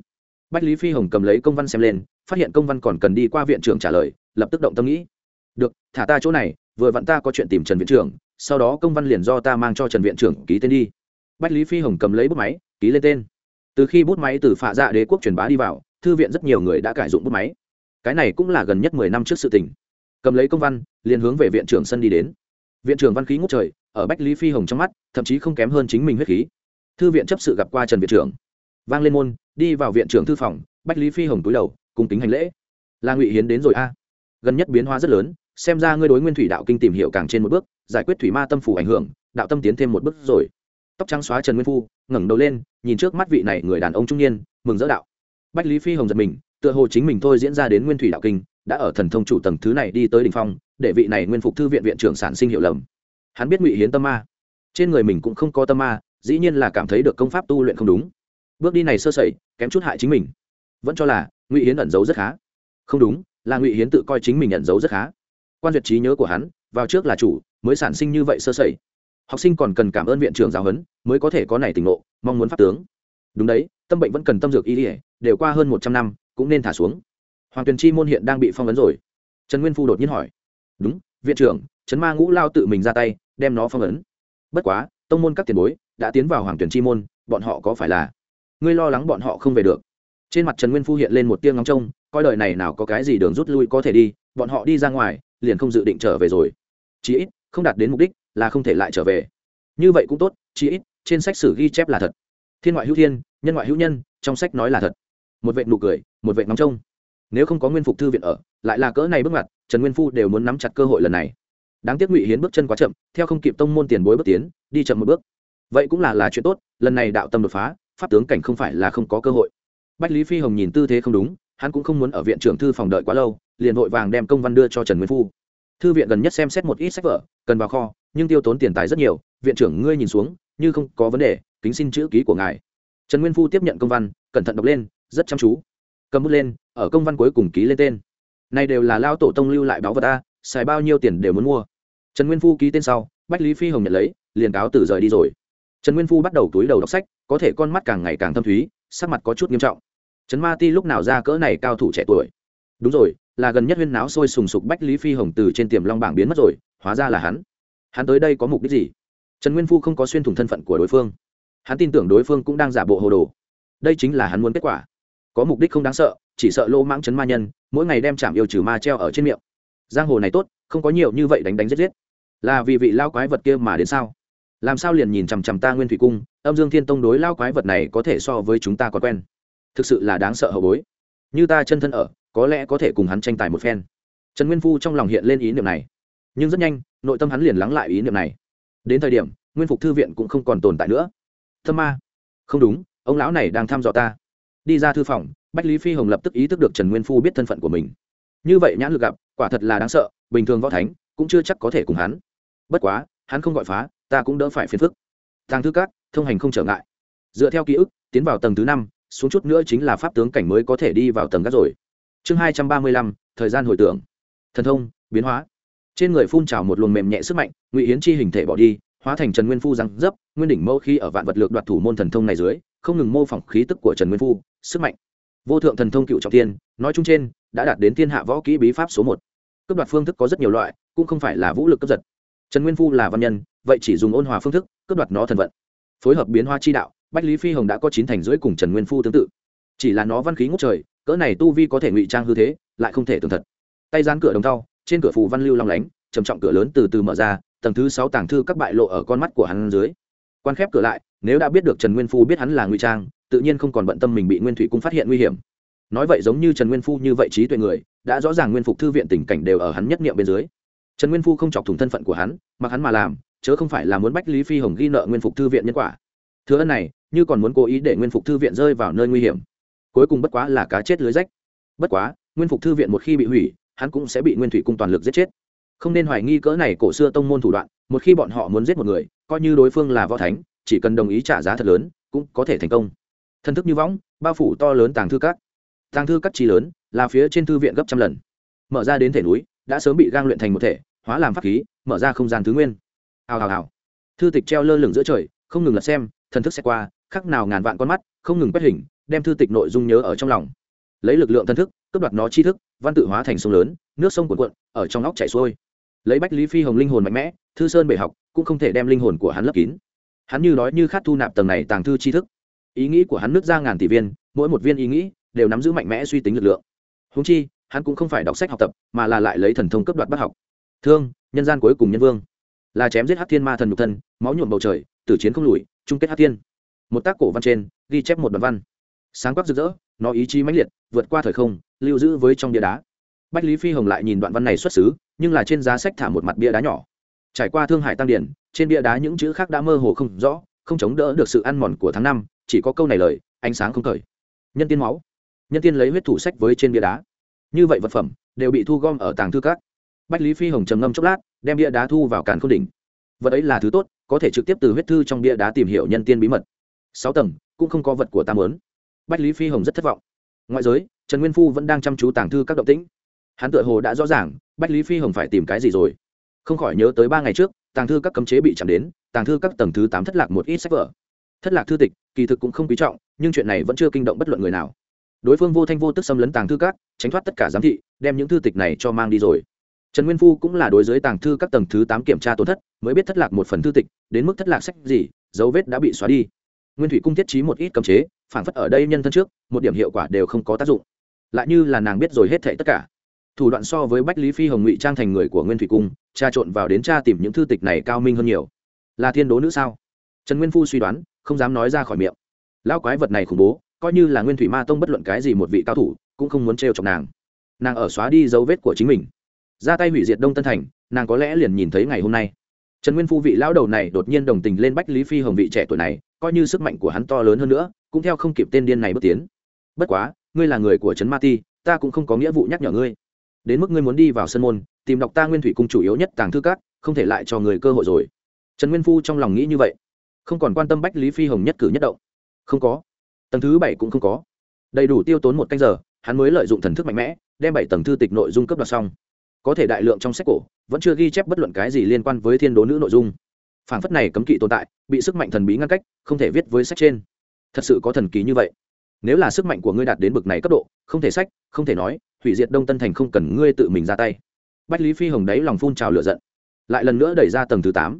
Bách lý phi hồng cầm lấy công văn xem lên, phát hiện công văn còn cần đi qua viện trưởng trả lời, lập tức động tâm nghĩ. Được, thả ta chỗ này, vừa vặn ta có chuyện tìm trần viện trưởng, sau đó công văn liền do ta mang cho trần viện trưởng ký tên đi bách lý phi hồng cầm lấy bút máy, ký lên tên. Từ khi bút máy từ phạ dạ đế quốc truyền bá đi vào, thư viện rất nhiều người đã cải dụng bút máy. Cái này cũng là gần nhất mười năm trước sự tình. Cầm lấy công văn, liền hướng về viện trưởng sân đi đến. Viện trưởng văn khí ngút trời, ở bách lý phi hồng trong mắt, thậm chí không kém hơn chính mình huyết khí. Thư viện chấp sự gặp qua trần viện trưởng. Vang lên môn, đi vào viện trưởng thư phòng, bách lý phi hồng túi đầu cùng kính hành lễ. Là ngụy hiến đến rồi a. Gần nhất biến hóa rất lớn, xem ra ngươi đối nguyên thủy đạo kinh tìm hiểu càng trên một bước, giải quyết thủy ma tâm phủ ảnh hưởng, đạo tâm tiến thêm một bước rồi tóc trắng xóa trần nguyên phu, ngẩng đầu lên, nhìn trước mắt vị này người đàn ông trung niên, mừng dỡ đạo. Bách lý phi hồng giật mình, tựa hồ chính mình thôi diễn ra đến nguyên thủy đạo kinh, đã ở thần thông chủ tầng thứ này đi tới đ ỉ n h phong, để vị này nguyên phục thư viện viện trưởng sản sinh hiệu lầm. Hắn biết ngụy hiến tâm ma. Trên người mình cũng không có tâm ma, dĩ nhiên là cảm thấy được công pháp tu luyện không đúng. Bước đi này sơ sẩy, kém chút hại chính mình. Vẫn cho là, ngụy hiến ẩn giấu rất khá. Không đúng, là ngụy hiến tự coi chính mình ẩn giấu rất khá. Quan duyệt trí nhớ của hắn, vào trước là chủ, mới sản sinh như vậy sơ sẩy học sinh còn cần cảm ơn viện trưởng giáo huấn mới có thể có này tỉnh ngộ, mong muốn pháp tướng. Đúng đấy, tâm bệnh vẫn cần tâm dược y ỉa đều qua hơn một trăm năm, cũng nên thả xuống. Hoàng tuyền chi môn hiện đang bị phong ấn rồi. Trần nguyên phu đột nhiên hỏi. Đúng, viện trưởng, trấn ma ngũ lao tự mình ra tay, đem nó phong ấn. Bất quá, tông môn các tiền bối đã tiến vào hoàng tuyển chi môn, bọn họ có phải là? Ngươi lo lắng bọn họ không về được. Trên mặt trần nguyên phu hiện lên một tiếng ngóng trông, coi đời này nào có cái gì đường rút lui có thể đi, bọn họ đi ra ngoài, liền không dự định trở về rồi. Chí ít, không đạt đến mục đích là không thể lại trở về. Như vậy cũng tốt, chí ít, trên sách sử ghi chép là thật. Thiên ngoại hữu thiên, nhân ngoại hữu nhân, trong sách nói là thật. Một vệ nụ cười, một vệ ngóng trông. Nếu không có nguyên phục thư viện ở, lại là cỡ này bước mặt trần nguyên phu đều muốn nắm chặt cơ hội lần này. Đáng tiếc ngụy hiến bước chân quá chậm, theo không kịp tông môn tiền bối bước tiến, đi chậm một bước. Vậy cũng là là chuyện tốt, lần này đạo tâm đột phá, pháp tướng cảnh không phải là không có cơ hội. Bách lý phi hồng nhìn tư thế không đúng, hắn cũng không muốn ở viện trưởng thư phòng đợi quá lâu, liền vội vàng đem công văn đưa cho trần nguyên phu. Thư viện gần nhất xem xét một ít sách vở, cần vào kho nhưng tiêu tốn tiền tài rất nhiều, viện trưởng ngươi nhìn xuống, như không có vấn đề, kính xin chữ ký của ngài. Trần nguyên phu tiếp nhận công văn, cẩn thận đọc lên, rất chăm chú. Cầm bút lên, ở công văn cuối cùng ký lên tên. Này đều là lao tổ tông lưu lại báo vật ta, xài bao nhiêu tiền đều muốn mua. Trần nguyên phu ký tên sau, bách lý phi hồng nhận lấy, liền cáo từ rời đi rồi. Trần nguyên phu bắt đầu túi đầu đọc sách, có thể con mắt càng ngày càng thâm thúy, sắc mặt có chút nghiêm trọng. Trần ma ti lúc nào ra cỡ này cao thủ trẻ tuổi? Đúng rồi, là gần nhất huyên náo sôi sùng sục bách lý phi hồng từ trên tiềm long bảng biến mất rồi, hóa ra là hắn hắn tới đây có mục đích gì? Trần nguyên phu không có xuyên thủng thân phận của đối phương. Hắn tin tưởng đối phương cũng đang giả bộ hồ đồ. Đây chính là hắn muốn kết quả. Có mục đích không đáng sợ, chỉ sợ lô mãng chấn ma nhân, mỗi ngày đem chạm yêu trừ ma treo ở trên miệng. Giang hồ này tốt, không có nhiều như vậy đánh đánh giết giết. Là vì vị lao quái vật kia mà đến sao? Làm sao liền nhìn chằm chằm ta nguyên thủy cung, âm dương thiên tông đối lao quái vật này có thể so với chúng ta còn quen. Thực sự là đáng sợ hậu bối. Như ta chân thân ở, có lẽ có thể cùng hắn tranh tài một phen. Trần nguyên phu trong lòng hiện lên ý niệm này nhưng rất nhanh, nội tâm hắn liền lắng lại ý niệm này. Đến thời điểm, nguyên phục thư viện cũng không còn tồn tại nữa. Thâm ma. Không đúng, ông lão này đang thăm dò ta. Đi ra thư phòng, bách lý phi hồng lập tức ý thức được trần nguyên phu biết thân phận của mình. Như vậy nhãn lực gặp, quả thật là đáng sợ, bình thường võ thánh cũng chưa chắc có thể cùng hắn. Bất quá, hắn không gọi phá, ta cũng đỡ phải phiền phức. Tàng thư cát thông hành không trở ngại. Dựa theo ký ức, tiến vào tầng thứ năm, xuống chút nữa chính là pháp tướng cảnh mới có thể đi vào tầng gác rồi. Chương hai trăm ba mươi lăm, thời gian hồi tưởng. Thần thông, biến hóa trên người phun trào một luồng mềm nhẹ sức mạnh, ngụy hiến chi hình thể bỏ đi, hóa thành trần nguyên phu răng dấp, nguyên đỉnh mẫu khi ở vạn vật lược đoạt thủ môn thần thông này dưới, không ngừng mô phỏng khí tức của trần nguyên phu, sức mạnh. Vô thượng thần thông cựu trọng tiên nói chung trên, đã đạt đến thiên hạ võ kỹ bí pháp số một. Cấp đoạt phương thức có rất nhiều loại, cũng không phải là vũ lực cấp giật. Trần nguyên phu là văn nhân, vậy chỉ dùng ôn hòa phương thức cấp đoạt nó thần vận. Phối hợp biến hoa chi đạo, bách lý phi hồng đã có chín thành rưỡi cùng trần nguyên phu tương tự. Chỉ là nó văn khí ngốc trời, cỡ này tu vi có thể ngụy trang hư thế, lại không thể tường thật. Tay dán cửa đồng thau trên cửa phù văn lưu long lánh, trầm trọng cửa lớn từ từ mở ra, tầng thứ sáu tàng thư các bại lộ ở con mắt của hắn dưới. Quan khép cửa lại, nếu đã biết được trần nguyên phu biết hắn là ngụy trang, tự nhiên không còn bận tâm mình bị nguyên thủy cung phát hiện nguy hiểm. Nói vậy giống như trần nguyên phu như vậy trí tuệ người, đã rõ ràng nguyên phục thư viện tình cảnh đều ở hắn nhất niệm bên dưới. Trần nguyên phu không chọc thủng thân phận của hắn, mặc hắn mà làm, chớ không phải là muốn bách lý phi hồng ghi nợ nguyên phục thư viện nhân quả. Thứ ân này, như còn muốn cố ý để nguyên phục thư viện rơi vào nơi nguy hiểm. Cuối cùng bất quá là cá chết lưới rách. Bất quá, nguyên phục thư viện một khi bị hủy hắn cũng sẽ bị nguyên thủy cung toàn lực giết chết. Không nên hoài nghi cỡ này cổ xưa tông môn thủ đoạn, một khi bọn họ muốn giết một người, coi như đối phương là võ thánh, chỉ cần đồng ý trả giá thật lớn, cũng có thể thành công. Thân thức như võng, bao phủ to lớn tàng thư các. Tàng thư các chi lớn, là phía trên thư viện gấp trăm lần. Mở ra đến thể núi, đã sớm bị gang luyện thành một thể, hóa làm pháp khí, mở ra không gian thứ nguyên. Hào hào hào. Thư tịch treo lơ lửng giữa trời, không ngừng lật xem, thần thức sẽ qua, khắc nào ngàn vạn con mắt, không ngừng quét hình, đem thư tịch nội dung nhớ ở trong lòng. Lấy lực lượng thần thức cướp đoạt nó tri thức, văn tự hóa thành sông lớn, nước sông cuộn cuộn, ở trong óc chảy xuôi. Lấy bách lý phi hồng linh hồn mạnh mẽ, thư sơn bể học, cũng không thể đem linh hồn của hắn lấp kín. Hắn như đói như khát thu nạp tầng này tàng thư tri thức. Ý nghĩ của hắn nước ra ngàn tỷ viên, mỗi một viên ý nghĩ đều nắm giữ mạnh mẽ suy tính lực lượng. Húng chi, hắn cũng không phải đọc sách học tập, mà là lại lấy thần thông cấp đoạt bắt học. Thương, nhân gian cuối cùng nhân vương. Là chém giết hát thiên ma thần nhục thân, máu nhuộm bầu trời, tử chiến không lùi, chung kết hát thiên. Một tác cổ văn trên, ghi chép một đoạn văn. Sáng quắc rực rỡ, nó ý chí mãnh liệt vượt qua thời không, lưu giữ với trong bia đá. Bách lý phi hồng lại nhìn đoạn văn này xuất xứ, nhưng là trên giá sách thả một mặt bia đá nhỏ. Trải qua thương hải tăng điển, trên bia đá những chữ khác đã mơ hồ không rõ, không chống đỡ được sự ăn mòn của tháng năm, chỉ có câu này lời, ánh sáng không thời nhân tiên máu. Nhân tiên lấy huyết thủ sách với trên bia đá. Như vậy vật phẩm đều bị thu gom ở tàng thư các. Bách lý phi hồng trầm ngâm chốc lát, đem bia đá thu vào càn khôn đỉnh. Vật ấy là thứ tốt, có thể trực tiếp từ huyết thư trong bia đá tìm hiểu nhân tiên bí mật. Sáu tầng, cũng không có vật của ta mớn bách lý phi hồng rất thất vọng ngoại giới, trần nguyên phu vẫn đang chăm chú tàng thư các động tĩnh. Hắn tự hồ đã rõ ràng, bách lý phi hồng phải tìm cái gì rồi. Không khỏi nhớ tới ba ngày trước, tàng thư các cấm chế bị chạm đến, tàng thư các tầng thứ tám thất lạc một ít sách vở. Thất lạc thư tịch, kỳ thực cũng không quý trọng, nhưng chuyện này vẫn chưa kinh động bất luận người nào. Đối phương vô thanh vô tức xâm lấn tàng thư các, tránh thoát tất cả giám thị, đem những thư tịch này cho mang đi rồi. Trần nguyên phu cũng là đối với tàng thư các tầng thứ tám kiểm tra tổn thất, mới biết thất lạc một phần thư tịch, đến mức thất lạc sách gì, dấu vết đã bị xóa đi. Nguyên thủy cung thiết trí một ít cấm chế phản phất ở đây nhân thân trước, một điểm hiệu quả đều không có tác dụng. Lại như là nàng biết rồi hết thệ tất cả. Thủ đoạn so với bách lý phi hồng ngụy trang thành người của nguyên thủy cung tra trộn vào đến tra tìm những thư tịch này cao minh hơn nhiều. Là thiên đố nữ sao? Trần nguyên phu suy đoán, không dám nói ra khỏi miệng. Lão quái vật này khủng bố, coi như là nguyên thủy ma tông bất luận cái gì một vị cao thủ, cũng không muốn trêu chọc nàng. Nàng ở xóa đi dấu vết của chính mình. Ra tay hủy diệt đông tân thành, nàng có lẽ liền nhìn thấy ngày hôm nay. Trần nguyên phu vị lão đầu này đột nhiên đồng tình lên bách lý phi hồng vị trẻ tuổi này, coi như sức mạnh của hắn to lớn hơn nữa cũng theo không kịp tên điên này bước tiến. Bất quá, ngươi là người của trấn ma ti, ta cũng không có nghĩa vụ nhắc nhở ngươi. Đến mức ngươi muốn đi vào sân môn, tìm đọc ta nguyên thủy cung chủ yếu nhất tàng thư cát không thể lại cho người cơ hội rồi. Trần nguyên phu trong lòng nghĩ như vậy. Không còn quan tâm bách lý phi hồng nhất cử nhất động. Không có. Tầng thứ bảy cũng không có. Đầy đủ tiêu tốn một canh giờ, hắn mới lợi dụng thần thức mạnh mẽ, đem bảy tầng thư tịch nội dung cấp đoạt xong. Có thể đại lượng trong sách cổ, vẫn chưa ghi chép bất luận cái gì liên quan với thiên đố nữ nội dung. Phản phất này cấm kỵ tồn tại, bị sức mạnh thần bí ngăn cách, không thể viết với sách trên thật sự có thần ký như vậy. Nếu là sức mạnh của ngươi đạt đến bực này cấp độ, không thể sách, không thể nói, hủy diệt đông tân thành không cần ngươi tự mình ra tay. Bách lý phi hồng đáy lòng phun trào lửa giận. Lại lần nữa đẩy ra tầng thứ tám.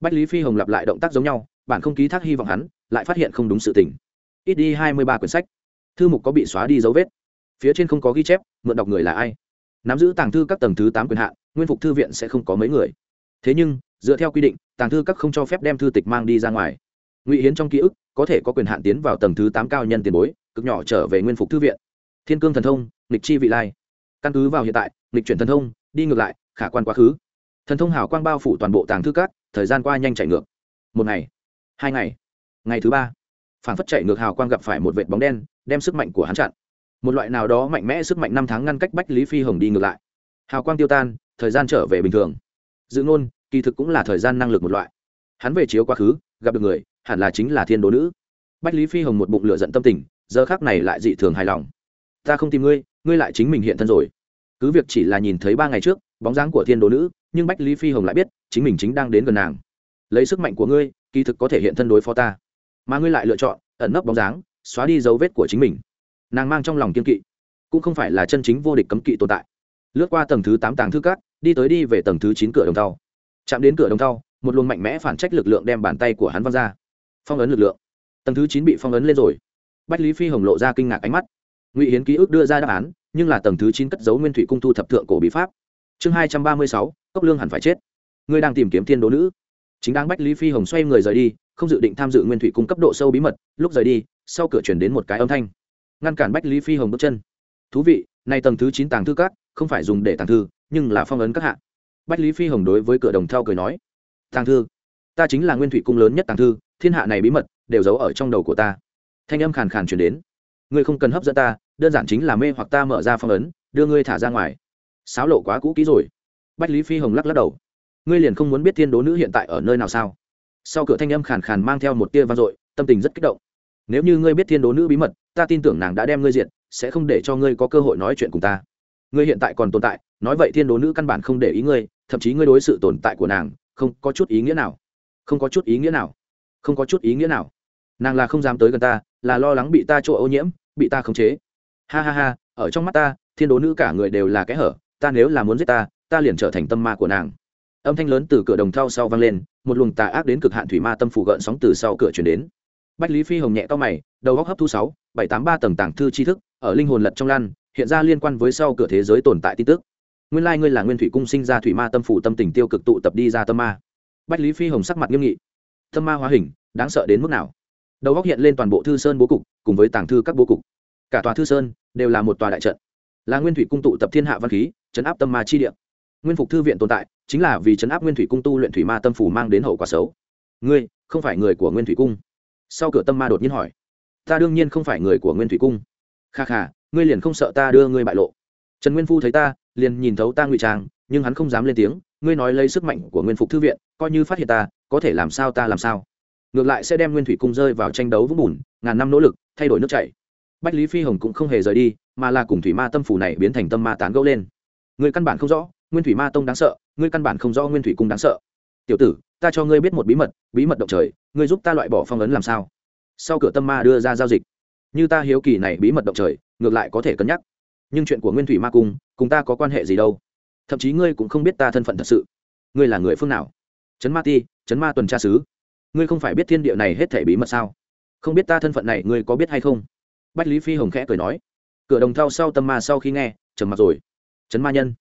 Bách lý phi hồng lặp lại động tác giống nhau, bản không ký thác hy vọng hắn, lại phát hiện không đúng sự tình. Ít đi hai mươi ba quyển sách. Thư mục có bị xóa đi dấu vết. Phía trên không có ghi chép, mượn đọc người là ai. Nắm giữ tàng thư các tầng thứ tám quyền hạn, nguyên phục thư viện sẽ không có mấy người. Thế nhưng, dựa theo quy định, tàng thư các không cho phép đem thư tịch mang đi ra ngoài ngụy hiến trong ký ức có thể có quyền hạn tiến vào tầng thứ tám cao nhân tiền bối cực nhỏ trở về nguyên phục thư viện. Thiên cương thần thông nghịch chi vị lai. Căn cứ vào hiện tại nghịch chuyển thần thông đi ngược lại khả quan quá khứ. Thần thông hào quang bao phủ toàn bộ tàng thư cát, thời gian qua nhanh chạy ngược. Một ngày hai ngày ngày thứ ba. Phản phất chạy ngược hào quang gặp phải một vệt bóng đen đem sức mạnh của hắn chặn. Một loại nào đó mạnh mẽ sức mạnh năm tháng ngăn cách bách lý phi hồng đi ngược lại. Hào quang tiêu tan thời gian trở về bình thường. Dự ngôn kỳ thực cũng là thời gian năng lực một loại. Hắn về chiếu quá khứ gặp được người hẳn là chính là thiên đố nữ. Bách lý phi hồng một bụng lửa giận tâm tình, giờ khác này lại dị thường hài lòng. Ta không tìm ngươi ngươi lại chính mình hiện thân rồi. Cứ việc chỉ là nhìn thấy ba ngày trước, bóng dáng của thiên đố nữ, nhưng bách lý phi hồng lại biết, chính mình chính đang đến gần nàng. Lấy sức mạnh của ngươi, kỳ thực có thể hiện thân đối phó ta. Mà ngươi lại lựa chọn, ẩn nấp bóng dáng, xóa đi dấu vết của chính mình. Nàng mang trong lòng kiên kỵ, cũng không phải là chân chính vô địch cấm kỵ tồn tại. Lướt qua tầng thứ tám tàng thư cát đi tới đi về tầng thứ chín cửa đồng tàu chạm đến cửa đồng tàu một luồng mạnh mẽ phản trách lực lượng đem bàn tay của hắn văng ra phong ấn lực lượng. Tầng thứ chín bị phong ấn lên rồi. Bách lý phi hồng lộ ra kinh ngạc ánh mắt. Ngụy hiến ký ức đưa ra đáp án, nhưng là tầng thứ chín cất giấu nguyên thủy cung thu thập thượng cổ bí pháp. Chương hai trăm ba mươi sáu, cốc lương hẳn phải chết. Ngươi đang tìm kiếm thiên đố nữ. Chính đang bách lý phi hồng xoay người rời đi, không dự định tham dự nguyên thủy cung cấp độ sâu bí mật, lúc rời đi, sau cửa chuyển đến một cái âm thanh. Ngăn cản bách lý phi hồng bước chân. Thú vị nay tầng thứ chín tàng thư các, không phải dùng để tàng thư, nhưng là phong ấn các hạ. Bách lý phi hồng đối với cửa đồng theo cười nói, tàng thư, ta chính là nguyên thủy cung lớn nhất tàng thư thiên hạ này bí mật đều giấu ở trong đầu của ta. Thanh âm khàn khàn chuyển đến. Ngươi không cần hấp dẫn ta, đơn giản chính là mê hoặc ta mở ra phong ấn, đưa ngươi thả ra ngoài. Sáo lộ quá cũ kỹ rồi. Bách lý phi hồng lắc lắc đầu. Ngươi liền không muốn biết thiên đố nữ hiện tại ở nơi nào sao? Sau cửa thanh âm khàn khàn mang theo một tia vang dội, tâm tình rất kích động. Nếu như ngươi biết thiên đố nữ bí mật, ta tin tưởng nàng đã đem ngươi diện sẽ không để cho ngươi có cơ hội nói chuyện cùng ta. Ngươi hiện tại còn tồn tại, nói vậy thiên đố nữ căn bản không để ý ngươi, thậm chí ngươi đối sự tồn tại của nàng không có chút ý nghĩa nào. Không có chút ý nghĩa nào không có chút ý nghĩa nào. Nàng là không dám tới gần ta, là lo lắng bị ta chỗ ô nhiễm, bị ta khống chế. Ha ha ha, ở trong mắt ta, thiên đố nữ cả người đều là kẽ hở, ta nếu là muốn giết ta ta liền trở thành tâm ma của nàng. Âm thanh lớn từ cửa đồng thau sau vang lên, một luồng tà ác đến cực hạn thủy ma tâm phủ gợn sóng từ sau cửa chuyển đến. Bách lý phi hồng nhẹ to mày, đầu góc hấp thu sáu, bảy, tám, ba tầng tảng thư tri thức, ở linh hồn lật trong lan, hiện ra liên quan với sau cửa thế giới tồn tại tin tức. Nguyên lai ngươi là nguyên thủy cung sinh ra thủy ma tâm phủ tâm tình tiêu cực tụ tập đi ra tâm ma. Bách lý phi hồng sắc mặt nghiêm nghị tâm ma hóa hình, đáng sợ đến mức nào? Đầu góc hiện lên toàn bộ thư sơn bố cục, cùng với tàng thư các bố cục. Cả tòa thư sơn đều là một tòa đại trận. Là nguyên thủy cung tụ tập thiên hạ văn khí, chấn áp tâm ma chi địa. Nguyên phục thư viện tồn tại, chính là vì chấn áp nguyên thủy cung tu luyện thủy ma tâm phủ mang đến hậu quả xấu. Ngươi, không phải người của nguyên thủy cung. Sau cửa tâm ma đột nhiên hỏi. Ta đương nhiên không phải người của nguyên thủy cung. Kha kha, ngươi liền không sợ ta đưa ngươi bại lộ. Trần nguyên phu thấy ta, liền nhìn thấu ta ngụy trang, nhưng hắn không dám lên tiếng. Ngươi nói lấy sức mạnh của nguyên phục thư viện, coi như phát hiện ta có thể làm sao ta làm sao? Ngược lại sẽ đem nguyên thủy cung rơi vào tranh đấu vũng bùn, ngàn năm nỗ lực, thay đổi nước chảy. Bách lý phi hồng cũng không hề rời đi, mà là cùng thủy ma tâm phủ này biến thành tâm ma tán gẫu lên. Người căn bản không rõ, nguyên thủy ma tông đáng sợ ngươi căn bản không rõ nguyên thủy cung đáng sợ. Tiểu tử, ta cho ngươi biết một bí mật bí mật động trời, ngươi giúp ta loại bỏ phong ấn làm sao? Sau cửa tâm ma đưa ra giao dịch. Như ta hiếu kỳ này bí mật động trời, ngược lại có thể cân nhắc. Nhưng chuyện của nguyên thủy ma cung, cùng ta có quan hệ gì đâu? Thậm chí ngươi cũng không biết ta thân phận thật sự. Ngươi là người phương nào? Trấn ma ti trấn ma tuần tra sứ ngươi không phải biết thiên địa này hết thể bí mật sao? Không biết ta thân phận này ngươi có biết hay không? Bách lý phi hồng khẽ cười nói. Cửa đồng thao sau tâm ma sau khi nghe, trầm mặt rồi. Trấn ma nhân.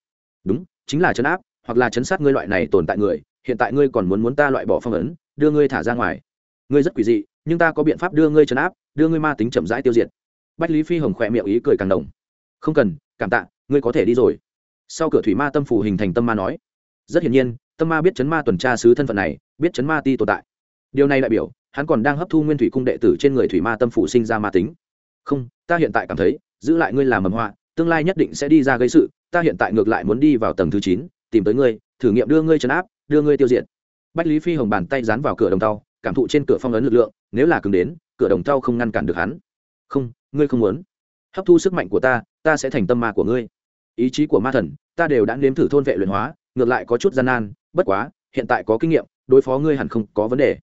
Đúng, chính là trấn áp, hoặc là chấn sát ngươi loại này tồn tại người. Hiện tại ngươi còn muốn muốn ta loại bỏ phong ấn, đưa ngươi thả ra ngoài. Ngươi rất quỷ dị, nhưng ta có biện pháp đưa ngươi chấn áp, đưa ngươi ma tính chậm rãi tiêu diệt. Bách lý phi hồng khỏe miệng ý cười càng đồng. Không cần, cảm tạ, ngươi có thể đi rồi. Sau cửa thủy ma tâm phủ hình thành tâm ma nói. Rất hiển nhiên tâm ma biết chấn ma tuần tra sứ thân phận này, biết chấn ma ti tồn tại. Điều này đại biểu, hắn còn đang hấp thu nguyên thủy cung đệ tử trên người thủy ma tâm phủ sinh ra ma tính. Không, ta hiện tại cảm thấy, giữ lại ngươi làm mầm họa, tương lai nhất định sẽ đi ra gây sự, ta hiện tại ngược lại muốn đi vào tầng thứ chín, tìm tới ngươi, thử nghiệm đưa ngươi chấn áp, đưa ngươi tiêu diệt. Bách lý phi hồng bàn tay dán vào cửa đồng tàu cảm thụ trên cửa phong ấn lực lượng, nếu là cứng đến, cửa đồng tàu không ngăn cản được hắn. Không, ngươi không muốn. Hấp thu sức mạnh của ta ta sẽ thành tâm ma của ngươi. Ý chí của ma thần, ta đều đã nếm thử thôn vệ luyện hóa, ngược lại có chút gian nan bất quá, hiện tại có kinh nghiệm, đối phó ngươi hẳn không có vấn đề.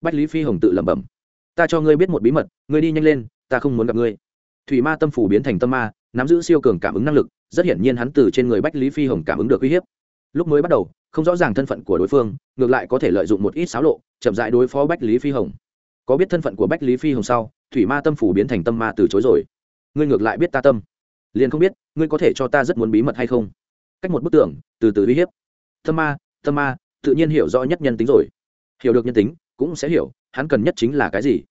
Bách lý phi hồng tự lẩm bẩm. Ta cho ngươi biết một bí mật, ngươi đi nhanh lên, ta không muốn gặp ngươi. Thủy ma tâm phủ biến thành tâm ma, nắm giữ siêu cường cảm ứng năng lực, rất hiển nhiên hắn từ trên người bách lý phi hồng cảm ứng được uy hiếp. Lúc mới bắt đầu, không rõ ràng thân phận của đối phương, ngược lại có thể lợi dụng một ít xáo lộ, chậm dại đối phó bách lý phi hồng. Có biết thân phận của bách lý phi hồng sau, thủy ma tâm phủ biến thành tâm ma từ chối rồi. Ngươi ngược lại biết ta tâm. Liền không biết, ngươi có thể cho ta rất muốn bí mật hay không? Cách một bức tưởng từ từ uy hiếp. Tâm ma tâm ma, tự nhiên hiểu rõ nhất nhân tính rồi. Hiểu được nhân tính, cũng sẽ hiểu, hắn cần nhất chính là cái gì.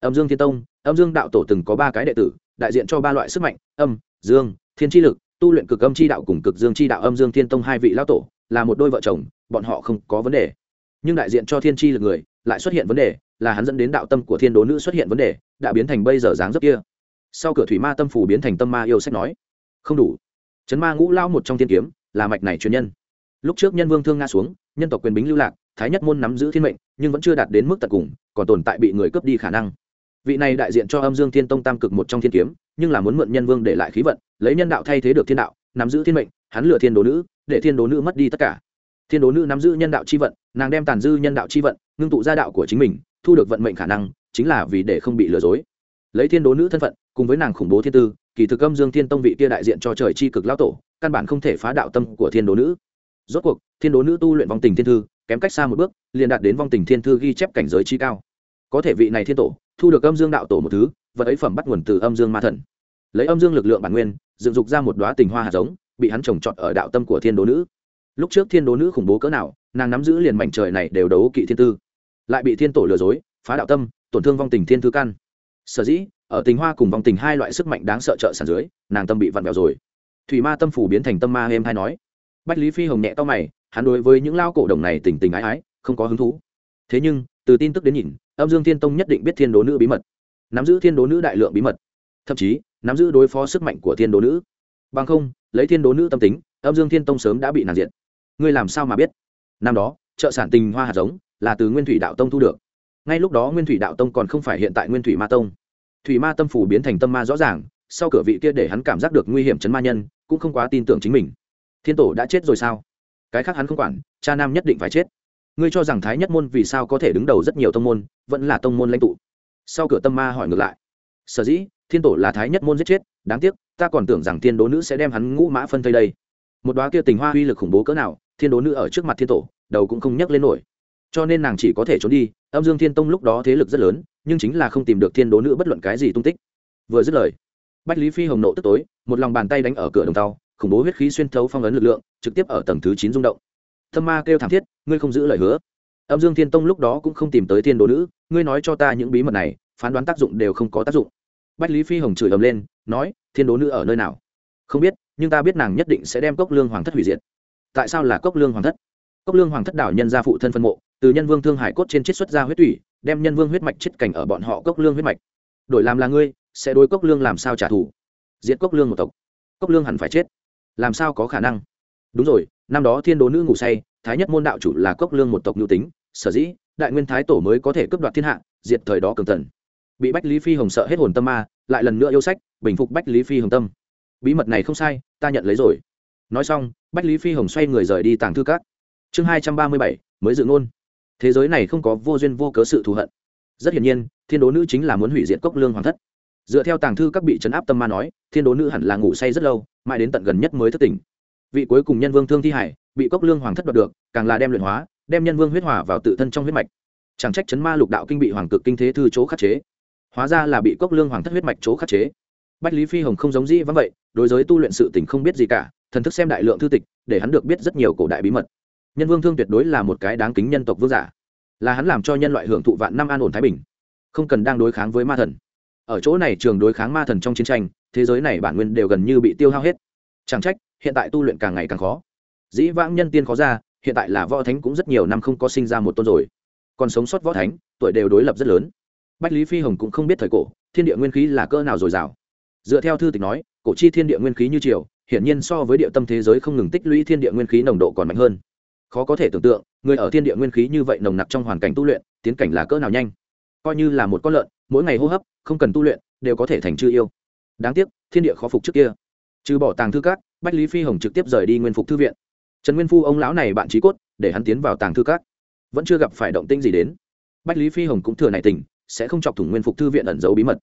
Âm dương thiên tông, âm dương đạo tổ từng có ba cái đệ tử, đại diện cho ba loại sức mạnh, âm, dương, thiên tri lực, tu luyện cực âm chi đạo cùng cực dương chi đạo âm dương thiên tông hai vị lão tổ, là một đôi vợ chồng, bọn họ không có vấn đề. Nhưng đại diện cho thiên tri lực người, lại xuất hiện vấn đề, là hắn dẫn đến đạo tâm của thiên đố nữ xuất hiện vấn đề, đã biến thành bây giờ dáng dấp kia. Sau cửa thủy ma tâm phủ biến thành tâm ma yêu sách nói, không đủ. Chấn ma ngũ lao một trong thiên kiếm, là mạch này truyền nhân lúc trước nhân vương thương nga xuống, nhân tộc quyền bính lưu lạc, thái nhất môn nắm giữ thiên mệnh, nhưng vẫn chưa đạt đến mức tận cùng, còn tồn tại bị người cướp đi khả năng. Vị này đại diện cho âm dương thiên tông tam cực một trong thiên kiếm, nhưng là muốn mượn nhân vương để lại khí vận, lấy nhân đạo thay thế được thiên đạo, nắm giữ thiên mệnh, hắn lựa thiên đố nữ, để thiên đố nữ mất đi tất cả. Thiên đố nữ nắm giữ nhân đạo c h i vận, nàng đem tàn dư nhân đạo c h i vận, ngưng tụ ra đạo của chính mình, thu được vận mệnh khả năng, chính là vì để không bị lừa dối. Lấy thiên đố nữ thân phận, cùng với nàng khủng bố thiên tư, kỳ thực âm dương thiên tông vị kia đại diện cho trời c h i cực lao tổ, căn bản không thể phá đạo tâm của thiên đố nữ rốt cuộc, thiên đố nữ tu luyện vong tình thiên thư, kém cách xa một bước, liền đạt đến vong tình thiên thư ghi chép cảnh giới chi cao. Có thể vị này thiên tổ, thu được âm dương đạo tổ một thứ, vật ấy phẩm bắt nguồn từ âm dương ma thần. Lấy âm dương lực lượng bản nguyên, dựng dục ra một đoá tình hoa hạt giống, bị hắn trồng trọt ở đạo tâm của thiên đố nữ. Lúc trước thiên đố nữ khủng bố cỡ nào, nàng nắm giữ liền mảnh trời này đều đấu kỵ thiên tư. Lại bị thiên tổ lừa dối, phá đạo tâm, tổn thương vong tình thiên thư căn. Sở dĩ, ở tình hoa cùng vong tình hai loại sức mạnh đáng sợ trợ sản dưới, nàng tâm bị vặn vẹo rồi. Thủy ma tâm phủ biến thành tâm ma em hay nói bách lý phi hồng nhẹ to mày, hắn đối với những lao cổ đồng này tình tình ái ái, không có hứng thú. Thế nhưng, từ tin tức đến nhìn, âm dương thiên tông nhất định biết thiên đố nữ bí mật, nắm giữ thiên đố nữ đại lượng bí mật, thậm chí, nắm giữ đối phó sức mạnh của thiên đố nữ. Bằng không, lấy thiên đố nữ tâm tính, âm dương thiên tông sớm đã bị nàng diện ngươi làm sao mà biết? Năm đó chợ sản tình hoa hạt giống là từ nguyên thủy đạo tông thu được. Ngay lúc đó nguyên thủy đạo tông còn không phải hiện tại nguyên thủy ma tông. Thủy ma tâm phủ biến thành tâm ma rõ ràng, sau cửa vị kia để hắn cảm giác được nguy hiểm chấn ma nhân, cũng không quá tin tưởng chính mình thiên tổ đã chết rồi sao? Cái khác hắn không quản, cha nam nhất định phải chết. Ngươi cho rằng thái nhất môn vì sao có thể đứng đầu rất nhiều tông môn, vẫn là tông môn lãnh tụ? Sau cửa tâm ma hỏi ngược lại. Sở dĩ, thiên tổ là thái nhất môn giết chết, đáng tiếc, ta còn tưởng rằng thiên đố nữ sẽ đem hắn ngũ mã phân thây đây. Một đoá kia tình hoa uy lực khủng bố cỡ nào, thiên đố nữ ở trước mặt thiên tổ, đầu cũng không nhấc lên nổi. Cho nên nàng chỉ có thể trốn đi, âm dương thiên tông lúc đó thế lực rất lớn, nhưng chính là không tìm được thiên đố nữ bất luận cái gì tung tích. Vừa dứt lời, bách lý phi hồng nộ tức tối, một lòng bàn tay đánh ở cửa đồng tàu khủng bố huyết khí xuyên thấu phong ấn lực lượng, trực tiếp ở tầng thứ chín rung động. Thâm ma kêu thảm thiết, ngươi không giữ lời hứa. Âm dương thiên tông lúc đó cũng không tìm tới thiên đồ nữ, ngươi nói cho ta những bí mật này, phán đoán tác dụng đều không có tác dụng. Bách lý phi hồng chửi ầm lên, nói, thiên đố nữ ở nơi nào? Không biết, nhưng ta biết nàng nhất định sẽ đem cốc lương hoàng thất hủy diệt. Tại sao là cốc lương hoàng thất? Cốc lương hoàng thất đảo nhân gia phụ thân phân mộ, từ nhân vương thương hải cốt trên chiết xuất ra huyết thủy đem nhân vương huyết mạch chết cảnh ở bọn họ cốc lương huyết mạch. Đổi làm là ngươi, sẽ đối cốc lương làm sao trả thù? Diệt cốc lương một tộc. Cốc lương hẳn phải chết làm sao có khả năng? Đúng rồi, năm đó thiên đố nữ ngủ say, thái nhất môn đạo chủ là cốc lương một tộc nhu tính, sở dĩ, đại nguyên thái tổ mới có thể cướp đoạt thiên hạ, diệt thời đó cường tần bị bách lý phi hồng sợ hết hồn tâm ma, lại lần nữa yêu sách, bình phục bách lý phi hồng tâm. Bí mật này không sai, ta nhận lấy rồi. Nói xong, bách lý phi hồng xoay người rời đi tàng thư các. Chương hai trăm ba mươi bảy, mới dự ngôn. Thế giới này không có vô duyên vô cớ sự thù hận. Rất hiển nhiên, thiên đố nữ chính là muốn hủy diệt cốc lương hoàng thất dựa theo tàng thư các bị chấn áp tâm ma nói, thiên đố nữ hẳn là ngủ say rất lâu, mãi đến tận gần nhất mới thất tỉnh. Vị cuối cùng nhân vương thương thi hải, bị cốc lương hoàng thất đoạt được, càng là đem luyện hóa, đem nhân vương huyết hỏa vào tự thân trong huyết mạch. Chẳng trách chấn ma lục đạo kinh bị hoàng cực kinh thế thư chỗ khắc chế. Hóa ra là bị cốc lương hoàng thất huyết mạch chỗ khắc chế. Bách lý phi hồng không giống dĩ vắng vậy, đối với tu luyện sự tình không biết gì cả, thần thức xem đại lượng thư tịch, để hắn được biết rất nhiều cổ đại bí mật. Nhân vương thương tuyệt đối là một cái đáng kính nhân tộc vương giả. Là hắn làm cho nhân loại hưởng thụ vạn năm an ổn thái bình. Không cần đang đối kháng với ma thần ở chỗ này trường đối kháng ma thần trong chiến tranh, thế giới này bản nguyên đều gần như bị tiêu hao hết. Chẳng trách, hiện tại tu luyện càng ngày càng khó. Dĩ vãng nhân tiên khó ra, hiện tại là võ thánh cũng rất nhiều năm không có sinh ra một tôn rồi. Còn sống sót võ thánh, tuổi đều đối lập rất lớn. Bách lý phi hồng cũng không biết thời cổ, thiên địa nguyên khí là cỡ nào dồi dào. Dựa theo thư tịch nói, cổ chi thiên địa nguyên khí như triều, hiển nhiên so với địa tâm thế giới không ngừng tích lũy thiên địa nguyên khí nồng độ còn mạnh hơn. Khó có thể tưởng tượng, người ở thiên địa nguyên khí như vậy nồng nặc trong hoàn cảnh tu luyện, tiến cảnh là cỡ nào nhanh. Coi như là một con lợn mỗi ngày hô hấp, không cần tu luyện, đều có thể thành chư yêu. Đáng tiếc, thiên địa khó phục trước kia. Trừ bỏ tàng thư cát bách lý phi hồng trực tiếp rời đi nguyên phục thư viện. Trần nguyên phu ông lão này bạn trí cốt, để hắn tiến vào tàng thư cát vẫn chưa gặp phải động tinh gì đến. Bách lý phi hồng cũng thừa này tình, sẽ không chọc thủng nguyên phục thư viện ẩn giấu bí mật.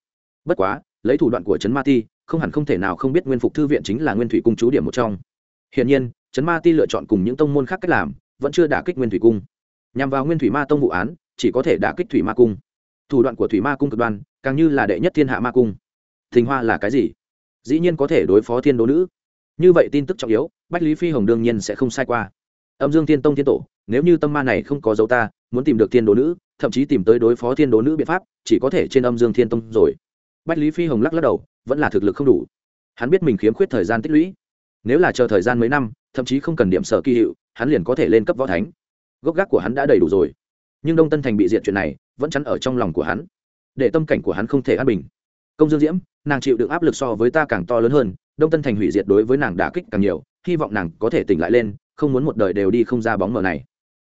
Bất quá, lấy thủ đoạn của trấn ma ti, không hẳn không thể nào không biết nguyên phục thư viện chính là nguyên thủy cung chú điểm một trong. Hiện nhiên, trấn ma ti lựa chọn cùng những tông môn khác cách làm, vẫn chưa đả kích nguyên thủy cung. Nhằm vào nguyên thủy ma tông vụ án, chỉ có thể đả kích thủy ma cung thủ đoạn của thủy ma cung cực đoan, càng như là đệ nhất thiên hạ ma cung. Thình hoa là cái gì? Dĩ nhiên có thể đối phó thiên đố nữ. Như vậy tin tức trọng yếu, bách lý phi hồng đương nhiên sẽ không sai qua. Âm dương thiên tông thiên tổ, nếu như tâm ma này không có dấu ta, muốn tìm được thiên đố nữ, thậm chí tìm tới đối phó thiên đố nữ biện pháp, chỉ có thể trên âm dương thiên tông rồi. Bách lý phi hồng lắc lắc đầu, vẫn là thực lực không đủ. Hắn biết mình khiếm khuyết thời gian tích lũy. Nếu là chờ thời gian mấy năm, thậm chí không cần điểm sở kỳ hiệu, hắn liền có thể lên cấp võ thánh. Gốc gác của hắn đã đầy đủ rồi nhưng đông tân thành bị diệt chuyện này vẫn chắn ở trong lòng của hắn, để tâm cảnh của hắn không thể an bình. Công dương diễm, nàng chịu được áp lực so với ta càng to lớn hơn, đông tân thành hủy diệt đối với nàng đả kích càng nhiều, hy vọng nàng có thể tỉnh lại lên, không muốn một đời đều đi không ra bóng mờ này.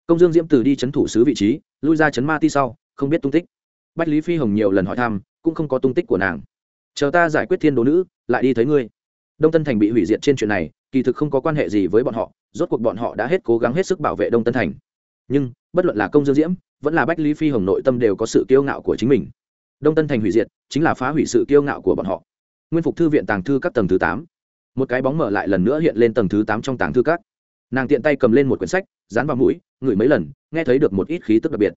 Công dương diễm từ đi chấn thủ sứ vị trí, lui ra chấn ma ti sau, không biết tung tích. Bách lý phi hồng nhiều lần hỏi thăm, cũng không có tung tích của nàng. Chờ ta giải quyết thiên đồ nữ, lại đi thấy ngươi. Đông tân thành bị hủy diệt trên chuyện này, kỳ thực không có quan hệ gì với bọn họ, rốt cuộc bọn họ đã hết cố gắng hết sức bảo vệ đông tân thành. Nhưng, bất luận là công dương diễm vẫn là bách lý phi hồng nội tâm đều có sự kiêu ngạo của chính mình. Đông tân thành hủy diệt, chính là phá hủy sự kiêu ngạo của bọn họ. Nguyên phục thư viện tàng thư các tầng thứ tám. Một cái bóng mở lại lần nữa hiện lên tầng thứ tám trong tàng thư các. Nàng tiện tay cầm lên một quyển sách, dán vào mũi, ngửi mấy lần, nghe thấy được một ít khí tức đặc biệt.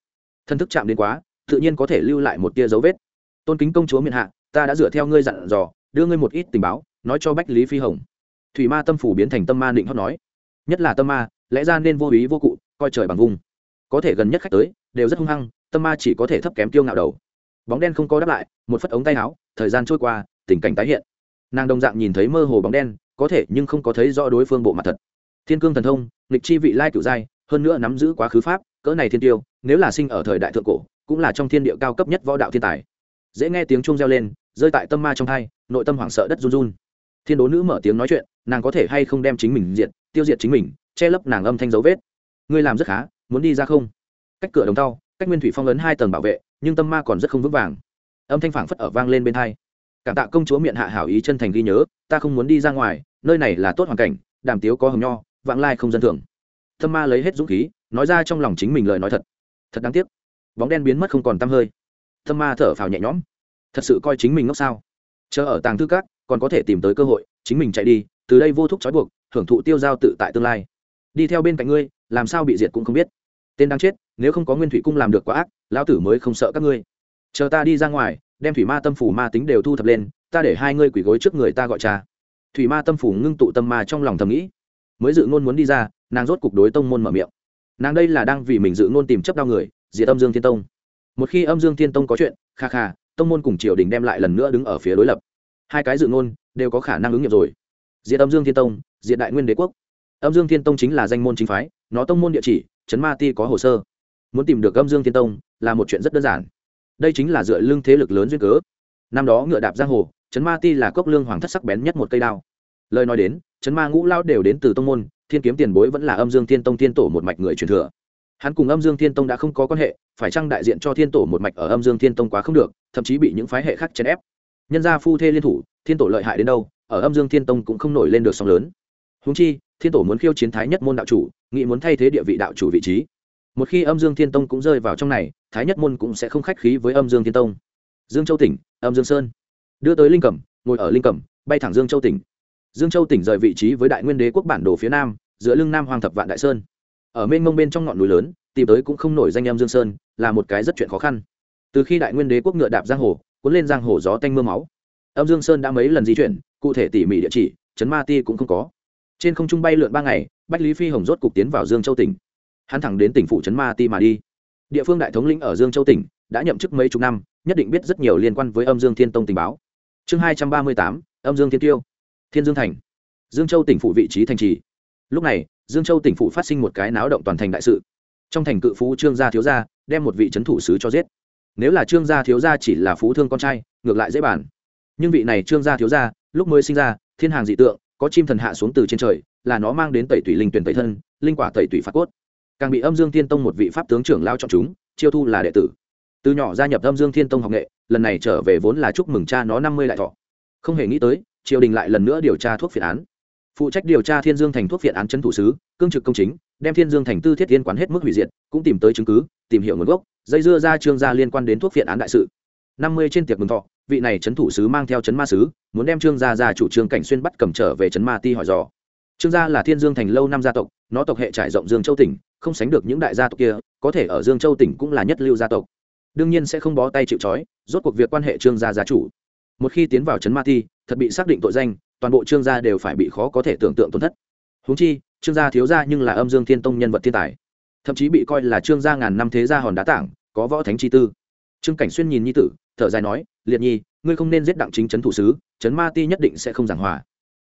Thân thức chạm đến quá, tự nhiên có thể lưu lại một tia dấu vết. Tôn kính công chúa miền hạ, ta đã dựa theo ngươi dặn dò, đưa ngươi một ít tình báo, nói cho bách lý phi hồng. Thủy ma tâm phủ biến thành tâm ma định hót nói. Nhất là tâm ma, lẽ ra nên vô ý vô cụ, coi trời bằng vùng có thể gần nhất khách tới đều rất hung hăng, tâm ma chỉ có thể thấp kém tiêu ngạo đầu. Bóng đen không có đáp lại, một phất ống tay áo, thời gian trôi qua, tình cảnh tái hiện. Nàng đồng dạng nhìn thấy mơ hồ bóng đen, có thể nhưng không có thấy rõ đối phương bộ mặt thật. Thiên cương thần thông, nghịch chi vị lai cựu giai, hơn nữa nắm giữ quá khứ pháp, cỡ này thiên tiêu, nếu là sinh ở thời đại thượng cổ, cũng là trong thiên địa cao cấp nhất võ đạo thiên tài. Dễ nghe tiếng chuông reo lên, rơi tại tâm ma trong thai nội tâm hoảng sợ đất run run. Thiên đố nữ mở tiếng nói chuyện, nàng có thể hay không đem chính mình diệt, tiêu diệt chính mình, che lấp nàng âm thanh dấu vết. Ngươi làm rất khá, muốn đi ra không? Cách cửa đồng tàu cách nguyên thủy phong ấn hai tầng bảo vệ, nhưng tâm ma còn rất không vững vàng. Âm thanh phảng phất ở vang lên bên hai. Cảm tạ công chúa miệng hạ hảo ý chân thành ghi nhớ, ta không muốn đi ra ngoài, nơi này là tốt hoàn cảnh, đàm tiếu có hồng nho, vãng lai không dân thường. Tâm ma lấy hết dũng khí, nói ra trong lòng chính mình lời nói thật. Thật đáng tiếc. Bóng đen biến mất không còn t hơi. Tâm ma thở phào nhẹ nhõm. Thật sự coi chính mình ngốc sao? Chờ ở tàng thư cát còn có thể tìm tới cơ hội, chính mình chạy đi, từ đây vô thúc trói buộc, hưởng thụ tiêu giao tự tại tương lai. Đi theo bên cạnh ngươi, làm sao bị diệt cũng không biết tên đang chết, nếu không có nguyên thủy cung làm được quá ác, lão tử mới không sợ các ngươi. Chờ ta đi ra ngoài, đem thủy ma tâm phủ ma tính đều thu thập lên, ta để hai ngươi quỳ gối trước người ta gọi cha. Thủy ma tâm phủ ngưng tụ tâm ma trong lòng thầm nghĩ. Mới dự ngôn muốn đi ra, nàng rốt cục đối tông môn mở miệng. Nàng đây là đang vì mình dự ngôn tìm chấp đau người, diệt âm dương thiên tông. Một khi âm dương thiên tông có chuyện, kha kha, tông môn cùng triều đình đem lại lần nữa đứng ở phía đối lập. Hai cái dự ngôn đều có khả năng ứng nghiệm rồi. Diệt âm dương thiên tông, diệt đại nguyên đế quốc. Âm dương thiên tông chính là danh môn chính phái, nó tông môn địa chỉ trấn ma ti có hồ sơ. Muốn tìm được âm dương thiên tông là một chuyện rất đơn giản. Đây chính là dựa lưng thế lực lớn duyên cớ. Năm đó ngựa đạp giang hồ, trấn ma ti là cốc lương hoàng thất sắc bén nhất một cây đao. Lời nói đến, trấn ma ngũ lao đều đến từ tông môn, thiên kiếm tiền bối vẫn là âm dương thiên tông thiên tổ một mạch người truyền thừa. Hắn cùng âm dương thiên tông đã không có quan hệ, phải chăng đại diện cho thiên tổ một mạch ở âm dương thiên tông quá không được, thậm chí bị những phái hệ khác chèn ép. Nhân gia phu thê liên thủ, thiên tổ lợi hại đến đâu, ở âm dương thiên tông cũng không nổi lên được sóng lớn húng chi, thiên tổ muốn khiêu chiến thái nhất môn đạo chủ nghị muốn thay thế địa vị đạo chủ vị trí. Một khi âm dương thiên tông cũng rơi vào trong này, thái nhất môn cũng sẽ không khách khí với âm dương thiên tông. Dương châu tỉnh, âm dương sơn. Đưa tới linh cẩm, ngồi ở linh cẩm, bay thẳng dương châu tỉnh. Dương châu tỉnh rời vị trí với đại nguyên đế quốc bản đồ phía nam, giữa lưng nam hoàng thập vạn đại sơn. Ở mênh mông bên trong ngọn núi lớn, tìm tới cũng không nổi danh âm dương sơn, là một cái rất chuyện khó khăn. Từ khi đại nguyên đế quốc ngựa đạp giang hồ, cuốn lên giang hồ gió tanh mưa máu. Âm dương sơn đã mấy lần di chuyển, cụ thể tỉ mỉ địa chỉ trấn ma ti cũng không có trên không trung bay lượn ba ngày, bách lý phi hồng rốt cục tiến vào dương châu tỉnh. Hắn thẳng đến tỉnh phủ trấn ma ti mà đi. Địa phương đại thống lĩnh ở dương châu tỉnh, đã nhậm chức mấy chục năm, nhất định biết rất nhiều liên quan với âm dương thiên tông tình báo. Chương hai trăm ba mươi tám, âm dương thiên tiêu. Thiên dương thành. Dương châu tỉnh phủ vị trí thành trì. Lúc này, dương châu tỉnh phủ phát sinh một cái náo động toàn thành đại sự. Trong thành cự phú trương gia thiếu gia, đem một vị c h ấ n thủ sứ cho giết. Nếu là trương gia thiếu gia chỉ là phú thương con trai, ngược lại dễ bàn. Nhưng vị này trương gia thiếu gia, lúc mới sinh ra, thiên hàng dị tượng có chim thần hạ xuống từ trên trời, là nó mang đến tẩy tủy linh tuyển tẩy thân, linh quả tẩy tủy phát cốt. Càng bị âm dương thiên tông một vị pháp tướng trưởng lao chọn chúng, chiêu thu là đệ tử. Từ nhỏ gia nhập âm dương thiên tông học nghệ, lần này trở về vốn là chúc mừng cha nó năm mươi lại thọ. Không hề nghĩ tới, triều đình lại lần nữa điều tra thuốc phiện án. Phụ trách điều tra thiên dương thành thuốc phiện án chân thủ sứ, cương trực công chính, đem thiên dương thành tư thiết tiên quán hết mức hủy diệt, cũng tìm tới chứng cứ, tìm hiểu nguồn gốc, dây dưa ra trương gia liên quan đến thuốc phiện án đại sự. Năm mươi trên tiệc mừng thọ vị này trấn thủ sứ mang theo trấn ma sứ, muốn đem trương gia ra chủ trương cảnh xuyên bắt cầm trở về trấn ma ti hỏi dò. Trương gia là thiên dương thành lâu năm gia tộc, nó tộc hệ trải rộng dương châu tỉnh, không sánh được những đại gia tộc kia, có thể ở dương châu tỉnh cũng là nhất lưu gia tộc. Đương nhiên sẽ không bó tay chịu trói, rốt cuộc việc quan hệ trương gia gia chủ. Một khi tiến vào trấn ma ti, thật bị xác định tội danh, toàn bộ trương gia đều phải bị khó có thể tưởng tượng tổn thất. Húng chi, trương gia thiếu gia nhưng là âm dương thiên tông nhân vật thiên tài, thậm chí bị coi là trương gia ngàn năm thế gia hòn đá tảng, có võ thánh chi tư. Trương cảnh xuyên nhìn nhi tử thở dài nói, liệt nhi, ngươi không nên giết đặng chính trấn thủ sứ trấn ma ti nhất định sẽ không giảng hòa.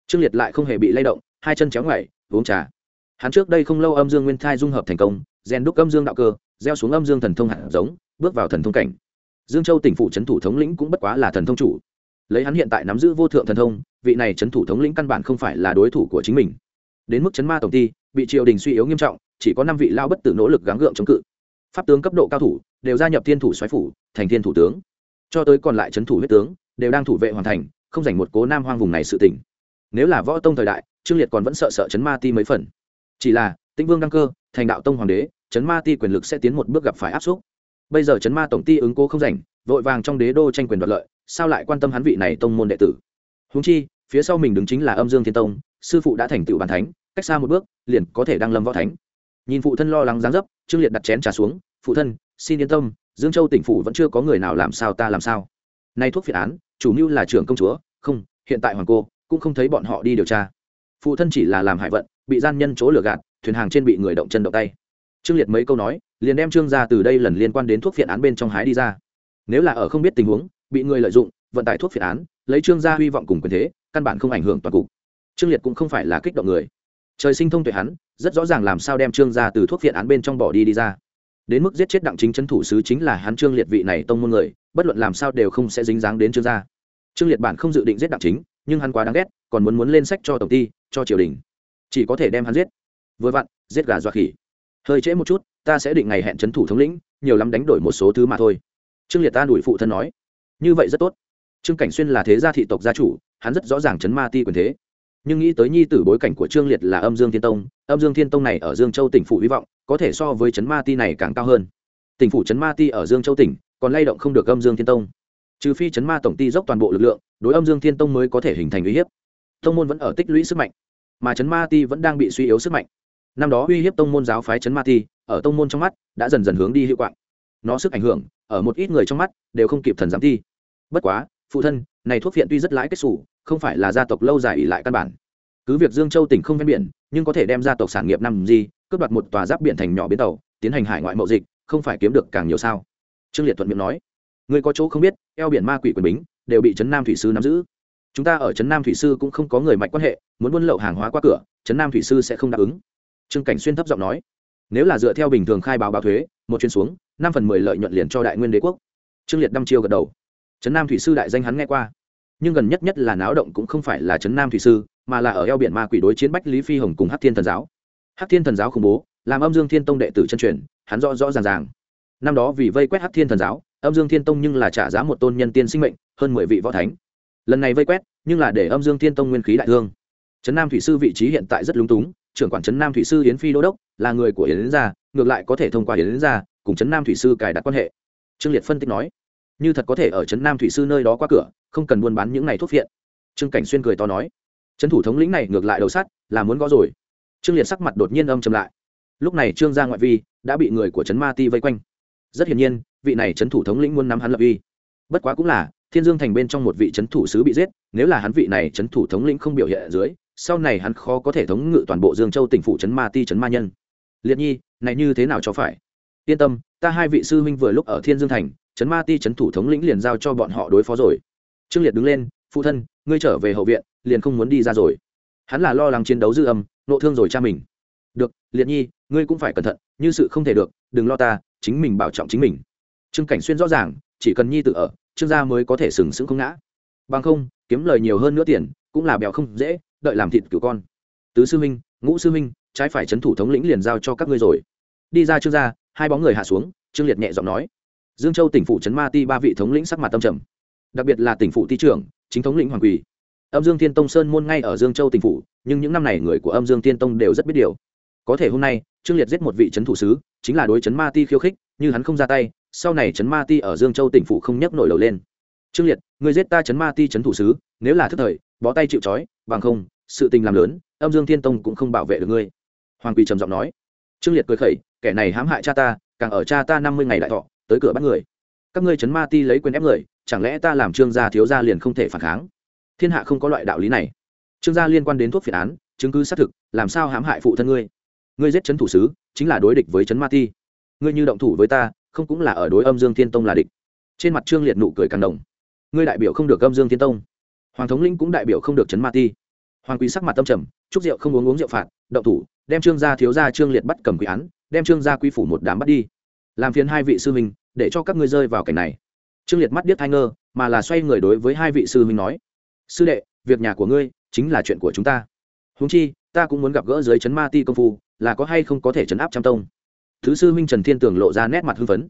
Trương liệt lại không hề bị lay động, hai chân chéo ngoảy uống trà. Hắn trước đây không lâu âm dương nguyên thai dung hợp thành công, rèn đúc âm dương đạo cơ, gieo xuống âm dương thần thông hạt giống, bước vào thần thông cảnh. Dương châu tỉnh phủ trấn thủ thống lĩnh cũng bất quá là thần thông chủ. Lấy hắn hiện tại nắm giữ vô thượng thần thông, vị này trấn thủ thống lĩnh căn bản không phải là đối thủ của chính mình. Đến mức chấn ma tổng ty bị triều đình suy yếu nghiêm trọng, chỉ có năm vị lao bất tử nỗ lực gắng gượng chống cự. Pháp tướng cấp độ cao thủ, đều gia nhập thiên thủ xoáy phủ, thành thiên thủ tướng cho tới còn lại trấn thủ huyết tướng, đều đang thủ vệ hoàn thành, không dành một cố nam hoang vùng này sự tỉnh nếu là võ tông thời đại, trương liệt còn vẫn sợ sợ chấn ma ti mấy phần. Chỉ là, tĩnh vương đăng cơ, thành đạo tông hoàng đế, chấn ma ti quyền lực sẽ tiến một bước gặp phải áp suất. Bây giờ chấn ma tổng ty ứng cố không rảnh, vội vàng trong đế đô tranh quyền đoạt lợi, sao lại quan tâm hắn vị này tông môn đệ tử? Húng chi, phía sau mình đứng chính là âm dương thiên tông, sư phụ đã thành tựu bàn thánh, cách xa một bước, liền có thể đăng lâm võ thánh. Nhìn phụ thân lo lắng dáng dấp, trương liệt đặt chén trà xuống, phụ thân, xin yên tâm dương châu tỉnh phủ vẫn chưa có người nào làm sao ta làm sao? Nay thuốc phiện án, chủ mưu là trưởng công chúa, không, hiện tại hoàng cô cũng không thấy bọn họ đi điều tra. Phụ thân chỉ là làm hại vận, bị gian nhân chỗ lừa gạt, thuyền hàng trên bị người động chân động tay. Trương liệt mấy câu nói, liền đem trương ra từ đây lần liên quan đến thuốc phiện án bên trong hái đi ra. Nếu là ở không biết tình huống, bị người lợi dụng, vận tải thuốc phiện án, lấy trương gia hy vọng cùng quyền thế, căn bản không ảnh hưởng toàn cục. Trương liệt cũng không phải là kích động người. Trời sinh thông tuệ hắn, rất rõ ràng làm sao đem trương gia từ thuốc phiện án bên trong bỏ đi đi ra đến mức giết chết đặng chính trấn thủ sứ chính là hắn trương liệt vị này tông môn người, bất luận làm sao đều không sẽ dính dáng đến trương gia. Trương liệt bản không dự định giết đặng chính, nhưng hắn quá đáng ghét, còn muốn muốn lên sách cho tổng ty, cho triều đình. Chỉ có thể đem hắn giết. Vừa vặn, giết gà dọa khỉ. Hơi trễ một chút, ta sẽ định ngày hẹn trấn thủ thống lĩnh, nhiều lắm đánh đổi một số thứ mà thôi. Trương liệt ta đuổi phụ thân nói. Như vậy rất tốt. Trương cảnh xuyên là thế gia thị tộc gia chủ, hắn rất rõ ràng chấn ma ti quyền thế. Nhưng nghĩ tới nhi tử bối cảnh của trương liệt là âm dương thiên tông, âm dương thiên tông này ở dương châu tỉnh phủ hy vọng có thể so với chấn ma ti này càng cao hơn. Tỉnh phủ chấn ma ti ở dương châu tỉnh, còn lay động không được âm dương thiên tông. Trừ phi chấn ma tổng ty dốc toàn bộ lực lượng, đối âm dương thiên tông mới có thể hình thành uy hiếp. Tông môn vẫn ở tích lũy sức mạnh, mà chấn ma ti vẫn đang bị suy yếu sức mạnh. Năm đó uy hiếp tông môn giáo phái chấn ma ti, ở tông môn trong mắt, đã dần dần hướng đi hiệu quạng. Nó sức ảnh hưởng, ở một ít người trong mắt, đều không kịp thần giám thi. bất quá, phụ thân, này thuốc viện tuy rất lãi kết xù, không phải là gia tộc lâu dài ỉ lại căn bản. Cứ việc dương châu tỉnh không ven biển, nhưng có thể đem gia tộc sản nghiệp nằm gì cướp đoạt một tòa giáp biển thành nhỏ bến tàu, tiến hành hải ngoại mậu dịch, không phải kiếm được càng nhiều sao? Trương liệt thuận miệng nói. Người có chỗ không biết, eo biển ma quỷ quyền bính, đều bị trấn nam thủy sư nắm giữ. Chúng ta ở trấn nam thủy sư cũng không có người mạch quan hệ, muốn buôn lậu hàng hóa qua cửa, trấn nam thủy sư sẽ không đáp ứng. Trương cảnh xuyên thấp giọng nói. Nếu là dựa theo bình thường khai báo báo thuế, một chuyến xuống, năm phần mười lợi nhuận liền cho đại nguyên đế quốc. Trương liệt đăm chiêu gật đầu. Trấn nam thủy sư đại danh hắn nghe qua. Nhưng gần nhất nhất là náo động cũng không phải là trấn nam thủy sư, mà là ở eo biển ma quỷ đối chiến bách lý phi hồng cùng hát thiên thần giáo. Hắc thiên thần giáo khủng bố, làm âm dương thiên tông đệ tử chân truyền, hắn rõ rõ ràng ràng. Năm đó vì vây quét Hắc thiên thần giáo, âm dương thiên tông nhưng là trả giá một tôn nhân tiên sinh mệnh, hơn mười vị võ thánh. Lần này vây quét, nhưng là để âm dương thiên tông nguyên khí đại thương. Trấn nam thủy sư vị trí hiện tại rất lúng túng, trưởng quản trấn nam thủy sư yến phi đô đốc, là người của yến gia, ngược lại có thể thông qua yến gia, cùng trấn nam thủy sư cài đặt quan hệ. Trương liệt phân tích nói, như thật có thể ở trấn nam thủy sư nơi đó qua cửa, không cần buôn bán những này thuốc viện trương cảnh xuyên cười to nói, trấn thủ thống lĩnh này ngược lại đầu sắt, là muốn gõ rồi trương liệt sắc mặt đột nhiên âm chầm lại. Lúc này trương gia ngoại vi đã bị người của trấn ma ti vây quanh. Rất hiển nhiên, vị này trấn thủ thống lĩnh muốn nắm hắn lập uy. Bất quá cũng là, thiên dương thành bên trong một vị trấn thủ sứ bị giết, nếu là hắn vị này trấn thủ thống lĩnh không biểu hiện ở dưới, sau này hắn khó có thể thống ngự toàn bộ dương châu tỉnh phủ trấn ma ti, trấn ma nhân. Liệt nhi, này như thế nào cho phải? Yên tâm, ta hai vị sư huynh vừa lúc ở thiên dương thành, trấn ma ti, trấn thủ thống lĩnh liền giao cho bọn họ đối phó rồi. Trương liệt đứng lên, phụ thân, ngươi trở về hậu viện, liền không muốn đi ra rồi. Hắn là lo lắng chiến đấu dư âm nộ thương rồi cha mình. Được, liệt nhi, ngươi cũng phải cẩn thận, như sự không thể được, đừng lo ta, chính mình bảo trọng chính mình. Trương cảnh xuyên rõ ràng, chỉ cần nhi tự ở, trương gia mới có thể sừng sững không ngã. Bằng không, kiếm lời nhiều hơn nữa tiền, cũng là bèo không dễ, đợi làm thịt cửu con. Tứ sư minh ngũ sư minh trái phải trấn thủ thống lĩnh liền giao cho các ngươi rồi. Đi ra trương gia, hai bóng người hạ xuống, trương liệt nhẹ giọng nói. Dương châu tỉnh phủ trấn ma ti ba vị thống lĩnh sắc mặt tâm trầm. Đặc biệt là tỉnh phủ ti trưởng, chính thống lĩnh hoàng quỳ âm dương thiên tông sơn môn ngay ở dương châu tỉnh phủ, nhưng những năm này người của âm dương thiên tông đều rất biết điều. Có thể hôm nay, trương liệt giết một vị trấn thủ sứ, chính là đối trấn ma ti khiêu khích, như hắn không ra tay, sau này trấn ma ti ở dương châu tỉnh phủ không nhấc nổi đầu lên. Trương liệt người giết ta trấn ma ti trấn thủ sứ, nếu là thức thời, bó tay chịu trói, bằng không, sự tình làm lớn, âm dương thiên tông cũng không bảo vệ được ngươi. Hoàng quỳ trầm giọng nói. Trương liệt cười khẩy, kẻ này hãm hại cha ta, càng ở cha ta năm mươi ngày đại thọ, tới cửa bắt người. Các ngươi Trấn ma ti lấy quyền ép người, chẳng lẽ ta làm trương gia thiếu gia liền không thể phản kháng? Thiên hạ không có loại đạo lý này. Trương gia liên quan đến thuốc phiện án, chứng cứ xác thực, làm sao hãm hại phụ thân ngươi? Ngươi giết chấn thủ sứ, chính là đối địch với chấn ma ti. Ngươi như động thủ với ta, không cũng là ở đối âm dương thiên tông là địch. Trên mặt trương liệt nụ cười càng đồng. Ngươi đại biểu không được âm dương thiên tông. Hoàng thống linh cũng đại biểu không được chấn ma ti. Hoàng quý sắc mặt tâm trầm, chúc rượu không uống uống rượu phạt, động thủ, đem trương gia thiếu gia trương liệt bắt cầm quý án, đem trương gia quý phủ một đám bắt đi. Làm phiền hai vị sư huynh, để cho các ngươi rơi vào cảnh này. Trương liệt mắt điếc thai ngơ, mà là xoay người đối với hai vị sư huynh nói sư đệ, việc nhà của ngươi chính là chuyện của chúng ta. Húng chi, ta cũng muốn gặp gỡ dưới chấn ma ti công phu, là có hay không có thể chấn áp trăm tông. Thứ sư huynh trần thiên tường lộ ra nét mặt hưng phấn.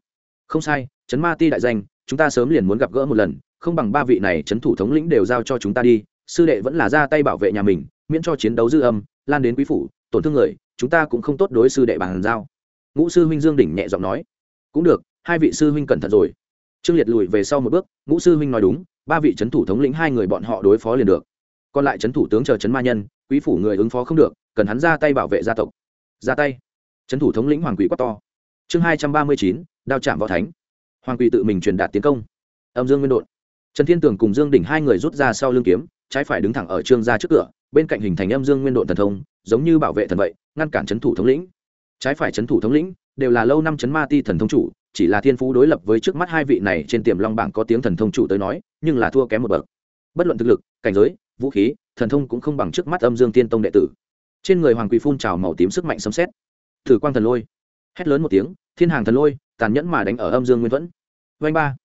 Không sai, chấn ma ti đại danh, chúng ta sớm liền muốn gặp gỡ một lần, không bằng ba vị này chấn thủ thống lĩnh đều giao cho chúng ta đi. Sư đệ vẫn là ra tay bảo vệ nhà mình, miễn cho chiến đấu dư âm, lan đến quý phủ, tổn thương người, chúng ta cũng không tốt đối sư đệ bàn giao. Ngũ sư huynh dương đỉnh nhẹ giọng nói. Cũng được, hai vị sư huynh cẩn thận rồi. Trương liệt lùi về sau một bước, ngũ sư huynh nói đúng ba vị trấn thủ thống lĩnh hai người bọn họ đối phó liền được. Còn lại trấn thủ tướng chờ trấn ma nhân, quý phủ người ứng phó không được, cần hắn ra tay bảo vệ gia tộc. Ra tay. Trấn thủ thống lĩnh hoàng quỷ quát to. Chương hai trăm ba mươi chín, đao chạm võ thánh. Hoàng quỷ tự mình truyền đạt tiến công. Âm dương nguyên đột trần thiên tường cùng dương đỉnh hai người rút ra sau lưng kiếm, trái phải đứng thẳng ở trương gia trước cửa, bên cạnh hình thành âm dương nguyên độn thần thông, giống như bảo vệ thần vậy, ngăn cản c thủ thống lĩnh. Trái phải c thủ thống lĩnh đều là lâu năm chấn ma ti thần thông chủ chỉ là thiên phú đối lập với trước mắt hai vị này trên tiềm long bảng có tiếng thần thông chủ tới nói, nhưng là thua kém một bậc. Bất luận thực lực, cảnh giới, vũ khí, thần thông cũng không bằng trước mắt âm dương tiên tông đệ tử. Trên người hoàng quỳ phun trào màu tím sức mạnh sấm xét thử quang thần lôi. Hét lớn một tiếng, thiên hàng thần lôi, tàn nhẫn mà đánh ở âm dương nguyên thuẫn. Vanh ba.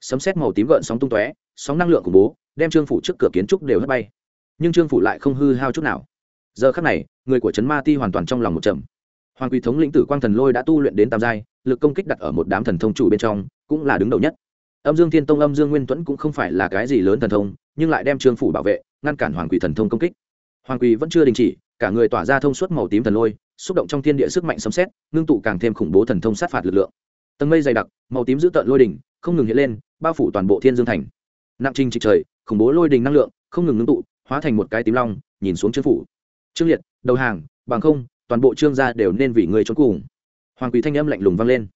Sấm xét màu tím gợn sóng tung tóe, sóng năng lượng khủng bố, đem trương phủ trước cửa kiến trúc đều hất bay. Nhưng trương phủ lại không hư hao chút nào. Giờ khắc này, người của trấn ma ti hoàn toàn trong lòng một trầm hoàng quỳ thống lĩnh tử quang thần lôi đã tu luyện đến tam giai, lực công kích đặt ở một đám thần thông chủ bên trong, cũng là đứng đầu nhất. Âm dương thiên tông, âm dương nguyên tuẫn cũng không phải là cái gì lớn thần thông, nhưng lại đem trương phủ bảo vệ, ngăn cản hoàng quỳ thần thông công kích. Hoàng quỳ vẫn chưa đình chỉ, cả người tỏa ra thông suốt màu tím thần lôi, xúc động trong thiên địa sức mạnh sấm xét ngưng tụ càng thêm khủng bố thần thông sát phạt lực lượng. Tầng mây dày đặc, màu tím giữ tợn lôi đỉnh, không ngừng hiện lên, bao phủ toàn bộ thiên dương thành. Nặng trình trịch trời, khủng bố lôi đình năng lượng, không ngừng ngưng tụ, hóa thành một cái tím long, nhìn xuống trương phủ. Trương liệt, đầu hàng, bằng không toàn bộ trương gia đều nên vì ngươi trốn cùng. Hoàng quý thanh âm lạnh lùng vang lên.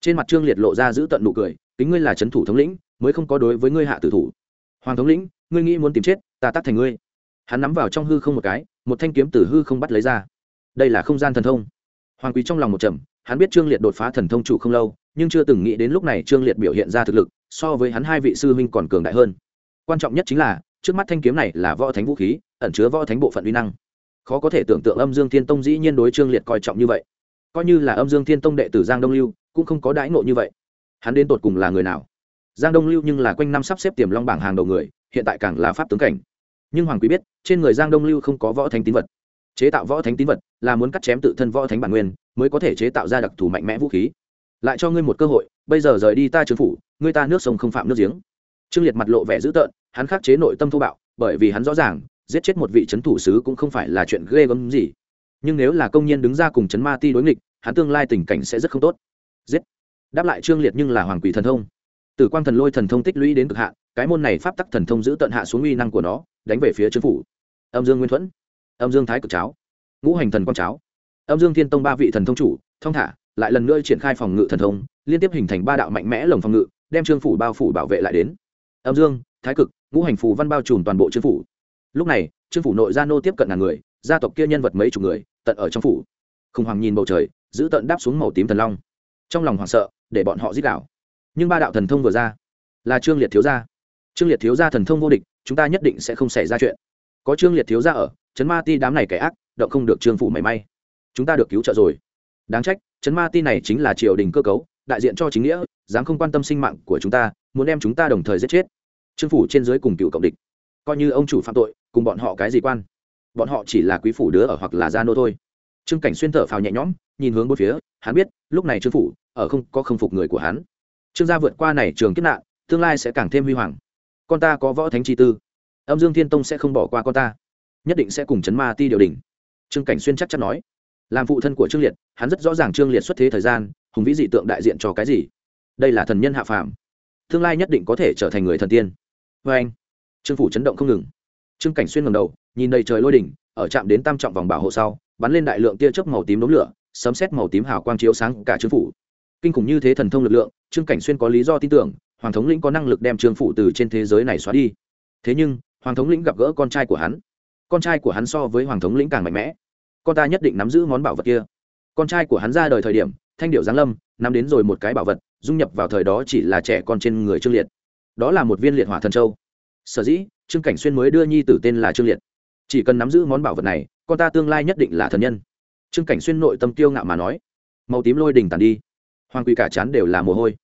Trên mặt trương liệt lộ ra giữ tận nụ cười, kính ngươi là c h ấ n thủ thống lĩnh, mới không có đối với ngươi hạ tử thủ. Hoàng thống lĩnh, ngươi nghĩ muốn tìm chết, ta tắt thành ngươi. Hắn nắm vào trong hư không một cái, một thanh kiếm từ hư không bắt lấy ra. Đây là không gian thần thông. Hoàng quý trong lòng một trầm, hắn biết trương liệt đột phá thần thông chủ không lâu, nhưng chưa từng nghĩ đến lúc này trương liệt biểu hiện ra thực lực, so với hắn hai vị sư huynh còn cường đại hơn. Quan trọng nhất chính là, trước mắt thanh kiếm này là võ thánh vũ khí, ẩn chứa võ thánh bộ phận uy năng khó có thể tưởng tượng âm dương thiên tông dĩ nhiên đối trương liệt coi trọng như vậy. Coi như là âm dương thiên tông đệ tử giang đông lưu, cũng không có đãi ngộ như vậy. Hắn đến tột cùng là người nào? Giang đông lưu nhưng là quanh năm sắp xếp tiềm long bảng hàng đầu người, hiện tại càng là pháp tướng cảnh. Nhưng hoàng quý biết, trên người giang đông lưu không có võ thánh tín vật. Chế tạo võ thánh tín vật là muốn cắt chém tự thân võ thánh bản nguyên, mới có thể chế tạo ra đặc thù mạnh mẽ vũ khí. Lại cho ngươi một cơ hội, bây giờ rời đi ta trương phủ, ngươi ta nước sông không phạm nước giếng. Trương liệt mặt lộ vẻ dữ tợn, hắn khắc chế nội tâm thô bạo, bởi vì hắn rõ ràng giết chết một vị c h ấ n thủ sứ cũng không phải là chuyện ghê gớm gì. Nhưng nếu là công nhân đứng ra cùng chấn ma ti đối nghịch, hắn tương lai tình cảnh sẽ rất không tốt. Giết! Đáp lại trương liệt nhưng là hoàng quỷ thần thông. Tử quang thần lôi thần thông tích lũy đến cực hạn, cái môn này pháp tắc thần thông giữ tận hạ xuống uy năng của nó, đánh về phía chính phủ. Âm dương nguyên thuẫn. Âm dương thái cực cháo. Ngũ hành thần quang cháo. Âm dương thiên tông ba vị thần thông chủ, thông thả, lại lần nữa triển khai phòng ngự thần thông, liên tiếp hình thành ba đạo mạnh mẽ lồng phòng ngự, đem trương phủ bao phủ bảo vệ lại đến. Âm dương, thái cực, ngũ hành phù văn bao trùm toàn bộ trương phủ lúc này, trương phủ nội gia nô tiếp cận ngàn người, gia tộc kia nhân vật mấy chục người, tận ở trong phủ. Khủng hoảng nhìn bầu trời, giữ tận đáp xuống màu tím thần long. Trong lòng hoảng sợ, để bọn họ giết đảo nhưng ba đạo thần thông vừa ra, là trương liệt thiếu gia. Trương liệt thiếu gia thần thông vô địch, chúng ta nhất định sẽ không xảy ra chuyện. Có trương liệt thiếu gia ở chấn ma ti đám này kẻ ác, động không được trương phủ mảy may. Chúng ta được cứu trợ rồi. Đáng trách chấn ma ti này chính là triều đình cơ cấu, đại diện cho chính nghĩa, dám không quan tâm sinh mạng của chúng ta, muốn đem chúng ta đồng thời giết chết. Trương phủ trên dưới cùng cựu cộng địch coi như ông chủ phạm tội, cùng bọn họ cái gì quan? Bọn họ chỉ là quý phủ đứa ở hoặc là gia nô thôi. Trương cảnh xuyên thở phào nhẹ nhõm, nhìn hướng bốn phía, hắn biết, lúc này trương phủ ở không có không phục người của hắn. Trương gia vượt qua này trường kiếp nạn, tương lai sẽ càng thêm huy hoàng. Con ta có võ thánh chi tư. Âm dương thiên tông sẽ không bỏ qua con ta. Nhất định sẽ cùng chấn ma ti điều đình trương cảnh xuyên chắc chắn nói. Làm phụ thân của trương liệt, hắn rất rõ ràng trương liệt xuất thế thời gian, hùng vĩ dị tượng đại diện cho cái gì. Đây là thần nhân hạ phàm. Tương lai nhất định có thể trở thành người thần tiên. Vê anh trương phủ chấn động không ngừng. Trương cảnh xuyên ngầm đầu, nhìn đầy trời lôi đỉnh, ở chạm đến tam trọng vòng bảo hộ sau, bắn lên đại lượng tia chớp màu tím đốm lửa, sấm xét màu tím hào quang chiếu sáng cả trương phủ. Kinh khủng như thế thần thông lực lượng, trương cảnh xuyên có lý do tin tưởng, hoàng thống lĩnh có năng lực đem trương phủ từ trên thế giới này xóa đi. Thế nhưng, hoàng thống lĩnh gặp gỡ con trai của hắn. Con trai của hắn so với hoàng thống lĩnh càng mạnh mẽ. Con ta nhất định nắm giữ món bảo vật kia. Con trai của hắn ra đời thời điểm, thanh điệu giáng lâm, nắm đến rồi một cái bảo vật, dung nhập vào thời đó chỉ là trẻ con trên người trương liệt. Đó là một viên liệt hỏa thần châu sở dĩ trương cảnh xuyên mới đưa nhi tử tên là trương liệt chỉ cần nắm giữ món bảo vật này con ta tương lai nhất định là thần nhân trương cảnh xuyên nội tâm tiêu ngạo mà nói màu tím lôi đình tàn đi hoàng quỳ cả chán đều là mồ hôi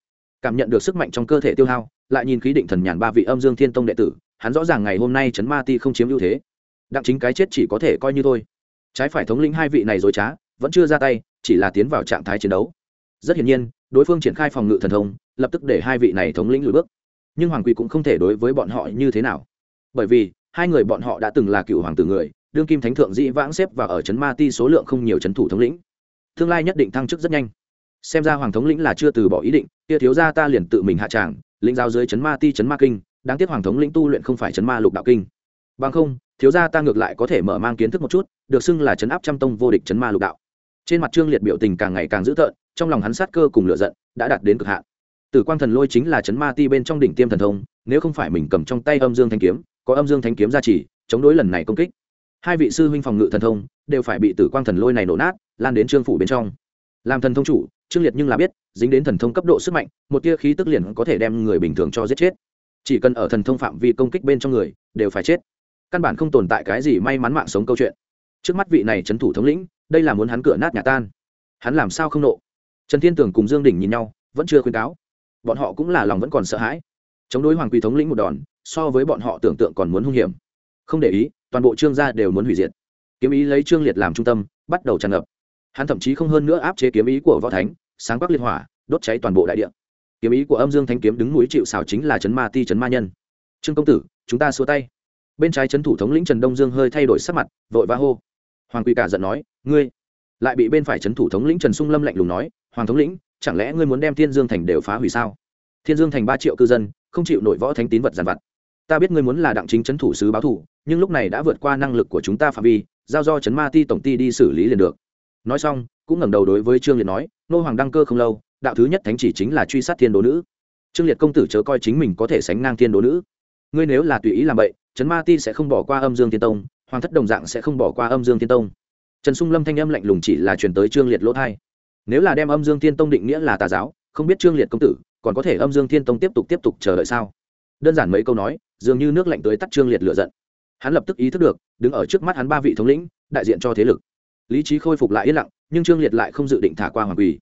cảm nhận được sức mạnh trong cơ thể tiêu hao lại nhìn khí định thần nhàn ba vị âm dương thiên tông đệ tử hắn rõ ràng ngày hôm nay chấn ma ti không chiếm ưu thế đặng chính cái chết chỉ có thể coi như thôi trái phải thống lĩnh hai vị này dối trá vẫn chưa ra tay chỉ là tiến vào trạng thái chiến đấu rất hiển nhiên đối phương triển khai phòng ngự thần thông lập tức để hai vị này thống lĩnh lùi bước nhưng hoàng quy cũng không thể đối với bọn họ như thế nào. Bởi vì, hai người bọn họ đã từng là cựu hoàng tử người, đương kim thánh thượng dĩ vãng xếp và ở trấn ma ti số lượng không nhiều trấn thủ thống lĩnh. Tương lai nhất định thăng chức rất nhanh. Xem ra hoàng thống lĩnh là chưa từ bỏ ý định, kia thiếu ra ta liền tự mình hạ tràng, lĩnh giao dưới trấn ma ti trấn ma kinh, đáng tiếc hoàng thống lĩnh tu luyện không phải trấn ma lục đạo kinh. Bằng không, thiếu ra ta ngược lại có thể mở mang kiến thức một chút, được xưng là trấn áp trăm tông vô địch trấn ma lục đạo. Trên mặt trương liệt biểu tình càng ngày càng dữ tợn, trong lòng hắn sát cơ cùng lựa giận đã đạt đến cực hạn tử quang thần lôi chính là chấn ma ti bên trong đỉnh tiêm thần thông nếu không phải mình cầm trong tay âm dương thanh kiếm có âm dương thanh kiếm ra chỉ, chống đối lần này công kích. Hai vị sư huynh phòng ngự thần thông đều phải bị tử quang thần lôi này nổ nát lan đến trương phủ bên trong. Làm thần thông chủ trương liệt nhưng là biết dính đến thần thông cấp độ sức mạnh một tia khí tức liền có thể đem người bình thường cho giết chết. Chỉ cần ở thần thông phạm vi công kích bên trong người đều phải chết. Căn bản không tồn tại cái gì may mắn mạng sống câu chuyện. Trước mắt vị này trấn thủ thống lĩnh đây là muốn hắn cửa nát nhà tan. Hắn làm sao không nộ? Trần thiên tường cùng dương đình nhìn nhau vẫn chưa khuyên cáo bọn họ cũng là lòng vẫn còn sợ hãi. Chống đối hoàng quy thống lĩnh một đòn, so với bọn họ tưởng tượng còn muốn hung hiểm. Không để ý, toàn bộ trương gia đều muốn hủy diệt. Kiếm ý lấy trương liệt làm trung tâm, bắt đầu tràn ngập. Hắn thậm chí không hơn nữa áp chế kiếm ý của võ thánh, sáng bắc liên hỏa, đốt cháy toàn bộ đại địa. Kiếm ý của âm dương thanh kiếm đứng núi chịu xào chính là chấn ma ti, chấn ma nhân. Trương công tử, chúng ta xua tay. Bên trái chấn thủ thống lĩnh trần đông dương hơi thay đổi sắc mặt, vội vã hô. Hoàng quy cả giận nói, ngươi! Lại bị bên phải chấn thủ thống lĩnh trần sung lâm lạnh lùng nói, hoàng thống lĩnh chẳng lẽ ngươi muốn đem thiên dương thành đều phá hủy sao? Thiên dương thành ba triệu cư dân, không chịu nổi võ thánh tín vật giàn vặt. Ta biết ngươi muốn là đặng chính c h ấ n thủ sứ báo thủ, nhưng lúc này đã vượt qua năng lực của chúng ta phạm vi, giao do chấn ma ti tổng ti đi xử lý liền được. Nói xong, cũng ngẩng đầu đối với trương liệt nói, nô hoàng đăng cơ không lâu, đạo thứ nhất thánh chỉ chính là truy sát thiên đố nữ. Trương liệt công tử chớ coi chính mình có thể sánh ngang thiên đố nữ. Ngươi nếu là tùy ý làm vậy, chấn ma ti sẽ không bỏ qua âm dương thiên tông, hoàng thất đồng dạng sẽ không bỏ qua âm dương thiên tông. Trần sung lâm thanh âm lạnh lùng chỉ là truyền tới trương liệt lỗ thai nếu là đem âm dương thiên tông định nghĩa là tà giáo, không biết trương liệt công tử còn có thể âm dương thiên tông tiếp tục tiếp tục chờ đợi sao? Đơn giản mấy câu nói, dường như nước lạnh tới tắt trương liệt lựa giận. Hắn lập tức ý thức được, đứng ở trước mắt hắn ba vị thống lĩnh, đại diện cho thế lực. Lý trí khôi phục lại yên lặng, nhưng trương liệt lại không dự định thả qua hoàng quỳ.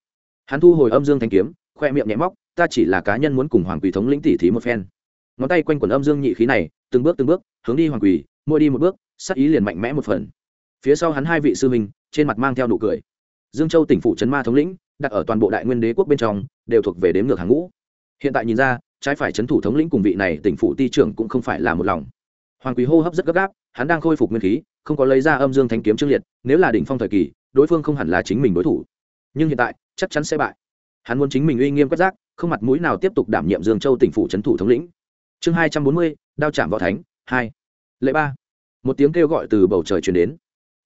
Hắn thu hồi âm dương thanh kiếm, khoe miệng nhẹ móc, ta chỉ là cá nhân muốn cùng hoàng quỳ thống lĩnh tỉ thí một phen. Ngón tay quanh quần âm dương nhị khí này, từng bước từng bước, hướng đi hoàng quỳ, mỗi đi một bước sắc ý liền mạnh mẽ một phần. Phía sau hắn hai vị sư minh trên mặt mang theo nụ cười dương châu tỉnh phủ trấn ma thống lĩnh, đặt ở toàn bộ đại nguyên đế quốc bên trong, đều thuộc về đếm ngược hàng ngũ. Hiện tại nhìn ra, trái phải trấn thủ thống lĩnh cùng vị này tỉnh phủ ti trưởng cũng không phải là một lòng. Hoàng quý hô hấp rất gấp gáp, hắn đang khôi phục nguyên khí, không có lấy ra âm dương thanh kiếm trương liệt, nếu là đỉnh phong thời kỳ, đối phương không hẳn là chính mình đối thủ. Nhưng hiện tại, chắc chắn sẽ bại. Hắn muốn chính mình uy nghiêm quét rác, không mặt mũi nào tiếp tục đảm nhiệm dương châu tỉnh phủ trấn thủ thống lĩnh. Chương hai trăm bốn mươi, đao chạm võ thánh, hai. Lệ ba. Một tiếng kêu gọi từ bầu trời truyền đến.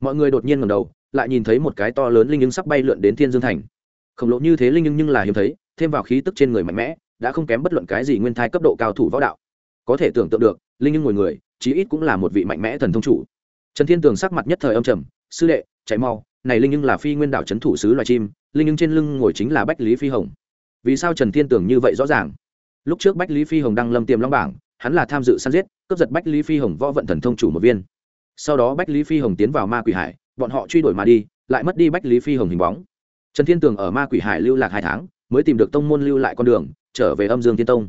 Mọi người đột nhiên ngầm đầu lại nhìn thấy một cái to lớn linh nhưng sắp bay lượn đến thiên dương thành. Khổng lồ như thế linh nhưng nhưng là hiếm thấy, thêm vào khí tức trên người mạnh mẽ, đã không kém bất luận cái gì nguyên thai cấp độ cao thủ võ đạo. Có thể tưởng tượng được, linh nhưng ngồi người, chí ít cũng là một vị mạnh mẽ thần thông chủ. Trần thiên tường sắc mặt nhất thời âm trầm, sư đệ cháy mau, này linh nhưng là phi nguyên đạo c thủ sứ loài chim, linh nhưng trên lưng ngồi chính là bách lý phi hồng. Vì sao trần thiên tường như vậy rõ ràng? Lúc trước bách lý phi hồng đăng lâm tiềm long bảng, hắn là tham dự săn giết, cướp giật bách lý phi hồng võ vận thần thông chủ một viên. Sau đó bách lý phi hồng tiến vào ma quỷ hải bọn họ truy đuổi mà đi, lại mất đi bách lý phi hồng hình bóng. Trần thiên tường ở ma quỷ hải lưu lạc hai tháng, mới tìm được tông môn lưu lại con đường, trở về âm dương thiên tông.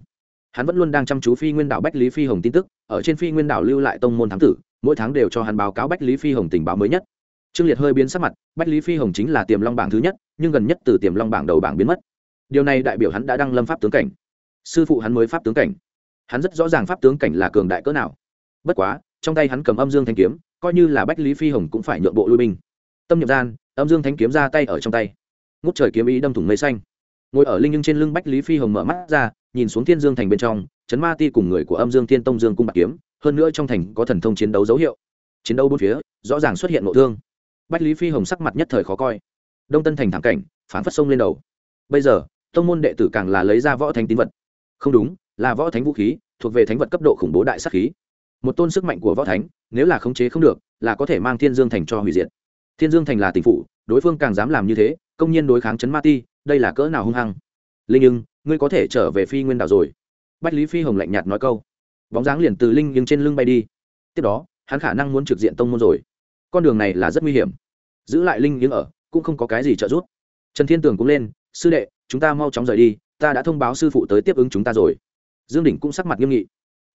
Hắn vẫn luôn đang chăm chú phi nguyên đảo bách lý phi hồng tin tức, ở trên phi nguyên đảo lưu lại tông môn thám tử, mỗi tháng đều cho hắn báo cáo bách lý phi hồng tình báo mới nhất. Trương liệt hơi biến sắc mặt, bách lý phi hồng chính là tiềm long bảng thứ nhất, nhưng gần nhất từ tiềm long bảng đầu bảng biến mất. Điều này đại biểu hắn đã đăng lâm pháp tướng cảnh. Sư phụ hắn mới pháp tướng cảnh. Hắn rất rõ ràng pháp tướng cảnh là cường đại cỡ nào. Bất quá, trong tay hắn cầm âm dương thanh kiếm coi như là bách lý phi hồng cũng phải nhượng bộ lui binh tâm nhập gian âm dương thánh kiếm ra tay ở trong tay ngút trời kiếm ý đâm thủng mây xanh ngồi ở linh nhưng trên lưng bách lý phi hồng mở mắt ra nhìn xuống thiên dương thành bên trong chấn ma ti cùng người của âm dương thiên tông dương cung bạc kiếm hơn nữa trong thành có thần thông chiến đấu dấu hiệu chiến đấu bốn phía rõ ràng xuất hiện nội thương bách lý phi hồng sắc mặt nhất thời khó coi đông tân thành thẳng cảnh phán phất sông lên đầu bây giờ tông môn đệ tử càng là lấy ra võ thánh tín vật không đúng là võ thánh vũ khí thuộc về thánh vật cấp độ khủng bố đại sắc khí một tôn sức mạnh của võ thánh, nếu là khống chế không được, là có thể mang thiên dương thành cho hủy diệt. Thiên dương thành là tỉnh phủ đối phương càng dám làm như thế, công nhiên đối kháng chấn ma ti, đây là cỡ nào hung hăng. Linh nhưng ngươi có thể trở về phi nguyên đảo rồi. Bách lý phi hồng lạnh nhạt nói câu. Bóng dáng liền từ linh nhưng trên lưng bay đi. Tiếp đó, hắn khả năng muốn trực diện tông môn rồi. Con đường này là rất nguy hiểm. Giữ lại linh nhưng ở, cũng không có cái gì trợ giúp. Trần thiên tường cũng lên, sư đệ, chúng ta mau chóng rời đi, ta đã thông báo sư phụ tới tiếp ứng chúng ta rồi. Dương đỉnh cũng sắc mặt nghiêm nghị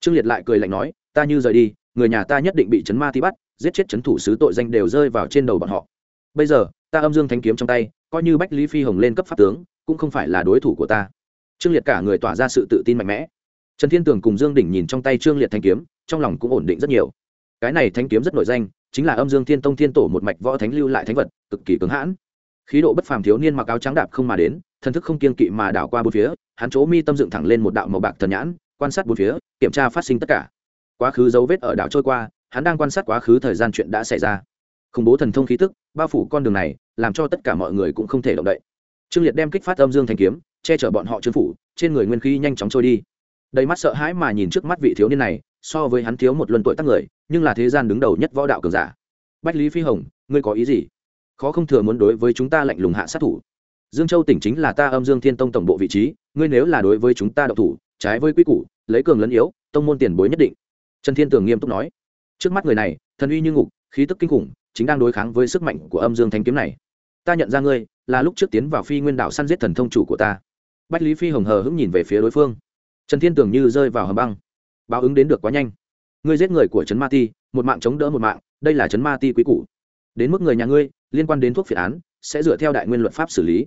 trương liệt lại cười lạnh nói, ta như rời đi, người nhà ta nhất định bị chấn ma thi bắt, giết chết chấn thủ sứ tội danh đều rơi vào trên đầu bọn họ. Bây giờ, ta âm dương thanh kiếm trong tay, coi như bách lý phi hồng lên cấp pháp tướng, cũng không phải là đối thủ của ta. Trương liệt cả người tỏa ra sự tự tin mạnh mẽ. Trần thiên tường cùng dương đỉnh nhìn trong tay trương liệt thanh kiếm, trong lòng cũng ổn định rất nhiều. Cái này thanh kiếm rất nổi danh, chính là âm dương thiên tông thiên tổ một mạch võ thánh lưu lại thánh vật, cực kỳ cứng hãn. Khí độ bất phàm thiếu niên mặc áo trắng đạp không mà đến, thần thức không kiên kỵ mà đảo qua bốn phía, hắn chỗ mi tâm dựng thẳng lên một đạo màu bạc thần nhãn quan sát bốn phía, kiểm tra phát sinh tất cả. Quá khứ dấu vết ở đảo trôi qua, hắn đang quan sát quá khứ thời gian chuyện đã xảy ra. Khủng bố thần thông khí tức, bao phủ con đường này, làm cho tất cả mọi người cũng không thể động đậy. Trương liệt đem kích phát âm dương thành kiếm, che chở bọn họ trương phủ, trên người nguyên khí nhanh chóng trôi đi. Đầy mắt sợ hãi mà nhìn trước mắt vị thiếu niên này, so với hắn thiếu một luân tuổi tác người, nhưng là thế gian đứng đầu nhất võ đạo cường giả. Bách lý phi hồng, ngươi có ý gì? Khó không thừa muốn đối với chúng ta lạnh lùng hạ sát thủ. Dương châu tỉnh chính là ta âm dương thiên tông tổng bộ vị trí, ngươi nếu là đối với chúng ta đậu thủ trái với quy củ, lấy cường lấn yếu, tông môn tiền bối nhất định. Trần thiên tường nghiêm túc nói. Trước mắt người này, thần uy như ngục, khí tức kinh khủng, chính đang đối kháng với sức mạnh của âm dương thanh kiếm này. Ta nhận ra ngươi, là lúc trước tiến vào phi nguyên đạo săn giết thần thông chủ của ta. Bách lý phi hồng hờ hững nhìn về phía đối phương. Trần thiên tường như rơi vào hầm băng. Báo ứng đến được quá nhanh. Ngươi giết người của trấn ma ti, một mạng chống đỡ một mạng, đây là trấn ma ti quý cũ đến mức người nhà ngươi, liên quan đến thuốc phiện án, sẽ dựa theo đại nguyên luật pháp xử lý.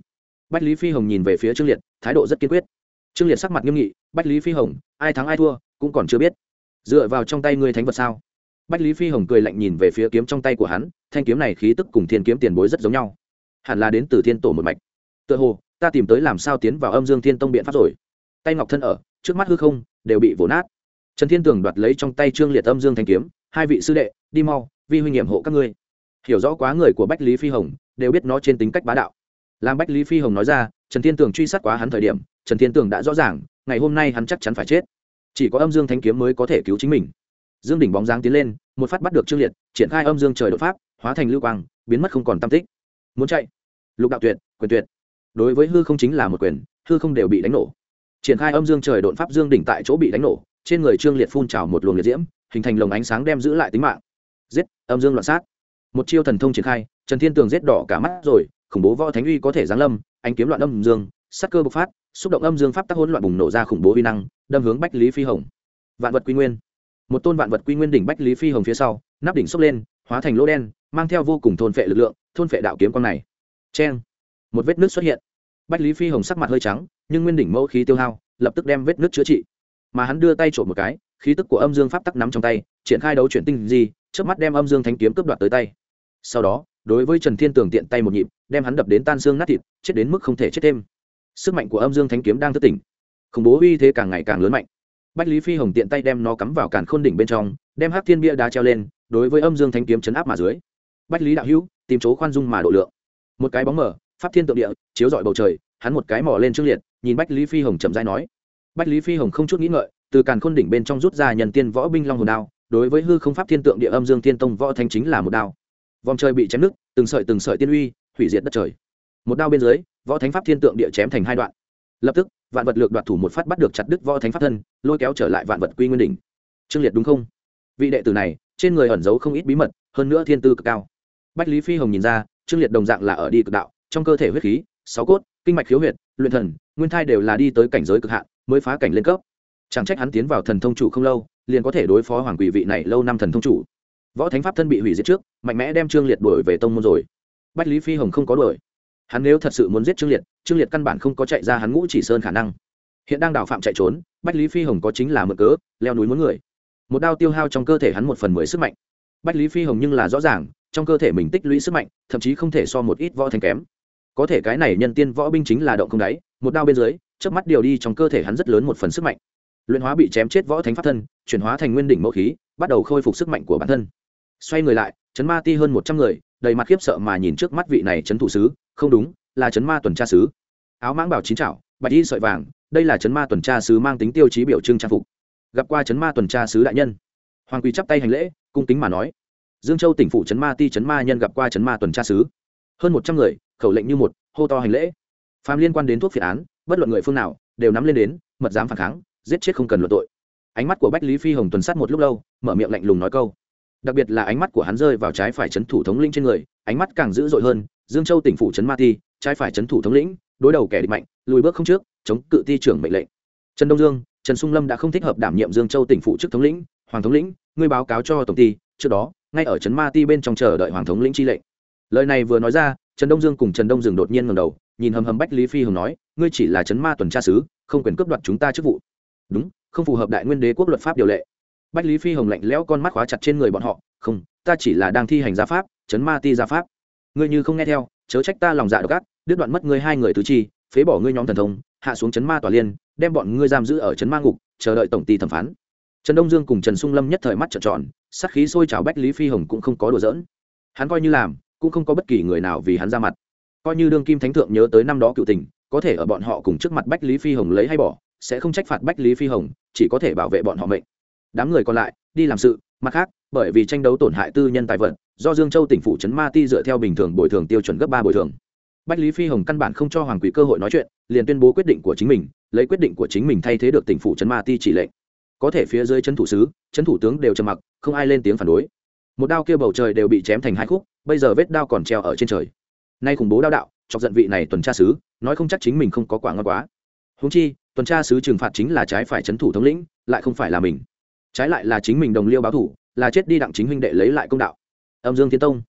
Bách lý phi hồng nhìn về phía trương liệt, thái độ rất kiên quyết trương liệt sắc mặt nghiêm nghị, bách lý phi hồng, ai thắng ai thua, cũng còn chưa biết. Dựa vào trong tay ngươi thánh vật sao? Bách lý phi hồng cười lạnh nhìn về phía kiếm trong tay của hắn, thanh kiếm này khí tức cùng thiên kiếm tiền bối rất giống nhau. Hẳn là đến từ thiên tổ một mạch. Tựa hồ, ta tìm tới làm sao tiến vào âm dương thiên tông biện pháp rồi. Tay ngọc thân ở, trước mắt hư không, đều bị vỗ nát. Trần thiên tường đoạt lấy trong tay trương liệt âm dương thanh kiếm, hai vị sư đệ, đi mau, vi huynh nghiệm hộ các ngươi. Hiểu rõ quá người của bách lý phi hồng, đều biết nó trên tính cách bá đạo. Làm bách lý phi hồng nói ra trần thiên tường truy sát quá hắn thời điểm, trần thiên tường đã rõ ràng, ngày hôm nay hắn chắc chắn phải chết. Chỉ có âm dương thanh kiếm mới có thể cứu chính mình. Dương đỉnh bóng dáng tiến lên, một phát bắt được trương liệt, triển khai âm dương trời đột pháp, hóa thành lưu quang, biến mất không còn tam tích. Muốn chạy? Lục đạo tuyệt, quyền tuyệt. Đối với hư không chính là một quyền, hư không đều bị đánh nổ. Triển khai âm dương trời đột pháp dương đỉnh tại chỗ bị đánh nổ, trên người trương liệt phun trào một luồng liệt diễm, hình thành lồng ánh sáng đem giữ lại tính mạng. Giết, âm dương loạn sát. Một chiêu thần thông triển khai, trần thiên tường giết đỏ cả mắt rồi, khủng bố võ thánh uy có thể giáng lâm anh kiếm loạn âm dương, sắc cơ bộc phát, xúc động âm dương pháp tắc hỗn loạn bùng nổ ra khủng bố uy năng, đâm hướng bách lý phi hồng. Vạn vật quy nguyên. Một tôn vạn vật quy nguyên đỉnh bách lý phi hồng phía sau, nắp đỉnh xốc lên, hóa thành lỗ đen, mang theo vô cùng thôn phệ lực lượng, thôn phệ đạo kiếm con này. Cheng! Một vết nước xuất hiện. Bách lý phi hồng sắc mặt hơi trắng, nhưng nguyên đỉnh mẫu khí tiêu hao, lập tức đem vết nước chữa trị. Mà hắn đưa tay trộm một cái, khí tức của âm dương pháp tắc nắm trong tay, triển khai đấu chuyển tinh di trước mắt đem âm dương thánh kiếm cướp đoạt tới tay. Sau đó đối với trần thiên tường tiện tay một nhịp, đem hắn đập đến tan xương nát thịt, chết đến mức không thể chết thêm. Sức mạnh của âm dương thanh kiếm đang thức tỉnh. Khủng bố uy thế càng ngày càng lớn mạnh. Bách lý phi hồng tiện tay đem nó cắm vào càn khôn đỉnh bên trong, đem hát thiên bia đá treo lên, đối với âm dương thanh kiếm chấn áp mà dưới. Bách lý đạo hữu, tìm chỗ khoan dung mà độ lượng. Một cái bóng mở, pháp thiên tượng địa, chiếu dọi bầu trời, hắn một cái mỏ lên trương liệt, nhìn bách lý phi hồng chậm dai nói. Bách lý phi hồng không chút nghĩ ngợi, từ càn khôn đỉnh bên trong rút ra nhân tiên võ binh long hồn đao, đối với hư không pháp thiên tượng địa âm dương thiên tông võ thanh chính là một đao vòng trời bị chém nứt từng sợi từng sợi tiên uy, hủy diệt đất trời. Một đao bên dưới, võ thánh pháp thiên tượng địa chém thành hai đoạn. Lập tức, vạn vật lược đoạt thủ một phát bắt được chặt đứt võ thánh pháp thân, lôi kéo trở lại vạn vật quy nguyên đỉnh. Trương liệt đúng không? Vị đệ tử này, trên người ẩn giấu không ít bí mật, hơn nữa thiên tư cực cao. Bách lý phi hồng nhìn ra, trương liệt đồng dạng là ở đi cực đạo, trong cơ thể huyết khí, sáu cốt, kinh mạch khiếu huyệt, luyện thần, nguyên thai đều là đi tới cảnh giới cực hạn, mới phá cảnh lên cấp. Chẳng trách hắn tiến vào thần thông chủ không lâu, liền có thể đối phó hoàng quỷ vị này lâu năm thần thông chủ võ thánh pháp thân bị hủy diệt trước, mạnh mẽ đem trương liệt đuổi về tông môn rồi. Bách lý phi hồng không có đuổi. Hắn nếu thật sự muốn giết trương liệt trương liệt căn bản không có chạy ra hắn ngũ chỉ sơn khả năng. Hiện đang đào phạm chạy trốn, bách lý phi hồng có chính là mượn cớ, leo núi muốn người. Một đao tiêu hao trong cơ thể hắn một phần mười sức mạnh. Bách lý phi hồng nhưng là rõ ràng, trong cơ thể mình tích lũy sức mạnh, thậm chí không thể so một ít võ thành kém. Có thể cái này nhân tiên võ binh chính là động không đáy, một đao bên dưới trước mắt điều đi trong cơ thể hắn rất lớn một phần sức mạnh. Luyện hóa bị chém chết võ thánh pháp thân, chuyển hóa thành nguyên đỉnh mẫu khí, bắt đầu khôi phục sức mạnh của bản thân xoay người lại, chấn ma ti hơn một trăm người, đầy mặt khiếp sợ mà nhìn trước mắt vị này chấn thủ sứ. Không đúng, là chấn ma tuần tra sứ. Áo mãng bảo chín trảo bạch y sợi vàng, đây là chấn ma tuần tra sứ mang tính tiêu chí biểu trưng trang phục. Gặp qua chấn ma tuần tra sứ đại nhân. Hoàng quỳ chắp tay hành lễ, cung kính mà nói. Dương châu tỉnh phủ chấn ma ti chấn ma nhân gặp qua chấn ma tuần tra sứ. Hơn một trăm người, khẩu lệnh như một, hô to hành lễ. Phàm liên quan đến thuốc phiện án, bất luận người phương nào, đều nắm lên đến, mật dám phản kháng, giết chết không cần luận tội. Ánh mắt của bách lý phi hồng tuần sát một lúc lâu, mở miệng lạnh lùng nói câu đặc biệt là ánh mắt của hắn rơi vào trái phải chấn thủ thống lĩnh trên người, ánh mắt càng dữ dội hơn, dương châu tỉnh phủ trấn ma ti, trái phải chấn thủ thống lĩnh, đối đầu kẻ địch mạnh, lùi bước không trước, chống cự ti trưởng mệnh lệnh. Trần đông dương, trần sung lâm đã không thích hợp đảm nhiệm dương châu tỉnh phụ chức thống lĩnh, hoàng thống lĩnh, ngươi báo cáo cho tổng ty trước đó, ngay ở trấn ma ti bên trong chờ đợi hoàng thống lĩnh chi lệnh. Lời này vừa nói ra, trần đông dương cùng trần đông dừng đột nhiên ngầm đầu, nhìn hầm hầm bách lý phi hồng nói, ngươi chỉ là trấn ma tuần tra sứ, không quyền cướp đoạt chúng ta chức vụ. Đúng, không phù hợp đại nguyên đế quốc luật pháp điều lệ bách lý phi hồng lạnh lẽo con mắt khóa chặt trên người bọn họ, không, ta chỉ là đang thi hành gia pháp, chấn ma ti gia pháp. Ngươi như không nghe theo, chớ trách ta lòng dạ độc ác, đứt đoạn mất ngươi hai người tứ chi, phế bỏ ngươi nhóm thần thông, hạ xuống chấn ma tòa liên, đem bọn ngươi giam giữ ở chấn ma ngục, chờ đợi tổng ty thẩm phán. Trần đông dương cùng trần sung lâm nhất thời mắt trợn tròn sắc khí sôi trào bách lý phi hồng cũng không có đùa giỡn. Hắn coi như làm, cũng không có bất kỳ người nào vì hắn ra mặt. Coi như đương kim thánh thượng nhớ tới năm đó cựu tình, có thể ở bọn họ cùng trước mặt bách lý phi hồng lấy hay bỏ, sẽ không trách phạt bách lý phi hồng, chỉ có thể bảo vệ bọn họ mệnh đám người còn lại đi làm sự, mặt khác, bởi vì tranh đấu tổn hại tư nhân tài vật do dương châu tỉnh phủ trấn ma ti dựa theo bình thường bồi thường tiêu chuẩn gấp ba bồi thường. Bách lý phi hồng căn bản không cho hoàng quỷ cơ hội nói chuyện, liền tuyên bố quyết định của chính mình, lấy quyết định của chính mình thay thế được tỉnh phủ trấn ma ti chỉ lệnh. Có thể phía dưới trấn thủ sứ, trấn thủ tướng đều trầm mặc, không ai lên tiếng phản đối. Một đao kia bầu trời đều bị chém thành hai khúc, bây giờ vết đao còn treo ở trên trời. Nay khủng bố đao đạo, chọc giận vị này tuần tra sứ, nói không chắc chính mình không có quả ngon quá. Húng chi, tuần tra sứ trừng phạt chính là trái phải trấn thủ thống lĩnh, lại không phải là mình trái lại là chính mình đồng liêu báo thủ, là chết đi đặng chính huynh đệ lấy lại công đạo. Âm dương thiên tông,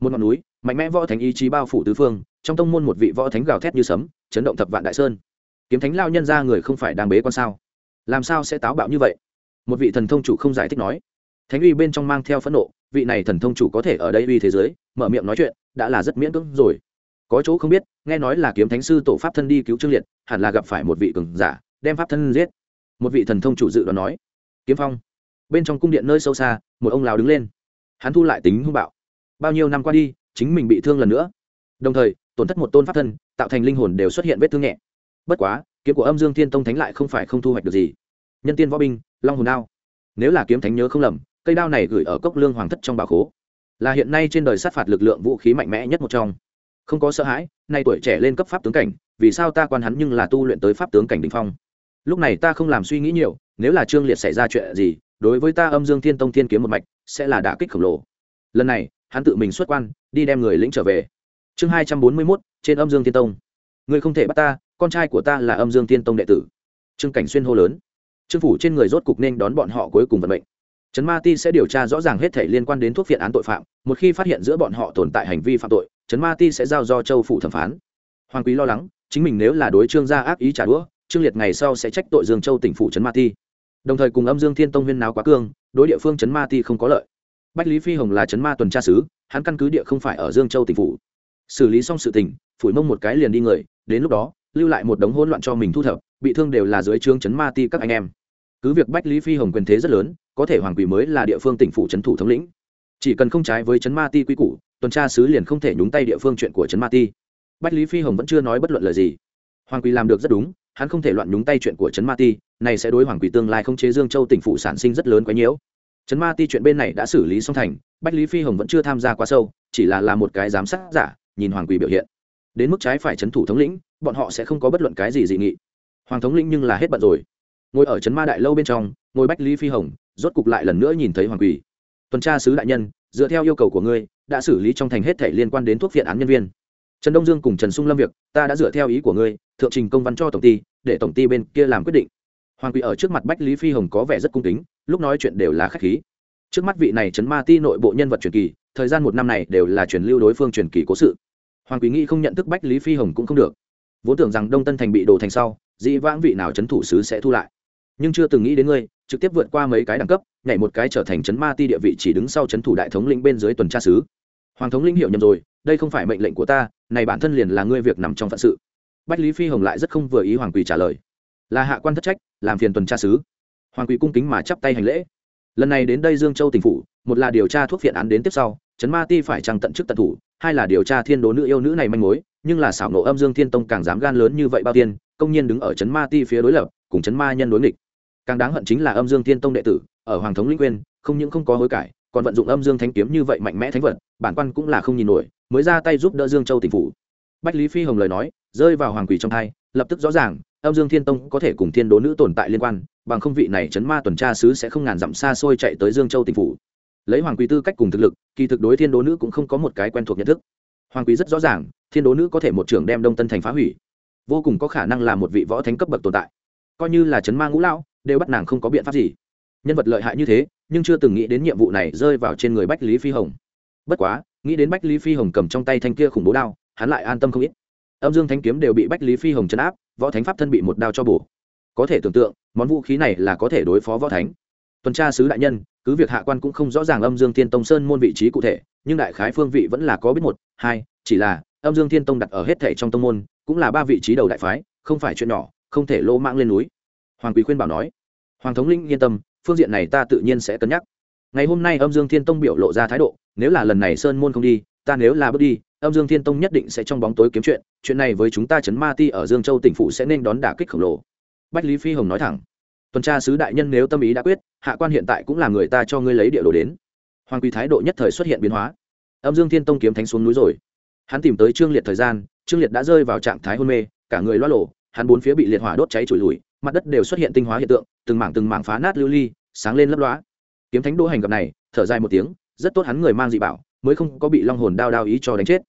một ngọn núi, mạnh mẽ võ thánh ý chí bao phủ tứ phương, trong tông môn một vị võ thánh gào thét như sấm, chấn động thập vạn đại sơn. Kiếm thánh lao nhân ra người không phải đang bế con sao? Làm sao sẽ táo bạo như vậy? Một vị thần thông chủ không giải thích nói. Thánh uy bên trong mang theo phẫn nộ, vị này thần thông chủ có thể ở đây uy thế giới, mở miệng nói chuyện, đã là rất miễn cưỡng rồi. Có chỗ không biết, nghe nói là kiếm thánh sư tổ pháp thân đi cứu trương liệt, hẳn là gặp phải một vị cường giả, đem pháp thân giết. Một vị thần thông chủ dự đoán nói. Kiếm phong bên trong cung điện nơi sâu xa, một ông lào đứng lên. Hắn thu lại tính hung bạo. Bao nhiêu năm qua đi, chính mình bị thương lần nữa. Đồng thời, tổn thất một tôn pháp thân, tạo thành linh hồn đều xuất hiện vết thương nhẹ. Bất quá, kiếm của âm dương thiên tông thánh lại không phải không thu hoạch được gì. Nhân tiên võ binh, long hồn đao. Nếu là kiếm thánh nhớ không lầm, cây đao này gửi ở cốc lương hoàng thất trong bà khố. Là hiện nay trên đời sát phạt lực lượng vũ khí mạnh mẽ nhất một trong. Không có sợ hãi, nay tuổi trẻ lên cấp pháp tướng cảnh, vì sao ta quan hắn nhưng là tu luyện tới pháp tướng cảnh đình phong? Lúc này ta không làm suy nghĩ nhiều nếu là trương liệt xảy ra chuyện gì, đối với ta âm dương thiên tông thiên kiếm một mạch, sẽ là đả kích khổng lồ. Lần này, hắn tự mình xuất quan, đi đem người lĩnh trở về. Chương hai trăm bốn mươi mốt, trên âm dương thiên tông. Người không thể bắt ta, con trai của ta là âm dương thiên tông đệ tử. Trương cảnh xuyên hô lớn. Trương phủ trên người rốt cục nên đón bọn họ cuối cùng vận mệnh. Trấn ma ti sẽ điều tra rõ ràng hết thể liên quan đến thuốc phiện án tội phạm, một khi phát hiện giữa bọn họ tồn tại hành vi phạm tội, trấn ma ti sẽ giao do châu phủ thẩm phán. Hoàng quý lo lắng, chính mình nếu là đối trương gia ác ý trả đũa, trương liệt ngày sau sẽ trách tội dương châu tỉnh phủ trấn ma ti đồng thời cùng âm dương thiên tông huyên náo quá cương, đối địa phương chấn ma ti không có lợi. Bách lý phi hồng là chấn ma tuần tra sứ, hắn căn cứ địa không phải ở dương châu tỉnh phủ. Xử lý xong sự tình, phủi mông một cái liền đi người, đến lúc đó, lưu lại một đống hỗn loạn cho mình thu thập, bị thương đều là dưới trướng chấn ma ti các anh em. Cứ việc bách lý phi hồng quyền thế rất lớn, có thể hoàng quỷ mới là địa phương tỉnh phủ trấn thủ thống lĩnh. Chỉ cần không trái với chấn ma ti quy củ, tuần tra sứ liền không thể nhúng tay địa phương chuyện của trấn ma ti. Bách lý phi hồng vẫn chưa nói bất luận lời gì. Hoàng quỳ làm được rất đúng, hắn không thể loạn nhúng tay chuyện của trấn ma ti này sẽ đối hoàng quỷ tương lai không chế dương châu tỉnh phủ sản sinh rất lớn quá nhiễu. Trấn ma ti chuyện bên này đã xử lý xong thành, bách lý phi hồng vẫn chưa tham gia quá sâu, chỉ là là một cái giám sát giả, nhìn hoàng quỷ biểu hiện. Đến mức trái phải trấn thủ thống lĩnh, bọn họ sẽ không có bất luận cái gì dị nghị. Hoàng thống lĩnh nhưng là hết bận rồi. Ngồi ở trấn ma đại lâu bên trong, ngồi bách lý phi hồng, rốt cục lại lần nữa nhìn thấy hoàng quỷ. Tuần tra sứ đại nhân, dựa theo yêu cầu của ngươi, đã xử lý trong thành hết thể liên quan đến thuốc viện án nhân viên. Trần đông dương cùng trần sung lâm việc, ta đã dựa theo ý của ngươi, thượng trình công văn cho tổng ty, để tổng ty bên kia làm quyết định hoàng quỷ ở trước mặt bách lý phi hồng có vẻ rất cung kính, lúc nói chuyện đều là khách khí. Trước mắt vị này chấn ma ti nội bộ nhân vật truyền kỳ, thời gian một năm này đều là truyền lưu đối phương truyền kỳ cố sự. Hoàng quý nghĩ không nhận thức bách lý phi hồng cũng không được. Vốn tưởng rằng đông tân thành bị đổ thành sau, dĩ vãng vị nào chấn thủ sứ sẽ thu lại. Nhưng chưa từng nghĩ đến ngươi, trực tiếp vượt qua mấy cái đẳng cấp, nhảy một cái trở thành chấn ma ti địa vị chỉ đứng sau chấn thủ đại thống lĩnh bên dưới tuần tra sứ. Hoàng thống lĩnh hiểu nhầm rồi, đây không phải mệnh lệnh của ta, này bản thân liền là ngươi việc nằm trong phận sự. Bách lý phi hồng lại rất không vừa ý hoàng quỳ trả lời là hạ quan thất trách, làm phiền tuần tra sứ hoàng quỳ cung kính mà chắp tay hành lễ. Lần này đến đây dương châu tỉnh phủ, một là điều tra thuốc phiện án đến tiếp sau, Trấn ma ti phải trăng tận chức tận thủ, hai là điều tra thiên đố nữ yêu nữ này manh mối, nhưng là xảo nộ âm dương thiên tông càng dám gan lớn như vậy bao tiên công nhiên đứng ở Trấn ma ti phía đối lập, cùng Trấn ma nhân đối nghịch. Càng đáng hận chính là âm dương thiên tông đệ tử, ở hoàng thống linh quyên không những không có hối cải, còn vận dụng âm dương thánh kiếm như vậy mạnh mẽ thánh vật, bản quan cũng là không nhìn nổi, mới ra tay giúp đỡ dương châu tỉnh phủ. Bách lý phi hồng lời nói, rơi vào hoàng quỷ trong thai, lập tức rõ ràng âm dương thiên tông có thể cùng thiên đố nữ tồn tại liên quan, bằng không vị này chấn ma tuần tra sứ sẽ không ngàn dặm xa xôi chạy tới dương châu tỉnh phủ. Lấy hoàng quý tư cách cùng thực lực, kỳ thực đối thiên đố nữ cũng không có một cái quen thuộc nhận thức. Hoàng quý rất rõ ràng, thiên đố nữ có thể một trưởng đem đông tân thành phá hủy, vô cùng có khả năng là một vị võ thánh cấp bậc tồn tại. Coi như là chấn ma ngũ lão, đều bắt nàng không có biện pháp gì. Nhân vật lợi hại như thế, nhưng chưa từng nghĩ đến nhiệm vụ này rơi vào trên người bách lý phi hồng. Bất quá, nghĩ đến bách lý phi hồng cầm trong tay thanh kia khủng bố đao, hắn lại an tâm không ít. Âm dương thanh kiếm đều bị bách lý phi hồng chấn áp võ thánh pháp thân bị một đao cho bổ. Có thể tưởng tượng, món vũ khí này là có thể đối phó võ thánh. Tuần tra sứ đại nhân, cứ việc hạ quan cũng không rõ ràng âm dương thiên tông sơn môn vị trí cụ thể, nhưng đại khái phương vị vẫn là có biết một, hai, chỉ là âm dương thiên tông đặt ở hết thể trong tông môn, cũng là ba vị trí đầu đại phái, không phải chuyện nhỏ, không thể lỗ mạng lên núi. Hoàng quý khuyên bảo nói, hoàng thống linh yên tâm, phương diện này ta tự nhiên sẽ cân nhắc. Ngày hôm nay âm dương thiên tông biểu lộ ra thái độ, nếu là lần này sơn môn không đi, ta nếu là bước đi âm dương thiên tông nhất định sẽ trong bóng tối kiếm chuyện chuyện này với chúng ta chấn ma ti ở dương châu tỉnh phủ sẽ nên đón đả kích khổng lồ. Bách lý phi hồng nói thẳng. Tuần tra sứ đại nhân nếu tâm ý đã quyết, hạ quan hiện tại cũng là người ta cho ngươi lấy địa đồ đến. Hoàng quý thái độ nhất thời xuất hiện biến hóa. Âm dương thiên tông kiếm thánh xuống núi rồi. Hắn tìm tới trương liệt thời gian, trương liệt đã rơi vào trạng thái hôn mê, cả người loa lộ, hắn bốn phía bị liệt hỏa đốt cháy trụi lùi, mặt đất đều xuất hiện tinh hóa hiện tượng, từng mảng từng mảng phá nát lưu ly, sáng lên lấp loá kiếm thánh đỗ hành gặp này, thở dài một tiếng, rất tốt hắn người mang dị bảo mới không có bị long hồn đao đao ý cho đánh chết.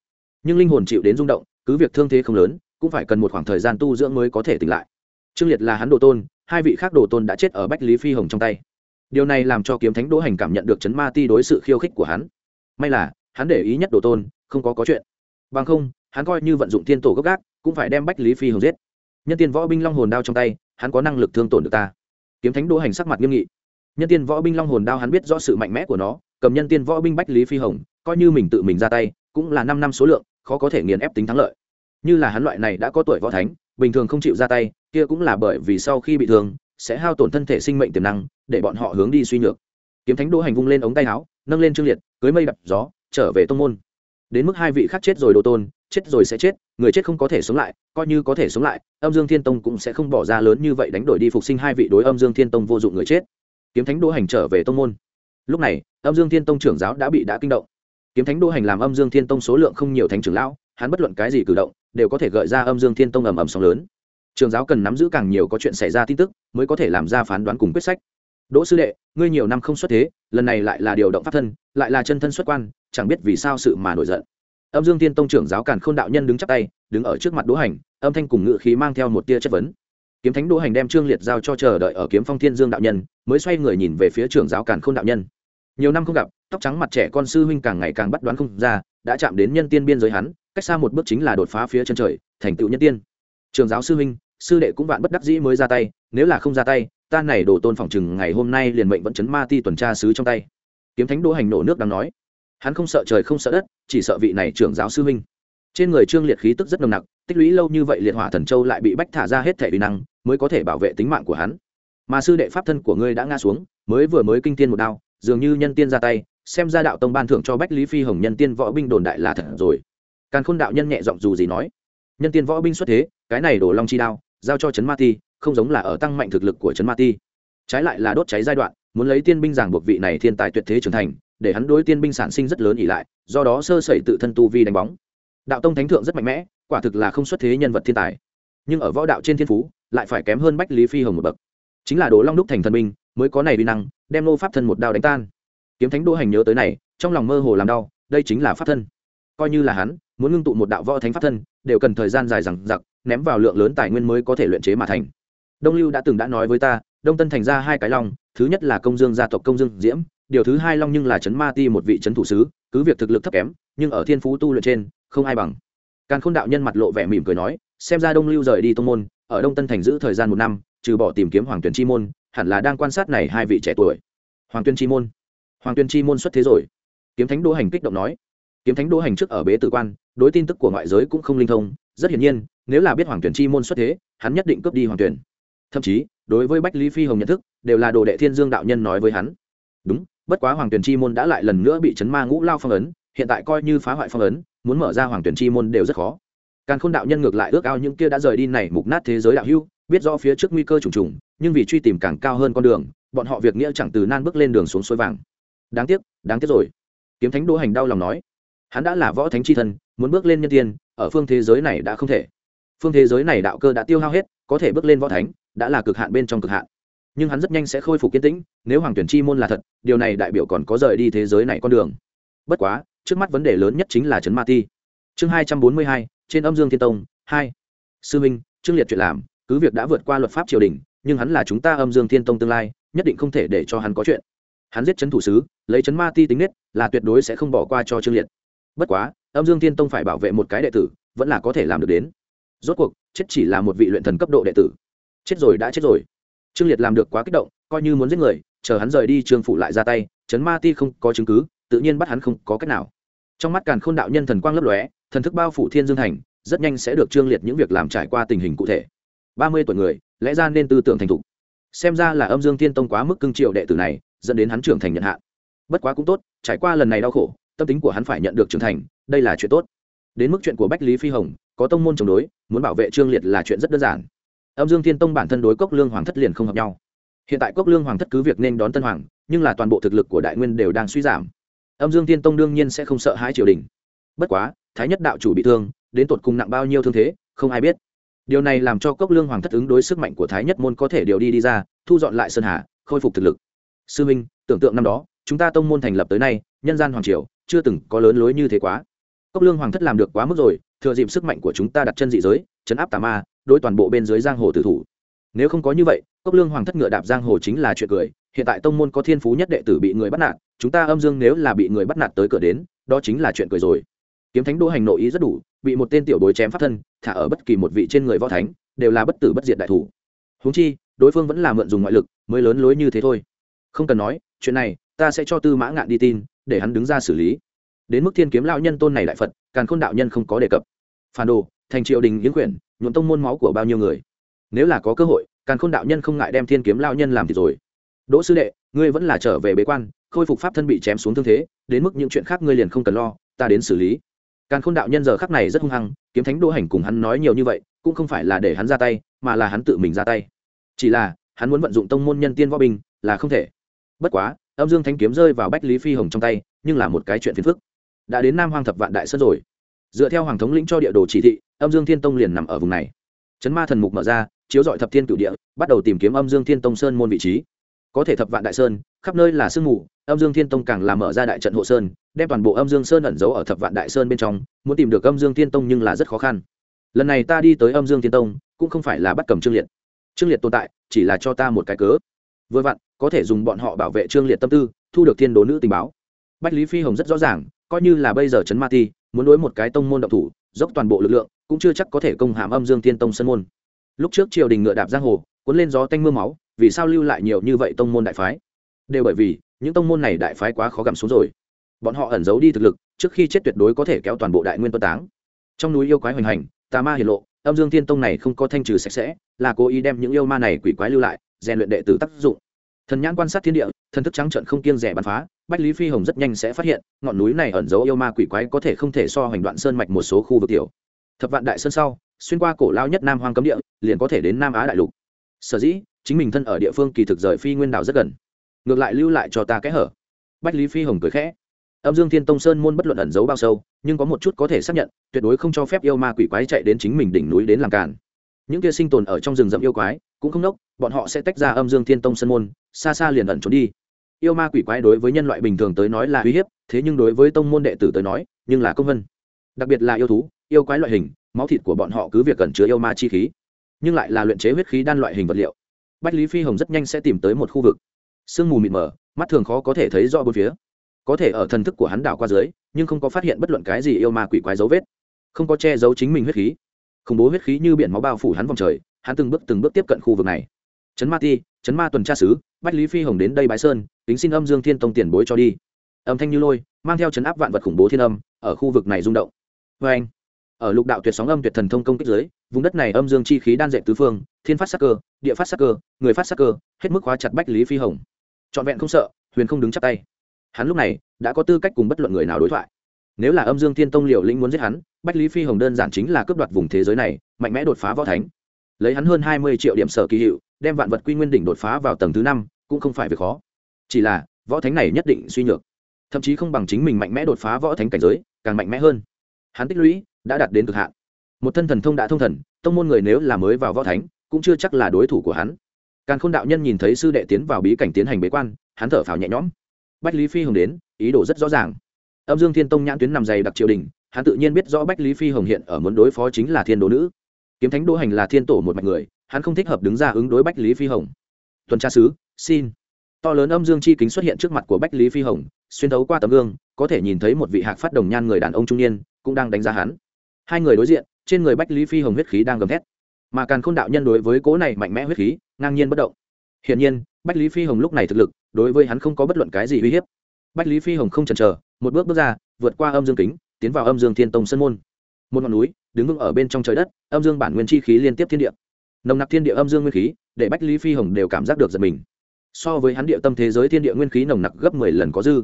Nhưng linh hồn chịu đến rung động, cứ việc thương thế không lớn, cũng phải cần một khoảng thời gian tu dưỡng mới có thể tỉnh lại. Trương liệt là hắn đồ tôn, hai vị khác đồ tôn đã chết ở bách lý phi hồng trong tay. Điều này làm cho kiếm thánh đỗ hành cảm nhận được chấn ma ti đối sự khiêu khích của hắn. May là, hắn để ý nhất đồ tôn, không có có chuyện. Bằng không, hắn coi như vận dụng thiên tổ gốc gác, cũng phải đem bách lý phi hồng giết. Nhân tiên võ binh long hồn đao trong tay, hắn có năng lực thương tổn được ta. Kiếm thánh đỗ hành sắc mặt nghiêm nghị. Nhân tiên võ binh long hồn đao hắn biết rõ sự mạnh mẽ của nó, cầm nhân tiên võ binh bách lý phi hồng coi như mình tự mình ra tay, cũng là năm năm số lượng, khó có thể nghiền ép tính thắng lợi. Như là hắn loại này đã có tuổi võ thánh, bình thường không chịu ra tay, kia cũng là bởi vì sau khi bị thương, sẽ hao tổn thân thể sinh mệnh tiềm năng, để bọn họ hướng đi suy nhược. Kiếm thánh đỗ hành vung lên ống tay áo, nâng lên trương liệt, cưới mây đập gió, trở về tông môn. Đến mức hai vị khác chết rồi đồ tôn, chết rồi sẽ chết, người chết không có thể sống lại, coi như có thể sống lại, âm dương thiên tông cũng sẽ không bỏ ra lớn như vậy đánh đổi đi phục sinh hai vị đối âm dương thiên tông vô dụng người chết. Kiếm thánh đỗ hành trở về tông môn. Lúc này, âm dương thiên tông trưởng giáo đã bị đã kinh động kiếm thánh đỗ hành làm âm dương thiên tông số lượng không nhiều thánh trưởng lão, hắn bất luận cái gì cử động, đều có thể gợi ra âm dương thiên tông ầm ầm sóng lớn. Trường giáo cần nắm giữ càng nhiều có chuyện xảy ra tin tức, mới có thể làm ra phán đoán cùng quyết sách. Đỗ sư đệ, ngươi nhiều năm không xuất thế, lần này lại là điều động pháp thân, lại là chân thân xuất quan, chẳng biết vì sao sự mà nổi giận. Âm dương Thiên tông trưởng giáo càn k h ô n đạo nhân đứng chắp tay, đứng ở trước mặt đỗ hành, âm thanh cùng ngự khí mang theo một tia chất vấn. Kiếm thánh đỗ hành đem trương liệt giao cho chờ đợi ở kiếm phong thiên dương đạo nhân, mới xoay người nhìn về phía trưởng giáo càn k h ô n đạo nhân nhiều năm không gặp, tóc trắng mặt trẻ con sư huynh càng ngày càng bắt đoán không ra, đã chạm đến nhân tiên biên giới hắn, cách xa một bước chính là đột phá phía chân trời, thành tựu nhân tiên. Trường giáo sư huynh, sư đệ cũng vạn bất đắc dĩ mới ra tay, nếu là không ra tay, ta này đổ tôn phòng chừng ngày hôm nay liền mệnh vẫn chấn ma ti tuần tra sứ trong tay. Kiếm thánh đỗ hành nổ nước đang nói. Hắn không sợ trời không sợ đất, chỉ sợ vị này trưởng giáo sư huynh. Trên người trương liệt khí tức rất nồng nặc, tích lũy lâu như vậy liệt hỏa thần châu lại bị bách thả ra hết thể uy năng, mới có thể bảo vệ tính mạng của hắn. Mà sư đệ pháp thân của ngươi đã ngã xuống, mới vừa mới kinh tiên một đao dường như nhân tiên ra tay, xem ra đạo tông ban thưởng cho bách lý phi hồng nhân tiên võ binh đồn đại là thật rồi. Càn khôn đạo nhân nhẹ giọng dù gì nói, nhân tiên võ binh xuất thế, cái này đổ long chi đao, giao cho trấn ma ti, không giống là ở tăng mạnh thực lực của trấn ma ti. Trái lại là đốt cháy giai đoạn, muốn lấy tiên binh giảng buộc vị này thiên tài tuyệt thế trưởng thành, để hắn đối tiên binh sản sinh rất lớn ỉ lại, do đó sơ sẩy tự thân tu vi đánh bóng. Đạo tông thánh thượng rất mạnh mẽ, quả thực là không xuất thế nhân vật thiên tài. Nhưng ở võ đạo trên thiên phú, lại phải kém hơn bách lý phi hồng một bậc. Chính là đồ long đúc thành thần minh mới có này uy năng, đem nô pháp thân một đao đánh tan. Kiếm thánh đô hành nhớ tới này, trong lòng mơ hồ làm đau, đây chính là pháp thân. Coi như là hắn, muốn ngưng tụ một đạo võ thánh pháp thân, đều cần thời gian dài rằng giặc ném vào lượng lớn tài nguyên mới có thể luyện chế mà thành. Đông lưu đã từng đã nói với ta, đông tân thành ra hai cái long, thứ nhất là công dương gia tộc công dương diễm, điều thứ hai long nhưng là trấn ma ti một vị trấn thủ sứ, cứ việc thực lực thấp kém, nhưng ở thiên phú tu luyện trên, không ai bằng. Càn khôn đạo nhân mặt lộ vẻ mỉm cười nói, xem ra đông lưu rời đi tông môn, ở đông tân thành giữ thời gian một năm, trừ bỏ tìm kiếm hoàng tuyển chi môn hẳn là đang quan sát này hai vị trẻ tuổi. Hoàng tuyên chi môn. Hoàng tuyên chi môn xuất thế rồi. Kiếm thánh đỗ hành kích động nói. Kiếm thánh đỗ hành trước ở bế tử quan, đối tin tức của ngoại giới cũng không linh thông. Rất hiển nhiên, nếu là biết hoàng tuyển chi môn xuất thế, hắn nhất định cướp đi hoàng tuyển thậm chí, đối với bách lý phi hồng nhận thức, đều là đồ đệ thiên dương đạo nhân nói với hắn. Đúng, bất quá hoàng tuyển chi môn đã lại lần nữa bị chấn ma ngũ lao phong ấn, hiện tại coi như phá hoại phong ấn, muốn mở ra hoàng tuyển chi môn đều rất khó. Càn khôn đạo nhân ngược lại ước ao những kia đã rời đi này mục nát thế giới đạo hưu biết rõ phía trước nguy cơ trùng trùng nhưng vì truy tìm càng cao hơn con đường, bọn họ việc nghĩa chẳng từ nan bước lên đường xuống suối vàng. Đáng tiếc đáng tiếc rồi. Kiếm thánh đỗ hành đau lòng nói, hắn đã là võ thánh c h i thân, muốn bước lên nhân tiên, ở phương thế giới này đã không thể. Phương thế giới này đạo cơ đã tiêu hao hết, có thể bước lên võ thánh, đã là cực hạn bên trong cực hạn. Nhưng hắn rất nhanh sẽ khôi phục kiên tĩnh, nếu hoàng tuyển chi môn là thật, điều này đại biểu còn có rời đi thế giới này con đường. Bất quá, trước mắt vấn đề lớn nhất chính là trấn ma ti. Chương hai trăm bốn mươi hai, trên âm dương thiên tông, hai. Sư minh trương liệt chuyện làm, cứ việc đã vượt qua luật pháp triều đình nhưng hắn là chúng ta âm dương thiên tông tương lai, nhất định không thể để cho hắn có chuyện. Hắn giết chấn thủ sứ, lấy chấn ma ti tính nết, là tuyệt đối sẽ không bỏ qua cho trương liệt. Bất quá, âm dương thiên tông phải bảo vệ một cái đệ tử, vẫn là có thể làm được đến. Rốt cuộc, chết chỉ là một vị luyện thần cấp độ đệ tử. Chết rồi đã chết rồi. Trương liệt làm được quá kích động, coi như muốn giết người, chờ hắn rời đi trương phủ lại ra tay, chấn ma ti không có chứng cứ, tự nhiên bắt hắn không có cách nào. Trong mắt càn k h ô n đạo nhân thần quang lấp lóe, thần thức bao phủ thiên dương thành, rất nhanh sẽ được trương liệt những việc làm trải qua tình hình cụ thể ba mươi tuổi người, lẽ ra nên tư tưởng thành thục. Xem ra là âm dương thiên tông quá mức cưng triệu đệ tử này, dẫn đến hắn trưởng thành nhận hạn. Bất quá cũng tốt, trải qua lần này đau khổ, tâm tính của hắn phải nhận được trưởng thành, đây là chuyện tốt. Đến mức chuyện của bách lý phi hồng, có tông môn chống đối, muốn bảo vệ trương liệt là chuyện rất đơn giản. Âm dương thiên tông bản thân đối cốc lương hoàng thất liền không hợp nhau. Hiện tại cốc lương hoàng thất cứ việc nên đón tân hoàng, nhưng là toàn bộ thực lực của đại nguyên đều đang suy giảm. Âm dương thiên tông đương nhiên sẽ không sợ hãi triều đình. Bất quá, thái nhất đạo chủ bị thương, đến tột cùng nặng bao nhiêu thương thế, không ai biết điều này làm cho cốc lương hoàng thất ứng đối sức mạnh của thái nhất môn có thể điều đi đi ra, thu dọn lại sơn hà, khôi phục thực lực. Sư minh, tưởng tượng năm đó, chúng ta tông môn thành lập tới nay, nhân gian hoàng triều, chưa từng có lớn lối như thế quá. Cốc lương hoàng thất làm được quá mức rồi, thừa dịp sức mạnh của chúng ta đặt chân dị giới, chấn áp tà ma, đối toàn bộ bên dưới giang hồ tử thủ. Nếu không có như vậy, cốc lương hoàng thất ngựa đạp giang hồ chính là chuyện cười, hiện tại tông môn có thiên phú nhất đệ tử bị người bắt nạt, chúng ta âm dương nếu là bị người bắt nạt tới cửa đến, đó chính là chuyện cười rồi. Kiếm thánh đỗ hành nội ý rất đủ bị một tên tiểu bối chém pháp thân, thả ở bất kỳ một vị trên người võ thánh, đều là bất tử bất diệt đại thủ. Húng chi, đối phương vẫn là mượn dùng ngoại lực, mới lớn lối như thế thôi. Không cần nói, chuyện này, ta sẽ cho tư mã ngạn đi tin, để hắn đứng ra xử lý. Đến mức thiên kiếm lão nhân tôn này đại phật, càn khôn đạo nhân không có đề cập. Phản đồ, thành triều đình yến quyển, nhuộm tông môn máu của bao nhiêu người? Nếu là có cơ hội, càn khôn đạo nhân không ngại đem thiên kiếm lao nhân làm thì rồi. Đỗ sư đệ, ngươi vẫn là trở về bế quan, khôi phục pháp thân bị chém xuống thương thế, đến mức những chuyện khác ngươi liền không cần lo, ta đến xử lý càn khôn đạo nhân giờ khắc này rất hung hăng, kiếm thánh đỗ hành cùng hắn nói nhiều như vậy, cũng không phải là để hắn ra tay, mà là hắn tự mình ra tay. Chỉ là, hắn muốn vận dụng tông môn nhân tiên võ binh, là không thể. Bất quá, âm dương thánh kiếm rơi vào bách lý phi hồng trong tay, nhưng là một cái chuyện phiền phức. Đã đến nam hoang thập vạn đại sơn rồi. Dựa theo hoàng thống lĩnh cho địa đồ chỉ thị, âm dương thiên tông liền nằm ở vùng này. Chấn ma thần mục mở ra, chiếu dọi thập thiên cửu địa, bắt đầu tìm kiếm âm dương thiên tông sơn môn vị trí. Có thể thập vạn đại sơn, khắp nơi là sương mù âm dương thiên tông càng làm mở ra đại trận hộ sơn, đem toàn bộ âm dương sơn ẩn giấu ở thập vạn đại sơn bên trong, muốn tìm được âm dương thiên tông nhưng là rất khó khăn. Lần này ta đi tới âm dương thiên tông, cũng không phải là bắt cầm trương liệt. Trương liệt tồn tại, chỉ là cho ta một cái cớ. Vừa vặn, có thể dùng bọn họ bảo vệ trương liệt tâm tư, thu được thiên đố nữ tình báo. Bách lý phi hồng rất rõ ràng, coi như là bây giờ trấn ma ti, muốn đối một cái tông môn động thủ, dốc toàn bộ lực lượng, cũng chưa chắc có thể công hàm âm dương thiên tông sân môn. Lúc trước triều đình ngựa đạp giang hồ, cuốn lên gió tanh mưa máu, vì sao lưu lại nhiều như vậy tông môn đại phái? Đều bởi vì những tông môn này đại phái quá khó gặm xuống rồi. Bọn họ ẩn giấu đi thực lực, trước khi chết tuyệt đối có thể kéo toàn bộ đại nguyên tuân táng. Trong núi yêu quái hoành hành, tà ma hiển lộ, âm dương thiên tông này không có thanh trừ sạch sẽ, là cố ý đem những yêu ma này quỷ quái lưu lại, rèn luyện đệ tử tác dụng. Thần nhãn quan sát thiên địa, thần thức trắng trận không kiêng rẻ bắn phá, bách lý phi hồng rất nhanh sẽ phát hiện, ngọn núi này ẩn giấu yêu ma quỷ quái có thể không thể so hoành đoạn sơn mạch một số khu vực tiểu. Thập vạn đại sơn sau, xuyên qua cổ lao nhất nam hoang cấm địa, liền có thể đến nam á đại lục. Sở dĩ, chính mình thân ở địa phương kỳ thực rời phi nguyên đảo rất gần ngược lại lưu lại cho ta kẽ hở. Bách lý phi hồng cười khẽ. Âm dương thiên tông sơn môn bất luận ẩn giấu bao sâu, nhưng có một chút có thể xác nhận, tuyệt đối không cho phép yêu ma quỷ quái chạy đến chính mình đỉnh núi đến làm càn. Những kia sinh tồn ở trong rừng rậm yêu quái, cũng không nốc, bọn họ sẽ tách ra âm dương thiên tông sơn môn, xa xa liền ẩn trốn đi. Yêu ma quỷ quái đối với nhân loại bình thường tới nói là uy hiếp, thế nhưng đối với tông môn đệ tử tới nói, nhưng là công vân. Đặc biệt là yêu thú, yêu quái loại hình, máu thịt của bọn họ cứ việc cần chứa yêu ma chi khí, nhưng lại là luyện chế huyết khí đan loại hình vật liệu. Bách lý phi hồng rất nhanh sẽ tìm tới một khu vực sương mù mịt mờ, mắt thường khó có thể thấy rõ bốn phía. Có thể ở thần thức của hắn đảo qua dưới, nhưng không có phát hiện bất luận cái gì yêu ma quỷ quái dấu vết. Không có che giấu chính mình huyết khí. Khủng bố huyết khí như biển máu bao phủ hắn vòng trời, hắn từng bước từng bước tiếp cận khu vực này. Trấn ma ti Trấn ma tuần tra sứ, bách lý phi hồng đến đây bái sơn tính xin âm dương thiên tông tiền bối cho đi. Âm thanh như lôi, mang theo chấn áp vạn vật khủng bố thiên âm, ở khu vực này rung động. Vê anh, ở lục đạo tuyệt sóng âm tuyệt thần thông công kích dưới, vùng đất này âm dương chi khí đan dệt tứ phương, thiên phát sắc cơ, địa phát sắc cơ, người phát sắc cơ, hết mức khóa chặt bách lý phi hồng trọn vẹn không sợ, huyền không đứng chắp tay. Hắn lúc này đã có tư cách cùng bất luận người nào đối thoại. Nếu là âm dương thiên tông liều lĩnh muốn giết hắn, bách lý phi hồng đơn giản chính là cướp đoạt vùng thế giới này, mạnh mẽ đột phá võ thánh. Lấy hắn hơn hai mươi triệu điểm sở kỳ hiệu, đem vạn vật quy nguyên đỉnh đột phá vào tầng thứ năm, cũng không phải việc khó. Chỉ là, võ thánh này nhất định suy nhược. Thậm chí không bằng chính mình mạnh mẽ đột phá võ thánh cảnh giới, càng mạnh mẽ hơn. Hắn tích lũy đã đạt đến cực hạn. Một thân thần thông đã thông thần, tông môn người nếu là mới vào võ thánh, cũng chưa chắc là đối thủ của hắn càn khôn đạo nhân nhìn thấy sư đệ tiến vào bí cảnh tiến hành bế quan, hắn thở phào nhẹ nhõm. Bách lý phi hồng đến, ý đồ rất rõ ràng. Âm dương thiên tông nhãn tuyến nằm dày đặc triều đình, hắn tự nhiên biết rõ bách lý phi hồng hiện ở muốn đối phó chính là thiên đố nữ. Kiếm thánh đô hành là thiên tổ một mạch người, hắn không thích hợp đứng ra ứng đối bách lý phi hồng. Tuần tra sứ, xin. To lớn âm dương chi kính xuất hiện trước mặt của bách lý phi hồng, xuyên thấu qua tấm gương, có thể nhìn thấy một vị hạc phát đồng nhan người đàn ông trung niên, cũng đang đánh giá hắn. Hai người đối diện, trên người bách lý phi hồng huyết khí đang gầm thét. Mà càn khôn đạo nhân đối với cố này mạnh mẽ huyết khí ngang nhiên bất động. Hiển nhiên, bách lý phi hồng lúc này thực lực, đối với hắn không có bất luận cái gì uy hiếp. Bách lý phi hồng không chần chờ, một bước bước ra, vượt qua âm dương kính, tiến vào âm dương thiên tông sân môn. Một ngọn núi, đứng vững ở bên trong trời đất, âm dương bản nguyên chi khí liên tiếp thiên địa. Nồng nặc thiên địa âm dương nguyên khí, để bách lý phi hồng đều cảm giác được giật mình. So với hắn địa tâm thế giới thiên địa nguyên khí nồng nặc gấp mười lần có dư.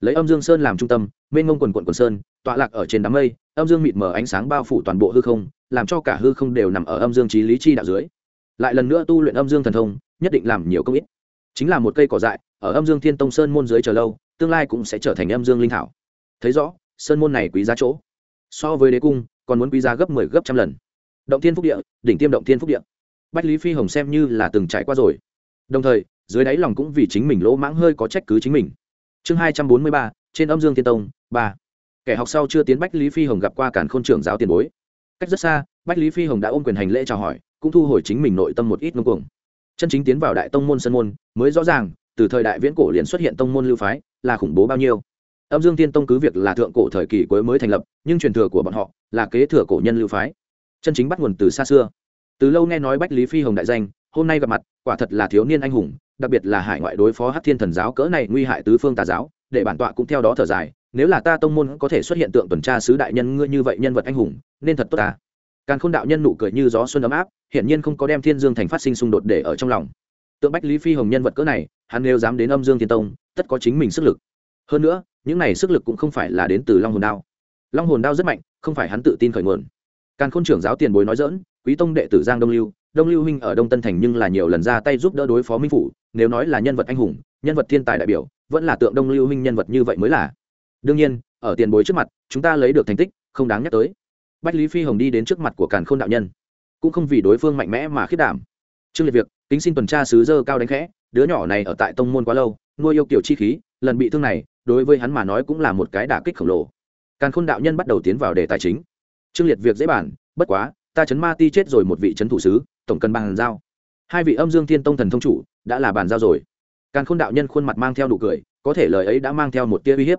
Lấy âm dương sơn làm trung tâm, mênh ngông quần quận quần sơn, tọa lạc ở trên đám mây, âm dương mịt mờ ánh sáng bao phủ toàn bộ hư không, làm cho cả hư không đều nằm ở âm dương trí lý chi đạo dưới lại lần nữa tu luyện âm dương thần thông, nhất định làm nhiều công ít. Chính là một cây cỏ dại, ở âm dương thiên tông sơn môn dưới chờ lâu, tương lai cũng sẽ trở thành âm dương linh thảo. Thấy rõ, sơn môn này quý giá chỗ. So với đế cung, còn muốn quý giá gấp mười 10 gấp trăm lần. Động thiên phúc địa, đỉnh tiêm động thiên phúc địa. Bách lý phi hồng xem như là từng trải qua rồi. Đồng thời, dưới đáy lòng cũng vì chính mình lỗ mãng hơi có trách cứ chính mình. Chương hai trăm bốn mươi ba, trên âm dương thiên tông, ba. Kẻ học sau chưa tiến bách lý phi hồng gặp qua cản khôn trưởng giáo tiền bối. Cách rất xa, bách lý phi hồng đã ôm quyền hành lễ chào hỏi cũng thu hồi chính mình nội tâm một ít ngông cuồng. Chân chính tiến vào đại tông môn sân môn, mới rõ ràng, từ thời đại viễn cổ liền xuất hiện tông môn lưu phái, là khủng bố bao nhiêu. Âm dương tiên tông cứ việc là thượng cổ thời kỳ cuối mới thành lập, nhưng truyền thừa của bọn họ là kế thừa cổ nhân lưu phái. Chân chính bắt nguồn từ xa xưa. Từ lâu nghe nói bách lý phi hồng đại danh, hôm nay gặp mặt, quả thật là thiếu niên anh hùng, đặc biệt là hải ngoại đối phó hát thiên thần giáo cỡ này nguy hại tứ phương tà giáo, để bản tọa cũng theo đó thở dài, nếu là ta tông môn có thể xuất hiện tượng tuần tra sứ đại nhân ngươi như vậy nhân vật anh hùng, nên thật tốt ta càn khôn đạo nhân nụ cười như gió xuân ấm áp, hiển nhiên không có đem thiên dương thành phát sinh xung đột để ở trong lòng. Tượng bách lý phi hồng nhân vật cỡ này, hắn nếu dám đến âm dương thiên tông, tất có chính mình sức lực. Hơn nữa, những này sức lực cũng không phải là đến từ long hồn đao. Long hồn đao rất mạnh, không phải hắn tự tin khởi nguồn. Càn khôn trưởng giáo tiền bối nói dỡn quý tông đệ tử giang đông lưu đông lưu huynh ở đông tân thành nhưng là nhiều lần ra tay giúp đỡ đối phó minh phủ, nếu nói là nhân vật anh hùng, nhân vật thiên tài đại biểu, vẫn là tượng đông lưu huynh nhân vật như vậy mới là. Đương nhiên, ở tiền bối trước mặt, chúng ta lấy được thành tích, không đáng nhắc tới bách lý phi hồng đi đến trước mặt của càn khôn đạo nhân. Cũng không vì đối phương mạnh mẽ mà khiết đảm. Trương liệt việc tính xin tuần tra sứ dơ cao đánh khẽ, đứa nhỏ này ở tại tông môn quá lâu, nuôi yêu kiểu chi khí, lần bị thương này, đối với hắn mà nói cũng là một cái đả kích khổng lồ. Càn khôn đạo nhân bắt đầu tiến vào đề tài chính. Trương liệt việc dễ bản, bất quá, ta chấn ma ti chết rồi một vị chấn thủ sứ, tổng cần bàn giao. Hai vị âm dương thiên tông thần thông chủ, đã là bàn giao rồi. Càn khôn đạo nhân khuôn mặt mang theo nụ cười, có thể lời ấy đã mang theo một tia uy hiếp.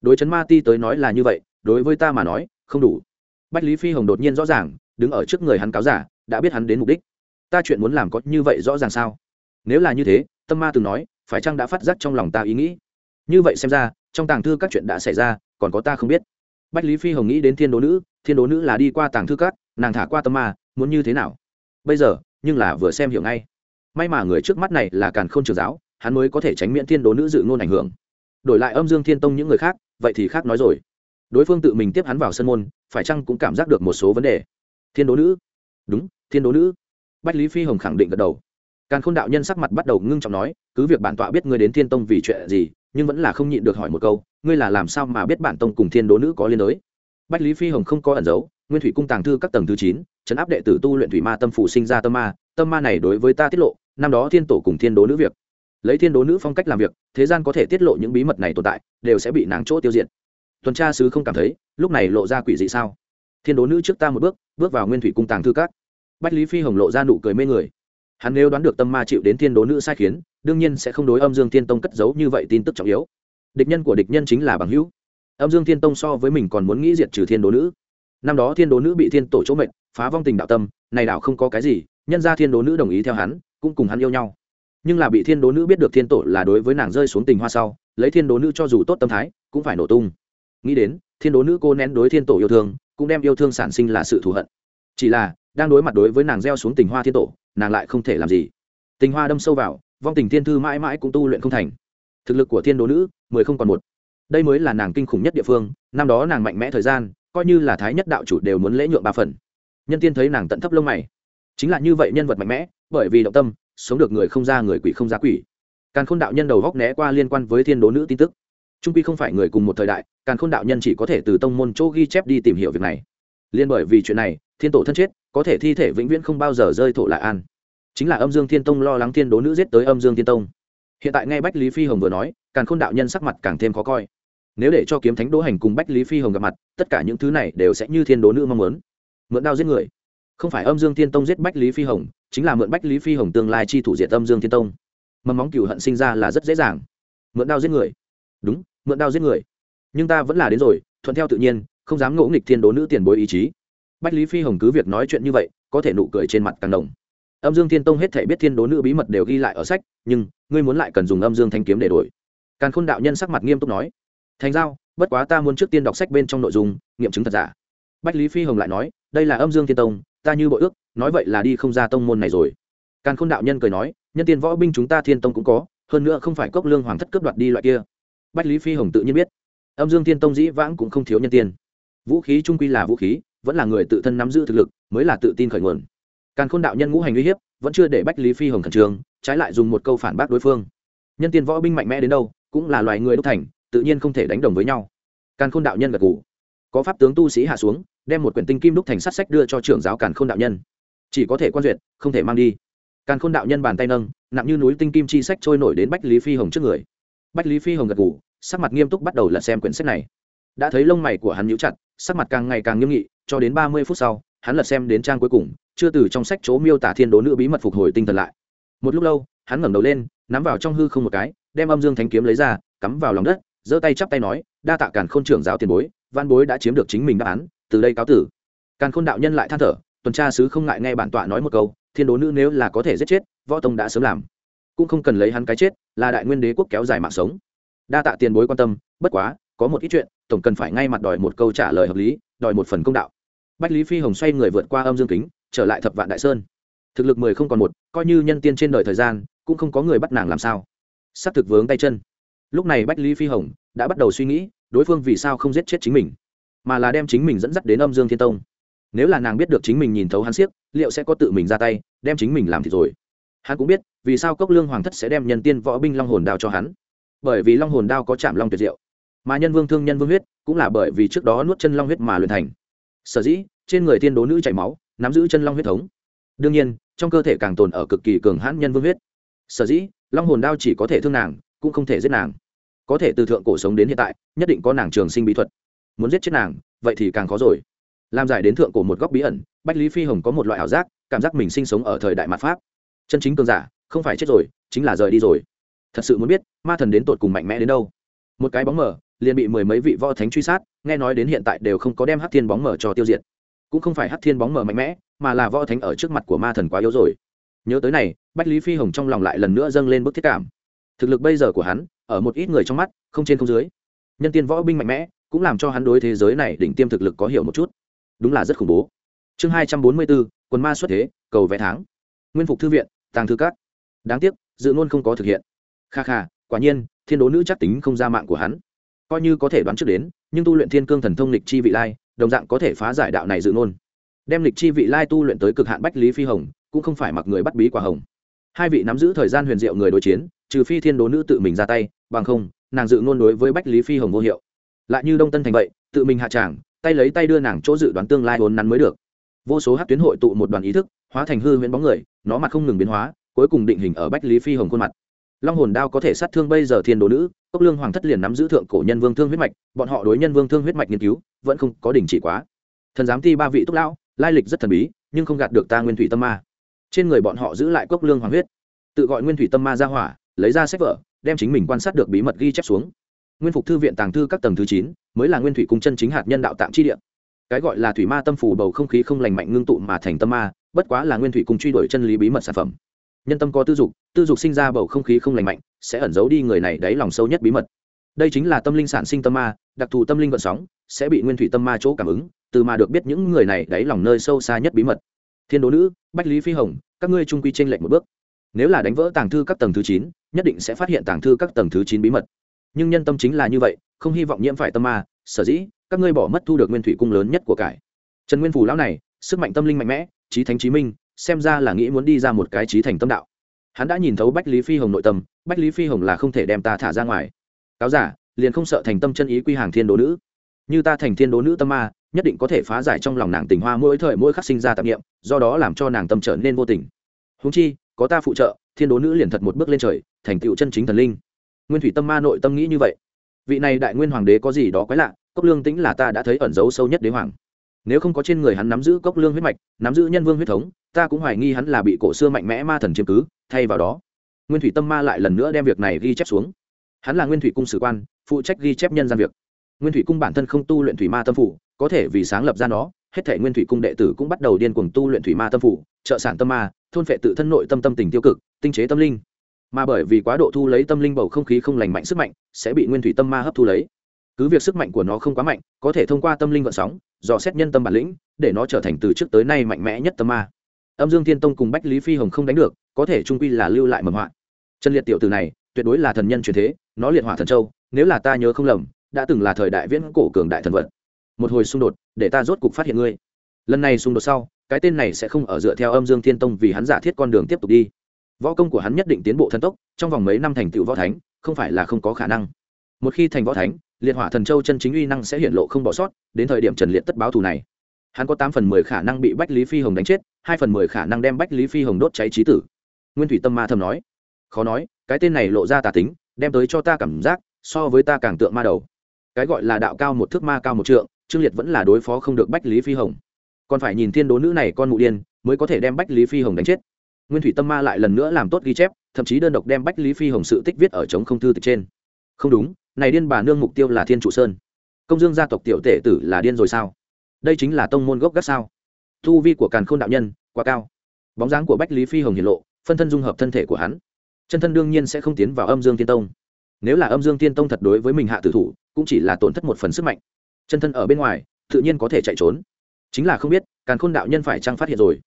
Đối chấn ma ti tới nói là như vậy, đối với ta mà nói, không đủ bách lý phi hồng đột nhiên rõ ràng, đứng ở trước người hắn cáo giả, đã biết hắn đến mục đích. Ta chuyện muốn làm có như vậy rõ ràng sao? Nếu là như thế, tâm ma từng nói, phải chăng đã phát giác trong lòng ta ý nghĩ? Như vậy xem ra, trong tàng thư các chuyện đã xảy ra, còn có ta không biết. Bách lý phi hồng nghĩ đến thiên đố nữ, thiên đố nữ là đi qua tàng thư các, nàng thả qua tâm ma, muốn như thế nào? Bây giờ, nhưng là vừa xem hiểu ngay. May mà người trước mắt này là càn k h ô n trường giáo, hắn mới có thể tránh miễn thiên đố nữ dự ngôn ảnh hưởng. Đổi lại âm dương thiên tông những người khác, vậy thì khác nói rồi. Đối phương tự mình tiếp hắn vào sân môn phải chăng cũng cảm giác được một số vấn đề? Thiên đố nữ. Đúng, thiên đố nữ. Bách lý phi hồng khẳng định gật đầu. Càn k h ô n đạo nhân sắc mặt bắt đầu ngưng trọng nói, cứ việc bản tọa biết ngươi đến thiên tông vì chuyện gì, nhưng vẫn là không nhịn được hỏi một câu, ngươi là làm sao mà biết bản tông cùng thiên đố nữ có liên đới bách lý phi hồng không có ẩn giấu, nguyên thủy cung tàng thư các tầng thứ chín chấn áp đệ tử tu luyện thủy ma tâm phủ sinh ra tâm ma tâm ma này đối với ta tiết lộ, năm đó thiên tổ cùng thiên đố nữ việc. Lấy thiên đố nữ phong cách làm việc, thế gian có thể tiết lộ những bí mật này tồn tại, đều sẽ bị nàng chỗ tiêu diệt tuần tra sứ không cảm thấy, lúc này lộ ra quỷ dị sao? Thiên đố nữ trước ta một bước bước vào nguyên thủy cung tàng thư các. Bách lý phi hồng lộ ra nụ cười mê người. Hắn nếu đoán được tâm ma chịu đến thiên đố nữ sai khiến, đương nhiên sẽ không đối âm dương thiên tông cất giấu như vậy tin tức trọng yếu. Địch nhân của địch nhân chính là bằng hữu. Âm dương thiên tông so với mình còn muốn nghĩ diệt trừ thiên đố nữ. Năm đó thiên đố nữ bị thiên tổ chỗ mệnh, phá vong tình đạo tâm, này đạo không có cái gì, nhân ra thiên đố nữ đồng ý theo hắn, cũng cùng hắn yêu nhau. Nhưng là bị thiên đố nữ biết được thiên tổ là đối với nàng rơi xuống tình hoa sau, lấy thiên đố nữ cho dù tốt tâm thái, cũng phải nổ tung nghĩ đến, thiên đố nữ cô nén đối thiên tổ yêu thương, cũng đem yêu thương sản sinh là sự thù hận. Chỉ là, đang đối mặt đối với nàng gieo xuống tình hoa thiên tổ, nàng lại không thể làm gì. Tình hoa đâm sâu vào, vong tình thiên thư mãi mãi cũng tu luyện không thành. Thực lực của thiên đố nữ, mười không còn một. Đây mới là nàng kinh khủng nhất địa phương, năm đó nàng mạnh mẽ thời gian, coi như là thái nhất đạo chủ đều muốn lễ nhượng ba phần. Nhân tiên thấy nàng tận thấp lông mày. Chính là như vậy nhân vật mạnh mẽ, bởi vì động tâm, sống được người không ra người quỷ không ra quỷ. Càn khôn đạo nhân đầu góc né qua liên quan với thiên đố nữ tin tức trung quy không phải người cùng một thời đại, càn khôn đạo nhân chỉ có thể từ tông môn chỗ ghi chép đi tìm hiểu việc này. Liên bởi vì chuyện này, thiên tổ thân chết, có thể thi thể vĩnh viễn không bao giờ rơi thổ lại an. Chính là âm dương thiên tông lo lắng thiên đố nữ giết tới âm dương thiên tông. Hiện tại ngay bách lý phi hồng vừa nói, càn khôn đạo nhân sắc mặt càng thêm khó coi. Nếu để cho kiếm thánh đỗ hành cùng bách lý phi hồng gặp mặt, tất cả những thứ này đều sẽ như thiên đố nữ mong muốn. Mượn đao giết người. Không phải âm dương thiên tông giết bách lý phi hồng, chính là mượn bách lý phi hồng tương lai chi thủ diệt âm dương thiên tông. Mầm móng cựu hận sinh ra là rất dễ dàng. Mượn đao giết người. Đúng mượn đao giết người. Nhưng ta vẫn là đến rồi, thuận theo tự nhiên, không dám ngỗ nghịch thiên đố nữ tiền bối ý chí. Bách lý phi hồng cứ việc nói chuyện như vậy, có thể nụ cười trên mặt càng đồng âm dương thiên tông hết thể biết thiên đố nữ bí mật đều ghi lại ở sách, nhưng ngươi muốn lại cần dùng âm dương thanh kiếm để đổi. Càn khôn đạo nhân sắc mặt nghiêm túc nói, thành giao, bất quá ta muốn trước tiên đọc sách bên trong nội dung, nghiệm chứng thật giả. Bách lý phi hồng lại nói, đây là âm dương thiên tông, ta như bội ước, nói vậy là đi không ra tông môn này rồi. Càn khôn đạo nhân cười nói, nhân tiên võ binh chúng ta thiên tông cũng có, hơn nữa không phải cốc lương hoàng thất cướp đoạt đi loại kia bách lý phi hồng tự nhiên biết. Âm dương thiên tông dĩ vãng cũng không thiếu nhân tiên. Vũ khí trung quy là vũ khí, vẫn là người tự thân nắm giữ thực lực, mới là tự tin khởi nguồn. Càn khôn đạo nhân ngũ hành uy hiếp, vẫn chưa để bách lý phi hồng khẩn trương, trái lại dùng một câu phản bác đối phương. Nhân tiên võ binh mạnh mẽ đến đâu, cũng là loài người đúc thành, tự nhiên không thể đánh đồng với nhau. Càn khôn đạo nhân gật ngủ có pháp tướng tu sĩ hạ xuống, đem một quyển tinh kim đúc thành sát sách đưa cho trưởng giáo càn khôn đạo nhân. Chỉ có thể quan duyệt, không thể mang đi. Càn khôn đạo nhân bàn tay nâng, nặng như núi tinh kim chi sách trôi nổi đến bách lý phi hồng trước người bách lý phi hồng gật ngủ sắc mặt nghiêm túc bắt đầu lật xem quyển sách này. Đã thấy lông mày của hắn nhíu chặt, sắc mặt càng ngày càng nghiêm nghị, cho đến ba mươi phút sau, hắn lật xem đến trang cuối cùng, chưa từ trong sách chỗ miêu tả thiên đố nữ bí mật phục hồi tinh thần lại. Một lúc lâu, hắn ngẩng đầu lên, nắm vào trong hư không một cái, đem âm dương thánh kiếm lấy ra, cắm vào lòng đất, giơ tay chắp tay nói, đa tạ càn khôn trưởng giáo tiền bối, văn bối đã chiếm được chính mình đáp án, từ đây cáo tử. Càn khôn đạo nhân lại than thở, tuần tra sứ không ngại nghe bản tọa nói một câu, thiên đố nữ nếu là có thể giết chết, võ tông đã sớm làm cũng không cần lấy hắn cái chết, là đại nguyên đế quốc kéo dài mạng sống. Đa tạ tiền bối quan tâm, bất quá, có một ít chuyện, tổng cần phải ngay mặt đòi một câu trả lời hợp lý, đòi một phần công đạo. Bách lý phi hồng xoay người vượt qua âm dương kính, trở lại thập vạn đại sơn. Thực lực mười không còn một, coi như nhân tiên trên đời thời gian, cũng không có người bắt nàng làm sao. S ắ c thực vướng tay chân. Lúc này bách lý phi hồng đã bắt đầu suy nghĩ, đối phương vì sao không giết chết chính mình, mà là đem chính mình dẫn dắt đến âm dương thiên tông. Nếu là nàng biết được chính mình nhìn thấu hắn siếc, liệu sẽ có tự mình ra tay, đem chính mình làm thì rồi? Hắn cũng biết, vì sao cốc lương hoàng thất sẽ đem nhân tiên võ binh long hồn đao cho hắn? Bởi vì long hồn đao có chạm long tuyệt diệu. Mà nhân vương thương nhân vương huyết, cũng là bởi vì trước đó nuốt chân long huyết mà luyện thành. Sở dĩ, trên người tiên đố nữ chảy máu, nắm giữ chân long huyết thống. Đương nhiên, trong cơ thể càng tồn ở cực kỳ cường hãn nhân vương huyết. Sở dĩ, long hồn đao chỉ có thể thương nàng, cũng không thể giết nàng. Có thể từ thượng cổ sống đến hiện tại, nhất định có nàng trường sinh bí thuật. Muốn giết chết nàng, vậy thì càng khó rồi. Làm giải đến thượng cổ một góc bí ẩn, bách lý phi hồng có một loại ảo giác, cảm giác mình sinh sống ở thời đại mặt pháp chân chính cường giả, không phải chết rồi, chính là rời đi rồi. Thật sự muốn biết, ma thần đến tột cùng mạnh mẽ đến đâu? Một cái bóng mở liền bị mười mấy vị võ thánh truy sát, nghe nói đến hiện tại đều không có đem hát thiên bóng mở cho tiêu diệt. Cũng không phải hát thiên bóng mở mạnh mẽ, mà là võ thánh ở trước mặt của ma thần quá yếu rồi. Nhớ tới này, bách lý phi hồng trong lòng lại lần nữa dâng lên bức thiết cảm. Thực lực bây giờ của hắn, ở một ít người trong mắt, không trên không dưới. Nhân tiên võ binh mạnh mẽ, cũng làm cho hắn đối thế giới này đỉnh tiêm thực lực có hiểu một chút. Đúng là rất khủng bố. Chương hai trăm bốn mươi bốn, quần ma xuất thế, cầu vẽ tháng. Nguyên phục thư viện tàng thư cát đáng tiếc, dự luôn không có thực hiện. Kha kha, quả nhiên, thiên đố nữ chắc tính không ra mạng của hắn. Coi như có thể đoán trước đến, nhưng tu luyện thiên cương thần thông lịch chi vị lai, đồng dạng có thể phá giải đạo này dự ngôn. Đem lịch chi vị lai tu luyện tới cực hạn bách lý phi hồng, cũng không phải mặc người bắt bí quả hồng. Hai vị nắm giữ thời gian huyền diệu người đối chiến, trừ phi thiên đố nữ tự mình ra tay, bằng không, nàng dự ngôn đối với bách lý phi hồng vô hiệu. Lại như đông tân thành vậy, tự mình hạ tràng, tay lấy tay đưa nàng chỗ dự đoán tương lai vốn nắn mới được. Vô số hát tuyến hội tụ một đoàn ý thức hóa thành hư huyễn bóng người, nó mặt không ngừng biến hóa, cuối cùng định hình ở bách lý phi hồng khuôn mặt. Long hồn đao có thể sát thương bây giờ thiên đồ nữ, cốc lương hoàng thất liền nắm giữ thượng cổ nhân vương thương huyết mạch, bọn họ đối nhân vương thương huyết mạch nghiên cứu, vẫn không có đình chỉ quá. Thần giám ti ba vị túc lão, lai lịch rất thần bí, nhưng không gạt được ta nguyên thủy tâm ma. Trên người bọn họ giữ lại cốc lương hoàng huyết. Tự gọi nguyên thủy tâm ma ra hỏa, lấy ra sách vở, đem chính mình quan sát được bí mật ghi chép xuống. Nguyên phục thư viện tàng thư các tầng thứ chín, mới là nguyên thủy cung chân chính hạt nhân đạo tạm chi địa cái gọi là thủy ma tâm phủ bầu không khí không lành mạnh ngưng tụ mà thành tâm ma, bất quá là nguyên thủy cùng truy đuổi chân lý bí mật sản phẩm. Nhân tâm có tư dục tư dục sinh ra bầu không khí không lành mạnh, sẽ ẩn giấu đi người này đáy lòng sâu nhất bí mật. Đây chính là tâm linh sản sinh tâm ma, đặc thù tâm linh vận sóng, sẽ bị nguyên thủy tâm ma chỗ cảm ứng, từ mà được biết những người này đáy lòng nơi sâu xa nhất bí mật. Thiên đố nữ, bách lý phi hồng, các ngươi trung quy tranh lệch một bước. Nếu là đánh vỡ tàng thư các tầng thứ chín, nhất định sẽ phát hiện tàng thư các tầng thứ chín bí mật. Nhưng nhân tâm chính là như vậy, không hy vọng nhiễm phải tâm ma, sở dĩ các ngươi bỏ mất thu được nguyên thủy cung lớn nhất của cải. Trần nguyên phủ lão này, sức mạnh tâm linh mạnh mẽ, trí thánh trí minh, xem ra là nghĩ muốn đi ra một cái trí thành tâm đạo. Hắn đã nhìn thấu bách lý phi hồng nội tâm, bách lý phi hồng là không thể đem ta thả ra ngoài. Cáo giả, liền không sợ thành tâm chân ý quy hàng thiên đố nữ. Như ta thành thiên đố nữ tâm ma, nhất định có thể phá giải trong lòng nàng tình hoa mỗi thời mỗi khắc sinh ra tạp nghiệm do đó làm cho nàng tâm trở nên vô tình. Húng chi, có ta phụ trợ, thiên đố nữ liền thật một bước lên trời, thành tựu chân chính thần linh. Nguyên thủy tâm ma nội tâm nghĩ như vậy. Vị này đại nguyên hoàng đế có gì đó quái lạ cốc lương tĩnh là ta đã thấy ẩn giấu sâu nhất đế hoàng. Nếu không có trên người hắn nắm giữ cốc lương huyết mạch, nắm giữ nhân vương huyết thống, ta cũng hoài nghi hắn là bị cổ xưa mạnh mẽ ma thần chiếm cứ, thay vào đó, nguyên thủy tâm ma lại lần nữa đem việc này ghi chép xuống. Hắn là nguyên thủy cung sử quan, phụ trách ghi chép nhân gian việc. Nguyên thủy cung bản thân không tu luyện thủy ma tâm phủ có thể vì sáng lập ra nó, hết thể nguyên thủy cung đệ tử cũng bắt đầu điên cuồng tu luyện thủy ma tâm phủ trợ sản tâm ma, thôn phệ tự thân nội tâm tâm tình tiêu cực, tinh chế tâm linh. Mà bởi vì quá độ thu lấy tâm linh bầu không khí không lành mạnh sức mạnh, sẽ bị nguyên thủy tâm ma hấp thu lấy cứ việc sức mạnh của nó không quá mạnh, có thể thông qua tâm linh vận sóng, dò xét nhân tâm bản lĩnh, để nó trở thành từ trước tới nay mạnh mẽ nhất tâm ma. Âm dương thiên tông cùng bách lý phi hồng không đánh được, có thể trung quy là lưu lại mầm họa. Chân liệt tiểu từ này, tuyệt đối là thần nhân truyền thế, nó liệt hỏa thần châu, nếu là ta nhớ không lầm, đã từng là thời đại viễn cổ cường đại thần vật. Một hồi xung đột, để ta rốt cục phát hiện ngươi. Lần này xung đột sau, cái tên này sẽ không ở dựa theo âm dương thiên tông vì hắn giả thiết con đường tiếp tục đi. Võ công của hắn nhất định tiến bộ thần tốc, trong vòng mấy năm thành tựu võ thánh, không phải là không có khả năng. Một khi thành võ thánh liệt hỏa thần châu chân chính uy năng sẽ hiện lộ không bỏ sót, đến thời điểm trần liệt tất báo thù này. Hắn có tám phần mười khả năng bị bách lý phi hồng đánh chết, hai phần mười khả năng đem bách lý phi hồng đốt cháy trí tử. Nguyên thủy tâm ma thầm nói. Khó nói, cái tên này lộ ra tà tính, đem tới cho ta cảm giác, so với ta càng tượng ma đầu. Cái gọi là đạo cao một thước ma cao một trượng, trương liệt vẫn là đối phó không được bách lý phi hồng. Còn phải nhìn thiên đố nữ này con mụ điên, mới có thể đem bách lý phi hồng đánh chết. Nguyên thủy tâm ma lại lần nữa làm tốt ghi chép, thậm chí đơn độc đem bách lý phi hồng sự tích viết ở chống không thư tịch trên. Không đúng này điên bà nương mục tiêu là thiên trụ sơn. Công dương gia tộc tiểu tể tử là điên rồi sao? Đây chính là tông môn gốc gác sao? Thu vi của càn khôn đạo nhân quá cao. Bóng dáng của bách lý phi hồng hiển lộ, phân thân dung hợp thân thể của hắn. Chân thân đương nhiên sẽ không tiến vào âm dương tiên tông. Nếu là âm dương tiên tông thật đối với mình hạ tử thủ, cũng chỉ là tổn thất một phần sức mạnh. Chân thân ở bên ngoài, tự nhiên có thể chạy trốn. Chính là không biết, càn khôn đạo nhân phải chăng phát hiện rồi.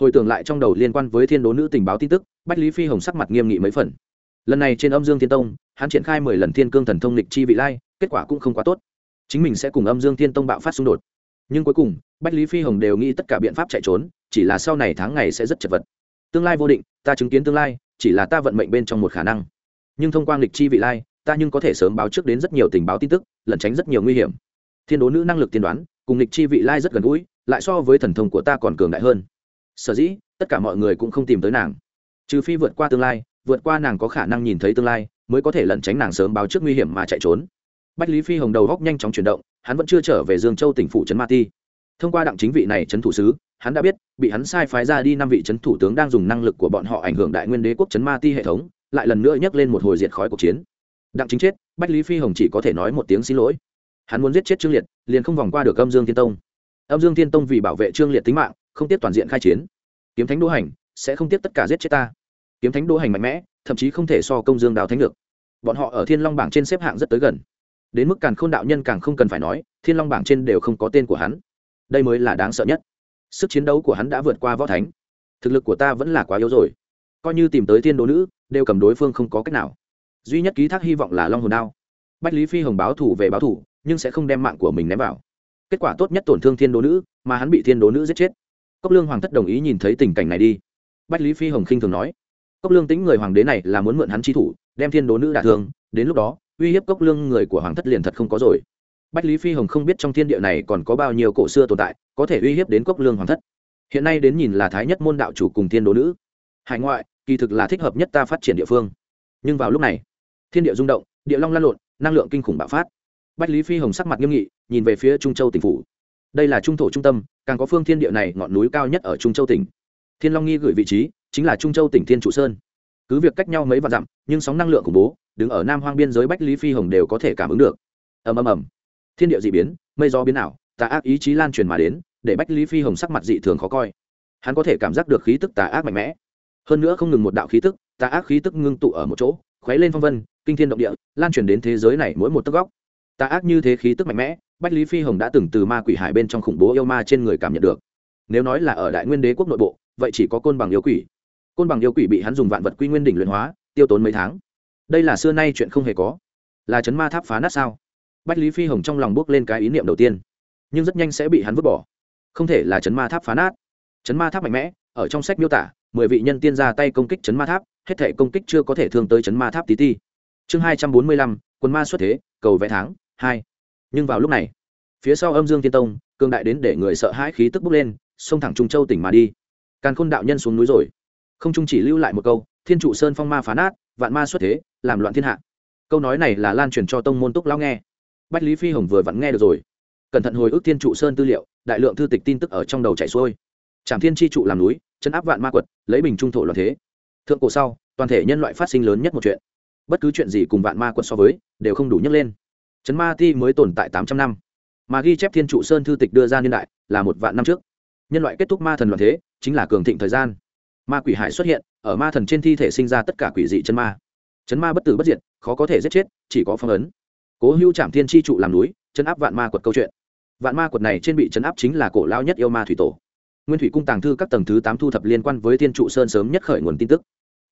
Hồi tưởng lại trong đầu liên quan với thiên đố nữ tình báo tin tức, bách lý phi hồng sắc mặt nghiêm nghị mấy phần lần này trên âm dương thiên tông, hắn triển khai mười lần thiên cương thần thông lịch chi vị lai, kết quả cũng không quá tốt. Chính mình sẽ cùng âm dương thiên tông bạo phát xung đột. Nhưng cuối cùng, bách lý phi hồng đều nghĩ tất cả biện pháp chạy trốn, chỉ là sau này tháng ngày sẽ rất chật vật. Tương lai vô định, ta chứng kiến tương lai, chỉ là ta vận mệnh bên trong một khả năng. Nhưng thông qua lịch chi vị lai, ta nhưng có thể sớm báo trước đến rất nhiều tình báo tin tức, lẩn tránh rất nhiều nguy hiểm. Thiên đố nữ năng lực tiên đoán, cùng lịch chi vị lai rất gần gũi, lại so với thần thông của ta còn cường đại hơn. Sở dĩ, tất cả mọi người cũng không tìm tới nàng. Trừ phi vượt qua tương lai vượt qua nàng có khả năng nhìn thấy tương lai, mới có thể lẩn tránh nàng sớm báo trước nguy hiểm mà chạy trốn. Bách lý phi hồng đầu góc nhanh chóng chuyển động, hắn vẫn chưa trở về dương châu tỉnh phủ trấn ma ti. Thông qua đặng chính vị này trấn thủ sứ, hắn đã biết, bị hắn sai phái ra đi năm vị trấn thủ tướng đang dùng năng lực của bọn họ ảnh hưởng đại nguyên đế quốc trấn ma ti hệ thống, lại lần nữa nhắc lên một hồi diệt khói cuộc chiến. Đặng chính chết, bách lý phi hồng chỉ có thể nói một tiếng xin lỗi. Hắn muốn giết chết trương liệt, liền không vòng qua được âm dương thiên tông. Âm dương thiên tông vì bảo vệ trương liệt tính mạng, không tiếp toàn diện khai chiến. Kiếm thánh đỗ hành, sẽ không tiếp tất cả giết chết ta kiếm thánh đô hành mạnh mẽ, thậm chí không thể so công dương đào thánh được. Bọn họ ở thiên long bảng trên xếp hạng rất tới gần. Đến mức càng k h ô n đạo nhân càng không cần phải nói, thiên long bảng trên đều không có tên của hắn. Đây mới là đáng sợ nhất. Sức chiến đấu của hắn đã vượt qua võ thánh. Thực lực của ta vẫn là quá yếu rồi. Coi như tìm tới thiên đỗ nữ, đều cầm đối phương không có cách nào. Duy nhất ký thác hy vọng là long hồn đao. Bách lý phi hồng báo thủ về báo thủ, nhưng sẽ không đem mạng của mình ném vào. Kết quả tốt nhất tổn thương thiên đỗ nữ, mà hắn bị thiên đỗ nữ giết chết. Cốc lương hoàng thất đồng ý nhìn thấy tình cảnh này đi. Bách lý phi hồng khinh thường nói cốc lương tính người hoàng đế này là muốn mượn hắn chi thủ, đem thiên đố nữ đả thương, đến lúc đó, uy hiếp cốc lương người của hoàng thất liền thật không có rồi. Bách lý phi hồng không biết trong thiên địa này còn có bao nhiêu cổ xưa tồn tại, có thể uy hiếp đến cốc lương hoàng thất. Hiện nay đến nhìn là thái nhất môn đạo chủ cùng thiên đố nữ. Hải ngoại, kỳ thực là thích hợp nhất ta phát triển địa phương. Nhưng vào lúc này, thiên địa rung động, địa long lan lộn, năng lượng kinh khủng bạo phát. Bách lý phi hồng sắc mặt nghiêm nghị, nhìn về phía trung châu tỉnh phủ. Đây là trung thổ trung tâm, càng có phương thiên địa này ngọn núi cao nhất ở trung châu tỉnh. Thiên long nghi gửi vị trí chính là trung châu tỉnh thiên trụ sơn. Cứ việc cách nhau mấy vạn dặm, nhưng sóng năng lượng khủng bố, đứng ở nam hoang biên giới bách lý phi hồng đều có thể cảm ứng được. Ầm ầm ầm. Thiên địa d ị biến, mây gió biến ảo, tà ác ý chí lan truyền mà đến, để bách lý phi hồng sắc mặt dị thường khó coi. Hắn có thể cảm giác được khí tức tà ác mạnh mẽ. Hơn nữa không ngừng một đạo khí tức, tà ác khí tức ngưng tụ ở một chỗ, khuấy lên phong vân, kinh thiên động địa, lan truyền đến thế giới này mỗi một tấc góc. Tà ác như thế khí tức mạnh mẽ, bách lý phi hồng đã từng từ ma quỷ hải bên trong khủng bố yêu ma trên người cảm nhận được. Nếu nói là ở đại nguyên đế quốc nội bộ, vậy chỉ có côn bằng yêu quỷ côn bằng yêu quỷ bị hắn dùng vạn vật quy nguyên đỉnh luyện hóa, tiêu tốn mấy tháng. Đây là xưa nay chuyện không hề có. Là chấn ma tháp phá nát sao? Bách lý phi hồng trong lòng bước lên cái ý niệm đầu tiên. Nhưng rất nhanh sẽ bị hắn vứt bỏ. Không thể là chấn ma tháp phá nát. Chấn ma tháp mạnh mẽ, ở trong sách miêu tả, mười vị nhân tiên ra tay công kích chấn ma tháp, hết thể công kích chưa có thể thương tới chấn ma tháp tí ti. Chương hai trăm bốn mươi lăm, quân ma xuất thế, cầu vẽ tháng hai. Nhưng vào lúc này, phía sau âm dương tiên tông, cường đại đến để người sợ hãi khí tức bốc lên, xông thẳng trung châu tỉnh mà đi. Càn khôn đạo nhân xuống núi rồi không trung chỉ lưu lại một câu, thiên trụ sơn phong ma phá nát, vạn ma xuất thế, làm loạn thiên hạ. Câu nói này là lan truyền cho tông môn túc lão nghe. Bách lý phi hồng vừa vặn nghe được rồi. Cẩn thận hồi ức thiên trụ sơn tư liệu, đại lượng thư tịch tin tức ở trong đầu chạy xuôi. Trảm thiên tri trụ làm núi, chấn áp vạn ma quật, lấy bình trung thổ loạn thế. Thượng cổ sau, toàn thể nhân loại phát sinh lớn nhất một chuyện. Bất cứ chuyện gì cùng vạn ma quật so với, đều không đủ nhấc lên. Chấn ma ti mới tồn tại tám trăm năm. Mà ghi chép thiên trụ sơn thư tịch đưa ra niên đại là một vạn năm trước. Nhân loại kết thúc ma thần loạn thế, chính là cường thịnh thời gian ma quỷ hải xuất hiện, ở ma thần trên thi thể sinh ra tất cả quỷ dị chân ma. Chấn ma bất tử bất diệt, khó có thể giết chết, chỉ có phong ấn. Cố hữu trảm thiên tri trụ làm núi, chấn áp vạn ma quật câu chuyện. Vạn ma quật này trên bị chấn áp chính là cổ lao nhất yêu ma thủy tổ. Nguyên thủy cung tàng thư các tầng thứ tám thu thập liên quan với thiên trụ sơn sớm nhất khởi nguồn tin tức.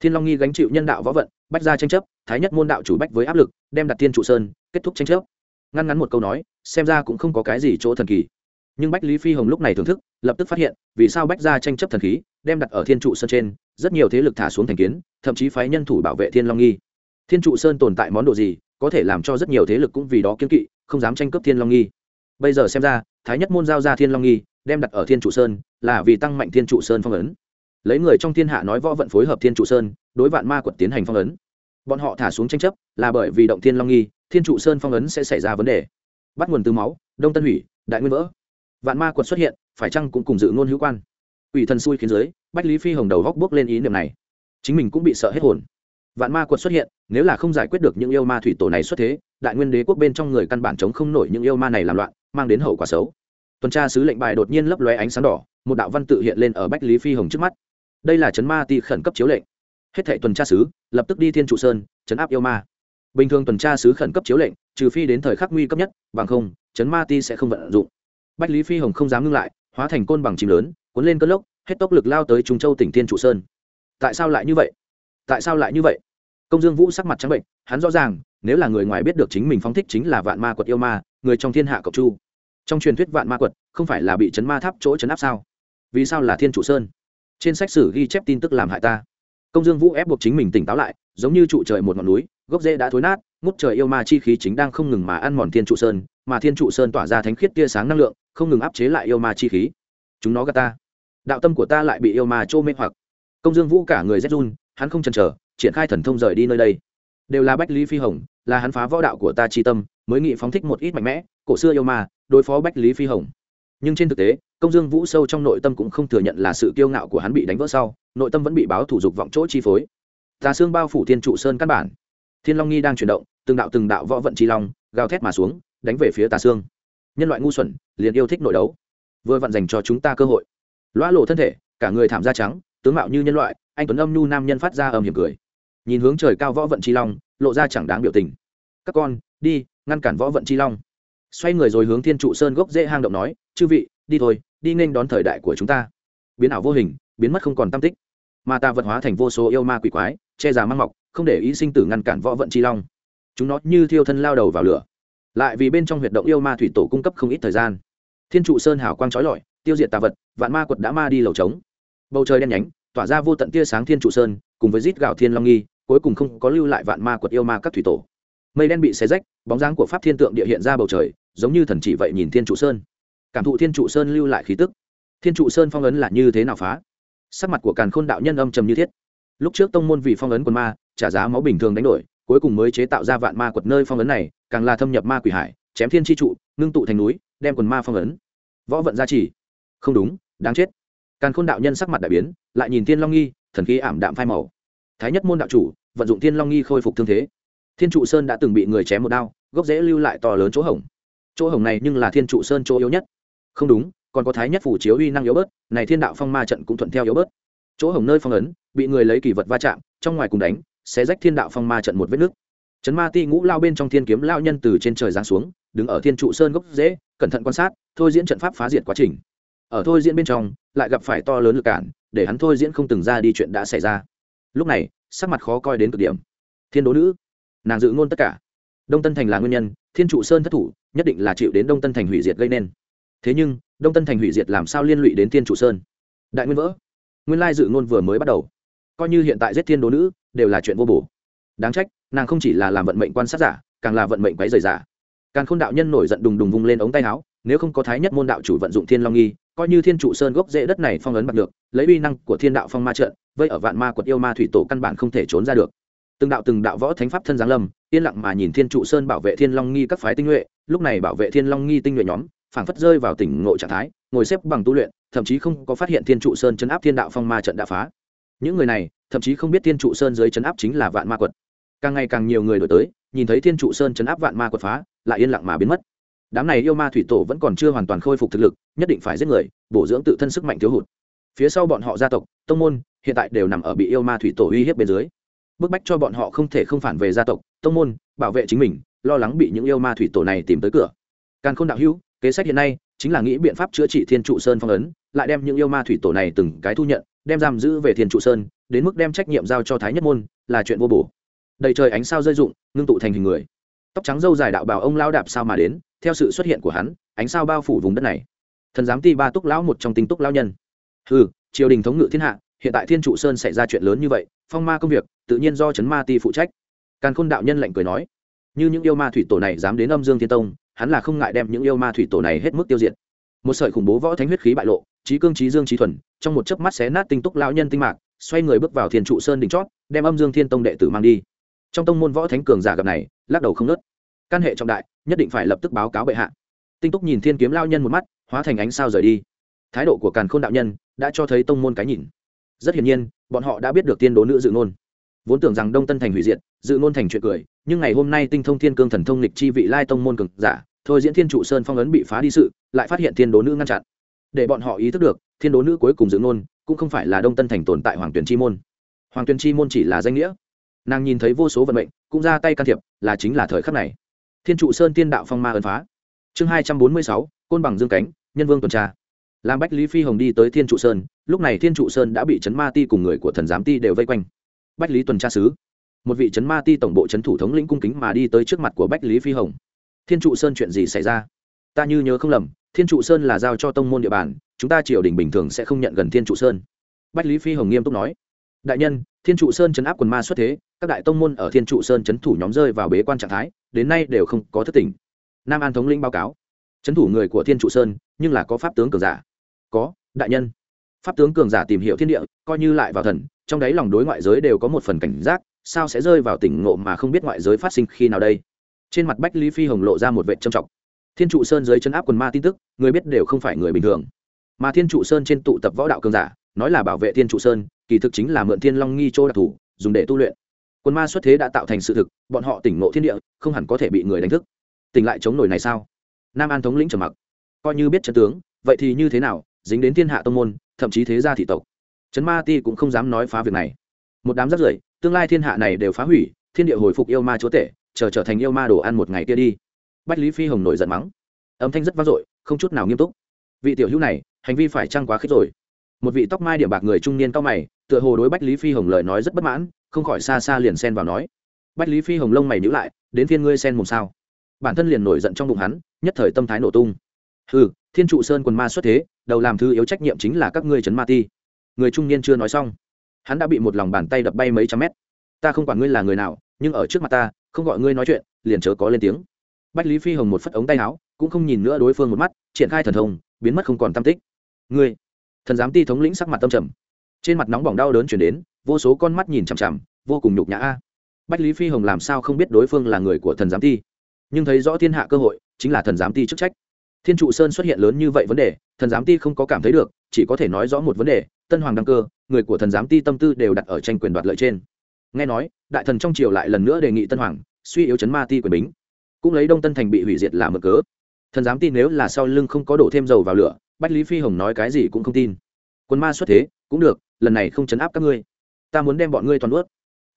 Thiên long nghi gánh chịu nhân đạo võ vận, bách ra tranh chấp, thái nhất môn đạo chủ bách với áp lực, đem đặt thiên trụ sơn, kết thúc tranh chấp. Ngăn ngắn một câu nói, xem ra cũng không có cái gì chỗ thần kỳ nhưng bách lý phi hồng lúc này thưởng thức, lập tức phát hiện, vì sao bách ra tranh chấp thần khí, đem đặt ở thiên trụ sơn trên, rất nhiều thế lực thả xuống thành kiến, thậm chí phái nhân thủ bảo vệ thiên long nghi. Thiên trụ sơn tồn tại món đồ gì, có thể làm cho rất nhiều thế lực cũng vì đó kiên kỵ, không dám tranh cướp thiên long nghi. Bây giờ xem ra, thái nhất môn giao ra thiên long nghi, đem đặt ở thiên trụ sơn, là vì tăng mạnh thiên trụ sơn phong ấn. Lấy người trong thiên hạ nói võ vận phối hợp thiên trụ sơn, đối vạn ma quật tiến hành phong ấn. Bọn họ thả xuống tranh chấp, là bởi vì động thiên long nghi, thiên trụ sơn phong ấn sẽ xảy ra vấn đề. Bắt nguồn từ máu, đông tân hủy, đại nguyên vỡ vạn ma quật xuất hiện, phải chăng cũng cùng dự ngôn hữu quan? Ủy thần xui khiến giới bách lý phi hồng đầu góc bước lên ý niệm này. Chính mình cũng bị sợ hết hồn. Vạn ma quật xuất hiện, nếu là không giải quyết được những yêu ma thủy tổ này xuất thế, đại nguyên đế quốc bên trong người căn bản chống không nổi những yêu ma này làm loạn, mang đến hậu quả xấu. Tuần tra sứ lệnh bài đột nhiên lấp lóe ánh sáng đỏ, một đạo văn tự hiện lên ở bách lý phi hồng trước mắt. Đây là chấn ma ti khẩn cấp chiếu lệnh. Hết thệ tuần tra sứ, lập tức đi thiên trụ sơn, chấn áp yêu ma. Bình thường tuần tra sứ khẩn cấp chiếu lệnh, trừ phi đến thời khắc nguy cấp nhất, bằng không, chấn ma ti sẽ không vận dụng bách lý phi hồng không dám ngưng lại, hóa thành côn bằng chìm lớn, cuốn lên cơn lốc, hết tốc lực lao tới trung châu tỉnh thiên trụ sơn. Tại sao lại như vậy? Tại sao lại như vậy? Công dương vũ sắc mặt trắng bệnh, hắn rõ ràng, nếu là người ngoài biết được chính mình phóng thích chính là vạn ma quật yêu ma, người trong thiên hạ cọc chu. Trong truyền thuyết vạn ma quật, không phải là bị chấn ma tháp chỗ chấn áp sao? Vì sao là thiên trụ sơn? Trên sách sử ghi chép tin tức làm hại ta. Công dương vũ ép buộc chính mình tỉnh táo lại, giống như trụ trời một ngọn núi, gốc rễ đã thối nát, ngút trời yêu ma chi khí chính đang không ngừng mà ăn mòn thiên trụ sơn, mà thiên trụ sơn tỏa ra thánh khiết tia sáng năng lượng không ngừng áp chế lại yêu ma chi khí. Chúng nó gạt ta. Đạo tâm của ta lại bị yêu ma trô mê hoặc. Công dương vũ cả người rét run, hắn không chần chờ, triển khai thần thông rời đi nơi đây. Đều là bách lý phi hồng, là hắn phá võ đạo của ta chi tâm, mới nghị phóng thích một ít mạnh mẽ, cổ xưa yêu ma, đối phó bách lý phi hồng. Nhưng trên thực tế, công dương vũ sâu trong nội tâm cũng không thừa nhận là sự kiêu ngạo của hắn bị đánh vỡ sau, nội tâm vẫn bị báo thủ dục vọng chỗ chi phối. Tà xương bao phủ thiên trụ sơn căn bản. Thiên long nghi đang chuyển động, từng đạo từng đạo võ vận chi long, gào thét mà xuống, đánh về phía tà xương nhân loại ngu xuẩn, liền yêu thích nội đấu. Vừa vặn dành cho chúng ta cơ hội. Loa lộ thân thể, cả người thảm da trắng, tướng mạo như nhân loại, anh tuấn âm nhu nam nhân phát ra âm hiểm cười. Nhìn hướng trời cao võ vận chi long, lộ ra chẳng đáng biểu tình. Các con, đi, ngăn cản võ vận chi long. Xoay người rồi hướng thiên trụ sơn gốc dễ hang động nói, chư vị, đi thôi, đi nên đón thời đại của chúng ta. Biến ảo vô hình, biến mất không còn tam tích. Mà ta vật hóa thành vô số yêu ma quỷ quái, che già mang mọc, không để ý sinh tử ngăn cản võ vận chi long. Chúng nó như thiêu thân lao đầu vào lửa lại vì bên trong huyệt động yêu ma thủy tổ cung cấp không ít thời gian. Thiên trụ sơn hào quang trói lọi, tiêu diệt tà vật, vạn ma quật đã ma đi lầu trống. Bầu trời đen nhánh, tỏa ra vô tận tia sáng thiên trụ sơn, cùng với rít gạo thiên long nghi, cuối cùng không có lưu lại vạn ma quật yêu ma các thủy tổ. Mây đen bị xé rách, bóng dáng của pháp thiên tượng địa hiện ra bầu trời, giống như thần chỉ vậy nhìn thiên trụ sơn. Cảm thụ thiên trụ sơn lưu lại khí tức. Thiên trụ sơn phong ấn là như thế nào phá? Sắc mặt của càn khôn đạo nhân âm trầm như thiết. Lúc trước tông môn vì phong ấn quần ma, trả giá máu bình thường đánh đổi, cuối cùng mới chế tạo ra vạn ma quật nơi phong ấn này càng là thâm nhập ma quỷ hải, chém thiên tri trụ, ngưng tụ thành núi, đem quần ma phong ấn. Võ vận gia trì. Không đúng, đáng chết. Càn khôn đạo nhân sắc mặt đại biến, lại nhìn thiên long nghi, thần khí ảm đạm phai màu. Thái nhất môn đạo chủ, vận dụng thiên long nghi khôi phục thương thế. Thiên trụ sơn đã từng bị người chém một đao, gốc dễ lưu lại to lớn chỗ hổng. Chỗ hổng này nhưng là thiên trụ sơn chỗ yếu nhất. Không đúng, còn có thái nhất phủ chiếu uy năng yếu bớt, này thiên đạo phong ma trận cũng thuận theo yếu bớt. Chỗ hổng nơi phong ấn, bị người lấy kỳ vật va chạm, trong ngoài cùng đánh sẽ rách thiên đạo phong ma trận một vết nước chấn ma ti ngũ lao bên trong thiên kiếm lao nhân từ trên trời giáng xuống, đứng ở thiên trụ sơn gốc dễ, cẩn thận quan sát, thôi diễn trận pháp phá diệt quá trình. Ở thôi diễn bên trong, lại gặp phải to lớn lực cản, để hắn thôi diễn không từng ra đi chuyện đã xảy ra. Lúc này, sắc mặt khó coi đến cực điểm. Thiên đố nữ, nàng dự ngôn tất cả. Đông tân thành là nguyên nhân, thiên trụ sơn thất thủ, nhất định là chịu đến đông tân thành hủy diệt gây nên. Thế nhưng, đông tân thành hủy diệt làm sao liên lụy đến thiên trụ sơn? Đại nguyên vỡ. Nguyên lai dự ngôn vừa mới bắt đầu. Coi như hiện tại giết thiên đố nữ, đều là chuyện vô bổ. Đáng trách nàng không chỉ là làm vận mệnh quan sát giả, càng là vận mệnh quấy rời giả. Càng khôn đạo nhân nổi giận đùng đùng vung lên ống tay áo, nếu không có thái nhất môn đạo chủ vận dụng thiên long nghi, coi như thiên trụ sơn gốc rễ đất này phong ấn bạc được, lấy uy năng của thiên đạo phong ma trận, vây ở vạn ma quật yêu ma thủy tổ căn bản không thể trốn ra được. Từng đạo từng đạo võ thánh pháp thân giáng lâm, yên lặng mà nhìn thiên trụ sơn bảo vệ thiên long nghi các phái tinh nhuệ, lúc này bảo vệ thiên long nghi tinh nhuệ nhóm, phảng phất rơi vào tỉnh ngộ trạng thái, ngồi xếp bằng tu luyện, thậm chí không có phát hiện thiên trụ sơn chấn áp thiên đạo phong ma trận đã phá. Những người này, thậm chí không biết thiên trụ sơn dưới chấn áp chính là vạn ma quật càng ngày càng nhiều người đổi tới, nhìn thấy thiên trụ sơn chấn áp vạn ma quật phá, lại yên lặng mà biến mất. Đám này yêu ma thủy tổ vẫn còn chưa hoàn toàn khôi phục thực lực, nhất định phải giết người, bổ dưỡng tự thân sức mạnh thiếu hụt. Phía sau bọn họ gia tộc, tông môn, hiện tại đều nằm ở bị yêu ma thủy tổ uy hiếp bên dưới. Bức bách cho bọn họ không thể không phản về gia tộc, tông môn, bảo vệ chính mình, lo lắng bị những yêu ma thủy tổ này tìm tới cửa. Càng không đạo hữu, kế sách hiện nay chính là nghĩ biện pháp chữa trị thiên trụ sơn phong ấn, lại đem những yêu ma thủy tổ này từng cái thu nhận, đem giam giữ về thiên trụ sơn, đến mức đem trách nhiệm giao cho thái nhất môn, là chuyện vô bổ đầy trời ánh sao rơi rụng, ngưng tụ thành hình người. Tóc trắng dâu dài đạo bảo ông lao đạp sao mà đến, theo sự xuất hiện của hắn, ánh sao bao phủ vùng đất này. Thần giám ti ba túc lão một trong tinh túc lão nhân. Ừ triều đình thống ngự thiên hạ, hiện tại thiên trụ sơn xảy ra chuyện lớn như vậy, phong ma công việc, tự nhiên do trấn ma ti phụ trách. Càn khôn đạo nhân lạnh cười nói, như những yêu ma thủy tổ này dám đến âm dương thiên tông, hắn là không ngại đem những yêu ma thủy tổ này hết mức tiêu diệt. Một sợi khủng bố võ thánh huyết khí bại lộ, trí cương trí dương trí thuần, trong một chớp mắt xé nát tinh túc lão nhân tinh mạc, xoay người bước vào thiên trụ sơn đỉnh chót, đem âm dương thiên tông đệ tử mang đi trong tông môn võ thánh cường giả gặp này, lắc đầu không nớt. Căn hệ trọng đại, nhất định phải lập tức báo cáo bệ hạ. Tinh túc nhìn thiên kiếm lao nhân một mắt, hóa thành ánh sao rời đi. Thái độ của càn khôn đạo nhân đã cho thấy tông môn cái nhìn. Rất hiển nhiên, bọn họ đã biết được tiên đố nữ dự ngôn. Vốn tưởng rằng đông tân thành hủy diệt, dự ngôn thành chuyện cười, nhưng ngày hôm nay tinh thông thiên cương thần thông lịch chi vị lai tông môn cường giả, thôi diễn thiên trụ sơn phong ấn bị phá đi sự, lại phát hiện thiên đố nữ ngăn chặn. Để bọn họ ý thức được thiên đố nữ cuối cùng dự ngôn cũng không phải là đông tân thành tồn tại hoàng tuyển chi môn. Hoàng tuyển chi môn chỉ là danh nghĩa nàng nhìn thấy vô số vận mệnh, cũng ra tay can thiệp, là chính là thời khắc này. Thiên trụ sơn tiên đạo phong ma ấn phá. Chương hai trăm bốn mươi sáu, côn bằng dương cánh, nhân vương tuần tra. Làm bách lý phi hồng đi tới thiên trụ sơn, lúc này thiên trụ sơn đã bị chấn ma ti cùng người của thần giám ti đều vây quanh. Bách lý tuần tra sứ. Một vị chấn ma ti tổng bộ chấn thủ thống lĩnh cung kính mà đi tới trước mặt của bách lý phi hồng. Thiên trụ sơn chuyện gì xảy ra? Ta như nhớ không lầm, thiên trụ sơn là giao cho tông môn địa bàn, chúng ta triều đình bình thường sẽ không nhận gần thiên trụ sơn. Bách lý phi hồng nghiêm túc nói. Đại nhân thiên trụ sơn chấn áp quần ma xuất thế, các đại tông môn ở thiên trụ sơn chấn thủ nhóm rơi vào bế quan trạng thái, đến nay đều không có thất tình. nam an thống lĩnh báo cáo. Chấn thủ người của thiên trụ sơn, nhưng là có pháp tướng cường giả. Có, đại nhân. Pháp tướng cường giả tìm hiểu thiên địa, coi như lại vào thần, trong đấy lòng đối ngoại giới đều có một phần cảnh giác, sao sẽ rơi vào tỉnh ngộ mà không biết ngoại giới phát sinh khi nào đây? Trên mặt bách lý phi hồng lộ ra một vệ trầm trọng. Thiên trụ sơn dưới chấn áp quần ma tin tức, người biết đều không phải người bình thường. Mà thiên trụ sơn trên tụ tập võ đạo cường giả, nói là bảo vệ thiên trụ sơn kỳ thực chính là mượn thiên long nghi châu đặc thù, dùng để tu luyện. Quân ma xuất thế đã tạo thành sự thực, bọn họ tỉnh ngộ thiên địa, không hẳn có thể bị người đánh thức. Tỉnh lại chống nổi này sao? Nam an thống lĩnh trầm mặc. Coi như biết trận tướng, vậy thì như thế nào, dính đến thiên hạ tông môn, thậm chí thế gia thị tộc? Trấn ma ti cũng không dám nói phá việc này. Một đám rắt rưởi, tương lai thiên hạ này đều phá hủy, thiên địa hồi phục yêu ma chúa tể, chờ trở thành yêu ma đồ ăn một ngày kia đi. Bách lý phi hồng nổi giận mắng. Âm thanh rất vang dội, không chút nào nghiêm túc. Vị tiểu hữu này, hành vi phải trăng quá khích rồi? Một vị tóc mai điểm bạc người trung niên cao mày tựa hồ đối bách lý phi hồng lời nói rất bất mãn, không khỏi xa xa liền xen vào nói, bách lý phi hồng lông mày nhữ lại, đến phiên ngươi xen mồm sao? Bản thân liền nổi giận trong bụng hắn, nhất thời tâm thái nổ tung. Ừ thiên trụ sơn quần ma xuất thế, đầu làm thư yếu trách nhiệm chính là các ngươi trấn ma ti. Người trung niên chưa nói xong, hắn đã bị một lòng bàn tay đập bay mấy trăm mét. Ta không quản ngươi là người nào, nhưng ở trước mặt ta, không gọi ngươi nói chuyện, liền chớ có lên tiếng. Bách lý phi hồng một phất ống tay áo, cũng không nhìn nữa đối phương một mắt, triển khai thần thông, biến mất không còn tam tích. Ngươi, thần giám ti thống lĩnh sắc mặt tâm trầm trên mặt nóng bỏng đau đớn chuyển đến, vô số con mắt nhìn chằm chằm, vô cùng nhục nhã. A bách lý phi hồng làm sao không biết đối phương là người của thần giám ti? Nhưng thấy rõ thiên hạ cơ hội, chính là thần giám ti chức trách. Thiên trụ sơn xuất hiện lớn như vậy vấn đề, thần giám ti không có cảm thấy được, chỉ có thể nói rõ một vấn đề, tân hoàng đăng cơ, người của thần giám ti tâm tư đều đặt ở tranh quyền đoạt lợi trên. Nghe nói, đại thần trong triều lại lần nữa đề nghị tân hoàng, suy yếu chấn ma ti quyền bính. Cũng lấy đông tân thành bị hủy diệt làm mở cớ. Thần giám ti nếu là sau lưng không có đổ thêm dầu vào lửa, bách lý phi hồng nói cái gì cũng không tin. Quân ma xuất thế, cũng được lần này không chấn áp các ngươi. Ta muốn đem bọn ngươi toàn ướt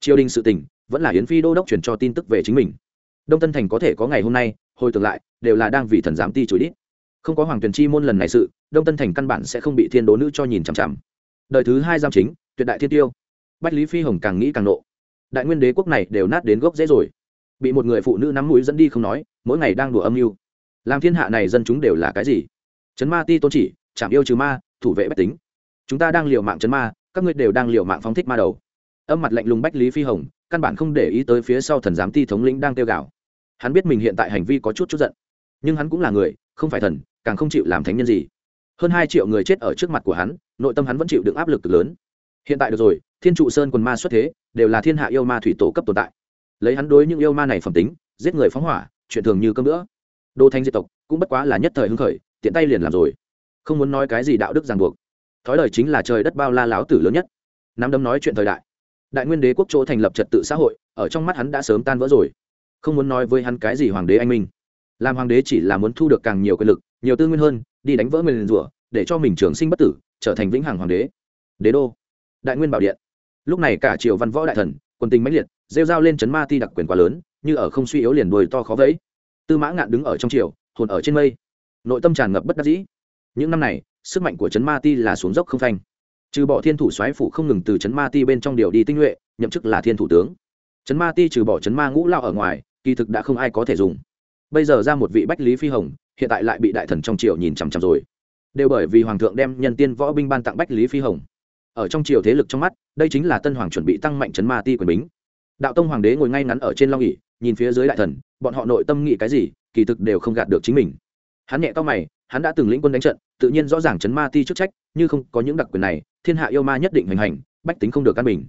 triều đình sự tỉnh vẫn là yến phi đô đốc truyền cho tin tức về chính mình. Đông tân thành có thể có ngày hôm nay, hồi tưởng lại, đều là đang vì thần giám ti chửi đít. Không có hoàng Tuyền chi môn lần này sự, đông tân thành căn bản sẽ không bị thiên đố nữ cho nhìn chằm chằm. Đời thứ hai giam chính, tuyệt đại thiên tiêu. Bách lý phi hồng càng nghĩ càng nộ. Đại nguyên đế quốc này đều nát đến gốc dễ rồi. Bị một người phụ nữ nắm mũi dẫn đi không nói, mỗi ngày đang đùa âm mưu. Làm thiên hạ này dân chúng đều là cái gì? Trấn ma ti tôn chỉ, chạm yêu trừ ma, thủ vệ bách tính chúng ta đang liều mạng chấn ma, các ngươi đều đang liều mạng phóng thích ma đầu. Âm mặt lạnh lùng bách lý phi hồng, căn bản không để ý tới phía sau thần giám ti thống lĩnh đang tiêu gạo hắn biết mình hiện tại hành vi có chút chút giận, nhưng hắn cũng là người, không phải thần, càng không chịu làm thánh nhân gì. Hơn hai triệu người chết ở trước mặt của hắn, nội tâm hắn vẫn chịu đựng áp lực cực lớn. Hiện tại được rồi, thiên trụ sơn quần ma xuất thế, đều là thiên hạ yêu ma thủy tổ cấp tồn tại. Lấy hắn đối những yêu ma này phẩm tính, giết người phóng hỏa, chuyện thường như cơm nữa đô thanh diệt tộc cũng bất quá là nhất thời hưng khởi, tiện tay liền làm rồi. Không muốn nói cái gì đạo đức ràng buộc thói lời chính là trời đất bao la láo tử lớn nhất. Nắm đấm nói chuyện thời đại. Đại nguyên đế quốc chỗ thành lập trật tự xã hội, ở trong mắt hắn đã sớm tan vỡ rồi. Không muốn nói với hắn cái gì hoàng đế anh minh. Làm hoàng đế chỉ là muốn thu được càng nhiều quyền lực, nhiều tư nguyên hơn, đi đánh vỡ mình rủa, để cho mình trường sinh bất tử, trở thành vĩnh hằng hoàng đế. Đế đô. Đại nguyên bảo điện. Lúc này cả triều văn võ đại thần, quân tình mãnh liệt, rêu dao lên chấn ma ti đặc quyền quá lớn, như ở không suy yếu liền đuôi to khó vẫy. Tư mã ngạn đứng ở trong triều, hồn ở trên mây. Nội tâm tràn ngập bất đắc dĩ. Những năm này sức mạnh của Trấn ma ti là xuống dốc không phanh. Trừ bỏ thiên thủ soái phủ không ngừng từ Trấn ma ti bên trong điều đi tinh nhuệ, nhậm chức là thiên thủ tướng. Trấn ma ti trừ bỏ Trấn ma ngũ lao ở ngoài, kỳ thực đã không ai có thể dùng. Bây giờ ra một vị bách lý phi hồng, hiện tại lại bị đại thần trong triều nhìn chằm chằm rồi. Đều bởi vì hoàng thượng đem nhân tiên võ binh ban tặng bách lý phi hồng. Ở trong triều thế lực trong mắt, đây chính là tân hoàng chuẩn bị tăng mạnh Trấn ma ti quyền bính. Đạo tông hoàng đế ngồi ngay ngắn ở trên long ỉ nhìn phía dưới đại thần, bọn họ nội tâm nghĩ cái gì, kỳ thực đều không gạt được chính mình. Hắn nhẹ to mày hắn đã từng lĩnh quân đánh trận, tự nhiên rõ ràng chấn ma ti chức trách, như không có những đặc quyền này, thiên hạ yêu ma nhất định hành hành, bách tính không được căn bình.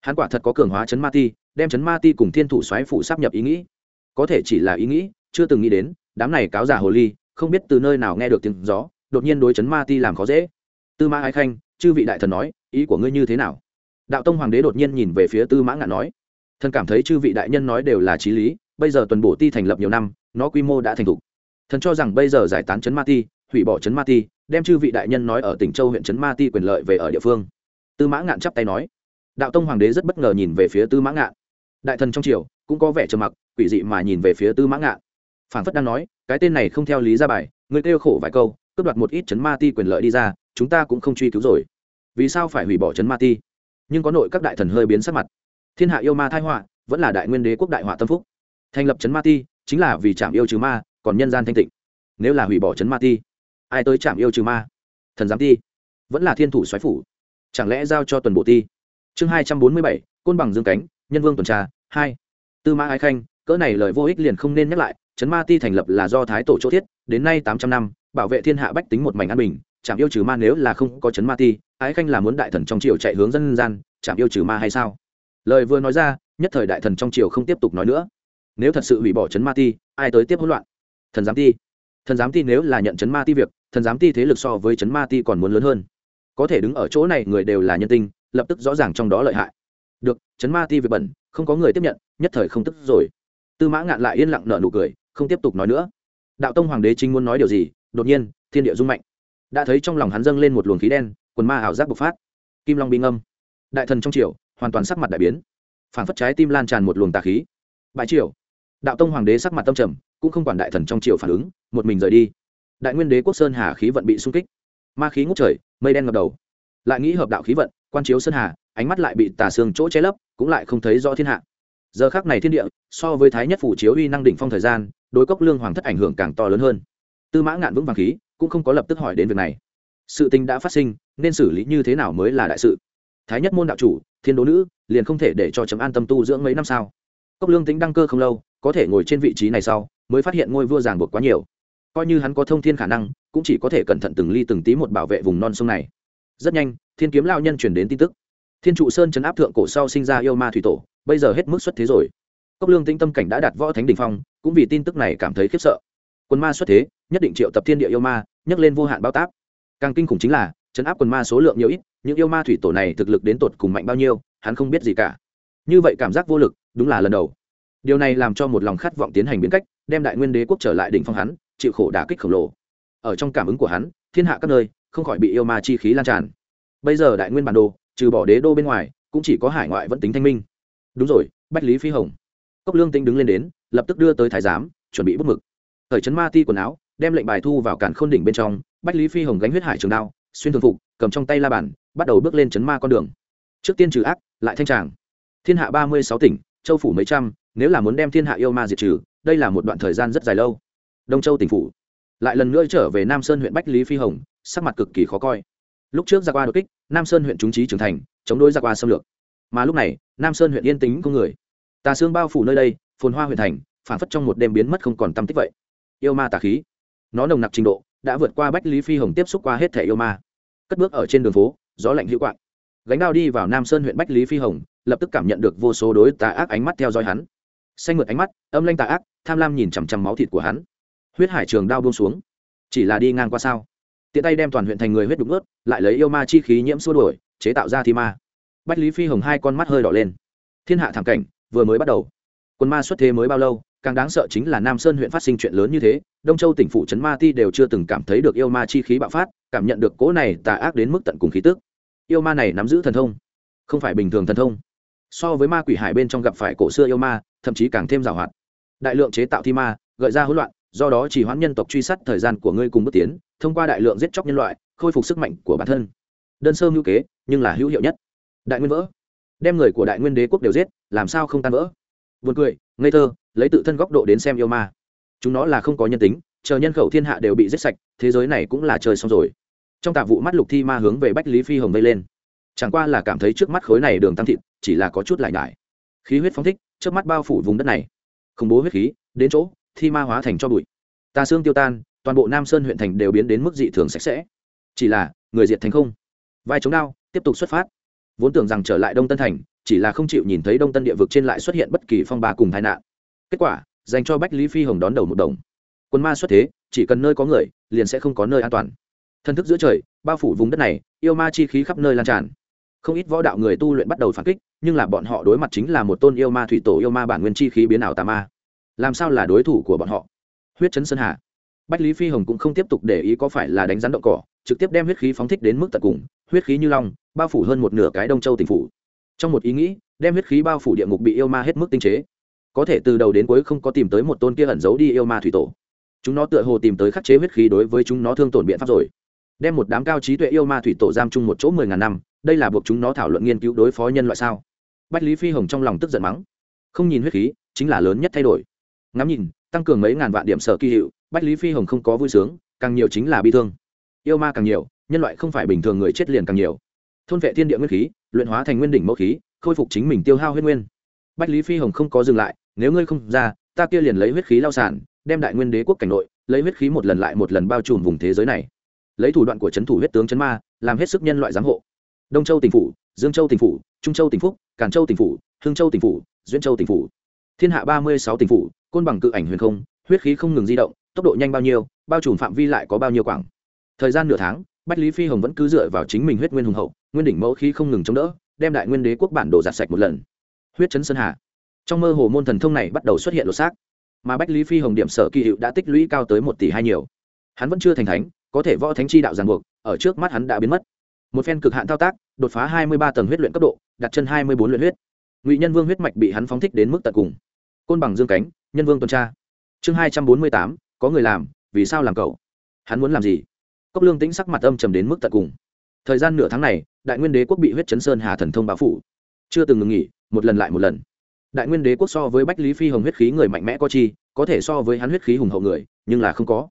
Hắn quả thật có cường hóa chấn ma ti, đem chấn ma ti cùng thiên thủ xoáy phụ sắp nhập ý nghĩ. Có thể chỉ là ý nghĩ, chưa từng nghĩ đến, đám này cáo giả hồ ly, không biết từ nơi nào nghe được tiếng gió, đột nhiên đối chấn ma ti làm khó dễ. Tư mã ái khanh, chư vị đại thần nói, ý của ngươi như thế nào? Đạo tông hoàng đế đột nhiên nhìn về phía tư mã ngạn nói. Thần cảm thấy chư vị đại nhân nói đều là t r í lý, bây giờ tuần bổ ti thành lập nhiều năm, nó quy mô đã thành thục thần cho rằng bây giờ giải tán chấn ma ti, hủy bỏ chấn ma ti, đem chư vị đại nhân nói ở tỉnh châu huyện chấn ma ti quyền lợi về ở địa phương. Tư mã ngạn chắp tay nói. Đạo tông hoàng đế rất bất ngờ nhìn về phía tư mã ngạn. Đại thần trong triều, cũng có vẻ trầm mặc, quỷ dị mà nhìn về phía tư mã ngạn. Phản phất đang nói, cái tên này không theo lý ra bài, người kêu khổ vài câu, cướp đoạt một ít chấn ma ti quyền lợi đi ra, chúng ta cũng không truy cứu rồi. Vì sao phải hủy bỏ chấn ma ti? Nhưng có nội các đại thần hơi biến sắc mặt. Thiên hạ yêu ma thai họa, vẫn là đại nguyên đế quốc đại họa tâm phúc. Thành lập chấn ma ti, chính là vì chạm yêu trừ ma còn nhân gian thanh tịnh. Nếu là hủy bỏ chấn ma ti, ai tới chạm yêu trừ ma? Thần giám ti, vẫn là thiên thủ xoáy phủ. Chẳng lẽ giao cho tuần bộ ti? Chương hai trăm bốn mươi bảy, côn bằng dương cánh, nhân vương tuần tra, hai. Tư mã ái khanh, cỡ này lời vô ích liền không nên nhắc lại, chấn ma ti thành lập là do thái tổ chỗ thiết, đến nay tám trăm năm, bảo vệ thiên hạ bách tính một mảnh an bình, chạm yêu trừ ma nếu là không có chấn ma ti, ái khanh là muốn đại thần trong triều chạy hướng dân gian, chạm yêu trừ ma hay sao? Lời vừa nói ra, nhất thời đại thần trong triều không tiếp tục nói nữa. Nếu thật sự hủy bỏ chấn ma ti, ai tới tiếp hỗn loạn? Thần giám ti. Thần giám ti nếu là nhận chấn ma ti việc, thần giám ti thế lực so với chấn ma ti còn muốn lớn hơn. Có thể đứng ở chỗ này người đều là nhân tinh, lập tức rõ ràng trong đó lợi hại. Được, chấn ma ti việc bẩn, không có người tiếp nhận, nhất thời không tức rồi. Tư mã ngạn lại yên lặng nở nụ cười, không tiếp tục nói nữa. Đạo tông hoàng đế chính muốn nói điều gì? Đột nhiên, thiên địa rung mạnh. Đã thấy trong lòng hắn dâng lên một luồng khí đen, quần ma ảo giác bộc phát. Kim long bị ngâm. Đại thần trong triều, hoàn toàn sắc mặt đại biến. Phản phất trái tim lan tràn một luồng tà khí. Bãi triều. Đạo tông hoàng đế sắc mặt tâm trầm cũng không quản đại thần trong triều phản ứng, một mình rời đi. Đại nguyên đế quốc sơn hà khí vận bị sung kích. Ma khí ngút trời, mây đen ngập đầu. Lại nghĩ hợp đạo khí vận, quan chiếu sơn hà, ánh mắt lại bị tà xương chỗ che lấp, cũng lại không thấy rõ thiên hạ. Giờ khác này thiên địa, so với thái nhất phủ chiếu uy năng đỉnh phong thời gian, đối cốc lương hoàng thất ảnh hưởng càng to lớn hơn. Tư mã ngạn vững vàng khí, cũng không có lập tức hỏi đến việc này. Sự tình đã phát sinh, nên xử lý như thế nào mới là đại sự? Thái nhất môn đạo chủ, thiên đố nữ, liền không thể để cho chấm an tâm tu dưỡng mấy năm sao? cốc lương tính đăng cơ không lâu có thể ngồi trên vị trí này sau, mới phát hiện ngôi vua giàng buộc quá nhiều. Coi như hắn có thông thiên khả năng, cũng chỉ có thể cẩn thận từng ly từng tí một bảo vệ vùng non sông này. Rất nhanh, thiên kiếm lao nhân chuyển đến tin tức. Thiên trụ sơn chấn áp thượng cổ sau sinh ra yêu ma thủy tổ, bây giờ hết mức xuất thế rồi. Cốc lương tĩnh tâm cảnh đã đạt võ thánh đình phong, cũng vì tin tức này cảm thấy khiếp sợ. Quân ma xuất thế, nhất định triệu tập thiên địa yêu ma, nhấc lên vô hạn bao táp. Càng kinh khủng chính là, chấn áp quần ma số lượng nhiều ít, những yêu ma thủy tổ này thực lực đến tột cùng mạnh bao nhiêu, hắn không biết gì cả. Như vậy cảm giác vô lực, đúng là lần đầu điều này làm cho một lòng khát vọng tiến hành biến cách, đem đại nguyên đế quốc trở lại đỉnh phong hắn, chịu khổ đả kích khổng lồ. Ở trong cảm ứng của hắn, thiên hạ các nơi, không khỏi bị yêu ma chi khí lan tràn. Bây giờ đại nguyên bản đồ, trừ bỏ đế đô bên ngoài, cũng chỉ có hải ngoại vẫn tính thanh minh. Đúng rồi, bách lý phi hồng. Cốc lương tinh đứng lên đến, lập tức đưa tới thái giám, chuẩn bị bút mực. Thời chấn ma ti quần áo, đem lệnh bài thu vào cản khôn đỉnh bên trong, bách lý phi hồng gánh huyết hải trường đao, xuyên thường phục, cầm trong tay la bàn, bắt đầu bước lên chấn ma con đường. Trước tiên trừ ác, lại thanh tràng. Thiên hạ ba mươi sáu tỉnh, châu phủ mấy trăm nếu là muốn đem thiên hạ yêu ma diệt trừ, đây là một đoạn thời gian rất dài lâu. Đông châu tỉnh phủ, lại lần nữa trở về nam sơn huyện bách lý phi hồng, sắc mặt cực kỳ khó coi. Lúc trước ra qua đột kích, nam sơn huyện trúng trí trưởng thành, chống đối ra qua xâm lược. Mà lúc này, nam sơn huyện yên tĩnh có người. Tà xương bao phủ nơi đây, phồn hoa huyện thành phản phất trong một đêm biến mất không còn tâm tích vậy. Yêu ma tà khí, nó nồng nặc trình độ, đã vượt qua bách lý phi hồng tiếp xúc qua hết thẻ yêu ma. Cất bước ở trên đường phố, gió lạnh hữu quạng. Gánh đao đi vào nam sơn huyện bách lý phi hồng, lập tức cảm nhận được vô số đối tà ác ánh mắt theo dõi hắn xanh mượt ánh mắt, âm lanh tà ác, tham lam nhìn chằm chằm máu thịt của hắn. Huyết hải trường đao buông xuống. Chỉ là đi ngang qua sao? Tiện tay đem toàn huyện thành người huyết đục ướt lại lấy yêu ma chi khí nhiễm xua đuổi, chế tạo ra thi ma. Bách lý phi hồng hai con mắt hơi đỏ lên. Thiên hạ thảm cảnh, vừa mới bắt đầu. Quân ma xuất thế mới bao lâu, càng đáng sợ chính là nam sơn huyện phát sinh chuyện lớn như thế, đông châu tỉnh phủ trấn ma ti đều chưa từng cảm thấy được yêu ma chi khí bạo phát, cảm nhận được cỗ này tà ác đến mức tận cùng khí tức. Yêu ma này nắm giữ thần thông, không phải bình thường thần thông so với ma quỷ hải bên trong gặp phải cổ xưa yêu ma, thậm chí càng thêm giàu hoạt. Đại lượng chế tạo thi ma, gợi ra hỗn loạn, do đó chỉ hoãn nhân tộc truy sát thời gian của ngươi cùng bước tiến, thông qua đại lượng giết chóc nhân loại, khôi phục sức mạnh của bản thân. Đơn sơ hữu kế, nhưng là hữu hiệu nhất. Đại nguyên vỡ. Đem người của đại nguyên đế quốc đều giết, làm sao không tan vỡ? Vượt cười, ngây thơ, lấy tự thân góc độ đến xem yêu ma. Chúng nó là không có nhân tính, chờ nhân khẩu thiên hạ đều bị giết sạch, thế giới này cũng là trời xong rồi. Trong tạ vụ mắt lục thi ma hướng về bách lý phi hồng vây lên chẳng qua là cảm thấy trước mắt khối này đường tăng thịt, chỉ là có chút lại ngại khí huyết phóng thích, trước mắt bao phủ vùng đất này. Khủng bố huyết khí, đến chỗ, thi ma hóa thành cho bụi. Tà xương tiêu tan, toàn bộ nam sơn huyện thành đều biến đến mức dị thường sạch sẽ. Chỉ là, người diệt thành không. Vai chống đao, tiếp tục xuất phát. Vốn tưởng rằng trở lại đông tân thành, chỉ là không chịu nhìn thấy đông tân địa vực trên lại xuất hiện bất kỳ phong ba cùng tai nạn. Kết quả, dành cho bách lý phi hồng đón đầu một đồng. Quân ma xuất thế, chỉ cần nơi có người, liền sẽ không có nơi an toàn. Thân thức giữa trời, bao phủ vùng đất này, yêu ma chi khí khắp nơi lan tràn không ít võ đạo người tu luyện bắt đầu phản kích, nhưng là bọn họ đối mặt chính là một tôn yêu ma thủy tổ yêu ma bản nguyên chi khí biến ảo tà ma. Làm sao là đối thủ của bọn họ? Huyết chấn sơn hà. Bách lý phi hồng cũng không tiếp tục để ý có phải là đánh rắn động cỏ, trực tiếp đem huyết khí phóng thích đến mức tận cùng, huyết khí như long, bao phủ hơn một nửa cái đông châu tỉnh phủ. Trong một ý nghĩ, đem huyết khí bao phủ địa ngục bị yêu ma hết mức tinh chế. Có thể từ đầu đến cuối không có tìm tới một tôn kia ẩn giấu đi yêu ma thủy tổ. Chúng nó tựa hồ tìm tới khắc chế huyết khí đối với chúng nó thương tổn biện pháp rồi đem một đám cao trí tuệ yêu ma thủy tổ giam chung một chỗ mười ngàn năm, đây là buộc chúng nó thảo luận nghiên cứu đối phó nhân loại sao? Bách lý phi hồng trong lòng tức giận mắng. Không nhìn huyết khí, chính là lớn nhất thay đổi. Ngắm nhìn, tăng cường mấy ngàn vạn điểm sở kỳ hiệu, bách lý phi hồng không có vui sướng, càng nhiều chính là bi thương. Yêu ma càng nhiều, nhân loại không phải bình thường người chết liền càng nhiều. Thôn vệ thiên địa nguyên khí, luyện hóa thành nguyên đỉnh mẫu khí, khôi phục chính mình tiêu hao huyết nguyên. Bách lý phi hồng không có dừng lại, nếu ngươi không ra, ta kia liền lấy huyết khí lao sản, đem đại nguyên đế quốc cảnh nội, lấy huyết khí một lần lại một lần bao trùm vùng thế giới này lấy thủ đoạn của trấn thủ huyết tướng chấn ma, làm hết sức nhân loại giám hộ. Đông châu tỉnh phủ, dương châu tỉnh phủ, trung châu tỉnh phúc, càn châu tỉnh phủ hương châu tỉnh phủ duyên châu tỉnh phủ. Thiên hạ ba mươi sáu tỉnh phủ, côn bằng cự ảnh huyền không, huyết khí không ngừng di động, tốc độ nhanh bao nhiêu, bao trùm phạm vi lại có bao nhiêu quảng. Thời gian nửa tháng, bách lý phi hồng vẫn cứ dựa vào chính mình huyết nguyên hùng hậu, nguyên đỉnh mẫu khí không ngừng chống đỡ, đem đại nguyên đế quốc bản đồ giặt sạch một lần. Huyết chấn sơn hà. Trong mơ hồ môn thần thông này bắt đầu xuất hiện lột xác. Mà bách lý phi hồng điểm sở kỳ hiệu đã tích lũy cao tới một tỷ hai nhiều. Hắn vẫn chưa thành thánh có thể võ thánh chi đạo ràng buộc, ở trước mắt hắn đã biến mất. Một phen cực hạn thao tác, đột phá hai mươi ba tầng huyết luyện cấp độ, đặt chân hai mươi bốn luyện huyết. Ngụy nhân vương huyết mạch bị hắn phóng thích đến mức tận cùng. Côn bằng dương cánh, nhân vương tuần tra. Chương hai trăm bốn mươi tám, có người làm, vì sao làm cậu? Hắn muốn làm gì? Cốc lương tĩnh sắc mặt âm trầm đến mức tận cùng. Thời gian nửa tháng này, đại nguyên đế quốc bị huyết chấn sơn hà thần thông báo phủ. Chưa từng ngừng nghỉ, một lần lại một lần. Đại nguyên đế quốc so với bách lý phi hồng huyết khí người mạnh mẽ có chi, có thể so với hắn huyết khí hùng hậu người, nhưng là không có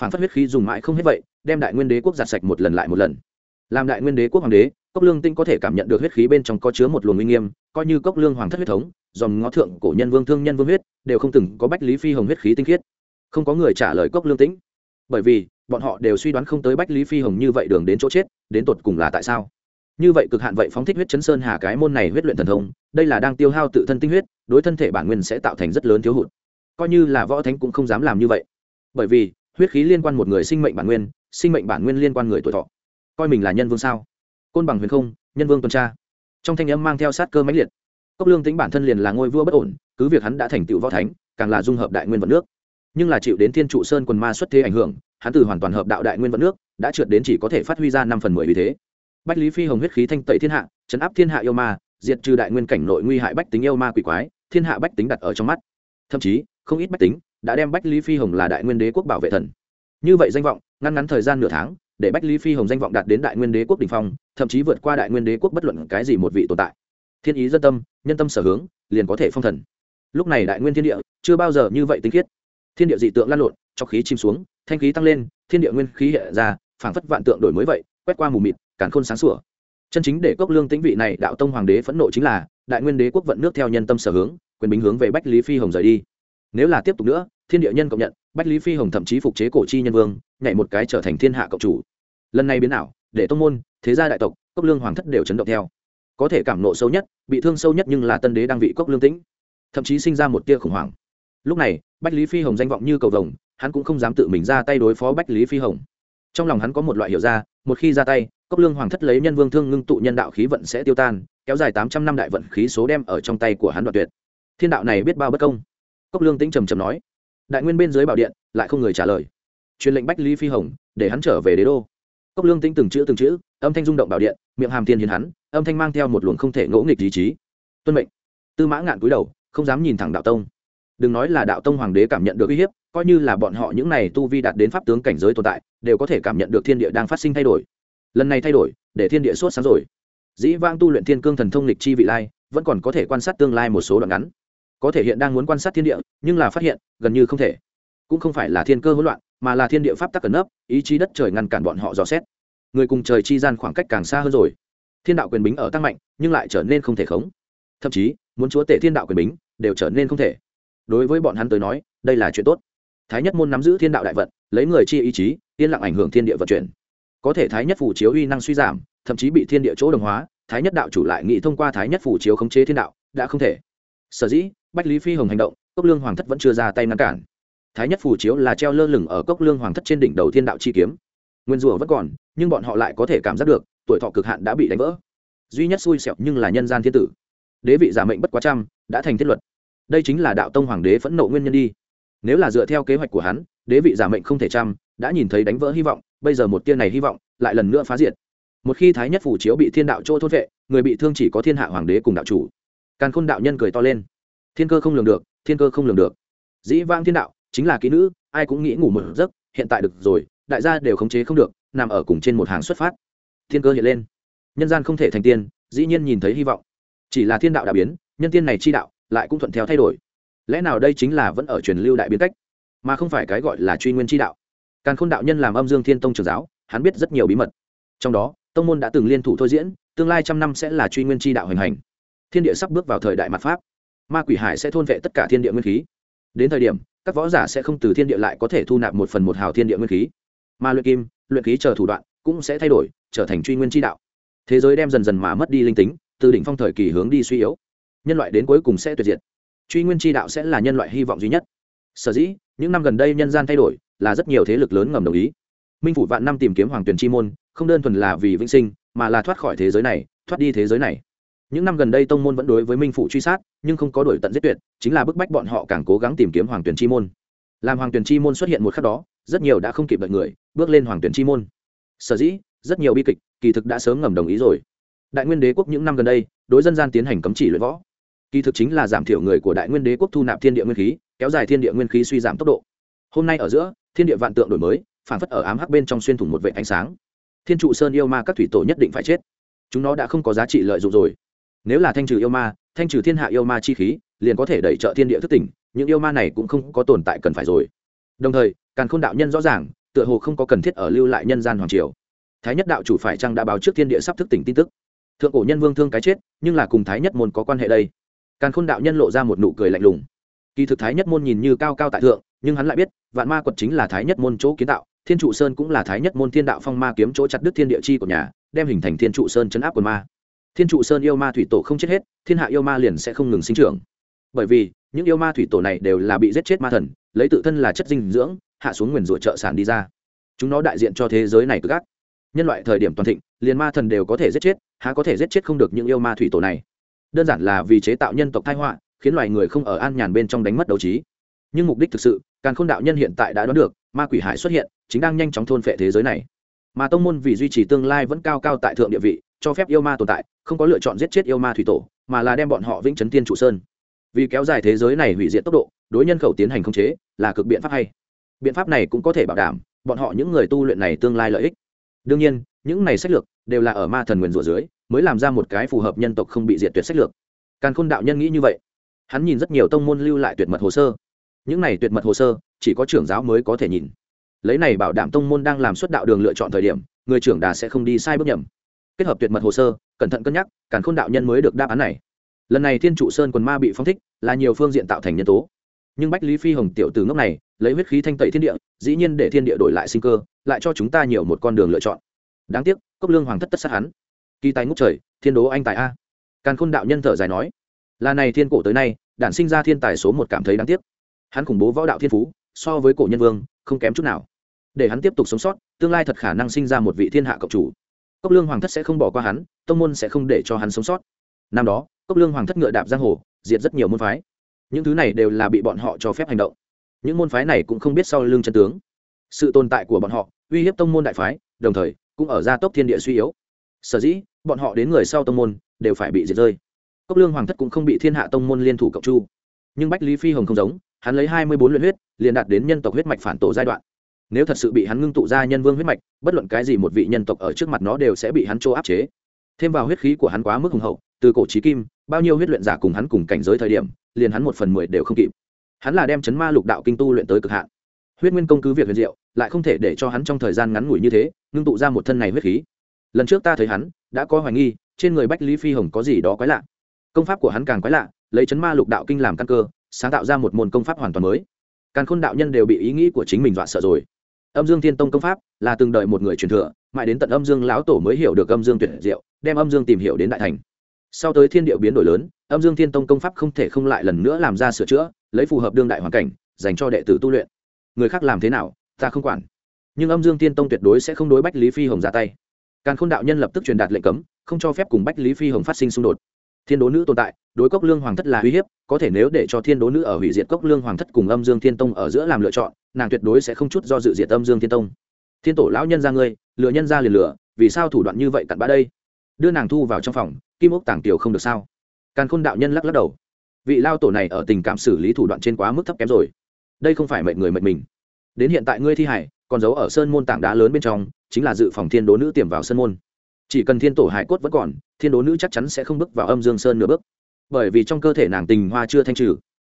phản phát huyết khí dùng mãi không hết vậy, đem đại nguyên đế quốc giặt sạch một lần lại một lần. Làm đại nguyên đế quốc hoàng đế, cốc lương tinh có thể cảm nhận được huyết khí bên trong có chứa một luồng uy nghiêm, coi như cốc lương hoàng thất huyết thống, dòng ngó thượng cổ nhân vương thương nhân vương huyết, đều không từng có bách lý phi hồng huyết khí tinh khiết. Không có người trả lời cốc lương tĩnh bởi vì, bọn họ đều suy đoán không tới bách lý phi hồng như vậy đường đến chỗ chết, đến tột cùng là tại sao. Như vậy cực hạn vậy phóng thích huyết chấn sơn hà cái môn này huyết luyện thần thông, đây là đang tiêu hao tự thân tinh huyết, đối thân thể bản nguyên sẽ tạo thành rất lớn thiếu hụt. Coi như là võ thánh cũng không dám làm như vậy. Bởi vì huyết khí liên quan một người sinh mệnh bản nguyên, sinh mệnh bản nguyên liên quan người tuổi thọ. Coi mình là nhân vương sao? Côn bằng huyền không, nhân vương tuần tra. Trong thanh âm mang theo sát cơ mãnh liệt. Cốc lương tính bản thân liền là ngôi vua bất ổn, cứ việc hắn đã thành tựu võ thánh, càng là dung hợp đại nguyên vận nước. Nhưng là chịu đến thiên trụ sơn quần ma xuất thế ảnh hưởng, hắn từ hoàn toàn hợp đạo đại nguyên vận nước, đã trượt đến chỉ có thể phát huy ra năm phần mười vì thế. Bách lý phi hồng huyết khí thanh tẩy thiên hạ, chấn áp thiên hạ yêu ma, diệt trừ đại nguyên cảnh nội nguy hại bách tính yêu ma quỷ quái, thiên hạ bách tính đặt ở trong mắt. Thậm chí, không ít bách tính đã đem bách lý phi hồng là đại nguyên đế quốc bảo vệ thần. Như vậy danh vọng, ngăn ngắn thời gian nửa tháng, để bách lý phi hồng danh vọng đạt đến đại nguyên đế quốc đ ỉ n h phong, thậm chí vượt qua đại nguyên đế quốc bất luận cái gì một vị tồn tại. Thiên ý dân tâm, nhân tâm sở hướng, liền có thể phong thần. Lúc này đại nguyên thiên địa, chưa bao giờ như vậy tinh khiết. Thiên địa dị tượng lan lộn, cho khí chìm xuống, thanh khí tăng lên, thiên địa nguyên khí hiện ra, phảng phất vạn tượng đổi mới vậy, quét qua mù mịt, càn khôn sáng sủa. Chân chính để cốc lương tĩnh vị này đạo tông hoàng đế phẫn nộ chính là, đại nguyên đế quốc vận nước theo nhân tâm sở hướng, quyền bính hướng về bách lý phi hồng rời đi. Nếu là tiếp tục nữa thiên địa nhân công nhận, bách lý phi hồng thậm chí phục chế cổ chi nhân vương, nhảy một cái trở thành thiên hạ cộng chủ. Lần này biến ảo, để tông môn, thế gia đại tộc, cốc lương hoàng thất đều chấn động theo. Có thể cảm nộ sâu nhất, bị thương sâu nhất nhưng là tân đế đang vị cốc lương tĩnh. Thậm chí sinh ra một tia khủng hoảng. Lúc này, bách lý phi hồng danh vọng như cầu vồng, hắn cũng không dám tự mình ra tay đối phó bách lý phi hồng. Trong lòng hắn có một loại hiểu ra, một khi ra tay, cốc lương hoàng thất lấy nhân vương thương ngưng tụ nhân đạo khí vận sẽ tiêu tan, kéo dài tám trăm năm đại vận khí số đem ở trong tay của hắn đoạt tuyệt. Thiên đạo này biết bao bất công. Cốc lương tĩnh trầm trầm nói đại nguyên bên dưới bảo điện, lại không người trả lời. Truyền lệnh bách lý phi hồng, để hắn trở về đế đô. Cốc lương tĩnh từng chữ từng chữ, âm thanh rung động bảo điện, miệng hàm thiên hiền hắn, âm thanh mang theo một luồng không thể ngỗ nghịch ý chí. Tuân mệnh. Tư mã ngạn cúi đầu, không dám nhìn thẳng đạo tông. Đừng nói là đạo tông hoàng đế cảm nhận được uy hiếp, coi như là bọn họ những này tu vi đạt đến pháp tướng cảnh giới tồn tại, đều có thể cảm nhận được thiên địa đang phát sinh thay đổi. Lần này thay đổi, để thiên địa sốt sáng rồi. Dĩ vang tu luyện thiên cương thần thông lịch chi vị lai, vẫn còn có thể quan sát tương lai một số đoạn ngắn có thể hiện đang muốn quan sát thiên địa, nhưng là phát hiện, gần như không thể. Cũng không phải là thiên cơ hỗn loạn, mà là thiên địa pháp tắc cẩn nấp, ý chí đất trời ngăn cản bọn họ dò xét. Người cùng trời chi gian khoảng cách càng xa hơn rồi. Thiên đạo quyền bính ở tăng mạnh, nhưng lại trở nên không thể khống. Thậm chí, muốn chúa tể thiên đạo quyền bính, đều trở nên không thể. Đối với bọn hắn tới nói, đây là chuyện tốt. Thái nhất môn nắm giữ thiên đạo đại vận, lấy người chi ý chí, yên lặng ảnh hưởng thiên địa vận chuyển. Có thể thái nhất phủ chiếu uy năng suy giảm, thậm chí bị thiên địa chỗ đồng hóa, thái nhất đạo chủ lại nghĩ thông qua thái nhất phủ chiếu khống chế thiên đạo, đã không thể. Sở dĩ bách lý phi hồng hành động, cốc lương hoàng thất vẫn chưa ra tay ngăn cản. Thái nhất phủ chiếu là treo lơ lửng ở cốc lương hoàng thất trên đỉnh đầu thiên đạo chi kiếm. Nguyên rủa vẫn còn, nhưng bọn họ lại có thể cảm giác được, tuổi thọ cực hạn đã bị đánh vỡ. Duy nhất xui xẻo nhưng là nhân gian thiên tử. Đế vị giả mệnh bất quá trăm, đã thành thiết luật. Đây chính là đạo tông hoàng đế phẫn nộ nguyên nhân đi. Nếu là dựa theo kế hoạch của hắn, đế vị giả mệnh không thể trăm, đã nhìn thấy đánh vỡ hy vọng, bây giờ một tia này hy vọng, lại lần nữa phá diệt. Một khi thái nhất phủ chiếu bị thiên đạo chỗ thốt vệ, người bị thương chỉ có thiên hạ hoàng đế cùng đạo chủ. Càn khôn đạo nhân cười to lên thiên cơ không lường được, thiên cơ không lường được. Dĩ vang thiên đạo, chính là kỹ nữ, ai cũng nghĩ ngủ một giấc, hiện tại được rồi, đại gia đều khống chế không được, nằm ở cùng trên một hàng xuất phát. Thiên cơ hiện lên. Nhân gian không thể thành tiên, dĩ nhiên nhìn thấy hy vọng. Chỉ là thiên đạo đã biến, nhân tiên này chi đạo lại cũng thuận theo thay đổi. Lẽ nào đây chính là vẫn ở truyền lưu đại biến cách? Mà không phải cái gọi là truy nguyên chi đạo. Càn khôn đạo nhân làm âm dương thiên tông trường giáo, hắn biết rất nhiều bí mật. Trong đó, tông môn đã từng liên thủ thôi diễn, tương lai trăm năm sẽ là truy nguyên chi đạo hành hành. Thiên địa sắp bước vào thời đại mặt pháp ma quỷ hải sẽ thôn vệ tất cả thiên địa nguyên khí. Đến thời điểm, các võ giả sẽ không từ thiên địa lại có thể thu nạp một phần một hào thiên địa nguyên khí. Mà luyện kim, luyện khí chờ thủ đoạn cũng sẽ thay đổi, trở thành truy nguyên chi đạo. Thế giới đem dần dần mà mất đi linh tính, từ đỉnh phong thời kỳ hướng đi suy yếu. Nhân loại đến cuối cùng sẽ tuyệt diệt. Truy nguyên chi đạo sẽ là nhân loại hy vọng duy nhất. Sở dĩ, những năm gần đây nhân gian thay đổi là rất nhiều thế lực lớn ngầm đồng ý. Minh phủ vạn năm tìm kiếm hoàng tuyền chi môn, không đơn thuần là vì vĩnh sinh, mà là thoát khỏi thế giới này, thoát đi thế giới này những năm gần đây tông môn vẫn đối với minh phụ truy sát, nhưng không có đổi tận giết tuyệt, chính là bức bách bọn họ càng cố gắng tìm kiếm hoàng tuyển chi môn. Làm hoàng tuyển chi môn xuất hiện một khắc đó, rất nhiều đã không kịp đợi người, bước lên hoàng tuyển chi môn. Sở dĩ, rất nhiều bi kịch, kỳ thực đã sớm ngầm đồng ý rồi. Đại nguyên đế quốc những năm gần đây, đối dân gian tiến hành cấm chỉ luyện võ. Kỳ thực chính là giảm thiểu người của đại nguyên đế quốc thu nạp thiên địa nguyên khí, kéo dài thiên địa nguyên khí suy giảm tốc độ. Hôm nay ở giữa, thiên địa vạn tượng đổi mới, phản phất ở ám hắc bên trong xuyên thủng một vệ ánh sáng. Thiên trụ sơn yêu ma các thủy tổ nhất định phải chết. Chúng nó đã không có giá trị lợi dụng rồi nếu là thanh trừ yêu ma, thanh trừ thiên hạ yêu ma chi khí, liền có thể đẩy trợ thiên địa thức tỉnh, những yêu ma này cũng không có tồn tại cần phải rồi. Đồng thời, càn khôn đạo nhân rõ ràng, tựa hồ không có cần thiết ở lưu lại nhân gian hoàng triều. Thái nhất đạo chủ phải chăng đã báo trước thiên địa sắp thức tỉnh tin tức? Thượng cổ nhân vương thương cái chết, nhưng là cùng thái nhất môn có quan hệ đây? Càn khôn đạo nhân lộ ra một nụ cười lạnh lùng. Kỳ thực thái nhất môn nhìn như cao cao tại thượng, nhưng hắn lại biết, vạn ma quật chính là thái nhất môn chỗ kiến tạo, thiên trụ sơn cũng là thái nhất môn thiên đạo phong ma kiếm chỗ chặt đứt thiên địa chi của nhà, đem hình thành thiên trụ sơn chấn áp quần ma thiên trụ sơn yêu ma thủy tổ không chết hết, thiên hạ yêu ma liền sẽ không ngừng sinh trưởng. Bởi vì, những yêu ma thủy tổ này đều là bị giết chết ma thần, lấy tự thân là chất dinh dưỡng, hạ xuống nguyền rủa trợ sản đi ra. Chúng nó đại diện cho thế giới này cực gắt. Nhân loại thời điểm toàn thịnh, liền ma thần đều có thể giết chết, há có thể giết chết không được những yêu ma thủy tổ này. Đơn giản là vì chế tạo nhân tộc thai họa, khiến loài người không ở an nhàn bên trong đánh mất đấu trí. Nhưng mục đích thực sự, càn khôn đạo nhân hiện tại đã đoán được, ma quỷ hải xuất hiện, chính đang nhanh chóng thôn phệ thế giới này. Mà tông môn vì duy trì tương lai vẫn cao cao tại thượng địa vị cho phép yêu ma tồn tại, không có lựa chọn giết chết yêu ma thủy tổ, mà là đem bọn họ vĩnh chấn tiên trụ sơn. Vì kéo dài thế giới này hủy diệt tốc độ, đối nhân khẩu tiến hành khống chế là cực biện pháp hay. Biện pháp này cũng có thể bảo đảm bọn họ những người tu luyện này tương lai lợi ích. Đương nhiên, những này sách lược đều là ở ma thần nguyền rủa dưới, mới làm ra một cái phù hợp nhân tộc không bị diệt tuyệt sách lược. Càn khôn đạo nhân nghĩ như vậy. Hắn nhìn rất nhiều tông môn lưu lại tuyệt mật hồ sơ. Những này tuyệt mật hồ sơ, chỉ có trưởng giáo mới có thể nhìn. Lấy này bảo đảm tông môn đang làm xuất đạo đường lựa chọn thời điểm, người trưởng đà sẽ không đi sai bước nhầm kết hợp tuyệt mật hồ sơ, cẩn thận cân nhắc, càn khôn đạo nhân mới được đáp án này. Lần này thiên trụ sơn quần ma bị phong thích, là nhiều phương diện tạo thành nhân tố. Nhưng bách lý phi hồng tiểu từ ngốc này, lấy huyết khí thanh tẩy thiên địa, dĩ nhiên để thiên địa đổi lại sinh cơ, lại cho chúng ta nhiều một con đường lựa chọn. Đáng tiếc, cốc lương hoàng thất tất sát hắn. Kỳ tài ngốc trời, thiên đố anh tài a. Càn khôn đạo nhân thở dài nói, là này thiên cổ tới nay, đản sinh ra thiên tài số một cảm thấy đáng tiếc. Hắn khủng bố võ đạo thiên phú, so với cổ nhân vương, không kém chút nào. Để hắn tiếp tục sống sót, tương lai thật khả năng sinh ra một vị thiên hạ cộng chủ cốc lương hoàng thất sẽ không bỏ qua hắn, tông môn sẽ không để cho hắn sống sót. Năm đó, cốc lương hoàng thất ngựa đạp giang hồ, diệt rất nhiều môn phái. Những thứ này đều là bị bọn họ cho phép hành động. Những môn phái này cũng không biết sau lưng chân tướng. Sự tồn tại của bọn họ, uy hiếp tông môn đại phái, đồng thời, cũng ở gia tốc thiên địa suy yếu. Sở dĩ, bọn họ đến người sau tông môn, đều phải bị diệt rơi. Cốc lương hoàng thất cũng không bị thiên hạ tông môn liên thủ cộng chu. Nhưng bách lý phi hồng không giống, hắn lấy hai mươi bốn luyện huyết, liền đạt đến nhân tộc huyết mạch phản tổ giai đoạn nếu thật sự bị hắn ngưng tụ ra nhân vương huyết mạch, bất luận cái gì một vị nhân tộc ở trước mặt nó đều sẽ bị hắn chỗ áp chế. Thêm vào huyết khí của hắn quá mức hùng hậu, từ cổ trí kim, bao nhiêu huyết luyện giả cùng hắn cùng cảnh giới thời điểm, liền hắn một phần mười đều không kịp. Hắn là đem chấn ma lục đạo kinh tu luyện tới cực hạn. Huyết nguyên công cứ việc huyền diệu, lại không thể để cho hắn trong thời gian ngắn ngủi như thế, ngưng tụ ra một thân này huyết khí. Lần trước ta thấy hắn, đã có hoài nghi, trên người bách lý phi hồng có gì đó quái lạ. Công pháp của hắn càng quái lạ, lấy chấn ma lục đạo kinh làm căn cơ, sáng tạo ra một môn công pháp hoàn toàn mới. Càng khôn đạo nhân đều bị ý nghĩ của chính mình dọa sợ rồi âm dương thiên tông công pháp là từng đợi một người truyền thừa, mãi đến tận âm dương lão tổ mới hiểu được âm dương tuyệt diệu, đem âm dương tìm hiểu đến đại thành. Sau tới thiên điệu biến đổi lớn, âm dương thiên tông công pháp không thể không lại lần nữa làm ra sửa chữa, lấy phù hợp đương đại hoàn cảnh, dành cho đệ tử tu luyện. Người khác làm thế nào, ta không quản. Nhưng âm dương thiên tông tuyệt đối sẽ không đối bách lý phi hồng ra tay. Càn khôn đạo nhân lập tức truyền đạt lệnh cấm, không cho phép cùng bách lý phi hồng phát sinh xung đột thiên đố nữ tồn tại, đối cốc lương hoàng thất là uy hiếp, có thể nếu để cho thiên đố nữ ở hủy diệt cốc lương hoàng thất cùng âm dương thiên tông ở giữa làm lựa chọn, nàng tuyệt đối sẽ không chút do dự diệt âm dương thiên tông. Thiên tổ lão nhân ra ngươi lựa nhân ra liền lựa vì sao thủ đoạn như vậy cặn bã đây? Đưa nàng thu vào trong phòng, kim ốc tàng tiểu không được sao? Càn khôn đạo nhân lắc lắc đầu. Vị lao tổ này ở tình cảm xử lý thủ đoạn trên quá mức thấp kém rồi. Đây không phải mệnh người mệnh mình. Đến hiện tại ngươi thi hải, còn giấu ở sơn môn tảng đá lớn bên trong, chính là dự phòng thiên đố nữ tiềm vào sơn môn. Chỉ cần thiên tổ hải cốt vẫn còn thiên đố nữ chắc chắn sẽ không bước vào âm dương sơn nửa bước. Bởi vì trong cơ thể nàng tình hoa chưa thanh trừ.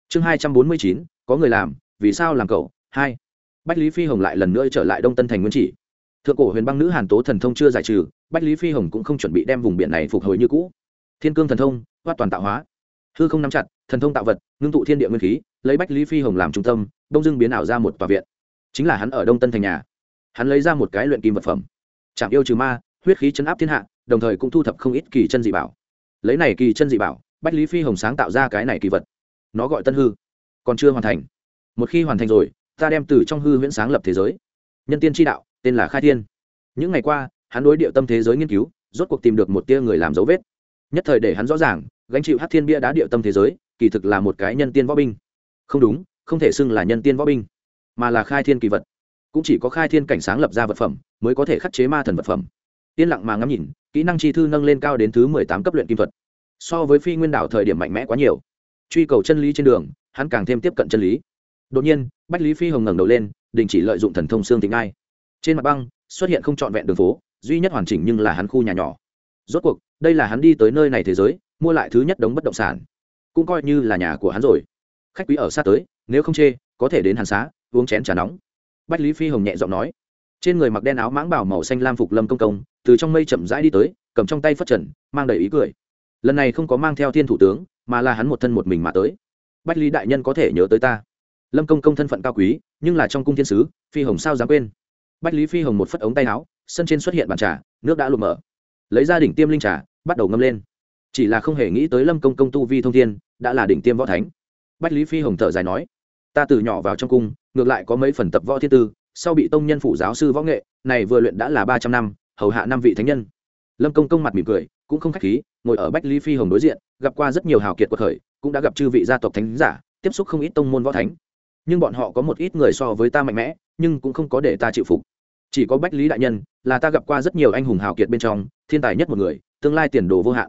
Chương hai trăm bốn mươi chín, có người làm, vì sao làm cậu? Hai. Bách lý phi hồng lại lần nữa trở lại đông tân thành nguyên chỉ. Thượng cổ huyền băng nữ hàn tố thần thông chưa giải trừ, bách lý phi hồng cũng không chuẩn bị đem vùng biển này phục hồi như cũ. Thiên cương thần thông, hoát toàn tạo hóa. Hư không nắm chặt, thần thông tạo vật, ngưng tụ thiên địa nguyên khí, lấy bách lý phi hồng làm trung tâm, đông dưng biến ảo ra một tòa viện. Chính là hắn ở đông tân thành nhà. Hắn lấy ra một cái luyện kim vật phẩm. Chạm yêu trừ ma, huyết khí chấn áp thiên hạ đồng thời cũng thu thập không ít kỳ chân dị bảo. Lấy này kỳ chân dị bảo, bách lý phi hồng sáng tạo ra cái này kỳ vật. Nó gọi tân hư. Còn chưa hoàn thành. Một khi hoàn thành rồi, ta đem từ trong hư huyễn sáng lập thế giới. Nhân tiên tri đạo, tên là khai thiên. Những ngày qua, hắn đối địa tâm thế giới nghiên cứu, rốt cuộc tìm được một tia người làm dấu vết. Nhất thời để hắn rõ ràng, gánh chịu hát thiên bia đá địa tâm thế giới, kỳ thực là một cái nhân tiên võ binh. Không đúng, không thể xưng là nhân tiên võ binh, mà là khai thiên kỳ vật. Cũng chỉ có khai thiên cảnh sáng lập ra vật phẩm, mới có thể khắc chế ma thần vật phẩm yên lặng mà ngắm nhìn, kỹ năng chi thư nâng lên cao đến thứ mười tám cấp luyện kim thuật. So với phi nguyên đảo thời điểm mạnh mẽ quá nhiều. Truy cầu chân lý trên đường, hắn càng thêm tiếp cận chân lý. Đột nhiên, bách lý phi hồng ngẩng đầu lên, đình chỉ lợi dụng thần thông xương tính ai trên mặt băng, xuất hiện không trọn vẹn đường phố, duy nhất hoàn chỉnh nhưng là hắn khu nhà nhỏ. Rốt cuộc, đây là hắn đi tới nơi này thế giới, mua lại thứ nhất đống bất động sản. Cũng coi như là nhà của hắn rồi. Khách quý ở xa tới, nếu không chê, có thể đến hàn xá, uống chén trà nóng. Bách lý phi hồng nhẹ giọng nói. Trên người mặc đen áo mãng bảo màu xanh lam phục lâm công công từ trong mây chậm rãi đi tới, cầm trong tay phất trần, mang đầy ý cười. Lần này không có mang theo thiên thủ tướng, mà là hắn một thân một mình mà tới. Bách lý đại nhân có thể nhớ tới ta. Lâm công công thân phận cao quý, nhưng là trong cung thiên sứ, phi hồng sao dám quên. Bách lý phi hồng một phất ống tay áo, sân trên xuất hiện bàn trà, nước đã lụt mở. Lấy ra đỉnh tiêm linh trà, bắt đầu ngâm lên. Chỉ là không hề nghĩ tới lâm công công tu vi thông thiên, đã là đỉnh tiêm võ thánh. Bách lý phi hồng thở dài nói, ta từ nhỏ vào trong cung, ngược lại có mấy phần tập võ thiên tư, sau bị tông nhân phủ giáo sư võ nghệ, này vừa luyện đã là ba trăm năm hầu hạ năm vị thánh nhân. Lâm công công mặt mỉm cười, cũng không khách khí, ngồi ở bách lý phi hồng đối diện, gặp qua rất nhiều hào kiệt quật khởi, cũng đã gặp chư vị gia tộc thánh giả, tiếp xúc không ít tông môn võ thánh. Nhưng bọn họ có một ít người so với ta mạnh mẽ, nhưng cũng không có để ta chịu phục. Chỉ có bách lý đại nhân, là ta gặp qua rất nhiều anh hùng hào kiệt bên trong, thiên tài nhất một người, tương lai tiền đồ vô hạn.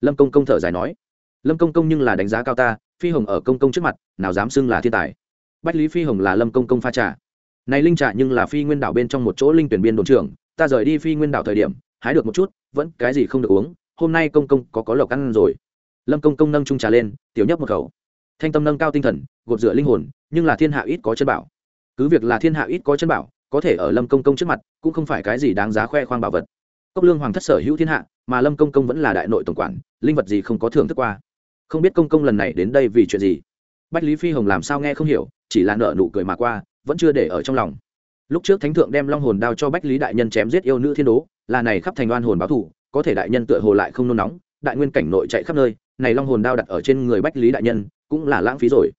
Lâm công công thở dài nói. Lâm công công nhưng là đánh giá cao ta, phi hồng ở công công trước mặt, nào dám xưng là thiên tài. Bách lý phi hồng là lâm công công pha trà. Này linh trà nhưng là phi nguyên đảo bên trong một chỗ linh tuyển biên đồn trưởng ta rời đi phi nguyên đảo thời điểm, hái được một chút, vẫn cái gì không được uống, hôm nay công công có có lộc ăn rồi. Lâm công công nâng trung trà lên, tiểu nhấp một khẩu. Thanh tâm nâng cao tinh thần, gột rửa linh hồn, nhưng là thiên hạ ít có chân bảo. Cứ việc là thiên hạ ít có chân bảo, có thể ở lâm công công trước mặt, cũng không phải cái gì đáng giá khoe khoang bảo vật. Cốc lương hoàng thất sở hữu thiên hạ, mà lâm công công vẫn là đại nội tổng quản, linh vật gì không có thưởng thức qua. Không biết công công lần này đến đây vì chuyện gì. Bách lý phi hồng làm sao nghe không hiểu, chỉ là nợ nụ cười mà qua, vẫn chưa để ở trong lòng lúc trước thánh thượng đem long hồn đao cho bách lý đại nhân chém giết yêu nữ thiên đố, là này khắp thành oan hồn báo thù có thể đại nhân tựa hồ lại không nôn nóng, đại nguyên cảnh nội chạy khắp nơi, này long hồn đao đặt ở trên người bách lý đại nhân, cũng là lãng phí rồi.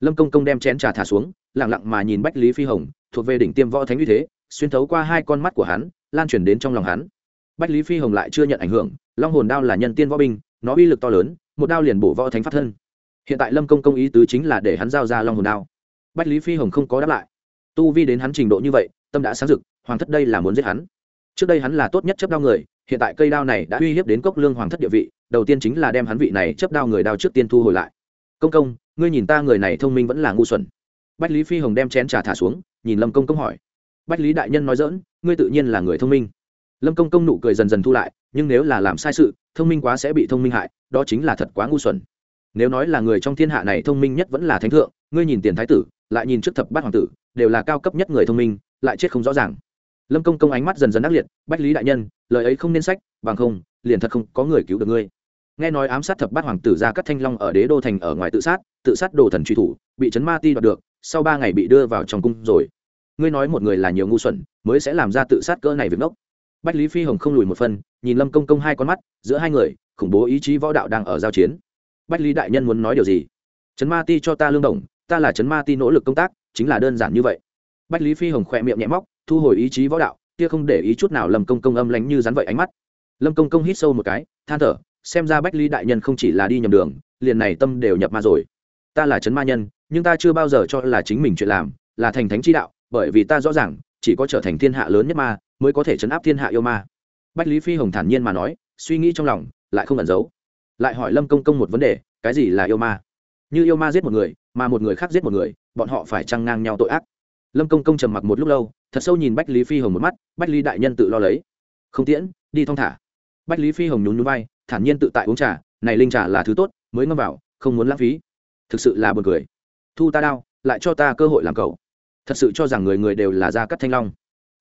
Lâm công công đem chén trà thả xuống lẳng lặng mà nhìn bách lý phi hồng, thuộc về đỉnh tiêm võ thánh uy thế, xuyên thấu qua hai con mắt của hắn, lan truyền đến trong lòng hắn. Bách lý phi hồng lại chưa nhận ảnh hưởng, long hồn đao là nhân tiên võ binh, nó uy lực to lớn, một đao liền bổ võ thánh phát thân. Hiện tại lâm công công ý tứ chính là để hắn giao ra long hồn đao. Bách lý phi hồng không có đáp lại tu vi đến hắn trình độ như vậy, tâm đã sáng rực, hoàng thất đây là muốn giết hắn. Trước đây hắn là tốt nhất chấp đao người, hiện tại cây đao này đã uy hiếp đến cốc lương hoàng thất địa vị, đầu tiên chính là đem hắn vị này chấp đao người đao trước tiên thu hồi lại. Công công, ngươi nhìn ta người này thông minh vẫn là ngu xuẩn. Bách lý phi hồng đem chén trà thả xuống, nhìn lâm công công hỏi. Bách lý đại nhân nói dỡn ngươi tự nhiên là người thông minh. Lâm công công nụ cười dần dần thu lại, nhưng nếu là làm sai sự, thông minh quá sẽ bị thông minh hại, đó chính là thật quá ngu xuẩn. Nếu nói là người trong thiên hạ này thông minh nhất vẫn là thánh thượng, ngươi nhìn tiền thái tử, lại nhìn trước thập bát hoàng tử đều là cao cấp nhất người thông minh, lại chết không rõ ràng. Lâm công công ánh mắt dần dần ác liệt, bách lý đại nhân, lời ấy không nên sách, bằng không, liền thật không có người cứu được ngươi. Nghe nói ám sát thập bát hoàng tử ra cắt thanh long ở đế đô thành ở ngoài tự sát tự sát đồ thần truy thủ, bị chấn ma ti đoạt được, sau ba ngày bị đưa vào trong cung rồi. Ngươi nói một người là nhiều ngu xuẩn, mới sẽ làm ra tự sát cỡ này việc ngốc. Bách lý phi hồng không lùi một phân nhìn lâm công công hai con mắt, giữa hai người, khủng bố ý chí võ đạo đang ở giao chiến. Bách lý đại nhân muốn nói điều gì? Chấn ma ti cho ta lương đồng, ta là chấn ma ti nỗ lực công tác chính là đơn giản như vậy. Bách lý phi hồng khỏe miệng nhẹ móc, thu hồi ý chí võ đạo, kia không để ý chút nào lâm công công âm lánh như rắn vậy ánh mắt. Lâm công công hít sâu một cái, than thở, xem ra bách lý đại nhân không chỉ là đi nhầm đường, liền này tâm đều nhập ma rồi. Ta là chấn ma nhân, nhưng ta chưa bao giờ cho là chính mình chuyện làm, là thành thánh chi đạo, bởi vì ta rõ ràng, chỉ có trở thành thiên hạ lớn nhất ma, mới có thể chấn áp thiên hạ yêu ma. Bách lý phi hồng thản nhiên mà nói, suy nghĩ trong lòng, lại không ẩn giấu. Lại hỏi lâm công công một vấn đề, cái gì là yêu ma? Như yêu ma giết một người mà một người khác giết một người, bọn họ phải trăng ngang nhau tội ác? Lâm công công trầm mặc một lúc lâu, thật sâu nhìn bách lý phi hồng một mắt, bách lý đại nhân tự lo lấy. Không tiễn, đi thong thả. Bách lý phi hồng nhún nhún vai, thản nhiên tự tại uống trà, này linh trà là thứ tốt, mới ngâm vào, không muốn lãng phí. Thực sự là buồn cười. Thu ta đao lại cho ta cơ hội làm cầu thật sự cho rằng người người đều là gia cắt thanh long.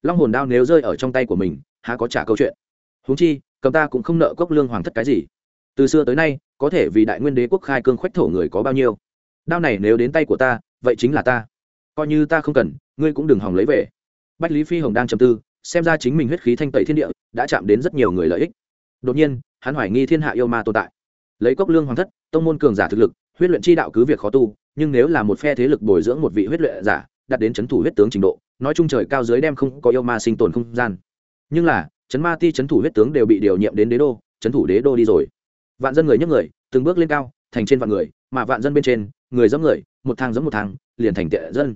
Long hồn đao nếu rơi ở trong tay của mình, há có trả câu chuyện. Huống chi, cầm ta cũng không nợ cốc lương hoàng thất cái gì. Từ xưa tới nay, có thể vì đại nguyên đế quốc khai cương khoách thổ người có bao nhiêu? Đao này nếu đến tay của ta, vậy chính là ta. Coi như ta không cần, ngươi cũng đừng hòng lấy về. Bách lý phi hồng đang trầm tư, xem ra chính mình huyết khí thanh tẩy thiên địa, đã chạm đến rất nhiều người lợi ích. Đột nhiên, hắn hoài nghi thiên hạ yêu ma tồn tại. Lấy cốc lương hoàng thất, tông môn cường giả thực lực, huyết luyện chi đạo cứ việc khó tu, nhưng nếu là một phe thế lực bồi dưỡng một vị huyết luyện giả, đạt đến c h ấ n thủ huyết tướng trình độ, nói chung trời cao dưới đem không có yêu ma sinh tồn không gian. Nhưng là, chấn ma ti c h ấ n thủ huyết tướng đều bị điều nhiệm đến đế đô c h ấ n thủ đế đô đi rồi. Vạn dân người nhấc người, từng bước lên cao, thành trên vạn người, mà vạn dân bên trên người giống người, một thang giống một thang, liền thành tệ dân.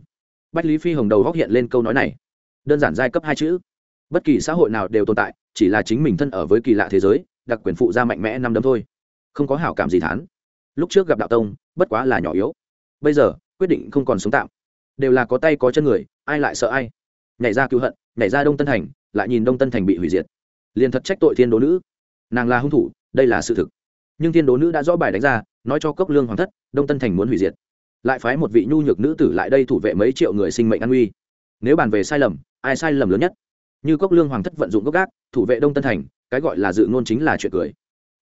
Bách lý phi hồng đầu góc hiện lên câu nói này. Đơn giản giai cấp hai chữ. Bất kỳ xã hội nào đều tồn tại, chỉ là chính mình thân ở với kỳ lạ thế giới, đặc quyền phụ ra mạnh mẽ năm đấm thôi. Không có hảo cảm gì thán. Lúc trước gặp đạo tông, bất quá là nhỏ yếu. Bây giờ, quyết định không còn sống tạm. Đều là có tay có chân người, ai lại sợ ai? Nhảy ra cứu hận, nhảy ra đông tân thành, lại nhìn đông tân thành bị hủy diệt. Liền thật trách tội thiên đố nữ. Nàng là hung thủ, đây là sự thực nhưng thiên đố nữ đã rõ bài đánh ra, nói cho cốc lương hoàng thất, đông tân thành muốn hủy diệt. Lại phái một vị nhu nhược nữ tử lại đây thủ vệ mấy triệu người sinh mệnh an nguy. Nếu bàn về sai lầm, ai sai lầm lớn nhất? Như cốc lương hoàng thất vận dụng gốc gác, thủ vệ đông tân thành, cái gọi là dự ngôn chính là chuyện cười.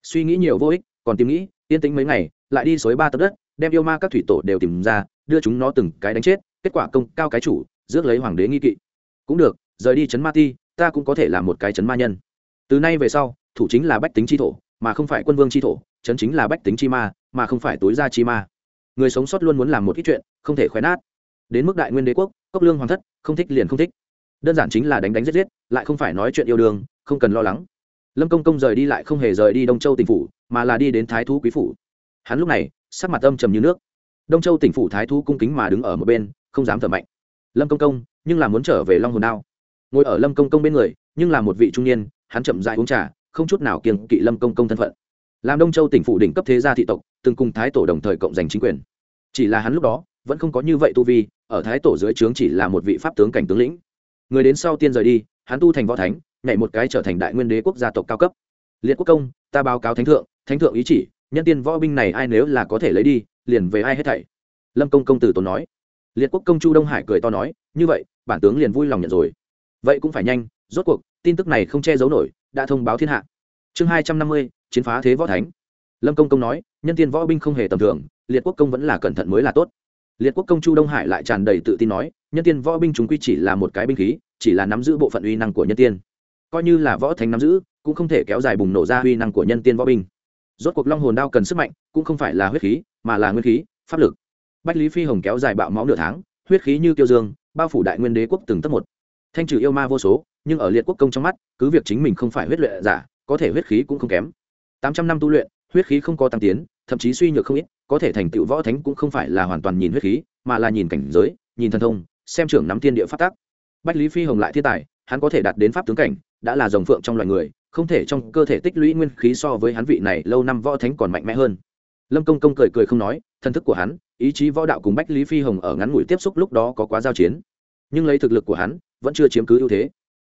Suy nghĩ nhiều vô ích, còn tìm nghĩ, yên tĩnh mấy ngày, lại đi xối ba tấc đất, đem yêu ma các thủy tổ đều tìm ra, đưa chúng nó từng cái đánh chết, kết quả công cao cái chủ, rước lấy hoàng đế nghi kỵ. Cũng được, rời đi chấn ma ti, ta cũng có thể là một cái chấn ma nhân. Từ nay về sau, thủ chính là bách tính chi thổ mà không phải quân vương chi thổ, chấn chính là bách tính chi ma, mà không phải tối gia chi ma. Người sống sót luôn muốn làm một ít chuyện, không thể khoái nát. Đến mức đại nguyên đế quốc, cốc lương hoàng thất, không thích liền không thích. Đơn giản chính là đánh đánh giết giết, lại không phải nói chuyện yêu đương, không cần lo lắng. Lâm công công rời đi lại không hề rời đi đông châu tỉnh phủ, mà là đi đến thái thú quý phủ. Hắn lúc này, sắc mặt âm trầm như nước. Đông châu tỉnh phủ thái thú cung kính mà đứng ở một bên, không dám thở mạnh. Lâm công công, nhưng là muốn trở về long hồn đao. Ngồi ở lâm công công bên người, nhưng là một vị trung niên, hắn chậm dại uống trà không chút nào kiêng kỵ lâm công công thân phận. Làm đông châu tỉnh phủ đỉnh cấp thế gia thị tộc, từng cùng thái tổ đồng thời cộng giành chính quyền. Chỉ là hắn lúc đó, vẫn không có như vậy tu vi, ở thái tổ dưới trướng chỉ là một vị pháp tướng cảnh tướng lĩnh. Người đến sau tiên rời đi, hắn tu thành võ thánh, nhảy một cái trở thành đại nguyên đế quốc gia tộc cao cấp. Liệt quốc công, ta báo cáo thánh thượng thánh thượng ý chỉ, nhân tiên võ binh này ai nếu là có thể lấy đi, liền về ai hết thảy. Lâm công công tử tốn nói. Liệt quốc công chu đông hải cười to nói, như vậy, bản tướng liền vui lòng nhận rồi. Vậy cũng phải nhanh, rốt cuộc, tin tức này không che giấu nổi đã thông báo thiên hạ. Chương hai trăm năm mươi, chiến phá thế võ thánh. Lâm công công nói, nhân tiên võ binh không hề tầm thường, liệt quốc công vẫn là cẩn thận mới là tốt. Liệt quốc công chu đông hải lại tràn đầy tự tin nói, nhân tiên võ binh chúng quy chỉ là một cái binh khí, chỉ là nắm giữ bộ phận uy năng của nhân tiên. Coi như là võ thánh nắm giữ, cũng không thể kéo dài bùng nổ ra uy năng của nhân tiên võ binh. Rốt cuộc long hồn đao cần sức mạnh, cũng không phải là huyết khí, mà là nguyên khí, pháp lực. Bách lý phi hồng kéo dài bạo máu nửa tháng, huyết khí như tiêu dương, bao phủ đại nguyên đế quốc từng tấc một. Thanh trừ yêu ma vô số nhưng ở liệt quốc công trong mắt, cứ việc chính mình không phải huyết luyện giả, có thể huyết khí cũng không kém. Tám trăm năm tu luyện, huyết khí không có tăng tiến, thậm chí suy nhược không ít, có thể thành tựu võ thánh cũng không phải là hoàn toàn nhìn huyết khí, mà là nhìn cảnh giới, nhìn thần thông, xem trưởng nắm tiên địa phát tác bách lý phi hồng lại thiên tài, hắn có thể đạt đến pháp tướng cảnh, đã là dòng phượng trong loài người, không thể trong cơ thể tích lũy nguyên khí so với hắn vị này lâu năm võ thánh còn mạnh mẽ hơn. Lâm công công cười cười không nói thân thức của hắn, ý chí võ đạo cùng bách lý phi hồng ở ngắn ngủi tiếp xúc lúc đó có quá giao chiến. Nhưng lấy thực lực của hắn, vẫn chưa chiếm cứ ưu thế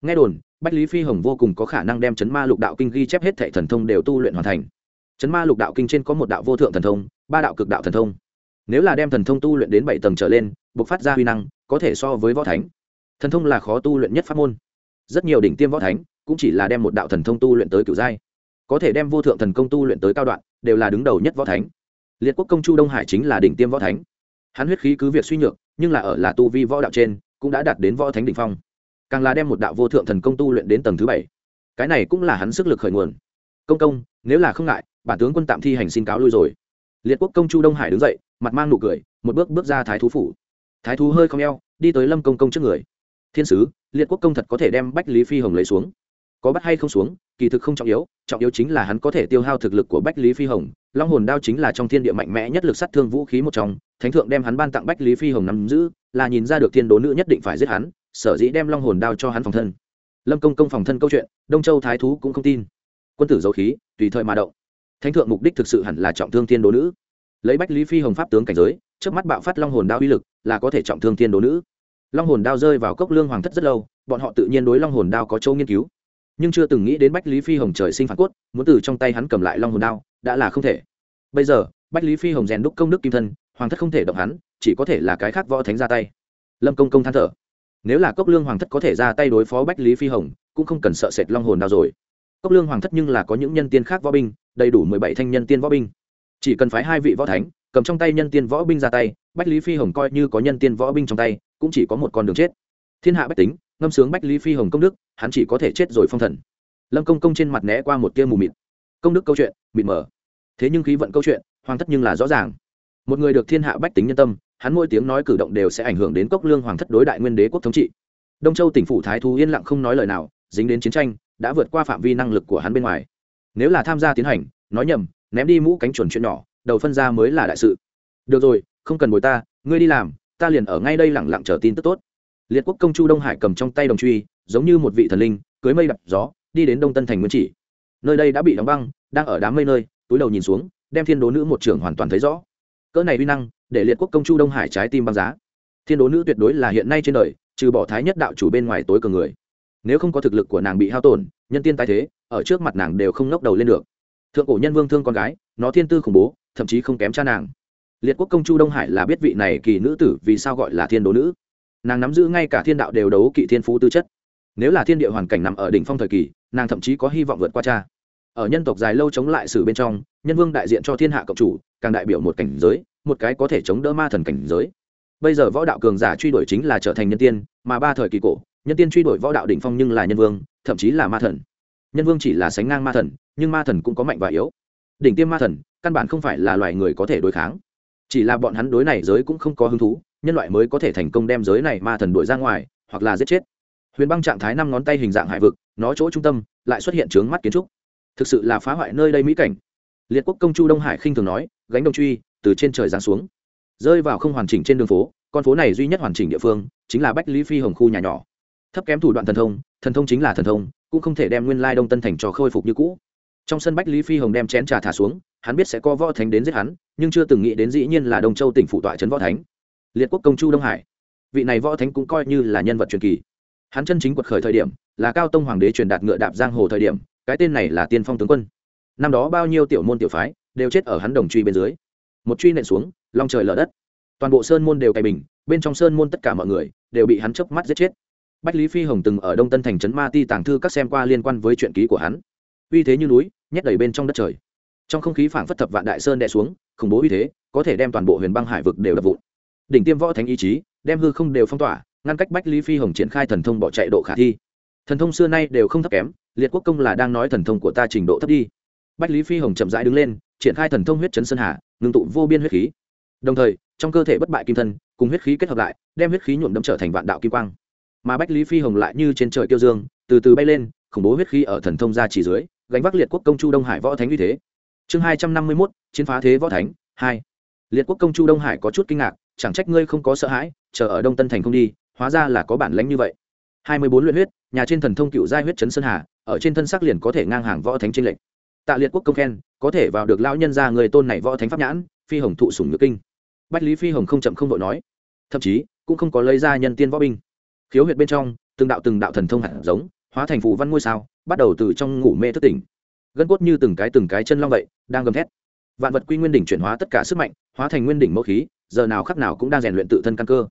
nghe đồn, bách lý phi hồng vô cùng có khả năng đem chấn ma lục đạo kinh ghi chép hết thệ thần thông đều tu luyện hoàn thành. Chấn ma lục đạo kinh trên có một đạo vô thượng thần thông, ba đạo cực đạo thần thông. Nếu là đem thần thông tu luyện đến bảy tầng trở lên buộc phát ra huy năng, có thể so với võ thánh. Thần thông là khó tu luyện nhất pháp môn. Rất nhiều đỉnh tiêm võ thánh cũng chỉ là đem một đạo thần thông tu luyện tới cửu giai. Có thể đem vô thượng thần công tu luyện tới cao đoạn, đều là đứng đầu nhất võ thánh. Liệt quốc công chu đông hải chính là đỉnh tiêm võ thánh. Hắn huyết khí cứ việc suy nhược, nhưng là ở là tu vi võ đạo trên, cũng đã đạt đến võ thánh đỉnh phong càng là đem một đạo vô thượng thần công tu luyện đến tầng thứ bảy. Cái này cũng là hắn sức lực khởi nguồn. Công công, nếu là không ngại, bản tướng quân tạm thi hành xin cáo lui rồi. Liệt quốc công chu đông hải đứng dậy, mặt mang nụ cười, một bước bước ra thái thú phủ. Thái thú hơi không eo, đi tới lâm công công trước người. Thiên sứ, liệt quốc công thật có thể đem bách lý phi hồng lấy xuống. Có bắt hay không xuống, kỳ thực không trọng yếu trọng yếu chính là hắn có thể tiêu hao thực lực của bách lý phi hồng. Long hồn đao chính là trong thiên địa mạnh mẽ nhất lực sát thương vũ khí một trong. Thánh thượng đem hắn ban tặng bách lý phi hồng nắm giữ, là nhìn ra được thiên đố nữ nhất định phải giết hắn sở dĩ đem long hồn đao cho hắn phòng thân. Lâm công công phòng thân câu chuyện, đông châu thái thú cũng không tin. Quân tử dấu khí, tùy thời mà động. Thánh thượng mục đích thực sự hẳn là trọng thương thiên đố nữ. Lấy bách lý phi hồng pháp tướng cảnh giới trước mắt bạo phát long hồn đao uy lực, là có thể trọng thương thiên đố nữ. Long hồn đao rơi vào cốc lương hoàng thất rất lâu, bọn họ tự nhiên đối long hồn đao có châu nghiên cứu. Nhưng chưa từng nghĩ đến bách lý phi hồng trời sinh phản cốt, muốn từ trong tay hắn cầm lại long hồn đao, đã là không thể. Bây giờ, bách lý phi hồng rèn đúc công đức kim thân, hoàng thất không thể động hắn, chỉ có thể là cái khác võ thánh ra tay. Lâm công công than thở nếu là cốc lương hoàng thất có thể ra tay đối phó bách lý phi hồng, cũng không cần sợ sệt long hồn đao rồi. Cốc lương hoàng thất nhưng là có những nhân tiên khác võ binh, đầy đủ mười bảy thanh nhân tiên võ binh. Chỉ cần phái hai vị võ thánh, cầm trong tay nhân tiên võ binh ra tay, bách lý phi hồng coi như có nhân tiên võ binh trong tay, cũng chỉ có một con đường chết. Thiên hạ bách tính, ngâm sướng bách lý phi hồng công đức, hắn chỉ có thể chết rồi phong thần. Lâm công công trên mặt né qua một tia mù mịt. Công đức câu chuyện, mịt mờ. Thế nhưng khí vận câu chuyện, hoàng thất nhưng là rõ ràng. Một người được thiên hạ bách tính nhân tâm hắn mỗi tiếng nói cử động đều sẽ ảnh hưởng đến cốc lương hoàng thất đối đại nguyên đế quốc thống trị. Đông châu tỉnh phủ thái thú yên lặng không nói lời nào, dính đến chiến tranh, đã vượt qua phạm vi năng lực của hắn bên ngoài. Nếu là tham gia tiến hành, nói nhầm, ném đi mũ cánh chuẩn chuyện nhỏ, đầu phân ra mới là đại sự. Được rồi, không cần bồi ta, ngươi đi làm, ta liền ở ngay đây lẳng lặng chờ tin tức tốt. Liệt quốc công chu đông hải cầm trong tay đồng truy, giống như một vị thần linh, cưới mây đập gió, đi đến đông tân thành nguyên chỉ. Nơi đây đã bị đóng băng, đang ở đám mây nơi, túi đầu nhìn xuống, đem thiên đố nữ một trường hoàn toàn thấy rõ. Cỡ này uy năng để liệt quốc công chu đông hải trái tim băng giá. Thiên đố nữ tuyệt đối là hiện nay trên đời, trừ bỏ thái nhất đạo chủ bên ngoài tối cường người. Nếu không có thực lực của nàng bị hao tổn, nhân tiên tái thế, ở trước mặt nàng đều không ngóc đầu lên được. Thượng cổ nhân vương thương con gái, nó thiên tư khủng bố, thậm chí không kém cha nàng. Liệt quốc công chu đông hải là biết vị này kỳ nữ tử vì sao gọi là thiên đố nữ. Nàng nắm giữ ngay cả thiên đạo đều đấu kỵ thiên phú tư chất. Nếu là thiên địa hoàn cảnh nằm ở đỉnh phong thời kỳ, nàng thậm chí có hy vọng vượt qua cha. Ở nhân tộc dài lâu chống lại sử bên trong, nhân vương đại diện cho thiên hạ cộng chủ, càng đại biểu một cảnh giới một cái có thể chống đỡ ma thần cảnh giới. Bây giờ võ đạo cường giả truy đuổi chính là trở thành nhân tiên, mà ba thời kỳ cổ, nhân tiên truy đuổi võ đạo đỉnh phong nhưng là nhân vương, thậm chí là ma thần. Nhân vương chỉ là sánh ngang ma thần, nhưng ma thần cũng có mạnh và yếu. Đỉnh tiêm ma thần, căn bản không phải là loài người có thể đối kháng. Chỉ là bọn hắn đối này giới cũng không có hứng thú, nhân loại mới có thể thành công đem giới này ma thần đuổi ra ngoài, hoặc là giết chết. Huyền băng trạng thái năm ngón tay hình dạng hải vực, nó chỗ trung tâm, lại xuất hiện trướng mắt kiến trúc. Thực sự là phá hoại nơi đây mỹ cảnh. Liệt quốc công chu đông hải khinh thường nói, gánh đồng truy từ trên trời giáng xuống. Rơi vào không hoàn chỉnh trên đường phố, con phố này duy nhất hoàn chỉnh địa phương chính là bách lý phi hồng khu nhà nhỏ. Thấp kém thủ đoạn thần thông thần thông chính là thần thông, cũng không thể đem nguyên lai đông tân thành trò khôi phục như cũ. Trong sân bách lý phi hồng đem chén trà thả xuống, hắn biết sẽ có võ thánh đến giết hắn, nhưng chưa từng nghĩ đến dĩ nhiên là đông châu tỉnh phụ tọa trấn võ thánh. Liệt quốc công chu đông hải. Vị này võ thánh cũng coi như là nhân vật truyền kỳ. Hắn chân chính quật khởi thời điểm là cao tông hoàng đế truyền đạt ngựa đạp giang hồ thời điểm, cái tên này là tiên phong tướng quân. Năm đó bao nhiêu tiểu môn tiểu phái đều chết ở hắn đồng truy bên dưới một truy nện xuống, long trời lở đất. Toàn bộ sơn môn đều cày bình, bên trong sơn môn tất cả mọi người đều bị hắn chớp mắt giết chết. Bách lý phi hồng từng ở đông tân thành trấn ma ti tàng thư các xem qua liên quan với chuyện ký của hắn. Uy thế như núi, nhét đầy bên trong đất trời. Trong không khí phảng phất thập vạn đại sơn đè xuống, khủng bố uy thế, có thể đem toàn bộ huyền băng hải vực đều đập vụn. Đỉnh tiêm võ thánh ý chí, đem hư không đều phong tỏa, ngăn cách bách lý phi hồng triển khai thần thông bỏ chạy độ khả thi. Thần thông xưa nay đều không thấp kém, liệt quốc công là đang nói thần thông của ta trình độ thấp đi bách lý phi hồng chậm rãi đứng lên, triển khai thần thông huyết chấn sơn hà, ngưng tụ vô biên huyết khí. Đồng thời, trong cơ thể bất bại kim thân, cùng huyết khí kết hợp lại, đem huyết khí nhuộm đâm trở thành vạn đạo kim quang. Mà bách lý phi hồng lại như trên trời kiêu dương, từ từ bay lên, khủng bố huyết khí ở thần thông ra chỉ dưới, gánh vác liệt quốc công chu đông hải võ thánh uy thế. Chương hai trăm năm mươi mốt, chiến phá thế võ thánh, hai. Liệt quốc công chu đông hải có chút kinh ngạc, chẳng trách ngươi không có sợ hãi, chờ ở đông tân thành không đi, hóa ra là có bản lãnh như vậy. Hai mươi bốn luyện huyết, nhà trên thần thông cựu giai huyết chấn sơn hà, ở trên thân sắc liền có thể ngang hàng võ thánh trên lệnh tạ liệt quốc công khen, có thể vào được lão nhân gia người tôn này võ thánh pháp nhãn, phi hồng thụ sủng nhược kinh. Bách lý phi hồng không chậm không đội nói, thậm chí cũng không có lấy ra nhân tiên võ binh. Khiếu huyệt bên trong, từng đạo từng đạo thần thông hạt giống, hóa thành phù văn ngôi sao, bắt đầu từ trong ngủ mê thức tỉnh. Gân cốt như từng cái từng cái chân long vậy, đang gầm thét. Vạn vật quy nguyên đỉnh chuyển hóa tất cả sức mạnh, hóa thành nguyên đỉnh mẫu khí, giờ nào khắc nào cũng đang rèn luyện tự thân căn cơ.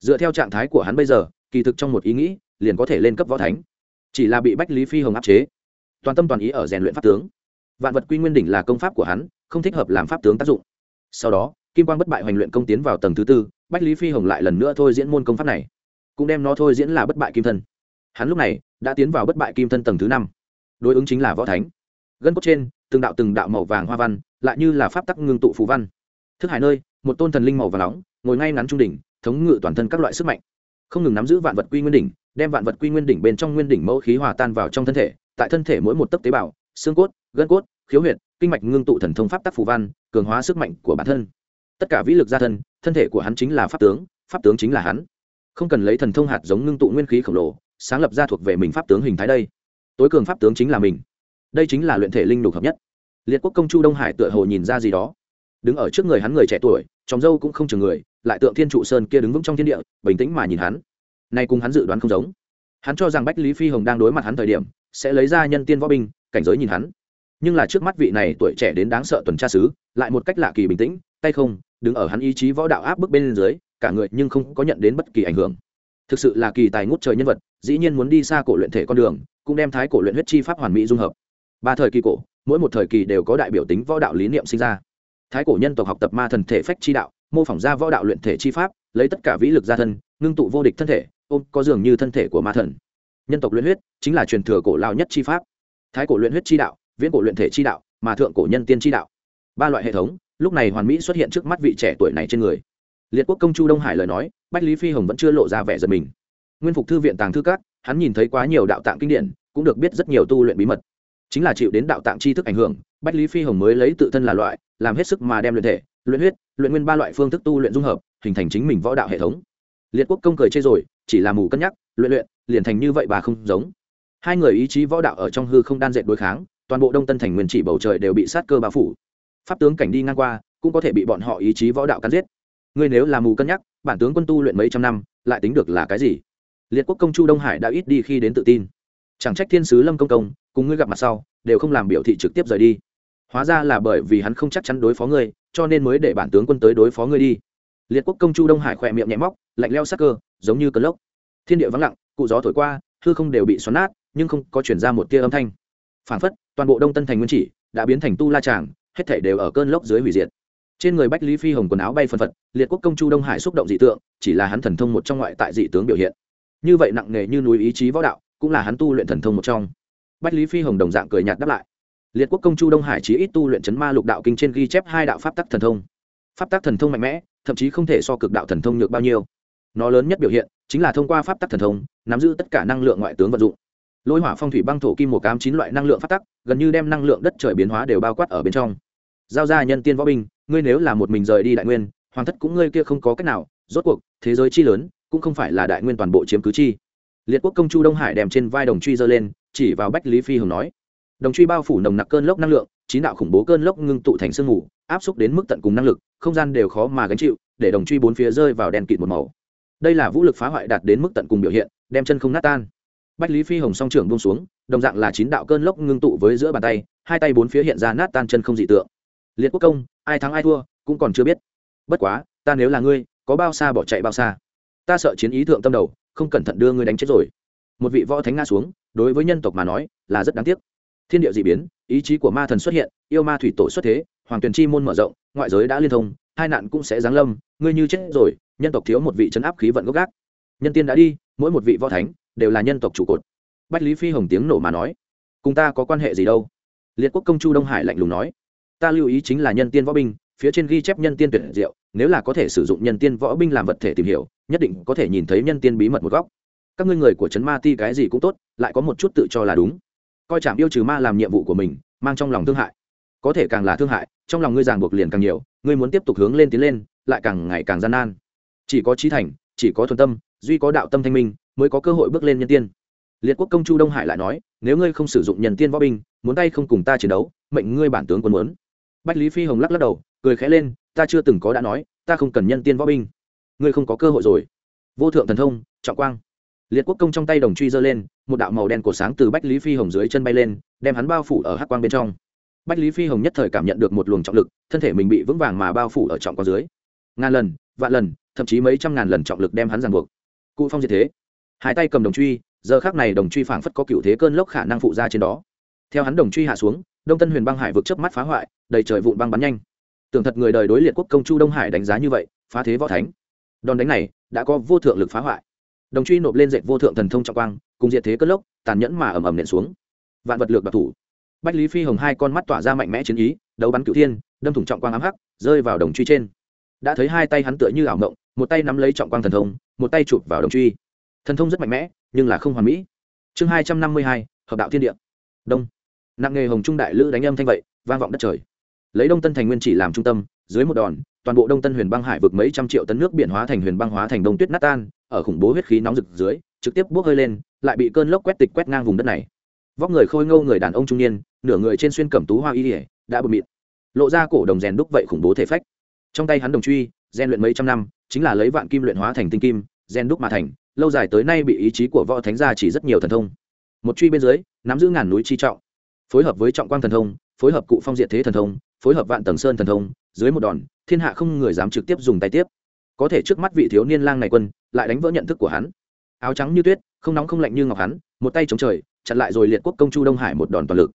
Dựa theo trạng thái của hắn bây giờ, kỳ thực trong một ý nghĩ, liền có thể lên cấp võ thánh. Chỉ là bị bách lý phi hồng áp chế. Toàn tâm toàn ý ở rèn luyện pháp tướng vạn vật quy nguyên đỉnh là công pháp của hắn, không thích hợp làm pháp tướng tác dụng. Sau đó, kim quang bất bại hoành luyện công tiến vào tầng thứ tư, bách lý phi hồng lại lần nữa thôi diễn môn công pháp này. Cũng đem nó thôi diễn là bất bại kim thân. Hắn lúc này đã tiến vào bất bại kim thân tầng thứ năm. Đối ứng chính là võ thánh. Gân cốt trên, từng đạo từng đạo màu vàng hoa văn, lại như là pháp tắc ngưng tụ phù văn. Thức hải nơi, một tôn thần linh màu vàng nóng, ngồi ngay ngắn trung đỉnh, thống ngự toàn thân các loại sức mạnh. Không ngừng nắm giữ vạn vật quy nguyên đỉnh, đem vạn vật quy nguyên đỉnh bên trong nguyên đỉnh mẫu khí hòa tan vào trong thân thể, tại thân thể mỗi một tấc tế bào, xương cốt gân cốt, khiếu huyệt, kinh mạch ngưng tụ thần thông pháp tắc phù văn, cường hóa sức mạnh của bản thân. Tất cả vĩ lực gia thân thân thể của hắn chính là pháp tướng pháp tướng chính là hắn. Không cần lấy thần thông hạt giống ngưng tụ nguyên khí khổng lồ, sáng lập ra thuộc về mình pháp tướng hình thái đây. Tối cường pháp tướng chính là mình. Đây chính là luyện thể linh lục hợp nhất. Liệt quốc công chu đông hải tựa hồ nhìn ra gì đó. Đứng ở trước người hắn người trẻ tuổi chóng dâu cũng không chừng người, lại tượng thiên trụ sơn kia đứng vững trong thiên địa, bình tĩnh mà nhìn hắn. Nay cùng hắn dự đoán không giống. Hắn cho rằng bách lý phi hồng đang đối mặt hắn thời điểm, sẽ lấy ra nhân tiên võ binh, cảnh giới nhìn hắn nhưng là trước mắt vị này tuổi trẻ đến đáng sợ tuần tra sứ lại một cách lạ kỳ bình tĩnh, tay không, đứng ở hắn ý chí võ đạo áp bức bên dưới, cả người nhưng không có nhận đến bất kỳ ảnh hưởng. Thực sự là kỳ tài ngút trời nhân vật, dĩ nhiên muốn đi xa cổ luyện thể con đường, cũng đem thái cổ luyện huyết chi pháp hoàn mỹ dung hợp. Ba thời kỳ cổ, mỗi một thời kỳ đều có đại biểu tính võ đạo lý niệm sinh ra. Thái cổ nhân tộc học tập ma thần thể phách chi đạo, mô phỏng ra võ đạo luyện thể chi pháp, lấy tất cả vĩ lực gia thân, ngưng tụ vô địch thân thể, ôm có dường như thân thể của ma thần. Nhân tộc luyện huyết chính là truyền thừa cổ lao nhất chi pháp. Thái cổ luyện huyết chi đạo viễn cổ luyện thể chi đạo, mà thượng cổ nhân tiên chi đạo. Ba loại hệ thống, lúc này hoàn mỹ xuất hiện trước mắt vị trẻ tuổi này trên người. Liệt quốc công chu đông hải lời nói, bách lý phi hồng vẫn chưa lộ ra vẻ giật mình. Nguyên phục thư viện tàng thư các, hắn nhìn thấy quá nhiều đạo tạng kinh điển, cũng được biết rất nhiều tu luyện bí mật. Chính là chịu đến đạo tạng tri thức ảnh hưởng, bách lý phi hồng mới lấy tự thân là loại, làm hết sức mà đem luyện thể, luyện huyết, luyện nguyên ba loại phương thức tu luyện dung hợp, hình thành chính mình võ đạo hệ thống. Liệt quốc công cười chê rồi, chỉ là mù cân nhắc, luyện luyện, liền thành như vậy bà không giống. Hai người ý chí võ đạo ở trong hư không đan dệt đối kháng toàn bộ đông tân thành nguyên chỉ bầu trời đều bị sát cơ bao phủ. Pháp tướng cảnh đi ngang qua, cũng có thể bị bọn họ ý chí võ đạo cắn giết. Ngươi nếu là mù cân nhắc, bản tướng quân tu luyện mấy trăm năm, lại tính được là cái gì? Liệt quốc công chu đông hải đã ít đi khi đến tự tin. Chẳng trách thiên sứ lâm công công, cùng ngươi gặp mặt sau, đều không làm biểu thị trực tiếp rời đi. Hóa ra là bởi vì hắn không chắc chắn đối phó ngươi, cho nên mới để bản tướng quân tới đối phó ngươi đi. Liệt quốc công chu đông hải khỏe miệng nhẹ móc, lạnh leo sắc cơ, giống như cơn lốc. Thiên địa vắng lặng, cụ gió thổi qua, hư không đều bị xoắn nát, nhưng không có chuyển ra một tia âm thanh. Phản phất toàn bộ đông tân thành nguyên chỉ đã biến thành tu la tràng, hết thảy đều ở cơn lốc dưới hủy diệt. Trên người bách lý phi hồng quần áo bay phân phật, liệt quốc công chu đông hải xúc động dị tượng, chỉ là hắn thần thông một trong ngoại tại dị tướng biểu hiện. Như vậy nặng nề như núi ý chí võ đạo, cũng là hắn tu luyện thần thông một trong. Bách lý phi hồng đồng dạng cười nhạt đáp lại. Liệt quốc công chu đông hải chỉ ít tu luyện chấn ma lục đạo kinh trên ghi chép hai đạo pháp tắc thần thông. Pháp tắc thần thông mạnh mẽ, thậm chí không thể so cực đạo thần thông nhược bao nhiêu. Nó lớn nhất biểu hiện chính là thông qua pháp tắc thần thông, nắm giữ tất cả năng lượng ngoại tướng vận dụng lôi hỏa phong thủy băng thổ kim một cám chín loại năng lượng phát tắc, gần như đem năng lượng đất trời biến hóa đều bao quát ở bên trong. Giao ra nhân tiên võ binh, ngươi nếu là một mình rời đi đại nguyên, hoàng thất cũng ngươi kia không có cách nào, rốt cuộc, thế giới chi lớn, cũng không phải là đại nguyên toàn bộ chiếm cứ chi. Liệt quốc công chu đông hải đem trên vai đồng truy giơ lên, chỉ vào bách lý phi hồng nói. Đồng truy bao phủ nồng nặc cơn lốc năng lượng, chín đạo khủng bố cơn lốc ngưng tụ thành sương mù, áp xúc đến mức tận cùng năng lực, không gian đều khó mà gánh chịu, để đồng truy bốn phía rơi vào đèn kịt một màu. Đây là vũ lực phá hoại đạt đến mức tận cùng biểu hiện, đem chân không nát tan bách lý phi hồng song trưởng bông xuống, đồng dạng là chín đạo cơn lốc ngưng tụ với giữa bàn tay, hai tay bốn phía hiện ra nát tan chân không dị tượng. Liệt quốc công, ai thắng ai thua, cũng còn chưa biết. Bất quá, ta nếu là ngươi, có bao xa bỏ chạy bao xa? Ta sợ chiến ý thượng tâm đầu, không cẩn thận đưa ngươi đánh chết rồi. Một vị võ thánh ngã xuống, đối với nhân tộc mà nói, là rất đáng tiếc. Thiên địa d ị biến, ý chí của ma thần xuất hiện, yêu ma thủy tổ xuất thế, hoàng tuyền chi môn mở rộng, ngoại giới đã liên thông, hai nạn cũng sẽ giáng lâm, ngươi như chết rồi, nhân tộc thiếu một vị chấn áp khí vận gốc gác. Nhân tiên đã đi, mỗi một vị võ thánh đều là nhân tộc trụ cột. Bách lý phi hồng tiếng nổ mà nói, cùng ta có quan hệ gì đâu? Liệt quốc công chu đông hải lạnh lùng nói, ta lưu ý chính là nhân tiên võ binh, phía trên ghi chép nhân tiên tuyệt diệu, nếu là có thể sử dụng nhân tiên võ binh làm vật thể tìm hiểu, nhất định có thể nhìn thấy nhân tiên bí mật một góc. Các ngươi người của trấn ma ti cái gì cũng tốt, lại có một chút tự cho là đúng. Coi chạm yêu trừ ma làm nhiệm vụ của mình, mang trong lòng thương hại. Có thể càng là thương hại, trong lòng ngươi ràng buộc liền càng nhiều, ngươi muốn tiếp tục hướng lên tiến lên, lại càng ngày càng gian nan. Chỉ có trí thành, chỉ có thuần tâm, duy có đạo tâm thanh minh mới có cơ hội bước lên nhân tiên. Liệt quốc công chu đông hải lại nói, nếu ngươi không sử dụng nhân tiên võ binh, muốn tay không cùng ta chiến đấu, mệnh ngươi bản tướng quân muốn. Bách lý phi hồng lắc lắc đầu, cười khẽ lên, ta chưa từng có đã nói, ta không cần nhân tiên võ binh. Ngươi không có cơ hội rồi. Vô thượng thần thông, trọng quang. Liệt quốc công trong tay đồng truy giơ lên, một đạo màu đen cổ sáng từ bách lý phi hồng dưới chân bay lên, đem hắn bao phủ ở hắc quang bên trong. Bách lý phi hồng nhất thời cảm nhận được một luồng trọng lực, thân thể mình bị vững vàng mà bao phủ ở trọng quang dưới. Ngàn lần, vạn lần, thậm chí mấy trăm ngàn lần trọng lực đem hắn ràng buộc. Cụ phong diệt thế hai tay cầm đồng truy, giờ khác này đồng truy phảng phất có cựu thế cơn lốc khả năng phụ ra trên đó. Theo hắn đồng truy hạ xuống, đông tân huyền băng hải vực chớp mắt phá hoại, đầy trời vụn băng bắn nhanh. Tưởng thật người đời đối liệt quốc công chu đông hải đánh giá như vậy, phá thế võ thánh. Đòn đánh này đã có vô thượng lực phá hoại. Đồng truy nộp lên dệt vô thượng thần thông trọng quang, cùng diệt thế cơn lốc, tàn nhẫn mà ầm ầm nện xuống. Vạn vật lược đặc thủ. Bách lý phi hồng hai con mắt tỏa ra mạnh mẽ chiến ý, đấu bắn cửu thiên, đâm thủng trọng quang ám hắc, rơi vào đồng truy trên. Đã thấy hai tay hắn tựa như ảo mộng, một tay nắm lấy trọng quang thần thông, một tay chụp vào đồng truy thần thông rất mạnh mẽ, nhưng là không hoàn mỹ. Chương hai trăm năm mươi hai, hợp đạo thiên địa. Đông. Nặng nghề hồng trung đại lữ đánh âm thanh vậy, vang vọng đất trời. Lấy đông tân thành nguyên chỉ làm trung tâm, dưới một đòn, toàn bộ đông tân huyền băng hải vực mấy trăm triệu tấn nước biển hóa thành huyền băng hóa thành đông tuyết nát tan, ở khủng bố huyết khí nóng rực dưới, trực tiếp bốc hơi lên, lại bị cơn lốc quét tịch quét ngang vùng đất này. Vóc người khôi ngâu người đàn ông trung niên, nửa người trên xuyên cẩm tú hoa y ỉa đã bụi mịt lộ ra cổ đồng rèn đúc vậy khủng bố thể phách. Trong tay hắn đồng truy, rèn luyện mấy trăm năm, chính là lấy vạn kim luyện hóa thành tinh kim, rèn đúc mà thành lâu dài tới nay bị ý chí của võ thánh gia chỉ rất nhiều thần thông. Một truy bên dưới, nắm giữ ngàn núi chi trọng. Phối hợp với trọng quang thần thông, phối hợp cụ phong diện thế thần thông, phối hợp vạn tầng sơn thần thông, dưới một đòn, thiên hạ không người dám trực tiếp dùng tay tiếp. Có thể trước mắt vị thiếu niên lang này quân, lại đánh vỡ nhận thức của hắn. Áo trắng như tuyết, không nóng không lạnh như ngọc hắn, một tay chống trời, chặn lại rồi liệt quốc công chu đông hải một đòn toàn lực.